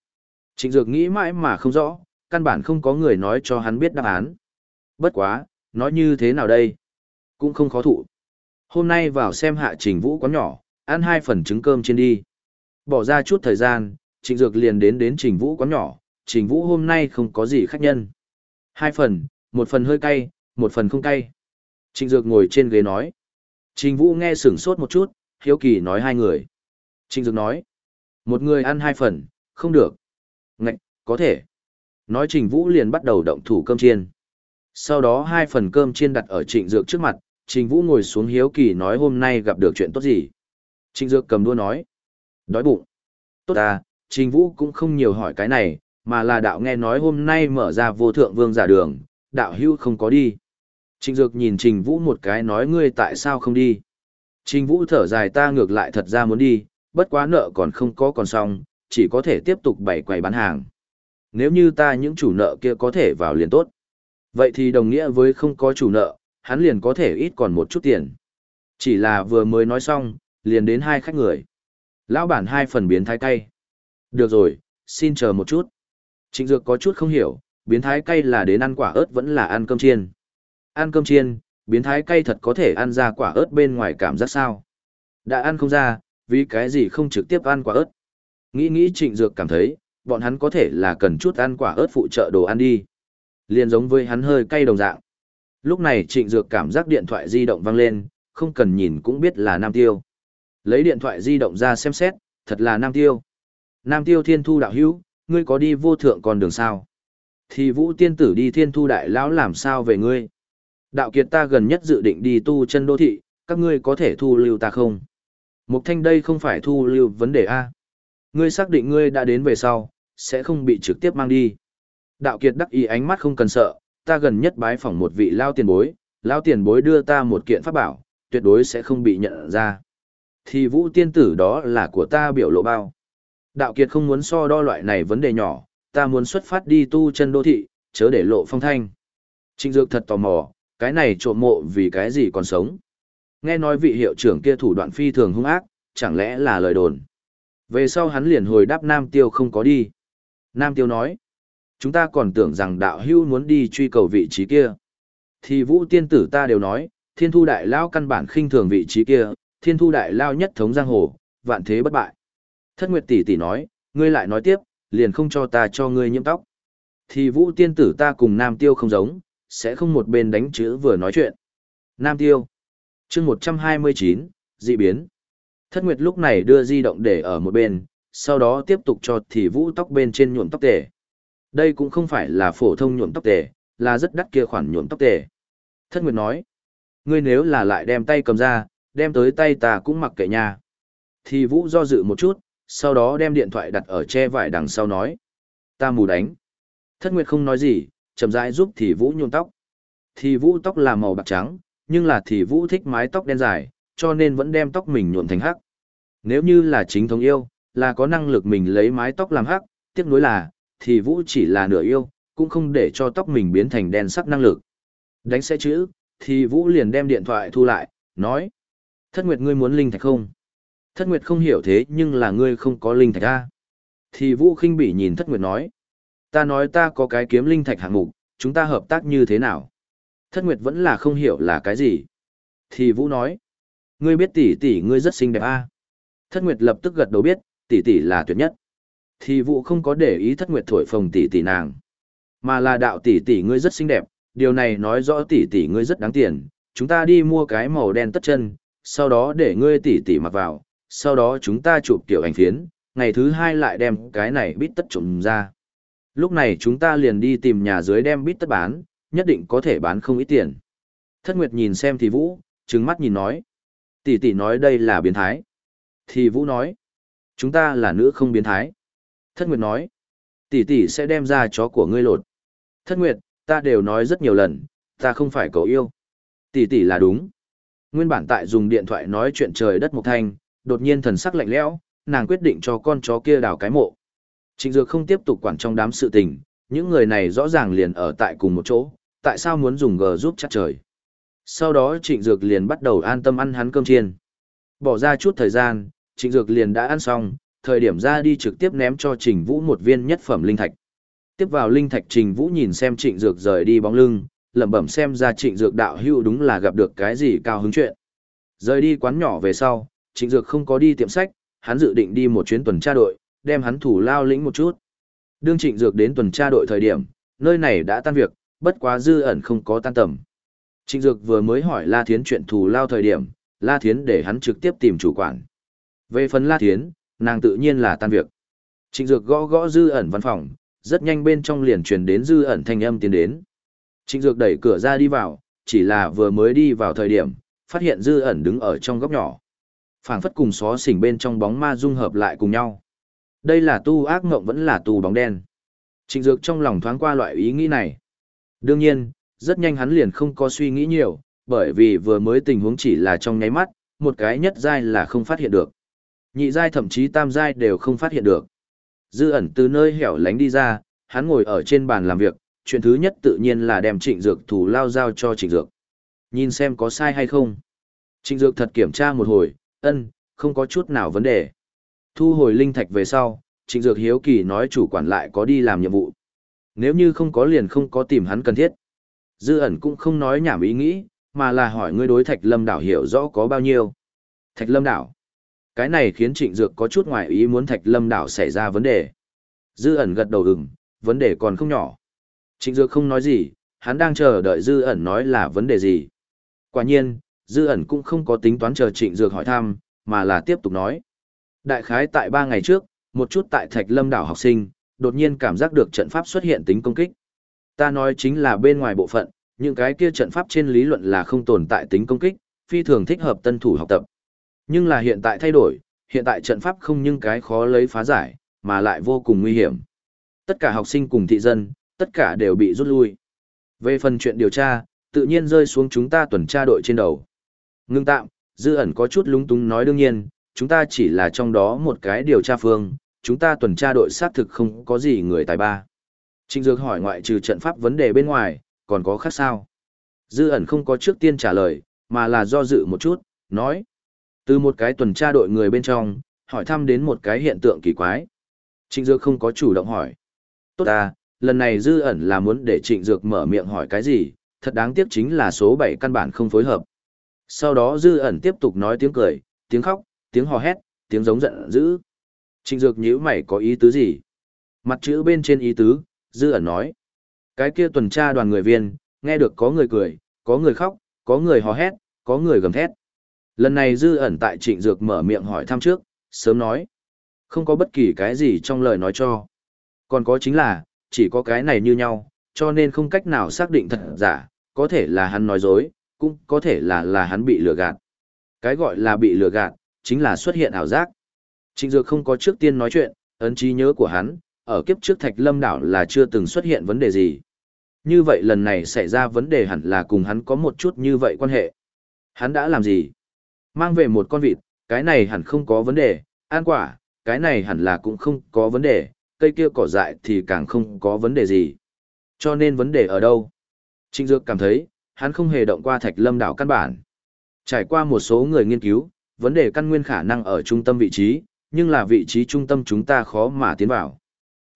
Trịnh Dược nghĩ mãi mà không rõ, căn bản không có người nói cho hắn biết đáp án. Bất quá, nói như thế nào đây? Cũng không khó thụ. Hôm nay vào xem hạ trình vũ quán nhỏ, ăn hai phần trứng cơm trên đi. Bỏ ra chút thời gian, Trịnh Dược liền đến đến trình vũ quán nhỏ, trình vũ hôm nay không có gì khách nhân. Hai phần, một phần hơi cay, một phần không cay. Trịnh Dược ngồi trên ghế nói. Trình Vũ nghe sửng sốt một chút, hiếu kỳ nói hai người. Trịnh Dược nói. Một người ăn hai phần, không được. Ngạch, có thể. Nói Trình Vũ liền bắt đầu động thủ cơm chiên. Sau đó hai phần cơm chiên đặt ở Trịnh Dược trước mặt, Trình Vũ ngồi xuống hiếu kỳ nói hôm nay gặp được chuyện tốt gì. Trịnh Dược cầm đua nói. Đói bụng. Tốt à, Trình Vũ cũng không nhiều hỏi cái này, mà là đạo nghe nói hôm nay mở ra vô thượng vương giả đường, đạo hưu không có đi. Trình Dược nhìn Trình Vũ một cái nói ngươi tại sao không đi. Trình Vũ thở dài ta ngược lại thật ra muốn đi, bất quá nợ còn không có còn xong, chỉ có thể tiếp tục bày quầy bán hàng. Nếu như ta những chủ nợ kia có thể vào liền tốt. Vậy thì đồng nghĩa với không có chủ nợ, hắn liền có thể ít còn một chút tiền. Chỉ là vừa mới nói xong, liền đến hai khách người. Lão bản hai phần biến thái cay. Được rồi, xin chờ một chút. Trịnh Dược có chút không hiểu, biến thái cay là đến ăn quả ớt vẫn là ăn cơm chiên. Ăn cơm chiên, biến thái cay thật có thể ăn ra quả ớt bên ngoài cảm giác sao. Đã ăn không ra, vì cái gì không trực tiếp ăn quả ớt. Nghĩ nghĩ trịnh dược cảm thấy, bọn hắn có thể là cần chút ăn quả ớt phụ trợ đồ ăn đi. Liền giống với hắn hơi cay đồng dạng. Lúc này trịnh dược cảm giác điện thoại di động vang lên, không cần nhìn cũng biết là Nam Tiêu. Lấy điện thoại di động ra xem xét, thật là Nam Tiêu. Nam Tiêu thiên thu đạo hữu, ngươi có đi vô thượng con đường sao? Thì vũ tiên tử đi thiên thu đại lão làm sao về ngươi? Đạo kiệt ta gần nhất dự định đi tu chân đô thị, các ngươi có thể thu lưu ta không? Mục thanh đây không phải thu lưu vấn đề A. Ngươi xác định ngươi đã đến về sau, sẽ không bị trực tiếp mang đi. Đạo kiệt đắc ý ánh mắt không cần sợ, ta gần nhất bái phỏng một vị lao tiền bối, lao tiền bối đưa ta một kiện pháp bảo, tuyệt đối sẽ không bị nhận ra. Thì vũ tiên tử đó là của ta biểu lộ bao. Đạo kiệt không muốn so đo loại này vấn đề nhỏ, ta muốn xuất phát đi tu chân đô thị, chớ để lộ phong thanh. Trịnh Dược thật tò mò, cái này trộm mộ vì cái gì còn sống. Nghe nói vị hiệu trưởng kia thủ đoạn phi thường hung ác, chẳng lẽ là lời đồn. Về sau hắn liền hồi đáp Nam Tiêu không có đi. Nam Tiêu nói, chúng ta còn tưởng rằng đạo hưu muốn đi truy cầu vị trí kia. Thì vũ tiên tử ta đều nói, thiên thu đại lao căn bản khinh thường vị trí kia, thiên thu đại lao nhất thống giang hồ, vạn thế bất bại. Thất Nguyệt tỷ tỷ nói, ngươi lại nói tiếp, liền không cho ta cho ngươi nhiễm tóc. Thì vũ tiên tử ta cùng Nam Tiêu không giống, sẽ không một bên đánh chữ vừa nói chuyện. Nam Tiêu. chương 129, dị biến. Thất Nguyệt lúc này đưa di động để ở một bên, sau đó tiếp tục cho thì vũ tóc bên trên nhuộm tóc tề. Đây cũng không phải là phổ thông nhuộm tóc tề, là rất đắt kia khoản nhuộm tóc tề. Thất Nguyệt nói, ngươi nếu là lại đem tay cầm ra, đem tới tay ta cũng mặc kệ nha. Thì vũ do dự một chút, sau đó đem điện thoại đặt ở che vải đằng sau nói. Ta mù đánh. Thất Nguyệt không nói gì, chậm rãi giúp thì vũ nhuộm tóc. Thì vũ tóc là màu bạc trắng, nhưng là thì vũ thích mái tóc đen dài, cho nên vẫn đem tóc mình nhuộm thành hắc. Nếu như là chính thống yêu, là có năng lực mình lấy mái tóc làm hắc, tiếc nuối là, thì vũ chỉ là nửa yêu, cũng không để cho tóc mình biến thành đen sắc năng lực. Đánh xe chữ, thì vũ liền đem điện thoại thu lại, nói. Thất Nguyệt ngươi muốn linh thạch không? Thất Nguyệt không hiểu thế nhưng là ngươi không có linh thạch a. Thì vũ khinh bỉ nhìn Thất Nguyệt nói. Ta nói ta có cái kiếm linh thạch hạng mục, chúng ta hợp tác như thế nào? Thất Nguyệt vẫn là không hiểu là cái gì. Thì Vũ nói, ngươi biết tỷ tỷ ngươi rất xinh đẹp a. À? Thất Nguyệt lập tức gật đầu biết, tỷ tỷ là tuyệt nhất. Thì Vũ không có để ý Thất Nguyệt thổi phồng tỷ tỷ nàng, mà là đạo tỷ tỷ ngươi rất xinh đẹp, điều này nói rõ tỷ tỷ ngươi rất đáng tiền, chúng ta đi mua cái màu đen tất chân, sau đó để ngươi tỷ tỷ mặc vào, sau đó chúng ta chụp kiểu ảnh phiến, ngày thứ hai lại đem cái này bít tất trộm ra. Lúc này chúng ta liền đi tìm nhà dưới đem bít tất bán, nhất định có thể bán không ít tiền. Thất Nguyệt nhìn xem thì Vũ, trừng mắt nhìn nói. Tỷ tỷ nói đây là biến thái. Thì Vũ nói. Chúng ta là nữ không biến thái. Thất Nguyệt nói. Tỷ tỷ sẽ đem ra chó của ngươi lột. Thất Nguyệt, ta đều nói rất nhiều lần, ta không phải cậu yêu. Tỷ tỷ là đúng. Nguyên bản tại dùng điện thoại nói chuyện trời đất một thanh, đột nhiên thần sắc lạnh lẽo, nàng quyết định cho con chó kia đào cái mộ. Trịnh Dược không tiếp tục quản trong đám sự tình, những người này rõ ràng liền ở tại cùng một chỗ, tại sao muốn dùng gờ giúp chắc trời. Sau đó Trịnh Dược liền bắt đầu an tâm ăn hắn cơm chiên. Bỏ ra chút thời gian, Trịnh Dược liền đã ăn xong, thời điểm ra đi trực tiếp ném cho Trình Vũ một viên nhất phẩm linh thạch. Tiếp vào linh thạch Trình Vũ nhìn xem Trịnh Dược rời đi bóng lưng, lẩm bẩm xem ra Trịnh Dược đạo hữu đúng là gặp được cái gì cao hứng chuyện. Rời đi quán nhỏ về sau, Trịnh Dược không có đi tiệm sách, hắn dự định đi một chuyến tuần tra đội, đem hắn thủ lao lĩnh một chút. Đương Trịnh Dược đến tuần tra đội thời điểm, nơi này đã tan việc, bất quá dư ẩn không có tan tầm. Trịnh Dược vừa mới hỏi La Thiến chuyện thù lao thời điểm, La Thiến để hắn trực tiếp tìm chủ quản. Về phần La Thiến, nàng tự nhiên là tan việc. Trịnh Dược gõ gõ dư ẩn văn phòng, rất nhanh bên trong liền truyền đến dư ẩn thanh âm tiến đến. Trịnh Dược đẩy cửa ra đi vào, chỉ là vừa mới đi vào thời điểm, phát hiện dư ẩn đứng ở trong góc nhỏ. phảng phất cùng xó xỉnh bên trong bóng ma dung hợp lại cùng nhau. Đây là tu ác ngộng vẫn là tu bóng đen. Trịnh Dược trong lòng thoáng qua loại ý nghĩ này. Đương nhiên, rất nhanh hắn liền không có suy nghĩ nhiều, bởi vì vừa mới tình huống chỉ là trong nháy mắt, một cái nhất giai là không phát hiện được. Nhị giai thậm chí tam giai đều không phát hiện được. Dư ẩn từ nơi hẻo lánh đi ra, hắn ngồi ở trên bàn làm việc, chuyện thứ nhất tự nhiên là đem trịnh dược thủ lao giao cho trịnh dược. Nhìn xem có sai hay không. Trịnh dược thật kiểm tra một hồi, ân, không có chút nào vấn đề. Thu hồi linh thạch về sau, trịnh dược hiếu kỳ nói chủ quản lại có đi làm nhiệm vụ. Nếu như không có liền không có tìm hắn cần thiết. Dư ẩn cũng không nói nhảm ý nghĩ, mà là hỏi ngươi đối thạch lâm đảo hiểu rõ có bao nhiêu. Thạch lâm đảo. Cái này khiến trịnh dược có chút ngoài ý muốn thạch lâm đảo xảy ra vấn đề. Dư ẩn gật đầu ừng, vấn đề còn không nhỏ. Trịnh dược không nói gì, hắn đang chờ đợi dư ẩn nói là vấn đề gì. Quả nhiên, dư ẩn cũng không có tính toán chờ trịnh dược hỏi thăm, mà là tiếp tục nói. Đại khái tại ba ngày trước, một chút tại thạch lâm đảo học sinh, đột nhiên cảm giác được trận pháp xuất hiện tính công kích. Ta nói chính là bên ngoài bộ phận, những cái kia trận pháp trên lý luận là không tồn tại tính công kích, phi thường thích hợp tân thủ học tập. Nhưng là hiện tại thay đổi, hiện tại trận pháp không những cái khó lấy phá giải, mà lại vô cùng nguy hiểm. Tất cả học sinh cùng thị dân, tất cả đều bị rút lui. Về phần chuyện điều tra, tự nhiên rơi xuống chúng ta tuần tra đội trên đầu. Ngưng tạm, dư ẩn có chút lúng túng nói đương nhiên, chúng ta chỉ là trong đó một cái điều tra phương, chúng ta tuần tra đội xác thực không có gì người tài ba. Trịnh Dược hỏi ngoại trừ trận pháp vấn đề bên ngoài, còn có khác sao? Dư ẩn không có trước tiên trả lời, mà là do dự một chút, nói. Từ một cái tuần tra đội người bên trong, hỏi thăm đến một cái hiện tượng kỳ quái. Trịnh Dược không có chủ động hỏi. Tốt à, lần này dư ẩn là muốn để Trịnh Dược mở miệng hỏi cái gì, thật đáng tiếc chính là số 7 căn bản không phối hợp. Sau đó dư ẩn tiếp tục nói tiếng cười, tiếng khóc, tiếng hò hét, tiếng giống giận dữ. Trịnh Dược nhíu mày có ý tứ gì? Mặt chữ bên trên ý tứ, dư ẩn nói. Cái kia tuần tra đoàn người viên, nghe được có người cười, có người khóc, có người hò hét, có người gầm thét. Lần này dư ẩn tại trịnh dược mở miệng hỏi thăm trước, sớm nói. Không có bất kỳ cái gì trong lời nói cho. Còn có chính là, chỉ có cái này như nhau, cho nên không cách nào xác định thật giả, có thể là hắn nói dối, cũng có thể là là hắn bị lừa gạt. Cái gọi là bị lừa gạt, chính là xuất hiện ảo giác. Trịnh Dược không có trước tiên nói chuyện, ấn trí nhớ của hắn, ở kiếp trước Thạch Lâm đảo là chưa từng xuất hiện vấn đề gì. Như vậy lần này xảy ra vấn đề hẳn là cùng hắn có một chút như vậy quan hệ. Hắn đã làm gì? Mang về một con vịt, cái này hẳn không có vấn đề, an quả, cái này hẳn là cũng không có vấn đề, cây kia cỏ dại thì càng không có vấn đề gì. Cho nên vấn đề ở đâu? Trịnh Dược cảm thấy, hắn không hề động qua Thạch Lâm đảo căn bản. Trải qua một số người nghiên cứu, vấn đề căn nguyên khả năng ở trung tâm vị trí, nhưng là vị trí trung tâm chúng ta khó mà tiến vào.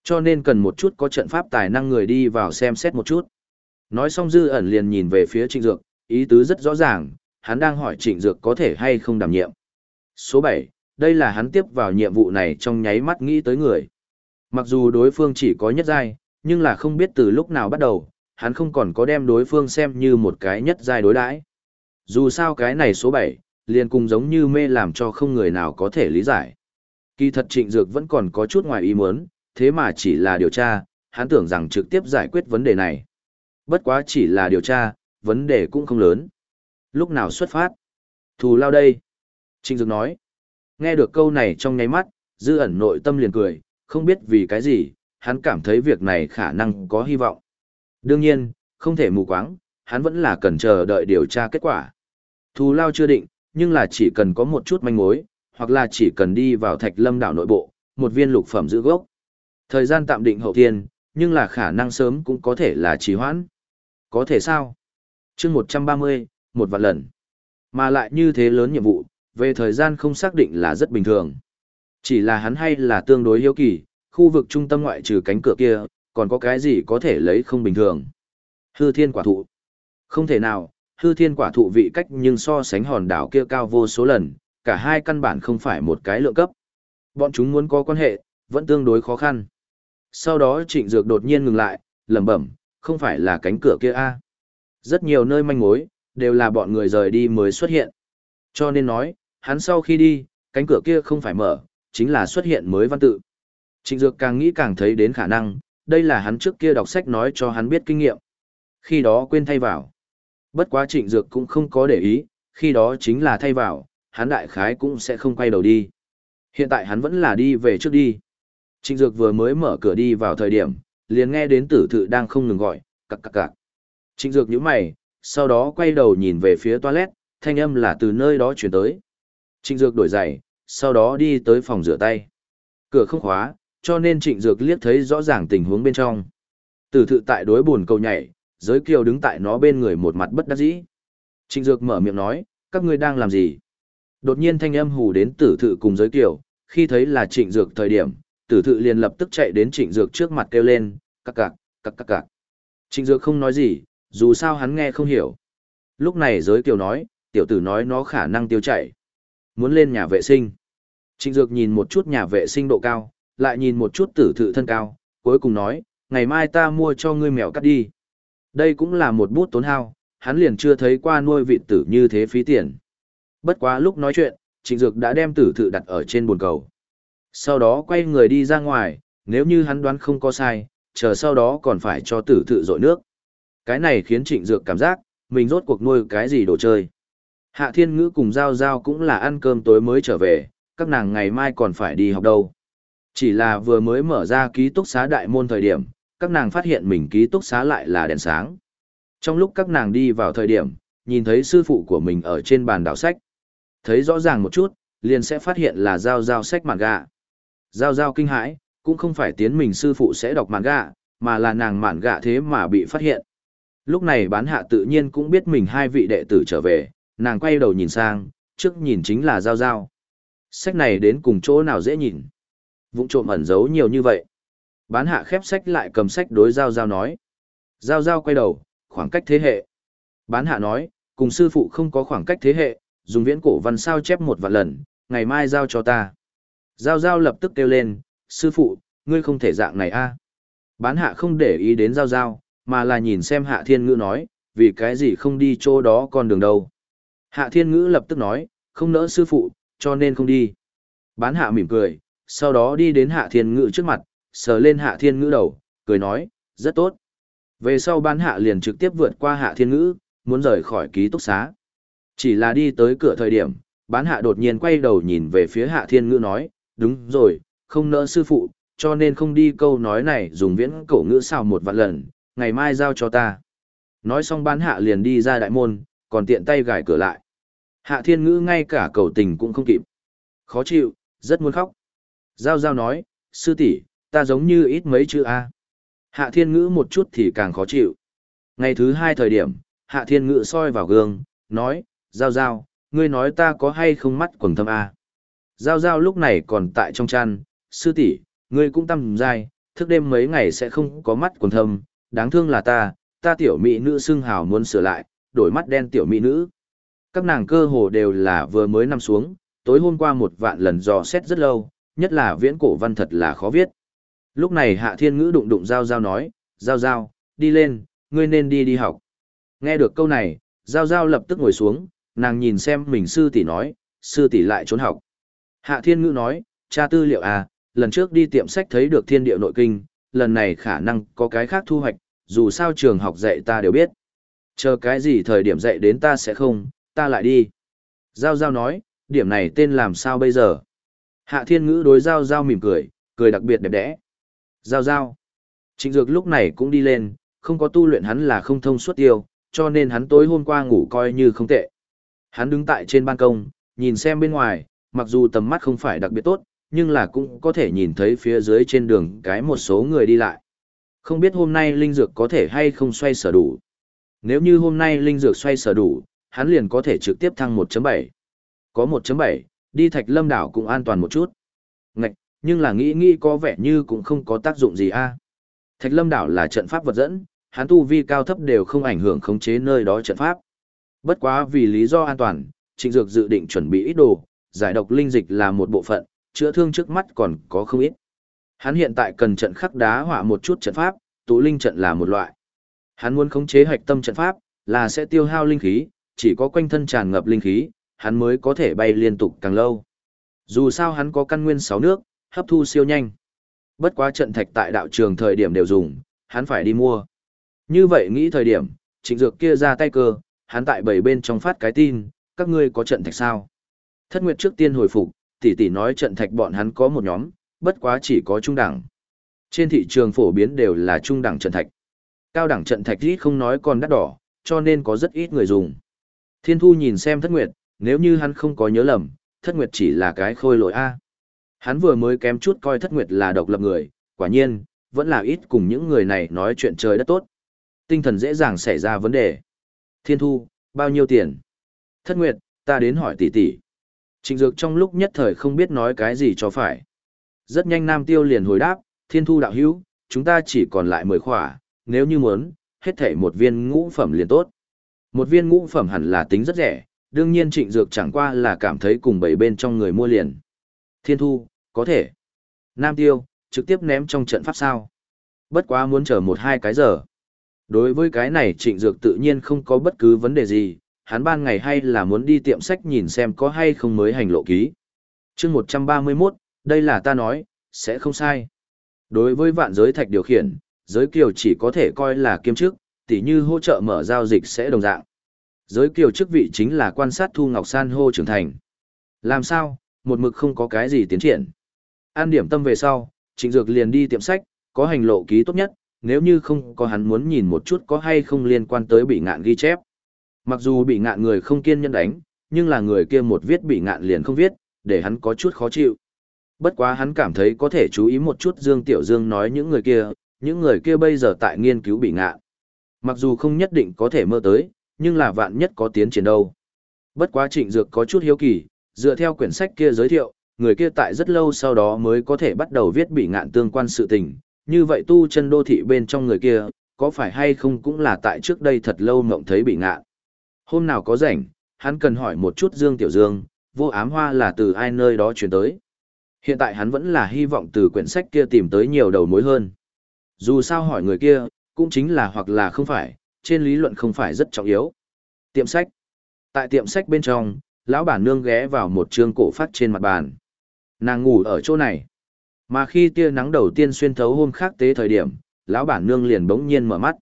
Cho nên cần một chút có trận pháp tài năng người đi vào xem xét một chút. Nói xong dư ẩn liền nhìn về phía trịnh dược, ý tứ rất rõ ràng, hắn đang hỏi trịnh dược có thể hay không đảm nhiệm. Số 7, đây là hắn tiếp vào nhiệm vụ này trong nháy mắt nghĩ tới người. Mặc dù đối phương chỉ có nhất giai, nhưng là không biết từ lúc nào bắt đầu, hắn không còn có đem đối phương xem như một cái nhất giai đối đãi. Dù sao cái này số 7, liền cùng giống như mê làm cho không người nào có thể lý giải. Kỳ thật trịnh dược vẫn còn có chút ngoài ý muốn, thế mà chỉ là điều tra, hắn tưởng rằng trực tiếp giải quyết vấn đề này. Bất quá chỉ là điều tra, vấn đề cũng không lớn. Lúc nào xuất phát? Thù lao đây. Trịnh dược nói. Nghe được câu này trong nháy mắt, dư ẩn nội tâm liền cười, không biết vì cái gì, hắn cảm thấy việc này khả năng có hy vọng. Đương nhiên, không thể mù quáng, hắn vẫn là cần chờ đợi điều tra kết quả. Thù lao chưa định, nhưng là chỉ cần có một chút manh mối, hoặc là chỉ cần đi vào thạch lâm đảo nội bộ, một viên lục phẩm giữ gốc. Thời gian tạm định hậu thiên, nhưng là khả năng sớm cũng có thể là trì hoãn. Có thể sao? chương 130, một vạn lần. Mà lại như thế lớn nhiệm vụ, về thời gian không xác định là rất bình thường. Chỉ là hắn hay là tương đối hiếu kỳ, khu vực trung tâm ngoại trừ cánh cửa kia, còn có cái gì có thể lấy không bình thường. Hư thiên quả thụ. Không thể nào, hư thiên quả thụ vị cách nhưng so sánh hòn đảo kia cao vô số lần, cả hai căn bản không phải một cái lượng cấp. Bọn chúng muốn có quan hệ, vẫn tương đối khó khăn. Sau đó trịnh dược đột nhiên ngừng lại, lẩm bẩm, không phải là cánh cửa kia a Rất nhiều nơi manh mối, đều là bọn người rời đi mới xuất hiện. Cho nên nói, hắn sau khi đi, cánh cửa kia không phải mở, chính là xuất hiện mới văn tự. Trịnh Dược càng nghĩ càng thấy đến khả năng, đây là hắn trước kia đọc sách nói cho hắn biết kinh nghiệm. Khi đó quên thay vào. Bất quá Trịnh Dược cũng không có để ý, khi đó chính là thay vào, hắn đại khái cũng sẽ không quay đầu đi. Hiện tại hắn vẫn là đi về trước đi. Trịnh Dược vừa mới mở cửa đi vào thời điểm, liền nghe đến tử thự đang không ngừng gọi, cặc cặc cặc. Trịnh Dược nhíu mày, sau đó quay đầu nhìn về phía toilet, thanh âm là từ nơi đó chuyển tới. Trịnh Dược đổi giày, sau đó đi tới phòng rửa tay. Cửa không khóa, cho nên Trịnh Dược liếc thấy rõ ràng tình huống bên trong. Tử thự tại đối buồn cầu nhảy, giới kiều đứng tại nó bên người một mặt bất đắc dĩ. Trịnh Dược mở miệng nói, các ngươi đang làm gì? Đột nhiên thanh âm hù đến tử thự cùng giới kiều, khi thấy là Trịnh Dược thời điểm, tử thự liền lập tức chạy đến Trịnh Dược trước mặt kêu lên, cặc cặc, cặc cặc cặc. Trịnh Dược không nói gì, dù sao hắn nghe không hiểu. Lúc này giới kiều nói, tiểu tử nói nó khả năng tiêu chảy. Muốn lên nhà vệ sinh. Trịnh Dược nhìn một chút nhà vệ sinh độ cao, lại nhìn một chút tử thự thân cao, cuối cùng nói, ngày mai ta mua cho ngươi mèo cắt đi. Đây cũng là một bút tốn hao, hắn liền chưa thấy qua nuôi vị tử như thế phí tiền. Bất quá lúc nói chuyện, Trịnh Dược đã đem tử thự đặt ở trên bồn cầu. Sau đó quay người đi ra ngoài, nếu như hắn đoán không có sai, chờ sau đó còn phải cho tử thự dội nước. Cái này khiến Trịnh Dược cảm giác, mình rốt cuộc nuôi cái gì đồ chơi. Hạ Thiên Ngữ cùng Giao Giao cũng là ăn cơm tối mới trở về, các nàng ngày mai còn phải đi học đâu. Chỉ là vừa mới mở ra ký túc xá đại môn thời điểm, các nàng phát hiện mình ký túc xá lại là đèn sáng. Trong lúc các nàng đi vào thời điểm, nhìn thấy sư phụ của mình ở trên bàn đảo sách. Thấy rõ ràng một chút, liền sẽ phát hiện là Giao Giao sách mạn gạ. Giao Giao kinh hãi, cũng không phải tiến mình sư phụ sẽ đọc mạn gạ, mà là nàng mạn gạ thế mà bị phát hiện. Lúc này bán hạ tự nhiên cũng biết mình hai vị đệ tử trở về, nàng quay đầu nhìn sang, trước nhìn chính là Giao Giao. Sách này đến cùng chỗ nào dễ nhìn. Vụng trộm ẩn giấu nhiều như vậy. Bán hạ khép sách lại cầm sách đối Giao Giao nói. Giao Giao quay đầu, khoảng cách thế hệ. Bán hạ nói, cùng sư phụ không có khoảng cách thế hệ, dùng viễn cổ văn sao chép một vạn lần, ngày mai giao cho ta. Giao Giao lập tức kêu lên, sư phụ, ngươi không thể dạng này a. Bán hạ không để ý đến Giao Giao, mà là nhìn xem hạ thiên ngữ nói, vì cái gì không đi chỗ đó con đường đâu. Hạ thiên ngữ lập tức nói, không nỡ sư phụ, cho nên không đi. Bán hạ mỉm cười, sau đó đi đến hạ thiên ngữ trước mặt, sờ lên hạ thiên ngữ đầu, cười nói, rất tốt. Về sau bán hạ liền trực tiếp vượt qua hạ thiên ngữ, muốn rời khỏi ký túc xá. Chỉ là đi tới cửa thời điểm, bán hạ đột nhiên quay đầu nhìn về phía hạ thiên ngữ nói, đúng rồi, không nỡ sư phụ, cho nên không đi câu nói này dùng viễn cổ ngữ xào một vạn lần, ngày mai giao cho ta. Nói xong bán hạ liền đi ra đại môn, còn tiện tay gài cửa lại. Hạ thiên ngữ ngay cả cầu tình cũng không kịp. Khó chịu, rất muốn khóc. Giao giao nói, sư tỷ, ta giống như ít mấy chữ A. Hạ thiên ngữ một chút thì càng khó chịu. Ngày thứ hai thời điểm, hạ thiên ngữ soi vào gương, nói, giao giao, ngươi nói ta có hay không mắt quần thâm A. Giao giao lúc này còn tại trong chăn, sư tỷ, ngươi cũng tâm dài, thức đêm mấy ngày sẽ không có mắt quần thâm, đáng thương là ta, ta tiểu mỹ nữ xưng hào muốn sửa lại, đổi mắt đen tiểu mỹ nữ. Các nàng cơ hồ đều là vừa mới nằm xuống, tối hôm qua một vạn lần dò xét rất lâu, nhất là viễn cổ văn thật là khó viết. Lúc này Hạ Thiên Ngữ đụng đụng Giao Giao nói, Giao Giao, đi lên, ngươi nên đi đi học. Nghe được câu này, Giao Giao lập tức ngồi xuống, nàng nhìn xem mình sư tỷ nói, sư tỷ lại trốn học. Hạ Thiên Ngữ nói, cha tư liệu à, lần trước đi tiệm sách thấy được thiên địa nội kinh, lần này khả năng có cái khác thu hoạch, dù sao trường học dạy ta đều biết. Chờ cái gì thời điểm dạy đến ta sẽ không, ta lại đi. Giao Giao nói, điểm này tên làm sao bây giờ? Hạ Thiên Ngữ đối Giao Giao mỉm cười, cười đặc biệt đẹp đẽ. Giao Giao. Trịnh Dược lúc này cũng đi lên, không có tu luyện hắn là không thông suốt tiêu, cho nên hắn tối hôm qua ngủ coi như không tệ. Hắn đứng tại trên ban công, nhìn xem bên ngoài, mặc dù tầm mắt không phải đặc biệt tốt, nhưng là cũng có thể nhìn thấy phía dưới trên đường cái một số người đi lại. Không biết hôm nay linh dược có thể hay không xoay sở đủ. Nếu như hôm nay linh dược xoay sở đủ, hắn liền có thể trực tiếp thăng 1.7. Có 1.7, đi thạch lâm đảo cũng an toàn một chút. Ngạch, nhưng là nghĩ nghĩ có vẻ như cũng không có tác dụng gì a. Thạch lâm đảo là trận pháp vật dẫn, hắn tu vi cao thấp đều không ảnh hưởng khống chế nơi đó trận pháp. Bất quá vì lý do an toàn, Trịnh Dược dự định chuẩn bị ít đồ, giải độc linh dịch là một bộ phận, chữa thương trước mắt còn có không ít. Hắn hiện tại cần trận khắc đá hỏa một chút trận pháp, tụ linh trận là một loại. Hắn muốn khống chế hạch tâm trận pháp, là sẽ tiêu hao linh khí, chỉ có quanh thân tràn ngập linh khí, hắn mới có thể bay liên tục càng lâu. Dù sao hắn có căn nguyên sáu nước, hấp thu siêu nhanh. Bất quá trận thạch tại đạo trường thời điểm đều dùng, hắn phải đi mua. Như vậy nghĩ thời điểm, trịnh dược kia ra tay cơ, hắn tại bảy bên trong phát cái tin, các ngươi có trận thạch sao? Thất Nguyệt trước tiên hồi phục, tỷ tỷ nói trận thạch bọn hắn có một nhóm, bất quá chỉ có trung đẳng. Trên thị trường phổ biến đều là trung đẳng trận thạch. Cao đẳng trận thạch ít không nói còn đắt đỏ, cho nên có rất ít người dùng. Thiên Thu nhìn xem Thất Nguyệt, nếu như hắn không có nhớ lầm, Thất Nguyệt chỉ là cái khôi lỗi A. Hắn vừa mới kém chút coi Thất Nguyệt là độc lập người, quả nhiên, vẫn là ít cùng những người này nói chuyện trời đất tốt. Tinh thần dễ dàng xảy ra vấn đề. Thiên Thu, bao nhiêu tiền? Thất Nguyệt, ta đến hỏi tỷ tỷ. Trịnh Dược trong lúc nhất thời không biết nói cái gì cho phải. Rất nhanh Nam Tiêu liền hồi đáp, Thiên Thu đạo hữu, chúng ta chỉ còn lại 10 khỏa, nếu như muốn, hết thảy một viên ngũ phẩm liền tốt. Một viên ngũ phẩm hẳn là tính rất rẻ, đương nhiên Trịnh Dược chẳng qua là cảm thấy cùng bảy bên trong người mua liền. Thiên Thu, có thể. Nam Tiêu, trực tiếp ném trong trận pháp sao. Bất quá muốn chờ một hai cái giờ. Đối với cái này Trịnh Dược tự nhiên không có bất cứ vấn đề gì, hắn ban ngày hay là muốn đi tiệm sách nhìn xem có hay không mới hành lộ ký. chương 131, đây là ta nói, sẽ không sai. Đối với vạn giới thạch điều khiển, giới kiều chỉ có thể coi là kiêm chức, tỉ như hỗ trợ mở giao dịch sẽ đồng dạng. Giới kiều chức vị chính là quan sát thu ngọc san hô trưởng thành. Làm sao, một mực không có cái gì tiến triển. An điểm tâm về sau, trịnh dược liền đi tiệm sách, có hành lộ ký tốt nhất, nếu như không có hắn muốn nhìn một chút có hay không liên quan tới bị ngạn ghi chép. Mặc dù bị ngạn người không kiên nhẫn đánh, nhưng là người kia một viết bị ngạn liền không viết, để hắn có chút khó chịu. Bất quá hắn cảm thấy có thể chú ý một chút Dương Tiểu Dương nói những người kia, những người kia bây giờ tại nghiên cứu bị ngạn. Mặc dù không nhất định có thể mơ tới, nhưng là vạn nhất có tiến triển đâu. Bất quá trịnh dược có chút hiếu kỳ, dựa theo quyển sách kia giới thiệu, người kia tại rất lâu sau đó mới có thể bắt đầu viết bị ngạn tương quan sự tình. Như vậy tu chân đô thị bên trong người kia, có phải hay không cũng là tại trước đây thật lâu mộng thấy bị ngạn. Hôm nào có rảnh, hắn cần hỏi một chút Dương Tiểu Dương, vô ám hoa là từ ai nơi đó chuyển tới. Hiện tại hắn vẫn là hy vọng từ quyển sách kia tìm tới nhiều đầu mối hơn. Dù sao hỏi người kia, cũng chính là hoặc là không phải, trên lý luận không phải rất trọng yếu. Tiệm sách. Tại tiệm sách bên trong, lão bản nương ghé vào một chương cổ phát trên mặt bàn. Nàng ngủ ở chỗ này. Mà khi tia nắng đầu tiên xuyên thấu hôm khác tế thời điểm, lão bản nương liền bỗng nhiên mở mắt.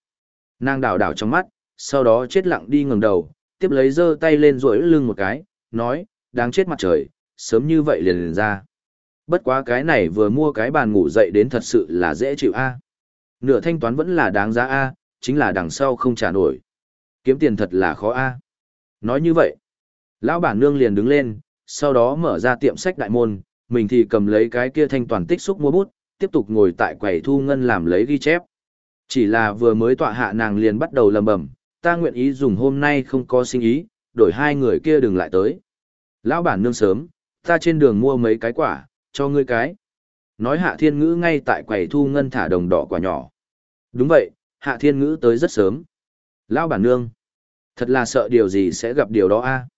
Nàng đảo đảo trong mắt, sau đó chết lặng đi ngừng đầu, tiếp lấy giơ tay lên rỗi lưng một cái, nói, đáng chết mặt trời, sớm như vậy liền liền ra. Bất quá cái này vừa mua cái bàn ngủ dậy đến thật sự là dễ chịu a. Nửa thanh toán vẫn là đáng giá a, chính là đằng sau không trả nổi. Kiếm tiền thật là khó a. Nói như vậy, lão bản nương liền đứng lên, sau đó mở ra tiệm sách đại môn, mình thì cầm lấy cái kia thanh toàn tích xúc mua bút, tiếp tục ngồi tại quầy thu ngân làm lấy ghi chép. Chỉ là vừa mới tọa hạ nàng liền bắt đầu lầm bầm, ta nguyện ý dùng hôm nay không có sinh ý, đổi hai người kia đừng lại tới. Lão bản nương sớm, ta trên đường mua mấy cái quả, cho ngươi cái. Nói hạ thiên ngữ ngay tại quầy thu ngân thả đồng đỏ quả nhỏ. Đúng vậy, hạ thiên ngữ tới rất sớm. Lão bản nương, thật là sợ điều gì sẽ gặp điều đó a.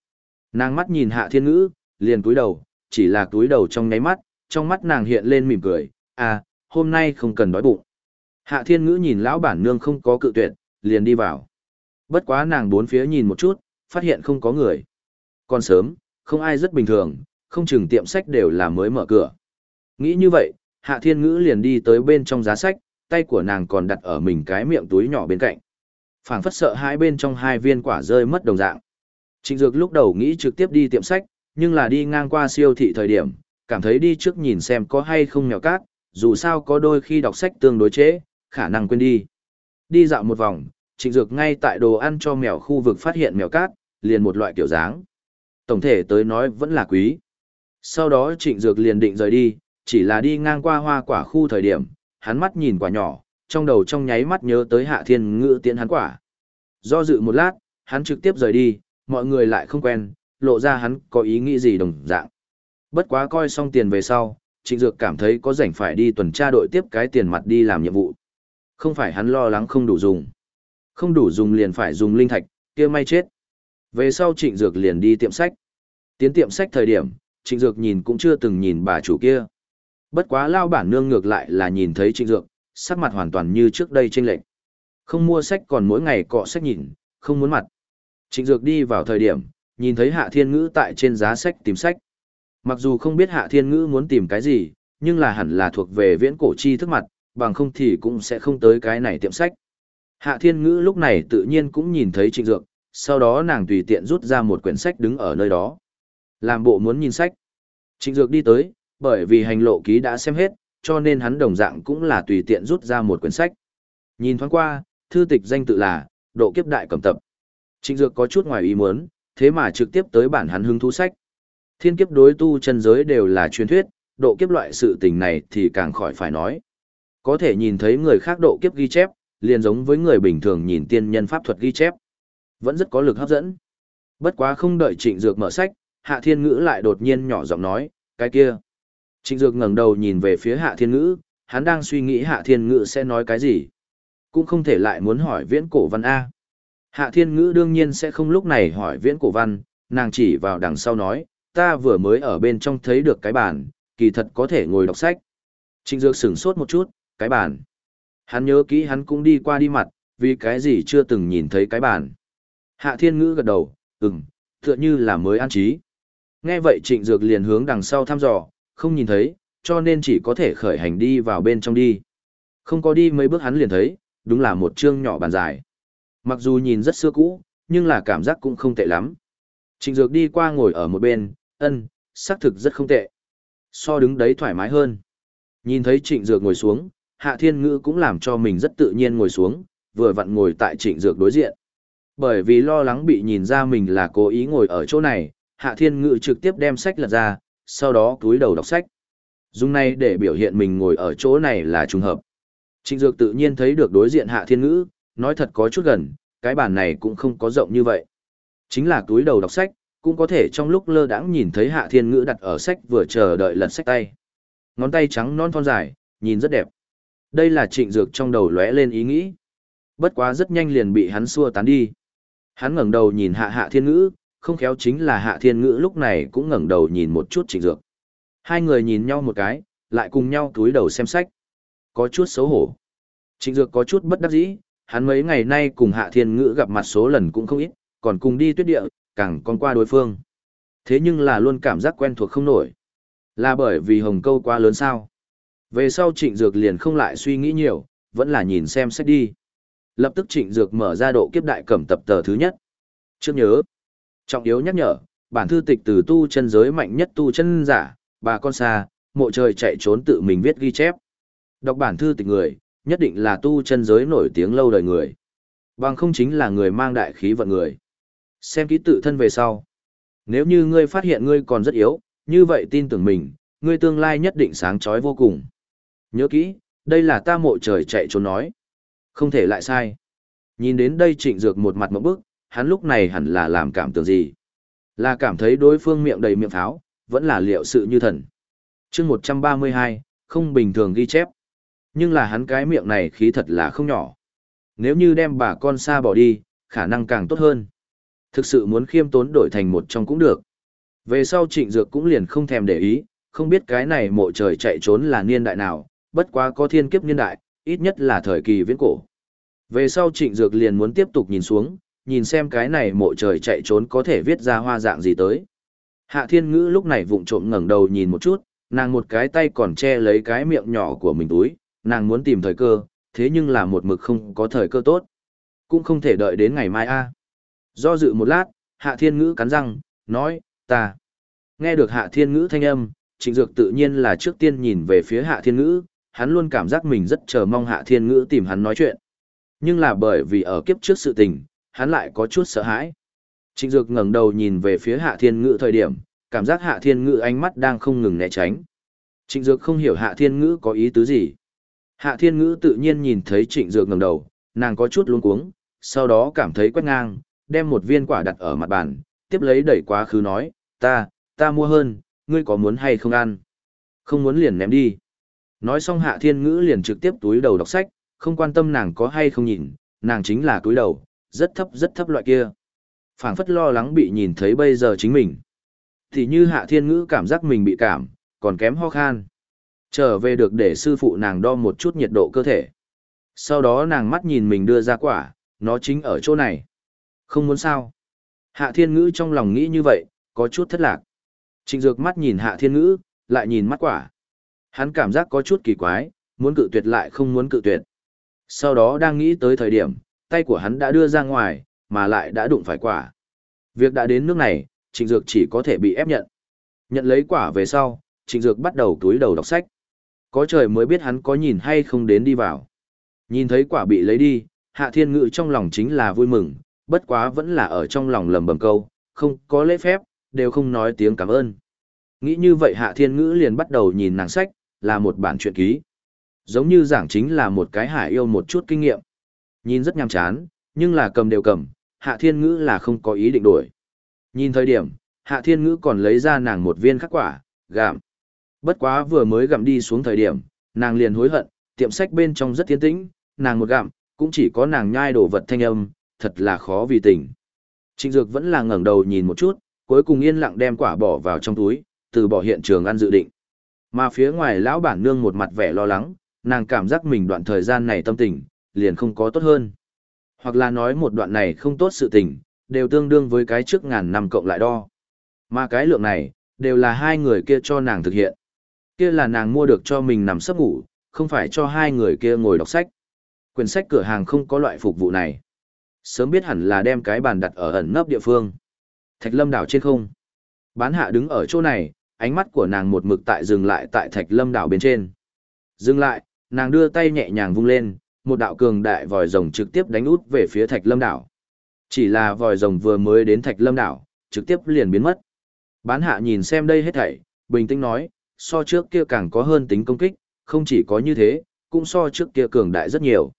Nàng mắt nhìn hạ thiên ngữ, liền cúi đầu, chỉ là cúi đầu trong nháy mắt, trong mắt nàng hiện lên mỉm cười, à, hôm nay không cần đói bụng. Hạ thiên ngữ nhìn lão bản nương không có cự tuyệt, liền đi vào. Bất quá nàng bốn phía nhìn một chút, phát hiện không có người. Còn sớm, không ai rất bình thường, không chừng tiệm sách đều là mới mở cửa. Nghĩ như vậy, Hạ Thiên Ngữ liền đi tới bên trong giá sách, tay của nàng còn đặt ở mình cái miệng túi nhỏ bên cạnh. phảng phất sợ hai bên trong hai viên quả rơi mất đồng dạng. Trịnh Dược lúc đầu nghĩ trực tiếp đi tiệm sách, nhưng là đi ngang qua siêu thị thời điểm, cảm thấy đi trước nhìn xem có hay không mèo cát, dù sao có đôi khi đọc sách tương đối chế, khả năng quên đi. Đi dạo một vòng, Trịnh Dược ngay tại đồ ăn cho mèo khu vực phát hiện mèo cát, liền một loại kiểu dáng. Tổng thể tới nói vẫn là quý. Sau đó Trịnh Dược liền định rời đi, chỉ là đi ngang qua hoa quả khu thời điểm, hắn mắt nhìn quả nhỏ, trong đầu trong nháy mắt nhớ tới Hạ Thiên Ngữ tiễn hắn quả. Do dự một lát, hắn trực tiếp rời đi, mọi người lại không quen, lộ ra hắn có ý nghĩ gì đồng dạng. Bất quá coi xong tiền về sau, Trịnh Dược cảm thấy có rảnh phải đi tuần tra đội tiếp cái tiền mặt đi làm nhiệm vụ. Không phải hắn lo lắng không đủ dùng. Không đủ dùng liền phải dùng linh thạch, kia may chết. Về sau Trịnh Dược liền đi tiệm sách. Tiến tiệm sách thời điểm, Trịnh Dược nhìn cũng chưa từng nhìn bà chủ kia. Bất quá lao bản nương ngược lại là nhìn thấy Trịnh Dược, sắc mặt hoàn toàn như trước đây trên lệnh. Không mua sách còn mỗi ngày cọ sách nhìn, không muốn mặt. Trịnh Dược đi vào thời điểm, nhìn thấy Hạ Thiên Ngữ tại trên giá sách tìm sách. Mặc dù không biết Hạ Thiên Ngữ muốn tìm cái gì, nhưng là hẳn là thuộc về viễn cổ chi thức mặt, bằng không thì cũng sẽ không tới cái này tiệm sách. Hạ Thiên Ngữ lúc này tự nhiên cũng nhìn thấy Trịnh Dược, sau đó nàng tùy tiện rút ra một quyển sách đứng ở nơi đó. Làm bộ muốn nhìn sách. Trịnh Dược đi tới, bởi vì hành lộ ký đã xem hết, cho nên hắn đồng dạng cũng là tùy tiện rút ra một quyển sách. Nhìn thoáng qua, thư tịch danh tự là Độ kiếp đại cầm tập. Trịnh Dược có chút ngoài ý muốn, thế mà trực tiếp tới bản hắn hứng thú sách. Thiên kiếp đối tu chân giới đều là truyền thuyết, độ kiếp loại sự tình này thì càng khỏi phải nói. Có thể nhìn thấy người khác độ kiếp ghi chép, liền giống với người bình thường nhìn tiên nhân pháp thuật ghi chép. Vẫn rất có lực hấp dẫn. Bất quá không đợi Trịnh Dược mở sách, Hạ Thiên Ngữ lại đột nhiên nhỏ giọng nói, cái kia. Trịnh Dược ngẩng đầu nhìn về phía Hạ Thiên Ngữ, hắn đang suy nghĩ Hạ Thiên Ngữ sẽ nói cái gì. Cũng không thể lại muốn hỏi viễn cổ văn A. Hạ Thiên Ngữ đương nhiên sẽ không lúc này hỏi viễn cổ văn, nàng chỉ vào đằng sau nói, ta vừa mới ở bên trong thấy được cái bàn, kỳ thật có thể ngồi đọc sách. Trịnh Dược sửng sốt một chút, cái bàn. Hắn nhớ kỹ hắn cũng đi qua đi mặt, vì cái gì chưa từng nhìn thấy cái bàn. Hạ Thiên Ngữ gật đầu, ừm, tựa như là mới an trí. Nghe vậy Trịnh Dược liền hướng đằng sau thăm dò, không nhìn thấy, cho nên chỉ có thể khởi hành đi vào bên trong đi. Không có đi mấy bước hắn liền thấy, đúng là một chương nhỏ bàn dài. Mặc dù nhìn rất xưa cũ, nhưng là cảm giác cũng không tệ lắm. Trịnh Dược đi qua ngồi ở một bên, ân, xác thực rất không tệ. So đứng đấy thoải mái hơn. Nhìn thấy Trịnh Dược ngồi xuống, Hạ Thiên Ngữ cũng làm cho mình rất tự nhiên ngồi xuống, vừa vặn ngồi tại Trịnh Dược đối diện. Bởi vì lo lắng bị nhìn ra mình là cố ý ngồi ở chỗ này, Hạ Thiên Ngữ trực tiếp đem sách lật ra, sau đó cúi đầu đọc sách. Dùng này để biểu hiện mình ngồi ở chỗ này là trùng hợp. Trịnh Dược tự nhiên thấy được đối diện Hạ Thiên Ngữ, nói thật có chút gần, cái bàn này cũng không có rộng như vậy. Chính là túi đầu đọc sách, cũng có thể trong lúc lơ đãng nhìn thấy Hạ Thiên Ngữ đặt ở sách vừa chờ đợi lật sách tay. Ngón tay trắng non thon dài, nhìn rất đẹp. Đây là trịnh dược trong đầu lóe lên ý nghĩ. Bất quá rất nhanh liền bị hắn xua tán đi. Hắn ngẩng đầu nhìn Hạ Hạ Thiên Ngữ, không khéo chính là Hạ Thiên Ngữ lúc này cũng ngẩng đầu nhìn một chút trịnh dược. Hai người nhìn nhau một cái, lại cùng nhau túi đầu xem sách. Có chút xấu hổ. Trịnh dược có chút bất đắc dĩ, hắn mấy ngày nay cùng Hạ Thiên Ngữ gặp mặt số lần cũng không ít, còn cùng đi tuyết địa, càng còn qua đối phương. Thế nhưng là luôn cảm giác quen thuộc không nổi. Là bởi vì hồng câu quá lớn sao. Về sau trịnh dược liền không lại suy nghĩ nhiều, vẫn là nhìn xem sách đi. Lập tức trịnh dược mở ra độ kiếp đại cẩm tập tờ thứ nhất. Trước nhớ, trọng yếu nhắc nhở, bản thư tịch từ tu chân giới mạnh nhất tu chân giả, bà con xa, mộ trời chạy trốn tự mình viết ghi chép. Đọc bản thư tịch người, nhất định là tu chân giới nổi tiếng lâu đời người. Bằng không chính là người mang đại khí vận người. Xem ký tự thân về sau. Nếu như ngươi phát hiện ngươi còn rất yếu, như vậy tin tưởng mình, ngươi tương lai nhất định sáng chói vô cùng. Nhớ kỹ, đây là ta mộ trời chạy trốn nói. Không thể lại sai. Nhìn đến đây trịnh dược một mặt mẫu bức, hắn lúc này hẳn là làm cảm tưởng gì. Là cảm thấy đối phương miệng đầy miệng pháo, vẫn là liệu sự như thần. chương 132, không bình thường ghi chép. Nhưng là hắn cái miệng này khí thật là không nhỏ. Nếu như đem bà con xa bỏ đi, khả năng càng tốt hơn. Thực sự muốn khiêm tốn đổi thành một trong cũng được. Về sau trịnh dược cũng liền không thèm để ý, không biết cái này mộ trời chạy trốn là niên đại nào, bất quá có thiên kiếp niên đại, ít nhất là thời kỳ viễn cổ. Về sau trịnh dược liền muốn tiếp tục nhìn xuống, nhìn xem cái này mộ trời chạy trốn có thể viết ra hoa dạng gì tới. Hạ thiên ngữ lúc này vụng trộm ngẩng đầu nhìn một chút, nàng một cái tay còn che lấy cái miệng nhỏ của mình túi, nàng muốn tìm thời cơ, thế nhưng là một mực không có thời cơ tốt. Cũng không thể đợi đến ngày mai a. Do dự một lát, hạ thiên ngữ cắn răng, nói, ta. Nghe được hạ thiên ngữ thanh âm, trịnh dược tự nhiên là trước tiên nhìn về phía hạ thiên ngữ, hắn luôn cảm giác mình rất chờ mong hạ thiên ngữ tìm hắn nói chuyện. Nhưng là bởi vì ở kiếp trước sự tình, hắn lại có chút sợ hãi. Trịnh dược ngẩng đầu nhìn về phía hạ thiên ngữ thời điểm, cảm giác hạ thiên ngữ ánh mắt đang không ngừng né tránh. Trịnh dược không hiểu hạ thiên ngữ có ý tứ gì. Hạ thiên ngữ tự nhiên nhìn thấy trịnh dược ngẩng đầu, nàng có chút luống cuống, sau đó cảm thấy quét ngang, đem một viên quả đặt ở mặt bàn, tiếp lấy đẩy quá khứ nói, ta, ta mua hơn, ngươi có muốn hay không ăn? Không muốn liền ném đi. Nói xong hạ thiên ngữ liền trực tiếp túi đầu đọc sách, không quan tâm nàng có hay không nhìn, nàng chính là túi đầu, rất thấp rất thấp loại kia. phảng phất lo lắng bị nhìn thấy bây giờ chính mình. Thì như hạ thiên ngữ cảm giác mình bị cảm, còn kém ho khan. Trở về được để sư phụ nàng đo một chút nhiệt độ cơ thể. Sau đó nàng mắt nhìn mình đưa ra quả, nó chính ở chỗ này. Không muốn sao. Hạ thiên ngữ trong lòng nghĩ như vậy, có chút thất lạc. Trịnh dược mắt nhìn hạ thiên ngữ, lại nhìn mắt quả. Hắn cảm giác có chút kỳ quái, muốn cự tuyệt lại không muốn cự tuyệt. Sau đó đang nghĩ tới thời điểm, tay của hắn đã đưa ra ngoài, mà lại đã đụng phải quả. Việc đã đến nước này, trịnh dược chỉ có thể bị ép nhận. Nhận lấy quả về sau, trịnh dược bắt đầu túi đầu đọc sách. Có trời mới biết hắn có nhìn hay không đến đi vào. Nhìn thấy quả bị lấy đi, hạ thiên ngự trong lòng chính là vui mừng, bất quá vẫn là ở trong lòng lầm bầm câu, không có lễ phép, đều không nói tiếng cảm ơn. Nghĩ như vậy hạ thiên ngữ liền bắt đầu nhìn nàng sách, là một bản truyện ký. Giống như giảng chính là một cái hải yêu một chút kinh nghiệm. Nhìn rất nhàm chán, nhưng là cầm đều cầm, hạ thiên ngữ là không có ý định đổi. Nhìn thời điểm, hạ thiên ngữ còn lấy ra nàng một viên khắc quả, gạm. Bất quá vừa mới gặm đi xuống thời điểm, nàng liền hối hận, tiệm sách bên trong rất tiến tĩnh, nàng một gặm, cũng chỉ có nàng nhai đồ vật thanh âm, thật là khó vì tình. Trịnh Dược vẫn là ngẩng đầu nhìn một chút, cuối cùng yên lặng đem quả bỏ vào trong túi, từ bỏ hiện trường ăn dự định. Mà phía ngoài lão bản nương một mặt vẻ lo lắng, nàng cảm giác mình đoạn thời gian này tâm tình, liền không có tốt hơn. Hoặc là nói một đoạn này không tốt sự tình, đều tương đương với cái trước ngàn năm cộng lại đo. Mà cái lượng này, đều là hai người kia cho nàng thực hiện. Kia là nàng mua được cho mình nằm sấp ngủ, không phải cho hai người kia ngồi đọc sách. Quyển sách cửa hàng không có loại phục vụ này. Sớm biết hẳn là đem cái bàn đặt ở ẩn nấp địa phương. Thạch lâm đảo trên không. Bán hạ đứng ở chỗ này, ánh mắt của nàng một mực tại dừng lại tại thạch lâm đảo bên trên. Dừng lại, nàng đưa tay nhẹ nhàng vung lên, một đạo cường đại vòi rồng trực tiếp đánh út về phía thạch lâm đảo. Chỉ là vòi rồng vừa mới đến thạch lâm đảo, trực tiếp liền biến mất. Bán hạ nhìn xem đây hết thảy, bình tĩnh nói, so trước kia càng có hơn tính công kích, không chỉ có như thế, cũng so trước kia cường đại rất nhiều.